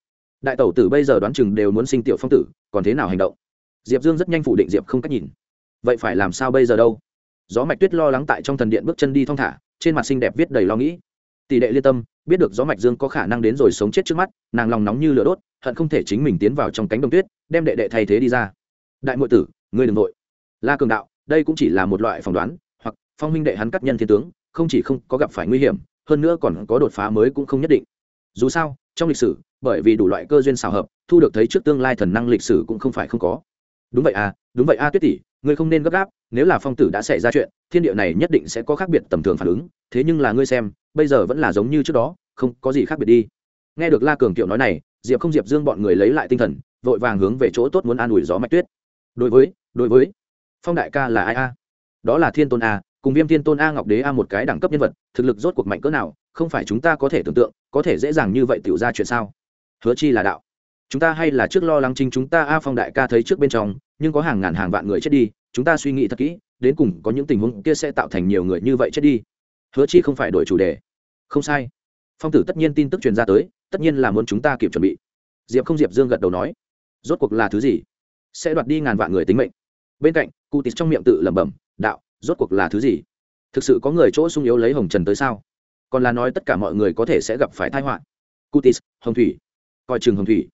đại tẩu tử bây giờ đoán chừng đều muốn sinh tiểu phong tử, còn thế nào hành động? Diệp dương rất nhanh phủ định diệp không cách nhìn. Vậy phải làm sao bây giờ đâu? Gió mạch tuyết lo lắng tại trong thần điện bước chân đi thong thả, trên mặt xinh đẹp viết đầy lo nghĩ. Tỷ đệ liên tâm, biết được gió mạch dương có khả năng đến rồi sống chết trước mắt, nàng lòng nóng như lửa đốt, hận không thể chính mình tiến vào trong cánh đồng tuyết, đem đệ đệ thay thế đi ra. Đại nội tử, ngươi đừng nội la cường đạo, đây cũng chỉ là một loại phỏng đoán, hoặc phong minh đệ hắn cắt nhân thiên tướng, không chỉ không có gặp phải nguy hiểm, hơn nữa còn có đột phá mới cũng không nhất định. Dù sao, trong lịch sử bởi vì đủ loại cơ duyên xào hợp, thu được thấy trước tương lai thần năng lịch sử cũng không phải không có. Đúng vậy à đúng vậy a tuyết tỷ, ngươi không nên gấp gáp, nếu là phong tử đã xảy ra chuyện, thiên địa này nhất định sẽ có khác biệt tầm thường phản ứng, thế nhưng là ngươi xem, bây giờ vẫn là giống như trước đó, không có gì khác biệt đi. Nghe được la cường kiệu nói này, diệp không diệp dương bọn người lấy lại tinh thần, vội vàng hướng về chỗ tốt muốn an ủi gió mạch tuyết. Đối với đối với, phong đại ca là ai a? Đó là thiên tôn a, cùng viêm thiên tôn a, ngọc đế a một cái đẳng cấp nhân vật, thực lực rốt cuộc mạnh cỡ nào, không phải chúng ta có thể tưởng tượng, có thể dễ dàng như vậy tiểu ra chuyện sao? Hứa chi là đạo. Chúng ta hay là trước lo lắng chính chúng ta a phong đại ca thấy trước bên trong, nhưng có hàng ngàn hàng vạn người chết đi, chúng ta suy nghĩ thật kỹ, đến cùng có những tình huống kia sẽ tạo thành nhiều người như vậy chết đi. Hứa chi không phải đổi chủ đề. Không sai. Phong tử tất nhiên tin tức truyền ra tới, tất nhiên là muốn chúng ta kịp chuẩn bị. Diệp không diệp dương gật đầu nói. Rốt cuộc là thứ gì? Sẽ đoạt đi ngàn vạn người tính mệnh. Bên cạnh, cụ tịt trong miệng tự lẩm bẩm, đạo, rốt cuộc là thứ gì? Thực sự có người chỗ sung yếu lấy hồng trần tới sao? Còn là nói tất cả mọi người có thể sẽ gặp phải tai họa. Cutis hồng thủy coi chừng hồng thủy.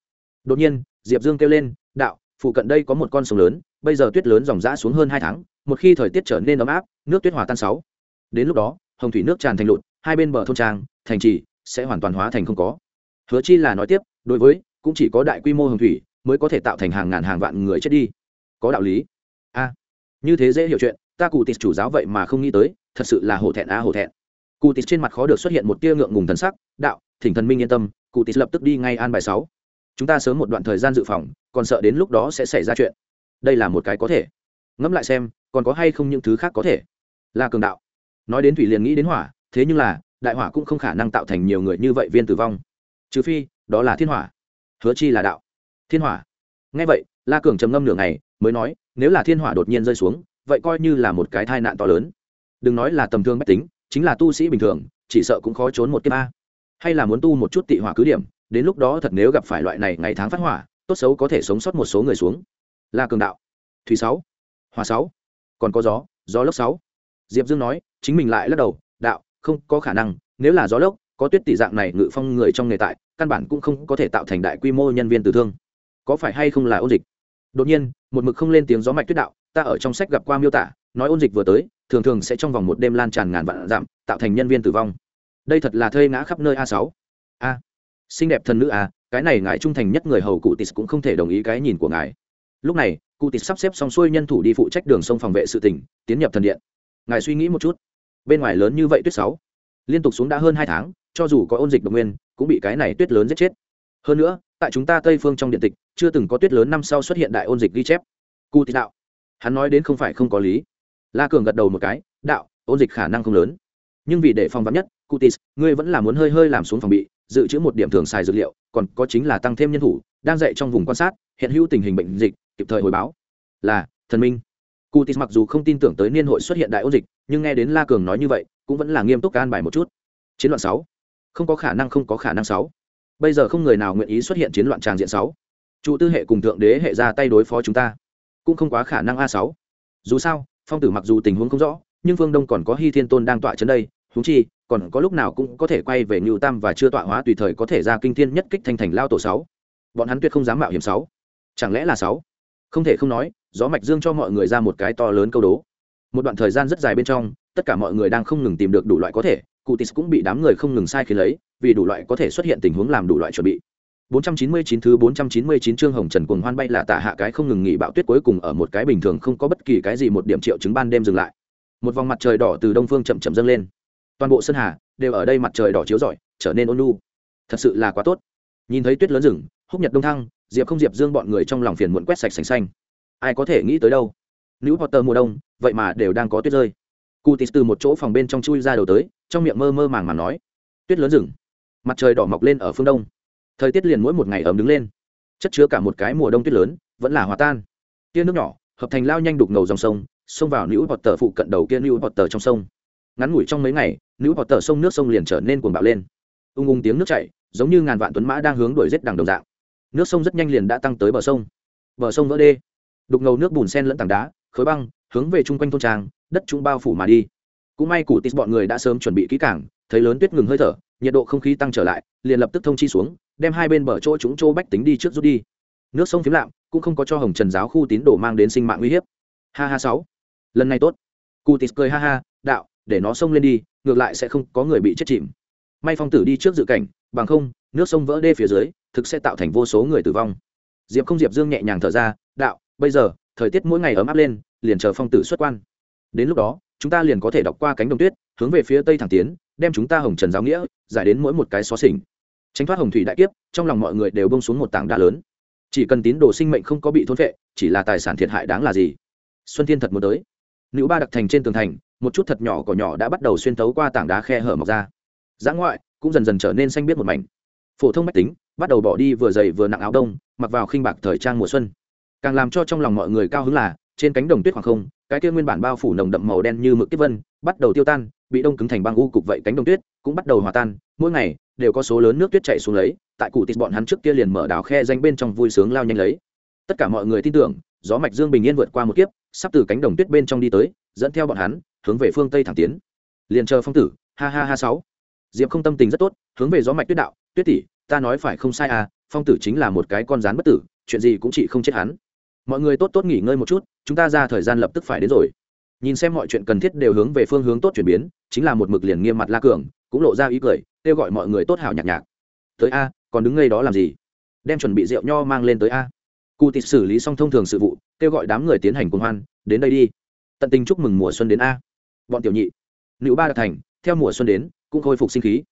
Đột nhiên, diệp dương kêu lên, đạo, phụ cận đây có một con sông lớn, bây giờ tuyết lớn dòng g xuống hơn hai tháng, một khi thời tiết trở nên ấm áp, nước tuyết hòa tan sáu. Đến lúc đó, hồng thủy nước tràn thành lụt, hai bên bờ thôn trang, thành trì sẽ hoàn toàn hóa thành không có. Hứa chi là nói tiếp, đối với, cũng chỉ có đại quy mô hồng thủy mới có thể tạo thành hàng ngàn hàng vạn người chết đi. Có đạo lý. A, như thế dễ hiểu chuyện, ta cụ tịt chủ giáo vậy mà không nghĩ tới, thật sự là hổ thẹn a hổ thẹn. Cụ tịt trên mặt khó được xuất hiện một tia ngượng ngùng thần sắc, đạo thỉnh thần minh yên tâm, cụ tịt lập tức đi ngay an bài sáu. Chúng ta sớm một đoạn thời gian dự phòng, còn sợ đến lúc đó sẽ xảy ra chuyện. Đây là một cái có thể. Ngẫm lại xem, còn có hay không những thứ khác có thể? Là cường đạo. Nói đến thủy liền nghĩ đến hỏa, thế nhưng là, đại hỏa cũng không khả năng tạo thành nhiều người như vậy viên tử vong. Trừ phi, đó là thiên hỏa. Hứa chi là đạo. Thiên hỏa. Ngay vậy, la cường trầm ngâm nửa ngày, mới nói, nếu là thiên hỏa đột nhiên rơi xuống, vậy coi như là một cái tai nạn to lớn. Đừng nói là tầm thương bách tính, chính là tu sĩ bình thường, chỉ sợ cũng khó trốn một kiếp a hay là muốn tu một chút tị hỏa cứ điểm đến lúc đó thật nếu gặp phải loại này ngày tháng phát hỏa tốt xấu có thể sống sót một số người xuống. La cường đạo thủy sáu hòa sáu còn có gió gió lốc sáu. Diệp dương nói chính mình lại lắc đầu đạo không có khả năng nếu là gió lốc có tuyết tỷ dạng này ngự phong người trong nghề tại căn bản cũng không có thể tạo thành đại quy mô nhân viên tử thương. Có phải hay không là ôn dịch? Đột nhiên một mực không lên tiếng gió mạch tuyết đạo ta ở trong sách gặp qua miêu tả nói ôn dịch vừa tới thường thường sẽ trong vòng một đêm lan tràn ngàn vạn giảm, tạo thành nhân viên tử vong đây thật là thây ngã khắp nơi a sáu. A. Xinh đẹp thần nữ a, cái này ngài trung thành nhất người hầu cụ tis cũng không thể đồng ý cái nhìn của ngài. Lúc này, cụ tis sắp xếp xong xuôi nhân thủ đi phụ trách đường sông phòng vệ sự tỉnh, tiến nhập thần điện. Ngài suy nghĩ một chút. Bên ngoài lớn như vậy tuyết sáu. Liên tục xuống đã hơn hai tháng, cho dù có ôn dịch độc nguyên, cũng bị cái này tuyết lớn giết chết. Hơn nữa, tại chúng ta tây phương trong điện tịch, chưa từng có tuyết lớn năm sau xuất hiện đại ôn dịch ghi chép. Cụ tis đạo. Hắn nói đến không phải không có lý. La cường gật đầu một cái, đạo, ôn dịch khả năng không lớn. Nhưng vì để phòng vắn nhất cutis, ngươi vẫn là muốn hơi hơi làm xuống phòng bị, dự trữ một điểm thường xài dược liệu, còn có chính là tăng thêm nhân thủ, đang dạy trong vùng quan sát, hiện hữu tình hình bệnh dịch, kịp thời hồi báo. Là, thần minh. Cutis mặc dù không tin tưởng tới niên hội xuất hiện đại ôn dịch, nhưng nghe đến la cường nói như vậy, cũng vẫn là nghiêm túc can bài một chút. Chiến loạn sáu. Không có khả năng, không có khả năng sáu. Bây giờ không người nào nguyện ý xuất hiện chiến loạn tràng diện sáu. Trụ tư hệ cùng thượng đế hệ ra tay đối phó chúng ta, cũng không quá khả năng a sáu. Dù sao, phong tử mặc dù tình huống không rõ, nhưng phương đông còn có hy thiên tôn đang tọa chấn đây húng chi còn có lúc nào cũng có thể quay về Nưu tam và chưa tọa hóa tùy thời có thể ra kinh thiên nhất kích thành thành lao tổ sáu. Bọn hắn tuyệt không dám mạo hiểm sáu. Chẳng lẽ là sáu? Không thể không nói, gió mạch dương cho mọi người ra một cái to lớn câu đố. Một đoạn thời gian rất dài bên trong, tất cả mọi người đang không ngừng tìm được đủ loại có thể, Cutis cũng bị đám người không ngừng sai khi lấy, vì đủ loại có thể xuất hiện tình huống làm đủ loại chuẩn bị. 499 thứ 499 chương hồng trần cuồng hoan bay là tạ hạ cái không ngừng nghỉ bạo tuyết cuối cùng ở một cái bình thường không có bất kỳ cái gì một điểm triệu chứng ban đêm dừng lại. Một vòng mặt trời đỏ từ đông phương chậm chậm dâng lên toàn bộ sơn hà đều ở đây mặt trời đỏ chiếu rọi, trở nên ôn lu thật sự là quá tốt. Nhìn thấy tuyết lớn rừng, húc nhật đông thăng, diệp không diệp dương bọn người trong lòng phiền muộn quét sạch sành xanh. Ai có thể nghĩ tới đâu? Nữ potter mùa đông, vậy mà đều đang có tuyết rơi. Cụ tis từ một chỗ phòng bên trong chui ra đầu tới, trong miệng mơ mơ màng màng nói, tuyết lớn rừng. Mặt trời đỏ mọc lên ở phương đông. Thời tiết liền mỗi một ngày ấm đứng lên. Chất chứa cả một cái mùa đông tuyết lớn, vẫn là hòa tan. Tia nước nhỏ, hợp thành lao nhanh đục ngầu dòng sông, xông vào nữ bọt phụ cận đầu kia nữ bọt trong sông. Ngắn ngủi trong mấy ngày nữ họ tờ sông nước sông liền trở nên cuồng bạo lên. Ung ung tiếng nước chảy, giống như ngàn vạn tuấn mã đang hướng đuổi rết đằng đồng dạng. Nước sông rất nhanh liền đã tăng tới bờ sông. Bờ sông vỡ đê. Đục ngầu nước bùn sen lẫn tảng đá, khối băng, hướng về chung quanh thôn trang, đất trung bao phủ mà đi. Cũng may củ tít bọn người đã sớm chuẩn bị kỹ cảng thấy lớn tuyết ngừng hơi thở, nhiệt độ không khí tăng trở lại, liền lập tức thông chi xuống, đem hai bên bờ chỗ chúng chỗ bách tính đi trước rút đi. Nước sông phím lạm, cũng không có cho hồng trần giáo khu tín đồ mang đến sinh mạng uy hiếp. Ha ha sáu. Lần này tốt. Cụ tít cười ha ha, đạo để nó xông lên đi, ngược lại sẽ không có người bị chết chìm. May phong tử đi trước dự cảnh, bằng không, nước sông vỡ đê phía dưới, thực sẽ tạo thành vô số người tử vong. Diệp không diệp dương nhẹ nhàng thở ra, đạo, bây giờ, thời tiết mỗi ngày ấm áp lên, liền chờ phong tử xuất quan. Đến lúc đó, chúng ta liền có thể đọc qua cánh đồng tuyết, hướng về phía tây thẳng tiến, đem chúng ta hồng trần giáo nghĩa, giải đến mỗi một cái xó xỉnh. Tránh thoát hồng thủy đại kiếp, trong lòng mọi người đều bông xuống một tảng đá lớn. Chỉ cần tín đồ sinh mệnh không có bị thôn vệ chỉ là tài sản thiệt hại đáng là gì? Xuân thiên thật muốn tới. Nữ ba đặc thành trên tường thành một chút thật nhỏ cỏ nhỏ đã bắt đầu xuyên tấu qua tảng đá khe hở mọc ra. Giã ngoại cũng dần dần trở nên xanh biết một mảnh. Phổ thông mách tính bắt đầu bỏ đi vừa dày vừa nặng áo đông, mặc vào khinh bạc thời trang mùa xuân. Càng làm cho trong lòng mọi người cao hứng là, trên cánh đồng tuyết hoặc không, cái kia nguyên bản bao phủ nồng đậm màu đen như mực tiếp vân, bắt đầu tiêu tan, bị đông cứng thành băng u cục vậy cánh đồng tuyết cũng bắt đầu hòa tan, mỗi ngày đều có số lớn nước tuyết chảy xuống lấy, tại cụ tịt bọn hắn trước kia liền mở đào khe danh bên trong vui sướng lao nhanh lấy. Tất cả mọi người tin tưởng, gió mạch dương bình yên vượt qua một kiếp, sắp từ cánh đồng tuyết bên trong đi tới, dẫn theo bọn hắn hướng về phương tây thẳng tiến. Liền chờ phong tử, ha ha ha sáu. Diệp không tâm tình rất tốt, hướng về gió mạch tuyết đạo, tuyết tỷ, ta nói phải không sai à phong tử chính là một cái con rán bất tử, chuyện gì cũng chỉ không chết hắn. Mọi người tốt tốt nghỉ ngơi một chút, chúng ta ra thời gian lập tức phải đến rồi. Nhìn xem mọi chuyện cần thiết đều hướng về phương hướng tốt chuyển biến, chính là một mực liền nghiêm mặt la cường, cũng lộ ra ý cười, kêu gọi mọi người tốt hảo nhạc nhạc. Tới a, còn đứng ngay đó làm gì? Đem chuẩn bị rượu nho mang lên tới a. Cụ tịch xử lý xong thông thường sự vụ, kêu gọi đám người tiến hành cùng hoan, đến đây đi. Tận tình chúc mừng mùa xuân đến a bọn tiểu nhị. Nữ ba đặc thành, theo mùa xuân đến, cũng khôi phục sinh khí.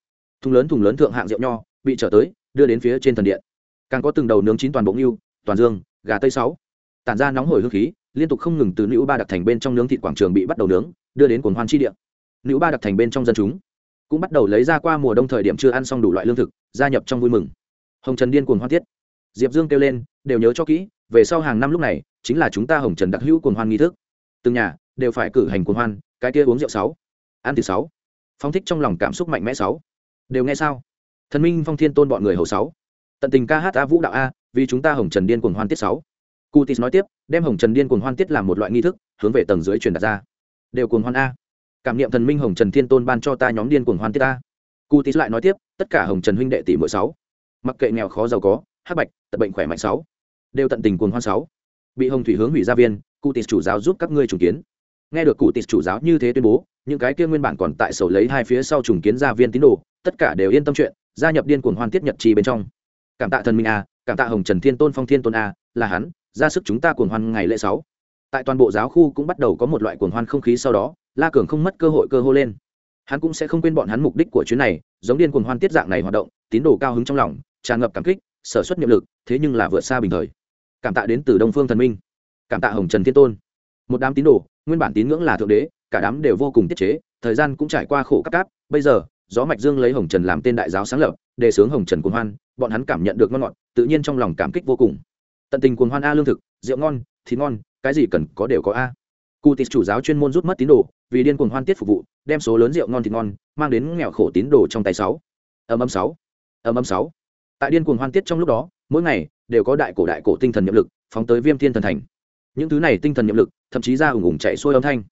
Thùng lớn thùng lớn thượng hạng rượu nho, bị trở tới, đưa đến phía trên thần điện. Càng có từng đầu nướng chín toàn bộ ngưu, toàn dương, gà tây sáu. Tản ra nóng hổi hương khí, liên tục không ngừng từ nữ ba đặc thành bên trong nướng thịt quảng trường bị bắt đầu nướng, đưa đến cồn hoan chi điện nữ ba đặc thành bên trong dân chúng cũng bắt đầu lấy ra qua mùa đông thời điểm chưa ăn xong đủ loại lương thực, gia nhập trong vui mừng. Hồng trần điên cuồng hoan tiết. Diệp dương kêu lên, đều nhớ cho kỹ, về sau hàng năm lúc này, chính là chúng ta hồng trần đặc hữu cuồng hoan nghi thức. Từng nhà đều phải cử hành cuồng hoan, cái kia uống rượu sáu, ăn thịt sáu. Phong thích trong lòng cảm xúc mạnh mẽ sáu. Đều nghe sao? Thần minh, phong thiên tôn bọn người hầu sáu. Tận tình ca hát a vũ đạo a, vì chúng ta hồng trần điên cuồng hoan tiết sáu. Cụ tis nói tiếp, đem hồng trần điên cuồng hoan tiết làm một loại nghi thức, hướng về tầng dưới truyền đặt ra. Đều cuồng hoan a. Cảm niệm thần minh, hồng trần thiên tôn ban cho ta nhóm điên cuồng hoan tiết a. Cụ tis lại nói tiếp, tất cả hồng trần huynh đệ tỷ mỗi sáu. Mặc kệ nghèo khó giàu có, hắc bạch, tật bệnh khỏe mạnh sáu. Đều tận tình cuồng hoan sáu. Bị hồng thủy hướng hủy gia viên cụ tis chủ giáo giúp các ngươi trùng kiến nghe được cụ tịt chủ giáo như thế tuyên bố, những cái kia nguyên bản còn tại sầu lấy hai phía sau trùng kiến gia viên tín đồ, tất cả đều yên tâm chuyện, gia nhập điên cuồng hoan tiết nhật trì bên trong. Cảm tạ thần minh a, cảm tạ hồng trần thiên tôn phong thiên tôn a, là hắn, ra sức chúng ta cuồng hoan ngày lễ sáu. Tại toàn bộ giáo khu cũng bắt đầu có một loại cuồng hoan không khí sau đó, la cường không mất cơ hội cơ hô lên. Hắn cũng sẽ không quên bọn hắn mục đích của chuyến này, giống điên cuồng hoan tiết dạng này hoạt động, tín đồ cao hứng trong lòng, tràn ngập cảm kích, sở xuất nhiệm lực, thế nhưng là vượt xa bình thời. Cảm tạ đến từ đông phương thần minh. Cảm tạ hồng trần thiên tôn. Một đám tín đồ nguyên bản tín ngưỡng là thượng đế, cả đám đều vô cùng tiết chế, thời gian cũng trải qua khổ cắt cáp. Bây giờ, gió mạch dương lấy hồng trần làm tên đại giáo sáng lập, đề sướng hồng trần cuồng hoan, bọn hắn cảm nhận được ngon ngọt, tự nhiên trong lòng cảm kích vô cùng. Tận tình cuồng hoan a lương thực, rượu ngon, thịt ngon, cái gì cần có đều có a. Cụ tịch chủ giáo chuyên môn rút mất tín đồ, vì điên cuồng hoan tiết phục vụ, đem số lớn rượu ngon thịt ngon, mang đến nghèo khổ tín đồ trong tay sáu. Âm âm sáu. Âm âm sáu. Tại điên cuồng hoan tiết trong lúc đó, mỗi ngày, đều có đại cổ đại cổ tinh thần nhiệm lực, phóng tới viêm thiên thần thành. Những thứ này tinh thần nhiệm lực thậm chí ra ủng ủng chạy xuôi âm thanh.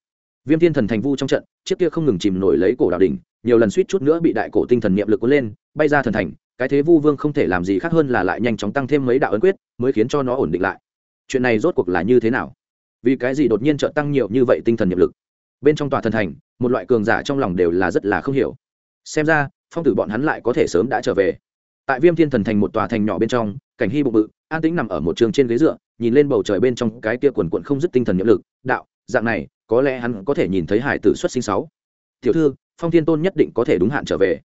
Viêm thiên thần thành vu trong trận, chiếc kia không ngừng chìm nổi lấy cổ đạo đỉnh, nhiều lần suýt chút nữa bị đại cổ tinh thần niệm lực cuốn lên, bay ra thần thành, cái thế vu vương không thể làm gì khác hơn là lại nhanh chóng tăng thêm mấy đạo ấn quyết, mới khiến cho nó ổn định lại. Chuyện này rốt cuộc là như thế nào? Vì cái gì đột nhiên trợ tăng nhiều như vậy tinh thần niệm lực? Bên trong tòa thần thành, một loại cường giả trong lòng đều là rất là không hiểu. Xem ra, phong tử bọn hắn lại có thể sớm đã trở về. Tại viêm thiên thần thành một tòa thành nhỏ bên trong, cảnh hy bụng bự, an tĩnh nằm ở một trường trên ghế dựa nhìn lên bầu trời bên trong cái kia quần quận không dứt tinh thần nhiệm lực, đạo, dạng này, có lẽ hắn có thể nhìn thấy hải tử xuất sinh sáu. Tiểu thư, phong thiên tôn nhất định có thể đúng hạn trở về.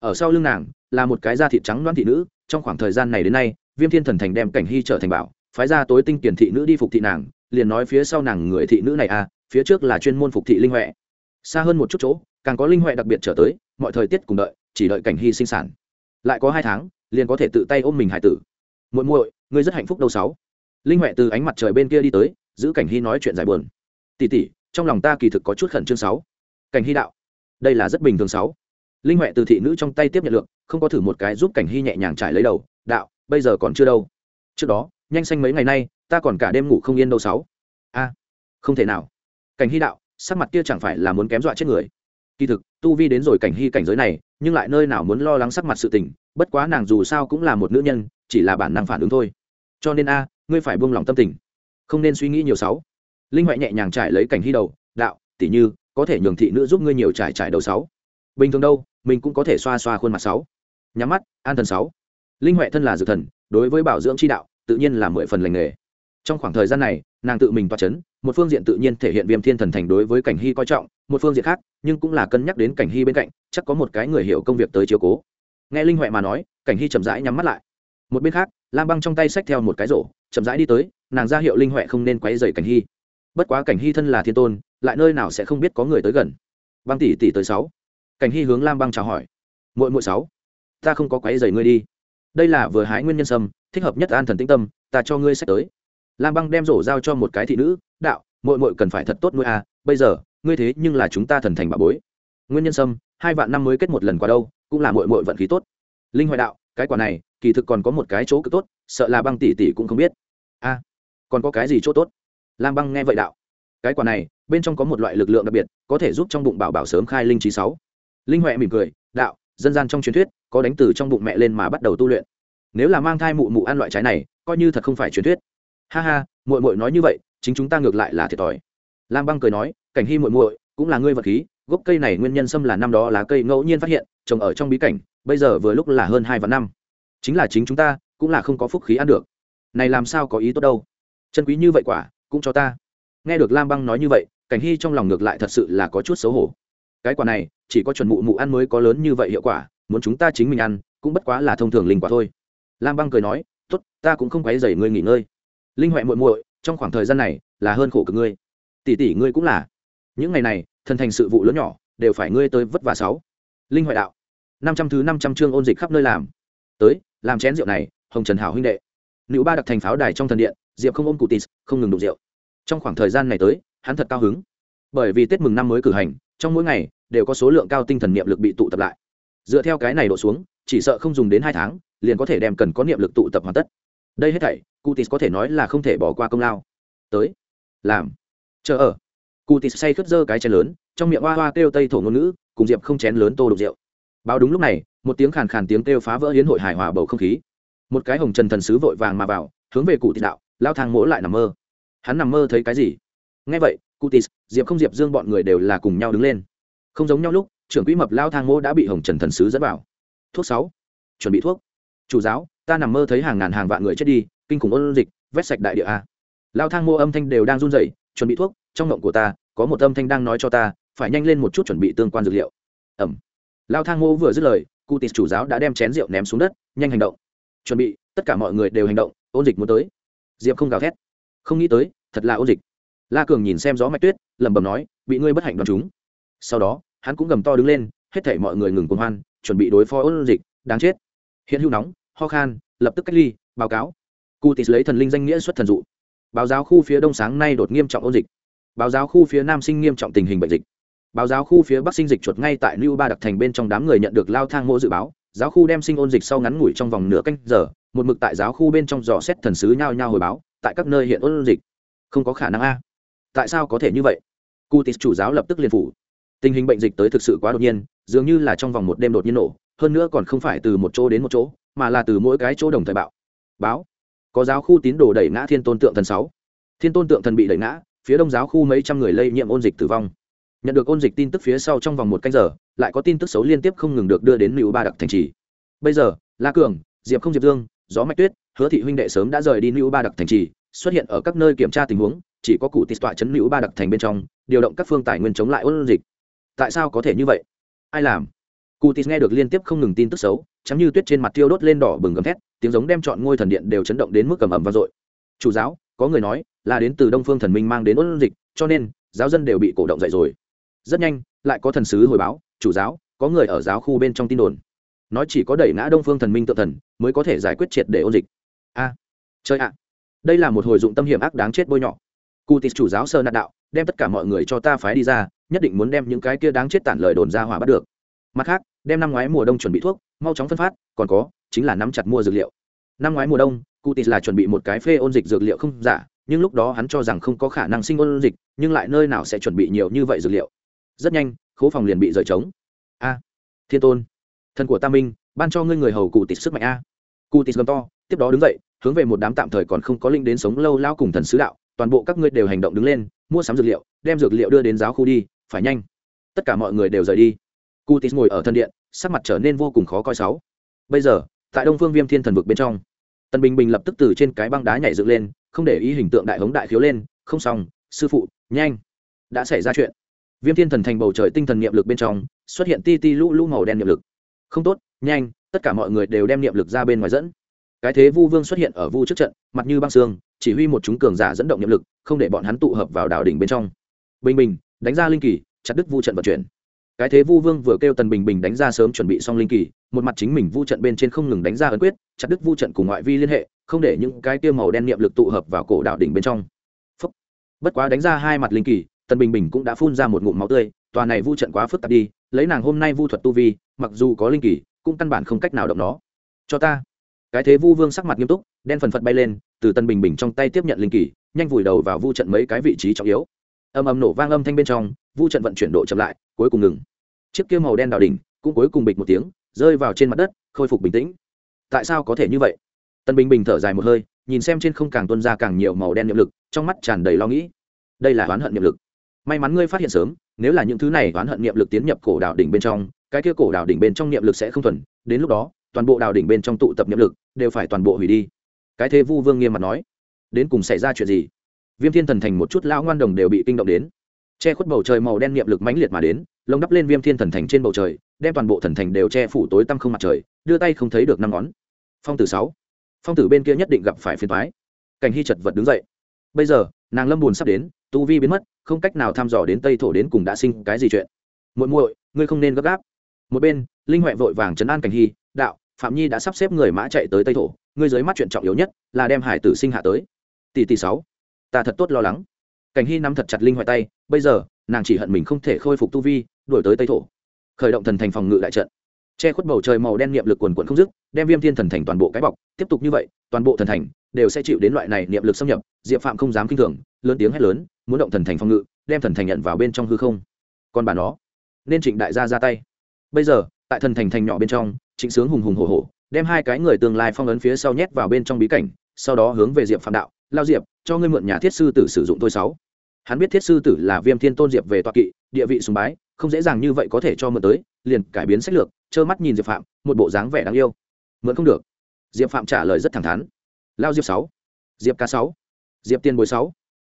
Ở sau lưng nàng, là một cái da thịt trắng loan thị nữ, trong khoảng thời gian này đến nay, viêm thiên thần thành đem cảnh hy trở thành bảo, phái ra tối tinh kiển thị nữ đi phục thị nàng, liền nói phía sau nàng người thị nữ này à phía trước là chuyên môn phục thị linh huệ. Xa hơn một chút chỗ, càng có linh huệ đặc biệt trở tới, mọi thời tiết cùng đợi, chỉ đợi cảnh hy sinh sản. Lại có hai tháng, liền có thể tự tay ôm mình hải tử. Muội muội, ngươi rất hạnh phúc đâu sáu linh huệ từ ánh mặt trời bên kia đi tới, giữ cảnh hy nói chuyện dài buồn. Tỉ tỉ trong lòng ta kỳ thực có chút khẩn trương sáu. Cảnh hy đạo, đây là rất bình thường sáu. Linh huệ từ thị nữ trong tay tiếp nhận lượng không có thử một cái giúp cảnh hy nhẹ nhàng trải lấy đầu, đạo, bây giờ còn chưa đâu. Trước đó, nhanh xanh mấy ngày nay, ta còn cả đêm ngủ không yên đâu sáu. A, không thể nào. Cảnh hy đạo, sắc mặt kia chẳng phải là muốn kém dọa chết người. Kỳ thực, tu vi đến rồi cảnh hy cảnh giới này, nhưng lại nơi nào muốn lo lắng sắc mặt sự tình, bất quá nàng dù sao cũng là một nữ nhân, chỉ là bản năng phản ứng thôi. Cho nên a ngươi phải buông lòng tâm tình, không nên suy nghĩ nhiều sáu. Linh huệ nhẹ nhàng trải lấy cảnh hy đầu, đạo tỉ như, có thể nhường thị nữ giúp ngươi nhiều trải trải đầu sáu. Bình thường đâu, mình cũng có thể xoa xoa khuôn mặt sáu. Nhắm mắt, an thần sáu. Linh huệ thân là dược thần, đối với bảo dưỡng chi đạo, tự nhiên là mười phần lành nghề. Trong khoảng thời gian này, nàng tự mình toa chấn, một phương diện tự nhiên thể hiện viêm thiên thần thành đối với cảnh hy coi trọng, một phương diện khác, nhưng cũng là cân nhắc đến cảnh hy bên cạnh, chắc có một cái người hiểu công việc tới chiều cố. Nghe linh huệ mà nói, cảnh hy chậm rãi nhắm mắt lại. Một bên khác, lam băng trong tay xách theo một cái rổ chậm rãi đi tới, nàng ra hiệu linh huệ không nên quấy dày cảnh hy. Bất quá cảnh hy thân là thiên tôn, lại nơi nào sẽ không biết có người tới gần. Băng tỷ tỷ tới sáu. Cảnh hy hướng lam băng chào hỏi. Muội muội sáu, ta không có quấy dày ngươi đi. Đây là vừa hái nguyên nhân sâm, thích hợp nhất an thần tĩnh tâm, ta cho ngươi sách tới. Lam băng đem rổ giao cho một cái thị nữ, đạo, muội muội cần phải thật tốt nuôi à bây giờ, ngươi thế nhưng là chúng ta thần thành bà bối. Nguyên nhân sâm, hai vạn năm mới kết một lần qua đâu, cũng là muội muội vận khí tốt. Linh hoại đạo, cái quả này, kỳ thực còn có một cái chỗ cực tốt, sợ là băng tỷ tỷ cũng không biết a còn có cái gì chỗ tốt? Lam băng nghe vậy đạo. Cái quả này, bên trong có một loại lực lượng đặc biệt, có thể giúp trong bụng bảo bảo sớm khai linh trí sáu. Linh huệ mỉm cười, đạo, dân gian trong truyền thuyết, có đánh từ trong bụng mẹ lên mà bắt đầu tu luyện. Nếu là mang thai mụ mụ ăn loại trái này, coi như thật không phải truyền thuyết. Ha ha, muội muội nói như vậy, chính chúng ta ngược lại là thiệt thòi. Lam băng cười nói, cảnh hy muội muội, cũng là ngươi vật khí, gốc cây này nguyên nhân xâm là năm đó lá cây ngẫu nhiên phát hiện, trồng ở trong bí cảnh, bây giờ vừa lúc là hơn hai vạn năm. Chính là chính chúng ta, cũng là không có phúc khí ăn được này làm sao có ý tốt đâu? Chân quý như vậy quả, cũng cho ta. Nghe được lam băng nói như vậy, cảnh hy trong lòng ngược lại thật sự là có chút xấu hổ. Cái quả này, chỉ có chuẩn mụ mụ ăn mới có lớn như vậy hiệu quả, muốn chúng ta chính mình ăn, cũng bất quá là thông thường linh quả thôi. Lam băng cười nói, tốt, ta cũng không quấy dày ngươi nghỉ ngơi. Linh huệ muội muội, trong khoảng thời gian này, là hơn khổ cực ngươi. Tỷ tỷ ngươi cũng là. Những ngày này, thần thành sự vụ lớn nhỏ, đều phải ngươi tới vất vả sáu. Linh huệ đạo, năm trăm thứ năm trăm chương ôn dịch khắp nơi làm. Tới, làm chén rượu này, hồng trần hảo huynh đệ nữ ba đặt thành pháo đài trong thần điện, diệp không ôm cụ tis không ngừng đụng rượu. Trong khoảng thời gian này tới, hắn thật cao hứng. Bởi vì tết mừng năm mới cử hành, trong mỗi ngày, đều có số lượng cao tinh thần niệm lực bị tụ tập lại. Dựa theo cái này độ xuống, chỉ sợ không dùng đến hai tháng, liền có thể đem cần có niệm lực tụ tập hoàn tất. Đây hết thảy, cutis có thể nói là không thể bỏ qua công lao. Tới, làm, chờ ở. Cutis say khướt dơ cái chén lớn, trong miệng hoa hoa kêu tây thổ ngôn ngữ, cùng diệp không chén lớn tô đục rượu. Báo đúng lúc này, một tiếng khàn khàn tiếng kêu phá vỡ hiến hội hài hòa bầu không khí một cái hồng trần thần sứ vội vàng mà vào, hướng về cụ tịt đạo, lao thang mỗ lại nằm mơ. Hắn nằm mơ thấy cái gì? Ngay vậy, cụ tịt, diệp không diệp dương bọn người đều là cùng nhau đứng lên. Không giống nhau lúc, trưởng quỹ mập lao thang mỗ đã bị hồng trần thần sứ dẫn vào. Thuốc sáu, chuẩn bị thuốc. Chủ giáo, ta nằm mơ thấy hàng ngàn hàng vạn người chết đi, kinh khủng ôn dịch, vét sạch đại địa a. Lao thang mô âm thanh đều đang run rẩy, chuẩn bị thuốc, trong ngộng của ta, có một âm thanh đang nói cho ta, phải nhanh lên một chút chuẩn bị tương quan dược liệu. Ẩm. Lao thang mô vừa dứt lời, cụ tịt chủ giáo đã đem chén rượu ném xuống đất, nhanh hành động chuẩn bị, tất cả mọi người đều hành động, ôn dịch muốn tới. Diệp không gào thét. Không nghĩ tới, thật là ôn dịch. La cường nhìn xem gió mạch tuyết, lẩm bẩm nói, bị ngươi bất hạnh đoán chúng. Sau đó, hắn cũng gầm to đứng lên, hết thảy mọi người ngừng cuồng hoan, chuẩn bị đối phó ôn dịch, đáng chết. Hiện hữu nóng, ho khan, lập tức cách ly, báo cáo. Cụ tịt lấy thần linh danh nghĩa xuất thần dụ. Báo giáo khu phía đông sáng nay đột nghiêm trọng ôn dịch. Báo giáo khu phía nam sinh nghiêm trọng tình hình bệnh dịch. Báo giáo khu phía bắc sinh dịch chuột ngay tại new ba đặc thành bên trong đám người nhận được lao thang mỗ dự báo giáo khu đem sinh ôn dịch sau ngắn ngủi trong vòng nửa canh giờ, một mực tại giáo khu bên trong dò xét thần sứ nhao nhao hồi báo, tại các nơi hiện ôn dịch. Không có khả năng a. Tại sao có thể như vậy? Cụ tịch chủ giáo lập tức liền phủ. Tình hình bệnh dịch tới thực sự quá đột nhiên, dường như là trong vòng một đêm đột nhiên nổ, hơn nữa còn không phải từ một chỗ đến một chỗ, mà là từ mỗi cái chỗ đồng thời bạo. Báo. Có giáo khu tín đồ đẩy ngã thiên tôn tượng thần sáu. Thiên tôn tượng thần bị đẩy ngã, phía đông giáo khu mấy trăm người lây nhiễm ôn dịch tử vong nhận được ôn dịch tin tức phía sau trong vòng một canh giờ, lại có tin tức xấu liên tiếp không ngừng được đưa đến nữ ba đặc thành trì. Bây giờ, la cường, diệp không diệp dương, gió mạch tuyết, hứa thị huynh đệ sớm đã rời đi nữ ba đặc thành trì, xuất hiện ở các nơi kiểm tra tình huống, chỉ có cụ tịt tọa chấn nữ ba đặc thành bên trong, điều động các phương tài nguyên chống lại ôn dịch. Tại sao có thể như vậy? Ai làm? Cụ tịt nghe được liên tiếp không ngừng tin tức xấu chắm như tuyết trên mặt tiêu đốt lên đỏ bừng gầm thét, tiếng giống đem chọn ngôi thần điện đều chấn động đến mức cầm ẩm vang dội. Chủ giáo, có người nói là đến từ đông phương thần minh mang đến ôn dịch, cho nên, giáo dân đều bị cổ động dậy rồi rất nhanh, lại có thần sứ hồi báo, chủ giáo, có người ở giáo khu bên trong tin đồn. Nói chỉ có đẩy ngã đông phương thần minh tự thần, mới có thể giải quyết triệt để ôn dịch. A chơi ạ. Đây là một hồi dụng tâm hiểm ác đáng chết bôi nhọ. Cụ tịch chủ giáo sơ nạn đạo, đem tất cả mọi người cho ta phái đi ra, nhất định muốn đem những cái kia đáng chết tản lời đồn ra hỏa bắt được. Mặt khác, đem năm ngoái mùa đông chuẩn bị thuốc, mau chóng phân phát, còn có, chính là nắm chặt mua dược liệu. Năm ngoái mùa đông, cụ tịch là chuẩn bị một cái phê ôn dịch dược liệu không giả, nhưng lúc đó hắn cho rằng không có khả năng sinh ôn dịch, nhưng lại nơi nào sẽ chuẩn bị nhiều như vậy dược liệu? Rất nhanh, khố phòng liền bị rời trống. A, thiên tôn thân của tam minh, ban cho ngươi người hầu cụ tịt sức mạnh a. Cụ tịt gầm to, tiếp đó đứng dậy, hướng về một đám tạm thời còn không có linh đến sống lâu lao cùng thần sứ đạo. Toàn bộ các ngươi đều hành động đứng lên, mua sắm dược liệu, đem dược liệu đưa đến giáo khu đi, phải nhanh. Tất cả mọi người đều rời đi. Cụ tịt ngồi ở thân điện, sắc mặt trở nên vô cùng khó coi sáu. Bây giờ, tại đông phương viêm thiên thần vực bên trong, tần bình bình lập tức từ trên cái băng đá nhảy dựng lên, không để ý hình tượng đại hống đại khiếu lên. Không xong, sư phụ, nhanh. Đã xảy ra chuyện viêm thiên thần thành bầu trời tinh thần niệm lực bên trong, xuất hiện ti ti lũ lũ màu đen niệm lực. Không tốt, nhanh, tất cả mọi người đều đem niệm lực ra bên ngoài dẫn. Cái thế vu vương xuất hiện ở vu trước trận, mặt như băng xương, chỉ huy một chúng cường giả dẫn động niệm lực, không để bọn hắn tụ hợp vào đảo đỉnh bên trong. Bình bình, đánh ra linh kỳ, chặt đứt vu trận vận chuyển. Cái thế vu vương vừa kêu tần bình bình đánh ra sớm chuẩn bị xong linh kỳ, một mặt chính mình vu trận bên trên không ngừng đánh ra ấn quyết, chặt đứt vu trận cùng ngoại vi liên hệ, không để những cái kia màu đen niệm lực tụ hợp vào cổ đảo đỉnh bên trong. Phúc. bất quá đánh ra hai mặt linh kỳ tần bình bình cũng đã phun ra một ngụm máu tươi, tòa này vu trận quá phức tạp đi, lấy nàng hôm nay vu thuật tu vi, mặc dù có linh kỳ cũng căn bản không cách nào động nó. Cho ta. Cái thế vu vương sắc mặt nghiêm túc, đen phần phật bay lên, từ tần bình bình trong tay tiếp nhận linh kỳ nhanh vùi đầu vào vu trận mấy cái vị trí trọng yếu. Âm âm nổ vang âm thanh bên trong, vu trận vận chuyển độ chậm lại, cuối cùng ngừng. Chiếc kia màu đen đào đỉnh, cũng cuối cùng bịch một tiếng, rơi vào trên mặt đất, khôi phục bình tĩnh. Tại sao có thể như vậy? Tần bình bình thở dài một hơi, nhìn xem trên không càng tuân ra càng nhiều màu đen nhiệm lực, trong mắt tràn đầy lo nghĩ. Đây là oán hận nhiệm lực may mắn ngươi phát hiện sớm, nếu là những thứ này oán hận niệm lực tiến nhập cổ đạo đỉnh bên trong, cái kia cổ đạo đỉnh bên trong niệm lực sẽ không thuần, đến lúc đó, toàn bộ đạo đỉnh bên trong tụ tập niệm lực đều phải toàn bộ hủy đi. Cái thế vu vương nghiêm mặt nói, đến cùng xảy ra chuyện gì? Viêm thiên thần thành một chút lão ngoan đồng đều bị kinh động đến. Che khuất bầu trời màu đen niệm lực mãnh liệt mà đến lồng đắp lên viêm thiên thần thành trên bầu trời, đem toàn bộ thần thành đều che phủ tối tăm không mặt trời, đưa tay không thấy được năm ngón. Phong tử sáu, phong tử bên kia nhất định gặp phải phiền thoái cảnh hy chật vật đứng dậy. Bây giờ, nàng lâm buồn sắp đến, tu vi biến mất không cách nào thăm dò đến tây thổ đến cùng đã sinh cái gì chuyện. Muội muội, ngươi không nên gấp gáp. Một bên, linh huệ vội vàng chấn an cảnh hy, đạo, phạm nhi đã sắp xếp người mã chạy tới tây thổ, ngươi dưới mắt chuyện trọng yếu nhất là đem hải tử sinh hạ tới. Tỷ tỷ sáu, ta thật tốt lo lắng. Cảnh hy nắm thật chặt linh huệ tay, bây giờ, nàng chỉ hận mình không thể khôi phục tu vi, đuổi tới tây thổ. Khởi động thần thành phòng ngự đại trận. Che khuất bầu trời màu đen niệm lực quần quận không dứt, đem viêm thiên thần thành toàn bộ cái bọc, tiếp tục như vậy, toàn bộ thần thành đều sẽ chịu đến loại này niệm lực xâm nhập, diệp phạm không dám kinh thường lớn tiếng hét lớn, muốn động thần thành phòng ngự, đem thần thành nhận vào bên trong hư không. Còn bà nó, nên trịnh đại gia ra tay. Bây giờ, tại thần thành thành nhỏ bên trong, trịnh sướng hùng hùng hổ hổ, đem hai cái người tương lai phong ấn phía sau nhét vào bên trong bí cảnh, sau đó hướng về diệp phạm đạo, lao diệp, cho ngươi mượn nhà thiết sư tử sử dụng thôi sáu. Hắn biết thiết sư tử là viêm thiên tôn diệp về toa kỵ, địa vị sùng bái, không dễ dàng như vậy có thể cho mượn tới, liền cải biến sách lược, trơ mắt nhìn diệp phạm, một bộ dáng vẻ đáng yêu. Mượn không được. Diệp phạm trả lời rất thẳng thắn. Lao diệp sáu, diệp ca sáu, diệp tiên bồi sáu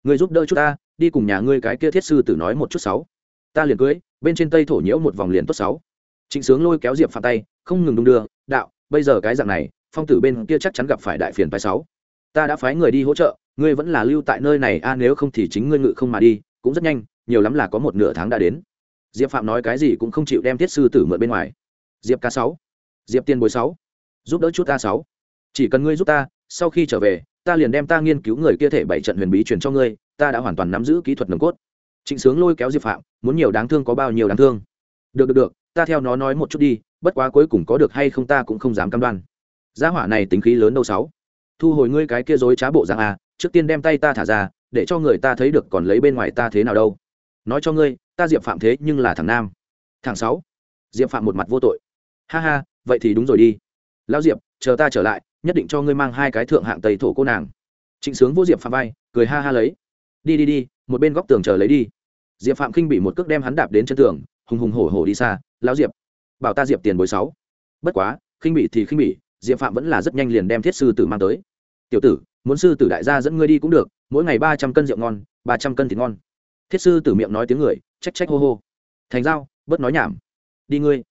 người giúp đỡ chút ta, đi cùng nhà ngươi cái kia thiết sư tử nói một chút sáu. Ta liền cưới, bên trên tây thổ nhiễu một vòng liền tốt sáu. Trịnh sướng lôi kéo diệp phạm tay, không ngừng đung đưa, đạo, bây giờ cái dạng này, phong tử bên kia chắc chắn gặp phải đại phiền phái sáu. Ta đã phái người đi hỗ trợ, ngươi vẫn là lưu tại nơi này, a, nếu không thì chính ngươi ngự không mà đi, cũng rất nhanh, nhiều lắm là có một nửa tháng đã đến. Diệp phạm nói cái gì cũng không chịu đem thiết sư tử mượn bên ngoài. Diệp ca sáu. Diệp tiên bồi sáu. Giúp đỡ chút ta sáu. Chỉ cần ngươi giúp ta, sau khi trở về ta liền đem ta nghiên cứu người kia thể bảy trận huyền bí truyền cho ngươi, ta đã hoàn toàn nắm giữ kỹ thuật nồng cốt. Trịnh sướng lôi kéo diệp phạm, muốn nhiều đáng thương có bao nhiêu đáng thương? Được được được, ta theo nó nói một chút đi, bất quá cuối cùng có được hay không ta cũng không dám cam đoan. Gia hỏa này tính khí lớn đâu sáu? Thu hồi ngươi cái kia dối trá bộ dạng à trước tiên đem tay ta thả ra, để cho người ta thấy được còn lấy bên ngoài ta thế nào đâu. Nói cho ngươi, ta diệp phạm thế nhưng là thằng nam. Thằng sáu? Diệp phạm một mặt vô tội. Ha ha, vậy thì đúng rồi đi. Lão diệp, chờ ta trở lại nhất định cho ngươi mang hai cái thượng hạng tây thổ cô nàng. Trịnh sướng vô diệp phạm vai, cười ha ha lấy. Đi đi đi, một bên góc tường chờ lấy đi. Diệp phạm khinh bị một cước đem hắn đạp đến chân tường, hùng hùng hổ hổ đi xa. Lão diệp, bảo ta diệp tiền bồi sáu. Bất quá, khinh bị thì khinh bị diệp phạm vẫn là rất nhanh liền đem thiết sư tử mang tới. Tiểu tử, muốn sư tử đại gia dẫn ngươi đi cũng được, mỗi ngày ba trăm cân rượu ngon, ba trăm cân thịt ngon. Thiết sư tử miệng nói tiếng người, trách trách hô hô. Thành giao, bớt nói nhảm. Đi ngươi.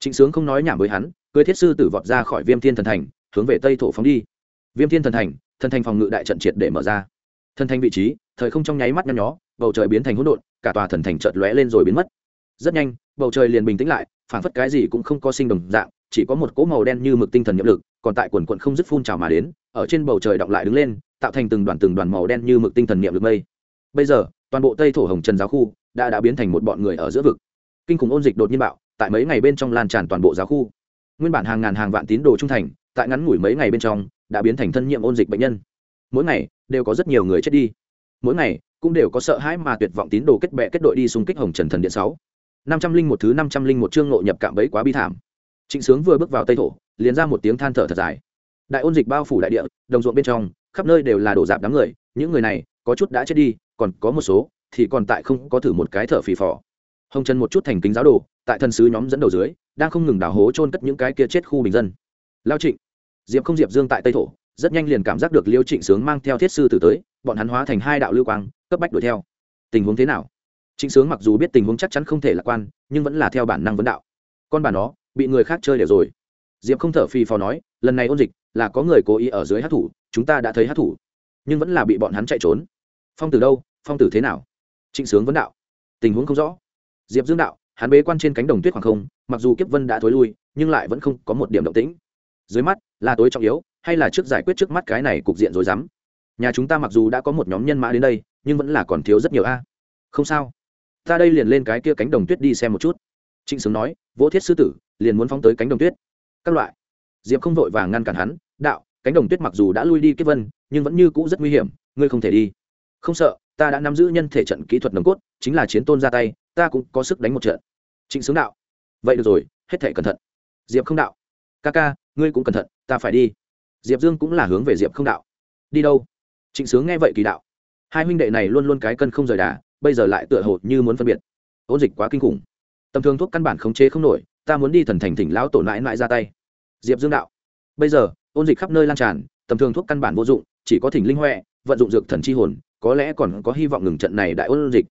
Trịnh sướng không nói nhảm với hắn, cưới thiết sư tử vọt ra khỏi viêm thiên thần thành hướng về tây thổ phóng đi. Viêm thiên thần thành thần thành phòng ngự đại trận triệt để mở ra. Thần thành vị trí, thời không trong nháy mắt nhăn nhó, bầu trời biến thành hỗn độn, cả tòa thần thành chợt lóe lên rồi biến mất. Rất nhanh, bầu trời liền bình tĩnh lại phản phất cái gì cũng không có sinh đồng dạng, chỉ có một cỗ màu đen như mực tinh thần nhiệm lực, còn tại quần quận không dứt phun trào mà đến, ở trên bầu trời động lại đứng lên, tạo thành từng đoàn từng đoàn màu đen như mực tinh thần niệm lực mây. Bây giờ, toàn bộ tây thổ hồng trần giáo khu đã đã biến thành một bọn người ở giữa vực. Kinh khủng ôn dịch đột nhiên bạo, tại mấy ngày bên trong lan tràn toàn bộ giáo khu. Nguyên bản hàng ngàn hàng vạn tín đồ trung thành tại ngắn ngủi mấy ngày bên trong, đã biến thành thân nhiệm ôn dịch bệnh nhân. Mỗi ngày, đều có rất nhiều người chết đi. Mỗi ngày, cũng đều có sợ hãi mà tuyệt vọng tín đồ kết bè kết đội đi xung kích hồng trần thần điện sáu. năm trăm linh một thứ năm trăm linh một chương ngộ nhập cạm bẫy quá bi thảm. Trịnh sướng vừa bước vào tây thổ, liền ra một tiếng than thở thật dài. Đại ôn dịch bao phủ đại địa, đồng ruộng bên trong, khắp nơi đều là đổ dạp đám người, những người này, có chút đã chết đi, còn có một số, thì còn tại không có thử một cái thở phì phò. Hồng trần một chút thành kính giáo đồ, tại thần sứ nhóm dẫn đầu dưới, đang không ngừng đào hố trôn cất những cái kia chết khu bình dân. Lao trịnh diệp không diệp dương tại tây thổ, rất nhanh liền cảm giác được liêu trịnh sướng mang theo thiết sư tử tới, bọn hắn hóa thành hai đạo lưu quang, cấp bách đuổi theo. Tình huống thế nào? Trịnh sướng mặc dù biết tình huống chắc chắn không thể lạc quan, nhưng vẫn là theo bản năng vấn đạo. Con bà nó, bị người khác chơi đều rồi. Diệp không thở phì phò nói, lần này ôn dịch, là có người cố ý ở dưới hát thủ, chúng ta đã thấy hát thủ. Nhưng vẫn là bị bọn hắn chạy trốn. Phong tử đâu, phong tử thế nào? Trịnh sướng vấn đạo. Tình huống không rõ. Diệp dương đạo, hắn bế quan trên cánh đồng tuyết khoảng không, mặc dù kiếp vân đã thối lui, nhưng lại vẫn không có một điểm động tĩnh. Dưới mắt là tối trọng yếu, hay là trước giải quyết trước mắt cái này cục diện rối rắm? Nhà chúng ta mặc dù đã có một nhóm nhân mã đến đây, nhưng vẫn là còn thiếu rất nhiều a. Không sao. Ta đây liền lên cái kia cánh đồng tuyết đi xem một chút. Trịnh sướng nói, vỗ thiết sư tử, liền muốn phóng tới cánh đồng tuyết. Các loại. Diệp không vội vàng ngăn cản hắn, đạo, cánh đồng tuyết mặc dù đã lui đi kiếp vân, nhưng vẫn như cũ rất nguy hiểm, ngươi không thể đi. Không sợ, ta đã nắm giữ nhân thể trận kỹ thuật nồng cốt, chính là chiến tôn ra tay, ta cũng có sức đánh một trận. Trịnh sướng đạo, vậy được rồi, hết thể cẩn thận. Diệp không đạo, ca ca ngươi cũng cẩn thận, ta phải đi. Diệp dương cũng là hướng về diệp không đạo. Đi đâu? Trịnh sướng nghe vậy kỳ đạo. Hai huynh đệ này luôn luôn cái cân không rời đà, bây giờ lại tựa hồ như muốn phân biệt. Ôn dịch quá kinh khủng. Tầm thường thuốc căn bản khống chế không nổi, ta muốn đi thần thành thỉnh lão tổ mãi mãi ra tay. Diệp dương đạo. Bây giờ, ôn dịch khắp nơi lan tràn, tầm thường thuốc căn bản vô dụng, chỉ có thỉnh linh huệ, vận dụng dược thần chi hồn, có lẽ còn có hy vọng ngừng trận này đại ôn dịch.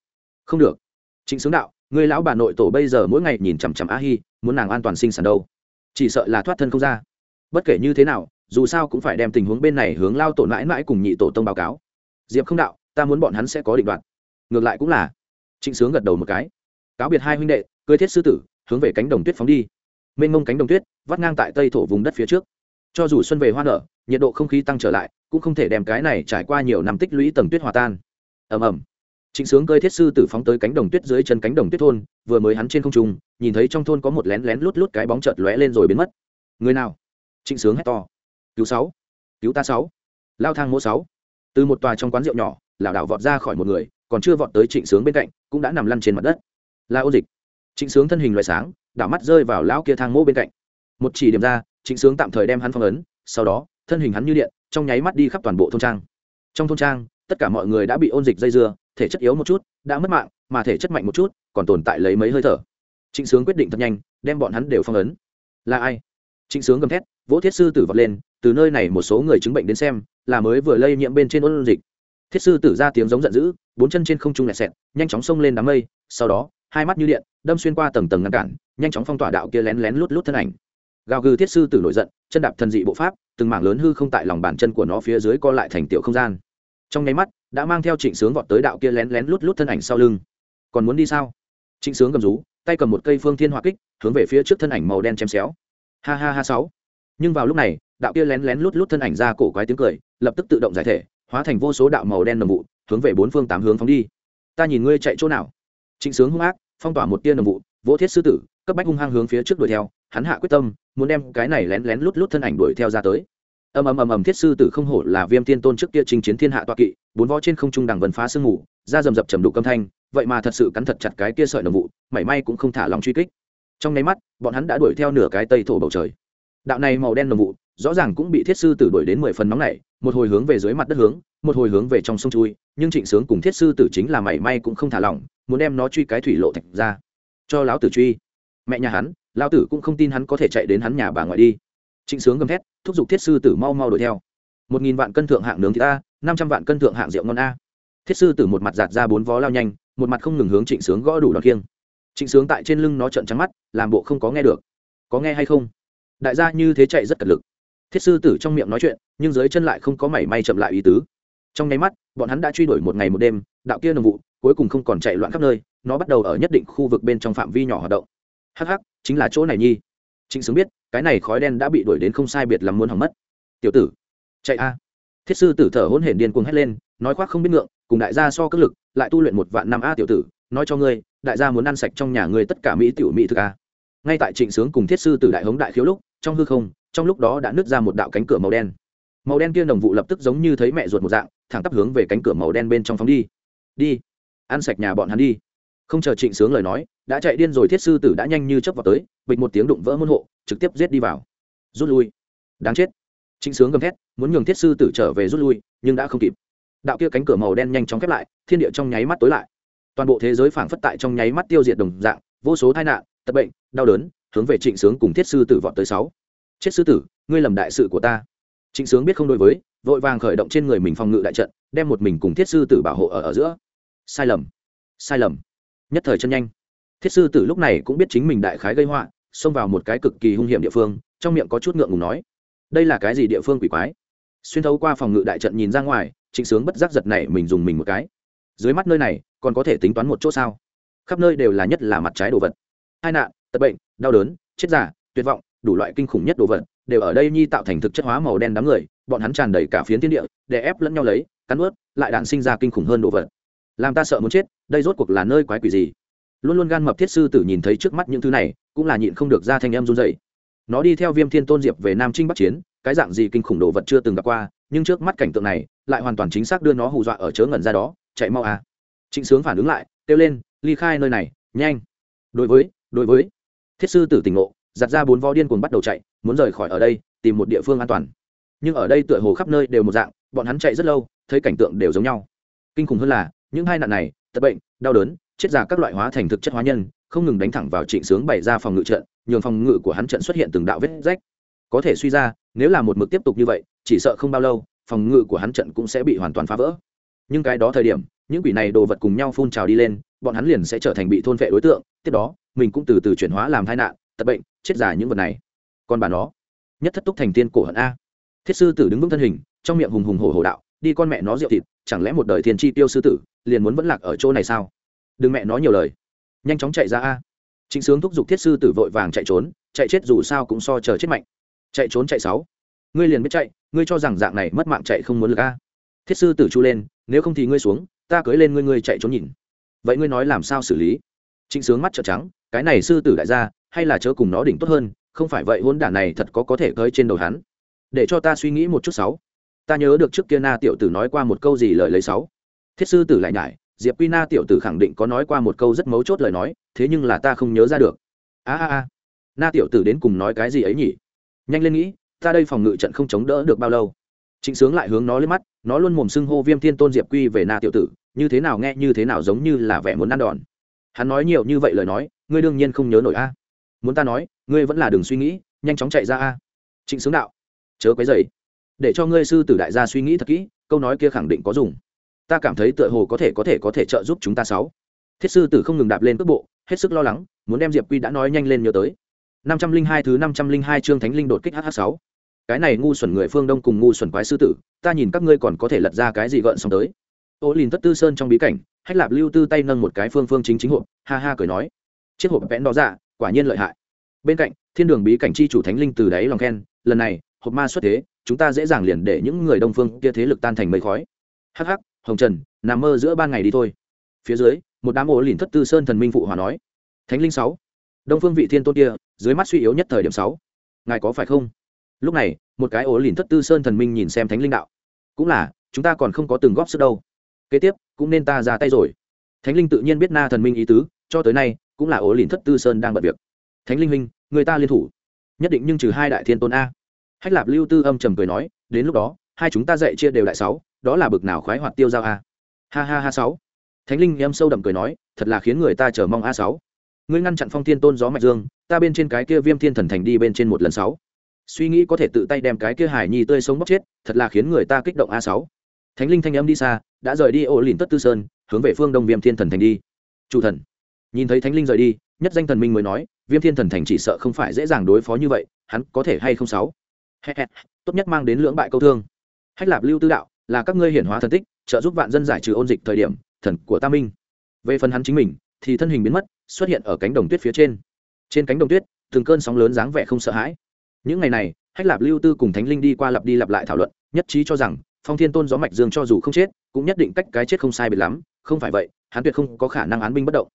Không được. Trịnh Sướng đạo, người lão bà nội tổ bây giờ mỗi ngày nhìn chằm chằm a hi, muốn nàng an toàn sinh sản đâu? Chỉ sợ là thoát thân không ra bất kể như thế nào, dù sao cũng phải đem tình huống bên này hướng lao tổ mãi mãi cùng nhị tổ tông báo cáo. Diệp không đạo, ta muốn bọn hắn sẽ có định đoạt. Ngược lại cũng là. Trịnh sướng gật đầu một cái. Cáo biệt hai huynh đệ, cưới thiết sư tử, hướng về cánh đồng tuyết phóng đi. Mênh mông cánh đồng tuyết, vắt ngang tại tây thổ vùng đất phía trước. Cho dù xuân về hoa nở, nhiệt độ không khí tăng trở lại, cũng không thể đem cái này trải qua nhiều năm tích lũy tầng tuyết hòa tan. Ầm ầm. Trịnh sướng cơi thiết sư tử phóng tới cánh đồng tuyết dưới chân cánh đồng tuyết thôn, vừa mới hắn trên không trung, nhìn thấy trong thôn có một lén lén lút lút cái bóng chợt lóe lên rồi biến mất. Người nào? Trịnh sướng hét to. Cứu sáu, cứu ta sáu. Lao thang mỗ sáu. Từ một tòa trong quán rượu nhỏ, lảo đảo vọt ra khỏi một người, còn chưa vọt tới trịnh sướng bên cạnh, cũng đã nằm lăn trên mặt đất. Là ô dịch. Trịnh sướng thân hình loại sáng, đảo mắt rơi vào lão kia thang mỗ bên cạnh. Một chỉ điểm ra, trịnh sướng tạm thời đem hắn phong ấn, sau đó, thân hình hắn như điện, trong nháy mắt đi khắp toàn bộ thôn trang. Trong thôn trang, tất cả mọi người đã bị ôn dịch dây dưa, thể chất yếu một chút, đã mất mạng, mà thể chất mạnh một chút, còn tồn tại lấy mấy hơi thở. Trịnh sướng quyết định thật nhanh, đem bọn hắn đều phong ấn. Là ai? Trịnh sướng gầm thét, vỗ thiết sư tử vọt lên, từ nơi này một số người chứng bệnh đến xem, là mới vừa lây nhiễm bên trên ôn dịch. Thiết sư tử ra tiếng giống giận dữ, bốn chân trên không trung lẹt xẹt, nhanh chóng xông lên đám mây, sau đó, hai mắt như điện, đâm xuyên qua tầng tầng ngăn cản, nhanh chóng phong tỏa đạo kia lén lén lút lút thân ảnh. Gào gừ thiết sư tử nổi giận, chân đạp thần dị bộ pháp, từng mảng lớn hư không tại lòng bàn chân của nó phía dưới co lại thành tiểu không gian. Trong nháy mắt, đã mang theo trịnh sướng vọt tới đạo kia lén lén lút lút thân ảnh sau lưng. Còn muốn đi sao? Trịnh sướng cầm rú, tay cầm một cây phương thiên hỏa kích, hướng về phía trước thân ảnh màu đen chém xéo ha ha ha sáu. Nhưng vào lúc này, đạo kia lén lén lút lút thân ảnh ra cổ quái tiếng cười, lập tức tự động giải thể, hóa thành vô số đạo màu đen nồng vụ, hướng về bốn phương tám hướng phóng đi. Ta nhìn ngươi chạy chỗ nào? Trịnh sướng hung ác, phong tỏa một tia nồng vụ, vỗ thiết sư tử, cấp bách hung hăng hướng phía trước đuổi theo, hắn hạ quyết tâm, muốn đem cái này lén lén lút lút thân ảnh đuổi theo ra tới. Ầm ầm ầm ầm, thiết sư tử không hổ là viêm tiên tôn trước kia chinh chiến thiên hạ toa kỵ, bốn vó trên không trung đằng vần phá sương mù ra rầm rập trầm đục âm thanh, vậy mà thật sự cắn thật chặt cái kia sợi nồng vụ, mảy may cũng không thả lòng truy kích trong nháy mắt, bọn hắn đã đuổi theo nửa cái tây thổ bầu trời. Đạo này màu đen nồng vụ, rõ ràng cũng bị thiết sư tử đuổi đến mười phần nóng này một hồi hướng về dưới mặt đất hướng, một hồi hướng về trong sông chui, nhưng trịnh sướng cùng thiết sư tử chính là mảy may cũng không thả lỏng, muốn đem nó truy cái thủy lộ thạch ra. Cho lão tử truy. Mẹ nhà hắn, lão tử cũng không tin hắn có thể chạy đến hắn nhà bà ngoại đi. Trịnh sướng gầm thét, thúc giục thiết sư tử mau mau đuổi theo. Một nghìn vạn cân thượng hạng nướng thịt a, năm trăm vạn cân thượng hạng rượu ngon a. Thiết sư tử một mặt giạt ra bốn vó lao nhanh, một mặt không ngừng hướng trịnh sướng gõ đủ đòn kiêng trịnh sướng tại trên lưng nó trợn trắng mắt, làm bộ không có nghe được. Có nghe hay không? Đại gia như thế chạy rất cật lực. Thiết sư tử trong miệng nói chuyện, nhưng dưới chân lại không có mảy may chậm lại ý tứ. Trong nháy mắt, bọn hắn đã truy đuổi một ngày một đêm, đạo kia nồng vụ, cuối cùng không còn chạy loạn khắp nơi, nó bắt đầu ở nhất định khu vực bên trong phạm vi nhỏ hoạt động. Hh chính là chỗ này nhi. Trịnh sướng biết, cái này khói đen đã bị đuổi đến không sai biệt làm muốn hỏng mất. Tiểu tử, chạy a. Thiết sư tử thở hôn hển điên cuồng hét lên, nói khoác không biết ngượng, cùng đại gia so cất lực, lại tu luyện một vạn năm a tiểu tử nói cho ngươi, đại gia muốn ăn sạch trong nhà ngươi tất cả mỹ tiểu mỹ thực a ngay tại trịnh sướng cùng thiết sư tử đại hống đại khiếu lúc, trong hư không, trong lúc đó đã nứt ra một đạo cánh cửa màu đen. Màu đen kia đồng vụ lập tức giống như thấy mẹ ruột một dạng, thẳng tắp hướng về cánh cửa màu đen bên trong phóng đi. Đi, ăn sạch nhà bọn hắn đi. Không chờ trịnh sướng lời nói, đã chạy điên rồi thiết sư tử đã nhanh như chớp vào tới, bịch một tiếng đụng vỡ môn hộ, trực tiếp giết đi vào. Rút lui. Đáng chết. Trịnh sướng gầm thét, muốn nhường thiết sư tử trở về rút lui, nhưng đã không kịp. Đạo kia cánh cửa màu đen nhanh chóng khép lại, thiên địa trong nháy mắt tối lại toàn bộ thế giới phảng phất tại trong nháy mắt tiêu diệt đồng dạng, vô số tai nạn, tật bệnh, đau đớn, hướng về trịnh sướng cùng thiết sư tử vọt tới sáu. Chết sư tử, ngươi lầm đại sự của ta. Trịnh sướng biết không đối với, vội vàng khởi động trên người mình phòng ngự đại trận, đem một mình cùng thiết sư tử bảo hộ ở ở giữa. Sai lầm sai lầm. Nhất thời chân nhanh. Thiết sư tử lúc này cũng biết chính mình đại khái gây họa, xông vào một cái cực kỳ hung hiểm địa phương, trong miệng có chút ngượng ngùng nói. Đây là cái gì địa phương quỷ quái? Xuyên thấu qua phòng ngự đại trận nhìn ra ngoài, trịnh sướng bất giác giật này mình dùng mình một cái. Dưới mắt nơi này còn có thể tính toán một chỗ sao? Khắp nơi đều là nhất là mặt trái đồ vật. Hai nạn, tật bệnh, đau đớn, chết giả tuyệt vọng, đủ loại kinh khủng nhất đồ vật, đều ở đây nhi tạo thành thực chất hóa màu đen đám người, bọn hắn tràn đầy cả phiến thiên địa để ép lẫn nhau lấy, cắn ướt lại đạn sinh ra kinh khủng hơn đồ vật. Làm ta sợ muốn chết, đây rốt cuộc là nơi quái quỷ gì? Luôn luôn gan mập thiết sư tử nhìn thấy trước mắt những thứ này, cũng là nhịn không được ra thanh em run dậy nó đi theo viêm thiên tôn diệp về nam trinh bắc chiến, cái dạng gì kinh khủng đồ vật chưa từng gặp qua, nhưng trước mắt cảnh tượng này, lại hoàn toàn chính xác đưa nó hù dọa ở chớ ngẩn ra đó, chạy mau à trịnh sướng phản ứng lại, kêu lên, ly khai nơi này, nhanh. Đối với đối với. Thiết sư tử tỉnh ngộ, giặt ra bốn vó điên cuồng bắt đầu chạy, muốn rời khỏi ở đây, tìm một địa phương an toàn. Nhưng ở đây tựa hồ khắp nơi đều một dạng, bọn hắn chạy rất lâu, thấy cảnh tượng đều giống nhau. Kinh khủng hơn là, những hai nạn này, tật bệnh, đau đớn, chết giả các loại hóa thành thực chất hóa nhân, không ngừng đánh thẳng vào trịnh sướng bày ra phòng ngự trận, nhường phòng ngự của hắn trận xuất hiện từng đạo vết rách. Có thể suy ra, nếu là một mực tiếp tục như vậy, chỉ sợ không bao lâu, phòng ngự của hắn trận cũng sẽ bị hoàn toàn phá vỡ. Nhưng cái đó thời điểm những quỷ này đồ vật cùng nhau phun trào đi lên, bọn hắn liền sẽ trở thành bị thôn vệ đối tượng, tiếp đó, mình cũng từ từ chuyển hóa làm tai nạn, tật bệnh, chết giả những vật này. Còn bà nó, nhất thất túc thành tiên cổ hận a. Thiết sư tử đứng vững thân hình, trong miệng hùng hùng hổ hổ đạo, đi con mẹ nó rượu thịt, chẳng lẽ một đời thiên chi tiêu sư tử, liền muốn vẫn lạc ở chỗ này sao? Đừng mẹ nói nhiều lời. Nhanh chóng chạy ra a. Chính sướng thúc giục thiết sư tử vội vàng chạy trốn, chạy chết dù sao cũng so chờ chết mạnh. Chạy trốn chạy sáu. Ngươi liền biết chạy, ngươi cho rằng dạng này mất mạng chạy không muốn lực a. Thiết sư tử chu lên, nếu không thì ngươi xuống ta cưới lên ngươi ngươi chạy trốn nhìn. Vậy ngươi nói làm sao xử lý? Trịnh sướng mắt trợn trắng, cái này sư tử đại gia, hay là chớ cùng nó đỉnh tốt hơn, không phải vậy hôn đản này thật có có thể cưới trên đầu hắn. Để cho ta suy nghĩ một chút sáu. Ta nhớ được trước kia na tiểu tử nói qua một câu gì lời lấy sáu. Thiết sư tử lại nhải, diệp quy na tiểu tử khẳng định có nói qua một câu rất mấu chốt lời nói, thế nhưng là ta không nhớ ra được. A a a. Na tiểu tử đến cùng nói cái gì ấy nhỉ? Nhanh lên nghĩ, ta đây phòng ngự trận không chống đỡ được bao lâu? Trịnh sướng lại hướng nó lên mắt, nó luôn mồm xưng hô viêm thiên tôn diệp quy về na tiểu tử như thế nào nghe như thế nào giống như là vẻ muốn ăn đòn. Hắn nói nhiều như vậy lời nói, ngươi đương nhiên không nhớ nổi a. À? Muốn ta nói, ngươi vẫn là đừng suy nghĩ, nhanh chóng chạy ra a. À? Trịnh sướng đạo, chớ quấy dày để cho ngươi sư tử đại gia suy nghĩ thật kỹ, câu nói kia khẳng định có dùng. Ta cảm thấy tựa hồ có thể có thể có thể trợ giúp chúng ta sáu. Thiết sư tử không ngừng đạp lên cước bộ, hết sức lo lắng, muốn đem diệp quy đã nói nhanh lên nhớ tới. Năm trăm linh hai thứ năm trăm linh hai chương thánh linh đột kích hh sáu. Cái này ngu xuẩn người phương đông cùng ngu xuẩn quái sư tử, ta nhìn các ngươi còn có thể lật ra cái gì gợn xong tới ô lìn tất tư sơn trong bí cảnh, hách lạp lưu tư tay nâng một cái phương phương chính chính hộp, ha ha cười nói, chiếc hộp vẽn đó ra quả nhiên lợi hại. Bên cạnh, thiên đường bí cảnh chi chủ thánh linh từ đáy lòng khen, lần này, hộp ma xuất thế, chúng ta dễ dàng liền để những người đông phương kia thế lực tan thành mây khói. Hắc hắc, hồng trần, nằm mơ giữa ban ngày đi thôi. Phía dưới, một đám ổ lìn thất tư sơn thần minh phụ hòa nói, thánh linh sáu, đông phương vị thiên tôn kia, dưới mắt suy yếu nhất thời điểm sáu. Ngài có phải không? Lúc này, một cái ổ lìn thất tư sơn thần minh nhìn xem thánh linh đạo, cũng là, chúng ta còn không có từng góp sức đâu kế tiếp, cũng nên ta ra tay rồi. Thánh linh tự nhiên biết na thần minh ý tứ, cho tới nay, cũng là ố lìn thất tư sơn đang bận việc. Thánh linh minh người ta liên thủ. Nhất định nhưng trừ hai đại thiên tôn a. Hách lạp lưu tư âm trầm cười nói, đến lúc đó, hai chúng ta dạy chia đều đại sáu, đó là bực nào khoái hoạt tiêu giao a. Ha ha ha sáu. Thánh linh em sâu đậm cười nói, thật là khiến người ta chờ mong a sáu. Ngươi ngăn chặn phong thiên tôn gió mạch dương, ta bên trên cái kia viêm thiên thần thành đi bên trên một lần sáu. Suy nghĩ có thể tự tay đem cái kia hải nhi tươi sống bóc chết, thật là khiến người ta kích động a sáu thánh linh thanh âm đi xa, đã rời đi ô lìn tất tư sơn, hướng về phương đông viêm thiên thần thành đi. Chủ thần. Nhìn thấy thánh linh rời đi, nhất danh thần minh mới nói, viêm thiên thần thành chỉ sợ không phải dễ dàng đối phó như vậy, hắn có thể hay không sáu? Tốt nhất mang đến lưỡng bại câu thương. Hách lạp lưu tư đạo, là các ngươi hiển hóa thần tích, trợ giúp vạn dân giải trừ ôn dịch thời điểm, thần của Tam minh. Về phần hắn chính mình, thì thân hình biến mất, xuất hiện ở cánh đồng tuyết phía trên. Trên cánh đồng tuyết, từng cơn sóng lớn dáng vẻ không sợ hãi. Những ngày này, hách lạp lưu tư cùng thánh linh đi qua lặp đi lặp lại thảo luận, nhất trí cho rằng phong thiên tôn gió mạch dương cho dù không chết, cũng nhất định cách cái chết không sai biệt lắm, không phải vậy, hắn tuyệt không có khả năng án binh bất động.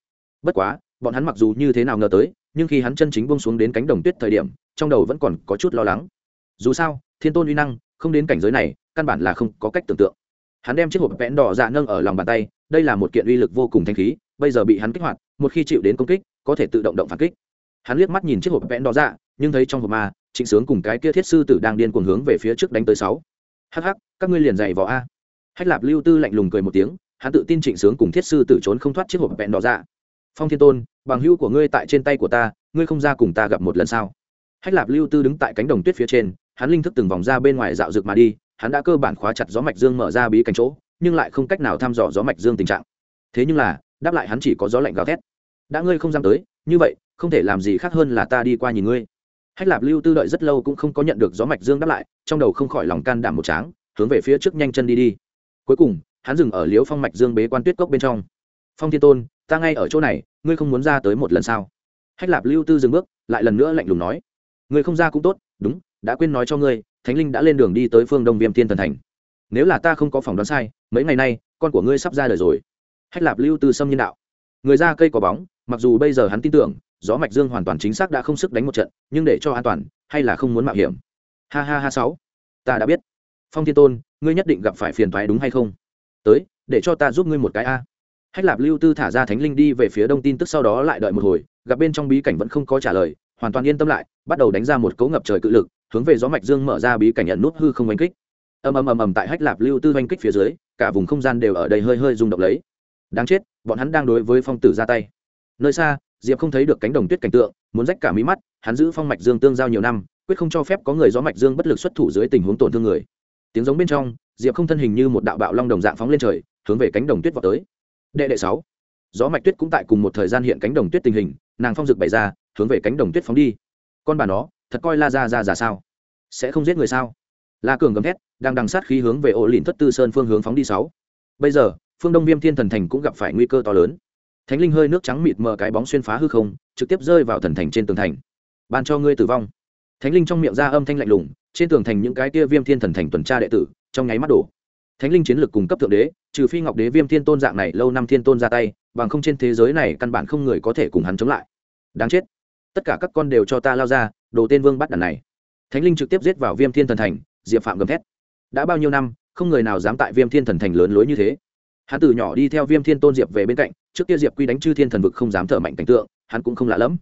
Bất quá, bọn hắn mặc dù như thế nào ngờ tới, nhưng khi hắn chân chính bông xuống đến cánh đồng tuyết thời điểm, trong đầu vẫn còn có chút lo lắng. Dù sao, thiên tôn uy năng, không đến cảnh giới này, căn bản là không có cách tưởng tượng. Hắn đem chiếc hộp vẽn đỏ dạ nâng ở lòng bàn tay, đây là một kiện uy lực vô cùng thanh khí, bây giờ bị hắn kích hoạt, một khi chịu đến công kích, có thể tự động động phản kích. Hắn liếc mắt nhìn chiếc hộp vẽn đỏ dạ nhưng thấy trong hộp ma, trịnh sướng cùng cái kia thiết sư tử đang điên cuồng hướng về phía trước đánh tới sáu hắc hắc, các ngươi liền dày vỏ a. Hách lạp lưu tư lạnh lùng cười một tiếng, hắn tự tin trịnh sướng cùng thiết sư tử trốn không thoát chiếc hộp vẹn đỏ dạ. Phong thiên tôn, bằng hữu của ngươi tại trên tay của ta, ngươi không ra cùng ta gặp một lần sao? Hách lạp lưu tư đứng tại cánh đồng tuyết phía trên, hắn linh thức từng vòng ra bên ngoài dạo rực mà đi, hắn đã cơ bản khóa chặt gió mạch dương mở ra bí cảnh chỗ, nhưng lại không cách nào thăm dò gió mạch dương tình trạng. Thế nhưng là, đáp lại hắn chỉ có gió lạnh gào thét. Đã ngươi không dám tới, như vậy, không thể làm gì khác hơn là ta đi qua nhìn ngươi hách lạp lưu tư đợi rất lâu cũng không có nhận được gió mạch dương đáp lại, trong đầu không khỏi lòng can đảm một tráng, hướng về phía trước nhanh chân đi đi. Cuối cùng, hắn dừng ở liếu phong mạch dương bế quan tuyết cốc bên trong. Phong thiên tôn, ta ngay ở chỗ này, ngươi không muốn ra tới một lần sao? Hách lạp lưu tư dừng bước, lại lần nữa lạnh lùng nói. Ngươi không ra cũng tốt, đúng, đã quên nói cho ngươi, thánh linh đã lên đường đi tới phương đông viêm thiên thần thành. Nếu là ta không có phỏng đoán sai, mấy ngày nay, con của ngươi sắp ra đời rồi. Hách lạp lưu tư xâm nhân đạo. Người ra cây có bóng, mặc dù bây giờ hắn tin tưởng gió mạch dương hoàn toàn chính xác đã không sức đánh một trận, nhưng để cho an toàn, hay là không muốn mạo hiểm. Ha ha ha sáu. Ta đã biết. Phong thiên tôn, ngươi nhất định gặp phải phiền toái đúng hay không? Tới, để cho ta giúp ngươi một cái a. Hách lạp lưu tư thả ra thánh linh đi về phía đông tin tức sau đó lại đợi một hồi, gặp bên trong bí cảnh vẫn không có trả lời, hoàn toàn yên tâm lại, bắt đầu đánh ra một cấu ngập trời cự lực, hướng về gió mạch dương mở ra bí cảnh nhận nút hư không oanh kích. Ầm ầm ầm ầm tại hách lạp lưu tư oanh kích phía dưới, cả vùng không gian đều ở đây hơi hơi rung động lấy. Đáng chết, bọn hắn đang đối với phong tử ra tay. Nơi xa diệp không thấy được cánh đồng tuyết cảnh tượng, muốn rách cả mí mắt, hắn giữ phong mạch dương tương giao nhiều năm, quyết không cho phép có người gió mạch dương bất lực xuất thủ dưới tình huống tổn thương người. Tiếng giống bên trong, diệp không thân hình như một đạo bạo long đồng dạng phóng lên trời, hướng về cánh đồng tuyết vào tới. Đệ đệ sáu. Gió mạch tuyết cũng tại cùng một thời gian hiện cánh đồng tuyết tình hình, nàng phong rực bày ra, hướng về cánh đồng tuyết phóng đi. Con bà nó, thật coi la ra ra ra sao? Sẽ không giết người sao? La cường gầm thét, đang đằng sát khí hướng về ổ lìn thất tư sơn phương hướng phóng đi sáu. Bây giờ, phương đông viêm thiên thần thành cũng gặp phải nguy cơ to lớn thánh linh hơi nước trắng mịt mờ cái bóng xuyên phá hư không, trực tiếp rơi vào thần thành trên tường thành. Ban cho ngươi tử vong. Thánh linh trong miệng ra âm thanh lạnh lùng, trên tường thành những cái kia viêm thiên thần thành tuần tra đệ tử, trong nháy mắt đổ. Thánh linh chiến lược cùng cấp thượng đế, trừ phi ngọc đế viêm thiên tôn dạng này lâu năm thiên tôn ra tay, bằng không trên thế giới này căn bản không người có thể cùng hắn chống lại. Đáng chết. Tất cả các con đều cho ta lao ra, đồ tên vương bắt đàn này. Thánh linh trực tiếp giết vào viêm thiên thần thành, diệp phạm gầm thét. Đã bao nhiêu năm, không người nào dám tại viêm thiên thần thành lớn lối như thế hắn từ nhỏ đi theo viêm thiên tôn diệp về bên cạnh, trước kia diệp quy đánh chư thiên thần vực không dám thở mạnh cảnh tượng, hắn cũng không lạ lẫm.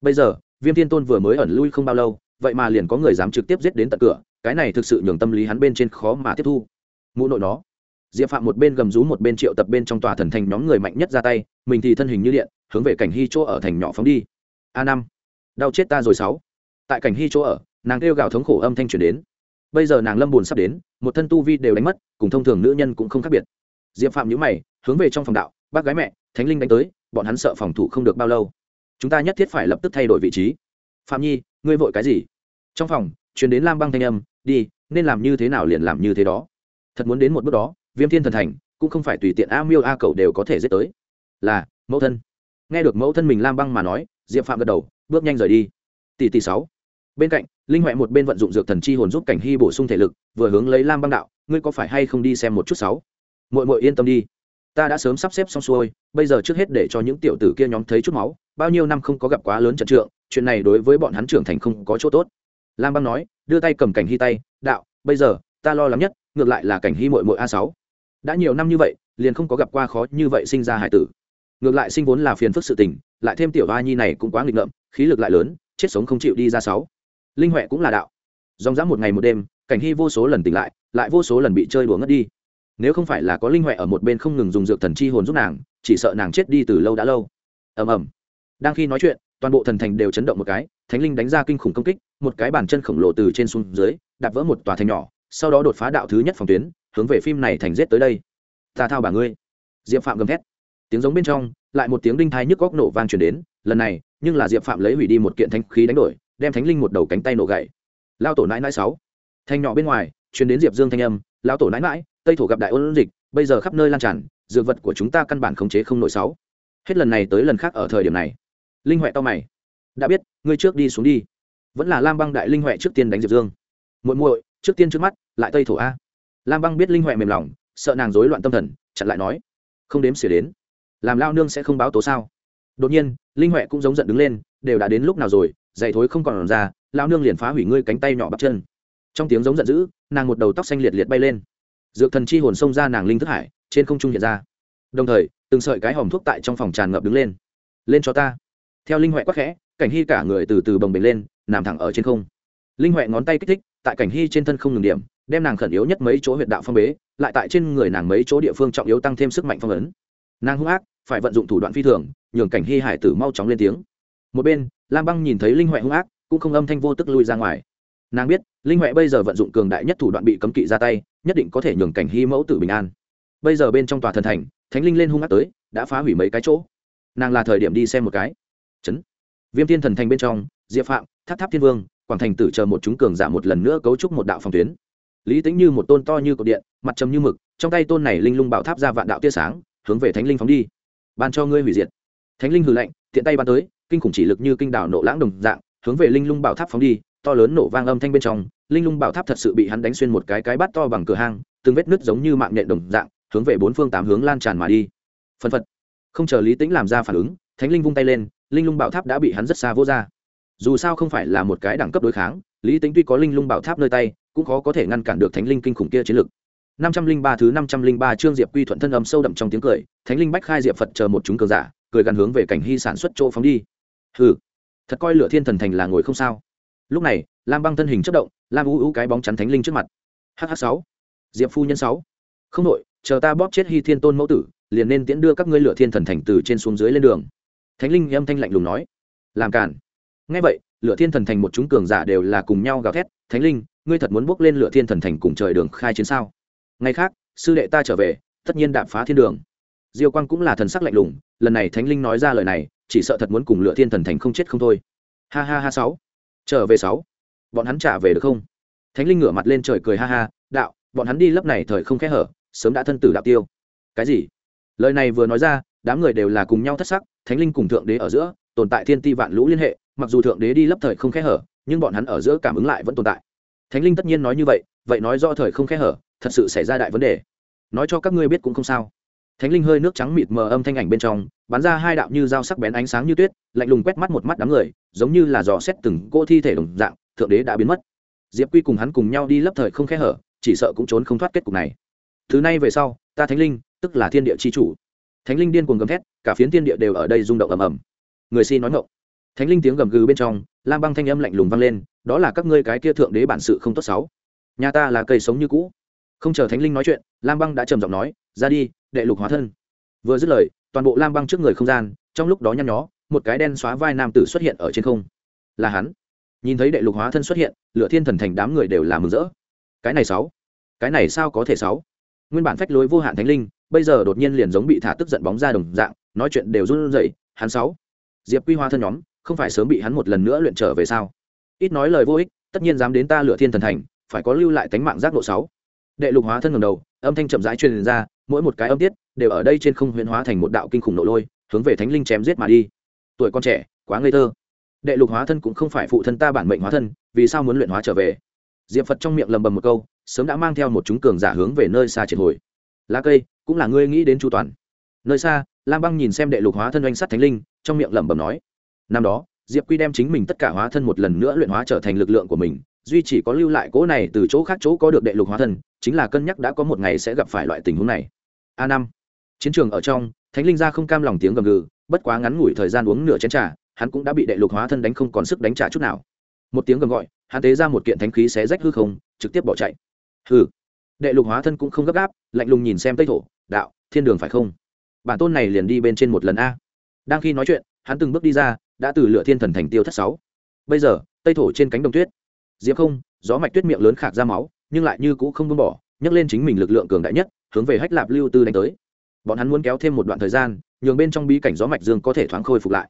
Bây giờ, viêm thiên tôn vừa mới ẩn lui không bao lâu, vậy mà liền có người dám trực tiếp giết đến tận cửa, cái này thực sự nhường tâm lý hắn bên trên khó mà tiếp thu. Mũ nội nó. Diệp phạm một bên gầm rú một bên triệu tập bên trong tòa thần thành nhóm người mạnh nhất ra tay, mình thì thân hình như điện, hướng về cảnh hy chỗ ở thành nhỏ phóng đi. A năm. Đau chết ta rồi sáu. Tại cảnh hy chỗ ở, nàng kêu gào thống khổ âm thanh truyền đến. Bây giờ nàng lâm buồn sắp đến, một thân tu vi đều đánh mất, cùng thông thường nữ nhân cũng không khác biệt diệp phạm nhữ mày, hướng về trong phòng đạo, bác gái mẹ, thánh linh đánh tới, bọn hắn sợ phòng thủ không được bao lâu. Chúng ta nhất thiết phải lập tức thay đổi vị trí. Phạm nhi, ngươi vội cái gì? Trong phòng chuyển đến lam băng thanh âm, đi, nên làm như thế nào liền làm như thế đó. Thật muốn đến một bước đó, viêm thiên thần thành, cũng không phải tùy tiện a miêu a cầu đều có thể giết tới. Là, mẫu thân. Nghe được mẫu thân mình lam băng mà nói, diệp phạm gật đầu, bước nhanh rời đi. Tỷ tỷ sáu. Bên cạnh, linh huệ một bên vận dụng dược thần chi hồn giúp cảnh hy bổ sung thể lực, vừa hướng lấy lam băng đạo, ngươi có phải hay không đi xem một chút sáu? Muội muội yên tâm đi. Ta đã sớm sắp xếp xong xuôi, bây giờ trước hết để cho những tiểu tử kia nhóm thấy chút máu, bao nhiêu năm không có gặp quá lớn trận trượng, chuyện này đối với bọn hắn trưởng thành không có chỗ tốt. Lam băng nói, đưa tay cầm cảnh hy tay, đạo, bây giờ, ta lo lắng nhất, ngược lại là cảnh hy mội mội a sáu. Đã nhiều năm như vậy, liền không có gặp qua khó như vậy sinh ra hải tử. Ngược lại sinh vốn là phiền phức sự tình, lại thêm tiểu hoa nhi này cũng quá nghịch ngợm, khí lực lại lớn, chết sống không chịu đi ra sáu. Linh huệ cũng là đạo. Dòng dã một ngày một đêm, cảnh hy vô số lần tỉnh lại lại vô số lần bị chơi đùa ngất đi nếu không phải là có linh huệ ở một bên không ngừng dùng dược thần chi hồn giúp nàng, chỉ sợ nàng chết đi từ lâu đã lâu. Ầm ầm. Đang khi nói chuyện, toàn bộ thần thành đều chấn động một cái, thánh linh đánh ra kinh khủng công kích, một cái bàn chân khổng lồ từ trên xuống dưới, đạp vỡ một tòa thành nhỏ, sau đó đột phá đạo thứ nhất phòng tuyến, hướng về phim này thành rết tới đây. Ta thao bà ngươi. Diệp phạm gầm thét. Tiếng giống bên trong, lại một tiếng đinh thai nhức góc nổ vang truyền đến, lần này, nhưng là diệp phạm lấy hủy đi một kiện thanh khí đánh đổi, đem thánh linh một đầu cánh tay nổ gậy lao tổ nãi nãi sáu. Thanh nhỏ bên ngoài, truyền đến diệp dương thanh âm lao tổ nãi nãi tây thổ gặp đại ôn dịch, bây giờ khắp nơi lan tràn, dược vật của chúng ta căn bản khống chế không nổi sáu. Hết lần này tới lần khác ở thời điểm này. Linh huệ to mày. Đã biết, ngươi trước đi xuống đi. Vẫn là lam băng đại linh huệ trước tiên đánh diệp dương. Muội muội, trước tiên trước mắt, lại tây thổ a. Lam băng biết linh huệ mềm lòng, sợ nàng rối loạn tâm thần, chặn lại nói. Không đếm xỉa đến. Làm lao nương sẽ không báo tố sao? Đột nhiên, linh huệ cũng giống giận đứng lên, đều đã đến lúc nào rồi dày thối không còn ra, lao nương liền phá hủy ngươi cánh tay nhỏ bắp chân. Trong tiếng giống giận dữ, nàng một đầu tóc xanh liệt liệt bay lên dược thần chi hồn xông ra nàng linh thức hải, trên không trung hiện ra. Đồng thời, từng sợi cái hòm thuốc tại trong phòng tràn ngập đứng lên. Lên cho ta. Theo linh huệ quắc khẽ, cảnh hy cả người từ từ bồng bềnh lên, nằm thẳng ở trên không. Linh huệ ngón tay kích thích, tại cảnh hy trên thân không ngừng điểm, đem nàng khẩn yếu nhất mấy chỗ huyện đạo phong bế, lại tại trên người nàng mấy chỗ địa phương trọng yếu tăng thêm sức mạnh phong ấn. Nàng hung ác, phải vận dụng thủ đoạn phi thường, nhường cảnh hy hải tử mau chóng lên tiếng. Một bên, lam băng nhìn thấy linh huệ hung ác, cũng không âm thanh vô tức lui ra ngoài. Nàng biết, linh huệ bây giờ vận dụng cường đại nhất thủ đoạn bị cấm kỵ ra tay nhất định có thể nhường cảnh hy mẫu tử bình an. Bây giờ bên trong tòa thần thành, thánh linh lên hung ác tới, đã phá hủy mấy cái chỗ. Nàng là thời điểm đi xem một cái. Chấn. Viêm thiên thần thành bên trong, diệp phạm, tháp tháp thiên vương, quảng thành tử chờ một chúng cường giả một lần nữa cấu trúc một đạo phòng tuyến. Lý tính như một tôn to như cột điện, mặt trầm như mực, trong tay tôn này linh lung bảo tháp ra vạn đạo tia sáng, hướng về thánh linh phóng đi. Ban cho ngươi hủy diệt. Thánh linh hừ lạnh thiện tay ban tới, kinh khủng chỉ lực như kinh đảo nộ lãng đồng dạng, hướng về linh lung bảo tháp phóng đi, to lớn nổ vang âm thanh bên trong linh lung bảo tháp thật sự bị hắn đánh xuyên một cái cái bát to bằng cửa hang, từng vết nứt giống như mạng nhện đồng dạng, hướng về bốn phương tám hướng lan tràn mà đi. Phân phật. Không chờ lý tĩnh làm ra phản ứng, thánh linh vung tay lên, linh lung bảo tháp đã bị hắn rất xa vô ra. Dù sao không phải là một cái đẳng cấp đối kháng, lý tính tuy có linh lung bảo tháp nơi tay, cũng khó có thể ngăn cản được thánh linh kinh khủng kia chiến lực. Năm trăm linh ba thứ năm trăm linh ba chương diệp quy thuận thân âm sâu đậm trong tiếng cười, thánh linh bách khai diệp phật chờ một chúng cờ giả, cười gần hướng về cảnh hy sản xuất chỗ phóng đi. Hừ, thật coi lửa thiên thần thành là ngồi không sao. Lúc này lam băng thân hình chất động, lam u u cái bóng chắn thánh linh trước mặt. Hh sáu. Diệp phu nhân sáu. Không đội chờ ta bóp chết hy thiên tôn mẫu tử, liền nên tiễn đưa các ngươi lửa thiên thần thành từ trên xuống dưới lên đường. Thánh linh âm thanh lạnh lùng nói. Làm cản ngay vậy, lửa thiên thần thành một chúng cường giả đều là cùng nhau gào thét, thánh linh, ngươi thật muốn bước lên lửa thiên thần thành cùng trời đường khai chiến sao? Ngày khác, sư đệ ta trở về, tất nhiên đạp phá thiên đường. Diêu quang cũng là thần sắc lạnh lùng, lần này thánh linh nói ra lời này, chỉ sợ thật muốn cùng lửa thiên thần thành không chết không thôi. Ha ha ha sáu. Trở về sáu bọn hắn trả về được không? Thánh linh ngửa mặt lên trời cười ha ha, đạo, bọn hắn đi lấp này thời không khẽ hở, sớm đã thân tử đạo tiêu. Cái gì? Lời này vừa nói ra, đám người đều là cùng nhau thất sắc, thánh linh cùng thượng đế ở giữa, tồn tại thiên ti vạn lũ liên hệ, mặc dù thượng đế đi lấp thời không khẽ hở, nhưng bọn hắn ở giữa cảm ứng lại vẫn tồn tại. Thánh linh tất nhiên nói như vậy vậy nói do thời không khẽ hở, thật sự xảy ra đại vấn đề. Nói cho các ngươi biết cũng không sao. Thánh linh hơi nước trắng mịt mờ âm thanh ảnh bên trong, bắn ra hai đạo như dao sắc bén ánh sáng như tuyết, lạnh lùng quét mắt một mắt đám người, giống như là dò xét từng cô thi thể đồng dạng thượng đế đã biến mất. Diệp quy cùng hắn cùng nhau đi lấp thời không khe hở, chỉ sợ cũng trốn không thoát kết cục này. Thứ này về sau, ta thánh linh, tức là thiên địa c h i chủ. Thánh linh điên cuồng gầm thét, cả phiến thiên địa đều ở đây rung động ầm ầm. Người si nói ngộng thánh linh tiếng gầm gừ bên trong, lam băng thanh âm lạnh lùng vang lên, đó là các ngươi cái kia thượng đế bản sự không tốt xấu. Nhà ta là cây sống như cũ. Không chờ thánh linh nói chuyện, lam băng đã trầm giọng nói, ra đi, đệ lục hóa thân. Vừa dứt lời, toàn bộ lam băng trước người không gian, trong lúc đó nhăn nhó, một cái đen xóa vai nam tử xuất hiện ở trên không. Là hắn nhìn thấy đệ lục hóa thân xuất hiện lựa thiên thần thành đám người đều là mừng rỡ. Cái này sáu. Cái này sao có thể sáu? Nguyên bản phách lối vô hạn thánh linh, bây giờ đột nhiên liền giống bị thả tức giận bóng ra đồng dạng, nói chuyện đều run rẩy, hắn sáu. Diệp quy hoa thân nhóm, không phải sớm bị hắn một lần nữa luyện trở về sao? Ít nói lời vô ích, tất nhiên dám đến ta lựa thiên thần thành, phải có lưu lại tánh mạng giác độ sáu. Đệ lục hóa thân ngầm đầu, âm thanh chậm rãi truyền ra, mỗi một cái âm tiết đều ở đây trên không huyễn hóa thành một đạo kinh khủng nổ lôi, hướng về thánh linh chém giết mà đi. Tuổi con trẻ, quá ngây thơ đệ lục hóa thân cũng không phải phụ thân ta bản mệnh hóa thân, vì sao muốn luyện hóa trở về? Diệp phật trong miệng lầm bầm một câu, sớm đã mang theo một chúng cường giả hướng về nơi xa triệt hồi. Lá cây, cũng là ngươi nghĩ đến chu toàn. Nơi xa, lam băng nhìn xem đệ lục hóa thân oanh sắt thánh linh, trong miệng lẩm bẩm nói, năm đó, diệp quy đem chính mình tất cả hóa thân một lần nữa luyện hóa trở thành lực lượng của mình, duy chỉ có lưu lại cỗ này từ chỗ khác chỗ có được đệ lục hóa thân, chính là cân nhắc đã có một ngày sẽ gặp phải loại tình huống này. A năm. Chiến trường ở trong, thánh linh ra không cam lòng tiếng gầm gừ, bất quá ngắn ngủi thời gian uống nửa chén trà hắn cũng đã bị đệ lục hóa thân đánh không còn sức đánh trả chút nào. Một tiếng gầm gọi, hắn tế ra một kiện thánh khí xé rách hư không, trực tiếp bỏ chạy. Hư đệ lục hóa thân cũng không gấp gáp, lạnh lùng nhìn xem tây thổ, đạo, thiên đường phải không? Bản tôn này liền đi bên trên một lần a. Đang khi nói chuyện, hắn từng bước đi ra, đã từ lựa thiên thần thành tiêu thất sáu. Bây giờ, tây thổ trên cánh đồng tuyết. Diệp không, gió mạch tuyết miệng lớn khạc ra máu, nhưng lại như cũ không buông bỏ, nhấc lên chính mình lực lượng cường đại nhất, hướng về hách lạp lưu tư đánh tới. Bọn hắn muốn kéo thêm một đoạn thời gian, nhường bên trong bí cảnh gió mạch dương có thể thoáng khôi phục lại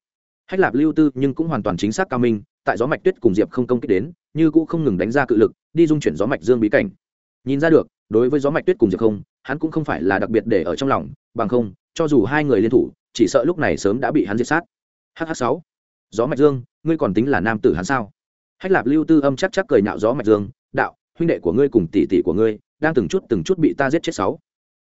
hách lạp lưu tư nhưng cũng hoàn toàn chính xác cao minh, tại gió mạch tuyết cùng diệp không công kích đến, như cũ không ngừng đánh ra cự lực, đi dung chuyển gió mạch dương bí cảnh. Nhìn ra được, đối với gió mạch tuyết cùng diệp không, hắn cũng không phải là đặc biệt để ở trong lòng, bằng không, cho dù hai người liên thủ, chỉ sợ lúc này sớm đã bị hắn diệt sát. Hh sáu. Gió mạch dương, ngươi còn tính là nam tử hắn sao? Hách lạp lưu tư âm chắc chắc cười nhạo gió mạch dương, đạo, huynh đệ của ngươi cùng tỷ tỷ của ngươi, đang từng chút từng chút bị ta giết chết sáu.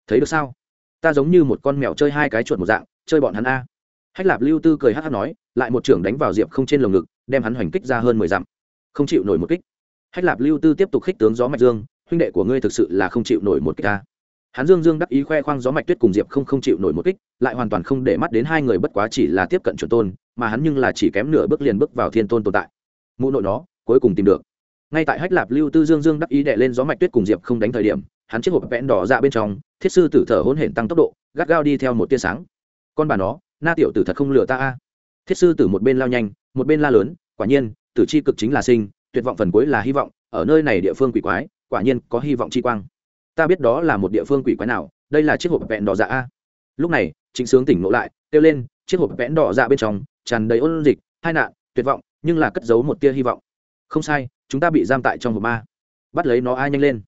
Thấy được sao? Ta giống như một con mèo chơi hai cái chuột một dạng, chơi bọn hắn a hách lạp lưu tư cười hát hát nói, lại một trưởng đánh vào diệp không trên lồng ngực, đem hắn hoành kích ra hơn mười dặm. Không chịu nổi một kích. Hách lạp lưu tư tiếp tục khích tướng gió mạch dương, huynh đệ của ngươi thực sự là không chịu nổi một kích ta. Hắn dương dương đắc ý khoe khoang gió mạch tuyết cùng diệp không không chịu nổi một kích, lại hoàn toàn không để mắt đến hai người bất quá chỉ là tiếp cận chuẩn tôn, mà hắn nhưng là chỉ kém nửa bước liền bước vào thiên tôn tồn tại. Mụ nội nó, cuối cùng tìm được. Ngay tại hách lạp lưu tư dương dương đắc ý đệ lên gió mạch tuyết cùng diệp không đánh thời điểm, hắn chiếc hộp vẽn đỏ ra bên trong, thiết sư tử thở hôn hển tăng tốc độ, gắt gao đi theo một tia sáng. Con bà nó na tiểu tử thật không lừa ta a. Thiết sư tử một bên lao nhanh, một bên la lớn, quả nhiên, tử chi cực chính là sinh, tuyệt vọng phần cuối là hy vọng, ở nơi này địa phương quỷ quái, quả nhiên có hy vọng chi quang. Ta biết đó là một địa phương quỷ quái nào, đây là chiếc hộp vẹn đỏ dạ a. Lúc này chính sướng tỉnh ngộ lại, kêu lên, chiếc hộp vẽn đỏ dạ bên trong, tràn đầy ôn dịch, hai nạn, tuyệt vọng, nhưng là cất giấu một tia hy vọng. Không sai, chúng ta bị giam tại trong hộp ma. Bắt lấy nó ai nhanh lên.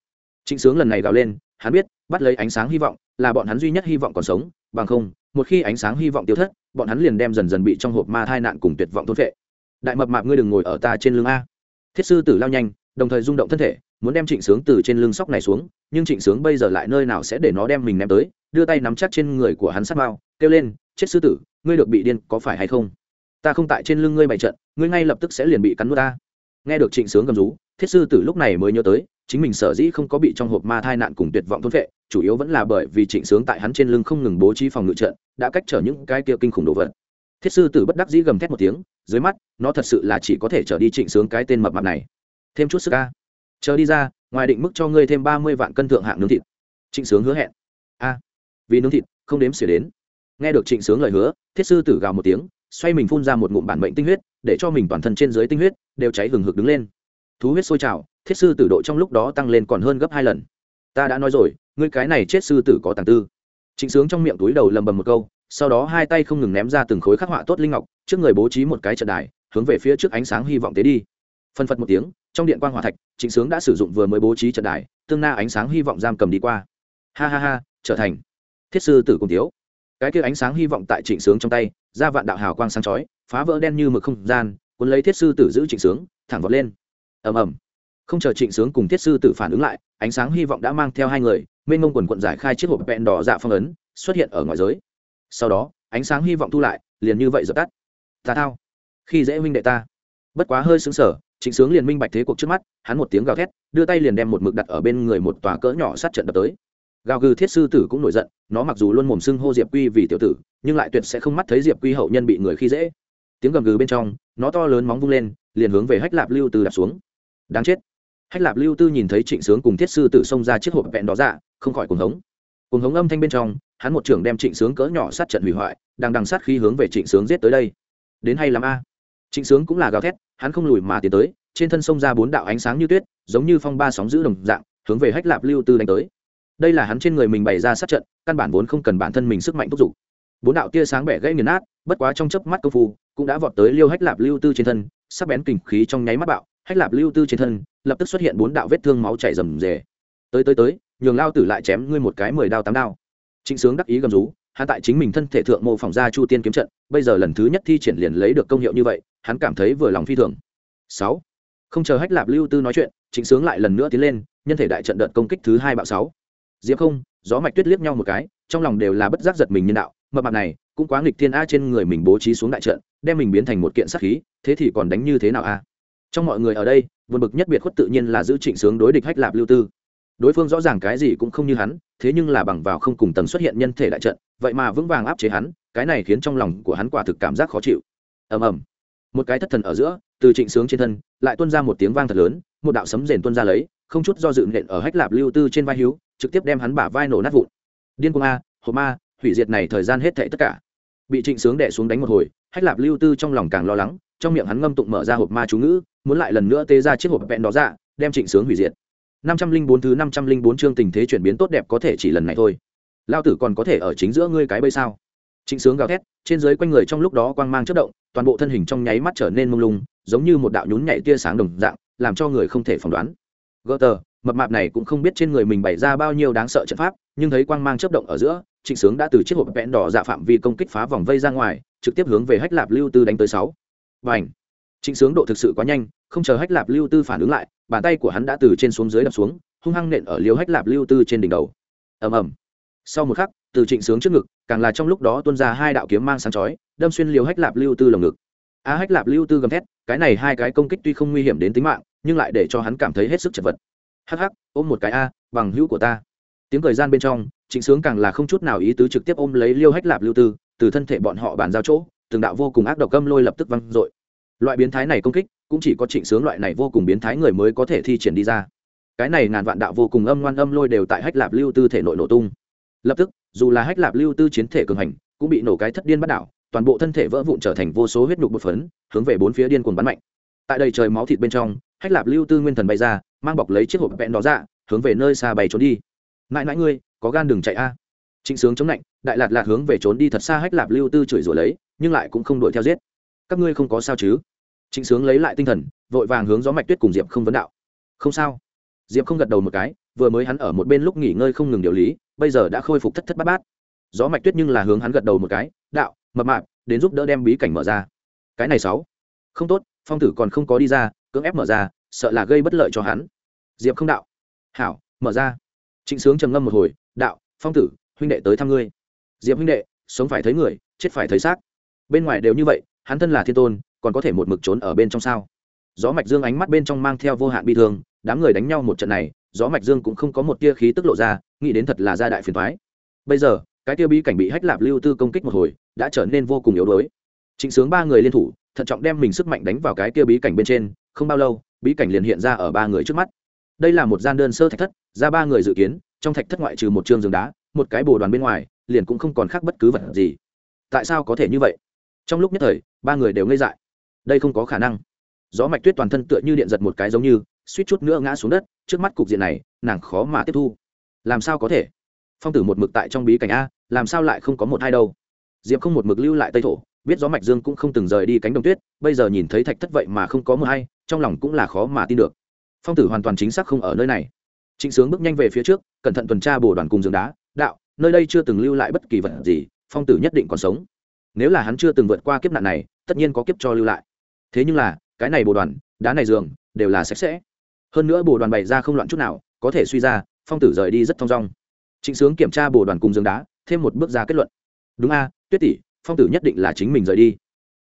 Trịnh sướng lần này gào lên, hắn biết, bắt lấy ánh sáng hy vọng, là bọn hắn duy nhất hy vọng còn sống, bằng không một khi ánh sáng hy vọng tiêu thất, bọn hắn liền đem dần dần bị trong hộp ma thai nạn cùng tuyệt vọng thôn vệ đại mập mạp ngươi đừng ngồi ở ta trên lưng a. Thiết sư tử lao nhanh, đồng thời rung động thân thể, muốn đem trịnh sướng từ trên lưng sóc này xuống, nhưng trịnh sướng bây giờ lại nơi nào sẽ để nó đem mình ném tới, đưa tay nắm chắc trên người của hắn sát bao kêu lên, chết sư tử, ngươi được bị điên, có phải hay không? Ta không tại trên lưng ngươi bày trận, ngươi ngay lập tức sẽ liền bị cắn nuốt ta. Nghe được trịnh sướng gầm rú, thiết sư tử lúc này mới nhớ tới chính mình sở dĩ không có bị trong hộp ma thai nạn cùng tuyệt vọng thôn vệ chủ yếu vẫn là bởi vì trịnh sướng tại hắn trên lưng không ngừng bố trí phòng ngự trận, đã cách trở những cái kia kinh khủng đồ vật. Thiết sư tử bất đắc dĩ gầm thét một tiếng, dưới mắt, nó thật sự là chỉ có thể trở đi trịnh sướng cái tên mập mạp này. Thêm chút sức ca chờ đi ra, ngoài định mức cho ngươi thêm ba mươi vạn cân thượng hạng nướng thịt. Trịnh sướng hứa hẹn. A. Vì nướng thịt, không đếm xỉa đến. Nghe được trịnh sướng lời hứa, thiết sư tử gào một tiếng, xoay mình phun ra một ngụm bản mệnh tinh huyết, để cho mình toàn thân trên dưới tinh huyết đều cháy hừng hực đứng lên. Thú huyết sôi trào thiết sư tử độ trong lúc đó tăng lên còn hơn gấp hai lần. Ta đã nói rồi, ngươi cái này chết sư tử có tàng tư. Trịnh sướng trong miệng túi đầu lầm bầm một câu, sau đó hai tay không ngừng ném ra từng khối khắc họa tốt linh ngọc, trước người bố trí một cái trận đài, hướng về phía trước ánh sáng hy vọng tế đi. Phân phật một tiếng, trong điện quan hòa thạch, trịnh sướng đã sử dụng vừa mới bố trí trận đài, tương na ánh sáng hy vọng giam cầm đi qua. Ha ha ha, trở thành thiết sư tử cùng tiếu cái kia ánh sáng hy vọng tại trịnh sướng trong tay, ra vạn đạo hào quang sáng chói, phá vỡ đen như mực không gian, cuốn lấy thiết sư tử giữ trịnh sướng, thẳng vọt lên. Ầm ầm không chờ trịnh sướng cùng thiết sư tử phản ứng lại, ánh sáng hy vọng đã mang theo hai người, mênh mông quần quận giải khai chiếc hộp vẹn đỏ dạ phong ấn, xuất hiện ở ngoài giới. Sau đó, ánh sáng hy vọng thu lại, liền như vậy dập tắt. Ta thao. Khi dễ huynh đệ ta. Bất quá hơi xứng sở trịnh sướng liền minh bạch thế cuộc trước mắt, hắn một tiếng gào thét, đưa tay liền đem một mực đặt ở bên người một tòa cỡ nhỏ sát trận đập tới. Gào gừ thiết sư tử cũng nổi giận, nó mặc dù luôn mồm xưng hô diệp quy vì tiểu tử, nhưng lại tuyệt sẽ không mắt thấy diệp quy hậu nhân bị người khi dễ. Tiếng gầm gừ bên trong, nó to lớn móng vung lên, liền hướng về hách lạp lưu từ đạp xuống. Đáng chết hách lạp lưu tư nhìn thấy trịnh sướng cùng thiết sư tử xông ra chiếc hộp vẹn đó ra dạ, không khỏi cuồng hống. Cuồng hống âm thanh bên trong, hắn một trưởng đem trịnh sướng cỡ nhỏ sát trận hủy hoại, đang đằng sát khí hướng về trịnh sướng giết tới đây. Đến hay lắm a. Trịnh sướng cũng là gào thét, hắn không lùi mà tiến tới, trên thân sông ra bốn đạo ánh sáng như tuyết, giống như phong ba sóng giữ đồng dạng, hướng về hách lạp lưu tư đánh tới. Đây là hắn trên người mình bày ra sát trận, căn bản vốn không cần bản thân mình sức mạnh thúc giục. Bốn đạo tia sáng bẻ gãy nghiền nát, bất quá trong chớp mắt công phu, cũng đã vọt tới liêu hách lạp lưu tư trên thân, sắc bén kình khí trong nháy mắt bạo hách lạp lưu tư trên thân, lập tức xuất hiện bốn đạo vết thương máu chảy rầm rề. Tới tới tới, nhường lao tử lại chém ngươi một cái mười đao tám đao. Trịnh sướng đắc ý gầm rú, hắn tại chính mình thân thể thượng mô phỏng ra chu tiên kiếm trận, bây giờ lần thứ nhất thi triển liền lấy được công hiệu như vậy, hắn cảm thấy vừa lòng phi thường. Sáu, không chờ hách lạp lưu tư nói chuyện, trịnh sướng lại lần nữa tiến lên, nhân thể đại trận đợt công kích thứ hai bạo sáu. Diệp không, gió mạch tuyết liếc nhau một cái, trong lòng đều là bất giác giật mình nhân đạo, mập mặt này, cũng quá nghịch thiên a trên người mình bố trí xuống đại trận, đem mình biến thành một kiện sát khí, thế thì còn đánh như thế nào a? Trong mọi người ở đây vượt bực nhất biệt khuất tự nhiên là giữ trịnh sướng đối địch hách lạp lưu tư. Đối phương rõ ràng cái gì cũng không như hắn, thế nhưng là bằng vào không cùng tầng xuất hiện nhân thể đại trận, vậy mà vững vàng áp chế hắn, cái này khiến trong lòng của hắn quả thực cảm giác khó chịu. Ầm ầm. Một cái thất thần ở giữa, từ trịnh sướng trên thân, lại tuôn ra một tiếng vang thật lớn, một đạo sấm rền tuôn ra lấy, không chút do dự nện ở hách lạp lưu tư trên vai hiếu trực tiếp đem hắn bả vai nổ nát vụn. Điên cuồng a hộp ma, hủy diệt này thời gian hết thảy tất cả. Bị trịnh sướng đè xuống đánh một hồi hách lạp lưu tư trong lòng càng lo lắng, trong miệng hắn ngâm tụng mở ra hộp ma chú ngữ, muốn lại lần nữa tê ra chiếc hộp vẹn đó ra dạ, đem trịnh sướng hủy diệt. năm trăm linh bốn thứ năm trăm linh bốn chương tình thế chuyển biến tốt đẹp có thể chỉ lần này thôi. Lao tử còn có thể ở chính giữa ngươi cái bây sao? Trịnh sướng gào thét, trên dưới quanh người trong lúc đó quang mang chất động, toàn bộ thân hình trong nháy mắt trở nên mông lung, giống như một đạo nhún nhảy tia sáng đồng dạng, làm cho người không thể phỏng đoán. Gỡ tờ, mập mạp này cũng không biết trên người mình bày ra bao nhiêu đáng sợ trận pháp, nhưng thấy quang mang chớp động ở giữa, trịnh sướng đã từ chiếc hộp vẽn đỏ dạ phạm vi công kích phá vòng vây ra ngoài trực tiếp hướng về hách lạp lưu tư đánh tới sáu. Và ảnh trịnh sướng độ thực sự quá nhanh, không chờ hách lạp lưu tư phản ứng lại, bàn tay của hắn đã từ trên xuống dưới đập xuống, hung hăng nện ở liều hách lạp lưu tư trên đỉnh đầu. Ầm ầm. Sau một khắc, từ trịnh sướng trước ngực, càng là trong lúc đó tuôn ra hai đạo kiếm mang sáng chói, đâm xuyên liều hách lạp lưu tư lồng ngực. A hách lạp lưu tư gầm thét, cái này hai cái công kích tuy không nguy hiểm đến tính mạng, nhưng lại để cho hắn cảm thấy hết sức chật vật. Hắc hắc, ôm một cái a, bằng hữu của ta. Tiếng cười gian bên trong, trịnh sướng càng là không chút nào ý tứ trực tiếp ôm lấy liêu hách lạp lưu tư từ thân thể bọn họ bàn giao chỗ, từng đạo vô cùng ác độc gâm lôi lập tức văng dội. Loại biến thái này công kích, cũng chỉ có trịnh sướng loại này vô cùng biến thái người mới có thể thi triển đi ra. Cái này ngàn vạn đạo vô cùng âm ngoan âm lôi đều tại hách lạp lưu tư thể nội nổ tung. Lập tức, dù là hách lạp lưu tư chiến thể cường hành, cũng bị nổ cái thất điên bắt đảo, toàn bộ thân thể vỡ vụn trở thành vô số huyết nhục bột phấn, hướng về bốn phía điên cuồng bắn mạnh. Tại đây trời máu thịt bên trong, hách lạp lưu tư nguyên thần bay ra, mang bọc lấy chiếc hộp vẹn đó ra dạ, hướng về nơi xa bày trốn đi. Mãi mãi ngươi, có gan đừng chạy a. Trịnh sướng chống lạnh đại lạt lạt hướng về trốn đi thật xa hách lạp lưu tư chửi rủa lấy, nhưng lại cũng không đuổi theo giết. Các ngươi không có sao chứ? Trịnh sướng lấy lại tinh thần, vội vàng hướng gió mạch tuyết cùng diệp không vấn đạo. Không sao. Diệp không gật đầu một cái, vừa mới hắn ở một bên lúc nghỉ ngơi không ngừng điều lý, bây giờ đã khôi phục thất thất bát bát. Gió mạch tuyết nhưng là hướng hắn gật đầu một cái, đạo, mập mạp, đến giúp đỡ đem bí cảnh mở ra. Cái này sáu. Không tốt, phong tử còn không có đi ra, cưỡng ép mở ra, sợ là gây bất lợi cho hắn. Diệp không đạo. Hảo, mở ra. Trịnh sướng trầm ngâm một hồi, đạo, phong tử, huynh đệ tới thăm ngươi diệp huynh đệ, sống phải thấy người, chết phải thấy xác. Bên ngoài đều như vậy, hắn thân là thiên tôn, còn có thể một mực trốn ở bên trong sao? Gió mạch dương ánh mắt bên trong mang theo vô hạn bi thương, đám người đánh nhau một trận này, gió mạch dương cũng không có một tia khí tức lộ ra, nghĩ đến thật là gia đại phiền thoái bây giờ, cái tia bí cảnh bị hách lạp lưu tư công kích một hồi, đã trở nên vô cùng yếu đuối. Trịnh sướng ba người liên thủ, thận trọng đem mình sức mạnh đánh vào cái tia bí cảnh bên trên, không bao lâu bí cảnh liền hiện ra ở ba người trước mắt. Đây là một gian đơn sơ thạch thất, ra ba người dự kiến, trong thạch thất ngoại trừ một trường giường đá, một cái bồ đoàn bên ngoài liền cũng không còn khác bất cứ vật gì. Tại sao có thể như vậy? Trong lúc nhất thời, ba người đều ngây dại. Đây không có khả năng. Gió mạch tuyết toàn thân tựa như điện giật một cái giống như, suýt chút nữa ngã xuống đất, trước mắt cục diện này, nàng khó mà tiếp thu. Làm sao có thể? Phong tử một mực tại trong bí cảnh a, làm sao lại không có một hai đâu? Diệp không một mực lưu lại tây thổ, biết gió mạch dương cũng không từng rời đi cánh đồng tuyết, bây giờ nhìn thấy thạch thất vậy mà không có một hay, trong lòng cũng là khó mà tin được. Phong tử hoàn toàn chính xác không ở nơi này. Trịnh sướng bước nhanh về phía trước, cẩn thận tuần tra bổ đoàn cùng giường đá, đạo nơi đây chưa từng lưu lại bất kỳ vật gì, phong tử nhất định còn sống. Nếu là hắn chưa từng vượt qua kiếp nạn này, tất nhiên có kiếp cho lưu lại. Thế nhưng là, cái này bồ đoàn, đá này giường, đều là sạch sẽ. Hơn nữa bồ đoàn bày ra không loạn chút nào, có thể suy ra, phong tử rời đi rất thong dong. Trịnh sướng kiểm tra bồ đoàn cùng giường đá, thêm một bước ra kết luận. Đúng a, tuyết tỷ, phong tử nhất định là chính mình rời đi.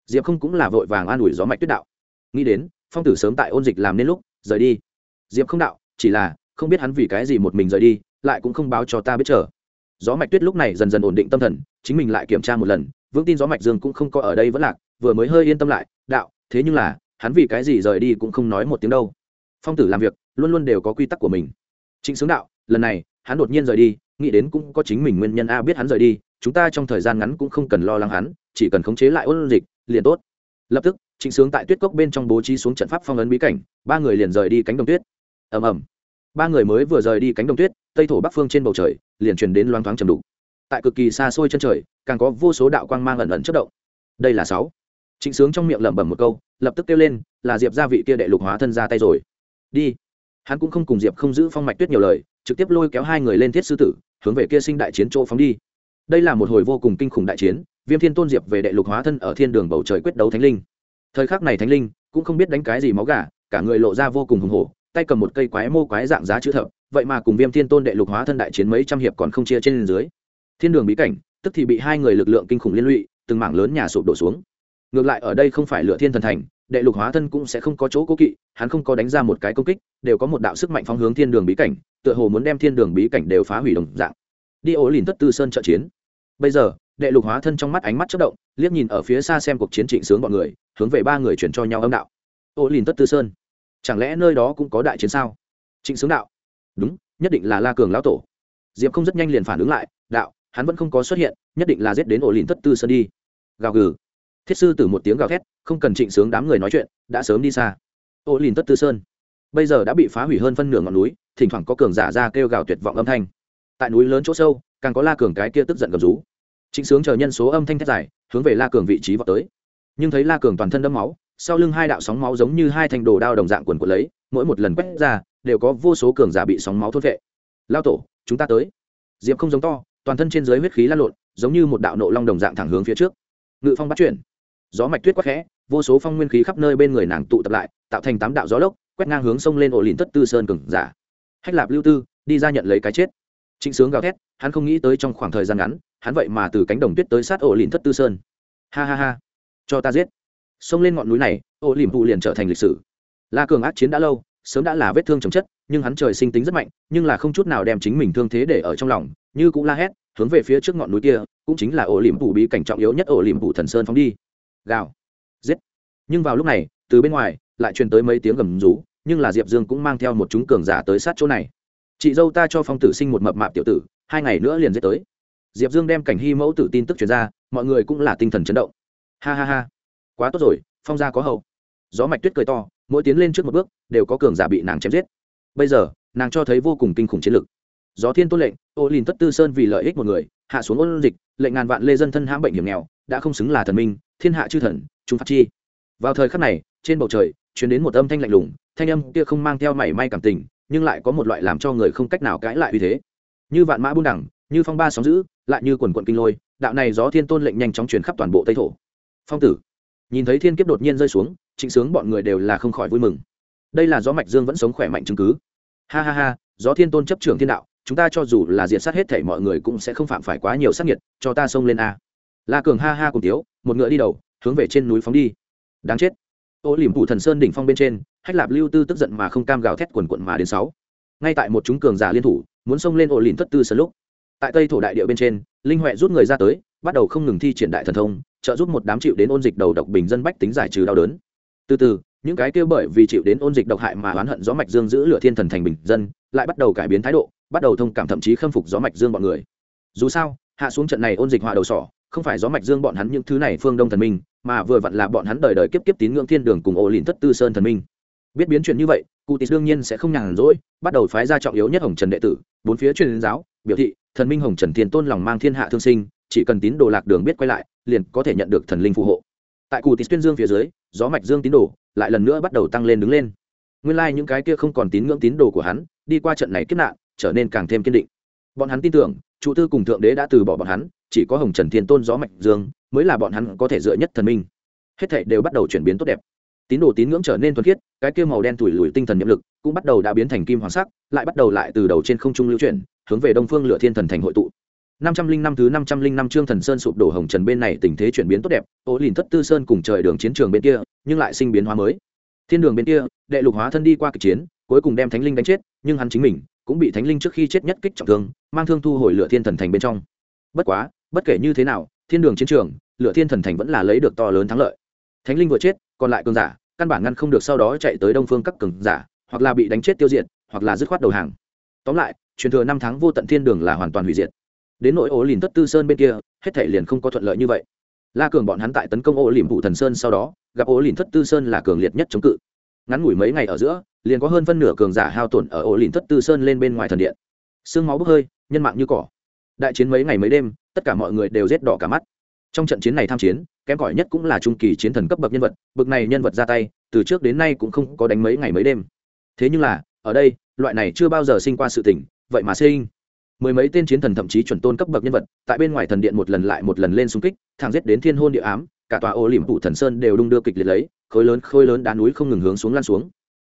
Diệp không cũng là vội vàng an ủi gió mạch tuyết đạo. Nghĩ đến, phong tử sớm tại ôn dịch làm nên lúc, rời đi. Diệp không đạo, chỉ là, không biết hắn vì cái gì một mình rời đi, lại cũng không báo cho ta biết chờ gió mạch tuyết lúc này dần dần ổn định tâm thần, chính mình lại kiểm tra một lần, vững tin gió mạch dương cũng không có ở đây vẫn lạc, vừa mới hơi yên tâm lại, đạo, thế nhưng là, hắn vì cái gì rời đi cũng không nói một tiếng đâu. Phong tử làm việc, luôn luôn đều có quy tắc của mình. Trịnh sướng đạo, lần này, hắn đột nhiên rời đi, nghĩ đến cũng có chính mình nguyên nhân a biết hắn rời đi, chúng ta trong thời gian ngắn cũng không cần lo lắng hắn, chỉ cần khống chế lại ôn dịch, liền tốt. Lập tức, trịnh sướng tại tuyết cốc bên trong bố trí xuống trận pháp phong ấn bí cảnh, ba người liền rời đi cánh đồng tuyết. Ầm ầm ba người mới vừa rời đi cánh đồng tuyết, tây thổ bắc phương trên bầu trời, liền truyền đến loáng thoáng trầm đục. Tại cực kỳ xa xôi chân trời, càng có vô số đạo quang mang ẩn ẩn chất động. Đây là sáu. Trịnh sướng trong miệng lẩm bẩm một câu, lập tức kêu lên, là diệp gia vị kia đệ lục hóa thân ra tay rồi. Đi. Hắn cũng không cùng diệp không giữ phong mạch tuyết nhiều lời, trực tiếp lôi kéo hai người lên thiết sư tử, hướng về kia sinh đại chiến chỗ phóng đi. Đây là một hồi vô cùng kinh khủng đại chiến, viêm thiên tôn diệp về đệ lục hóa thân ở thiên đường bầu trời quyết đấu thánh linh. Thời khắc này thánh linh cũng không biết đánh cái gì máu gà, cả người lộ ra vô cùng hùng hổ tay cầm một cây quái mô quái dạng giá chữ thập, vậy mà cùng viêm thiên tôn đệ lục hóa thân đại chiến mấy trăm hiệp còn không chia trên dưới. Thiên đường bí cảnh, tức thì bị hai người lực lượng kinh khủng liên lụy, từng mảng lớn nhà sụp đổ xuống. Ngược lại ở đây không phải lựa thiên thần thành, đệ lục hóa thân cũng sẽ không có chỗ cố kỵ, hắn không có đánh ra một cái công kích, đều có một đạo sức mạnh phóng hướng thiên đường bí cảnh, tựa hồ muốn đem thiên đường bí cảnh đều phá hủy đồng dạng. Đi ố lìn tất tư sơn trợ chiến. Bây giờ, đệ lục hóa thân trong mắt ánh mắt chất động, liếc nhìn ở phía xa xem cuộc chiến trịnh sướng bọn người, hướng về ba người chuyển cho nhau âm đạo. Ô lìn tất tư sơn chẳng lẽ nơi đó cũng có đại chiến sao? Trịnh sướng đạo. Đúng, nhất định là la cường lão tổ. Diệp không rất nhanh liền phản ứng lại, đạo, hắn vẫn không có xuất hiện, nhất định là giết đến ổ lìn thất tư sơn đi. Gào gừ. Thiết sư từ một tiếng gào thét, không cần trịnh sướng đám người nói chuyện, đã sớm đi xa. Ổ lìn thất tư sơn. Bây giờ đã bị phá hủy hơn phân nửa ngọn núi, thỉnh thoảng có cường giả ra kêu gào tuyệt vọng âm thanh. Tại núi lớn chỗ sâu, càng có la cường cái kia tức giận gầm rú. Trịnh sướng chờ nhân số âm thanh thét dài, hướng về la cường vị trí vào tới. Nhưng thấy la cường toàn thân đẫm máu sau lưng hai đạo sóng máu giống như hai thanh đồ đao đồng dạng quần của lấy, mỗi một lần quét ra, đều có vô số cường giả bị sóng máu thốt vệ. Lao tổ, chúng ta tới. Diệp không giống to, toàn thân trên dưới huyết khí lan lộn, giống như một đạo nộ long đồng dạng thẳng hướng phía trước. Ngự phong bắt chuyển. Gió mạch tuyết quắc khẽ, vô số phong nguyên khí khắp nơi bên người nàng tụ tập lại, tạo thành tám đạo gió lốc, quét ngang hướng sông lên ổ lìn tất tư sơn cường giả. Hách lạp lưu tư, đi ra nhận lấy cái chết. Trịnh sướng gào thét, hắn không nghĩ tới trong khoảng thời gian ngắn, hắn vậy mà từ cánh đồng tuyết tới sát ổ lìn thất tư sơn. Ha ha ha. Cho ta giết xông lên ngọn núi này ổ liềm vụ liền trở thành lịch sử. La cường ác chiến đã lâu, sớm đã là vết thương chồng chất, nhưng hắn trời sinh tính rất mạnh, nhưng là không chút nào đem chính mình thương thế để ở trong lòng, như cũng la hét, hướng về phía trước ngọn núi kia, cũng chính là ổ liềm phủ bí cảnh trọng yếu nhất ổ liềm phủ thần sơn phóng đi. Gào. Giết. Nhưng vào lúc này, từ bên ngoài, lại truyền tới mấy tiếng gầm rú, nhưng là diệp dương cũng mang theo một chúng cường giả tới sát chỗ này. Chị dâu ta cho phong tử sinh một mập mạp tiểu tử, hai ngày nữa liền giết tới. Diệp dương đem cảnh hy mẫu tử tin tức truyền ra, mọi người cũng là tinh thần chấn động. Ha ha ha quá tốt rồi, phong gia có hậu. Gió mạch tuyết cười to, mỗi tiến lên trước một bước, đều có cường giả bị nàng chém giết. Bây giờ, nàng cho thấy vô cùng kinh khủng chiến lực. Gió thiên tôn lệnh, ô lìn tất tư sơn vì lợi ích một người, hạ xuống ôn dịch, lệnh ngàn vạn lê dân thân hãm bệnh hiểm nghèo, đã không xứng là thần minh, thiên hạ chư thần, chúng phát chi. Vào thời khắc này, trên bầu trời chuyển đến một âm thanh lạnh lùng, thanh âm kia không mang theo mảy may cảm tình, nhưng lại có một loại làm cho người không cách nào cãi lại uy thế. Như vạn mã buôn đẳng, như phong ba sóng giữ lại như quần quận kinh lôi, đạo này gió thiên tôn lệnh nhanh chóng truyền khắp toàn bộ tây thổ. Phong tử nhìn thấy thiên kiếp đột nhiên rơi xuống, trịnh sướng bọn người đều là không khỏi vui mừng. Đây là gió mạch dương vẫn sống khỏe mạnh chứng cứ. Ha ha ha, gió thiên tôn chấp trưởng thiên đạo, chúng ta cho dù là diện sát hết thể mọi người cũng sẽ không phạm phải quá nhiều sát nhiệt cho ta xông lên a. La cường ha ha cùng tiếu, một ngựa đi đầu, hướng về trên núi phóng đi. Đáng chết. Ô liềm phủ thần sơn đỉnh phong bên trên, hách lạp lưu tư tức giận mà không cam gào thét quần quận mà đến sáu. Ngay tại một chúng cường giả liên thủ, muốn xông lên ô liềm thất tư sơn lúc, tại tây thổ đại địa bên trên, linh huệ rút người ra tới, bắt đầu không ngừng thi triển đại thần thông trợ giúp một đám chịu đến ôn dịch đầu độc bình dân bách tính giải trừ đau đớn. Từ từ, những cái kia bởi vì chịu đến ôn dịch độc hại mà oán hận gió mạch dương giữ lửa thiên thần thành bình dân, lại bắt đầu cải biến thái độ, bắt đầu thông cảm thậm chí khâm phục gió mạch dương bọn người. Dù sao, hạ xuống trận này ôn dịch họa đầu sỏ, không phải gió mạch dương bọn hắn những thứ này phương đông thần minh, mà vừa vặn là bọn hắn đời đời kiếp kiếp tín ngưỡng thiên đường cùng ổ lìn thất tư sơn thần minh. Biết biến chuyện như vậy cụ tịt đương nhiên sẽ không nhàn rỗi, bắt đầu phái ra trọng yếu nhất hồng trần đệ tử, bốn phía truyền giáo, biểu thị, thần minh hồng trần thiên tôn lòng mang thiên hạ thương sinh, chỉ cần tín đồ lạc đường biết quay lại liền có thể nhận được thần linh phù hộ. Tại cụ tít tuyên dương phía dưới, gió mạch dương tín đồ lại lần nữa bắt đầu tăng lên đứng lên. Nguyên lai những cái kia không còn tín ngưỡng tín đồ của hắn, đi qua trận này kiếp nạn, trở nên càng thêm kiên định. Bọn hắn tin tưởng, chủ tư cùng thượng đế đã từ bỏ bọn hắn, chỉ có hồng trần thiên tôn gió mạch dương mới là bọn hắn có thể dựa nhất thần minh. Hết thảy đều bắt đầu chuyển biến tốt đẹp. Tín đồ tín ngưỡng trở nên thuần khiết, cái kia màu đen tủi lùi tinh thần nhiệm lực cũng bắt đầu đã biến thành kim hoàng sắc, lại bắt đầu lại từ đầu trên không trung lưu chuyển, hướng về đông phương lửa thiên thần thành hội tụ năm trăm linh năm thứ năm trăm linh năm trương thần sơn sụp đổ hồng trần bên này tình thế chuyển biến tốt đẹp ô lìn thất tư sơn cùng trời đường chiến trường bên kia, nhưng lại sinh biến hóa mới. Thiên đường bên kia, đệ lục hóa thân đi qua kịch chiến, cuối cùng đem thánh linh đánh chết, nhưng hắn chính mình cũng bị thánh linh trước khi chết nhất kích trọng thương, mang thương thu hồi lửa thiên thần thành bên trong. Bất quá, bất kể như thế nào, thiên đường chiến trường, lửa thiên thần thành vẫn là lấy được to lớn thắng lợi. Thánh linh vừa chết, còn lại cường giả, căn bản ngăn không được sau đó chạy tới đông phương các cường giả, hoặc là bị đánh chết tiêu diệt, hoặc là dứt khoát đầu hàng. Tóm lại, truyền thừa năm tháng vô tận thiên đường là hoàn toàn hủy diệt đến nỗi ố lìn tất tư sơn bên kia, hết thể liền không có thuận lợi như vậy. La cường bọn hắn tại tấn công ô liềm vụ thần sơn sau đó, gặp ô lìn thất tư sơn là cường liệt nhất chống cự. Ngắn ngủi mấy ngày ở giữa, liền có hơn phân nửa cường giả hao tổn ở ổ lìn thất tư sơn lên bên ngoài thần điện. Sương máu bốc hơi, nhân mạng như cỏ. Đại chiến mấy ngày mấy đêm, tất cả mọi người đều rét đỏ cả mắt. Trong trận chiến này tham chiến, kém cỏi nhất cũng là trung kỳ chiến thần cấp bậc nhân vật bậc này nhân vật ra tay, từ trước đến nay cũng không có đánh mấy ngày mấy đêm. Thế nhưng là, ở đây, loại này chưa bao giờ sinh qua sự tỉnh vậy mà sinh mười mấy tên chiến thần thậm chí chuẩn tôn cấp bậc nhân vật, tại bên ngoài thần điện một lần lại một lần lên xung kích, thẳng giết đến thiên hôn địa ám, cả tòa ô liềm phụ thần sơn đều đung đưa kịch liệt lấy, khối lớn khối lớn đá núi không ngừng hướng xuống lan xuống.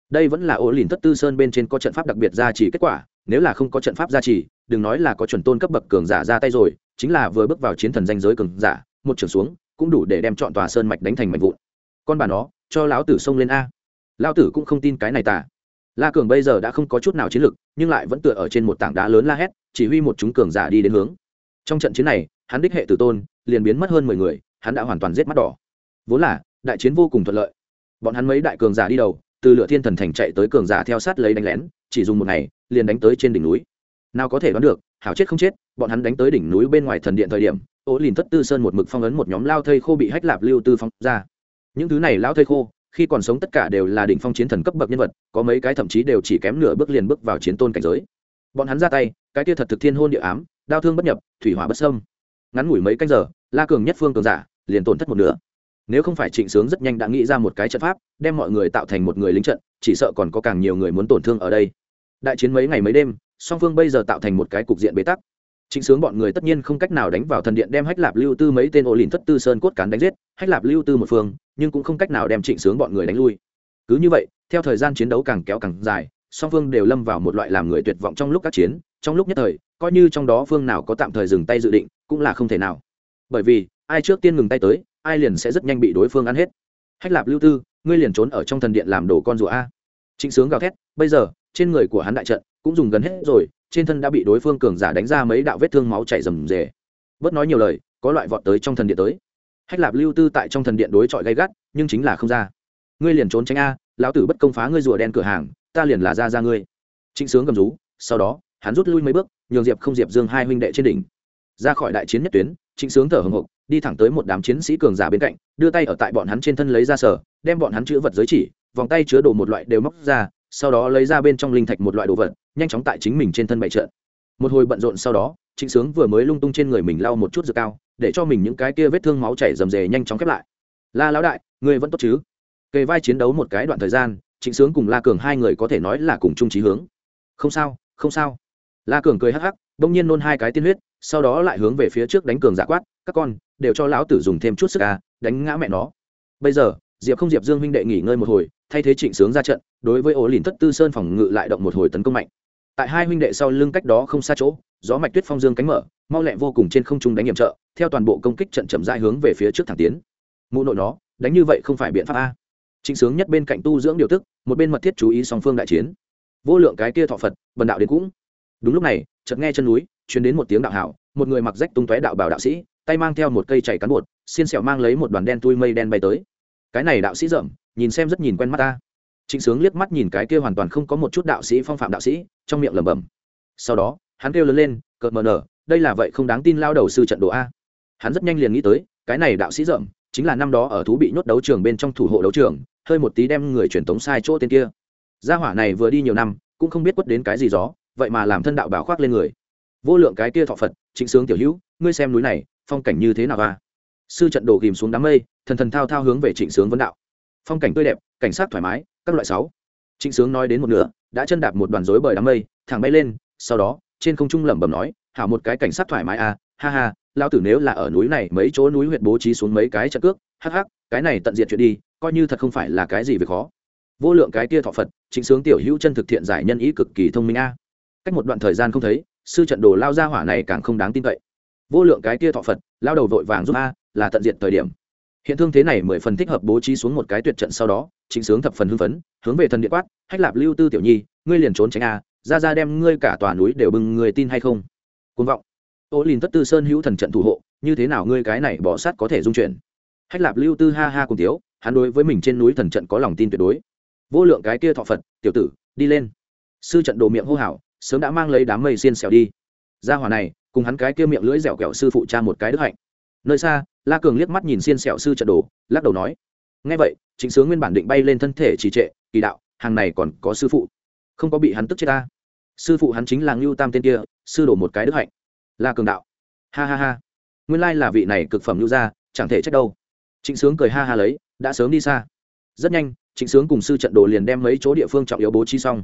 Đây vẫn là ô liềm thất tư sơn bên trên có trận pháp đặc biệt gia trì kết quả, nếu là không có trận pháp gia trì, đừng nói là có chuẩn tôn cấp bậc cường giả ra tay rồi, chính là vừa bước vào chiến thần danh giới cường giả, một trường xuống, cũng đủ để đem chọn tòa sơn mạch đánh thành mạch vụn. Con bà nó, cho lão tử xông lên a. Lão tử cũng không tin cái này tả la cường bây giờ đã không có chút nào chiến lực, nhưng lại vẫn tựa ở trên một tảng đá lớn la hét, chỉ huy một chúng cường giả đi đến hướng. Trong trận chiến này, hắn đích hệ tử tôn, liền biến mất hơn mười người, hắn đã hoàn toàn giết mắt đỏ. Vốn là, đại chiến vô cùng thuận lợi. Bọn hắn mấy đại cường giả đi đầu, từ lửa thiên thần thành chạy tới cường giả theo sát lấy đánh lén, chỉ dùng một ngày, liền đánh tới trên đỉnh núi. Nào có thể đoán được, hảo chết không chết, bọn hắn đánh tới đỉnh núi bên ngoài thần điện thời điểm ố lìn thất tư sơn một mực phong ấn một nhóm lao thây khô bị hách lạp lưu tư phong ra. Những thứ này lao thây khô khi còn sống tất cả đều là đỉnh phong chiến thần cấp bậc nhân vật, có mấy cái thậm chí đều chỉ kém nửa bước liền bước vào chiến tôn cảnh giới. Bọn hắn ra tay, cái kia thật thực thiên hôn địa ám đau thương bất nhập, thủy hỏa bất sâm ngắn ngủi mấy canh giờ, la cường nhất phương cường giả, liền tổn thất một nửa. Nếu không phải trịnh sướng rất nhanh đã nghĩ ra một cái trận pháp, đem mọi người tạo thành một người lính trận, chỉ sợ còn có càng nhiều người muốn tổn thương ở đây. Đại chiến mấy ngày mấy đêm, song phương bây giờ tạo thành một cái cục diện bế tắc trịnh sướng bọn người tất nhiên không cách nào đánh vào thần điện đem hách lạp lưu tư mấy tên ổ lìn thất tư sơn cốt cán đánh giết, hách lạp lưu tư một phương, nhưng cũng không cách nào đem trịnh sướng bọn người đánh lui. Cứ như vậy, theo thời gian chiến đấu càng kéo càng dài, song phương đều lâm vào một loại làm người tuyệt vọng trong lúc các chiến, trong lúc nhất thời, coi như trong đó phương nào có tạm thời dừng tay dự định, cũng là không thể nào. Bởi vì, ai trước tiên ngừng tay tới, ai liền sẽ rất nhanh bị đối phương ăn hết. Hách lạp lưu tư, ngươi liền trốn ở trong thần điện làm đồ con rùa a. Trịnh sướng gào thét, bây giờ, trên người của hắn đại trận cũng dùng gần hết rồi trên thân đã bị đối phương cường giả đánh ra mấy đạo vết thương máu chảy rầm rề. Bớt nói nhiều lời, có loại vọt tới trong thần điện tới. Hách lạp lưu tư tại trong thần điện đối chọi gay gắt, nhưng chính là không ra. Ngươi liền trốn tránh a, lão tử bất công phá ngươi rùa đen cửa hàng, ta liền là ra ra ngươi. Trịnh sướng gầm rú, sau đó, hắn rút lui mấy bước, nhường diệp không diệp dương hai huynh đệ trên đỉnh. Ra khỏi đại chiến nhất tuyến, trịnh sướng thở hồng hộc, đi thẳng tới một đám chiến sĩ cường giả bên cạnh, đưa tay ở tại bọn hắn trên thân lấy ra sở, đem bọn hắn chữ vật giới chỉ, vòng tay chứa đồ một loại đều móc ra, sau đó lấy ra bên trong linh thạch một loại đồ vật nhanh chóng tại chính mình trên thân bày trợn một hồi bận rộn sau đó, trịnh sướng vừa mới lung tung trên người mình lau một chút dược cao, để cho mình những cái kia vết thương máu chảy rầm rề nhanh chóng khép lại. La lão đại người vẫn tốt chứ? Kề vai chiến đấu một cái đoạn thời gian, trịnh sướng cùng la cường hai người có thể nói là cùng chung trí hướng. Không sao không sao. La cường cười hắc hắc, bỗng nhiên nôn hai cái tiên huyết, sau đó lại hướng về phía trước đánh cường giả quát, các con, đều cho lão tử dùng thêm chút sức à đánh ngã mẹ nó. Bây giờ, diệp không diệp dương huynh đệ nghỉ ngơi một hồi, thay thế trịnh sướng ra trận, đối với ổ lìn thất tư sơn phòng ngự lại động một hồi tấn công mạnh tại hai huynh đệ sau lưng cách đó không xa chỗ, gió mạch tuyết phong dương cánh mở, mau lẹ vô cùng trên không trung đánh nhiệm trợ, theo toàn bộ công kích trận chậm dại hướng về phía trước thẳng tiến. Mụ nội nó, đánh như vậy không phải biện pháp a. Trịnh sướng nhất bên cạnh tu dưỡng điều tức, một bên mật thiết chú ý song phương đại chiến. Vô lượng cái kia thọ phật, bần đạo đến cũng. Đúng lúc này, chợt nghe chân núi chuyến đến một tiếng đạo hảo, một người mặc rách tung tóe đạo bảo đạo sĩ, tay mang theo một cây chảy cán bột, xiên sẹo mang lấy một đoàn đen tui mây đen bay tới. Cái này đạo sĩ rậm, nhìn xem rất nhìn quen mắt ta trịnh sướng liếc mắt nhìn cái kia hoàn toàn không có một chút đạo sĩ phong phạm đạo sĩ, trong miệng lẩm bẩm. Sau đó, hắn kêu lớn lên, cợt mờ nở, đây là vậy không đáng tin lao đầu sư trận đồ a. Hắn rất nhanh liền nghĩ tới, cái này đạo sĩ rậm, chính là năm đó ở thú bị nhốt đấu trường bên trong thủ hộ đấu trường, hơi một tí đem người truyền tống sai chỗ tên kia. Gia hỏa này vừa đi nhiều năm, cũng không biết quất đến cái gì gió, vậy mà làm thân đạo bảo khoác lên người. Vô lượng cái kia thọ phật, trịnh sướng tiểu hữu, ngươi xem núi này, phong cảnh như thế nào a? sư trận đồ ghìm xuống đám mây, thần thần thao thao hướng về trịnh sướng vấn đạo. Phong cảnh tươi đẹp, cảnh sát thoải mái các loại sáu. Trịnh sướng nói đến một nửa, đã chân đạp một đoàn rối bời đám mây, thẳng bay lên, sau đó, trên không trung lẩm bẩm nói, hảo một cái cảnh sát thoải mái à ha ha lao tử nếu là ở núi này mấy chỗ núi huyệt bố trí xuống mấy cái trận cước, hắc hắc, cái này tận diện chuyện đi, coi như thật không phải là cái gì việc khó. Vô lượng cái kia thọ phật, trịnh sướng tiểu hữu chân thực thiện giải nhân ý cực kỳ thông minh a. Cách một đoạn thời gian không thấy, sư trận đồ lao ra hỏa này càng không đáng tin cậy. Vô lượng cái kia thọ phật lao đầu vội vàng giúp a, là tận diện thời điểm hiện thương thế này mười phần thích hợp bố trí xuống một cái tuyệt trận sau đó, chính sướng thập phần hưng phấn, hướng về thần điện quát, hách lạp lưu tư tiểu nhi, ngươi liền trốn tránh a, ra ra đem ngươi cả tòa núi đều bưng người tin hay không? Côn vọng. Ô lìn tất tư sơn hữu thần trận thủ hộ, như thế nào ngươi cái này bỏ sát có thể dung chuyển? Hách lạp lưu tư ha ha cùng tiếu hắn đối với mình trên núi thần trận có lòng tin tuyệt đối. Vô lượng cái kia thọ phật, tiểu tử, đi lên. Sư trận đồ miệng hô hào, sớm đã mang lấy đám mây xiên xẻo đi. Ra hòa này, cùng hắn cái kia miệng lưỡi dẻo kẹo sư phụ cha một cái đức hạnh nơi xa, la cường liếc mắt nhìn xiên sẹo sư trận đồ, lắc đầu nói ngay vậy chính sướng nguyên bản định bay lên thân thể trì trệ, kỳ đạo, hàng này còn có sư phụ. Không có bị hắn tức chết ta. Sư phụ hắn chính là ngưu tam tên kia, sư đổ một cái đức hạnh. La cường đạo, ha ha ha. Nguyên lai là vị này cực phẩm lưu gia, chẳng thể trách đâu. Trịnh sướng cười ha ha lấy, đã sớm đi xa. Rất nhanh, trịnh sướng cùng sư trận đồ liền đem mấy chỗ địa phương trọng yếu bố trí xong.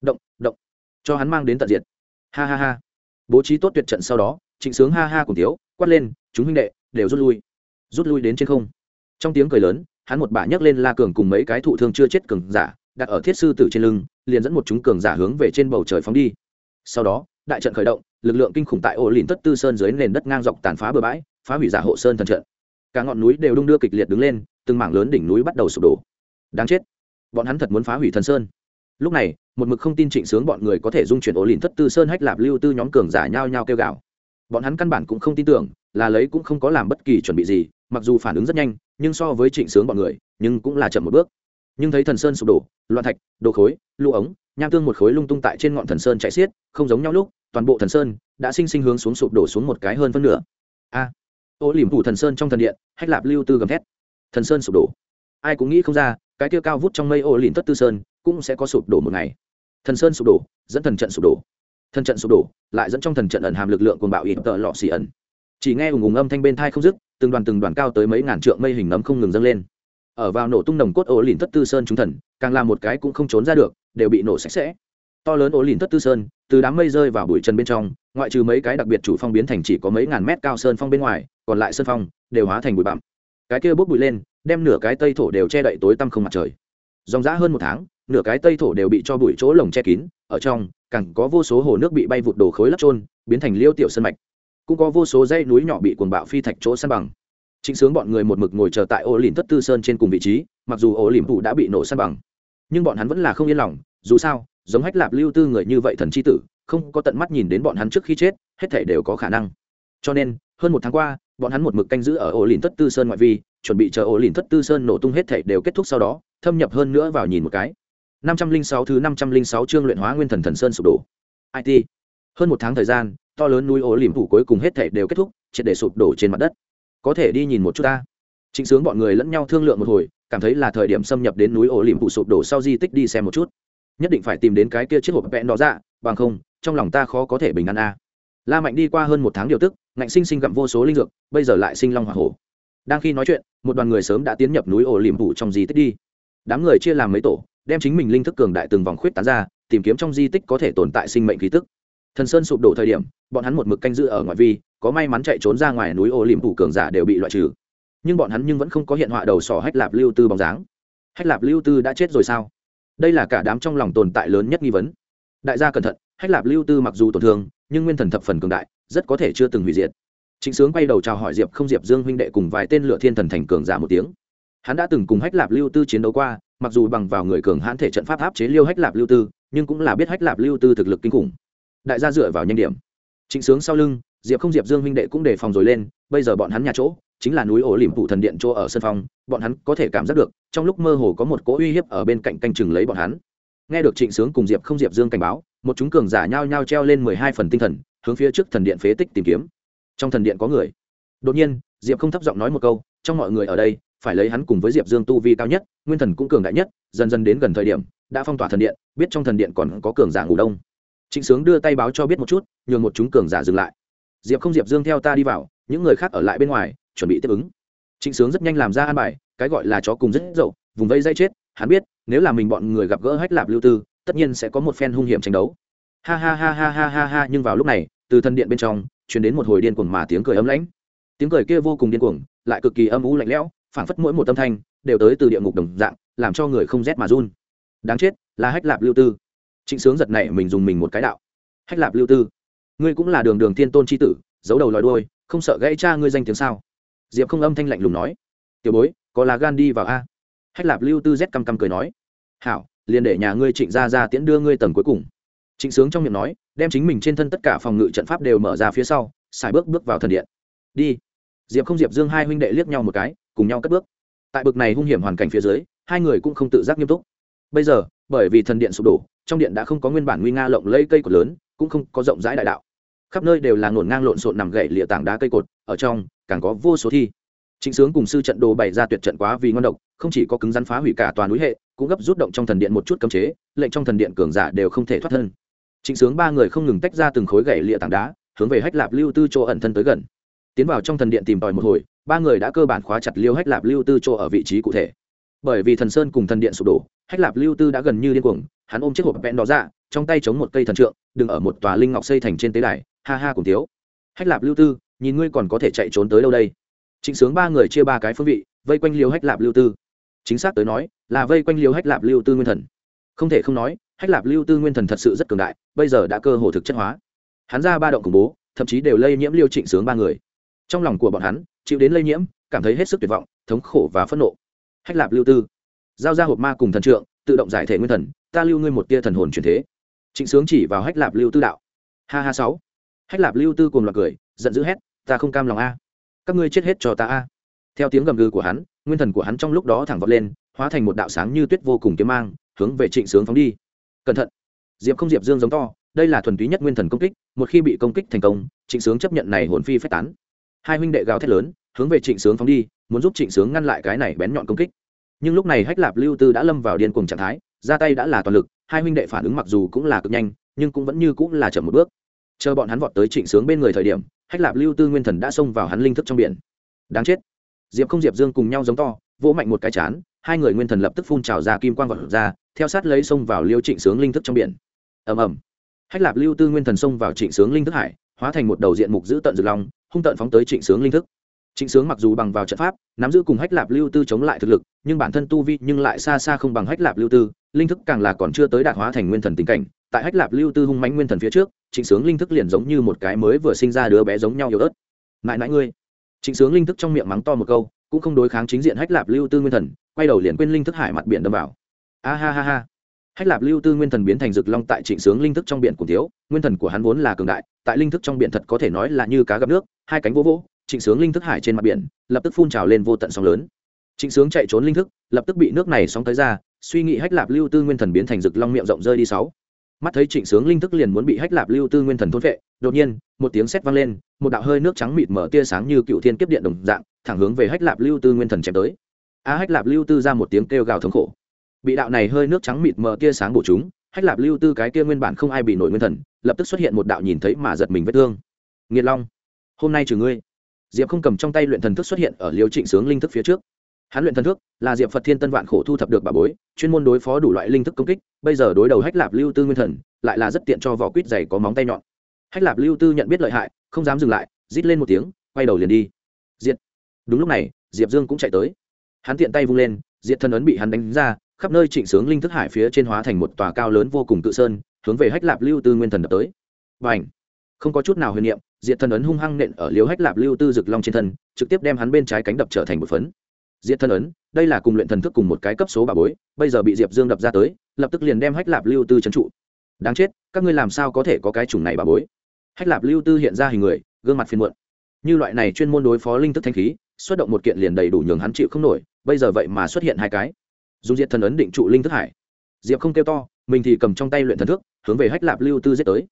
Động động, cho hắn mang đến tận diệt. Ha ha ha. Bố trí tốt tuyệt trận sau đó, trịnh sướng ha ha cùng thiếu quát lên, chúng huynh đệ, đều rút lui. Rút lui đến trên không. Trong tiếng cười lớn, hắn một bà nhấc lên la cường cùng mấy cái thụ thương chưa chết cường giả, đặt ở thiết sư tử trên lưng, liền dẫn một chúng cường giả hướng về trên bầu trời phóng đi. Sau đó, đại trận khởi động, lực lượng kinh khủng tại ổ lìn tất tư sơn dưới nền đất ngang dọc tàn phá bờ bãi, phá hủy giả hộ sơn thần trận. Cả ngọn núi đều đung đưa kịch liệt đứng lên, từng mảng lớn đỉnh núi bắt đầu sụp đổ. Đáng chết, bọn hắn thật muốn phá hủy thần sơn. Lúc này, một mực không tin trịnh sướng bọn người có thể dung chuyển ổ lìn thất tư sơn hách lạp lưu tư nhóm cường giả nhao nhao kêu gào bọn hắn căn bản cũng không tin tưởng là lấy cũng không có làm bất kỳ chuẩn bị gì mặc dù phản ứng rất nhanh nhưng so với trịnh sướng bọn người nhưng cũng là chậm một bước. Nhưng thấy thần sơn sụp đổ loạn thạch đồ khối lũ ống nham tương một khối lung tung tại trên ngọn thần sơn chạy xiết không giống nhau lúc toàn bộ thần sơn đã sinh sinh hướng xuống sụp đổ xuống một cái hơn phân nửa. A! À, ô liềm phủ thần sơn trong thần điện hách lạp lưu tư gầm thét. Thần sơn sụp đổ. Ai cũng nghĩ không ra cái kia cao vút trong mây ô liềm tất tư sơn cũng sẽ có sụp đổ một ngày. Thần sơn sụp đổ dẫn thần trận sụp đổ thần trận sụp đổ, lại dẫn trong thần trận ẩn hàm lực lượng cuồng bạo ít tợ lọ xì ẩn. Chỉ nghe ùng ùng âm thanh bên thai không dứt, từng đoàn từng đoàn cao tới mấy ngàn trượng mây hình nấm không ngừng dâng lên. Ở vào nổ tung nồng cốt ổ lìn thất tư sơn chúng thần, càng làm một cái cũng không trốn ra được, đều bị nổ sạch sẽ. To lớn ổ lìn thất tư sơn, từ đám mây rơi vào bụi chân bên trong, ngoại trừ mấy cái đặc biệt chủ phong biến thành chỉ có mấy ngàn mét cao sơn phong bên ngoài, còn lại sơn phong đều hóa thành bụi bặm. Cái kia bốc bụi lên, đem nửa cái tây thổ đều che đậy tối tăm không mặt trời. Dòng dã hơn một tháng nửa cái tây thổ đều bị cho bụi chỗ lồng che kín, ở trong, càng có vô số hồ nước bị bay vụt đổ khối lấp trôn biến thành liêu tiểu sân mạch. Cũng có vô số dãy núi nhỏ bị cuồng bạo phi thạch chỗ săn bằng. Chính sướng bọn người một mực ngồi chờ tại ô lìn thất tư sơn trên cùng vị trí, mặc dù ô lìn phủ đã bị nổ săn bằng. Nhưng bọn hắn vẫn là không yên lòng, dù sao, giống hách lạp lưu tư người như vậy thần c h i tử, không có tận mắt nhìn đến bọn hắn trước khi chết, hết thể đều có khả năng. Cho nên, hơn một tháng qua, bọn hắn một mực canh giữ ở ổ lìn thất tư sơn ngoại vi, chuẩn bị chờ ổ lìn thất tư sơn nổ tung hết thể đều kết thúc sau đó, thâm nhập hơn nữa vào nhìn một cái năm trăm linh sáu thứ năm trăm linh sáu chương luyện hóa nguyên thần thần sơn sụp đổ. It hơn một tháng thời gian, to lớn núi ổ liễm thủ cuối cùng hết thảy đều kết thúc, triệt để sụp đổ trên mặt đất. Có thể đi nhìn một chút ta. Trịnh sướng bọn người lẫn nhau thương lượng một hồi, cảm thấy là thời điểm xâm nhập đến núi ổ liễm phủ sụp đổ sau di tích đi xem một chút. Nhất định phải tìm đến cái kia chiếc hộp vẹn đó ra, bằng không, trong lòng ta khó có thể bình an a. La mạnh đi qua hơn một tháng điều tức, ngạnh sinh sinh gặm vô số linh dược, bây giờ lại sinh long hỏa hổ. Đang khi nói chuyện, một đoàn người sớm đã tiến nhập núi ổ liềm phủ trong di tích đi. Đám người chia làm mấy tổ đem chính mình linh thức cường đại từng vòng khuyết tán ra tìm kiếm trong di tích có thể tồn tại sinh mệnh khí tức. Thần sơn sụp đổ thời điểm bọn hắn một mực canh giữ ở ngoài vi có may mắn chạy trốn ra ngoài núi ô liềm phủ cường giả đều bị loại trừ. Nhưng bọn hắn nhưng vẫn không có hiện họa đầu sỏ hách lạp lưu tư bóng dáng. Hách lạp lưu tư đã chết rồi sao? Đây là cả đám trong lòng tồn tại lớn nhất nghi vấn. Đại gia cẩn thận hách lạp lưu tư mặc dù tổn thương nhưng nguyên thần thập phần cường đại rất có thể chưa từng hủy diệt. Trịnh Sướng quay đầu chào hỏi Diệp Không Diệp Dương huynh đệ cùng vài tên lựa thiên thần thành cường giả một tiếng. Hắn đã từng cùng Hách Lạp Lưu Tư chiến đấu qua, mặc dù bằng vào người cường hãn thể trận pháp áp chế Liêu Hách Lạp Lưu Tư, nhưng cũng là biết Hách Lạp Lưu Tư thực lực kinh khủng. Đại gia dựa vào nhanh điểm. Trịnh Sướng sau lưng, Diệp Không Diệp Dương huynh đệ cũng đề phòng rồi lên, bây giờ bọn hắn nhà chỗ, chính là núi ổ liềm phụ thần điện chỗ ở sân phong, bọn hắn có thể cảm giác được, trong lúc mơ hồ có một cỗ uy hiếp ở bên cạnh canh chừng lấy bọn hắn. Nghe được Trịnh Sướng cùng Diệp Không Diệp Dương cảnh báo, một chúng cường giả nhao nhao treo lên mười hai phần tinh thần, hướng phía trước thần điện phế tích tìm kiếm trong thần điện có người đột nhiên diệp không thấp giọng nói một câu trong mọi người ở đây phải lấy hắn cùng với diệp dương tu vi cao nhất, nguyên thần cũng cường đại nhất, dần dần đến gần thời điểm, đã phong tỏa thần điện, biết trong thần điện còn có cường giả ngủ đông. Trịnh sướng đưa tay báo cho biết một chút, nhường một chúng cường giả dừng lại. Diệp không diệp dương theo ta đi vào, những người khác ở lại bên ngoài, chuẩn bị tiếp ứng. Trịnh sướng rất nhanh làm ra an bài, cái gọi là chó cùng rất dậu, vùng vây dây chết, hắn biết, nếu là mình bọn người gặp gỡ hách lạp lưu tư, tất nhiên sẽ có một phen hung hiểm tranh đấu. Ha ha ha ha ha ha ha, nhưng vào lúc này, từ thần điện bên trong chuyển đến một hồi điên cuồng mà tiếng cười ấm lãnh. Tiếng cười kia vô cùng điên cuồng, lại cực kỳ âm u lạnh lẽo phảng phất mỗi một âm thanh đều tới từ địa ngục đồng dạng, làm cho người không rét mà run. Đáng chết, là hách lạp lưu tư. Trịnh sướng giật này mình dùng mình một cái đạo. Hách lạp lưu tư, ngươi cũng là đường đường thiên tôn c h i tử, giấu đầu lòi đôi không sợ gãy cha ngươi danh tiếng sao? Diệp không âm thanh lạnh lùng nói. Tiểu bối, có là gan đi vào a? Hách lạp lưu tư rét căm căm cười nói. Hảo, liền để nhà ngươi trịnh ra ra tiễn đưa ngươi tầng cuối cùng. Trịnh sướng trong miệng nói, đem chính mình trên thân tất cả phòng ngự trận pháp đều mở ra phía sau, xài bước bước vào thần điện. Đi diệp không diệp dương hai huynh đệ liếc nhau một cái cùng nhau cất bước tại bực này hung hiểm hoàn cảnh phía dưới hai người cũng không tự giác nghiêm túc bây giờ bởi vì thần điện sụp đổ trong điện đã không có nguyên bản nguy nga lộng lây cây cột lớn cũng không có rộng rãi đại đạo khắp nơi đều là ngổn ngang lộn xộn nằm gậy lịa tảng đá cây cột ở trong càng có vô số thi Trịnh Sướng cùng sư trận đồ bày ra tuyệt trận quá vì ngon độc, không chỉ có cứng rắn phá hủy cả toàn núi hệ, cũng gấp rút động trong thần điện một chút cấm chế, lệnh trong thần điện cường giả đều không thể thoát thân. Trịnh Sướng ba người không ngừng tách ra từng khối gậy lịa tảng đá, hướng về Hách Lạp Lưu Tư chỗ ẩn thân tới gần. Tiến vào trong thần điện tìm tòi một hồi, ba người đã cơ bản khóa chặt Liêu Hách Lạp Lưu Tư chỗ ở vị trí cụ thể. Bởi vì thần sơn cùng thần điện sụp đổ, Hách Lạp Lưu Tư đã gần như điên cuồng, hắn ôm chiếc hộp vẹn đó ra, trong tay chống một cây thần trượng, đứng ở một tòa linh ngọc xây thành trên tế đài, ha ha cùng thiếu. Hách Lạp Lưu Tư, nhìn ngươi còn có thể chạy trốn tới đâu đây? Trịnh Sướng ba người chia ba cái phương vị, vây quanh Liêu Hách Lạp Lưu Tư. Chính xác tới nói, là vây quanh Liêu Hách Lạp Lưu Tư nguyên thần. Không thể không nói, Hách Lạp Lưu Tư nguyên thần thật sự rất cường đại, bây giờ đã cơ hồ thực chất hóa. Hắn ra ba động khủng bố, thậm chí đều lây nhiễm Liêu Trịnh Sướng ba người. Trong lòng của bọn hắn, chịu đến lây nhiễm, cảm thấy hết sức tuyệt vọng, thống khổ và phẫn nộ. Hách Lạp Lưu Tư, giao ra hộp ma cùng thần trượng, tự động giải thể nguyên thần, ta lưu ngươi một tia thần hồn chuyển thế. Trịnh Sướng chỉ vào Hách Lạp Lưu Tư đạo. Ha ha sáu. Hách Lạp Lưu Tư cùng loạt cười, giận dữ hét, ta không cam lòng a các ngươi chết hết cho ta a theo tiếng gầm gừ của hắn nguyên thần của hắn trong lúc đó thẳng vọt lên hóa thành một đạo sáng như tuyết vô cùng kiếm mang hướng về trịnh sướng phóng đi cẩn thận diệp không diệp dương giống to đây là thuần túy nhất nguyên thần công kích một khi bị công kích thành công trịnh sướng chấp nhận này hồn phi phách tán hai huynh đệ gào thét lớn, hướng về trịnh sướng phóng đi, muốn giúp trịnh sướng ngăn lại cái này bén nhọn công kích. Nhưng lúc này hách lạp lưu tư đã lâm vào điên cuồng trạng thái, ra tay đã là toàn lực, hai huynh đệ phản ứng mặc dù cũng là cực nhanh, nhưng cũng vẫn như cũng là chậm một bước. Chờ bọn hắn vọt tới trịnh sướng bên người thời điểm, hách lạp lưu tư nguyên thần đã xông vào hắn linh thức trong biển. Đáng chết. Diệp không diệp dương cùng nhau giống to, vỗ mạnh một cái chán, hai người nguyên thần lập tức phun trào ra kim quang vật ra, theo sát lấy xông vào liêu trịnh sướng linh thức trong biển. Ầm ầm. Hách lạp lưu tư nguyên thần xông vào trịnh sướng linh thức hải hóa thành một đầu diện mục giữ tận rực long, hung tận phóng tới trịnh sướng linh thức. Trịnh sướng mặc dù bằng vào trận pháp, nắm giữ cùng hách lạp lưu tư chống lại thực lực, nhưng bản thân tu vi nhưng lại xa xa không bằng hách lạp lưu tư, linh thức càng là còn chưa tới đạt hóa thành nguyên thần tình cảnh. Tại hách lạp lưu tư hung mãnh nguyên thần phía trước, trịnh sướng linh thức liền giống như một cái mới vừa sinh ra đứa bé giống nhau yếu ớt. Mãi mãi ngươi. Trịnh sướng linh thức trong miệng mắng to một câu, cũng không đối kháng chính diện hách lạp lưu tư nguyên thần, quay đầu liền quên linh thức hải mặt biển đâm vào. A ha ha ha hách lạp lưu tư nguyên thần biến thành rực long tại trịnh sướng linh thức trong biển cùng thiếu, nguyên thần của hắn vốn là cường đại, tại linh thức trong biển thật có thể nói là như cá gặp nước, hai cánh vỗ vỗ, trịnh sướng linh thức hải trên mặt biển, lập tức phun trào lên vô tận sóng lớn. Trịnh sướng chạy trốn linh thức, lập tức bị nước này sóng tới ra, suy nghĩ hách lạp lưu tư nguyên thần biến thành rực long miệng rộng rơi đi sáu. Mắt thấy trịnh sướng linh thức liền muốn bị hách lạp lưu tư nguyên thần thôn vệ đột nhiên, một tiếng sét vang lên, một đạo hơi nước trắng mịt mở tia sáng như cựu thiên kiếp điện đồng dạng, thẳng hướng về hách lạp lưu tư nguyên thần chém tới. A hách lạp lưu tư ra một tiếng kêu gào thống khổ bị đạo này hơi nước trắng mịt mờ tia sáng bổ chúng, hách lạp lưu tư cái kia nguyên bản không ai bị nổi nguyên thần, lập tức xuất hiện một đạo nhìn thấy mà giật mình vết thương. Nghiệt long, hôm nay trừ ngươi. Diệp không cầm trong tay luyện thần thức xuất hiện ở liêu trịnh sướng linh thức phía trước. Hắn luyện thần thức là diệp phật thiên tân vạn khổ thu thập được bà bối, chuyên môn đối phó đủ loại linh thức công kích, bây giờ đối đầu hách lạp lưu tư nguyên thần, lại là rất tiện cho vỏ quýt dày có móng tay nhọn. Hách lạp lưu tư nhận biết lợi hại, không dám dừng lại, rít lên một tiếng, quay đầu liền đi. Diệt. Đúng lúc này, diệp dương cũng chạy tới. Hắn tiện tay vung lên, diệt thân ấn bị hắn đánh ra khắp nơi trịnh sướng linh thức hải phía trên hóa thành một tòa cao lớn vô cùng tự sơn, hướng về hách lạp lưu tư nguyên thần đập tới. Và ảnh không có chút nào huyền niệm, diệt thân ấn hung hăng nện ở liếu hách lạp lưu tư rực long trên thân, trực tiếp đem hắn bên trái cánh đập trở thành một phấn. Diệt thân ấn, đây là cùng luyện thần thức cùng một cái cấp số bà bối, bây giờ bị diệp dương đập ra tới, lập tức liền đem hách lạp lưu tư trấn trụ. Đáng chết, các ngươi làm sao có thể có cái chủng này bà bối? Hách lạp lưu tư hiện ra hình người, gương mặt phiền muộn. Như loại này chuyên môn đối phó linh thức thanh khí, xuất động một kiện liền đầy đủ nhường hắn chịu không nổi, bây giờ vậy mà xuất hiện hai cái dùng diệt thần ấn định trụ linh thức hải. Diệp không kêu to, mình thì cầm trong tay luyện thần thức, hướng về hách lạp lưu tư giết tới.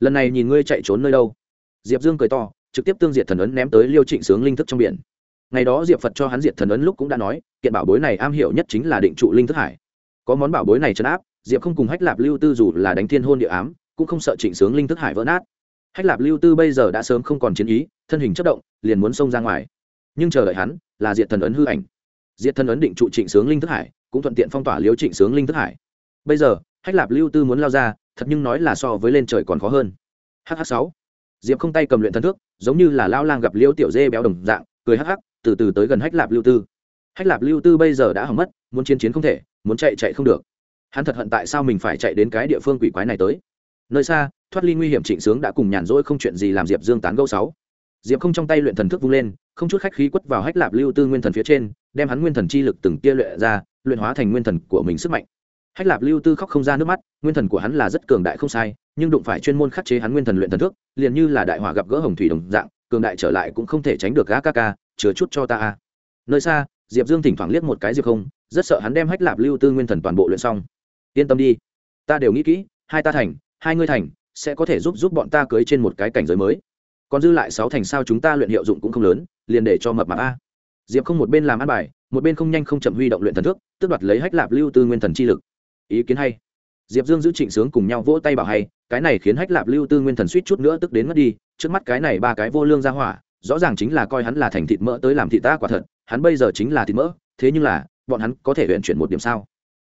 Lần này nhìn ngươi chạy trốn nơi đâu? Diệp dương cười to, trực tiếp tương diệt thần ấn ném tới liêu trịnh sướng linh thức trong biển. Ngày đó diệp phật cho hắn diệt thần ấn lúc cũng đã nói, kiện bảo bối này am hiểu nhất chính là định trụ linh thức hải. Có món bảo bối này chấn áp, diệp không cùng hách lạp lưu tư dù là đánh thiên hôn địa ám, cũng không sợ trịnh sướng linh thức hải vỡ nát. Hách lạp lưu tư bây giờ đã sớm không còn chiến ý, thân hình chất động, liền muốn xông ra ngoài. Nhưng chờ đợi hắn, là diệt thần ấn hư ảnh. Diệt thần ấn định trụ trịnh sướng linh thức hải cũng thuận tiện phong tỏa liếu trịnh sướng linh thức hải. Bây giờ, hách lạp lưu tư muốn lao ra, thật nhưng nói là so với lên trời còn khó hơn. Hh sáu. Diệp không tay cầm luyện thần thước, giống như là lao lang gặp liêu tiểu dê béo đồng dạng, cười hắc hắc, từ từ tới gần hách lạp lưu tư. Hách lạp lưu tư bây giờ đã hỏng mất, muốn chiến chiến không thể, muốn chạy chạy không được. Hắn thật hận tại sao mình phải chạy đến cái địa phương quỷ quái này tới. Nơi xa, thoát ly nguy hiểm trịnh sướng đã cùng nhàn rỗi không chuyện gì làm diệp dương tán gẫu sáu. Diệp không trong tay luyện thần thức vung lên, không chút khách khí quất vào hách lạp lưu tư nguyên thần phía trên, đem hắn nguyên thần chi lực từng tia luyện ra luyện hóa thành nguyên thần của mình sức mạnh. Hách lạp lưu tư khóc không ra nước mắt, nguyên thần của hắn là rất cường đại không sai, nhưng đụng phải chuyên môn khắc chế hắn nguyên thần luyện thần thước liền như là đại hỏa gặp gỡ hồng thủy đồng dạng, cường đại trở lại cũng không thể tránh được gã ca ca chứa chút cho ta a. Nơi xa, diệp dương thỉnh thoảng liếc một cái diệp không, rất sợ hắn đem hách lạp lưu tư nguyên thần toàn bộ luyện xong. Yên tâm đi, ta đều nghĩ kỹ, hai ta thành, hai ngươi thành, sẽ có thể giúp giúp bọn ta cưới trên một cái cảnh giới mới. Còn dư lại sáu thành sao chúng ta luyện hiệu dụng cũng không lớn, liền để cho mập mạp a. Diệp không một bên làm ăn bài một bên không nhanh không chậm huy động luyện thần thức tước đoạt lấy hách lạp lưu tư nguyên thần chi lực. Ý kiến hay. Diệp dương giữ trịnh sướng cùng nhau vỗ tay bảo hay, cái này khiến hách lạp lưu tư nguyên thần suýt chút nữa tức đến mất đi, trước mắt cái này ba cái vô lương ra hỏa, rõ ràng chính là coi hắn là thành thịt mỡ tới làm thịt ta quả thật, hắn bây giờ chính là thịt mỡ, thế nhưng là, bọn hắn có thể huyện chuyển một điểm sao?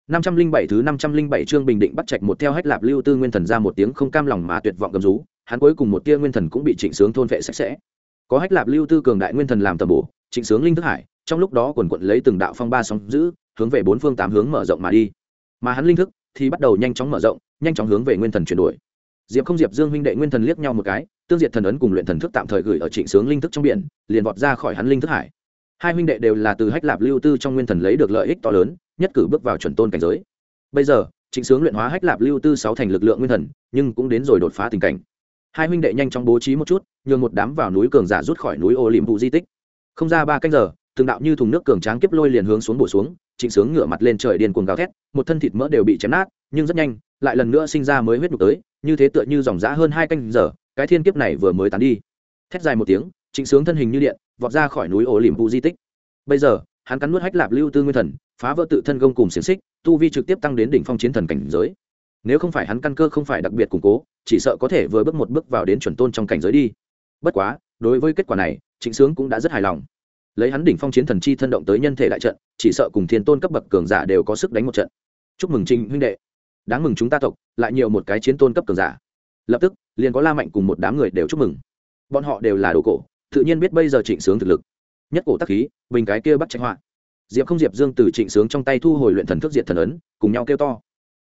năm trăm linh bảy thứ năm trăm linh bảy chương bình định bắt trạch một theo hách lạp lưu tư nguyên thần ra một tiếng không cam lòng mà tuyệt vọng gầm rú, hắn cuối cùng một tia nguyên thần cũng bị trịnh sướng thôn vệ sạch sẽ. Có hách lạp lưu tư cường đại nguyên thần làm tầm bổ, trịnh sướng linh thức hải trong lúc đó quần quận lấy từng đạo phong ba sóng giữ, hướng về bốn phương tám hướng mở rộng mà đi. Mà hắn linh thức thì bắt đầu nhanh chóng mở rộng, nhanh chóng hướng về nguyên thần chuyển đổi. Diệp không diệp dương huynh đệ nguyên thần liếc nhau một cái, tương diệt thần ấn cùng luyện thần thức tạm thời gửi ở trịnh sướng linh thức trong biển, liền vọt ra khỏi hắn linh thức hải. Hai huynh đệ đều là từ hách lạp lưu tư trong nguyên thần lấy được lợi ích to lớn, nhất cử bước vào chuẩn tôn cảnh giới. Bây giờ, trịnh sướng luyện hóa hách lạp lưu tư sáu thành lực lượng nguyên thần, nhưng cũng đến rồi đột phá tình cảnh. Hai huynh đệ nhanh chóng bố trí một chút, nhường một đám vào núi cường giả rút khỏi núi ô liềm vụ di tích. Không ra ba canh giờ từng đạo như thùng nước cường tráng kiếp lôi liền hướng xuống bổ xuống, trịnh sướng ngửa mặt lên trời điên cuồng gào thét, một thân thịt mỡ đều bị chém nát, nhưng rất nhanh, lại lần nữa sinh ra mới huyết nhục tới, như thế tựa như dòng giã hơn hai canh giờ, cái thiên kiếp này vừa mới tán đi. Thét dài một tiếng, trịnh sướng thân hình như điện, vọt ra khỏi núi ổ liềm vụ di tích. Bây giờ, hắn cắn nuốt hách lạp lưu tư nguyên thần, phá vỡ tự thân gông cùng xiềng xích, tu vi trực tiếp tăng đến đỉnh phong chiến thần cảnh giới. Nếu không phải hắn căn cơ không phải đặc biệt củng cố, chỉ sợ có thể vừa bước một bước vào đến chuẩn tôn trong cảnh giới đi. Bất quá, đối với kết quả này, trịnh sướng cũng đã rất hài lòng lấy hắn đỉnh phong chiến thần chi thân động tới nhân thể đại trận, chỉ sợ cùng thiên tôn cấp bậc cường giả đều có sức đánh một trận. Chúc mừng trịnh huynh đệ. Đáng mừng chúng ta tộc, lại nhiều một cái chiến tôn cấp cường giả. Lập tức, liền có la mạnh cùng một đám người đều chúc mừng. Bọn họ đều là đồ cổ, tự nhiên biết bây giờ trịnh sướng thực lực. Nhất cổ tắc khí, bình cái kia bắt tranh họa. Diệp không diệp dương từ trịnh sướng trong tay thu hồi luyện thần thức diệt thần ấn, cùng nhau kêu to.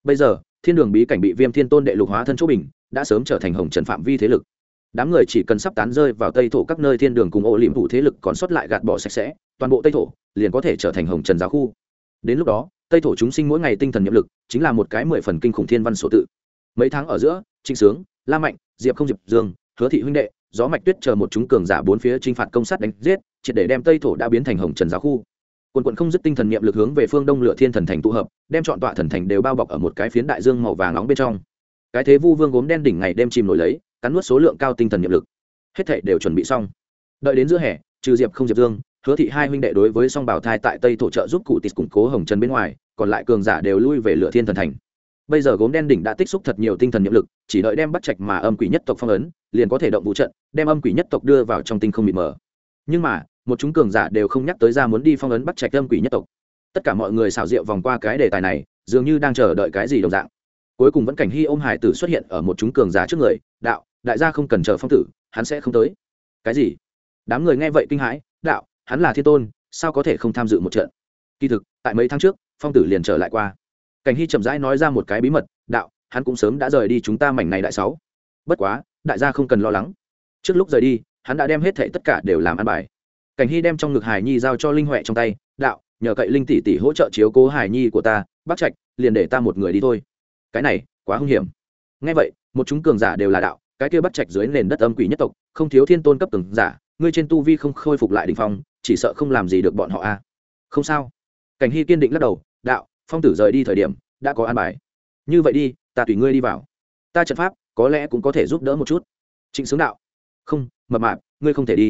Bây giờ, thiên đường bí cảnh bị viêm thiên tôn đệ lục hóa thân chỗ bình, đã sớm trở thành hồng trần phạm vi thế lực đám người chỉ cần sắp tán rơi vào tây thổ các nơi thiên đường cùng ô liễm thủ thế lực còn sót lại gạt bỏ sạch sẽ, toàn bộ tây thổ liền có thể trở thành hồng trần giáo khu. Đến lúc đó, tây thổ chúng sinh mỗi ngày tinh thần nhiệm lực chính là một cái mười phần kinh khủng thiên văn sổ tự. Mấy tháng ở giữa, trịnh sướng, la mạnh, diệp không, diệp dương, hứa thị huynh đệ, gió mạch tuyết chờ một chúng cường giả bốn phía t r i n h phạt công sát đánh giết, triệt để đem tây thổ đã biến thành hồng trần giáo khu. Quần quận không dứt tinh thần niệm lực hướng về phương đông lửa thiên thần thành tụ hợp, đem chọn tọa thần thành đều bao bọc ở một cái phiến đại dương màu vàng nóng bên trong. Cái thế vu vương gốm đen đỉnh ngày đêm chìm nổi lấy cắn nuốt số lượng cao tinh thần nhiệm lực. Hết thể đều chuẩn bị xong. Đợi đến giữa hè, trừ diệp không diệp dương, hứa thị hai huynh đệ đối với song bảo thai tại tây thổ trợ giúp cụ tịt củng cố hồng trần bên ngoài, còn lại cường giả đều lui về lửa thiên thần thành. Bây giờ gốm đen đỉnh đã tích xúc thật nhiều tinh thần nhiệm lực, chỉ đợi đem bắt trạch mà âm quỷ nhất tộc phong ấn, liền có thể động vũ trận, đem âm quỷ nhất tộc đưa vào trong tinh không bị mờ. Nhưng mà, một chúng cường giả đều không nhắc tới ra muốn đi phong ấn bắt trạch âm quỷ nhất tộc. Tất cả mọi người xảo diệu vòng qua cái đề tài này, dường như đang chờ đợi cái gì đồng dạng. Cuối cùng vẫn cảnh hy ôm hải tử xuất hiện ở một chúng cường giả trước người, đạo đại gia không cần chờ phong tử, hắn sẽ không tới. Cái gì? Đám người nghe vậy kinh hãi, đạo, hắn là thiên tôn, sao có thể không tham dự một trận? Kỳ thực, tại mấy tháng trước, phong tử liền trở lại qua. Cảnh hy chậm rãi nói ra một cái bí mật, đạo, hắn cũng sớm đã rời đi chúng ta mảnh này đại sáu. Bất quá, đại gia không cần lo lắng. Trước lúc rời đi, hắn đã đem hết thệ tất cả đều làm ăn bài. Cảnh hy đem trong ngực hải nhi giao cho linh huệ trong tay, đạo, nhờ cậy linh tỷ tỷ hỗ trợ chiếu cố hải nhi của ta bắt trạch, liền để ta một người đi thôi. Cái này, quá hung hiểm. Ngay vậy, một chúng cường giả đều là đạo cái kia bắt trạch dưới nền đất âm quỷ nhất tộc, không thiếu thiên tôn cấp từng giả, ngươi trên tu vi không khôi phục lại đ ỉ n h phong, chỉ sợ không làm gì được bọn họ a. Không sao. Cảnh hy kiên định lắc đầu, đạo, phong tử rời đi thời điểm, đã có an bài. Như vậy đi, ta tùy ngươi đi vào. Ta trận pháp, có lẽ cũng có thể giúp đỡ một chút. Trịnh sướng đạo, không, mập mạp, ngươi không thể đi.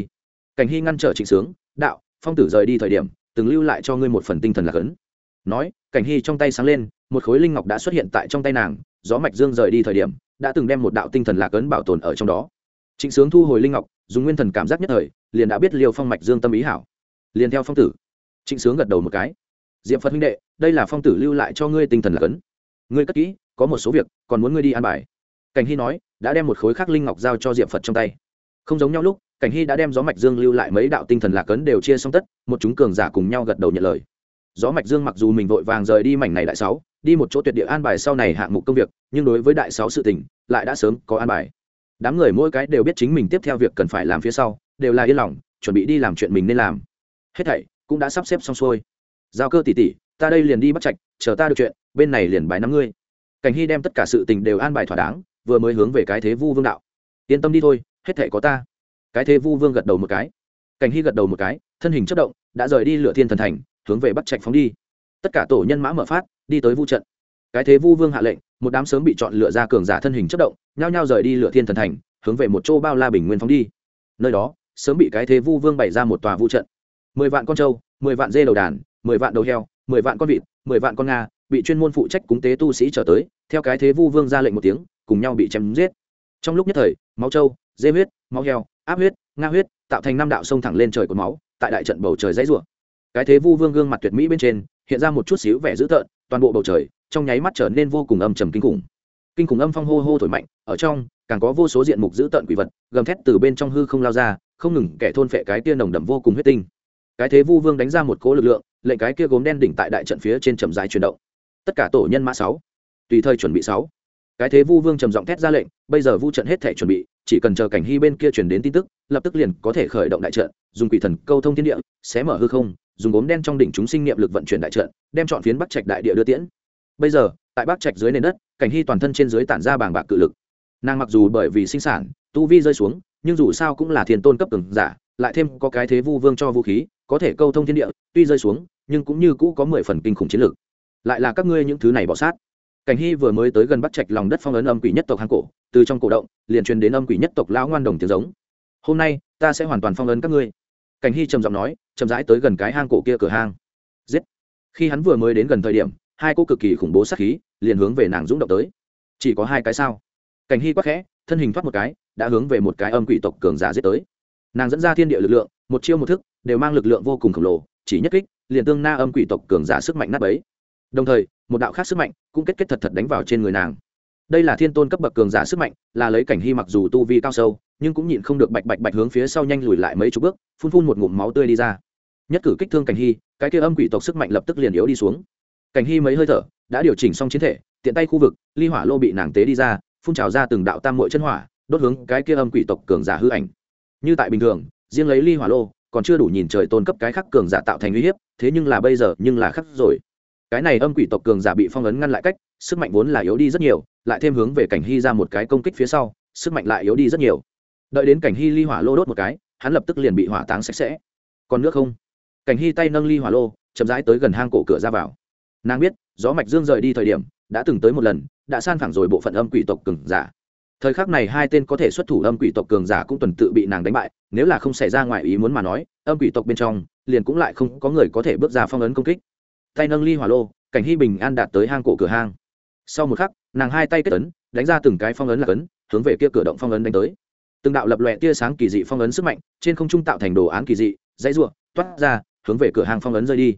Cảnh hy ngăn trở trịnh sướng, đạo, phong tử rời đi thời điểm, từng lưu lại cho ngươi một phần tinh thần lạc ấn nói, cảnh hy trong tay sáng lên, một khối linh ngọc đã xuất hiện tại trong tay nàng, gió mạch dương rời đi thời điểm đã từng đem một đạo tinh thần lạc ấn bảo tồn ở trong đó. Trịnh sướng thu hồi linh ngọc, dùng nguyên thần cảm giác nhất thời, liền đã biết liều phong mạch dương tâm ý hảo. Liền theo phong tử. Trịnh sướng gật đầu một cái. Diệm phật huynh đệ, đây là phong tử lưu lại cho ngươi tinh thần lạc ấn. ngươi cất kỹ, có một số việc, còn muốn ngươi đi an bài. Cảnh hy nói, đã đem một khối khác linh ngọc giao cho diệm phật trong tay. Không giống nhau lúc, cảnh hy đã đem gió mạch dương lưu lại mấy đạo tinh thần lạc ấn đều chia xong tất, một chúng cường giả cùng nhau gật đầu nhận lời. Gió mạch dương mặc dù mình vội vàng rời đi mảnh này đại sáu đi một chỗ tuyệt địa an bài sau này hạng mục công việc, nhưng đối với đại sáu sự tình, lại đã sớm có an bài. Đám người mỗi cái đều biết chính mình tiếp theo việc cần phải làm phía sau, đều là yên lòng, chuẩn bị đi làm chuyện mình nên làm. Hết thảy cũng đã sắp xếp xong xuôi. Giao cơ tỉ tỉ ta đây liền đi bắt trạch, chờ ta được chuyện, bên này liền bài năm ngươi. Cảnh hy đem tất cả sự tình đều an bài thỏa đáng, vừa mới hướng về cái thế vu vương đạo. Yên tâm đi thôi, hết thảy có ta. Cái thế vu vương gật đầu một cái. Cảnh hy gật đầu một cái, thân hình chất động, đã rời đi lựa thiên thần thành, hướng về bắt trạch phóng đi. Tất cả tổ nhân mã mở phát đi tới vu trận. Cái thế vu vương hạ lệnh, một đám sớm bị chọn lựa ra cường giả thân hình chất động, nhao nhao rời đi lựa thiên thần thành, hướng về một chỗ bao la bình nguyên phóng đi. Nơi đó, sớm bị cái thế vu vương bày ra một tòa vu trận. Mười vạn con trâu, mười vạn dê đầu đàn, mười vạn đầu heo, mười vạn con vịt, mười vạn con nga, bị chuyên môn phụ trách cúng tế tu sĩ trở tới, theo cái thế vu vương ra lệnh một tiếng, cùng nhau bị chém giết. Trong lúc nhất thời, máu trâu, dê huyết, máu heo, áp huyết, nga huyết, tạo thành năm đạo sông thẳng lên trời cột máu, tại đại trận bầu trời dãy rủa. Cái thế vu vương gương mặt tuyệt mỹ bên trên hiện ra một chút xíu vẻ dữ tợn, toàn bộ bầu trời trong nháy mắt trở nên vô cùng âm trầm kinh khủng. Kinh khủng âm phong hô hô thổi mạnh, ở trong, càng có vô số diện mục dữ tợn quỷ vật, gầm thét từ bên trong hư không lao ra, không ngừng kẻ thôn phệ cái tia nồng đậm vô cùng huyết tinh. Cái thế vu vương đánh ra một cỗ lực lượng, lệnh cái kia gốm đen đỉnh tại đại trận phía trên trầm dài chuyển động. Tất cả tổ nhân mã sáu, tùy thời chuẩn bị sáu. Cái thế vu vương trầm giọng thét ra lệnh, bây giờ vu trận hết thể chuẩn bị, chỉ cần chờ cảnh hy bên kia chuyển đến tin tức, lập tức liền có thể khởi động đại trận, dùng quỷ thần câu thông thiên địa, xé mở hư không dùng gốm đen trong đỉnh chúng sinh niệm lực vận chuyển đại trận, đem chọn phiến bắc trạch đại địa đưa tiễn. Bây giờ, tại bắc trạch dưới nền đất, cảnh hy toàn thân trên dưới tản ra bàng bạc cự lực. Nàng mặc dù bởi vì sinh sản, tu vi rơi xuống, nhưng dù sao cũng là thiên tôn cấp cường giả, lại thêm có cái thế vu vương cho vũ khí, có thể câu thông thiên địa, tuy rơi xuống, nhưng cũng như cũ có mười phần kinh khủng chiến lược lại là các ngươi những thứ này bỏ sát. Cảnh hy vừa mới tới gần bắt trạch lòng đất phong ấn âm quỷ nhất tộc hang cổ, từ trong cổ động, liền truyền đến âm quỷ nhất tộc lão ngoan đồng tiếng giống. Hôm nay, ta sẽ hoàn toàn phong ấn các ngươi. Cảnh hy trầm giọng nói chậm rãi tới gần cái hang cổ kia cửa hang. Giết. Khi hắn vừa mới đến gần thời điểm, hai cô cực kỳ khủng bố sát khí liền hướng về nàng dũng động tới. Chỉ có hai cái sao? Cảnh hy quắc khẽ, thân hình thoát một cái, đã hướng về một cái âm quỷ tộc cường giả giết tới. Nàng dẫn ra thiên địa lực lượng, một chiêu một thức, đều mang lực lượng vô cùng khổng lồ, chỉ nhất kích, liền tương na âm quỷ tộc cường giả sức mạnh nát bấy. đồng thời, một đạo khác sức mạnh cũng kết kết thật thật đánh vào trên người nàng. Đây là thiên tôn cấp bậc cường giả sức mạnh, là lấy cảnh hy mặc dù tu vi cao sâu, nhưng cũng nhịn không được bạch bạch bạch hướng phía sau nhanh lùi lại mấy chục bước, phun phun một ngụm máu tươi đi ra nhất cử kích thương cảnh hy, cái kia âm quỷ tộc sức mạnh lập tức liền yếu đi xuống. Cảnh hy mấy hơi thở, đã điều chỉnh xong chiến thể, tiện tay khu vực, ly hỏa lô bị nàng tế đi ra, phun trào ra từng đạo tam mội chân hỏa, đốt hướng cái kia âm quỷ tộc cường giả hư ảnh. Như tại bình thường, riêng lấy ly hỏa lô, còn chưa đủ nhìn trời tôn cấp cái khắc cường giả tạo thành uy hiếp, thế nhưng là bây giờ, nhưng là khắc rồi. Cái này âm quỷ tộc cường giả bị phong ấn ngăn lại cách, sức mạnh vốn là yếu đi rất nhiều, lại thêm hướng về cảnh hy ra một cái công kích phía sau, sức mạnh lại yếu đi rất nhiều. Đợi đến cảnh hy ly hỏa lô đốt một cái, hắn lập tức liền bị hỏa táng sạch sẽ. Còn nước không? Cảnh hy tay nâng ly hỏa lô, chậm rãi tới gần hang cổ cửa ra vào. Nàng biết, gió mạch dương rời đi thời điểm, đã từng tới một lần, đã san phẳng rồi bộ phận âm quỷ tộc cường giả. Thời khắc này hai tên có thể xuất thủ âm quỷ tộc cường giả cũng tuần tự bị nàng đánh bại, nếu là không xảy ra ngoài ý muốn mà nói, âm quỷ tộc bên trong, liền cũng lại không có người có thể bước ra phong ấn công kích. Tay nâng ly hỏa lô, cảnh hy bình an đạt tới hang cổ cửa hang. Sau một khắc, nàng hai tay kết ấn, đánh ra từng cái phong ấn là ấn hướng về kia cửa động phong ấn đánh tới. Từng đạo lập lòe tia sáng kỳ dị phong ấn sức mạnh, trên không trung tạo thành đồ án kỳ dị, dãy ruộng toát ra hướng về cửa hàng phong ấn rơi đi.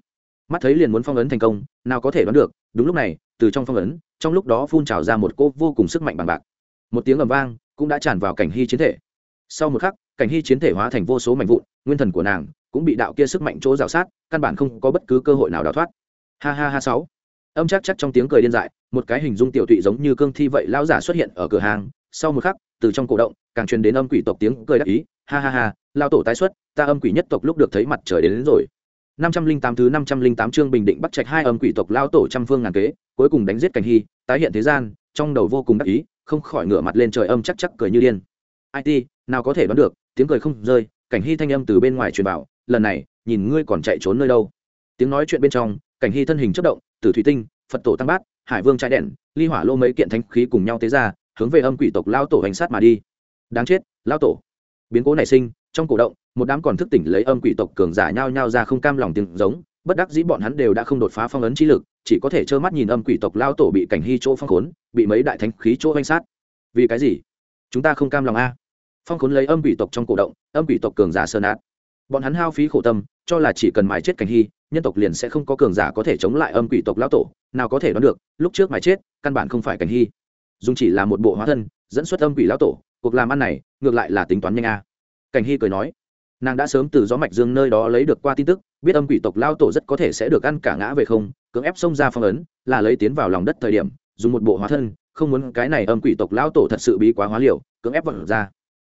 Mắt thấy liền muốn phong ấn thành công nào có thể đoán được đúng lúc này từ trong phong ấn trong lúc đó phun trào ra một cô vô cùng sức mạnh bằng bạc. Một tiếng ầm vang cũng đã tràn vào cảnh hy chiến thể. Sau một khắc cảnh hy chiến thể hóa thành vô số mảnh vụn nguyên thần của nàng cũng bị đạo kia sức mạnh chỗ rào sát căn bản không có bất cứ cơ hội nào đào thoát. Ha ha ha sáu. Âm chắc chắc trong tiếng cười điên dại một cái hình dung tiểu tụy giống như cương thi vậy lão giả xuất hiện ở cửa hàng. Sau một khắc từ trong cổ động càng truyền đến âm quỷ tộc tiếng cười đắc ý. Ha ha ha lao tổ tái xuất ta âm quỷ nhất tộc lúc được thấy mặt trời đến, đến rồi năm trăm linh tám thứ năm trăm linh tám chương bình định bắt trạch hai âm quỷ tộc lao tổ trăm phương ngàn kế, cuối cùng đánh giết cảnh hy, tái hiện thế gian, trong đầu vô cùng đắc ý, không khỏi ngửa mặt lên trời âm chắc chắc cười như điên. It nào có thể đoán được, tiếng cười không rơi, cảnh hy thanh âm từ bên ngoài truyền bảo lần này, nhìn ngươi còn chạy trốn nơi đâu. Tiếng nói chuyện bên trong, cảnh hy thân hình chớp động từ thủy tinh, phật tổ tăng bát, hải vương trái đèn, ly hỏa lô mấy kiện thanh khí cùng nhau tế ra, hướng về âm quỷ tộc lao tổ hành sát mà đi. Đáng chết lao tổ. Biến cố nảy sinh, trong cổ động một đám còn thức tỉnh lấy âm quỷ tộc cường giả nhao nhao ra không cam lòng tiếng giống, bất đắc dĩ bọn hắn đều đã không đột phá phong ấn trí lực, chỉ có thể trơ mắt nhìn âm quỷ tộc lao tổ bị cảnh hy chỗ phong khốn, bị mấy đại thánh khí chỗ oanh sát. Vì cái gì? Chúng ta không cam lòng a. Phong khốn lấy âm quỷ tộc trong cổ động, âm quỷ tộc cường giả sơn nát bọn hắn hao phí khổ tâm, cho là chỉ cần mái chết cảnh hy, nhân tộc liền sẽ không có cường giả có thể chống lại âm quỷ tộc lao tổ, nào có thể đoán được, lúc trước mái chết, căn bản không phải cảnh hy. Dùng chỉ là một bộ hóa thân, dẫn xuất âm quỷ lao tổ, cuộc làm ăn này, ngược lại là tính toán nhanh a. Cảnh hy cười nói nàng đã sớm từ gió mạch dương nơi đó lấy được qua tin tức, biết âm quỷ tộc lao tổ rất có thể sẽ được ăn cả ngã về không, cưỡng ép xông ra phong ấn, là lấy tiến vào lòng đất thời điểm, dùng một bộ hóa thân, không muốn cái này âm quỷ tộc lao tổ thật sự bí quá hóa liều, cưỡng ép vận ra.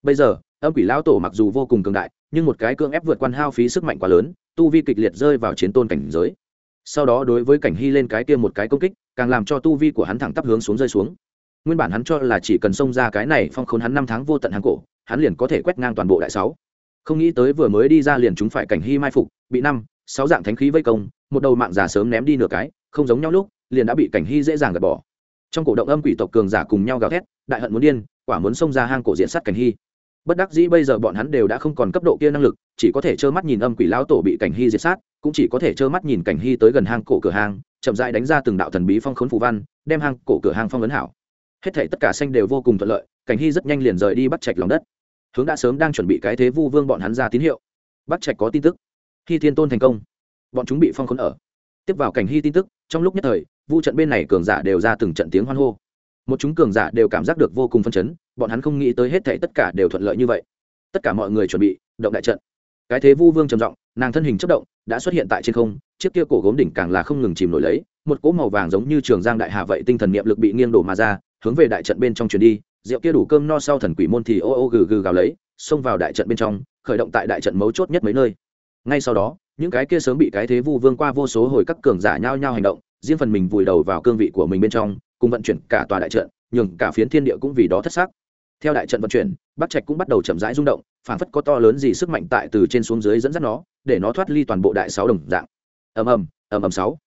Bây giờ, âm quỷ lao tổ mặc dù vô cùng cường đại, nhưng một cái cưỡng ép vượt quan hao phí sức mạnh quá lớn, tu vi kịch liệt rơi vào chiến tôn cảnh giới. Sau đó đối với cảnh hy lên cái kia một cái công kích, càng làm cho tu vi của hắn thẳng tắp hướng xuống rơi xuống. Nguyên bản hắn cho là chỉ cần xông ra cái này phong khốn hắn năm tháng vô tận hàng cổ, hắn liền có thể quét ngang toàn bộ đại sáu không nghĩ tới vừa mới đi ra liền chúng phải cảnh hy mai phục, bị năm, sáu dạng thánh khí vây công, một đầu mạng giả sớm ném đi nửa cái, không giống nhau lúc, liền đã bị cảnh hy dễ dàng gạt bỏ. Trong cổ động âm quỷ tộc cường giả cùng nhau gào thét, đại hận muốn điên, quả muốn xông ra hang cổ diện sát cảnh hy. Bất đắc dĩ bây giờ bọn hắn đều đã không còn cấp độ kia năng lực, chỉ có thể trơ mắt nhìn âm quỷ lão tổ bị cảnh hy diệt sát, cũng chỉ có thể trơ mắt nhìn cảnh hy tới gần hang cổ cửa hàng chậm rãi đánh ra từng đạo thần bí phong khốn phù văn, đem hang cổ cửa hàng phong ấn hảo. Hết thảy tất cả xanh đều vô cùng thuận lợi, cảnh hy rất nhanh liền rời đi bắt trạch lòng đất hướng đã sớm đang chuẩn bị cái thế vu vương bọn hắn ra tín hiệu. Bắc trạch có tin tức. Khi thiên tôn thành công. Bọn chúng bị phong khốn ở. Tiếp vào cảnh hy tin tức, trong lúc nhất thời, vu trận bên này cường giả đều ra từng trận tiếng hoan hô. Một chúng cường giả đều cảm giác được vô cùng phân chấn, bọn hắn không nghĩ tới hết thảy tất cả đều thuận lợi như vậy. Tất cả mọi người chuẩn bị, động đại trận. Cái thế vu vương trầm giọng, nàng thân hình chất động, đã xuất hiện tại trên không, chiếc kia cổ gốm đỉnh càng là không ngừng chìm nổi lấy, một cỗ màu vàng giống như trường giang đại hà vậy tinh thần niệm lực bị nghiêng đổ mà ra, hướng về đại trận bên trong chuyển đi rượu kia đủ cơm no sau thần quỷ môn thì ô ô gừ gừ gào lấy, xông vào đại trận bên trong, khởi động tại đại trận mấu chốt nhất mấy nơi. Ngay sau đó, những cái kia sớm bị cái thế vu vương qua vô số hồi các cường giả nhao nhao hành động, riêng phần mình vùi đầu vào cương vị của mình bên trong, cùng vận chuyển cả tòa đại trận, nhường cả phiến thiên địa cũng vì đó thất sắc. Theo đại trận vận chuyển, bắc trạch cũng bắt đầu chậm rãi rung động phản phất có to lớn gì sức mạnh tại từ trên xuống dưới dẫn dắt nó, để nó thoát ly toàn bộ đại sáu đồng dạng. Ầm ầm ầm ầm sáu.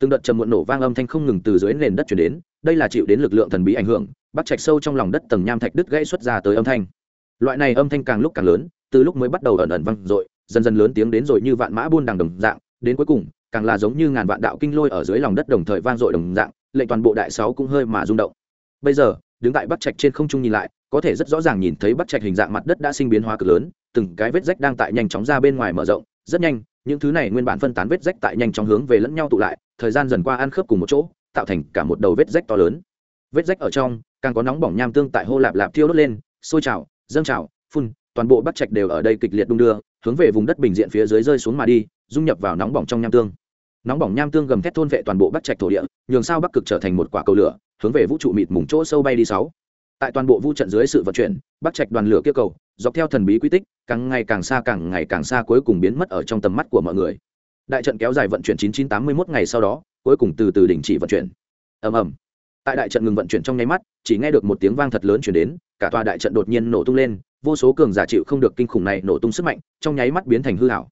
Từng đợt trầm muộn nổ vang âm thanh không ngừng từ dưới nền đất chuyển đến đây là chịu đến lực lượng thần bí ảnh hưởng bắc trạch sâu trong lòng đất tầng nham thạch đứt gãy xuất ra tới âm thanh. Loại này âm thanh càng lúc càng lớn, từ lúc mới bắt đầu ẩn ẩn vang i dần dần lớn tiếng đến rồi như vạn mã buôn đằng đồng dạng, đến cuối cùng, càng là giống như ngàn vạn đạo kinh lôi ở dưới lòng đất đồng thời vang dội đồng dạng, lệnh toàn bộ đại sáu cũng hơi mà rung động. Bây giờ, đứng tại bắc trạch trên không trung nhìn lại, có thể rất rõ ràng nhìn thấy bắc trạch hình dạng mặt đất đã sinh biến hóa cực lớn, từng cái vết rách đang tại nhanh chóng ra bên ngoài mở rộng, rất nhanh, những thứ này nguyên bản phân tán vết rách tại nhanh chóng hướng về lẫn nhau tụ lại, thời gian dần qua ăn khớp cùng một chỗ tạo thành cả một đầu vết rách to lớn. Vết rách ở trong, càng có nóng bỏng nham tương tại hô lạp lạp thiêu đốt lên, sôi trào, dâng trào, phun, toàn bộ bắc trạch đều ở đây kịch liệt đung đưa, hướng về vùng đất bình diện phía dưới rơi xuống mà đi, dung nhập vào nóng bỏng trong nham tương. Nóng bỏng nham tương gầm thét thôn vệ toàn bộ bắc trạch thổ địa, nhường sao bắc cực trở thành một quả cầu lửa, hướng về vũ trụ mịt mùng chỗ sâu bay đi sáu. Tại toàn bộ vũ trận dưới sự vận chuyển bắc trạch đoàn lửa kia cầu, dọc theo thần bí quy tích, càng ngày càng xa càng ngày càng xa cuối cùng biến mất ở trong tầm mắt của mọi người. Đại trận kéo dài vận chuyển 9981 ngày sau đó cuối cùng từ từ đình chỉ vận chuyển. Ầm ầm. Tại đại trận ngừng vận chuyển trong nháy mắt, chỉ nghe được một tiếng vang thật lớn chuyển đến, cả tòa đại trận đột nhiên nổ tung lên, vô số cường giả chịu không được kinh khủng này nổ tung sức mạnh, trong nháy mắt biến thành hư hảo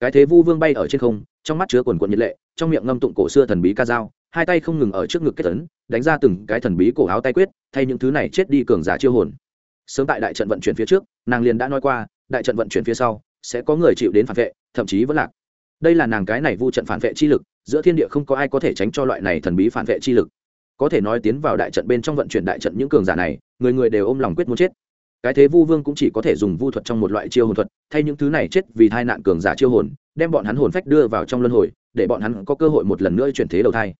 cái thế vu vương bay ở trên không, trong mắt chứa quần quần nhiệt lệ, trong miệng ngâm tụng cổ xưa thần bí ca dao, hai tay không ngừng ở trước ngực kết tấn đánh ra từng cái thần bí cổ áo tay quyết, thay những thứ này chết đi cường giả chiêu hồn. Sớm tại đại trận vận chuyển phía trước, nàng liền đã nói qua, đại trận vận chuyển phía sau, sẽ có người chịu đến phản vệ, thậm chí vẫn lạc. Đây là nàng cái này vu trận phản vệ chi lực giữa thiên địa không có ai có thể tránh cho loại này thần bí phản vệ chi lực. Có thể nói tiến vào đại trận bên trong vận chuyển đại trận những cường giả này, người người đều ôm lòng quyết muốn chết. Cái thế vu vương cũng chỉ có thể dùng vu thuật trong một loại chiêu hồn thuật, thay những thứ này chết vì tai nạn cường giả chiêu hồn, đem bọn hắn hồn phách đưa vào trong luân hồi, để bọn hắn có cơ hội một lần nữa chuyển thế đầu thai.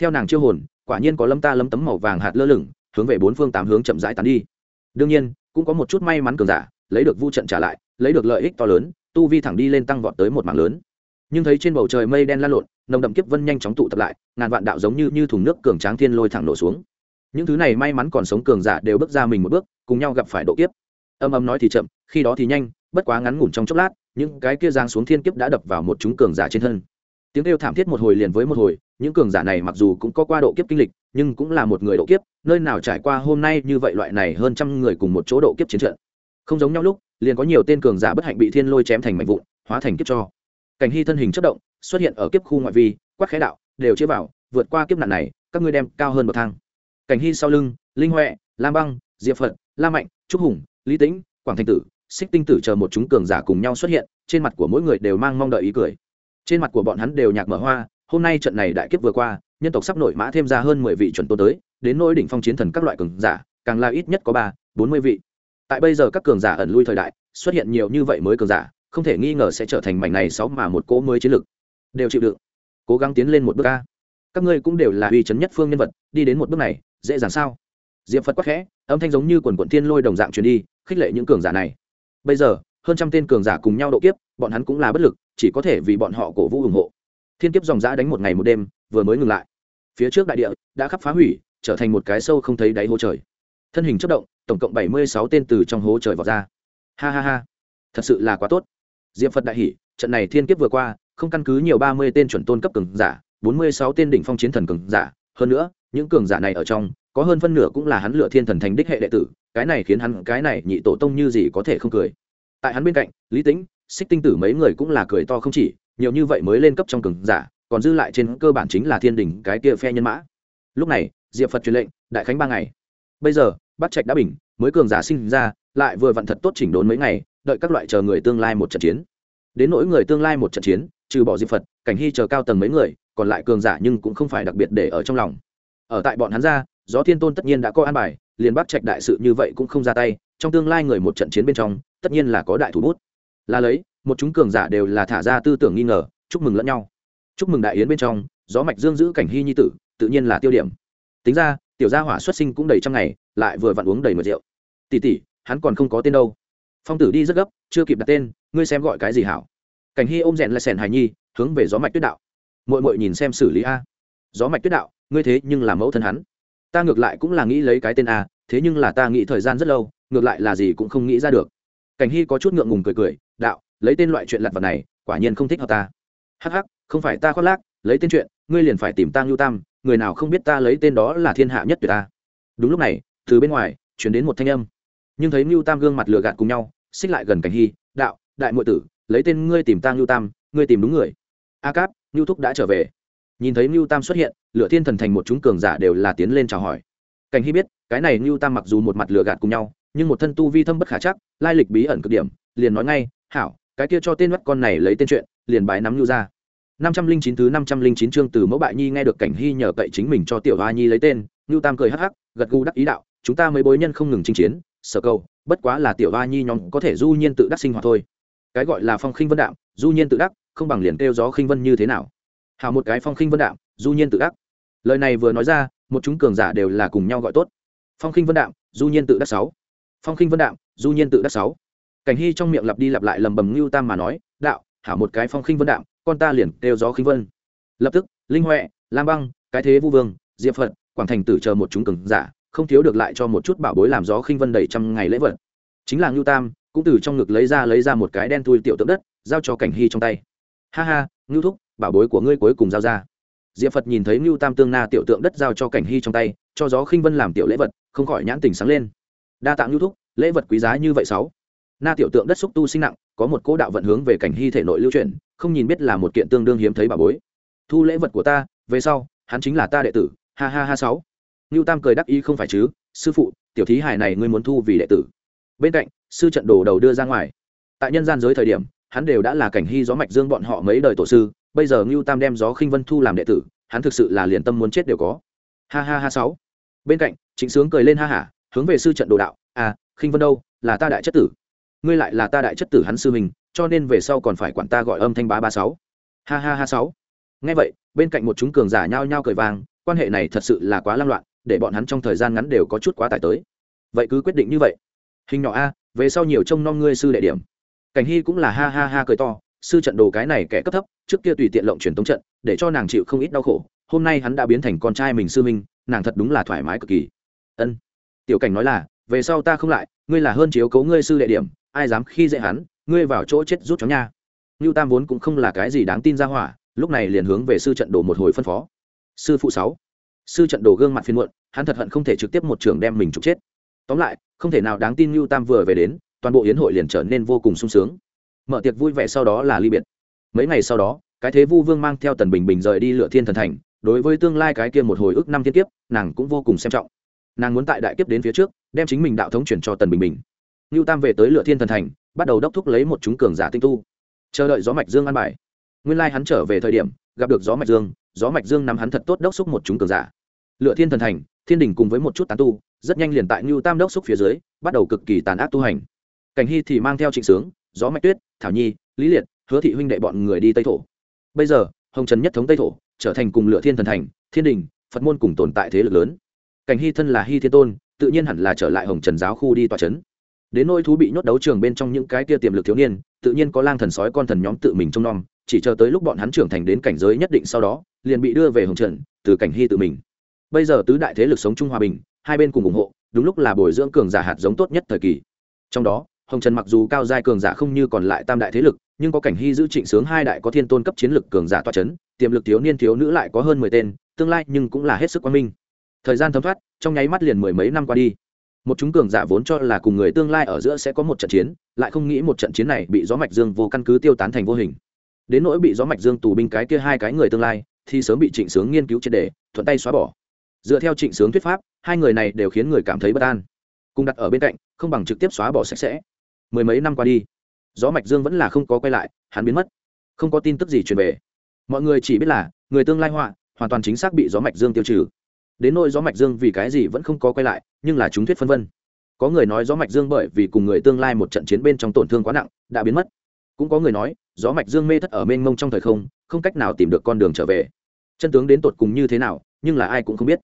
Theo nàng chiêu hồn, quả nhiên có lâm ta lâm tấm màu vàng hạt lơ lửng, hướng về bốn phương tám hướng chậm rãi tán đi. Đương nhiên, cũng có một chút may mắn cường giả, lấy được vu trận trả lại, lấy được lợi ích to lớn, tu vi thẳng đi lên tăng vọt tới một mảng lớn nhưng thấy trên bầu trời mây đen lan lộn, nồng đậm kiếp vân nhanh chóng tụ tập lại, ngàn vạn đạo giống như như thùng nước cường tráng thiên lôi thẳng nổ xuống. Những thứ này may mắn còn sống cường giả đều bước ra mình một bước, cùng nhau gặp phải độ kiếp. Âm âm nói thì chậm, khi đó thì nhanh, bất quá ngắn ngủn trong chốc lát, những cái kia giang xuống thiên kiếp đã đập vào một chúng cường giả trên thân. Tiếng kêu thảm thiết một hồi liền với một hồi, những cường giả này mặc dù cũng có qua độ kiếp kinh lịch, nhưng cũng là một người độ kiếp, nơi nào trải qua hôm nay như vậy loại này hơn trăm người cùng một chỗ độ kiếp chiến trận. Không giống nhau lúc, liền có nhiều tên cường giả bất hạnh bị thiên lôi chém thành mảnh vụn, hóa thành kiếp cho cảnh hy thân hình chất động, xuất hiện ở kiếp khu ngoại vi quắc khẽ đạo, đều chia vào, vượt qua kiếp nạn này, các ngươi đem cao hơn bậc thang. Cảnh hy sau lưng, linh huệ, lam băng, diệp phật, la mạnh, trúc hùng, lý tĩnh, quảng thanh tử, xích tinh tử chờ một chúng cường giả cùng nhau xuất hiện, trên mặt của mỗi người đều mang mong đợi ý cười. Trên mặt của bọn hắn đều nhạc mở hoa, hôm nay trận này đại kiếp vừa qua, nhân tộc sắp nổi mã thêm ra hơn mười vị chuẩn tôn tới, đến nỗi đỉnh phong chiến thần các loại cường giả, càng là ít nhất có ba, bốn mươi vị. Tại bây giờ các cường giả ẩn lui thời đại, xuất hiện nhiều như vậy mới cường giả không thể nghi ngờ sẽ trở thành mảnh này sáu mà một cỗ mới chiến lực đều chịu đựng. Cố gắng tiến lên một bước ca các ngươi cũng đều là uy chấn nhất phương nhân vật, đi đến một bước này, dễ dàng sao? Diệp phật quắc khẽ, âm thanh giống như quần quận thiên lôi đồng dạng truyền đi, khích lệ những cường giả này. Bây giờ, hơn trăm tên cường giả cùng nhau độ kiếp, bọn hắn cũng là bất lực, chỉ có thể vì bọn họ cổ vũ ủng hộ. Thiên kiếp dòng giã đánh một ngày một đêm, vừa mới ngừng lại. Phía trước đại địa đã khắp phá hủy, trở thành một cái sâu không thấy đáy hố trời. Thân hình chất động, tổng cộng bảy mươi sáu tên từ trong hố trời vọt ra. Ha ha ha. Thật sự là quá tốt diệp phật đại hỷ trận này thiên kiếp vừa qua, không căn cứ nhiều ba mươi tên chuẩn tôn cấp cường giả, bốn mươi sáu tên đỉnh phong chiến thần cường giả. Hơn nữa, những cường giả này ở trong, có hơn phân nửa cũng là hắn lựa thiên thần thành đích hệ đệ tử, cái này khiến hắn, cái này nhị tổ tông như gì có thể không cười. Tại hắn bên cạnh, lý tĩnh, xích tinh tử mấy người cũng là cười to không chỉ, nhiều như vậy mới lên cấp trong cường giả, còn dư lại trên cơ bản chính là thiên đình cái kia phe nhân mã. Lúc này, diệp phật truyền lệnh, đại khánh ba ngày. Bây giờ bắt trạch đã bình, mới cường giả sinh ra, lại vừa vặn thật tốt chỉnh đốn mấy ngày đợi các loại chờ người tương lai một trận chiến. Đến nỗi người tương lai một trận chiến, trừ bỏ diệp phật, cảnh hy chờ cao tầng mấy người, còn lại cường giả nhưng cũng không phải đặc biệt để ở trong lòng. Ở tại bọn hắn ra, gió thiên tôn tất nhiên đã có an bài, liền bắt trạch đại sự như vậy cũng không ra tay, trong tương lai người một trận chiến bên trong, tất nhiên là có đại thủ bút. Là lấy, một chúng cường giả đều là thả ra tư tưởng nghi ngờ, chúc mừng lẫn nhau. Chúc mừng đại yến bên trong, gió mạch dương giữ cảnh hy nhi tử, tự nhiên là tiêu điểm. Tính ra, tiểu gia hỏa xuất sinh cũng đầy trăm ngày, lại vừa vặn uống đầy mượt rượu. Tỷ tỷ, hắn còn không có tên đâu phong tử đi rất gấp, chưa kịp đặt tên, ngươi xem gọi cái gì hảo. Cảnh hy ôm rèn lại sèn hài nhi, hướng về gió mạch tuyết đạo. Mội mội nhìn xem xử lý a. Gió mạch tuyết đạo, ngươi thế nhưng là mẫu thân hắn. Ta ngược lại cũng là nghĩ lấy cái tên a, thế nhưng là ta nghĩ thời gian rất lâu, ngược lại là gì cũng không nghĩ ra được. Cảnh hy có chút ngượng ngùng cười cười, đạo, lấy tên loại chuyện lặt vật này, quả nhiên không thích hợp ta. Hắc hắc, không phải ta khoác lác, lấy tên chuyện, ngươi liền phải tìm ta ngưu tam, người nào không biết ta lấy tên đó là thiên hạ nhất tuyệt ta. Đúng lúc này, từ bên ngoài, chuyển đến một thanh âm nhưng thấy ngưu tam gương mặt lừa gạt cùng nhau, xích lại gần cảnh hy, đạo, đại muội tử, lấy tên ngươi tìm ta ngưu tam, ngươi tìm đúng người. A cáp, ngưu thúc đã trở về. Nhìn thấy ngưu tam xuất hiện lựa thiên thần thành một chúng cường giả đều là tiến lên chào hỏi. Cảnh hy biết, cái này ngưu tam mặc dù một mặt lừa gạt cùng nhau, nhưng một thân tu vi thâm bất khả chắc, lai lịch bí ẩn cực điểm, liền nói ngay, hảo, cái kia cho tên mắt con này lấy tên chuyện, liền bái nắm ngưu ra. năm trăm linh chín thứ năm trăm linh chín chương từ mẫu bại nhi nghe được cảnh hy nhờ cậy chính mình cho tiểu hoa nhi lấy tên, ngưu tam cười hắc hắc, gật gù đắc ý đạo, chúng ta mới bối nhân không ngừng chinh chiến sở câu bất quá là tiểu hoa nhi nhóm có thể du nhiên tự đắc sinh hoạt thôi. Cái gọi là phong khinh vân đạm, du nhiên tự đắc, không bằng liền kêu gió khinh vân như thế nào. Hào một cái phong khinh vân đạm, du nhiên tự đắc. Lời này vừa nói ra, một chúng cường giả đều là cùng nhau gọi tốt. Phong khinh vân đạm, du nhiên tự đắc sáu. Phong khinh vân đạm, du nhiên tự đắc sáu. Cảnh hy trong miệng lặp đi lặp lại lầm bầm ngưu tam mà nói, đạo, hảo một cái phong khinh vân đạm, con ta liền kêu gió khinh vân. Lập tức, linh huệ, lam băng, cái thế vu vương, diệp phật, quảng thành tử chờ một chúng cường giả không thiếu được lại cho một chút bảo bối làm gió khinh vân đầy trăm ngày lễ vật. Chính là ngưu tam, cũng từ trong ngực lấy ra lấy ra một cái đen thui tiểu tượng đất, giao cho cảnh hy trong tay. Ha ha, ngưu thúc, bảo bối của ngươi cuối cùng giao ra. Diệp phật nhìn thấy ngưu tam tương na tiểu tượng đất giao cho cảnh hy trong tay, cho gió khinh vân làm tiểu lễ vật, không khỏi nhãn tình sáng lên. Đa tạng ngưu thúc, lễ vật quý giá như vậy sáu. Na tiểu tượng đất xúc tu sinh nặng, có một cỗ đạo vận hướng về cảnh hy thể nội lưu truyền không nhìn biết là một kiện tương đương hiếm thấy bảo bối. Thu lễ vật của ta, về sau, hắn chính là ta đệ tử. Ha ha ha sáu ngưu tam cười đắc ý, không phải chứ, sư phụ, tiểu thí hài này ngươi muốn thu vì đệ tử. Bên cạnh, sư trận đồ đầu đưa ra ngoài. Tại nhân gian giới thời điểm, hắn đều đã là cảnh hy gió mạch dương bọn họ mấy đời tổ sư, bây giờ ngưu tam đem gió khinh vân thu làm đệ tử, hắn thực sự là liền tâm muốn chết đều có. Ha ha ha, sáu. Bên cạnh, trịnh sướng cười lên ha hả, hướng về sư trận đồ đạo à khinh vân đâu, là ta đại chất tử. Ngươi lại là ta đại chất tử hắn sư mình cho nên về sau còn phải quản ta gọi âm thanh bá ba sáu. Ha ha ha, sáu. Nghe vậy, bên cạnh một chúng cường giả nhao nhao cười vàng quan hệ này thật sự là quá lăng loạn, để bọn hắn trong thời gian ngắn đều có chút quá tải tới. Vậy cứ quyết định như vậy. Hình nhỏ a, về sau nhiều trông nom ngươi sư đệ điểm. Cảnh hy cũng là ha ha ha cười to, sư trận đồ cái này kẻ cấp thấp, trước kia tùy tiện lộng truyền tống trận, để cho nàng chịu không ít đau khổ, hôm nay hắn đã biến thành con trai mình sư minh nàng thật đúng là thoải mái cực kỳ. Ân. Tiểu cảnh nói là, về sau ta không lại, ngươi là hơn chiếu cấu ngươi sư đệ điểm, ai dám khi dễ hắn, ngươi vào chỗ chết rút chó nha. Ngưu tam vốn cũng không là cái gì đáng tin ra hỏa, lúc này liền hướng về sư trận đồ một hồi phân phó sư phụ sáu. Sư trận đồ gương mặt phiên muộn, hắn thật hận không thể trực tiếp một trường đem mình trục chết. Tóm lại, không thể nào đáng tin Lưu tam vừa về đến, toàn bộ yến hội liền trở nên vô cùng sung sướng. Mở tiệc vui vẻ sau đó là ly biệt. Mấy ngày sau đó, cái thế vu vương mang theo tần bình bình rời đi lựa thiên thần thành, đối với tương lai cái kia một hồi ức năm thiên kiếp, nàng cũng vô cùng xem trọng. Nàng muốn tại đại kiếp đến phía trước, đem chính mình đạo thống chuyển cho tần bình bình. Lưu tam về tới lựa thiên thần thành, bắt đầu đốc thúc lấy một chúng cường giả tinh tu. Chờ đợi gió mạch dương ăn bài. Nguyên lai hắn trở về thời điểm gặp được gió mạch dương, gió mạch dương nắm hắn thật tốt đốc xúc một chúng cường giả. Lựa thiên thần thành, thiên đình cùng với một chút tán tu, rất nhanh liền tại ngưu tam đốc xúc phía dưới, bắt đầu cực kỳ tàn ác tu hành. Cảnh hy thì mang theo trịnh sướng, gió mạch tuyết, thảo nhi, lý liệt, hứa thị huynh đệ bọn người đi tây thổ. Bây giờ, hồng trần nhất thống tây thổ, trở thành cùng lựa thiên thần thành, thiên đình, phật môn cùng tồn tại thế lực lớn. Cảnh hy thân là hy thiên tôn, tự nhiên hẳn là trở lại hồng trần giáo khu đi tòa c h ấ n đến nỗi thú bị nhốt đấu trường bên trong những cái kia tiềm lực thiếu niên, tự nhiên có lang thần sói con thần nhóm tự mình trông nom chỉ chờ tới lúc bọn hắn trưởng thành đến cảnh giới nhất định sau đó, liền bị đưa về hồng trần, từ cảnh hy tự mình. Bây giờ tứ đại thế lực sống chung hòa bình, hai bên cùng ủng hộ, đúng lúc là bồi dưỡng cường giả hạt giống tốt nhất thời kỳ. Trong đó, hồng trần mặc dù cao giai cường giả không như còn lại tam đại thế lực, nhưng có cảnh hy giữ trịnh sướng hai đại có thiên tôn cấp chiến lực cường giả toa c h ấ n tiềm lực thiếu niên thiếu nữ lại có hơn mười tên, tương lai nhưng cũng là hết sức quan minh. Thời gian thấm thoát, trong nháy mắt liền mười mấy năm qua đi. Một chúng cường giả vốn cho là cùng người tương lai ở giữa sẽ có một trận chiến, lại không nghĩ một trận chiến này bị gió mạch dương vô căn cứ tiêu tán thành vô hình đến nỗi bị gió mạch dương tù binh cái kia hai cái người tương lai, thì sớm bị trịnh sướng nghiên cứu triệt đề thuận tay xóa bỏ. Dựa theo trịnh sướng thuyết pháp, hai người này đều khiến người cảm thấy bất an. Cùng đặt ở bên cạnh, không bằng trực tiếp xóa bỏ sạch sẽ. Mười mấy năm qua đi, gió mạch dương vẫn là không có quay lại, hắn biến mất. Không có tin tức gì truyền về. Mọi người chỉ biết là, người tương lai họa, hoàn toàn chính xác bị gió mạch dương tiêu trừ. Đến nỗi gió mạch dương vì cái gì vẫn không có quay lại, nhưng là chúng thuyết phân vân. Có người nói gió mạch dương bởi vì cùng người tương lai một trận chiến bên trong tổn thương quá nặng, đã biến mất. Cũng có người nói gió mạch dương mê thất ở mênh mông trong thời không không cách nào tìm được con đường trở về. Chân tướng đến tột cùng như thế nào, nhưng là ai cũng không biết.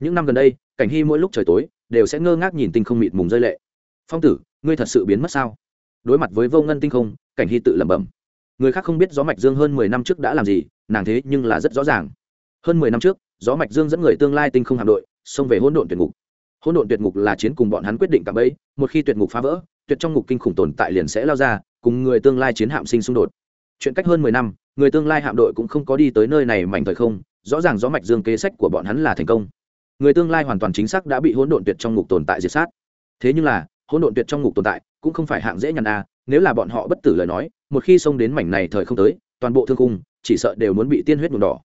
Những năm gần đây, cảnh hy mỗi lúc trời tối, đều sẽ ngơ ngác nhìn tinh không mịt mùng rơi lệ. Phong tử, ngươi thật sự biến mất sao? Đối mặt với vô ngân tinh không, cảnh hy tự lẩm bẩm. Người khác không biết gió mạch dương hơn mười năm trước đã làm gì, nàng thế nhưng là rất rõ ràng. Hơn mười năm trước, gió mạch dương dẫn người tương lai tinh không hạm đội, xông về hỗn độn tuyệt ngục. Hỗn độn tuyệt ngục là chiến cùng bọn hắn quyết định cả bấy một khi tuyệt ngục phá vỡ, tuyệt trong ngục kinh khủng tồn tại liền sẽ lao ra cùng người tương lai chiến hạm sinh xung đột. Chuyện cách hơn mười năm, người tương lai hạm đội cũng không có đi tới nơi này mảnh thời không, rõ ràng gió mạch dương kế sách của bọn hắn là thành công. Người tương lai hoàn toàn chính xác đã bị hỗn độn tuyệt trong ngục tồn tại diệt sát. Thế nhưng là, hỗn độn tuyệt trong ngục tồn tại cũng không phải hạng dễ nhằn a, nếu là bọn họ bất tử lời nói, một khi xông đến mảnh này thời không tới, toàn bộ thương cung chỉ sợ đều muốn bị tiên huyết nhuộm đỏ.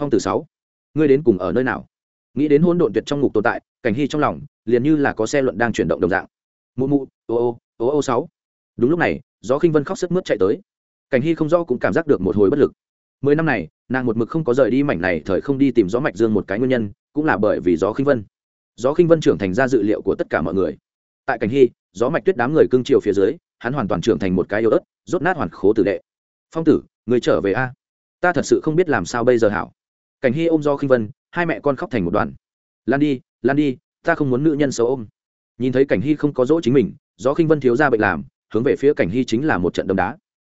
Phong tử sáu, ngươi đến cùng ở nơi nào? Nghĩ đến hỗn độn tuyệt trong ngục tồn tại, cảnh hy trong lòng liền như là có xe luận đang chuyển động đồng dạng. Mụ mụ, ô ô ô ô sáu. Đúng lúc này gió khinh vân khóc sức mướt chạy tới. Cảnh hy không rõ cũng cảm giác được một hồi bất lực. Mười năm này, nàng một mực không có rời đi mảnh này, thời không đi tìm gió mạch dương một cái nguyên nhân, cũng là bởi vì gió khinh vân. Gió khinh vân trưởng thành ra dự liệu của tất cả mọi người. Tại cảnh hy, gió mạch tuyết đám người cưng chiều phía dưới, hắn hoàn toàn trưởng thành một cái yếu ớt, rốt nát hoàn khố tử đệ. Phong tử, người trở về a. Ta thật sự không biết làm sao bây giờ hảo. Cảnh hy ôm do khinh vân, hai mẹ con khóc thành một đoàn. Lan đi lan đi, ta không muốn nữ nhân xấu ôm. Nhìn thấy cảnh hy không có dỗ chính mình do khinh vân thiếu ra bệnh làm hướng về phía cảnh hy chính là một trận đấm đá.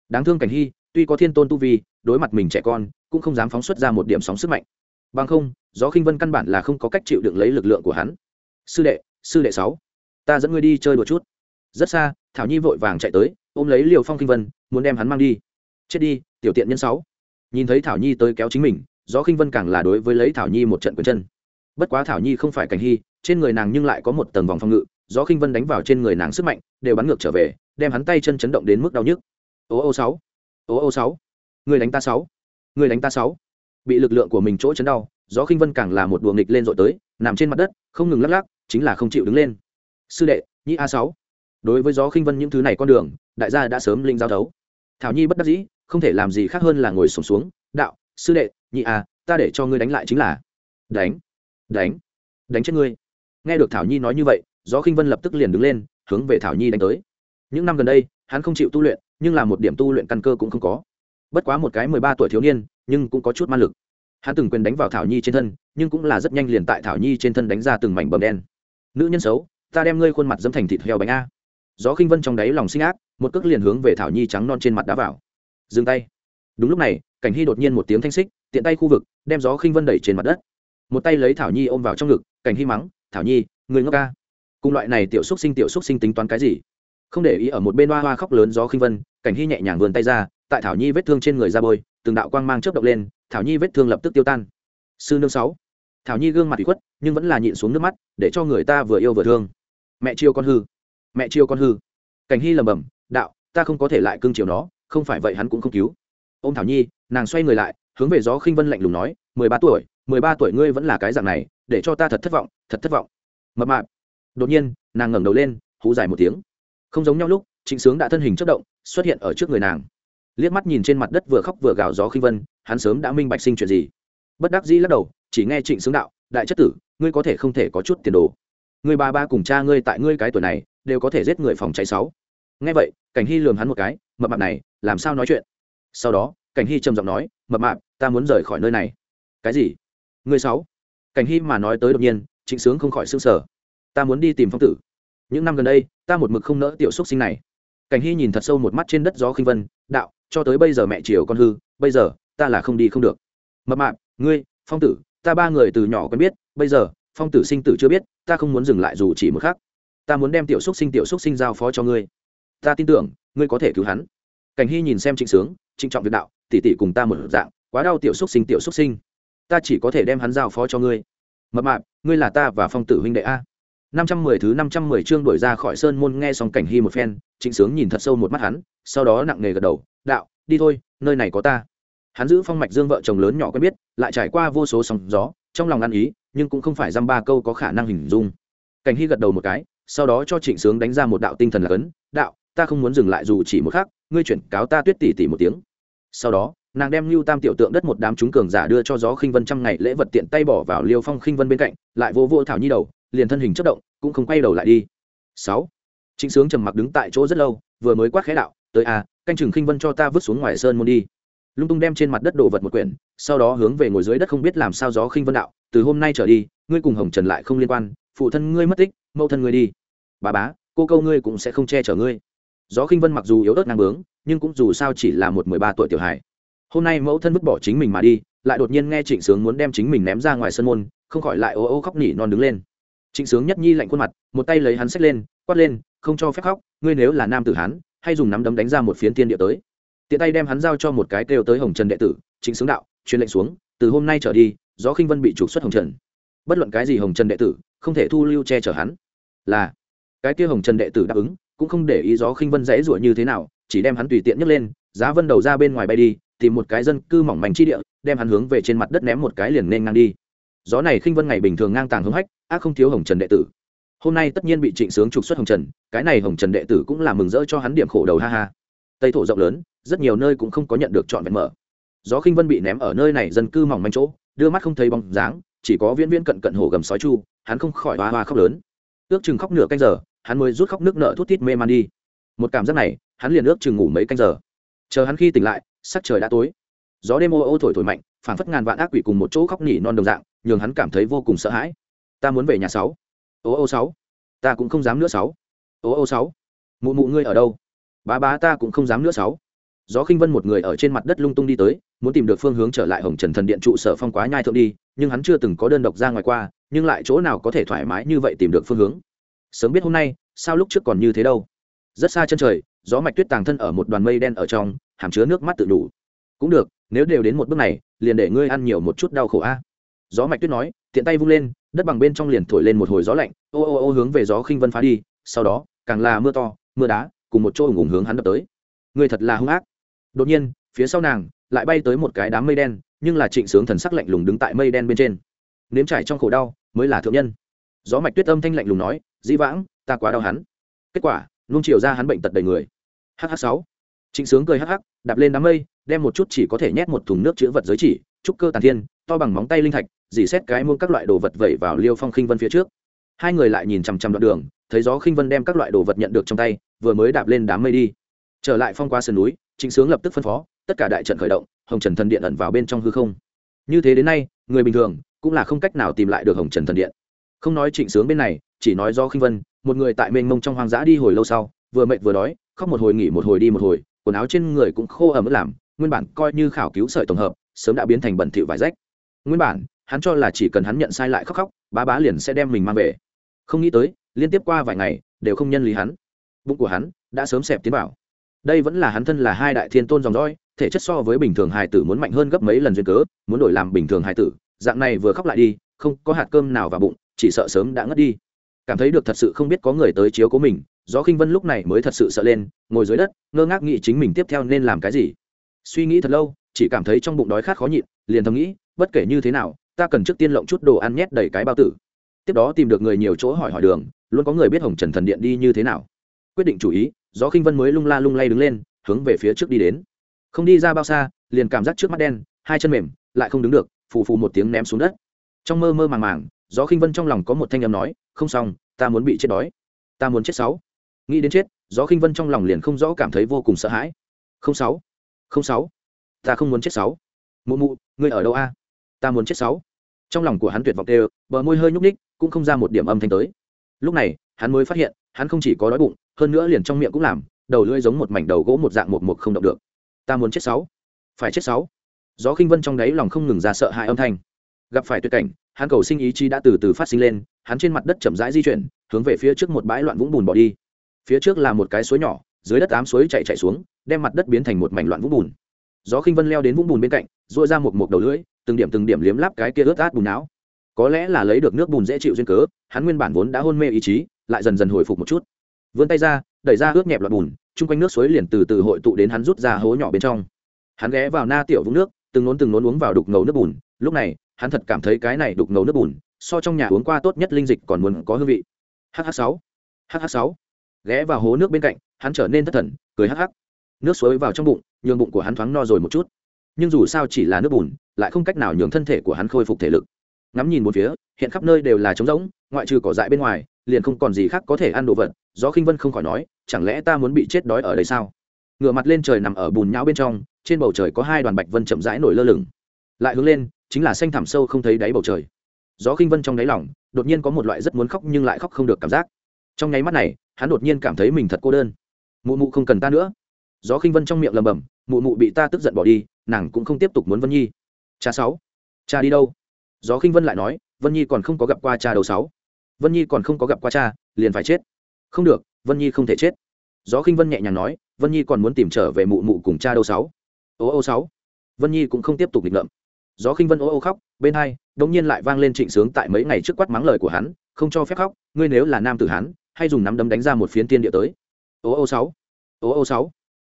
Đáng thương cảnh hy, tuy có thiên tôn tu vi, đối mặt mình trẻ con, cũng không dám phóng xuất ra một điểm sóng sức mạnh. Bằng không, gió khinh vân căn bản là không có cách chịu đựng lấy lực lượng của hắn. Sư đệ sư đệ sáu, ta dẫn ngươi đi chơi đùa chút. Rất xa, thảo nhi vội vàng chạy tới, ôm lấy liều phong khinh vân, muốn đem hắn mang đi. Chết đi, tiểu tiện nhân sáu. Nhìn thấy thảo nhi tới kéo chính mình, gió khinh vân càng là đối với lấy thảo nhi một trận quyền chân. Bất quá thảo nhi không phải cảnh hy, trên người nàng nhưng lại có một tầng vòng phòng ngự, gió khinh vân đánh vào trên người nàng sức mạnh, đều bắn ngược trở về đem hắn tay chân chấn động đến mức đau nhức. Ô ô sáu ô ô sáu người đánh ta sáu người đánh ta sáu. Bị lực lượng của mình chỗ chấn đau gió khinh vân càng là một đùa nghịch lên rồi tới nằm trên mặt đất không ngừng lắc lắc chính là không chịu đứng lên. Sư đệ nhĩ a sáu. Đối với gió khinh vân những thứ này con đường đại gia đã sớm linh giao thấu thảo nhi bất đắc dĩ không thể làm gì khác hơn là ngồi sổm xuống, xuống đạo sư đệ nhị a ta để cho ngươi đánh lại chính là đánh đánh đánh chết ngươi. Nghe được thảo nhi nói như vậy gió khinh vân lập tức liền đứng lên hướng về thảo nhi đánh tới những năm gần đây, hắn không chịu tu luyện, nhưng là một điểm tu luyện căn cơ cũng không có. Bất quá một cái mười ba tuổi thiếu niên, nhưng cũng có chút ma lực. Hắn từng quyền đánh vào thảo nhi trên thân, nhưng cũng là rất nhanh liền tại thảo nhi trên thân đánh ra từng mảnh bầm đen. Nữ nhân xấu, ta đem ngươi khuôn mặt dẫm thành thịt heo bánh a. Gió khinh vân trong đáy lòng sinh ác, một cước liền hướng về thảo nhi trắng non trên mặt đá vào. Dừng tay. Đúng lúc này, cảnh hy đột nhiên một tiếng thanh xích, tiện tay khu vực, đem gió khinh vân đẩy trên mặt đất. Một tay lấy thảo nhi ôm vào trong ngực, cảnh hy mắng, thảo nhi người ngốc ca. Cùng loại này tiểu xúc sinh tiểu xúc sinh tính toán cái gì? Không để ý ở một bên hoa hoa khóc lớn gió khinh vân, cảnh hy nhẹ nhàng vươn tay ra, tại thảo nhi vết thương trên người ra bôi, từng đạo quang mang chớp động lên, thảo nhi vết thương lập tức tiêu tan. Sư nương sáu. Thảo nhi gương mặt bị khuất, nhưng vẫn là nhịn xuống nước mắt, để cho người ta vừa yêu vừa thương. Mẹ chiêu con hư. Mẹ chiêu con hư. Cảnh hy lầm bầm đạo, ta không có thể lại cưng chiều nó, không phải vậy hắn cũng không cứu. Ô m thảo nhi, nàng xoay người lại, hướng về gió khinh vân lạnh lùng nói, mười ba tuổi, mười ba tuổi ngươi vẫn là cái dạng này, để cho ta thật thất vọng, thật thất vọng. Mập mạp. Đột nhiên, nàng ngẩng đầu lên, hú dài một tiếng không giống nhau lúc, trịnh sướng đã thân hình chất động, xuất hiện ở trước người nàng. Liếc mắt nhìn trên mặt đất vừa khóc vừa gào gió khinh vân, hắn sớm đã minh bạch sinh chuyện gì. Bất đắc dĩ lắc đầu, chỉ nghe trịnh sướng đạo, đại chất tử, ngươi có thể không thể có chút tiền đồ. Ngươi ba ba cùng cha ngươi tại ngươi cái tuổi này, đều có thể giết người phòng cháy sáu. Nghe vậy, cảnh hy lườm hắn một cái, mập mạp này, làm sao nói chuyện? Sau đó, cảnh hy trầm giọng nói, mập mạp, ta muốn rời khỏi nơi này. Cái gì? Ngươi sáu? Cảnh hy mà nói tới đột nhiên, trịnh sướng không khỏi s ư n g sở ta muốn đi tìm phong tử những năm gần đây, ta một mực không nỡ tiểu xúc sinh này. Cảnh hy nhìn thật sâu một mắt trên đất gió khinh vân, đạo, cho tới bây giờ mẹ chiều con hư, bây giờ, ta là không đi không được. Mập mạp, ngươi, phong tử, ta ba người từ nhỏ quen biết, bây giờ, phong tử sinh tử chưa biết, ta không muốn dừng lại dù chỉ một khắc. Ta muốn đem tiểu xúc sinh tiểu xúc sinh giao phó cho ngươi. Ta tin tưởng, ngươi có thể cứu hắn. Cảnh hy nhìn xem trịnh sướng, trịnh trọng việc đạo, tỉ tỉ cùng ta một dạng, quá đau tiểu xúc sinh tiểu xúc sinh. Ta chỉ có thể đem hắn giao phó cho ngươi. Mập mạp, ngươi là ta và phong tử huynh đệ a năm trăm mười thứ năm trăm mười chương đổi ra khỏi sơn môn nghe xong cảnh hy một phen trịnh sướng nhìn thật sâu một mắt hắn sau đó nặng nề gật đầu đạo đi thôi nơi này có ta. Hắn giữ phong mạch dương vợ chồng lớn nhỏ quen biết lại trải qua vô số sóng gió trong lòng ăn ý nhưng cũng không phải dăm ba câu có khả năng hình dung. Cảnh hy gật đầu một cái sau đó cho trịnh sướng đánh ra một đạo tinh thần là ấn, đạo ta không muốn dừng lại dù chỉ một khắc ngươi chuyển cáo ta tuyết tỷ tỷ một tiếng. Sau đó nàng đem lưu tam tiểu tượng đất một đám chúng cường giả đưa cho gió khinh vân trăm ngày lễ vật tiện tay bỏ vào liêu phong khinh vân bên cạnh lại vô vô thảo nhi đầu liền thân hình chất động cũng không quay đầu lại đi. Sáu. Trịnh sướng trầm mặc đứng tại chỗ rất lâu vừa mới quát khẽ đạo tới a, à, canh chừng khinh vân cho ta vứt xuống ngoài sơn môn đi. Lung tung đem trên mặt đất đồ vật một quyển sau đó hướng về ngồi dưới đất không biết làm sao gió khinh vân đạo từ hôm nay trở đi ngươi cùng hồng trần lại không liên quan phụ thân ngươi mất tích mẫu thân ngươi đi. Bà bá cô câu ngươi cũng sẽ không che chở ngươi. Gió khinh vân mặc dù yếu ớt ngang bướng nhưng cũng dù sao chỉ là một mười ba tuổi tiểu hài. Hôm nay mẫu thân vứt bỏ chính mình mà đi lại đột nhiên nghe trịnh sướng muốn đem chính mình ném ra ngoài sân môn không khỏi lại ô ô khóc nỉ non đứng lên trịnh sướng nhất nhi lạnh khuôn mặt, một tay lấy hắn xách lên, quát lên, không cho phép khóc, ngươi nếu là nam tử hán, hay dùng nắm đấm đánh ra một phiến tiên địa tới. Tiện tay đem hắn giao cho một cái kêu tới hồng trần đệ tử, trịnh sướng đạo, truyền lệnh xuống, từ hôm nay trở đi, gió khinh vân bị trục xuất hồng trần. Bất luận cái gì hồng trần đệ tử, không thể thu lưu che chở hắn. Là, cái kia hồng trần đệ tử đáp ứng, cũng không để ý gió khinh vân dãy rủa như thế nào, chỉ đem hắn tùy tiện nhấc lên, giá vân đầu ra bên ngoài bay đi, tìm một cái dân cư mỏng mảnh chi địa, đem hắn hướng về trên mặt đất ném một cái liền nên ngang đi gió này khinh vân ngày bình thường ngang tàng hống hách, ác không thiếu hồng trần đệ tử. Hôm nay tất nhiên bị trịnh sướng trục xuất hồng trần, cái này hồng trần đệ tử cũng là mừng rỡ cho hắn điểm khổ đầu, ha ha. Tây thổ rộng lớn, rất nhiều nơi cũng không có nhận được trọn vẹn mở. Gió khinh vân bị ném ở nơi này, dân cư mỏng manh chỗ, đưa mắt không thấy bóng dáng, chỉ có viễn viễn cận cận hồ gầm sói chu, hắn không khỏi hoa hoa khóc lớn. Ước chừng khóc nửa canh giờ, hắn mới rút khóc nước nợ thút thít mê man đi. Một cảm giác này, hắn liền ước chừng ngủ mấy canh giờ. Chờ hắn khi tỉnh lại, sắc trời đã tối. Gió đêm ô ô thổi thổi mạnh phảng phất ngàn vạn ác quỷ cùng một chỗ khóc nỉ non đồng dạng, nhường hắn cảm thấy vô cùng sợ hãi. Ta muốn về nhà sáu. Ô ô sáu. Ta cũng không dám nữa sáu. Ô ô sáu. Mụ mụ ngươi ở đâu? Bá bá ta cũng không dám nữa sáu. Gió khinh vân một người ở trên mặt đất lung tung đi tới, muốn tìm được phương hướng trở lại hồng trần thần điện trụ sở phong quá nhai thượng đi, nhưng hắn chưa từng có đơn độc ra ngoài qua, nhưng lại chỗ nào có thể thoải mái như vậy tìm được phương hướng. Sớm biết hôm nay, sao lúc trước còn như thế đâu? Rất xa chân trời, gió mạch tuyết tàng thân ở một đoàn mây đen ở trong, hàm chứa nước mắt tự đủ. Cũng được nếu đều đến một bước này, liền để ngươi ăn nhiều một chút đau khổ a. Gió mạch tuyết nói, tiện tay vung lên, đất bằng bên trong liền thổi lên một hồi gió lạnh, ô ô ô hướng về gió khinh vân phá đi, sau đó, càng là mưa to, mưa đá, cùng một chỗ ủng ủng hướng hắn đập tới. Người thật là hung ác. Đột nhiên, phía sau nàng, lại bay tới một cái đám mây đen, nhưng là trịnh sướng thần sắc lạnh lùng đứng tại mây đen bên trên. Nếm trải trong khổ đau, mới là thượng nhân. Gió mạch tuyết âm thanh lạnh lùng nói, dĩ vãng, ta quá đau hắn. Kết quả nung chiều ra hắn bệnh tật đầy người. Hh sáu. Trịnh sướng cười hh đạp lên đám mây đem một chút chỉ có thể nhét một thùng nước chứa vật giới chỉ, trúc cơ tàn thiên, to bằng móng tay linh thạch, dì xét cái muôn các loại đồ vật vẩy vào liêu phong khinh vân phía trước. Hai người lại nhìn chằm chằm đoạn đường, thấy gió khinh vân đem các loại đồ vật nhận được trong tay, vừa mới đạp lên đám mây đi. Trở lại phong qua sườn núi, trịnh sướng lập tức phân phó, tất cả đại trận khởi động, hồng trần thần điện ẩn vào bên trong hư không. Như thế đến nay, người bình thường cũng là không cách nào tìm lại được hồng trần thần điện. Không nói trịnh sướng bên này, chỉ nói do khinh vân, một người tại mênh mông trong hoang dã đi hồi lâu sau, vừa mệt vừa đói, khóc một hồi nghỉ một hồi đi một hồi, quần áo trên người cũng khô ẩm ướt làm nguyên bản coi như khảo cứu sợi tổng hợp, sớm đã biến thành bẩn thỉu vải rách. Nguyên bản, hắn cho là chỉ cần hắn nhận sai lại khóc khóc, bá bá liền sẽ đem mình mang về. Không nghĩ tới, liên tiếp qua vài ngày, đều không nhân lý hắn. Bụng của hắn đã sớm xẹp tiến vào. Đây vẫn là hắn thân là hai đại thiên tôn dòng dõi, thể chất so với bình thường hài tử muốn mạnh hơn gấp mấy lần duyên cớ, muốn đổi làm bình thường hài tử, dạng này vừa khóc lại đi, không có hạt cơm nào vào bụng, chỉ sợ sớm đã ngất đi. Cảm thấy được thật sự không biết có người tới chiếu của mình Do khinh vân lúc này mới thật sự sợ lên, ngồi dưới đất, ngơ ngác nghĩ chính mình tiếp theo nên làm cái gì suy nghĩ thật lâu, chỉ cảm thấy trong bụng đói khát khó nhịn, liền thầm nghĩ, bất kể như thế nào, ta cần trước tiên lộng chút đồ ăn nhét đầy cái bao tử. Tiếp đó tìm được người nhiều chỗ hỏi hỏi đường, luôn có người biết hồng trần thần điện đi như thế nào. Quyết định chủ ý, gió khinh vân mới lung la lung lay đứng lên, hướng về phía trước đi đến. Không đi ra bao xa, liền cảm giác trước mắt đen, hai chân mềm, lại không đứng được, phù phù một tiếng ném xuống đất. Trong mơ mơ màng màng, gió khinh vân trong lòng có một thanh âm nói, không xong, ta muốn bị chết đói. Ta muốn chết sáu. Nghĩ đến chết, gió khinh vân trong lòng liền không rõ cảm thấy vô cùng sợ hãi. Không sáu không sáu. Ta không muốn chết sáu. Mụ mụ, ngươi ở đâu a? Ta muốn chết sáu. Trong lòng của hắn tuyệt vọng đều bờ môi hơi nhúc ních cũng không ra một điểm âm thanh tới. Lúc này, hắn mới phát hiện, hắn không chỉ có đói bụng, hơn nữa liền trong miệng cũng làm, đầu lưỡi giống một mảnh đầu gỗ một dạng một mục không động được. Ta muốn chết sáu. Phải chết sáu. Gió khinh vân trong đáy lòng không ngừng ra sợ hãi âm thanh. Gặp phải tuyệt cảnh, hắn cầu sinh ý chí đã từ từ phát sinh lên, hắn trên mặt đất chậm rãi di chuyển, hướng về phía trước một bãi loạn vũng bùn bỏ đi. Phía trước là một cái suối nhỏ dưới đất ám suối chạy chạy xuống, đem mặt đất biến thành một mảnh loạn vũng bùn. Gió khinh vân leo đến vũng bùn bên cạnh dội ra một một đầu lưỡi, từng điểm từng điểm liếm láp cái kia ướt át bùn não. Có lẽ là lấy được nước bùn dễ chịu duyên cớ, hắn nguyên bản vốn đã hôn mê ý chí, lại dần dần hồi phục một chút. Vươn tay ra, đẩy ra ướt nhẹp loạn bùn, chung quanh nước suối liền từ từ hội tụ đến hắn rút ra hố nhỏ bên trong. Hắn ghé vào na tiểu vũng nước, từng nốn từng nốn uống vào đục ngầu nước bùn, lúc này, hắn thật cảm thấy cái này đục ngầu nước bùn, so trong nhà uống qua tốt nhất linh dịch còn muốn có hương vị. Hh sáu. Hh sáu ghé vào hố nước bên cạnh, hắn trở nên thất thần, cười hắc hắc. nước suối vào trong bụng, nhường bụng của hắn thoáng no rồi một chút. Nhưng dù sao chỉ là nước bùn, lại không cách nào nhường thân thể của hắn khôi phục thể lực. Ngắm nhìn một phía, hiện khắp nơi đều là trống rỗng, ngoại trừ cỏ dại bên ngoài, liền không còn gì khác có thể ăn đồ vật Do khinh vân không khỏi nói, chẳng lẽ ta muốn bị chết đói ở đây sao? Ngựa mặt lên trời nằm ở bùn nhão bên trong, trên bầu trời có hai đoàn bạch vân chậm rãi nổi lơ lửng. Lại hướng lên, chính là xanh thẳm sâu không thấy đáy bầu trời. Gió khinh vân trong đáy lỏng đột nhiên có một loại rất muốn khóc nhưng lại khóc không được cảm giác trong nháy mắt này, hắn đột nhiên cảm thấy mình thật cô đơn. Mụ mụ không cần ta nữa. Gió khinh vân trong miệng lầm bầm, mụ mụ bị ta tức giận bỏ đi, nàng cũng không tiếp tục muốn vân nhi. Cha sáu, cha đi đâu? Gió khinh vân lại nói, vân nhi còn không có gặp qua cha đầu sáu. Vân nhi còn không có gặp qua cha, liền phải chết. Không được, vân nhi không thể chết. Gió khinh vân nhẹ nhàng nói, vân nhi còn muốn tìm trở về mụ mụ cùng cha đâu sáu. Ô ô sáu. Vân nhi cũng không tiếp tục nghịch ngợm. Gió khinh vân ô ô khóc, bên hai đống nhiên lại vang lên trịnh sướng tại mấy ngày trước quát mắng lời của hắn, không cho phép khóc, ngươi nếu là nam tử hắn hay dùng nắm đấm đánh ra một phiến tiên địa tới. Ô ô sáu. Ô ô sáu.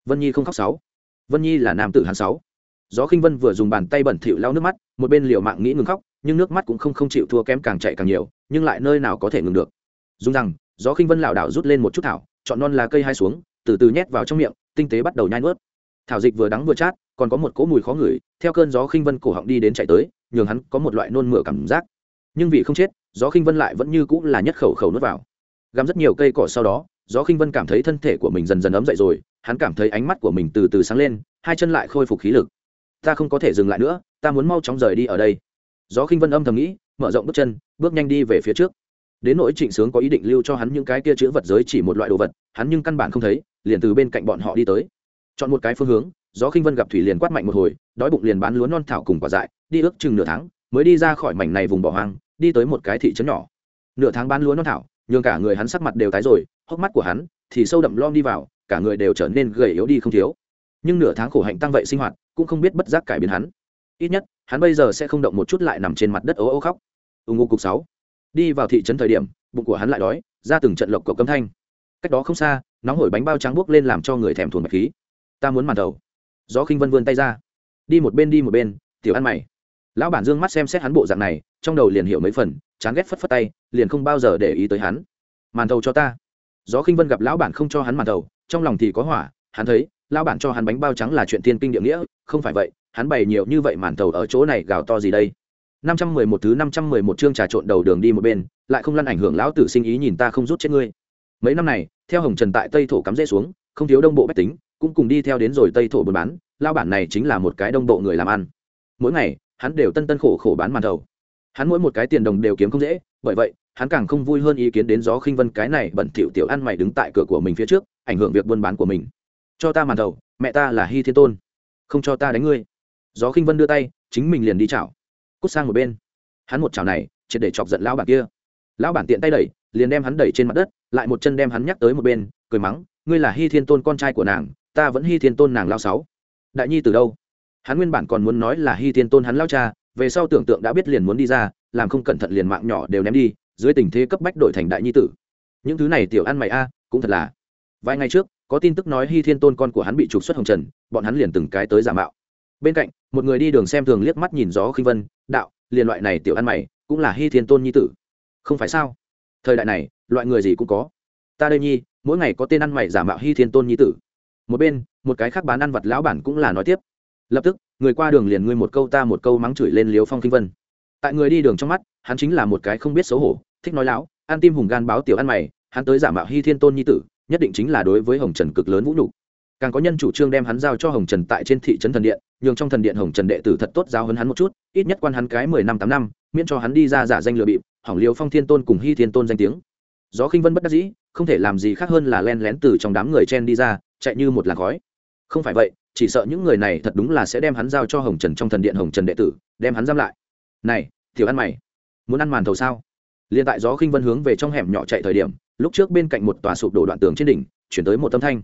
Vân nhi không khóc sáu. Vân nhi là nam tử hắn sáu. Gió khinh vân vừa dùng bàn tay bẩn thỉu lau nước mắt, một bên liều mạng nghĩ ngừng khóc, nhưng nước mắt cũng không không chịu thua kém càng chạy càng nhiều, nhưng lại nơi nào có thể ngừng được. Dùng rằng, gió khinh vân lảo đảo rút lên một chút thảo, chọn non là cây hai xuống, từ từ nhét vào trong miệng, tinh tế bắt đầu nhai nuốt. Thảo dịch vừa đắng vừa chát, còn có một cỗ mùi khó ngửi, theo cơn gió khinh vân cổ họng đi đến chạy tới, nhường hắn có một loại nôn mửa cảm giác. Nhưng vì không chết, gió khinh vân lại vẫn như cũng là nhất khẩu khẩu nuốt vào gắm rất nhiều cây cỏ sau đó, gió khinh vân cảm thấy thân thể của mình dần dần ấm dậy rồi, hắn cảm thấy ánh mắt của mình từ từ sáng lên, hai chân lại khôi phục khí lực. Ta không có thể dừng lại nữa, ta muốn mau chóng rời đi ở đây. Gió khinh vân âm thầm nghĩ, mở rộng bước chân, bước nhanh đi về phía trước. Đến nỗi trịnh sướng có ý định lưu cho hắn những cái kia chữ vật giới chỉ một loại đồ vật, hắn nhưng căn bản không thấy, liền từ bên cạnh bọn họ đi tới. Chọn một cái phương hướng, gió khinh vân gặp thủy liền quát mạnh một hồi, đói bụng liền bán lúa non thảo cùng quả dại, đi ước chừng nửa tháng, mới đi ra khỏi mảnh này vùng bỏ hoang, đi tới một cái thị trấn nhỏ. Nửa tháng bán lúa non thảo nhường cả người hắn sắc mặt đều tái rồi, hốc mắt của hắn thì sâu đậm lom đi vào, cả người đều trở nên gầy yếu đi không thiếu. Nhưng nửa tháng khổ hạnh tăng vậy sinh hoạt cũng không biết bất giác cải biến hắn. Ít nhất, hắn bây giờ sẽ không động một chút lại nằm trên mặt đất ố ô khóc. Ưng ngô cục sáu. Đi vào thị trấn thời điểm, bụng của hắn lại đói, ra từng trận lộc cộc cấm thanh. Cách đó không xa, nóng hổi bánh bao trắng buốc lên làm cho người thèm thuồng mặt khí. Ta muốn màn đầu. Gió khinh vân vươn tay ra. Đi một bên, đi một bên, tiểu ăn mày lão bản dương mắt xem xét hắn bộ dạng này, trong đầu liền hiểu mấy phần, chán ghét phất phất tay, liền không bao giờ để ý tới hắn. Màn thầu cho ta. Gió khinh vân gặp lão bản không cho hắn màn thầu, trong lòng thì có hỏa, hắn thấy, lão bản cho hắn bánh bao trắng là chuyện thiên kinh địa nghĩa, không phải vậy, hắn bày nhiều như vậy màn thầu ở chỗ này gào to gì đây? Năm trăm mười một thứ năm trăm mười một chương trà trộn đầu đường đi một bên, lại không lăn ảnh hưởng lão tử sinh ý nhìn ta không rút chết ngươi. Mấy năm này, theo hồng trần tại tây thổ cắm rễ xuống, không thiếu đông bộ bách tính, cũng cùng đi theo đến rồi tây thổ buôn bán, Lão bản này chính là một cái đông bộ người làm ăn. Mỗi ngày hắn đều tân tân khổ khổ bán màn thầu. Hắn mỗi một cái tiền đồng đều kiếm không dễ, bởi vậy, hắn càng không vui hơn ý kiến đến gió khinh vân cái này bẩn thỉu tiểu ăn mày đứng tại cửa của mình phía trước, ảnh hưởng việc buôn bán của mình. Cho ta màn thầu, mẹ ta là hy thiên tôn. Không cho ta đánh ngươi. Gió khinh vân đưa tay, chính mình liền đi chảo. Cút sang một bên. Hắn một chảo này, triệt để chọc giận lão bản kia. Lão bản tiện tay đẩy, liền đem hắn đẩy trên mặt đất, lại một chân đem hắn nhắc tới một bên, cười mắng, ngươi là hy thiên tôn con trai của nàng, ta vẫn hy thiên tôn nàng lao sáu. Đại nhi từ đâu? Hắn nguyên bản còn muốn nói là hy thiên tôn hắn lao cha, về sau tưởng tượng đã biết liền muốn đi ra, làm không cẩn thận liền mạng nhỏ đều ném đi, dưới tình thế cấp bách đổi thành đại nhi tử. Những thứ này tiểu ăn mày a, cũng thật là. Vài ngày trước, có tin tức nói hy thiên tôn con của hắn bị trục xuất hồng trần, bọn hắn liền từng cái tới giả mạo. Bên cạnh, một người đi đường xem thường liếc mắt nhìn gió khinh vân, đạo, liền loại này tiểu ăn mày, cũng là hy thiên tôn nhi tử. Không phải sao? Thời đại này, loại người gì cũng có. Ta đây nhi, mỗi ngày có tên ăn mày giả mạo hy thiên tôn nhi tử. Một bên, một cái khác bán ăn vật lão bản cũng là nói tiếp lập tức, người qua đường liền ngươi một câu ta một câu mắng chửi lên liếu phong kinh vân. Tại người đi đường trong mắt, hắn chính là một cái không biết xấu hổ, thích nói láo an tim hùng gan báo tiểu ăn mày, hắn tới giả mạo hy thiên tôn nhi tử, nhất định chính là đối với hồng trần cực lớn vũ nhục. Càng có nhân chủ trương đem hắn giao cho hồng trần tại trên thị trấn thần điện, nhường trong thần điện hồng trần đệ tử thật tốt giao hấn hắn một chút, ít nhất quan hắn cái mười năm tám năm, miễn cho hắn đi ra giả danh lừa bịp, hỏng liều phong thiên tôn cùng hy thiên tôn danh tiếng. Gió khinh vân bất đắc dĩ, không thể làm gì khác hơn là len lén từ trong đám người chen đi ra, chạy như một làn khói. Không phải vậy chỉ sợ những người này thật đúng là sẽ đem hắn giao cho hồng trần trong thần điện hồng trần đệ tử, đem hắn giam lại. Này, tiểu ăn mày, muốn ăn màn thầu sao? Liền tại gió khinh vân hướng về trong hẻm nhỏ chạy thời điểm, lúc trước bên cạnh một tòa sụp đổ đoạn tường trên đỉnh, chuyển tới một tâm thanh.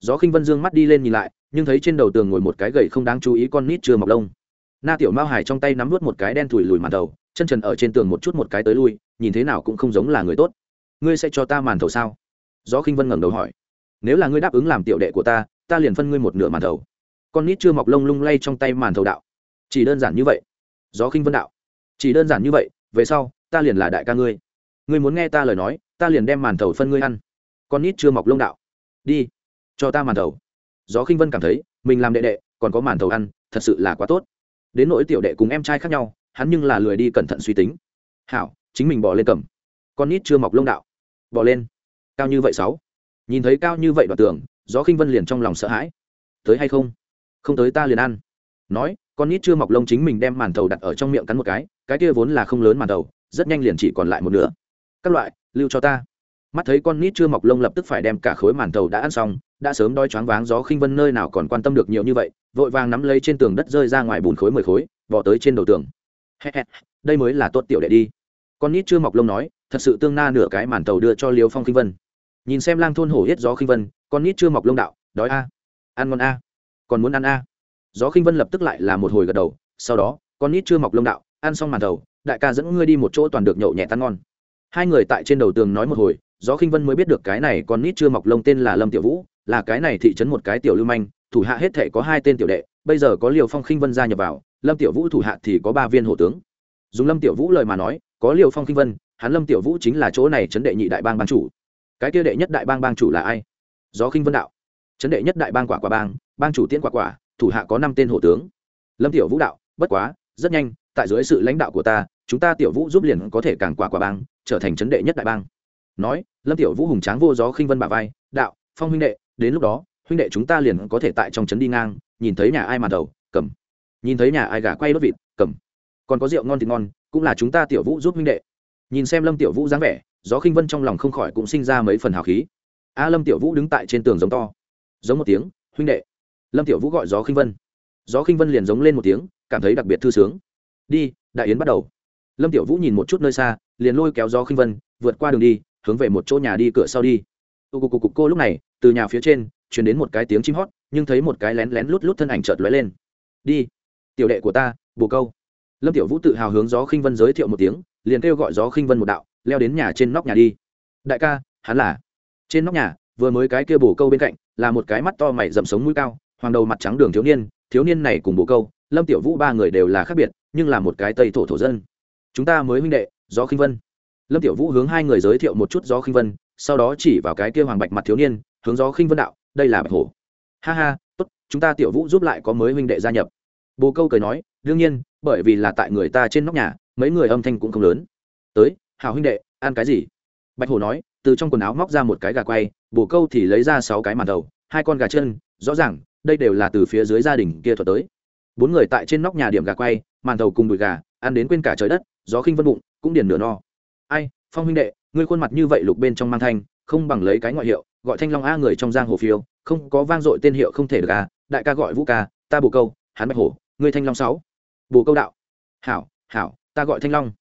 Gió khinh vân dương mắt đi lên nhìn lại, nhưng thấy trên đầu tường ngồi một cái gậy không đáng chú ý con nít chưa mọc lông. Na tiểu mao hải trong tay nắm vút một cái đen thùi lùi màn thầu, chân trần ở trên tường một chút một cái tới lui, nhìn thế nào cũng không giống là người tốt. Ngươi sẽ cho ta màn thầu sao? Gió khinh vân ngẩng đầu hỏi. Nếu là ngươi đáp ứng làm tiểu đệ của ta ta liền phân ngươi một nửa màn thầu. Con nít chưa mọc lông lung lay trong tay màn thầu đạo. Chỉ đơn giản như vậy. Gió khinh vân đạo. Chỉ đơn giản như vậy, về sau, ta liền là đại ca ngươi. Ngươi muốn nghe ta lời nói, ta liền đem màn thầu phân ngươi ăn. Con nít chưa mọc lông đạo. Đi, cho ta màn thầu. Gió khinh vân cảm thấy, mình làm đệ đệ, còn có màn thầu ăn, thật sự là quá tốt. Đến nỗi tiểu đệ cùng em trai khác nhau, hắn nhưng là lười đi cẩn thận suy tính. Hảo, chính mình bỏ lên cầm. Con nít chưa mọc lông đạo. Bỏ lên. Cao như vậy sáu. Nhìn thấy cao như vậy đoạn tưởng gió khinh vân liền trong lòng sợ hãi. Tới hay không? Không tới ta liền ăn. Nói, con nít chưa mọc lông chính mình đem màn thầu đặt ở trong miệng cắn một cái cái kia vốn là không lớn màn thầu, rất nhanh liền chỉ còn lại một nửa. Các loại, lưu cho ta. Mắt thấy con nít chưa mọc lông lập tức phải đem cả khối màn thầu đã ăn xong, đã sớm đói choáng váng, gió khinh vân nơi nào còn quan tâm được nhiều như vậy, vội vàng nắm lấy trên tường đất rơi ra ngoài bùn khối mười khối, vò tới trên đầu tường. Đây mới là tốt tiểu đệ đi. Con nít chưa mọc lông nói, thật sự tương na nửa cái màn tàu đưa cho Liêu phong khinh vân nhìn xem lang thôn hổ hết gió khinh vân, con nít chưa mọc lông đạo, đói a. Ăn ngon a. Còn muốn ăn a. Gió khinh vân lập tức lại là một hồi gật đầu, sau đó, con nít chưa mọc lông đạo, ăn xong màn đầu, đại ca dẫn ngươi đi một chỗ toàn được nhậu nhẹ tan ngon. Hai người tại trên đầu tường nói một hồi, gió khinh vân mới biết được cái này con nít chưa mọc lông tên là lâm tiểu vũ, là cái này thị trấn một cái tiểu lưu manh, thủ hạ hết thể có hai tên tiểu đệ, bây giờ có liều phong khinh vân gia nhập vào, lâm tiểu vũ thủ hạ thì có ba viên hộ tướng. Dùng lâm tiểu vũ lời mà nói, có liều phong khinh vân, hắn lâm tiểu vũ chính là chỗ này chấn đệ nhị đại bang ban chủ cái kia đệ nhất đại bang bang chủ là ai? Gió khinh vân đạo. Chấn đệ nhất đại bang quả quả bang bang chủ tiễn quả quả, thủ hạ có năm tên hộ tướng. Lâm tiểu vũ đạo, bất quá, rất nhanh, tại dưới sự lãnh đạo của ta, chúng ta tiểu vũ giúp liền có thể càng quả quả bang, trở thành chấn đệ nhất đại bang. Nói, lâm tiểu vũ hùng tráng vô gió khinh vân bà vai, đạo, phong huynh đệ, đến lúc đó, huynh đệ chúng ta liền có thể tại trong trấn đi ngang, nhìn thấy nhà ai mà đầu, cầm. Nhìn thấy nhà ai gà quay đốt vịt, cầm. Còn có rượu ngon thì ngon, cũng là chúng ta tiểu vũ giúp huynh đệ. Nhìn xem lâm tiểu vũ dáng vẻ gió khinh vân trong lòng không khỏi cũng sinh ra mấy phần hào khí. A lâm tiểu vũ đứng tại trên tường giống to. Giống một tiếng, huynh đệ. Lâm tiểu vũ gọi gió khinh vân. Gió khinh vân liền giống lên một tiếng, cảm thấy đặc biệt thư sướng. Đi, đại yến bắt đầu. Lâm tiểu vũ nhìn một chút nơi xa, liền lôi kéo gió khinh vân, vượt qua đường đi, hướng về một chỗ nhà đi cửa sau đi. Tụ cục cục cục cô lúc này, từ nhà phía trên chuyển đến một cái tiếng chim hót, nhưng thấy một cái lén lén lút lút thân ảnh chợt lóe lên. Đi, tiểu đệ của ta bồ câu. Lâm tiểu vũ tự hào hướng gió khinh vân giới thiệu một tiếng, liền kêu gọi gió khinh vân một đạo leo đến nhà trên nóc nhà đi. Đại ca, hắn là. Trên nóc nhà, vừa mới cái kia bổ câu bên cạnh, là một cái mắt to mày rậm sống mũi cao, hoàng đầu mặt trắng đường thiếu niên thiếu niên này cùng bổ câu, lâm tiểu vũ ba người đều là khác biệt, nhưng là một cái tây thổ thổ dân. Chúng ta mới huynh đệ, gió khinh vân. Lâm tiểu vũ hướng hai người giới thiệu một chút gió khinh vân, sau đó chỉ vào cái kia hoàng bạch mặt thiếu niên, hướng gió khinh vân đạo, đây là bạch hổ. Ha ha, tốt, chúng ta tiểu vũ giúp lại có mới huynh đệ gia nhập. Bồ câu cười nói, đương nhiên, bởi vì là tại người ta trên nóc nhà, mấy người âm thanh cũng không lớn. Tới hào huynh đệ, ăn cái gì? Bạch hổ nói, từ trong quần áo móc ra một cái gà quay, bổ câu thì lấy ra sáu cái màn đầu, hai con gà chân, rõ ràng, đây đều là từ phía dưới gia đình kia thuật tới. Bốn người tại trên nóc nhà điểm gà quay, màn đầu cùng đùi gà, ăn đến quên cả trời đất, gió khinh vân bụng cũng điền nửa no. Ai, phong huynh đệ, ngươi khuôn mặt như vậy lục bên trong mang thanh, không bằng lấy cái ngoại hiệu, gọi thanh long a người trong giang hồ phiêu, không có vang dội tên hiệu không thể được à đại ca gọi vũ ca, ta bồ câu, hắn bạch hổ, ngươi thanh long sáu. Bồ câu đạo. Hảo hảo, ta gọi thanh long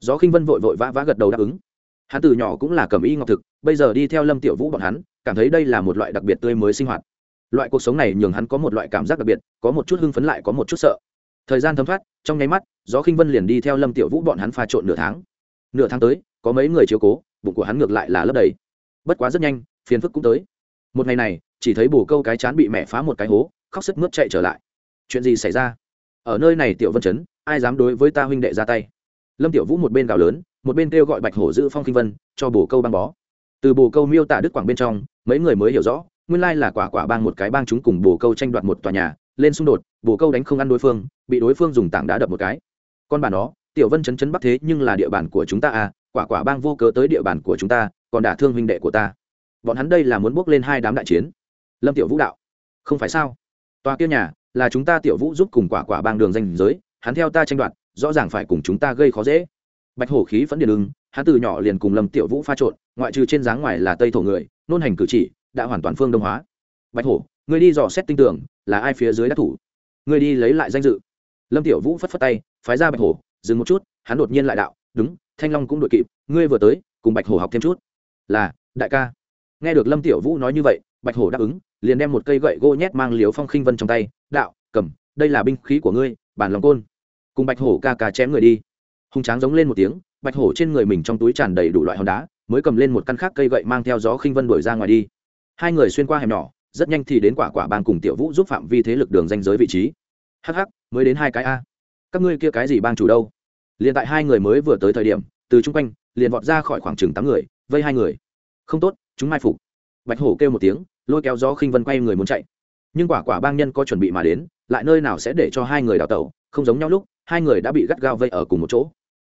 gió khinh vân vội vội vã vã gật đầu đáp ứng. Hắn từ nhỏ cũng là cầm y ngọc thực, bây giờ đi theo lâm tiểu vũ bọn hắn, cảm thấy đây là một loại đặc biệt tươi mới sinh hoạt. Loại cuộc sống này nhường hắn có một loại cảm giác đặc biệt, có một chút hưng phấn lại có một chút sợ. Thời gian thấm thoát, trong nháy mắt, gió khinh vân liền đi theo lâm tiểu vũ bọn hắn pha trộn nửa tháng. Nửa tháng tới, có mấy người chiếu cố, bụng của hắn ngược lại là lấp đầy. Bất quá rất nhanh, phiền phức cũng tới. Một ngày này, chỉ thấy bồ câu cái chán bị mẹ phá một cái hố, khóc sức mướt chạy trở lại. Chuyện gì xảy ra? Ở nơi này tiểu vân chấn, ai dám đối với ta huynh đệ ra tay? Lâm tiểu vũ một bên gào lớn, một bên kêu gọi bạch hổ giữ phong kinh vân, cho bồ câu băng bó. Từ bồ câu miêu tả đức quảng bên trong, mấy người mới hiểu rõ, nguyên lai là quả quả bang một cái bang chúng cùng bồ câu tranh đoạt một tòa nhà, lên xung đột, bồ câu đánh không ăn đối phương, bị đối phương dùng tảng đá đập một cái. Con bà nó, tiểu vân chấn chấn bắc thế nhưng là địa bàn của chúng ta à quả quả bang vô cớ tới địa bàn của chúng ta, còn đả thương huynh đệ của ta. Bọn hắn đây là muốn bước lên hai đám đại chiến. Lâm tiểu vũ đạo, không phải sao? Tòa kia nhà là chúng ta tiểu vũ giúp cùng quả quả bang đường danh giới, hắn theo ta tranh đoạt rõ ràng phải cùng chúng ta gây khó dễ. Bạch hổ khí vẫn điền ưng, hắn từ nhỏ liền cùng lâm tiểu vũ pha trộn, ngoại trừ trên dáng ngoài là tây thổ người, nôn hành cử chỉ, đã hoàn toàn phương đông hóa. Bạch hổ người đi dò xét tinh tưởng, là ai phía dưới đắc thủ? Người đi lấy lại danh dự. Lâm tiểu vũ phất phất tay, phái ra bạch hổ, dừng một chút, hắn đột nhiên lại đạo, đúng, thanh long cũng đội kịp, ngươi vừa tới, cùng bạch hổ học thêm chút. Là, đại ca. Nghe được lâm tiểu vũ nói như vậy, bạch hổ đáp ứng, liền đem một cây gậy gỗ nhét mang liếu phong khinh vân trong tay, đạo, cầm, đây là binh khí của ngươi, bản lòng côn cùng bạch hổ ca ca chém người đi. Hùng tráng giống lên một tiếng, bạch hổ trên người mình trong túi tràn đầy đủ loại hòn đá, mới cầm lên một căn khác cây gậy mang theo gió khinh vân đuổi ra ngoài đi. Hai người xuyên qua hẻm nhỏ, rất nhanh thì đến quả quả bang cùng tiểu vũ giúp phạm vi thế lực đường danh giới vị trí. Hh mới đến hai cái a. Các ngươi kia cái gì bang chủ đâu? Liền tại hai người mới vừa tới thời điểm, từ chung quanh, liền vọt ra khỏi khoảng chừng tám người, vây hai người. Không tốt, chúng mai phục. Bạch hổ kêu một tiếng, lôi kéo gió khinh vân quay người muốn chạy. Nhưng quả quả bang nhân có chuẩn bị mà đến, lại nơi nào sẽ để cho hai người đào tẩu, không giống nhau lúc hai người đã bị gắt gao vây ở cùng một chỗ.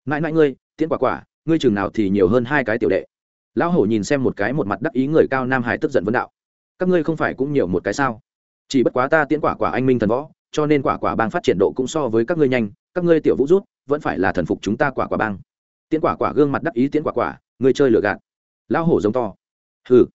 Mãi mãi ngươi, tiễn quả quả, ngươi chừng nào thì nhiều hơn hai cái tiểu đệ. Lão hổ nhìn xem một cái một mặt đắc ý người cao nam hải tức giận vấn đạo. Các ngươi không phải cũng nhiều một cái sao? Chỉ bất quá ta tiễn quả quả anh minh thần võ, cho nên quả quả bang phát triển độ cũng so với các ngươi nhanh, các ngươi tiểu vũ rút, vẫn phải là thần phục chúng ta quả quả bang. Tiễn quả quả gương mặt đắc ý, tiễn quả quả, ngươi chơi lừa gạt. Lão hổ giống to. Hừ,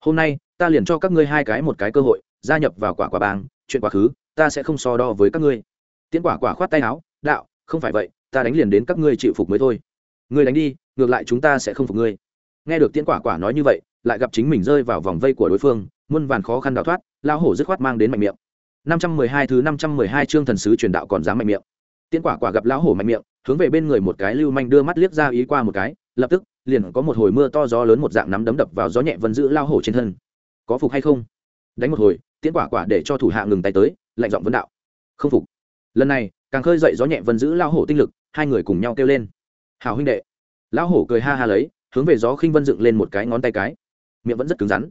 hôm nay ta liền cho các ngươi hai cái một cái cơ hội, gia nhập vào quả quả bang, chuyện quá khứ, ta sẽ không so đo với các ngươi. Tiễn quả quả khoát tay áo đạo, không phải vậy, ta đánh liền đến các ngươi chịu phục mới thôi. Ngươi đánh đi, ngược lại chúng ta sẽ không phục ngươi. Nghe được tiễn quả quả nói như vậy, lại gặp chính mình rơi vào vòng vây của đối phương, muôn vàn khó khăn đào thoát lao hổ dứt khoát mang đến mạnh miệng. năm trăm mười hai thứ năm trăm mười hai chương thần sứ truyền đạo còn dám mạnh miệng. Tiễn quả quả gặp lão hổ mạnh miệng, hướng về bên người một cái lưu manh đưa mắt liếc ra ý qua một cái, lập tức, liền có một hồi mưa to gió lớn một dạng nắm đấm đập vào gió nhẹ vân giữ lao hổ trên thân. Có phục hay không? Đánh một hồi, tiễn quả quả để cho thủ hạ ngừng tay tới, lạnh giọng vấn đạo. Không phục. Lần này càng khơi dậy gió nhẹ vân giữ lao hổ tinh lực, hai người cùng nhau kêu lên. Hào huynh đệ. Lão hổ cười ha ha lấy, hướng về gió khinh vân dựng lên một cái ngón tay cái. Miệng vẫn rất cứng rắn.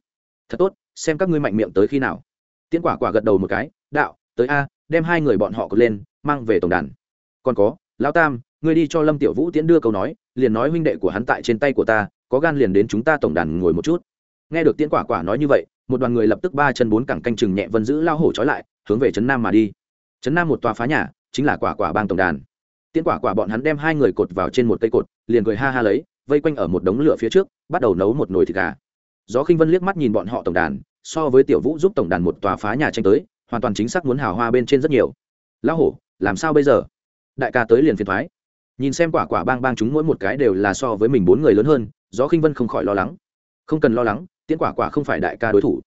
Thật tốt, xem các ngươi mạnh miệng tới khi nào. Tiễn quả quả gật đầu một cái, đạo, tới a, đem hai người bọn họ cột lên, mang về tổng đàn. Còn có, lão tam, ngươi đi cho lâm tiểu vũ tiễn đưa câu nói, liền nói huynh đệ của hắn tại trên tay của ta, có gan liền đến chúng ta tổng đàn ngồi một chút. Nghe được tiễn quả quả nói như vậy, một đoàn người lập tức ba chân bốn cẳng canh chừng nhẹ vân giữ lao hổ trói lại, hướng về trấn nam mà đi. Trấn nam một tòa phá nhà chính là quả quả bang tổng đàn. Tiễn quả quả bọn hắn đem hai người cột vào trên một cây cột, liền cười ha ha lấy, vây quanh ở một đống lửa phía trước, bắt đầu nấu một nồi thịt gà. Gió khinh vân liếc mắt nhìn bọn họ tổng đàn, so với tiểu vũ giúp tổng đàn một tòa phá nhà tranh tới, hoàn toàn chính xác muốn hào hoa bên trên rất nhiều. Lão hổ, làm sao bây giờ? Đại ca tới liền phiền thoái. Nhìn xem quả quả bang bang chúng mỗi một cái đều là so với mình bốn người lớn hơn, gió khinh vân không khỏi lo lắng. Không cần lo lắng, tiễn quả quả không phải đại ca đối thủ.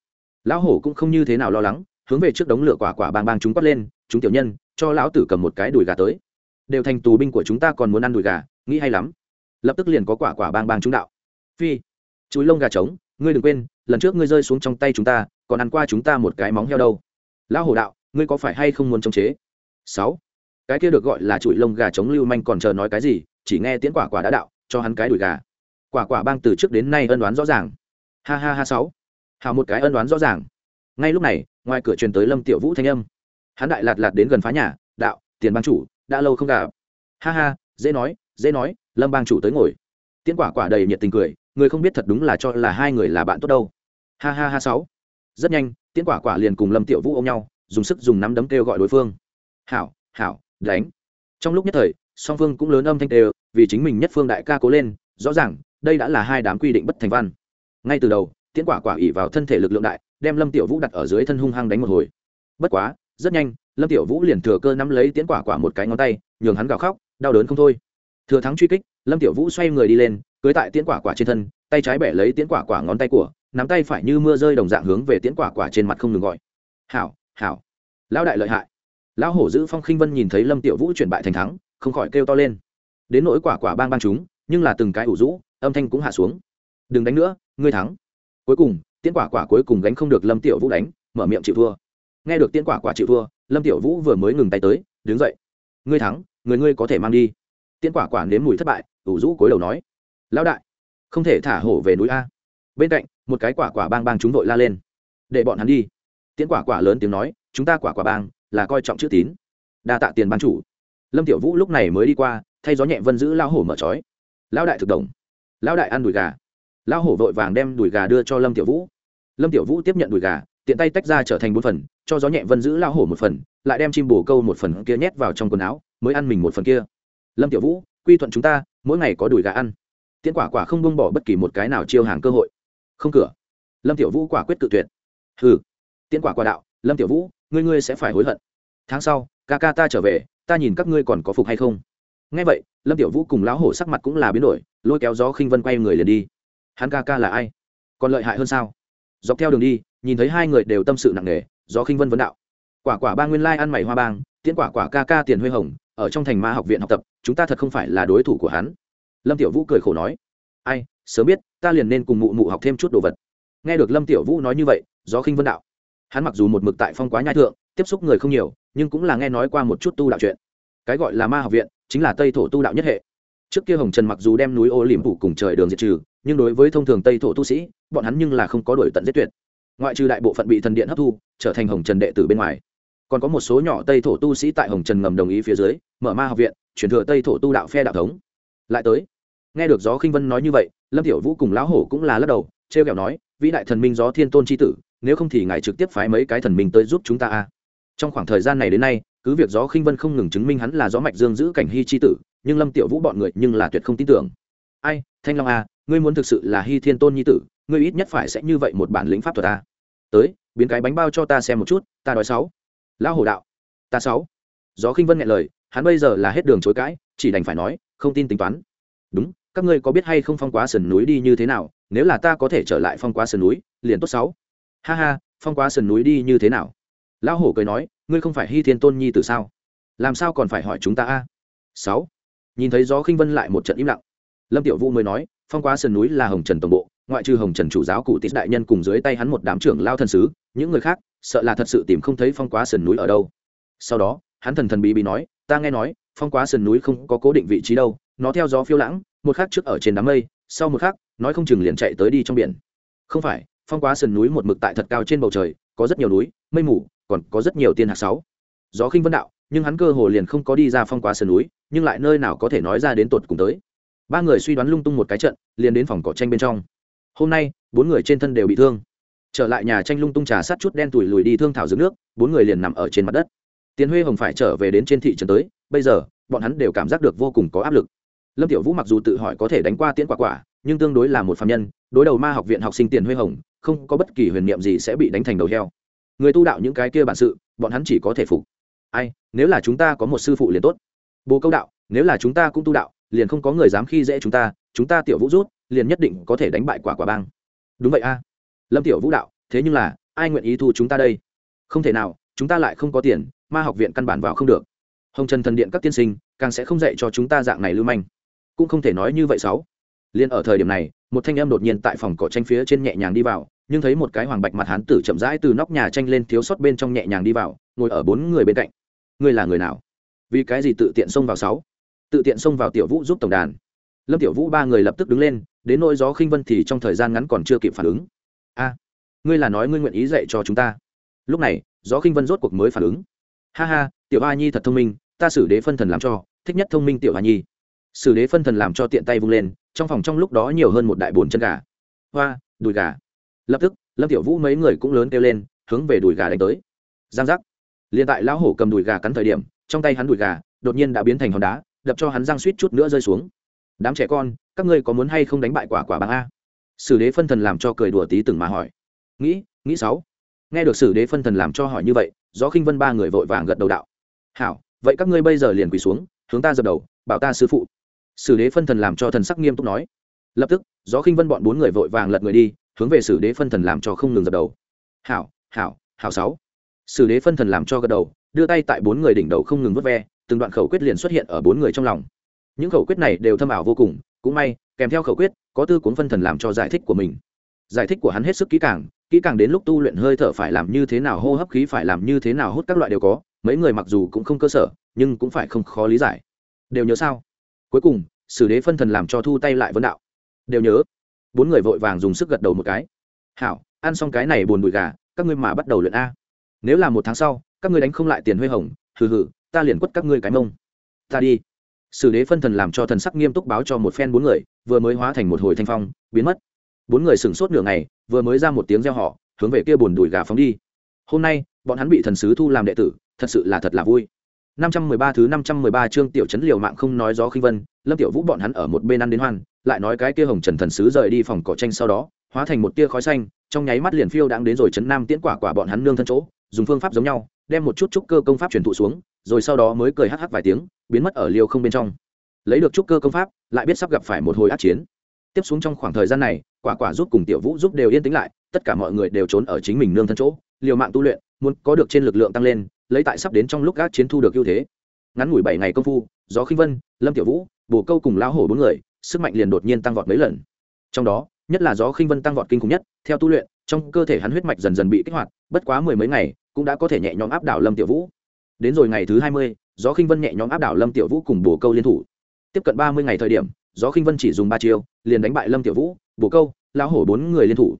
Lão hổ cũng không như thế nào lo lắng, hướng về trước đống lửa quả quả bang bang chúng quát lên chúng tiểu nhân, cho lão tử cầm một cái đùi gà tới. Đều thành tù binh của chúng ta còn muốn ăn đùi gà, nghĩ hay lắm. Lập tức liền có quả quả bang bang chúng đạo. Phi chúi lông gà trống, ngươi đừng quên, lần trước ngươi rơi xuống trong tay chúng ta, còn ăn qua chúng ta một cái móng heo đâu. Lão hổ đạo, ngươi có phải hay không muốn chống chế? Sáu, cái kia được gọi là chuỗi lông gà chống lưu manh còn chờ nói cái gì, chỉ nghe tiễn quả quả đã đạo, cho hắn cái đùi gà. Quả quả bang từ trước đến nay ân đoán rõ ràng. Ha ha ha, sáu. Hào một cái ân đoán rõ ràng. Ngay lúc này, ngoài cửa truyền tới lâm tiểu vũ thanh âm hắn đại lạt lạt đến gần phá nhà, đạo, tiền bang chủ, đã lâu không gặp. Ha ha, dễ nói dễ nói, lâm bang chủ tới ngồi. Tiễn quả quả đầy nhiệt tình cười, người không biết thật đúng là cho là hai người là bạn tốt đâu. Ha ha ha, sáu. Rất nhanh, tiễn quả quả liền cùng lâm tiểu vũ ôm nhau, dùng sức dùng nắm đấm kêu gọi đối phương. Hảo hảo, đánh. Trong lúc nhất thời, song phương cũng lớn âm thanh đều, vì chính mình nhất phương đại ca cố lên, rõ ràng, đây đã là hai đám quy định bất thành văn. Ngay từ đầu, tiễn quả quả ỉ vào thân thể lực lượng đại, đem lâm tiểu vũ đặt ở dưới thân hung hăng đánh một hồi. Bất quá rất nhanh, lâm tiểu vũ liền thừa cơ nắm lấy tiễn quả quả một cái ngón tay, nhường hắn gào khóc, đau đớn không thôi. Thừa thắng truy kích, lâm tiểu vũ xoay người đi lên, cưới tại tiễn quả quả trên thân, tay trái bẻ lấy tiễn quả quả ngón tay của, nắm tay phải như mưa rơi đồng dạng hướng về tiễn quả quả trên mặt không ngừng gọi. Hảo hảo. Lão đại lợi hại. Lão hổ giữ phong khinh vân nhìn thấy lâm tiểu vũ chuyển bại thành thắng, không khỏi kêu to lên. Đến nỗi quả quả bang bang chúng, nhưng là từng cái ủ rũ, âm thanh cũng hạ xuống. Đừng đánh nữa, ngươi thắng. Cuối cùng, tiễn quả quả cuối cùng gánh không được lâm tiểu vũ đánh, mở miệng chịu thua nghe được tiễn quả quả chịu thua, lâm tiểu vũ vừa mới ngừng tay tới, đứng dậy. Ngươi thắng, người ngươi có thể mang đi. Tiễn quả quả nếm mùi thất bại, ủ rũ cối đầu nói. Lão đại, không thể thả hổ về núi a. Bên cạnh, một cái quả quả bang bang chúng đội la lên. Để bọn hắn đi. Tiễn quả quả lớn tiếng nói, chúng ta quả quả bang là coi trọng chữ tín, đa tạ tiền ban chủ. Lâm tiểu vũ lúc này mới đi qua, thay gió nhẹ vân giữ lao hổ mở trói. Lão đại thực đồng. Lão đại ăn đùi gà. Lão hổ vội vàng đem đùi gà đưa cho lâm tiểu vũ. Lâm tiểu vũ tiếp nhận đùi gà tiện tay tách ra trở thành bốn phần, cho gió nhẹ vân giữ lao hổ một phần, lại đem chim bồ câu một phần kia nhét vào trong quần áo, mới ăn mình một phần kia. Lâm tiểu vũ, quy thuận chúng ta, mỗi ngày có đùi gà ăn. Tiễn quả quả không buông bỏ bất kỳ một cái nào chiêu hàng cơ hội. Không cửa. Lâm tiểu vũ quả quyết tự tuyệt. Ừ tiễn quả quả đạo, lâm tiểu vũ, ngươi ngươi sẽ phải hối hận. Tháng sau, ca ca ta trở về, ta nhìn các ngươi còn có phục hay không? Ngay vậy, lâm tiểu vũ cùng lão hổ sắc mặt cũng là biến đổi, lôi kéo gió khinh vân quay người liền đi. Hắn ca ca là ai? Còn lợi hại hơn sao? Dọc theo đường đi, nhìn thấy hai người đều tâm sự nặng nề, do khinh vân vấn đạo. Quả quả ba nguyên lai ăn mày hoa bang, tiễn quả quả ca ca tiền huê hồng, ở trong thành ma học viện học tập, chúng ta thật không phải là đối thủ của hắn. Lâm tiểu vũ cười khổ nói. Ai, sớm biết, ta liền nên cùng mụ mụ học thêm chút đồ vật. Nghe được lâm tiểu vũ nói như vậy, do khinh vân đạo. Hắn mặc dù một mực tại phong quá nhai thượng, tiếp xúc người không nhiều, nhưng cũng là nghe nói qua một chút tu đạo chuyện. Cái gọi là ma học viện, chính là tây thổ tu đạo nhất hệ. Trước kia hồng trần mặc dù đem núi ô liềm phủ cùng trời đường diệt trừ nhưng đối với thông thường tây thổ tu sĩ, bọn hắn nhưng là không có đổi tận giết tuyệt. Ngoại trừ đại bộ phận bị thần điện hấp thu, trở thành hồng trần đệ tử bên ngoài. Còn có một số nhỏ tây thổ tu sĩ tại hồng trần ngầm đồng ý phía dưới, mở ma học viện chuyển thừa tây thổ tu đạo phe đạo thống. Lại tới, nghe được gió khinh vân nói như vậy, lâm tiểu vũ cùng lão hổ cũng là lắc đầu t r e o kẹo nói, vĩ đại thần minh gió thiên tôn c h i tử, nếu không thì ngài trực tiếp phái mấy cái thần minh tới giúp chúng ta a. Trong khoảng thời gian này đến nay, cứ việc gió khinh vân không ngừng chứng minh hắn là gió mạch dương giữ cảnh hy c h i tử, nhưng lâm tiểu vũ bọn người nhưng là tuyệt không tin tưởng. Ai thanh long a, ngươi muốn thực sự là hy thiên tôn nhi tử, ngươi ít nhất phải sẽ như vậy một bản lĩnh pháp thuật ta tới, biến cái bánh bao cho ta xem một chút, ta đói sáu. Lão hổ đạo. Ta sáu. Gió khinh vân nghe lời, hắn bây giờ là hết đường chối cãi, chỉ đành phải nói, không tin tính toán. Đúng, các ngươi có biết hay không phong quá sườn núi đi như thế nào, nếu là ta có thể trở lại phong quá sườn núi, liền tốt sáu. Ha ha, phong quá sườn núi đi như thế nào? Lão hổ cười nói, ngươi không phải hy thiên tôn nhi từ sao? Làm sao còn phải hỏi chúng ta a? Sáu. Nhìn thấy gió khinh vân lại một trận im lặng lâm tiểu vũ mới nói, phong quá sườn núi là hồng trần tổng bộ, ngoại trừ hồng trần chủ giáo cụ tít đại nhân cùng dưới tay hắn một đám trưởng lao thần sứ, những người khác, sợ là thật sự tìm không thấy phong quá sườn núi ở đâu. Sau đó, hắn thần thần bí bí nói, ta nghe nói, phong quá sườn núi không có cố định vị trí đâu, nó theo gió phiêu lãng, một khắc trước ở trên đám mây, sau một khắc, nói không chừng liền chạy tới đi trong biển. Không phải, phong quá sườn núi một mực tại thật cao trên bầu trời, có rất nhiều núi, mây mù, còn có rất nhiều tiên hạt sáu. Gió khinh vân đạo, nhưng hắn cơ hồ liền không có đi ra phong quá sườn núi, nhưng lại nơi nào có thể nói ra đến tột cùng tới ba người suy đoán lung tung một cái trận, liền đến phòng cỏ tranh bên trong. Hôm nay, bốn người trên thân đều bị thương. Trở lại nhà tranh lung tung trà sát chút đen tủi lùi đi thương thảo dưới nước, bốn người liền nằm ở trên mặt đất. Tiến huê hồng phải trở về đến trên thị trấn tới, bây giờ, bọn hắn đều cảm giác được vô cùng có áp lực. Lâm tiểu vũ mặc dù tự hỏi có thể đánh qua tiễn quả quả, nhưng tương đối là một phạm nhân, đối đầu ma học viện học sinh tiền huê hồng, không có bất kỳ huyền niệm gì sẽ bị đánh thành đầu heo. Người tu đạo những cái kia bản sự, bọn hắn chỉ có thể phục. Ai, nếu là chúng ta có một sư phụ liền tốt. Bồ câu đạo, nếu là chúng ta cũng tu đạo liền không có người dám khi dễ chúng ta chúng ta tiểu vũ rút, liền nhất định có thể đánh bại quả quả bang. Đúng vậy a. Lâm tiểu vũ đạo, thế nhưng là, ai nguyện ý thu chúng ta đây? Không thể nào, chúng ta lại không có tiền, ma học viện căn bản vào không được. Hồng trần thần điện các tiên sinh, càng sẽ không dạy cho chúng ta dạng này lưu manh. Cũng không thể nói như vậy sáu. Liền ở thời điểm này, một thanh em đột nhiên tại phòng cỏ tranh phía trên nhẹ nhàng đi vào, nhưng thấy một cái hoàng bạch mặt hán tử chậm rãi từ nóc nhà tranh lên thiếu sót bên trong nhẹ nhàng đi vào, ngồi ở bốn người bên cạnh. Ngươi là người nào? Vì cái gì tự tiện xông vào sáu? Tự tiện xông vào tiểu vũ giúp tổng đàn. Lâm tiểu vũ ba người lập tức đứng lên, đến nỗi gió khinh vân thì trong thời gian ngắn còn chưa kịp phản ứng. A, ngươi là nói ngươi nguyện ý dạy cho chúng ta? Lúc này, gió khinh vân rốt cuộc mới phản ứng. Ha ha, tiểu a nhi thật thông minh, ta xử đế phân thần làm cho, thích nhất thông minh tiểu a nhi. Xử đế phân thần làm cho tiện tay vung lên, trong phòng trong lúc đó nhiều hơn một đại bồn chân gà. Hoa, đùi gà. Lập tức, lâm tiểu vũ mấy người cũng lớn kêu lên, hướng về đùi gà đánh tới. Giang giác. Liền tại lão hổ cầm đùi gà cắn thời điểm, trong tay hắn đùi gà đột nhiên đã biến thành hòn đá đập cho hắn răng suýt chút nữa rơi xuống. Đám trẻ con, các ngươi có muốn hay không đánh bại quả quả bằng a? Sử đế phân thần làm cho cười đùa tí từng mà hỏi. Nghĩ nghĩ sáu. Nghe được sử đế phân thần làm cho hỏi như vậy do khinh vân ba người vội vàng gật đầu đạo. Hảo, vậy các ngươi bây giờ liền quỳ xuống, hướng ta dập đầu, bảo ta sư phụ. Sử đế phân thần làm cho thần sắc nghiêm túc nói. Lập tức, gió khinh vân bọn bốn người vội vàng lật người đi, hướng về sử đế phân thần làm cho không ngừng dập đầu. Hảo hảo hảo sáu. Sử đế phân thần làm cho gật đầu, đưa tay tại bốn người đỉnh đầu không ngừng vớt ve từng đoạn khẩu quyết liền xuất hiện ở bốn người trong lòng. Những khẩu quyết này đều thâm ảo vô cùng, cũng may, kèm theo khẩu quyết, có tư cuốn phân thần làm cho giải thích của mình. Giải thích của hắn hết sức kỹ càng kỹ càng đến lúc tu luyện hơi thở phải làm như thế nào, hô hấp khí phải làm như thế nào, hút các loại đều có, mấy người mặc dù cũng không cơ sở, nhưng cũng phải không khó lý giải. Đều nhớ sao? Cuối cùng, sử đế phân thần làm cho thu tay lại vấn đạo. Đều nhớ. Bốn người vội vàng dùng sức gật đầu một cái. Hảo, ăn xong cái này buồn bụi gà, các ngươi mà bắt đầu luyện a. Nếu là một tháng sau, các ngươi đánh không lại tiền huê hồng, hừ hừ ta liền quất các ngươi cái mông. Ta đi. Sử đế phân thần làm cho thần sắc nghiêm túc báo cho một phen bốn người vừa mới hóa thành một hồi thanh phong biến mất. Bốn người sửng sốt nửa ngày vừa mới ra một tiếng reo họ hướng về kia buồn đùi gà phóng đi. Hôm nay bọn hắn bị thần sứ thu làm đệ tử thật sự là thật là vui. 513 thứ 513 chương tiểu trấn liều mạng không nói gió khinh vân, Lâm Tiểu Vũ bọn hắn ở một bên ăn đến hoan, lại nói cái kia hồng trần thần sứ rời đi phòng cỏ tranh sau đó, hóa thành một tia khói xanh, trong nháy mắt liền phiêu đang đến rồi trấn Nam tiễn quả quả bọn hắn nương thân chỗ, dùng phương pháp giống nhau, đem một chút trúc cơ công pháp truyền thụ xuống, rồi sau đó mới cười hắc hắc vài tiếng, biến mất ở liều không bên trong. Lấy được trúc cơ công pháp, lại biết sắp gặp phải một hồi ác chiến. Tiếp xuống trong khoảng thời gian này, quả quả giúp cùng Tiểu Vũ giúp đều yên tĩnh lại, tất cả mọi người đều trốn ở chính mình nương thân chỗ, liều mạng tu luyện, muốn có được trên lực lượng tăng lên, lấy tại sắp đến trong lúc ác chiến thu được ưu thế ngắn ngủi bảy ngày công phu gió khinh vân lâm tiểu vũ bồ câu cùng lão hổ bốn người sức mạnh liền đột nhiên tăng vọt mấy lần trong đó nhất là gió khinh vân tăng vọt kinh khủng nhất theo tu luyện trong cơ thể hắn huyết mạch dần dần bị kích hoạt bất quá mười mấy ngày cũng đã có thể nhẹ nhõm áp đảo lâm tiểu vũ đến rồi ngày thứ hai mươi, gió khinh vân nhẹ nhõm áp đảo lâm tiểu vũ cùng bồ câu liên thủ. Tiếp cận ba mươi ngày thời điểm, gió khinh vân chỉ dùng ba chiêu, liền đánh bại lâm tiểu vũ, bồ câu, lão hổ bốn người liên thủ.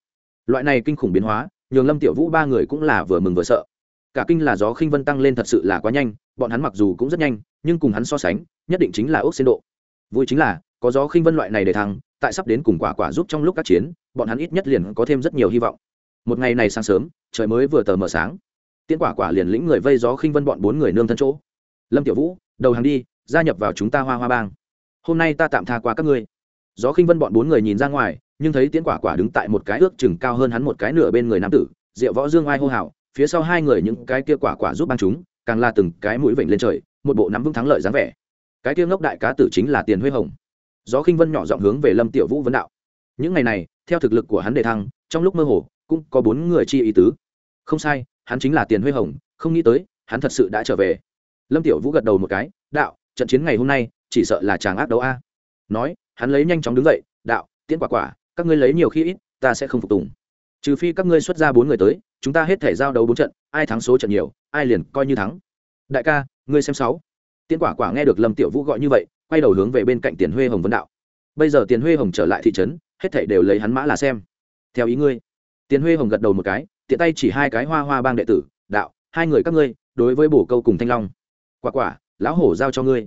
Loại này kinh khủng biến hóa, nhường lâm tiểu vũ ba người cũng là vừa mừng vừa sợ. Cả kinh là gió khinh vân tăng lên thật sự là quá nhanh, bọn hắn mặc dù cũng rất nhanh, nhưng cùng hắn so sánh, nhất định chính là ốc xên độ. Vui chính là, có gió khinh vân loại này để thăng, tại sắp đến cùng quả quả giúp trong lúc các chiến, bọn hắn ít nhất liền có thêm rất nhiều hy vọng. Một ngày này sáng sớm, trời mới vừa tờ mờ sáng tiễn quả quả liền lĩnh người vây gió khinh vân bọn bốn người nương thân chỗ. Lâm tiểu vũ, đầu hàng đi, gia nhập vào chúng ta hoa hoa bang. Hôm nay ta tạm tha qua các ngươi. Gió khinh vân bọn bốn người nhìn ra ngoài, nhưng thấy tiễn quả quả đứng tại một cái ước chừng cao hơn hắn một cái nửa bên người nam tử diệu võ dương ai hô hào, phía sau hai người những cái kia quả quả giúp băng chúng, càng là từng cái mũi vểnh lên trời, một bộ nắm vững thắng lợi dáng vẻ. Cái kia ngốc đại cá tử chính là tiền huê hồng. Gió khinh vân nhỏ giọng hướng về lâm tiểu vũ vấn đạo. Những ngày này, theo thực lực của hắn đề thăng, trong lúc mơ hồ, cũng có bốn người chi ý tứ. Không sai hắn chính là tiền huê hồng, không nghĩ tới, hắn thật sự đã trở về. Lâm tiểu vũ gật đầu một cái, đạo, trận chiến ngày hôm nay, chỉ sợ là chàng ác đấu a. Nói, hắn lấy nhanh chóng đứng dậy, đạo, tiễn quả quả, các ngươi lấy nhiều khi ít, ta sẽ không phục tùng. Trừ phi các ngươi xuất ra bốn người tới, chúng ta hết thể giao đấu bốn trận, ai thắng số trận nhiều, ai liền coi như thắng. Đại ca, ngươi xem sáu. Tiễn quả quả nghe được lâm tiểu vũ gọi như vậy, quay đầu hướng về bên cạnh tiền huê hồng vấn đạo. Bây giờ tiền huê hồng trở lại thị trấn, hết thể đều lấy hắn mã là xem. Theo ý ngươi. Tiền huê hồng gật đầu một cái tiện tay chỉ hai cái hoa hoa bang đệ tử, đạo, hai người các ngươi, đối với bổ câu cùng thanh long. Quả quả, lão hổ giao cho ngươi.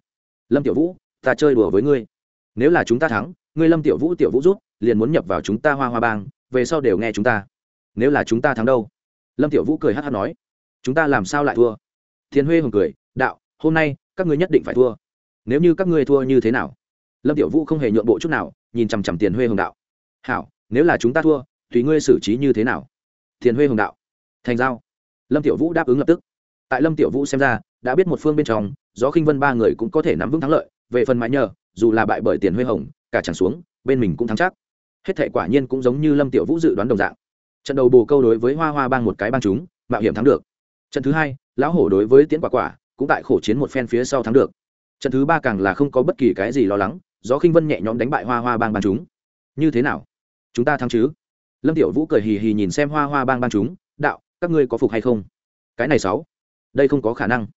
Lâm tiểu vũ, ta chơi đùa với ngươi. Nếu là chúng ta thắng, ngươi lâm tiểu vũ tiểu vũ rút, liền muốn nhập vào chúng ta hoa hoa bang, về sau đều nghe chúng ta. Nếu là chúng ta thắng đâu? Lâm tiểu vũ cười hát hát nói. Chúng ta làm sao lại thua? Thiên huê hồng cười, đạo, hôm nay, các ngươi nhất định phải thua. Nếu như các ngươi thua như thế nào? Lâm tiểu vũ không hề nhượng bộ chút nào, nhìn chằm chằm tiền huê hồng đạo. Hảo, nếu là chúng ta thua, tùy ngươi xử trí như thế nào? Tiền huê hồng đạo. Thành giao. Lâm tiểu vũ đáp ứng lập tức. Tại lâm tiểu vũ xem ra, đã biết một phương bên trong do khinh vân ba người cũng có thể nắm vững thắng lợi, về phần mãi nhờ, dù là bại bởi tiền huê hồng, cả chẳng xuống, bên mình cũng thắng chắc. Hết thệ quả nhiên cũng giống như lâm tiểu vũ dự đoán đồng dạng. Trận đầu bồ câu đối với hoa hoa bang một cái bang chúng, mạo hiểm thắng được. Trận thứ hai, lão hổ đối với tiễn quả quả, cũng tại khổ chiến một phen phía sau thắng được. Trận thứ ba càng là không có bất kỳ cái gì lo lắng do khinh vân nhẹ nhõm đánh bại hoa hoa bang bang chúng. Như thế nào? Chúng ta thắng chứ? Lâm tiểu vũ cười hì hì nhìn xem hoa hoa bang bang chúng, đạo, các ngươi có phục hay không? Cái này sáu, đây không có khả năng.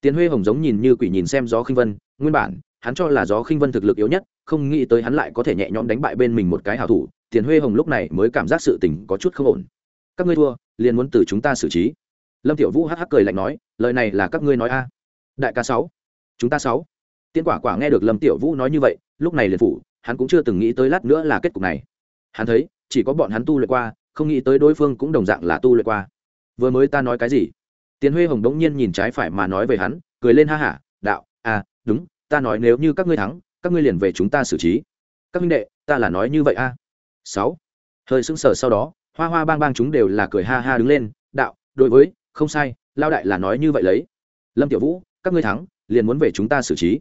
Tiến huê hồng giống nhìn như quỷ nhìn xem gió khinh vân, nguyên bản, hắn cho là gió khinh vân thực lực yếu nhất, không nghĩ tới hắn lại có thể nhẹ nhõm đánh bại bên mình một cái hảo thủ, tiền huê hồng lúc này mới cảm giác sự tình có chút không ổn. Các ngươi thua, liền muốn từ chúng ta xử trí. Lâm tiểu vũ hắc hắc cười lạnh nói, lời này là các ngươi nói a. Đại ca sáu, chúng ta sáu. Tiến quả quả nghe được lâm tiểu vũ nói như vậy, lúc này liền phủ, hắn cũng chưa từng nghĩ tới lát nữa là kết cục này. Hắn thấy chỉ có bọn hắn tu luyện qua, không nghĩ tới đối phương cũng đồng dạng là tu luyện qua. Vừa mới ta nói cái gì? Tiến huê hồng đống nhiên nhìn trái phải mà nói về hắn, cười lên ha hả, đạo à đúng, ta nói nếu như các ngươi thắng, các ngươi liền về chúng ta xử trí. Các huynh đệ, ta là nói như vậy a. Sáu. Hơi sững sờ sau đó, hoa hoa bang bang chúng đều là cười ha ha đứng lên, đạo, đối với, không sai, lao đại là nói như vậy lấy. Lâm tiểu vũ, các ngươi thắng, liền muốn về chúng ta xử trí.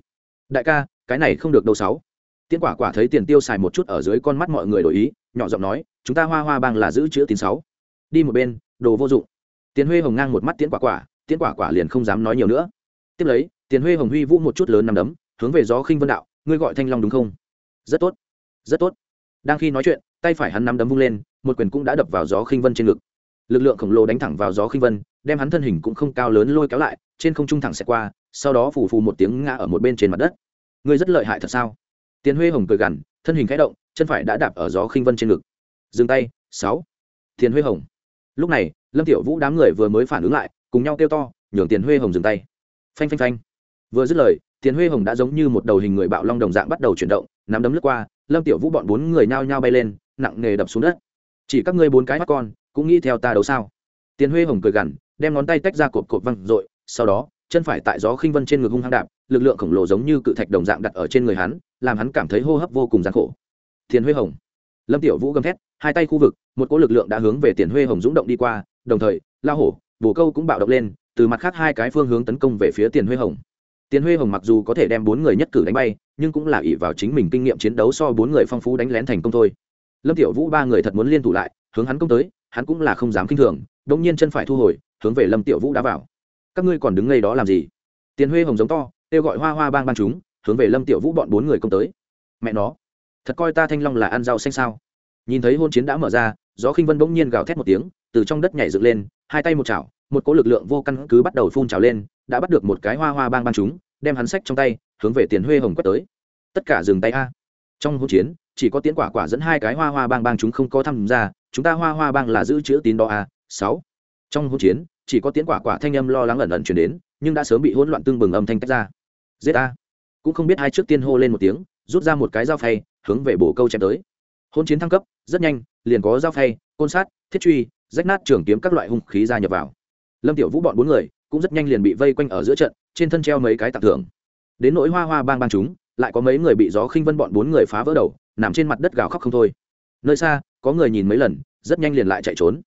Đại ca, cái này không được đâu, sáu. Tiễn quả quả thấy tiền tiêu xài một chút ở dưới con mắt mọi người đổi ý, nhỏ giọng nói, chúng ta hoa hoa bang là giữ chữ tín sáu. Đi một bên, đồ vô dụng. Tiền huê hồng ngang một mắt Tiễn quả quả, Tiễn quả quả liền không dám nói nhiều nữa. Tiếp lấy, tiền huê hồng huy vũ một chút lớn nằm đấm, hướng về gió khinh vân đạo, ngươi gọi thanh long đúng không? Rất tốt rất tốt. Đang khi nói chuyện, tay phải hắn nắm đấm vung lên, một quyền cũng đã đập vào gió khinh vân trên ngực. Lực lượng khổng lồ đánh thẳng vào gió khinh vân, đem hắn thân hình cũng không cao lớn lôi kéo lại, trên không trung thẳng xẹt qua, sau đó phù phù một tiếng ngã ở một bên trên mặt đất. Ngươi rất lợi hại thật sao? Tiền huê hồng cười gằn thân hình khẽ động chân phải đã đạp ở gió khinh vân trên ngực. Dừng tay sáu. Tiền huê hồng. Lúc này lâm tiểu vũ đám người vừa mới phản ứng lại cùng nhau kêu to nhường tiền huê hồng dừng tay. Phanh phanh phanh. Vừa dứt lời tiền huê hồng đã giống như một đầu hình người bạo long đồng dạng bắt đầu chuyển động nắm đấm lướt qua lâm tiểu vũ bọn bốn người nhao nhao bay lên nặng nề đập xuống đất. Chỉ các ngươi bốn cái mắt con cũng nghĩ theo ta đấu sao? Tiền huê hồng cười gằn đem ngón tay tách ra cột cột văng rồi, sau đó chân phải tại gió khinh vân trên ngực hung hăng đạp lực lượng khổng lồ giống như cự thạch đồng dạng đặt ở trên người hắn, làm hắn cảm thấy hô hấp vô cùng gian khổ. Tiền huê hồng. Lâm tiểu vũ gầm thét, hai tay khu vực, một cỗ lực lượng đã hướng về tiền huê hồng dũng động đi qua, đồng thời, la hổ, bồ câu cũng bạo động lên, từ mặt khác hai cái phương hướng tấn công về phía tiền huê hồng. Tiền huê hồng mặc dù có thể đem bốn người nhất cử đánh bay, nhưng cũng là ỷ vào chính mình kinh nghiệm chiến đấu so bốn người phong phú đánh lén thành công thôi. Lâm tiểu vũ ba người thật muốn liên thủ lại, hướng hắn công tới, hắn cũng là không dám k i n h thường đ ỗ n g nhiên chân phải thu hồi, hướng về lâm tiểu vũ đã vào. Các ngươi còn đứng ngay đó làm gì? Tiền huê hồng giống to kêu gọi hoa hoa bang bang chúng, hướng về lâm tiểu vũ bọn bốn người công tới. Mẹ nó, thật coi ta thanh long là ăn rau xanh sao? Nhìn thấy hôn chiến đã mở ra, gió khinh vân bỗng nhiên gào thét một tiếng, từ trong đất nhảy dựng lên, hai tay một chảo, một cỗ lực lượng vô căn cứ bắt đầu phun trào lên, đã bắt được một cái hoa hoa bang bang chúng, đem hắn sách trong tay, hướng về tiền huê hồng quét tới. Tất cả dừng tay a. Trong hỗn chiến, chỉ có tiến quả quả dẫn hai cái hoa hoa bang bang chúng không có tham gia, chúng ta hoa hoa bang là giữ chữ tín đó a. Sáu. Trong hỗn chiến, chỉ có tiến quả quả thanh âm lo lắng ẩn ẩn chuyển đến nhưng đã sớm bị hỗn loạn tương bừng âm thanh tách ra. Giết a cũng không biết hai trước tiên hô lên một tiếng, rút ra một cái dao phay, hướng về bổ câu chém tới. Hôn chiến thăng cấp, rất nhanh, liền có dao phay, côn sát, thiết truy, rách nát trường kiếm các loại hung khí ra nhập vào. Lâm tiểu vũ bọn bốn người cũng rất nhanh liền bị vây quanh ở giữa trận, trên thân treo mấy cái tặng thưởng. Đến nỗi hoa hoa bang bang chúng, lại có mấy người bị gió khinh vân bọn bốn người phá vỡ đầu, nằm trên mặt đất gào khóc không thôi. Nơi xa, có người nhìn mấy lần, rất nhanh liền lại chạy trốn.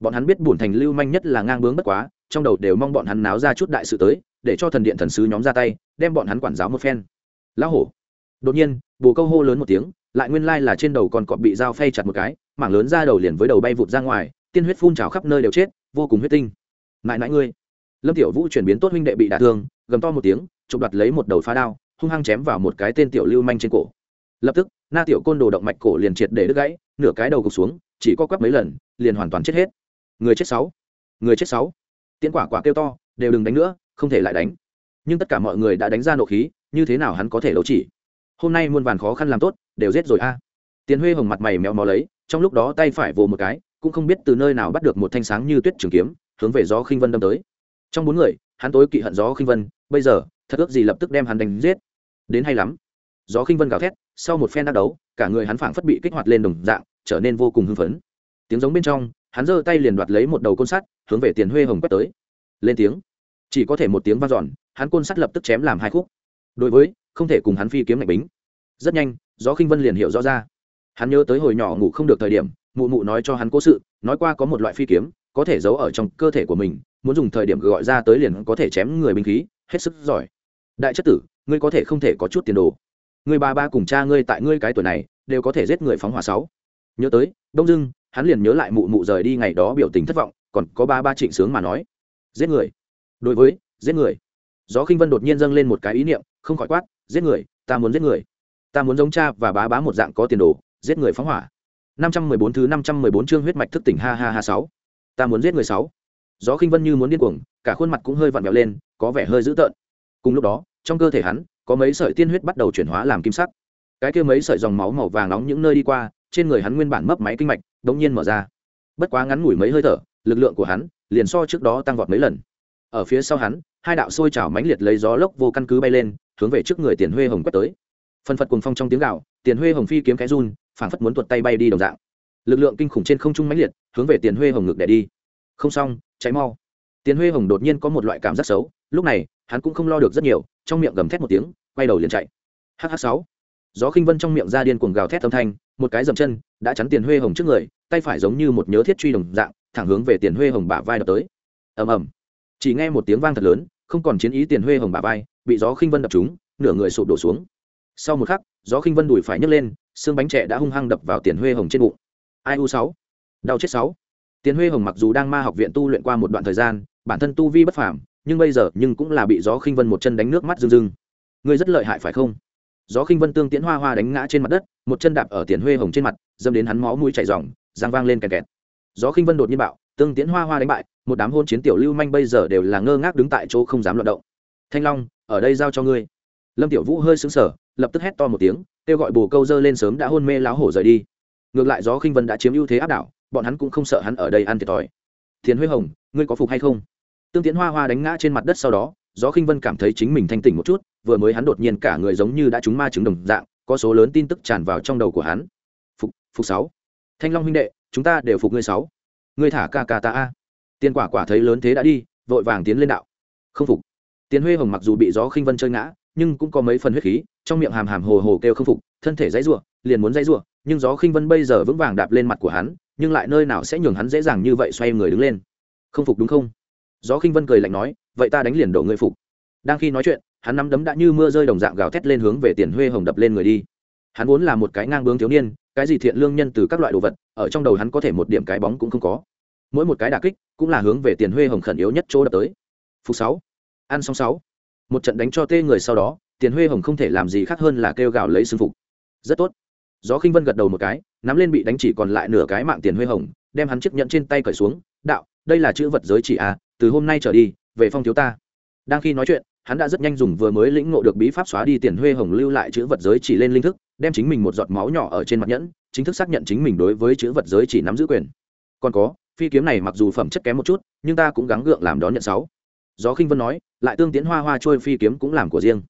Bọn hắn biết bùn thành lưu manh nhất là ngang bướng bất quá trong đầu đều mong bọn hắn náo ra chút đại sự tới, để cho thần điện thần sứ nhóm ra tay, đem bọn hắn quản giáo một phen. Lão hổ. Đột nhiên, bồ câu hô lớn một tiếng, lại nguyên lai là trên đầu còn cọp bị dao phay chặt một cái, mảng lớn ra đầu liền với đầu bay vụt ra ngoài, tiên huyết phun trào khắp nơi đều chết, vô cùng huyết tinh. Mãi mãi ngươi. Lâm tiểu vũ chuyển biến tốt huynh đệ bị đả thương, gầm to một tiếng, chụp đoạt lấy một đầu phá đao, hung hăng chém vào một cái tên tiểu lưu manh trên cổ. Lập tức, na tiểu côn đồ động mạch cổ liền triệt để đứt gãy, nửa cái đầu gục xuống, chỉ có quắp mấy lần, liền hoàn toàn chết hết. Người chết sáu. Người chết sáu tiễn quả quả kêu to, đều đừng đánh nữa, không thể lại đánh. Nhưng tất cả mọi người đã đánh ra nộ khí, như thế nào hắn có thể đấu chỉ? Hôm nay muôn vàn khó khăn làm tốt, đều giết rồi a. À. tiền huê hồng mặt mày méo mó lấy, trong lúc đó tay phải vồ một cái, cũng không biết từ nơi nào bắt được một thanh sáng như tuyết trường kiếm, hướng về gió khinh vân đâm tới. Trong bốn người, hắn tối kỵ hận gió khinh vân, bây giờ, thật ước gì lập tức đem hắn đánh giết. Đến hay lắm. Gió khinh vân gào thét, sau một phen đắc đấu, cả người hắn phảng phất bị kích hoạt lên đồng dạng, trở nên vô cùng hưng phấn. Tiếng giống bên trong, hắn giơ tay liền đoạt lấy một đầu côn sắt hướng về tiền huê hồng quét tới. Lên tiếng. Chỉ có thể một tiếng vang dọn, hắn côn sắt lập tức chém làm hai khúc. Đối với, không thể cùng hắn phi kiếm ngạch bính. Rất nhanh, gió khinh vân liền hiểu rõ ra. Hắn nhớ tới hồi nhỏ ngủ không được thời điểm, mụ mụ nói cho hắn cố sự, nói qua có một loại phi kiếm, có thể giấu ở trong cơ thể của mình, muốn dùng thời điểm gọi ra tới liền có thể chém người binh khí, hết sức giỏi. Đại chất tử, ngươi có thể không thể có chút tiền đồ. Ngươi ba ba cùng cha ngươi tại ngươi cái tuổi này, đều có thể giết người phóng hỏa sáu. Nhớ tới, đông dưng, hắn liền nhớ lại mụ mụ rời đi ngày đó biểu tình thất vọng còn có ba ba trịnh sướng mà nói. Giết người. Đối với, giết người. Gió khinh vân đột nhiên dâng lên một cái ý niệm, không khỏi quát, giết người, ta muốn giết người. Ta muốn giống cha và bá bá một dạng có tiền đồ, giết người phóng hỏa. Năm trăm mười bốn thứ năm trăm mười bốn chương huyết mạch thức tỉnh, ha ha ha sáu. Ta muốn giết người sáu. Gió khinh vân như muốn điên cuồng, cả khuôn mặt cũng hơi vặn vẹo lên, có vẻ hơi dữ tợn. Cùng lúc đó, trong cơ thể hắn, có mấy sợi tiên huyết bắt đầu chuyển hóa làm kim sắc. Cái kia mấy sợi dòng máu màu vàng nóng những nơi đi qua, trên người hắn nguyên bản mấp máy kinh mạch đống nhiên mở ra. Bất quá ngắn ngủi mấy hơi thở lực lượng của hắn liền so trước đó tăng vọt mấy lần. Ở phía sau hắn, hai đạo sôi trào mãnh liệt lấy gió lốc vô căn cứ bay lên, hướng về trước người tiền huê hồng quét tới. Phân phật cùng phong trong tiếng gạo, tiền huê hồng phi kiếm cái run, phảng phất muốn tuột tay bay đi đồng dạng. Lực lượng kinh khủng trên không trung mãnh liệt, hướng về tiền huê hồng ngực để đi. Không xong cháy mau. Tiền huê hồng đột nhiên có một loại cảm giác xấu, lúc này, hắn cũng không lo được rất nhiều, trong miệng gầm thét một tiếng, quay đầu liền chạy. Hh sáu. Gió khinh vân trong miệng ra điên cuồng gào thét âm thanh, một cái dầm chân, đã chắn tiền huê hồng trước người, tay phải giống như một nhớ thiết truy đồng dạng thẳng hướng về tiền huê hồng bả vai đập tới. Ầm ầm. Chỉ nghe một tiếng vang thật lớn, không còn chiến ý tiền huê hồng bả vai, bị gió khinh vân đập trúng, nửa người sụp đổ xuống. Sau một khắc, gió khinh vân đùi phải nhấc lên, xương bánh trẻ đã hung hăng đập vào tiền huê hồng trên bụng. Ai u sáu? Đau chết sáu. Tiền huê hồng mặc dù đang ma học viện tu luyện qua một đoạn thời gian, bản thân tu vi bất phàm, nhưng bây giờ nhưng cũng là bị gió khinh vân một chân đánh nước mắt rưng rưng. Ngươi rất lợi hại phải không? Gió khinh vân tương tiễn hoa hoa đánh ngã trên mặt đất, một chân đạp ở tiền huê hồng trên mặt dâm đến hắn máu mũi chảy ròng giang vang lên kẹt kẹt gió khinh vân đột nhiên bạo, tương tiễn hoa hoa đánh bại, một đám hôn chiến tiểu lưu manh bây giờ đều là ngơ ngác đứng tại chỗ không dám loạt động. Thanh long, ở đây giao cho ngươi. Lâm tiểu vũ hơi xứng sở lập tức hét to một tiếng, kêu gọi bồ câu dơ lên sớm đã hôn mê láo hổ rời đi. Ngược lại gió khinh vân đã chiếm ưu thế áp đảo, bọn hắn cũng không sợ hắn ở đây ăn thiệt thòi. Thiền huế hồng, ngươi có phục hay không? Tương tiến hoa hoa đánh ngã trên mặt đất sau đó, gió khinh vân cảm thấy chính mình thanh tỉnh một chút, vừa mới hắn đột nhiên cả người giống như đã trúng ma chứng đồng dạng, có số lớn tin tức tràn vào trong đầu của hắn. Phục phục sáu. Thanh long huynh đệ chúng ta đều phục ngươi sáu. Ngươi thả ca ca ta a. Tiền quả quả thấy lớn thế đã đi, vội vàng tiến lên đạo. Không phục. Tiền huê hồng mặc dù bị gió khinh vân chơi ngã, nhưng cũng có mấy phần huyết khí, trong miệng hàm hàm hồ hồ kêu không phục, thân thể dãy rủa, liền muốn dãy rủa, nhưng gió khinh vân bây giờ vững vàng đạp lên mặt của hắn, nhưng lại nơi nào sẽ nhường hắn dễ dàng như vậy xoay người đứng lên. Không phục đúng không? Gió khinh vân cười lạnh nói, vậy ta đánh liền đổ ngươi phục. Đang khi nói chuyện, hắn nắm đấm đã như mưa rơi đồng dạng gào thét lên hướng về tiền huê hồng đập lên người đi hắn vốn là một cái ngang bướng thiếu niên, cái gì thiện lương nhân từ các loại đồ vật, ở trong đầu hắn có thể một điểm cái bóng cũng không có. Mỗi một cái đà kích cũng là hướng về tiền huê hồng khẩn yếu nhất chỗ đập tới. Phục sáu, ăn xong sáu. Một trận đánh cho tê người sau đó, tiền huê hồng không thể làm gì khác hơn là kêu gào lấy xương phục. Rất tốt. Gió khinh vân gật đầu một cái, nắm lên bị đánh chỉ còn lại nửa cái mạng tiền huê hồng, đem hắn chiếc nhẫn trên tay cởi xuống, đạo, đây là chữ vật giới chỉ à từ hôm nay trở đi, về phong thiếu ta. Đang khi nói chuyện, hắn đã rất nhanh dùng vừa mới lĩnh ngộ được bí pháp xóa đi tiền huê hồng lưu lại chữ vật giới chỉ lên linh thức đem chính mình một giọt máu nhỏ ở trên mặt nhẫn, chính thức xác nhận chính mình đối với chữ vật giới chỉ nắm giữ quyền. Còn có, phi kiếm này mặc dù phẩm chất kém một chút, nhưng ta cũng gắng gượng làm đón nhận sáu. Gió khinh vân nói, lại tương tiến hoa hoa trôi phi kiếm cũng làm của riêng.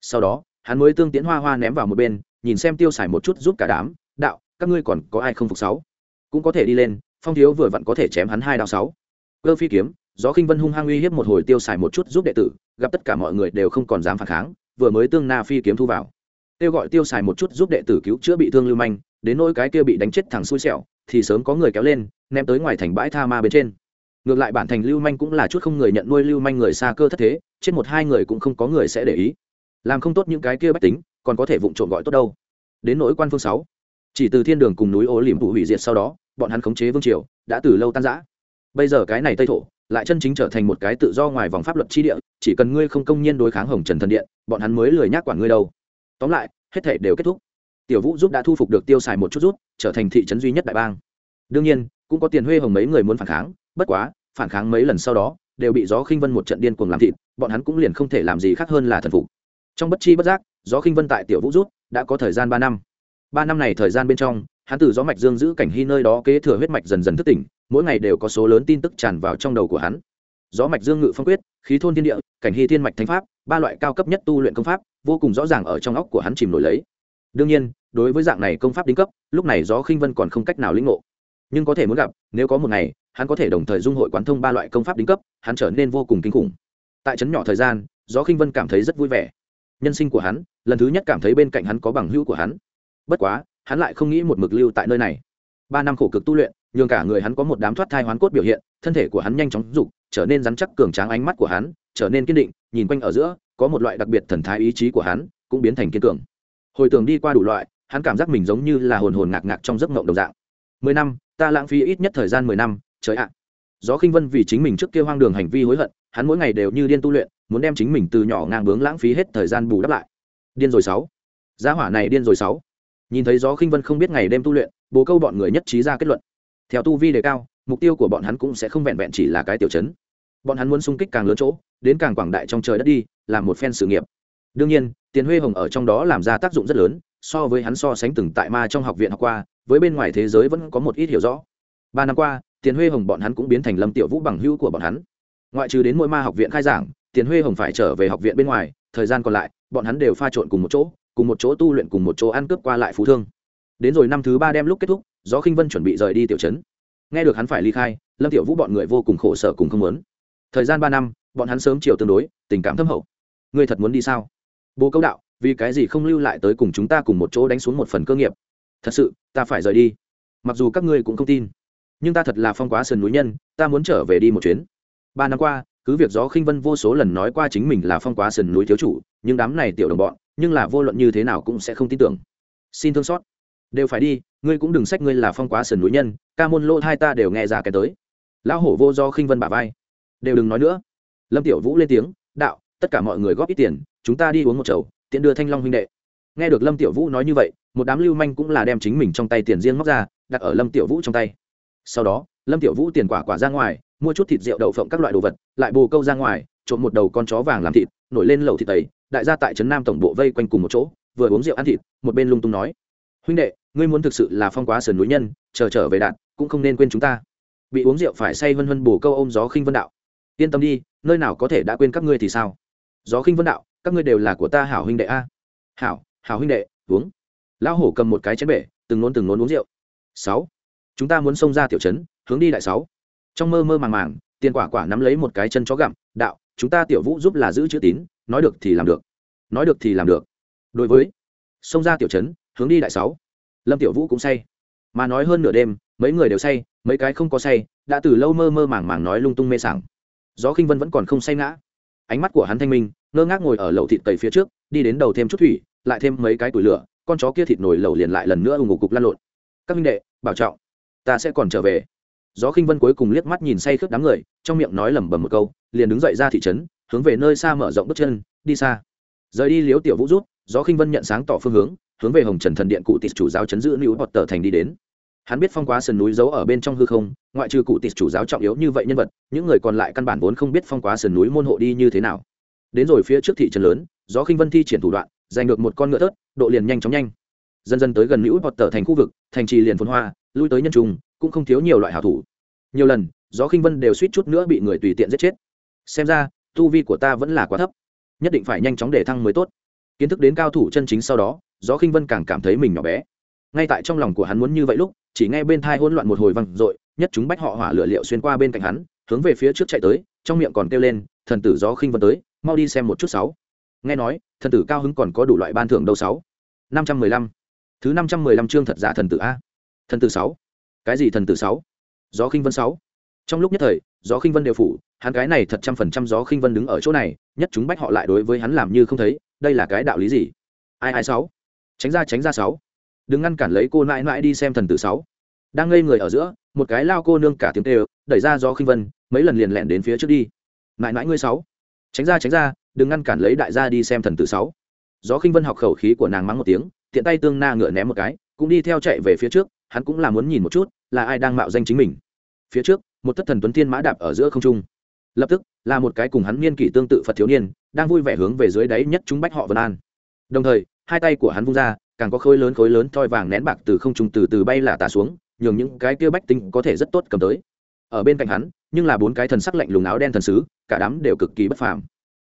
Sau đó, hắn mới tương tiến hoa hoa ném vào một bên, nhìn xem tiêu xài một chút giúp cả đám, đạo, các ngươi còn có ai không phục sáu? Cũng có thể đi lên, phong thiếu vừa vặn có thể chém hắn hai đao sáu. Cơ phi kiếm. Gió khinh vân hung hăng uy hiếp một hồi tiêu xài một chút giúp đệ tử, gặp tất cả mọi người đều không còn dám phản kháng, vừa mới tương na phi kiếm thu vào kêu gọi tiêu xài một chút giúp đệ tử cứu chữa bị thương lưu manh, đến nỗi cái kia bị đánh chết thẳng xui xẻo, thì sớm có người kéo lên, ném tới ngoài thành bãi tha ma bên trên. Ngược lại bản thành lưu manh cũng là chút không người nhận nuôi lưu manh người xa cơ thất thế, chết một hai người cũng không có người sẽ để ý. Làm không tốt những cái kia bách tính, còn có thể vụng trộm gọi tốt đâu. Đến nỗi quan phương sáu, chỉ từ thiên đường cùng núi ô liềm vụ hủy diệt sau đó, bọn hắn khống chế vương triều, đã từ lâu tan rã. Bây giờ cái này tây thổ, lại chân chính trở thành một cái tự do ngoài vòng pháp luật chi địa, chỉ cần ngươi không công nhiên đối kháng hồng trần thần điện, bọn hắn mới lười nhác quản ngươi đâu tóm lại, hết thể đều kết thúc. Tiểu vũ giúp đã thu phục được tiêu xài một chút rút, trở thành thị trấn duy nhất đại bang. Đương nhiên, cũng có tiền huê hồng mấy người muốn phản kháng, bất quá, phản kháng mấy lần sau đó, đều bị gió khinh vân một trận điên cuồng làm thịt, bọn hắn cũng liền không thể làm gì khác hơn là thần phục. Trong bất chi bất giác, gió khinh vân tại tiểu vũ rút đã có thời gian ba năm. Ba năm này thời gian bên trong, hắn từ gió mạch dương giữ cảnh hy nơi đó kế thừa huyết mạch dần dần thức tỉnh, mỗi ngày đều có số lớn tin tức tràn vào trong đầu của hắn gió mạch dương ngự phong quyết, khí thôn thiên địa, cảnh hy thiên mạch thánh pháp, ba loại cao cấp nhất tu luyện công pháp, vô cùng rõ ràng ở trong óc của hắn chìm nổi lấy. Đương nhiên, đối với dạng này công pháp đính cấp, lúc này gió khinh vân còn không cách nào lĩnh ngộ. Nhưng có thể muốn gặp, nếu có một ngày, hắn có thể đồng thời dung hội quán thông ba loại công pháp đính cấp, hắn trở nên vô cùng kinh khủng. Tại trấn nhỏ thời gian, gió khinh vân cảm thấy rất vui vẻ. Nhân sinh của hắn, lần thứ nhất cảm thấy bên cạnh hắn có bằng hữu của hắn. Bất quá, hắn lại không nghĩ một mực lưu tại nơi này ba năm khổ cực tu luyện, nhường cả người hắn có một đám thoát thai hoán cốt biểu hiện, thân thể của hắn nhanh chóng rụng trở nên rắn chắc cường tráng ánh mắt của hắn trở nên kiên định, nhìn quanh ở giữa, có một loại đặc biệt thần thái ý chí của hắn cũng biến thành kiên cường. Hồi tưởng đi qua đủ loại, hắn cảm giác mình giống như là hồn hồn ngạc ngạc trong giấc mộng đồng dạng. Mười năm, ta lãng phí ít nhất thời gian mười năm, trời ạ. Gió khinh vân vì chính mình trước kia hoang đường hành vi hối hận, hắn mỗi ngày đều như điên tu luyện, muốn đem chính mình từ nhỏ ngang bướng lãng phí hết thời gian bù đắp lại. Điên rồi sáu. Giá hỏa này điên rồi sáu. Nhìn thấy gió khinh vân không biết ngày đêm tu luyện bố câu bọn người nhất trí ra kết luận. Theo tu vi đề cao, mục tiêu của bọn hắn cũng sẽ không vẹn vẹn chỉ là cái tiểu chấn. Bọn hắn muốn xung kích càng lớn chỗ, đến càng quảng đại trong trời đất đi làm một phen sự nghiệp. Đương nhiên, tiền huê hồng ở trong đó làm ra tác dụng rất lớn, so với hắn so sánh từng tại ma trong học viện học qua, với bên ngoài thế giới vẫn có một ít hiểu rõ. Ba năm qua, tiền huê hồng bọn hắn cũng biến thành lâm tiểu vũ bằng hữu của bọn hắn. Ngoại trừ đến mỗi ma học viện khai giảng, tiền huê hồng phải trở về học viện bên ngoài, thời gian còn lại, bọn hắn đều pha trộn cùng một chỗ, cùng một chỗ tu luyện cùng một chỗ ăn cướp qua lại phú thương đến rồi năm thứ ba đem lúc kết thúc, gió khinh vân chuẩn bị rời đi tiểu trấn. Nghe được hắn phải ly khai, lâm tiểu vũ bọn người vô cùng khổ sở cùng không muốn. Thời gian ba năm, bọn hắn sớm chiều tương đối, tình cảm thâm hậu. Ngươi thật muốn đi sao? Bố câu đạo, vì cái gì không lưu lại tới cùng chúng ta cùng một chỗ đánh xuống một phần cơ nghiệp? Thật sự, ta phải rời đi. Mặc dù các ngươi cũng không tin, nhưng ta thật là phong quá sườn núi nhân, ta muốn trở về đi một chuyến. Ba năm qua, cứ việc gió khinh vân vô số lần nói qua chính mình là phong quá sườn núi thiếu chủ, nhưng đám này tiểu đồng bọn, nhưng là vô luận như thế nào cũng sẽ không tin tưởng. Xin thương xót đều phải đi, ngươi cũng đừng sách ngươi là phong quá sườn núi nhân, ca môn lỗ hai ta đều nghe ra cái tới. Lão hổ vô do khinh vân bà vai. Đều đừng nói nữa. Lâm tiểu vũ lên tiếng, đạo, tất cả mọi người góp ít tiền, chúng ta đi uống một chầu, tiện đưa thanh long huynh đệ. Nghe được lâm tiểu vũ nói như vậy, một đám lưu manh cũng là đem chính mình trong tay tiền riêng móc ra, đặt ở lâm tiểu vũ trong tay. Sau đó, lâm tiểu vũ tiền quả quả ra ngoài, mua chút thịt rượu đậu phộng các loại đồ vật, lại bồ câu ra ngoài, trộm một đầu con chó vàng làm thịt, nổi lên lẩu thịt tẩy, đại gia tại trấn nam tổng bộ vây quanh cùng một chỗ, vừa uống rượu ăn thịt, một bên lung tung nói, huynh đệ ngươi muốn thực sự là phong quá sườn núi nhân, chờ trở về đạn, cũng không nên quên chúng ta. Bị uống rượu phải say vân vân bù câu ôm gió khinh vân đạo. Yên tâm đi, nơi nào có thể đã quên các ngươi thì sao? Gió khinh vân đạo, các ngươi đều là của ta hảo huynh đệ a. Hảo hảo huynh đệ, uống. Lão hổ cầm một cái chén bể, từng nôn từng nôn uống rượu. Sáu. Chúng ta muốn xông ra tiểu trấn, hướng đi đại sáu. Trong mơ mơ màng màng, tiền quả quả nắm lấy một cái chân chó gặm, đạo, chúng ta tiểu vũ giúp là giữ chữ tín, nói được thì làm được. Nói được thì làm được. Đối với, xông ra tiểu trấn, hướng đi đại sáu lâm tiểu vũ cũng say. Mà nói hơn nửa đêm, mấy người đều say, mấy cái không có say, đã từ lâu mơ mơ màng màng nói lung tung mê sảng. Gió khinh vân vẫn còn không say ngã. Ánh mắt của hắn thanh minh, ngơ ngác ngồi ở lầu thịt tẩy phía trước, đi đến đầu thêm chút thủy, lại thêm mấy cái tủi lửa, con chó kia thịt nổi lẩu liền lại lần nữa ù ngục cục lăn lộn. Các minh đệ, bảo trọng, ta sẽ còn trở về. Gió khinh vân cuối cùng liếc mắt nhìn say khướt đám người, trong miệng nói lẩm bẩm một câu, liền đứng dậy ra thị trấn, hướng về nơi xa mở rộng bước chân, đi xa. Rời đi liếu tiểu vũ rút, gió khinh vân nhận sáng tỏ phương hướng hướng về hồng trần thần điện cụ tịt chủ giáo chấn giữ nữ bọt tờ thành đi đến. Hắn biết phong quá sườn núi giấu ở bên trong hư không, ngoại trừ cụ tịt chủ giáo trọng yếu như vậy nhân vật, những người còn lại căn bản vốn không biết phong quá sườn núi môn hộ đi như thế nào. Đến rồi phía trước thị trấn lớn do khinh vân thi triển thủ đoạn, giành được một con ngựa tớt độ liền nhanh chóng nhanh. Dần dần tới gần nữ bọt tờ thành khu vực, thành trì liền phồn hoa, lui tới nhân trung, cũng không thiếu nhiều loại hảo thủ. Nhiều lần do khinh vân đều suýt chút nữa bị người tùy tiện giết chết. Xem ra, tu vi của ta vẫn là quá thấp, nhất định phải nhanh chóng để thăng mới tốt. Kiến thức đến cao thủ chân chính sau đó gió khinh vân càng cảm thấy mình nhỏ bé. Ngay tại trong lòng của hắn muốn như vậy lúc, chỉ nghe bên thai hỗn loạn một hồi văng r nhất chúng bách họ hỏa lửa liệu xuyên qua bên cạnh hắn, hướng về phía trước chạy tới, trong miệng còn kêu lên, thần tử gió khinh vân tới, mau đi xem một chút sáu. Nghe nói, thần tử cao hứng còn có đủ loại ban thưởng đâu sáu. Năm trăm mười lăm. Thứ năm trăm mười lăm chương thật giả thần tử a. Thần tử sáu. Cái gì thần tử sáu? Gió khinh vân sáu. Trong lúc nhất thời, gió khinh vân đều phủ, hắn cái này thật trăm phần trăm gió khinh vân đứng ở chỗ này, nhất chúng bách họ lại đối với hắn làm như không thấy, đây là cái đạo lý gì? Ai ai sáu? Tránh ra tránh ra sáu. Đừng ngăn cản lấy cô nãi nãi đi xem thần tử sáu. Đang ngây người ở giữa, một cái lao cô nương cả tiếng tê đẩy ra do khinh vân, mấy lần liền lẹn đến phía trước đi. Nãi nãi ngươi sáu. Tránh ra tránh ra, đừng ngăn cản lấy đại gia đi xem thần tử sáu. Gió khinh vân học khẩu khí của nàng mắng một tiếng, tiện tay tương na ngựa ném một cái, cũng đi theo chạy về phía trước, hắn cũng là muốn nhìn một chút, là ai đang mạo danh chính mình. Phía trước, một thất thần tuấn thiên mã đạp ở giữa không trung. Lập tức, là một cái cùng hắn niên kỷ tương tự phật thiếu niên, đang vui vẻ hướng về dưới đáy nhất chúng bách họ vân an. Đồng thời hai tay của hắn vung ra, càng có khối lớn khối lớn thoi vàng nén bạc từ không trung từ từ bay là tà xuống, nhường những cái kia bách tinh có thể rất tốt cầm tới. Ở bên cạnh hắn, nhưng là bốn cái thần sắc lạnh lùng áo đen thần sứ, cả đám đều cực kỳ bất phàm.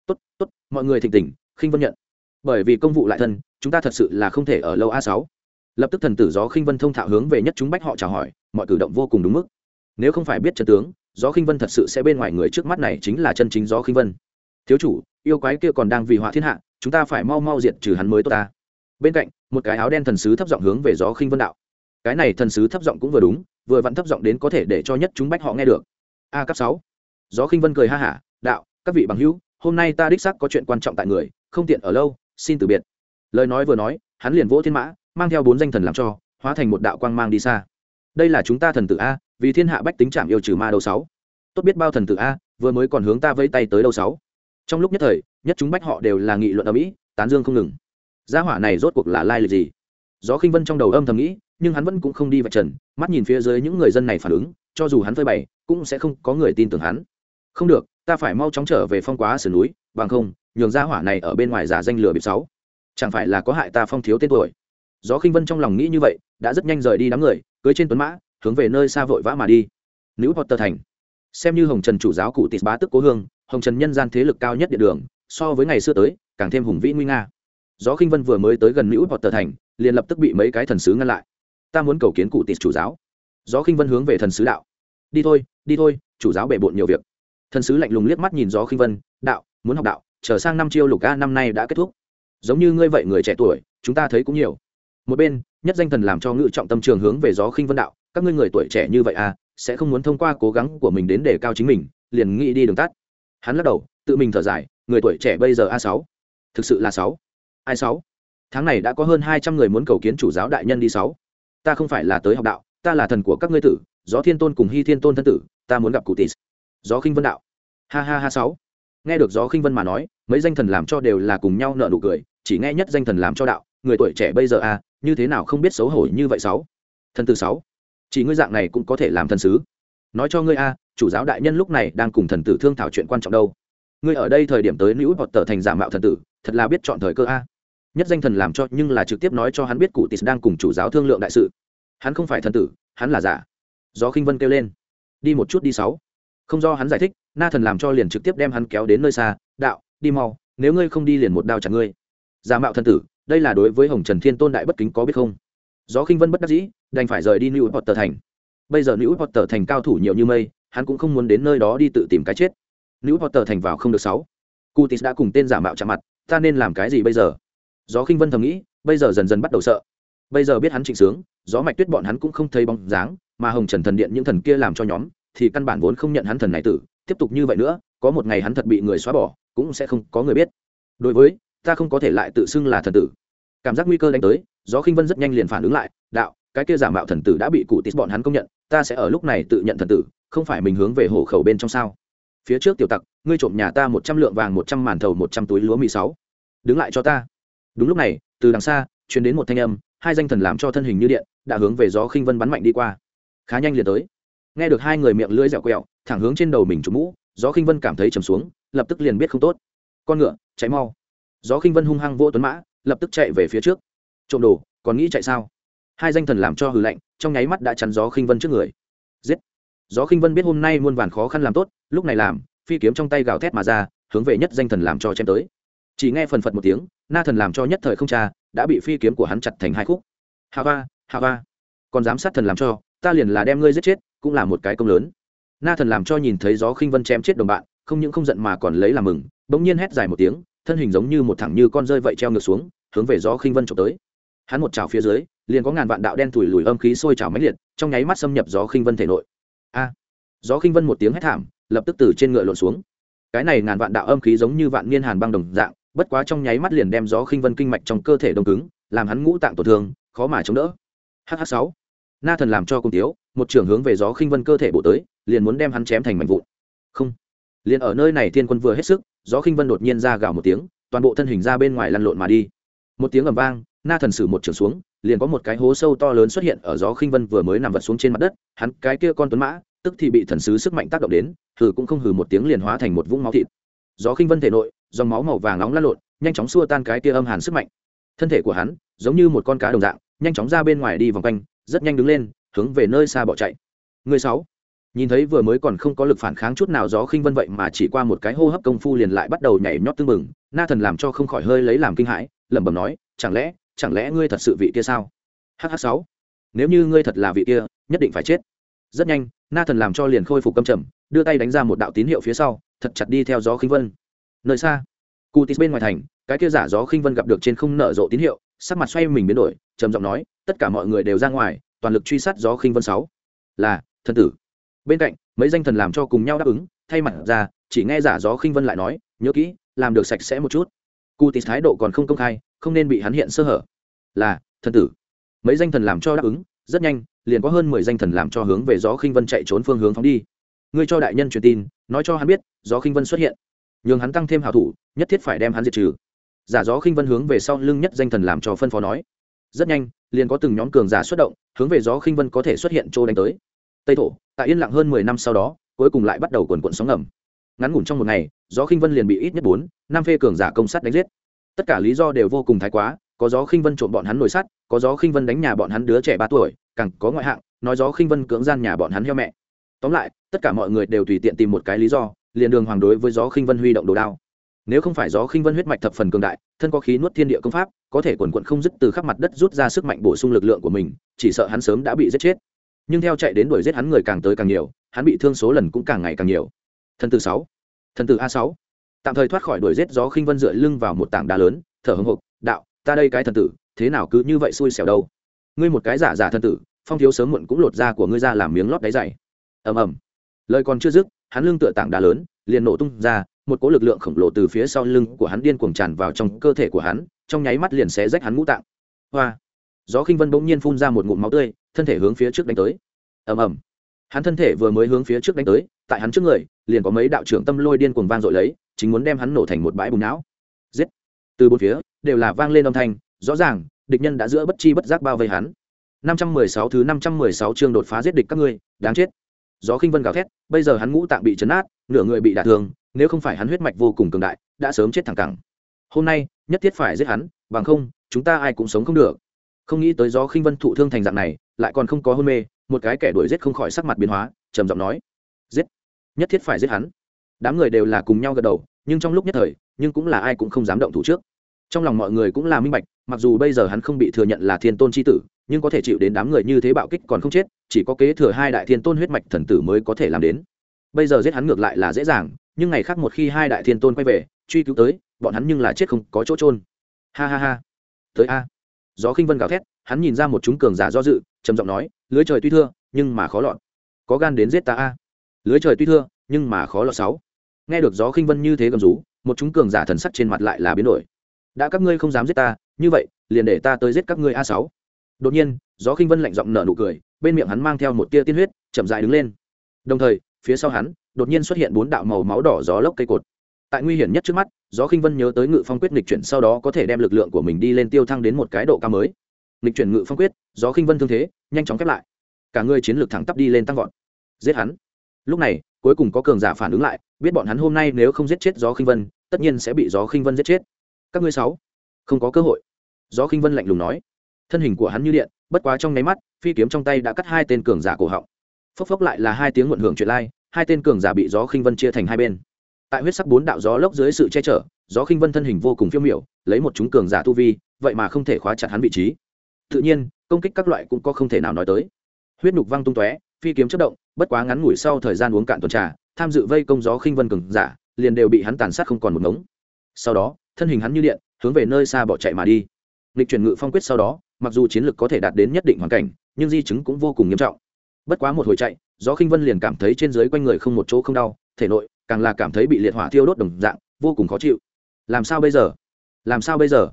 Tốt tốt, mọi người thịnh tình, khinh vân nhận. Bởi vì công vụ lại thân, chúng ta thật sự là không thể ở lâu a sáu. Lập tức thần tử gió khinh vân thông thạo hướng về nhất chúng bách họ chào hỏi, mọi cử động vô cùng đúng mức. Nếu không phải biết chân tướng, gió khinh vân thật sự sẽ bên ngoài người trước mắt này chính là chân chính gió khinh vân. Thiếu chủ, yêu quái kia còn đang vì họa thiên hạ chúng ta phải mau mau diệt trừ hắn mới tốt ta. Bên cạnh, một cái áo đen thần sứ thấp giọng hướng về gió khinh vân đạo. Cái này thần sứ thấp giọng cũng vừa đúng, vừa vặn thấp giọng đến có thể để cho nhất chúng bách họ nghe được. A cấp sáu. Gió khinh vân cười ha hả, đạo, các vị bằng hữu, hôm nay ta đích xác có chuyện quan trọng tại người, không tiện ở lâu, xin từ biệt. Lời nói vừa nói, hắn liền vỗ thiên mã, mang theo bốn danh thần làm cho, hóa thành một đạo quang mang đi xa. Đây là chúng ta thần tử a, vì thiên hạ bách tính trạm yêu trừ ma đầu sáu. Tốt biết bao thần tử a, vừa mới còn hướng ta vây tay tới đầu sáu trong lúc nhất thời, nhất chúng bách họ đều là nghị luận ở mỹ, tán dương không ngừng. Gia hỏa này rốt cuộc là lai lịch gì? Gió khinh vân trong đầu âm thầm nghĩ, nhưng hắn vẫn cũng không đi vạch trần, mắt nhìn phía dưới những người dân này phản ứng, cho dù hắn phơi bày, cũng sẽ không có người tin tưởng hắn. Không được, ta phải mau chóng trở về phong quá sườn núi, bằng không, nhường gia hỏa này ở bên ngoài giả danh lừa bịp sáu. Chẳng phải là có hại ta phong thiếu tên tuổi. Gió khinh vân trong lòng nghĩ như vậy, đã rất nhanh rời đi đám người, cưới trên tuấn mã, hướng về nơi xa vội vã mà đi. Nữ potter thành. Xem như hồng trần chủ giáo cụ tịt bá tức cố hương hồng trần nhân gian thế lực cao nhất địa đường, so với ngày xưa tới, càng thêm hùng vĩ nguy nga. Gió khinh vân vừa mới tới gần nữ tờ thành, liền lập tức bị mấy cái thần sứ ngăn lại. Ta muốn cầu kiến cụ tịt chủ giáo. Gió khinh vân hướng về thần sứ đạo. Đi thôi đi thôi, chủ giáo bể bộn nhiều việc. Thần sứ lạnh lùng liếc mắt nhìn gió khinh vân, đạo, muốn học đạo trở sang năm chiêu lục ca năm nay đã kết thúc. Giống như ngươi vậy người trẻ tuổi, chúng ta thấy cũng nhiều. Một bên, nhất danh thần làm cho ngự trọng tâm trường hướng về gió khinh vân đạo, các ngươi người tuổi trẻ như vậy à sẽ không muốn thông qua cố gắng của mình đến để cao chính mình, liền nghĩ đi đường tắt hắn lắc đầu, tự mình thở dài, người tuổi trẻ bây giờ a sáu. Thực sự là sáu. Ai sáu? Tháng này đã có hơn hai trăm người muốn cầu kiến chủ giáo đại nhân đi sáu. Ta không phải là tới học đạo, ta là thần của các ngươi tử, gió thiên tôn cùng hy thiên tôn thân tử, ta muốn gặp cụ tis gió khinh vân đạo. Ha ha ha sáu. Nghe được gió khinh vân mà nói, mấy danh thần làm cho đều là cùng nhau nợ nụ cười, chỉ nghe nhất danh thần làm cho đạo, người tuổi trẻ bây giờ à như thế nào không biết xấu hổ như vậy sáu. Thần tử sáu. Chỉ ngươi dạng này cũng có thể làm thần sứ nói cho ngươi a, chủ giáo đại nhân lúc này đang cùng thần tử thương thảo chuyện quan trọng đâu. Ngươi ở đây thời điểm tới nữ hoặc tờ thành giả mạo thần tử, thật là biết chọn thời cơ a. Nhất danh thần làm cho, nhưng là trực tiếp nói cho hắn biết cụ tis đang cùng chủ giáo thương lượng đại sự. Hắn không phải thần tử, hắn là giả. Do khinh vân kêu lên. Đi một chút đi sáu. Không do hắn giải thích, na thần làm cho liền trực tiếp đem hắn kéo đến nơi xa, đạo, đi mau, nếu ngươi không đi liền một đao chặt ngươi. Giả mạo thần tử, đây là đối với hồng trần thiên tôn đại bất kính có biết không? Gió khinh vân bất đắc dĩ, đành phải rời đi new tờ thành bây giờ nữ potter thành cao thủ nhiều như mây, hắn cũng không muốn đến nơi đó đi tự tìm cái chết. Nữ potter thành vào không được sáu. Cutis đã cùng tên giả mạo chạm mặt, ta nên làm cái gì bây giờ? Gió khinh vân thầm nghĩ, bây giờ dần dần bắt đầu sợ. Bây giờ biết hắn trịnh sướng, gió mạch tuyết bọn hắn cũng không thấy bóng dáng, mà hồng trần thần điện những thần kia làm cho nhóm, thì căn bản vốn không nhận hắn thần này tử. Tiếp tục như vậy nữa, có một ngày hắn thật bị người xóa bỏ, cũng sẽ không có người biết. Đối với, ta không có thể lại tự xưng là thần tử. Cảm giác nguy cơ đánh tới, gió khinh vân rất nhanh liền phản ứng lại, đạo cái kia giả mạo thần tử đã bị cụ tít bọn hắn công nhận, ta sẽ ở lúc này tự nhận thần tử, không phải mình hướng về hộ khẩu bên trong sao? Phía trước tiểu tặc, ngươi trộm nhà ta một trăm lượng vàng, một trăm màn thầu, một trăm túi lúa mì sáu. Đứng lại cho ta. Đúng lúc này, từ đằng xa chuyển đến một thanh âm, hai danh thần làm cho thân hình như điện, đã hướng về gió khinh vân bắn mạnh đi qua. Khá nhanh liền tới. Nghe được hai người miệng lưỡi dẻo quẹo, thẳng hướng trên đầu mình trúng mũ, gió khinh vân cảm thấy trầm xuống, lập tức liền biết không tốt. Con ngựa, chạy mau. Gió khinh vân hung hăng vô tuấn mã, lập tức chạy về phía trước. Trộm đồ, còn nghĩ chạy sao? Hai danh thần làm cho hư lạnh, trong nháy mắt đã chắn gió khinh vân trước người. Giết! Gió khinh vân biết hôm nay muôn vàn khó khăn làm tốt, lúc này làm, phi kiếm trong tay gào thét mà ra, hướng về nhất danh thần làm cho chém tới. Chỉ nghe phần phật một tiếng, na thần làm cho nhất thời không cha đã bị phi kiếm của hắn chặt thành hai khúc. Hà va hà va. Còn dám sát thần làm cho, ta liền là đem ngươi giết chết, cũng là một cái công lớn. Na thần làm cho nhìn thấy gió khinh vân chém chết đồng bạn, không những không giận mà còn lấy làm mừng, bỗng nhiên hét dài một tiếng, thân hình giống như một thẳng như con rơi vậy treo ngược xuống, hướng về gió khinh vân trộm tới hắn một trào phía dưới, liền có ngàn vạn đạo đen thủi lùi âm khí sôi trào máy liệt, trong nháy mắt xâm nhập gió khinh vân thể nội. A! Gió khinh vân một tiếng hét thảm, lập tức từ trên ngựa lộn xuống. Cái này ngàn vạn đạo âm khí giống như vạn niên hàn băng đồng dạng, bất quá trong nháy mắt liền đem gió khinh vân kinh mạch trong cơ thể đông cứng, làm hắn ngũ tạng tổn thương, khó mà chống đỡ. Hh sáu. Na thần làm cho cung tiếu, một trưởng hướng về gió khinh vân cơ thể bộ tới, liền muốn đem hắn chém thành mảnh vụn. Không. Liền ở nơi này thiên quân vừa hết sức, gió khinh vân đột nhiên ra gào một tiếng, toàn bộ thân hình ra bên ngoài lăn lộn mà đi. Một tiếng ầm vang na thần sử một trường xuống, liền có một cái hố sâu to lớn xuất hiện ở gió khinh vân vừa mới nằm vật xuống trên mặt đất, hắn cái kia con tuấn mã, tức thì bị thần sứ sức mạnh tác động đến, hừ cũng không hừ một tiếng liền hóa thành một vũng máu thịt. Gió khinh vân thể nội, dòng máu màu vàng nóng lăn lộn, nhanh chóng xua tan cái kia âm hàn sức mạnh. Thân thể của hắn, giống như một con cá đồng dạng, nhanh chóng ra bên ngoài đi vòng quanh, rất nhanh đứng lên, hướng về nơi xa bỏ chạy. Người sáu, nhìn thấy vừa mới còn không có lực phản kháng chút nào gió khinh vân vậy mà chỉ qua một cái hô hấp công phu liền lại bắt đầu nhảy nhót tương mừng na thần làm cho không khỏi hơi lấy làm kinh hãi, lẩm bẩm nói, chẳng lẽ chẳng lẽ ngươi thật sự vị kia sao? Hh sáu. Nếu như ngươi thật là vị kia, nhất định phải chết. Rất nhanh, na thần làm cho liền khôi phục câm trầm, đưa tay đánh ra một đạo tín hiệu phía sau, thật chặt đi theo gió khinh vân. Nơi xa cụ Tít bên ngoài thành, cái kia giả gió khinh vân gặp được trên không nở rộ tín hiệu, sắc mặt xoay mình biến đổi, trầm giọng nói, tất cả mọi người đều ra ngoài, toàn lực truy sát gió khinh vân sáu. Là, thần tử. Bên cạnh, mấy danh thần làm cho cùng nhau đáp ứng, thay mặt ra, chỉ nghe giả gió khinh vân lại nói, nhớ kỹ, làm được sạch sẽ một chút. Cụ Tít thái độ còn không công khai không nên bị hắn hiện sơ hở. Là, thần tử. Mấy danh thần làm cho đáp ứng, rất nhanh, liền có hơn mười danh thần làm cho hướng về gió khinh vân chạy trốn phương hướng phóng đi. Ngươi cho đại nhân truyền tin, nói cho hắn biết, gió khinh vân xuất hiện. Nhường hắn tăng thêm hảo thủ, nhất thiết phải đem hắn diệt trừ. Giả gió khinh vân hướng về sau lưng nhất danh thần làm cho phân phó nói. Rất nhanh, liền có từng nhóm cường giả xuất động, hướng về gió khinh vân có thể xuất hiện trô đánh tới. Tây thổ, tại yên lặng hơn mười năm sau đó, cuối cùng lại bắt đầu quần quận sóng ngầm. Ngắn ngủn trong một ngày, gió khinh vân liền bị ít nhất bốn, năm phê cường giả công sát đánh giết tất cả lý do đều vô cùng thái quá, có gió khinh vân trộm bọn hắn nổi sắt, có gió khinh vân đánh nhà bọn hắn đứa trẻ ba tuổi, càng có ngoại hạng, nói gió khinh vân cưỡng gian nhà bọn hắn heo mẹ. Tóm lại, tất cả mọi người đều tùy tiện tìm một cái lý do, liền đường hoàng đối với gió khinh vân huy động đồ đao. Nếu không phải gió khinh vân huyết mạch thập phần cường đại, thân có khí nuốt thiên địa công pháp, có thể quần quận không dứt từ khắp mặt đất rút ra sức mạnh bổ sung lực lượng của mình, chỉ sợ hắn sớm đã bị giết chết. Nhưng theo chạy đến đuổi giết hắn người càng tới càng nhiều, hắn bị thương số lần cũng càng ngày càng nhiều. Thần tử sáu. Thần tử a sáu tạm thời thoát khỏi đuổi giết gió khinh vân dựa lưng vào một tảng đá lớn, thở hưng hục đạo, ta đây cái thần tử, thế nào cứ như vậy xui xẻo đâu? Ngươi một cái giả giả thần tử, phong thiếu sớm muộn cũng lột ra của ngươi ra làm miếng lót đáy dày. Ầm ầm. Lời còn chưa dứt, hắn lưng tựa tảng đá lớn, liền nổ tung ra, một cỗ lực lượng khổng lồ từ phía sau lưng của hắn điên cuồng tràn vào trong cơ thể của hắn, trong nháy mắt liền xé rách hắn ngũ tạng. Hoa. Gió khinh vân bỗng nhiên phun ra một ngụm máu tươi, thân thể hướng phía trước đánh tới. Ầm ầm. Hắn thân thể vừa mới hướng phía trước đánh tới, tại hắn trước người, liền có mấy đạo trưởng tâm lôi điên cuồng vang dội lấy chính muốn đem hắn nổ thành một bãi bùn não. Giết. Từ bốn phía, đều là vang lên âm thanh, rõ ràng, địch nhân đã giữa bất chi bất giác bao vây hắn. 516 thứ 516 chương đột phá giết địch các ngươi, đáng chết. Gió khinh vân gào thét, bây giờ hắn ngũ tạng bị chấn nát nửa người bị đả thương, nếu không phải hắn huyết mạch vô cùng cường đại, đã sớm chết thẳng cẳng. Hôm nay, nhất thiết phải giết hắn, bằng không, chúng ta ai cũng sống không được. Không nghĩ tới gió khinh vân thụ thương thành dạng này, lại còn không có hôn mê, một cái kẻ đuổi giết không khỏi sắc mặt biến hóa, trầm giọng nói. Giết. Nhất thiết phải giết hắn đám người đều là cùng nhau gật đầu, nhưng trong lúc nhất thời, nhưng cũng là ai cũng không dám động thủ trước. Trong lòng mọi người cũng là minh bạch, mặc dù bây giờ hắn không bị thừa nhận là thiên tôn c h i tử, nhưng có thể chịu đến đám người như thế bạo kích còn không chết, chỉ có kế thừa hai đại thiên tôn huyết mạch thần tử mới có thể làm đến. Bây giờ giết hắn ngược lại là dễ dàng, nhưng ngày khác một khi hai đại thiên tôn quay về, truy cứu tới, bọn hắn nhưng là chết không có chỗ trôn ha ha ha. Tới a. Gió khinh vân gào thét, hắn nhìn ra một chúng cường giả do dự, trầm giọng nói, lưới trời tuy thưa, nhưng mà khó lọt. Có gan đến giết ta a. Lưới trời tuy thưa, nhưng mà khó lọt sáu nghe được gió khinh vân như thế gầm rú, một chúng cường giả thần sắc trên mặt lại là biến đổi. Đã các ngươi không dám giết ta, như vậy, liền để ta tới giết các ngươi a sáu. Đột nhiên, gió khinh vân lạnh giọng nở nụ cười, bên miệng hắn mang theo một tia tiên huyết, chậm dại đứng lên. Đồng thời, phía sau hắn, đột nhiên xuất hiện bốn đạo màu máu đỏ gió lốc cây cột. Tại nguy hiểm nhất trước mắt, gió khinh vân nhớ tới ngự phong quyết nghịch chuyển sau đó có thể đem lực lượng của mình đi lên tiêu thăng đến một cái độ cao mới. Nghịch chuyển ngự phong quyết, gió khinh vân thương thế, nhanh chóng khép lại. Cả người chiến lược thẳng tắp đi lên tăng vọt. Giết hắn. Lúc này cuối cùng có cường giả phản ứng lại, biết bọn hắn hôm nay nếu không giết chết gió khinh vân, tất nhiên sẽ bị gió khinh vân giết chết. Các ngươi sáu, không có cơ hội. Gió khinh vân lạnh lùng nói. Thân hình của hắn như điện, bất quá trong nháy mắt, phi kiếm trong tay đã cắt hai tên cường giả cổ họng. Phốc phốc lại là hai tiếng muộn hưởng chuyện lai, hai tên cường giả bị gió khinh vân chia thành hai bên. Tại huyết sắc bốn đạo gió lốc dưới sự che chở, gió khinh vân thân hình vô cùng phiêu miểu, lấy một chúng cường giả tu vi, vậy mà không thể khóa chặt hắn vị trí. Tự nhiên, công kích các loại cũng có không thể nào nói tới. Huyết nhục văng tung tóe, phi kiếm chất động bất quá ngắn ngủi sau thời gian uống cạn tuần trà, tham dự vây công gió khinh vân cường giả, liền đều bị hắn tàn sát không còn một ngống. Sau đó, thân hình hắn như điện, hướng về nơi xa bỏ chạy mà đi. Lịch chuyển ngự phong quyết sau đó, mặc dù chiến lược có thể đạt đến nhất định hoàn cảnh, nhưng di chứng cũng vô cùng nghiêm trọng. Bất quá một hồi chạy, gió khinh vân liền cảm thấy trên dưới quanh người không một chỗ không đau, thể nội càng là cảm thấy bị liệt hỏa thiêu đốt đồng dạng, vô cùng khó chịu. Làm sao bây giờ? Làm sao bây giờ?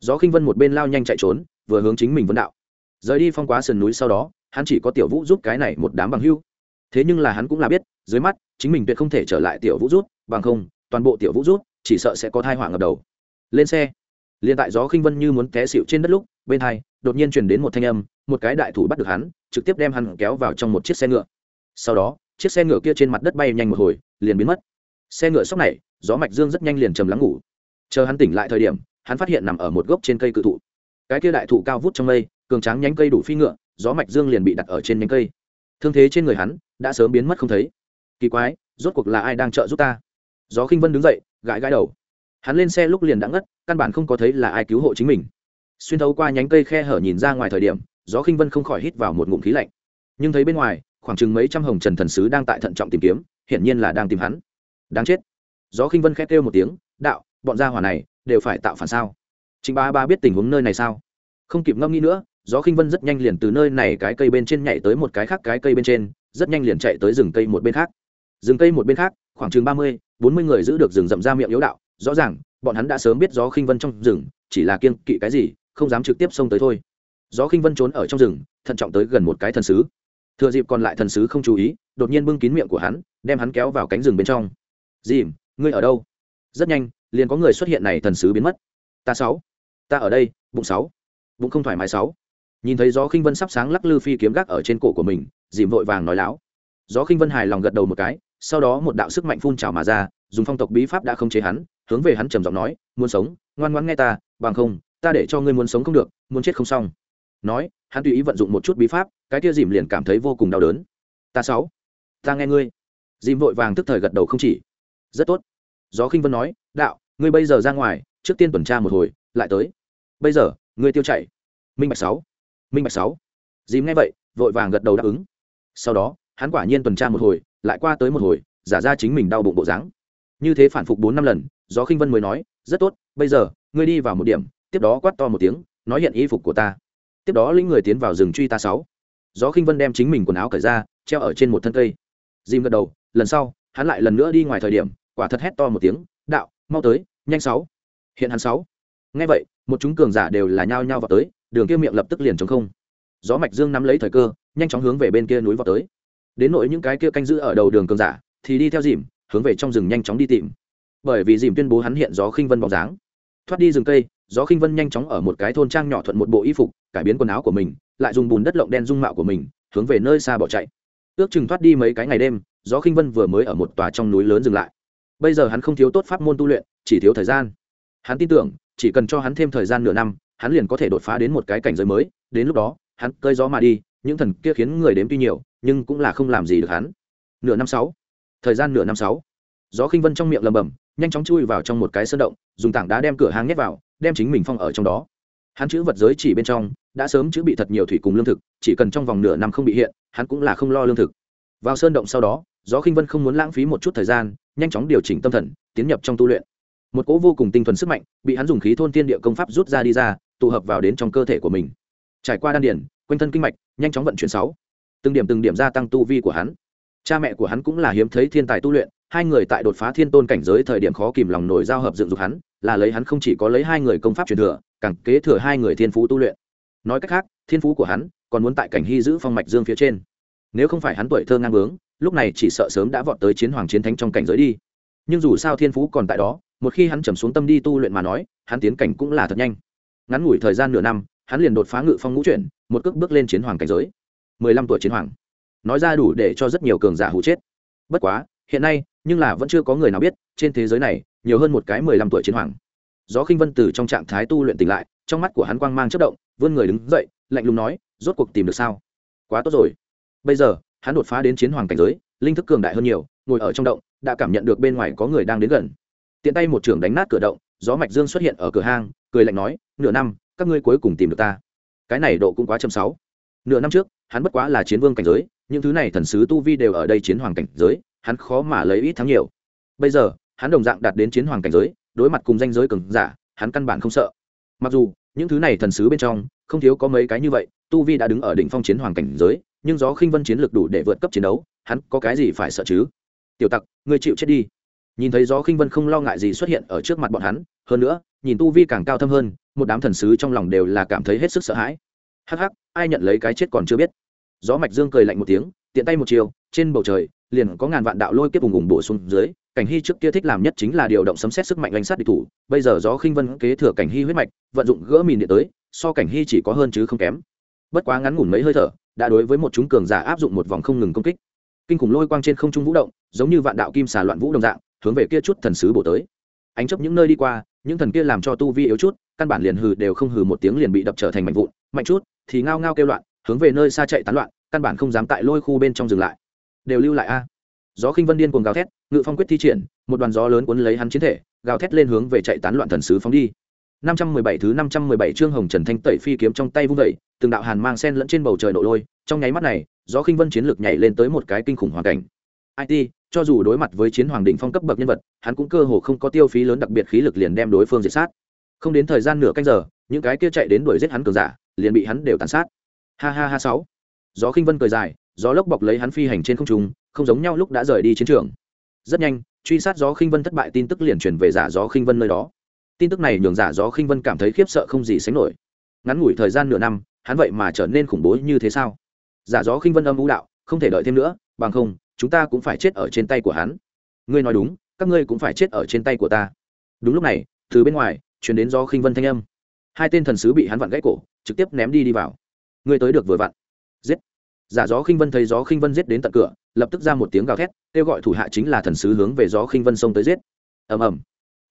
Gió khinh vân một bên lao nhanh chạy trốn, vừa hướng chính mình vân đạo. Rời đi phong quá sườn núi sau đó, hắn chỉ có tiểu vũ giúp cái này một đám bằng hưu thế nhưng là hắn cũng là biết, dưới mắt, chính mình tuyệt không thể trở lại tiểu vũ rút, bằng không, toàn bộ tiểu vũ rút, chỉ sợ sẽ có thai hỏa ngập đầu. Lên xe. Liền tại gió khinh vân như muốn té xịu trên đất lúc, bên hai, đột nhiên truyền đến một thanh âm, một cái đại thủ bắt được hắn, trực tiếp đem hắn kéo vào trong một chiếc xe ngựa. Sau đó, chiếc xe ngựa kia trên mặt đất bay nhanh một hồi, liền biến mất. Xe ngựa sóc này, gió mạch dương rất nhanh liền trầm lắng ngủ. Chờ hắn tỉnh lại thời điểm, hắn phát hiện nằm ở một gốc trên cây cự thụ. Cái kia đại thụ cao vút trong mây, cường tráng nhánh cây đủ phi ngựa, gió mạch dương liền bị đặt ở trên nhánh cây. Thương thế trên người hắn đã sớm biến mất không thấy. Kỳ quái, rốt cuộc là ai đang trợ giúp ta? Gió khinh vân đứng dậy, gãi gãi đầu. Hắn lên xe lúc liền đã ngất, căn bản không có thấy là ai cứu hộ chính mình. Xuyên thấu qua nhánh cây khe hở nhìn ra ngoài thời điểm, gió khinh vân không khỏi hít vào một ngụm khí lạnh. Nhưng thấy bên ngoài, khoảng chừng mấy trăm hồng trần thần sứ đang tại thận trọng tìm kiếm, hiển nhiên là đang tìm hắn. Đáng chết. Gió khinh vân khét kêu một tiếng, đạo, bọn gia hỏa này đều phải tạo phản sao? Chính ba ba biết tình huống nơi này sao? Không kịp ngâm nghĩ nữa, gió khinh vân rất nhanh liền từ nơi này cái cây bên trên nhảy tới một cái khác cái cây bên trên rất nhanh liền chạy tới rừng cây một bên khác. Rừng cây một bên khác, khoảng chừng ba mươi, bốn mươi người giữ được rừng rậm ra miệng yếu đạo. Rõ ràng, bọn hắn đã sớm biết gió khinh vân trong rừng, chỉ là kiên kỵ cái gì, không dám trực tiếp xông tới thôi. Gió khinh vân trốn ở trong rừng, thận trọng tới gần một cái thần sứ. Thừa dịp còn lại thần sứ không chú ý, đột nhiên bưng kín miệng của hắn, đem hắn kéo vào cánh rừng bên trong. Dìm, ngươi ở đâu? Rất nhanh, liền có người xuất hiện này thần sứ biến mất. Ta sáu, ta ở đây, bụng sáu, bụng không thoải mái sáu. Nhìn thấy gió khinh vân sắp sáng lắc lư phi kiếm gác ở trên cổ của mình dìm vội vàng nói láo. Gió khinh vân hài lòng gật đầu một cái, sau đó một đạo sức mạnh phun trào mà ra, dùng phong tộc bí pháp đã không chế hắn, hướng về hắn trầm giọng nói, muốn sống, ngoan ngoãn nghe ta, bằng không, ta để cho ngươi muốn sống không được, muốn chết không xong. Nói, hắn tùy ý vận dụng một chút bí pháp, cái kia dìm liền cảm thấy vô cùng đau đớn. Ta sáu, ta nghe ngươi. Dìm vội vàng tức thời gật đầu không chỉ. Rất tốt. Gió khinh vân nói, đạo, ngươi bây giờ ra ngoài, trước tiên tuần tra một hồi, lại tới. Bây giờ, ngươi tiêu chạy. Minh bạch sáu, minh bạch sáu. Dìm nghe vậy, vội vàng gật đầu đáp ứng sau đó, hắn quả nhiên tuần tra một hồi, lại qua tới một hồi, giả ra chính mình đau bụng bộ dáng. Như thế phản phục bốn năm lần, gió khinh vân mới nói, rất tốt, bây giờ, ngươi đi vào một điểm. Tiếp đó quát to một tiếng, nói hiện y phục của ta. Tiếp đó linh người tiến vào rừng truy ta sáu. Gió khinh vân đem chính mình quần áo cởi ra, treo ở trên một thân cây. Dìm gật đầu, lần sau, hắn lại lần nữa đi ngoài thời điểm, quả thật hét to một tiếng, đạo, mau tới, nhanh sáu. Hiện hắn sáu. Nghe vậy, một chúng cường giả đều là nhao nhao vào tới, đường kia miệng lập tức liền chống không gió mạch dương nắm lấy thời cơ, nhanh chóng hướng về bên kia núi vào tới. Đến nội những cái kia canh giữ ở đầu đường cường giả, thì đi theo dìm, hướng về trong rừng nhanh chóng đi tìm. Bởi vì dìm tuyên bố hắn hiện gió khinh vân bóng dáng. Thoát đi rừng cây, gió khinh vân nhanh chóng ở một cái thôn trang nhỏ thuận một bộ y phục, cải biến quần áo của mình, lại dùng bùn đất lộng đen dung mạo của mình, hướng về nơi xa bỏ chạy. Ước chừng thoát đi mấy cái ngày đêm, gió khinh vân vừa mới ở một tòa trong núi lớn dừng lại. Bây giờ hắn không thiếu tốt pháp môn tu luyện, chỉ thiếu thời gian. Hắn tin tưởng, chỉ cần cho hắn thêm thời gian nửa năm, hắn liền có thể đột phá đến một cái cảnh giới mới, đến lúc đó hắn cơi gió mà đi, những thần kia khiến người đếm tuy nhiều, nhưng cũng là không làm gì được hắn. Nửa năm sáu. Thời gian nửa năm sáu. Gió khinh vân trong miệng lầm bầm, nhanh chóng chui vào trong một cái sơn động, dùng tảng đá đem cửa hang nhét vào, đem chính mình phong ở trong đó. Hắn chữ vật giới chỉ bên trong, đã sớm chữ bị thật nhiều thủy cùng lương thực, chỉ cần trong vòng nửa năm không bị hiện, hắn cũng là không lo lương thực. Vào sơn động sau đó, gió khinh vân không muốn lãng phí một chút thời gian, nhanh chóng điều chỉnh tâm thần, tiến nhập trong tu luyện. Một cỗ vô cùng tinh thuần sức mạnh, bị hắn dùng khí thôn tiên địa công pháp rút ra đi ra, tụ hợp vào đến trong cơ thể của mình trải qua đan điển quanh thân kinh mạch, nhanh chóng vận chuyển sáu. Từng điểm từng điểm gia tăng tu vi của hắn. Cha mẹ của hắn cũng là hiếm thấy thiên tài tu luyện, hai người tại đột phá thiên tôn cảnh giới thời điểm khó kìm lòng nổi giao hợp dựng dục hắn, là lấy hắn không chỉ có lấy hai người công pháp truyền thừa, càng kế thừa hai người thiên phú tu luyện. Nói cách khác, thiên phú của hắn còn muốn tại cảnh hy giữ phong mạch dương phía trên. Nếu không phải hắn tuổi thơ ngang bướng, lúc này chỉ sợ sớm đã vọt tới chiến hoàng chiến thánh trong cảnh giới đi. Nhưng dù sao thiên phú còn tại đó, một khi hắn trầm xuống tâm đi tu luyện mà nói, hắn tiến cảnh cũng là thật nhanh. Ngắn ngủi thời gian nửa năm hắn liền đột phá ngự phong ngũ chuyển, một cước bước lên chiến hoàng cảnh giới. Mười lăm tuổi chiến hoàng. Nói ra đủ để cho rất nhiều cường giả hụ chết. Bất quá, hiện nay, nhưng là vẫn chưa có người nào biết, trên thế giới này, nhiều hơn một cái mười lăm tuổi chiến hoàng. Gió khinh vân từ trong trạng thái tu luyện tỉnh lại, trong mắt của hắn quang mang chất động, vươn người đứng dậy, lạnh lùng nói, rốt cuộc tìm được sao? Quá tốt rồi. Bây giờ, hắn đột phá đến chiến hoàng cảnh giới, linh thức cường đại hơn nhiều, ngồi ở trong động, đã cảm nhận được bên ngoài có người đang đến gần. Tiện tay một trưởng đánh nát cửa động, gió mạch dương xuất hiện ở cửa hang, cười lạnh nói, nửa năm các ngươi cuối cùng tìm được ta. Cái này độ cũng quá châm sáu. Nửa năm trước, hắn bất quá là chiến vương cảnh giới, những thứ này thần sứ tu vi đều ở đây chiến hoàng cảnh giới, hắn khó mà lấy ít thắng nhiều. Bây giờ, hắn đồng dạng đạt đến chiến hoàng cảnh giới, đối mặt cùng danh giới cường giả, hắn căn bản không sợ. Mặc dù, những thứ này thần sứ bên trong, không thiếu có mấy cái như vậy, tu vi đã đứng ở đỉnh phong chiến hoàng cảnh giới, nhưng gió khinh vân chiến lược đủ để vượt cấp chiến đấu, hắn có cái gì phải sợ chứ? Tiểu tặc, ngươi chịu chết đi. Nhìn thấy gió khinh vân không lo ngại gì xuất hiện ở trước mặt bọn hắn, hơn nữa, nhìn tu vi càng cao thâm hơn một đám thần sứ trong lòng đều là cảm thấy hết sức sợ hãi. Hắc hắc, ai nhận lấy cái chết còn chưa biết. Gió mạch dương cười lạnh một tiếng, tiện tay một chiều, trên bầu trời, liền có ngàn vạn đạo lôi kiếp vùng ủng bổ xuống dưới, cảnh hy trước kia thích làm nhất chính là điều động sấm xét sức mạnh đánh sát địch thủ, bây giờ gió khinh vân kế thừa cảnh hy huyết mạch, vận dụng gỡ mìn điện tới, so cảnh hy chỉ có hơn chứ không kém. Bất quá ngắn ngủn mấy hơi thở, đã đối với một chúng cường giả áp dụng một vòng không ngừng công kích. Kinh khủng lôi quang trên không trung vũ động, giống như vạn đạo kim xà loạn vũ đồng dạng, hướng về kia chút thần sứ bổ tới. Ánh chấp những nơi đi qua, những thần kia làm cho tu vi yếu chút căn bản liền hừ đều không hừ một tiếng liền bị đập trở thành mạnh vụn mạnh chút thì ngao ngao kêu loạn hướng về nơi xa chạy tán loạn căn bản không dám tại lôi khu bên trong dừng lại đều lưu lại a gió khinh vân điên cuồng gào thét ngự phong quyết thi triển một đoàn gió lớn cuốn lấy hắn chiến thể gào thét lên hướng về chạy tán loạn thần sứ phóng đi 517 thứ 517 chương Hồng Trần Thanh tẩy phi kiếm trong tay vung dậy, từng đạo hàn mang sen lẫn trên bầu trời nổ lôi, trong nháy mắt này, gió khinh vân chiến lược nhảy lên tới một cái kinh khủng hoàn cảnh. IT, cho dù đối mặt với chiến hoàng đỉnh phong cấp bậc nhân vật, hắn cũng cơ hồ không có tiêu phí lớn đặc biệt khí lực liền đem đối phương diệt sát. Không đến thời gian nửa canh giờ, những cái kia chạy đến đuổi giết hắn cường giả, liền bị hắn đều tàn sát. Ha ha ha sáu. Gió khinh vân cười dài, gió lốc bọc lấy hắn phi hành trên không trung, không giống nhau lúc đã rời đi chiến trường. Rất nhanh, truy sát gió khinh vân thất bại tin tức liền truyền về giả gió khinh vân nơi đó tin tức này nhường giả gió khinh vân cảm thấy khiếp sợ không gì sánh nổi ngắn ngủi thời gian nửa năm hắn vậy mà trở nên khủng bố như thế sao giả gió khinh vân âm vũ đạo không thể đợi thêm nữa bằng không chúng ta cũng phải chết ở trên tay của hắn ngươi nói đúng các ngươi cũng phải chết ở trên tay của ta đúng lúc này từ bên ngoài chuyển đến gió khinh vân thanh âm. Hai tên thần sứ bị hắn vặn gãy cổ, trực tiếp ném đi đi vào. Ngươi tới được vừa vặn. Giết. Giả gió khinh vân thấy gió khinh vân giết đến tận cửa, lập tức ra một tiếng gào thét, kêu gọi thủ hạ chính là thần sứ hướng về gió khinh vân xông tới giết. Ầm ầm.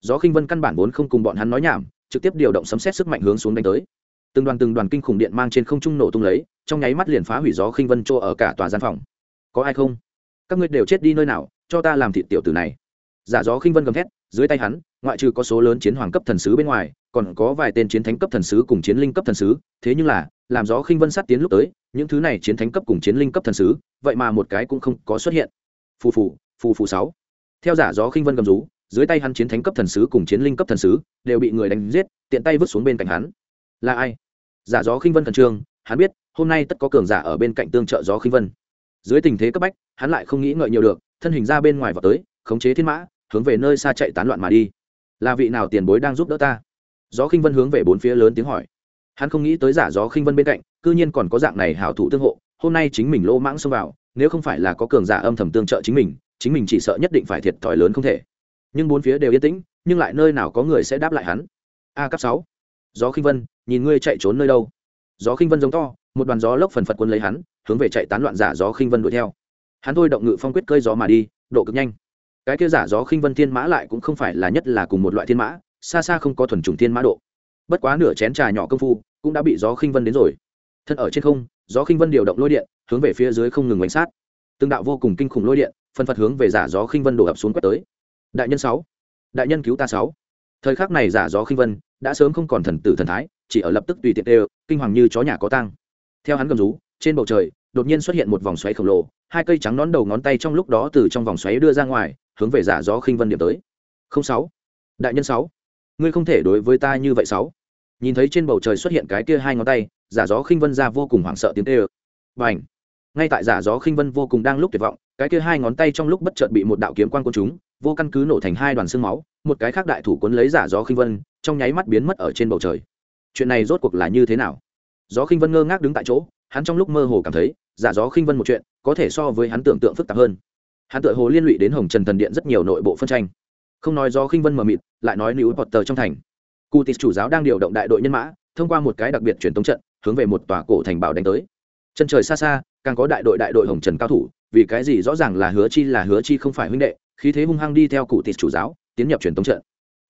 Gió khinh vân căn bản vốn không cùng bọn hắn nói nhảm, trực tiếp điều động sấm xét sức mạnh hướng xuống đánh tới. Từng đoàn từng đoàn kinh khủng điện mang trên không trung nổ tung lấy, trong nháy mắt liền phá hủy gió khinh vân chỗ ở cả tòa gian phòng. Có ai không? Các ngươi đều chết đi nơi nào, cho ta làm thịt tiểu tử này. Giả gió khinh vân gầm thét dưới tay hắn, ngoại trừ có số lớn chiến hoàng cấp thần sứ bên ngoài, còn có vài tên chiến thánh cấp thần sứ cùng chiến linh cấp thần sứ. Thế nhưng là, làm gió khinh vân sát tiến lúc tới, những thứ này chiến thánh cấp cùng chiến linh cấp thần sứ, vậy mà một cái cũng không có xuất hiện. Phù phù phù phù sáu. Theo giả gió khinh vân cầm rú, dưới tay hắn chiến thánh cấp thần sứ cùng chiến linh cấp thần sứ đều bị người đánh giết, tiện tay vứt xuống bên cạnh hắn. Là ai? Giả gió khinh vân thần trương, hắn biết, hôm nay tất có cường giả ở bên cạnh tương trợ gió khinh vân. Dưới tình thế cấp bách, hắn lại không nghĩ ngợi nhiều được, thân hình ra bên ngoài vào tới, khống chế thiên mã hướng về nơi xa chạy tán loạn mà đi. Là vị nào tiền bối đang giúp đỡ ta? Gió khinh vân hướng về bốn phía lớn tiếng hỏi. Hắn không nghĩ tới giả gió khinh vân bên cạnh, cư nhiên còn có dạng này hảo thủ tương hộ, hôm nay chính mình lỗ mãng xông vào, nếu không phải là có cường giả âm thầm tương trợ chính mình chính mình chỉ sợ nhất định phải thiệt thòi lớn không thể. Nhưng bốn phía đều yên tĩnh, nhưng lại nơi nào có người sẽ đáp lại hắn? A cấp sáu. Gió khinh vân, nhìn ngươi chạy trốn nơi đâu? Gió khinh vân giống to, một đoàn gió lốc phần phật quân lấy hắn, hướng về chạy tán loạn giả gió khinh vân đuổi theo. Hắn thôi động ngự phong quyết cơi gió mà đi, độ cực nhanh cái kia giả gió khinh vân thiên mã lại cũng không phải là nhất là cùng một loại thiên mã, xa xa không có thuần chủng thiên mã độ. Bất quá nửa chén trà nhỏ công phu cũng đã bị gió khinh vân đến rồi. Thân ở trên không, gió khinh vân điều động lôi điện, hướng về phía dưới không ngừng bánh sát. Tương đạo vô cùng kinh khủng lôi điện, phân phật hướng về giả gió khinh vân đổ ập xuống quét tới. Đại nhân sáu, đại nhân cứu ta sáu. Thời khắc này giả gió khinh vân đã sớm không còn thần tử thần thái, chỉ ở lập tức tùy tiện đều, kinh hoàng như chó nhà có tang. theo hắn cầm rú, trên bầu trời, đột nhiên xuất hiện một vòng xoáy khổng lồ, hai cây trắng nón đầu ngón tay trong lúc đó từ trong vòng xoáy đưa ra ngoài hướng về giả gió khinh vân điểm tới. Không sáu. Đại nhân sáu. Ngươi không thể đối với ta như vậy sáu. Nhìn thấy trên bầu trời xuất hiện cái kia hai ngón tay, giả gió khinh vân ra vô cùng hoảng sợ tiếng tê ơ và ảnh ngay tại giả gió khinh vân vô cùng đang lúc tuyệt vọng, cái kia hai ngón tay trong lúc bất chợt bị một đạo kiếm quan quân chúng vô căn cứ nổ thành hai đoàn xương máu, một cái khác đại thủ cuốn lấy giả gió khinh vân, trong nháy mắt biến mất ở trên bầu trời. Chuyện này rốt cuộc là như thế nào? Gió khinh vân ngơ ngác đứng tại chỗ, hắn trong lúc mơ hồ cảm thấy, giả gió khinh vân một chuyện, có thể so với hắn tưởng tượng phức tạp hơn hắn tự hồ liên lụy đến hồng trần thần điện rất nhiều nội bộ phân tranh. Không nói do khinh vân mờ mịt, lại nói nữ tờ trong thành. Cụ tịch chủ giáo đang điều động đại đội nhân mã, thông qua một cái đặc biệt truyền thống trận, hướng về một tòa cổ thành bảo đánh tới. Chân trời xa xa, càng có đại đội đại đội hồng trần cao thủ, vì cái gì rõ ràng là hứa chi là hứa chi không phải huynh đệ, khí thế hung hăng đi theo cụ tịch chủ giáo, tiến nhập truyền thống trận.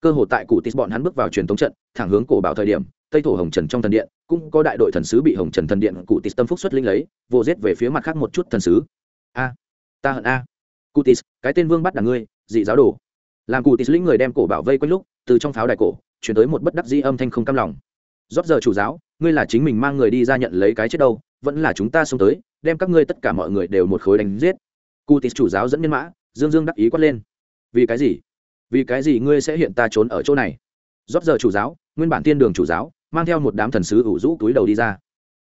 Cơ hội tại cụ tịch bọn hắn bước vào truyền thống trận, thẳng hướng cổ bảo thời điểm, tây thổ hồng trần trong thần điện, cũng có đại đội thần sứ bị hồng trần thần điện cụ tịch tâm phúc xuất linh lấy, vô giết về phía mặt khác một chút thần sứ. A, ta hận a cutis, cái tên vương bắt đằng ngươi, dị giáo đồ. Làm cutis lĩnh người đem cổ bảo vây quanh lúc, từ trong pháo đài cổ, chuyển tới một bất đắc dĩ âm thanh không cam lòng. Rót giờ chủ giáo, ngươi là chính mình mang người đi ra nhận lấy cái chết đâu, vẫn là chúng ta xông tới, đem các ngươi tất cả mọi người đều một khối đánh giết. Cutis chủ giáo dẫn nhân mã, dương dương đắc ý quát lên. Vì cái gì? Vì cái gì ngươi sẽ hiện ta trốn ở chỗ này? Rót giờ chủ giáo, nguyên bản tiên đường chủ giáo, mang theo một đám thần sứ ủ rũ túi đầu đi ra.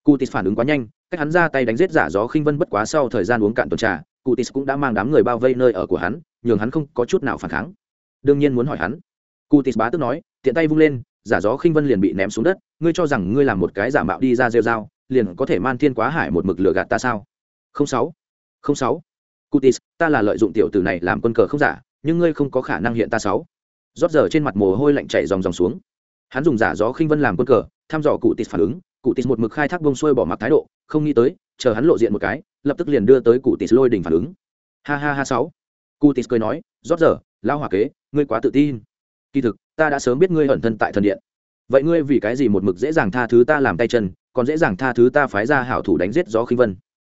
Cutis phản ứng quá nhanh, cách hắn ra tay đánh giết giả gió khinh vân bất quá sau thời gian uống cạn tuần trà cụ tis cũng đã mang đám người bao vây nơi ở của hắn, nhường hắn không có chút nào phản kháng. Đương nhiên muốn hỏi hắn. Cụ tis bá tức nói, tiện tay vung lên, giả gió khinh vân liền bị ném xuống đất, ngươi cho rằng ngươi làm một cái giả mạo đi ra rêu dao liền có thể man thiên quá hải một mực lừa gạt ta sao? Không sáu không sáu. Cutis, ta là lợi dụng tiểu tử này làm quân cờ không giả, nhưng ngươi không có khả năng hiện ta sáu. Rót giờ trên mặt mồ hôi lạnh chảy dòng dòng xuống. Hắn dùng giả gió khinh vân làm quân cờ, thăm dò cụ tis phản ứng. Cụ tis một mực khai thác bông xuôi bỏ mặc thái độ, không nghĩ tới, chờ hắn lộ diện một cái lập tức liền đưa tới cụ tis lôi đình phản ứng. Ha ha ha sáu. Cụ tis cười nói, rót giờ lao hỏa kế, ngươi quá tự tin. Kỳ thực, ta đã sớm biết ngươi ẩn thân tại thần điện. Vậy ngươi vì cái gì một mực dễ dàng tha thứ ta làm tay chân, còn dễ dàng tha thứ ta phái ra hảo thủ đánh giết gió khinh vân?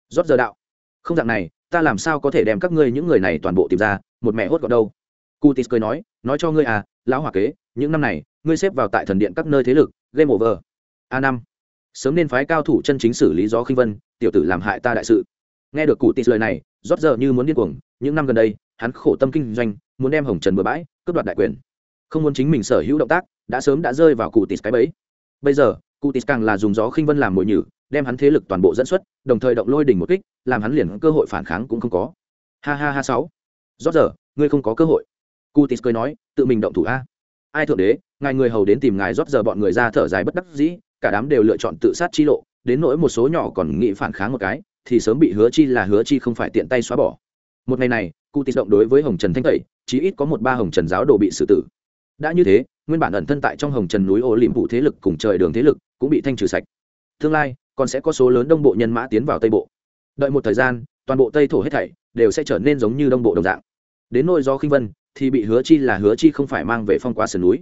Rót giờ đạo. Không dạng này, ta làm sao có thể đem các ngươi những người này toàn bộ tìm ra, một mẹ hốt gọn đâu. Cutis cười nói nói cho ngươi à lão hòa kế, những năm này, ngươi xếp vào tại thần điện các nơi thế lực, game over. A năm sớm nên phái cao thủ chân chính xử lý gió khinh vân, tiểu tử làm hại ta đại sự. Nghe được cụ tis lời này, rót giờ như muốn điên cuồng, những năm gần đây, hắn khổ tâm kinh doanh, muốn đem hồng trần bừa bãi, cướp đoạt đại quyền. Không muốn chính mình sở hữu động tác, đã sớm đã rơi vào cụ tis cái bẫy. Bây giờ, cụ tis càng là dùng gió khinh vân làm mồi nhử, đem hắn thế lực toàn bộ dẫn xuất, đồng thời động lôi đỉnh một kích, làm hắn liền cơ hội phản kháng cũng không có. Ha ha ha sáu. Rót giờ, ngươi không có cơ hội. Cụ tis cười nói, tự mình động thủ a. Ai thượng đế, ngài người hầu đến tìm ngài rót giờ bọn người ra thở dài bất đắc dĩ cả đám đều lựa chọn tự sát chi lộ, đến nỗi một số nhỏ còn nghĩ phản kháng một cái, thì sớm bị hứa chi là hứa chi không phải tiện tay xóa bỏ. Một ngày này, cụ tịt động đối với hồng trần thanh tẩy, chí ít có một ba hồng trần giáo đồ bị xử tử. Đã như thế, nguyên bản ẩn thân tại trong hồng trần núi ô liềm vụ thế lực cùng trời đường thế lực cũng bị thanh trừ sạch. Tương lai, còn sẽ có số lớn đông bộ nhân mã tiến vào tây bộ. Đợi một thời gian, toàn bộ tây thổ hết thảy đều sẽ trở nên giống như đông bộ đồng dạng. Đến nôi do khinh vân, thì bị hứa chi là hứa chi không phải mang về phong quá sườn núi.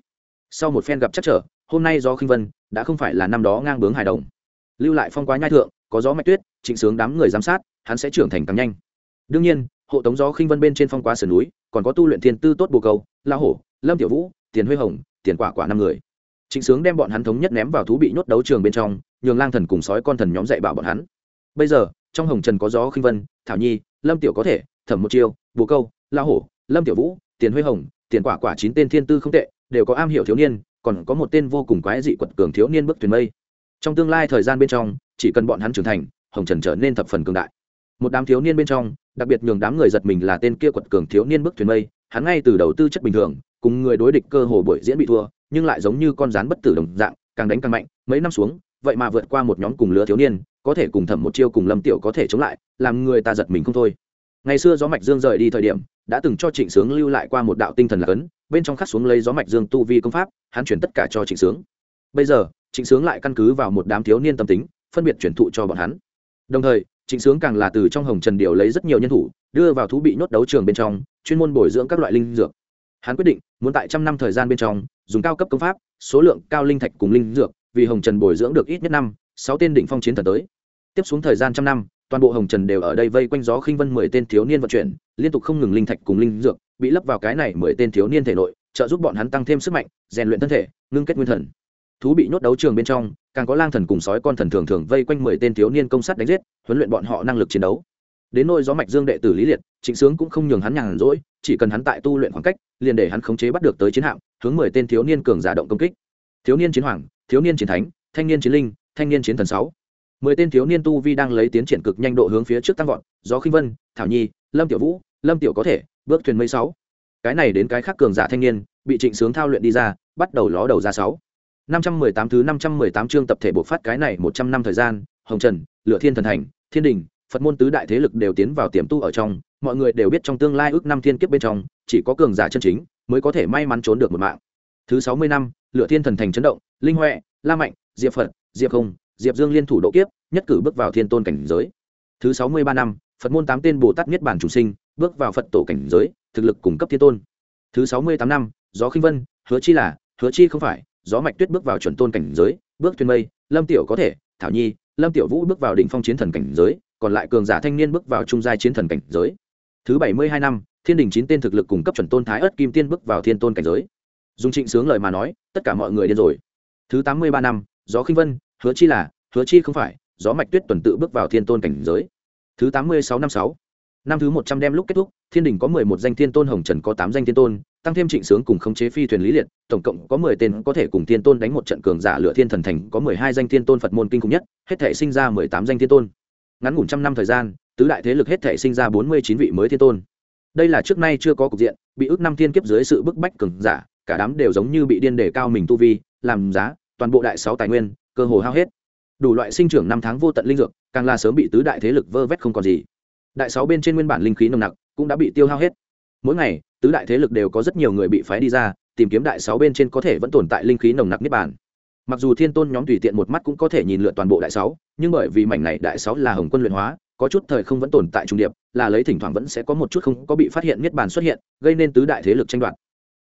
Sau một phen gặp chắc trở, hôm nay do khinh vân đã không phải là năm đó ngang bướng hài đồng. Lưu lại phong quá nhai thượng, có gió mạch tuyết, trịnh sướng đám người giám sát, hắn sẽ trưởng thành càng nhanh. Đương nhiên, hộ tống gió khinh vân bên trên phong quá sườn núi, còn có tu luyện thiên tư tốt bồ câu, la hổ, lâm tiểu vũ, tiền huê hồng, tiền quả quả năm người. Trịnh sướng đem bọn hắn thống nhất ném vào thú bị nhốt đấu trường bên trong, nhường lang thần cùng sói con thần nhóm dạy bảo bọn hắn. Bây giờ, trong hồng trần có gió khinh vân, thảo nhi, lâm tiểu có thể, thẩm một chiêu, bồ câu, la hổ, lâm tiểu vũ, tiền huê hồng, tiền quả quả chín tên thiên tư không tệ, đều có am hiểu thiếu niên còn có một tên vô cùng quái dị quật cường thiếu niên bước thuyền mây. Trong tương lai thời gian bên trong, chỉ cần bọn hắn trưởng thành, hồng trần trở nên thập phần cường đại. Một đám thiếu niên bên trong, đặc biệt nhường đám người giật mình là tên kia quật cường thiếu niên bước thuyền mây, hắn ngay từ đầu tư chất bình thường, cùng người đối địch cơ hồ buổi diễn bị thua, nhưng lại giống như con rắn bất tử đồng dạng, càng đánh càng mạnh, mấy năm xuống, vậy mà vượt qua một nhóm cùng lứa thiếu niên, có thể cùng thẩm một chiêu cùng lâm tiểu có thể chống lại, làm người ta giật mình không thôi. Ngày xưa gió mạch dương rời đi thời điểm, đã từng cho trịnh sướng lưu lại qua một đạo tinh thần lạc cấn bên trong khắc xuống lấy gió mạch dương tu vi công pháp, hắn chuyển tất cả cho trịnh sướng. Bây giờ, trịnh sướng lại căn cứ vào một đám thiếu niên tâm tính, phân biệt chuyển thụ cho bọn hắn. Đồng thời, trịnh sướng càng là từ trong hồng trần điều lấy rất nhiều nhân thủ, đưa vào thú bị nhốt đấu trường bên trong, chuyên môn bồi dưỡng các loại linh dược. Hắn quyết định, muốn tại trăm năm thời gian bên trong, dùng cao cấp công pháp, số lượng cao linh thạch cùng linh dược, vì hồng trần bồi dưỡng được ít nhất năm, sáu tên đỉnh phong chiến thần tới. Tiếp xuống thời gian trăm năm, toàn bộ hồng trần đều ở đây vây quanh gió khinh vân mười tên thiếu niên vận chuyển, liên tục không ngừng linh thạch cùng linh dược bị lấp vào cái này mười tên thiếu niên thể nội, trợ giúp bọn hắn tăng thêm sức mạnh, rèn luyện thân thể, ngưng kết nguyên thần. Thú bị nhốt đấu trường bên trong, càng có lang thần cùng sói con thần thường thường vây quanh mười tên thiếu niên công sát đánh giết, huấn luyện bọn họ năng lực chiến đấu. Đến nôi gió mạch dương đệ tử lý liệt, trịnh sướng cũng không nhường hắn nhàn rỗi, chỉ cần hắn tại tu luyện khoảng cách, liền để hắn khống chế bắt được tới chiến hạm, hướng mười tên thiếu niên cường giả động công kích. Thiếu niên chiến hoàng, thiếu niên chiến thánh, thanh niên chiến linh, thanh niên chiến thần sáu. Mười tên thiếu niên tu vi đang lấy tiến triển cực nhanh độ hướng phía trước tăng vọt, gió khinh vân, thảo nhi, lâm tiểu vũ, lâm tiểu có thể bước thuyền mây sáu. Cái này đến cái khác cường giả thanh niên, bị trịnh sướng thao luyện đi ra, bắt đầu ló đầu ra sáu. Năm trăm mười tám thứ năm trăm mười tám chương tập thể buộc phát cái này một trăm năm thời gian, hồng trần, lửa thiên thần hành thiên đình, phật môn tứ đại thế lực đều tiến vào tiềm tu ở trong, mọi người đều biết trong tương lai ước năm thiên kiếp bên trong, chỉ có cường giả chân chính mới có thể may mắn trốn được một mạng. Thứ sáu mươi năm, lửa thiên thần thành chấn động, linh huệ, la mạnh, diệp phật, diệp không, diệp dương liên thủ độ kiếp, nhất cử bước vào thiên tôn cảnh giới. Thứ sáu mươi ba năm, phật môn tám tên bồ tát niết bản chủ sinh bước vào phật tổ cảnh giới, thực lực cung cấp thiên tôn. Thứ sáu mươi tám năm, gió khinh vân, hứa chi là, hứa chi không phải, gió mạch tuyết bước vào chuẩn tôn cảnh giới, bước thuyền mây, lâm tiểu có thể, thảo nhi, lâm tiểu vũ bước vào đỉnh phong chiến thần cảnh giới, còn lại cường giả thanh niên bước vào trung giai chiến thần cảnh giới. Thứ bảy mươi hai năm, thiên đình chín tên thực lực cung cấp chuẩn tôn thái ất kim tiên bước vào thiên tôn cảnh giới. Dùng trịnh sướng lời mà nói, tất cả mọi người điên rồi. Thứ tám mươi ba năm, gió khinh vân, hứa chi là, hứa chi không phải, gió mạch tuyết tuần tự bước vào thiên tôn cảnh giới. Thứ tám mươi sáu năm sáu năm thứ một trăm đem lúc kết thúc, thiên đình có mười một danh thiên tôn, hồng trần có tám danh thiên tôn, tăng thêm trịnh sướng cùng khống chế phi thuyền lý liệt, tổng cộng có mười tên có thể cùng thiên tôn đánh một trận cường giả lựa thiên thần thành, có mười hai danh thiên tôn phật môn kinh khủng nhất, hết thể sinh ra mười tám danh thiên tôn. Ngắn ngủn trăm năm thời gian, tứ đại thế lực hết thể sinh ra bốn mươi chín vị mới thiên tôn. Đây là trước nay chưa có cục diện, bị ước năm thiên kiếp dưới sự bức bách cường giả, cả đám đều giống như bị điên để cao mình tu vi, làm giá, toàn bộ đại sáu tài nguyên, cơ hồ hao hết. Đủ loại sinh trưởng năm tháng vô tận linh dược, càng là sớm bị tứ đại thế lực vơ vét không còn gì đại sáu bên trên nguyên bản linh khí nồng nặc cũng đã bị tiêu hao hết. Mỗi ngày, tứ đại thế lực đều có rất nhiều người bị phái đi ra, tìm kiếm đại sáu bên trên có thể vẫn tồn tại linh khí nồng nặc niết bản mặc dù thiên tôn nhóm tùy tiện một mắt cũng có thể nhìn lượn toàn bộ đại sáu, nhưng bởi vì mảnh này đại sáu là hồng quân luyện hóa, có chút thời không vẫn tồn tại trung điệp, là lấy thỉnh thoảng vẫn sẽ có một chút không có bị phát hiện niết bàn xuất hiện, gây nên tứ đại thế lực tranh đoạt.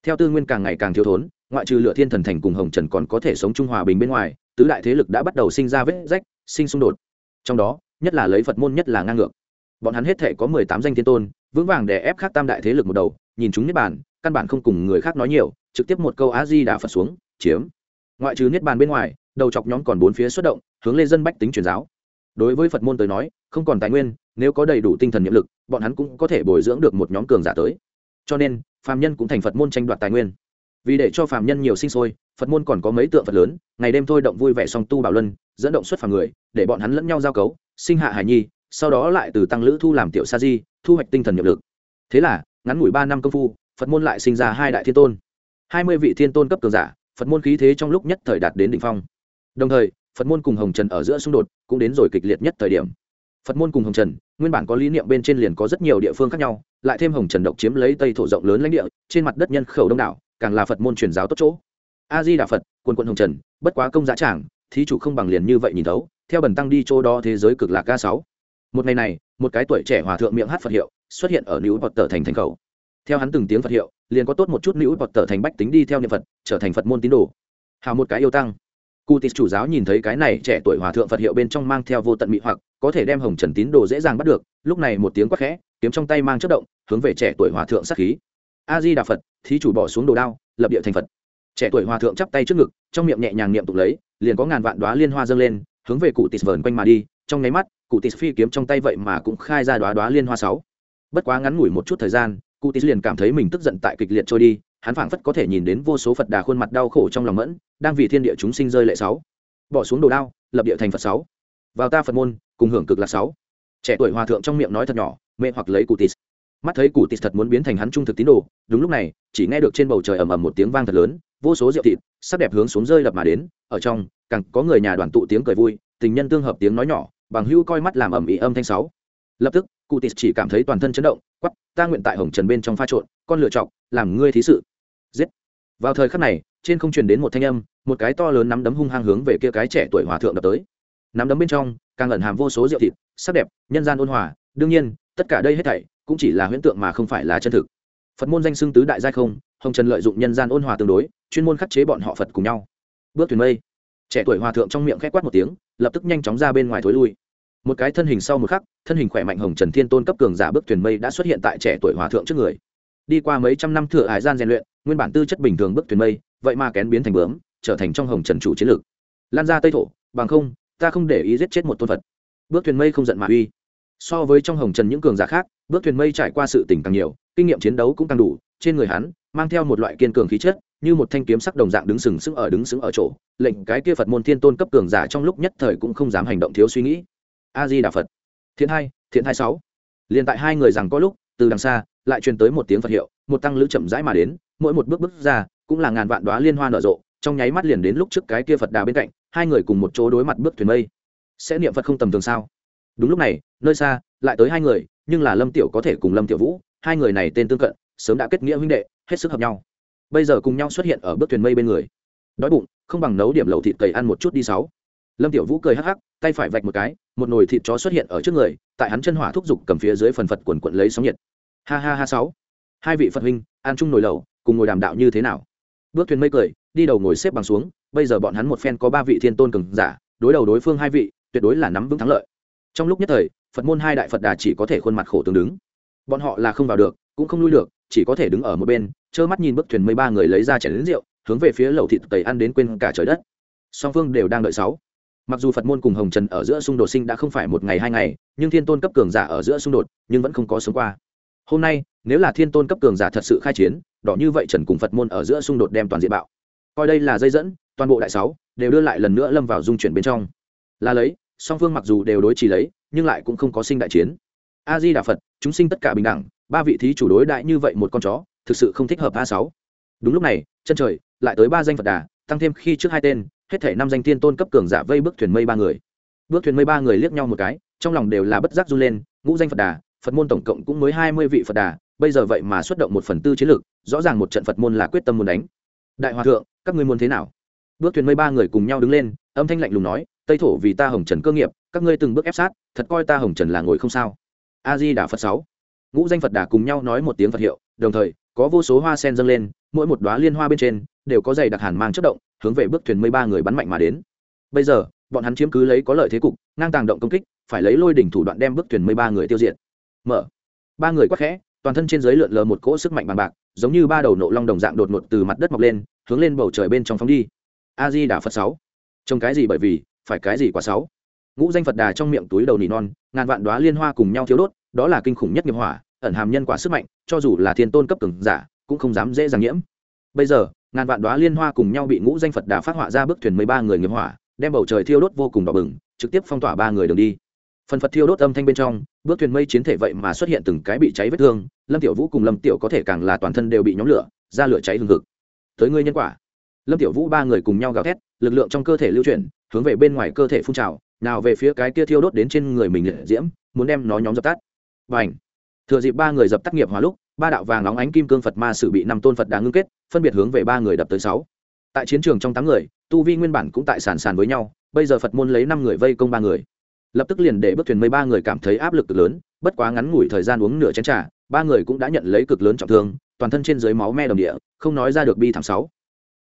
Theo tư nguyên càng ngày càng thiếu thốn, ngoại trừ lựa thiên thần thành cùng hồng trần còn có thể sống trung hòa bình bên ngoài, tứ đại thế lực đã bắt đầu sinh ra vết rách, sinh xung đột. Trong đó, nhất là lấy phật môn nhất là ngang ngược bọn hắn hết thể có mười tám danh thiên tôn, vững vàng để ép khác tam đại thế lực một đầu, nhìn chúng niết bàn, căn bản không cùng người khác nói nhiều, trực tiếp một câu á di đã phật xuống, chiếm. Ngoại trừ niết bàn bên ngoài, đầu chọc nhóm còn bốn phía xuất động, hướng lên dân bách tính truyền giáo. Đối với phật môn tới nói, không còn tài nguyên, nếu có đầy đủ tinh thần nhiệm lực, bọn hắn cũng có thể bồi dưỡng được một nhóm cường giả tới. Cho nên, phàm nhân cũng thành phật môn tranh đoạt tài nguyên. Vì để cho phàm nhân nhiều sinh sôi, phật môn còn có mấy tượng phật lớn, ngày đêm thôi động vui vẻ song tu bảo luân, dẫn động xuất phàm người, để bọn hắn lẫn nhau giao cấu, sinh hạ hải nhi sau đó lại từ tăng lữ thu làm tiểu sa di, thu hoạch tinh thần nhập lực. Thế là, ngắn ngủi ba năm công phu, phật môn lại sinh ra hai đại thiên tôn. Hai mươi vị thiên tôn cấp cường giả, phật môn khí thế trong lúc nhất thời đạt đến đ ỉ n h phong. Đồng thời, phật môn cùng hồng trần ở giữa xung đột cũng đến rồi kịch liệt nhất thời điểm. Phật môn cùng hồng trần, nguyên bản có lý niệm bên trên liền có rất nhiều địa phương khác nhau, lại thêm hồng trần độc chiếm lấy tây thổ rộng lớn lãnh địa, trên mặt đất nhân khẩu đông đảo, càng là phật môn truyền giáo tốt chỗ. A di đà phật quân quận hồng trần, bất quá công giá trảng, thí chủ không bằng liền như vậy nhìn thấu, theo bần tăng đi chỗ đó thế giới cực lạc ca sáu một ngày này, một cái tuổi trẻ hòa thượng miệng hát phật hiệu xuất hiện ở nữ bọt tờ thành thành khẩu. Theo hắn từng tiếng phật hiệu, liền có tốt một chút nữ bọt tờ thành bách tính đi theo niệm phật, trở thành phật môn tín đồ. Hào một cái yêu tăng. Cụ tịch chủ giáo nhìn thấy cái này trẻ tuổi hòa thượng phật hiệu bên trong mang theo vô tận mị hoặc, có thể đem hồng trần tín đồ dễ dàng bắt được, lúc này một tiếng quát khẽ, kiếm trong tay mang chất động, hướng về trẻ tuổi hòa thượng sắc khí. A di đà phật, thí chủ bỏ xuống đồ đao, lập địa thành phật. Trẻ tuổi hòa thượng chắp tay trước ngực, trong miệng nhẹ nhàng niệm tục lấy, liền có ngàn vạn đoá liên hoa dâng lên, hướng về cụ tịt vờn quanh mà đi, trong nháy mắt cụ Tis phi kiếm trong tay vậy mà cũng khai ra đoá đoá liên hoa sáu. Bất quá ngắn ngủi một chút thời gian, cụ Tis liền cảm thấy mình tức giận tại kịch liệt trôi đi, hắn phảng phất có thể nhìn đến vô số phật đà khuôn mặt đau khổ trong lòng mẫn, đang vì thiên địa chúng sinh rơi lệ sáu. Bỏ xuống đồ đao, lập địa thành phật sáu. Vào ta phật môn, cùng hưởng cực là sáu. Trẻ tuổi hòa thượng trong miệng nói thật nhỏ, mê hoặc lấy cụ Tis. mắt thấy cụ Tis thật muốn biến thành hắn trung thực tín đồ, đúng lúc này, chỉ nghe được trên bầu trời ầm ầm một tiếng vang thật lớn, vô số rượu thịt, sắc đẹp hướng xuống rơi lập mà đến, ở trong, càng có người nhà đoàn tụ tiếng cười vui, tình nhân tương hợp tiếng nói nhỏ bằng hữu coi mắt làm ầm ĩ âm thanh sáu. Lập tức, cụ tịt chỉ cảm thấy toàn thân chấn động quắp ta nguyện tại hồng trần bên trong pha trộn, con lựa chọc, làm ngươi thí sự. Giết. Vào thời khắc này, trên không truyền đến một thanh âm, một cái to lớn nắm đấm hung hăng hướng về kia cái trẻ tuổi hòa thượng đập tới. Nắm đấm bên trong, càng ẩn hàm vô số rượu thịt, sắc đẹp, nhân gian ôn hòa, đương nhiên, tất cả đây hết thảy, cũng chỉ là huyễn tượng mà không phải là chân thực. Phật môn danh xưng tứ đại giai không, hồng trần lợi dụng nhân gian ôn hòa tương đối, chuyên môn khắc chế bọn họ phật cùng nhau. Bước thuyền mây. Trẻ tuổi hòa thượng trong miệng khẽ quát một tiếng, lập tức nhanh chóng ra bên ngoài thối lui một cái thân hình sau một khắc, thân hình khỏe mạnh hồng trần thiên tôn cấp cường giả bước thuyền mây đã xuất hiện tại trẻ tuổi hòa thượng trước người. Đi qua mấy trăm năm thừa hải gian rèn luyện, nguyên bản tư chất bình thường bước thuyền mây, vậy mà kén biến thành bướm, trở thành trong hồng trần chủ chiến lược. Lan ra tây thổ, bằng không, ta không để ý giết chết một tôn phật. Bước thuyền mây không giận mà uy. So với trong hồng trần những cường giả khác, bước thuyền mây trải qua sự tỉnh càng nhiều, kinh nghiệm chiến đấu cũng càng đủ, trên người hắn, mang theo một loại kiên cường khí chất, như một thanh kiếm sắc đồng dạng đứng sừng sững ở đứng sững ở chỗ, lệnh cái kia phật môn thiên tôn cấp cường giả trong lúc nhất thời cũng không dám hành động thiếu suy nghĩ a di đà phật. Thiện hai thiện hai sáu. Liền tại hai người rằng có lúc, từ đằng xa, lại truyền tới một tiếng phật hiệu, một tăng lữ chậm rãi mà đến, mỗi một bước bước ra, cũng là ngàn vạn đoá liên hoa nở rộ, trong nháy mắt liền đến lúc trước cái kia phật đà bên cạnh, hai người cùng một chỗ đối mặt bước thuyền mây. Sẽ niệm phật không tầm thường sao? Đúng lúc này, nơi xa, lại tới hai người, nhưng là lâm tiểu có thể cùng lâm tiểu vũ, hai người này tên tương cận, sớm đã kết nghĩa huynh đệ, hết sức hợp nhau. Bây giờ cùng nhau xuất hiện ở bước thuyền mây bên người. Đói bụng, không bằng nấu điểm lẩu thịt cầy ăn một chút đi sáu lâm tiểu vũ cười hắc hắc, tay phải vạch một cái, một nồi thịt chó xuất hiện ở trước người, tại hắn chân hỏa thúc giục cầm phía dưới phần phật quần quận lấy sóng nhiệt. Ha ha ha sáu. Hai vị phật huynh, ăn chung nồi lẩu, cùng ngồi đàm đạo như thế nào? Bước thuyền mây cười, đi đầu ngồi xếp bằng xuống, bây giờ bọn hắn một phen có ba vị thiên tôn cường giả, đối đầu đối phương hai vị, tuyệt đối là nắm vững thắng lợi. Trong lúc nhất thời, phật môn hai đại phật đà chỉ có thể khuôn mặt khổ tương đứng. Bọn họ là không vào được, cũng không lui được, chỉ có thể đứng ở một bên, trơ mắt nhìn bức thuyền mây ba người lấy ra chảy đến rượu, hướng về phía lẩu thịt tẩy ăn đến quên cả trời đất. Song phương đều đang đợi sáu mặc dù phật môn cùng hồng trần ở giữa xung đột sinh đã không phải một ngày hai ngày, nhưng thiên tôn cấp cường giả ở giữa xung đột, nhưng vẫn không có sống qua. Hôm nay, nếu là thiên tôn cấp cường giả thật sự khai chiến, đỏ như vậy trần cùng phật môn ở giữa xung đột đem toàn diện bạo. Coi đây là dây dẫn, toàn bộ đại sáu đều đưa lại lần nữa lâm vào dung chuyển bên trong. Là lấy, song phương mặc dù đều đối trì lấy, nhưng lại cũng không có sinh đại chiến. A di đà phật, chúng sinh tất cả bình đẳng, ba vị thí chủ đối đại như vậy một con chó, thực sự không thích hợp a sáu. Đúng lúc này, chân trời, lại tới ba danh phật đà, tăng thêm khi trước hai tên hết thể năm danh thiên tôn cấp cường giả vây bước thuyền mây ba người. Bước thuyền mây ba người liếc nhau một cái, trong lòng đều là bất giác run lên, ngũ danh phật đà, phật môn tổng cộng cũng mới hai mươi vị phật đà, bây giờ vậy mà xuất động một phần tư chiến lược, rõ ràng một trận phật môn là quyết tâm muốn đánh. Đại hòa thượng, các ngươi muốn thế nào? Bước thuyền mây ba người cùng nhau đứng lên, âm thanh lạnh lùng nói, tây thổ vì ta hồng trần cơ nghiệp, các ngươi từng bước ép sát, thật coi ta hồng trần là ngồi không sao. A di đà phật sáu. Ngũ danh phật đà cùng nhau nói một tiếng phật hiệu, đồng thời, có vô số hoa sen dâng lên, mỗi một đoá liên hoa bên trên, đều có dày đặc hàn mang chất động hướng về bước thuyền mây ba người bắn mạnh mà đến. Bây giờ, bọn hắn chiếm cứ lấy có lợi thế cục, ngang tàng động công kích, phải lấy lôi đỉnh thủ đoạn đem bước thuyền mây ba người tiêu diệt. Mở. Ba người quắc khẽ, toàn thân trên dưới lượn lờ một cỗ sức mạnh bằng bạc, giống như ba đầu nộ long đồng dạng đột ngột từ mặt đất mọc lên, hướng lên bầu trời bên trong phóng đi. A di đà phật sáu. Trông cái gì bởi vì, phải cái gì quả sáu. Ngũ danh phật đà trong miệng túi đầu nỉ non, ngàn vạn đoá liên hoa cùng nhau thiếu đốt, đó là kinh khủng nhất nghiệp hỏa, ẩn hàm nhân quả sức mạnh, cho dù là thiên tôn cấp cường giả, cũng không dám dễ dàng nhiễm. Bây giờ ngàn vạn đoá liên hoa cùng nhau bị ngũ danh phật đà phát họa ra bức thuyền mười ba người nghiệp hỏa, đem bầu trời thiêu đốt vô cùng đỏ bừng, trực tiếp phong tỏa ba người đường đi. Phần phật thiêu đốt âm thanh bên trong bước thuyền mây chiến thể vậy mà xuất hiện từng cái bị cháy vết thương, lâm tiểu vũ cùng lâm tiểu có thể càng là toàn thân đều bị nhóm lửa ra lửa cháy hừng hực. Tới ngươi nhân quả. Lâm tiểu vũ ba người cùng nhau gào thét, lực lượng trong cơ thể lưu chuyển, hướng về bên ngoài cơ thể phun trào, nào về phía cái kia thiêu đốt đến trên người mình liệt diễm, muốn đem nó nhóm dập tắt. Và ảnh thừa dịp ba người dập tắt nghiệp hóa lúc ba đạo vàng óng ánh kim cương phật ma sử bị năm tôn phật đáng ngưng kết, phân biệt hướng về ba người đập tới sáu. Tại chiến trường trong tám người, tu vi nguyên bản cũng tại sàn sàn với nhau, bây giờ phật môn lấy năm người vây công ba người. Lập tức liền để bước thuyền mây ba người cảm thấy áp lực cực lớn, bất quá ngắn ngủi thời gian uống nửa chén trà, ba người cũng đã nhận lấy cực lớn trọng thương, toàn thân trên dưới máu me đồng địa, không nói ra được bi thảm sáu.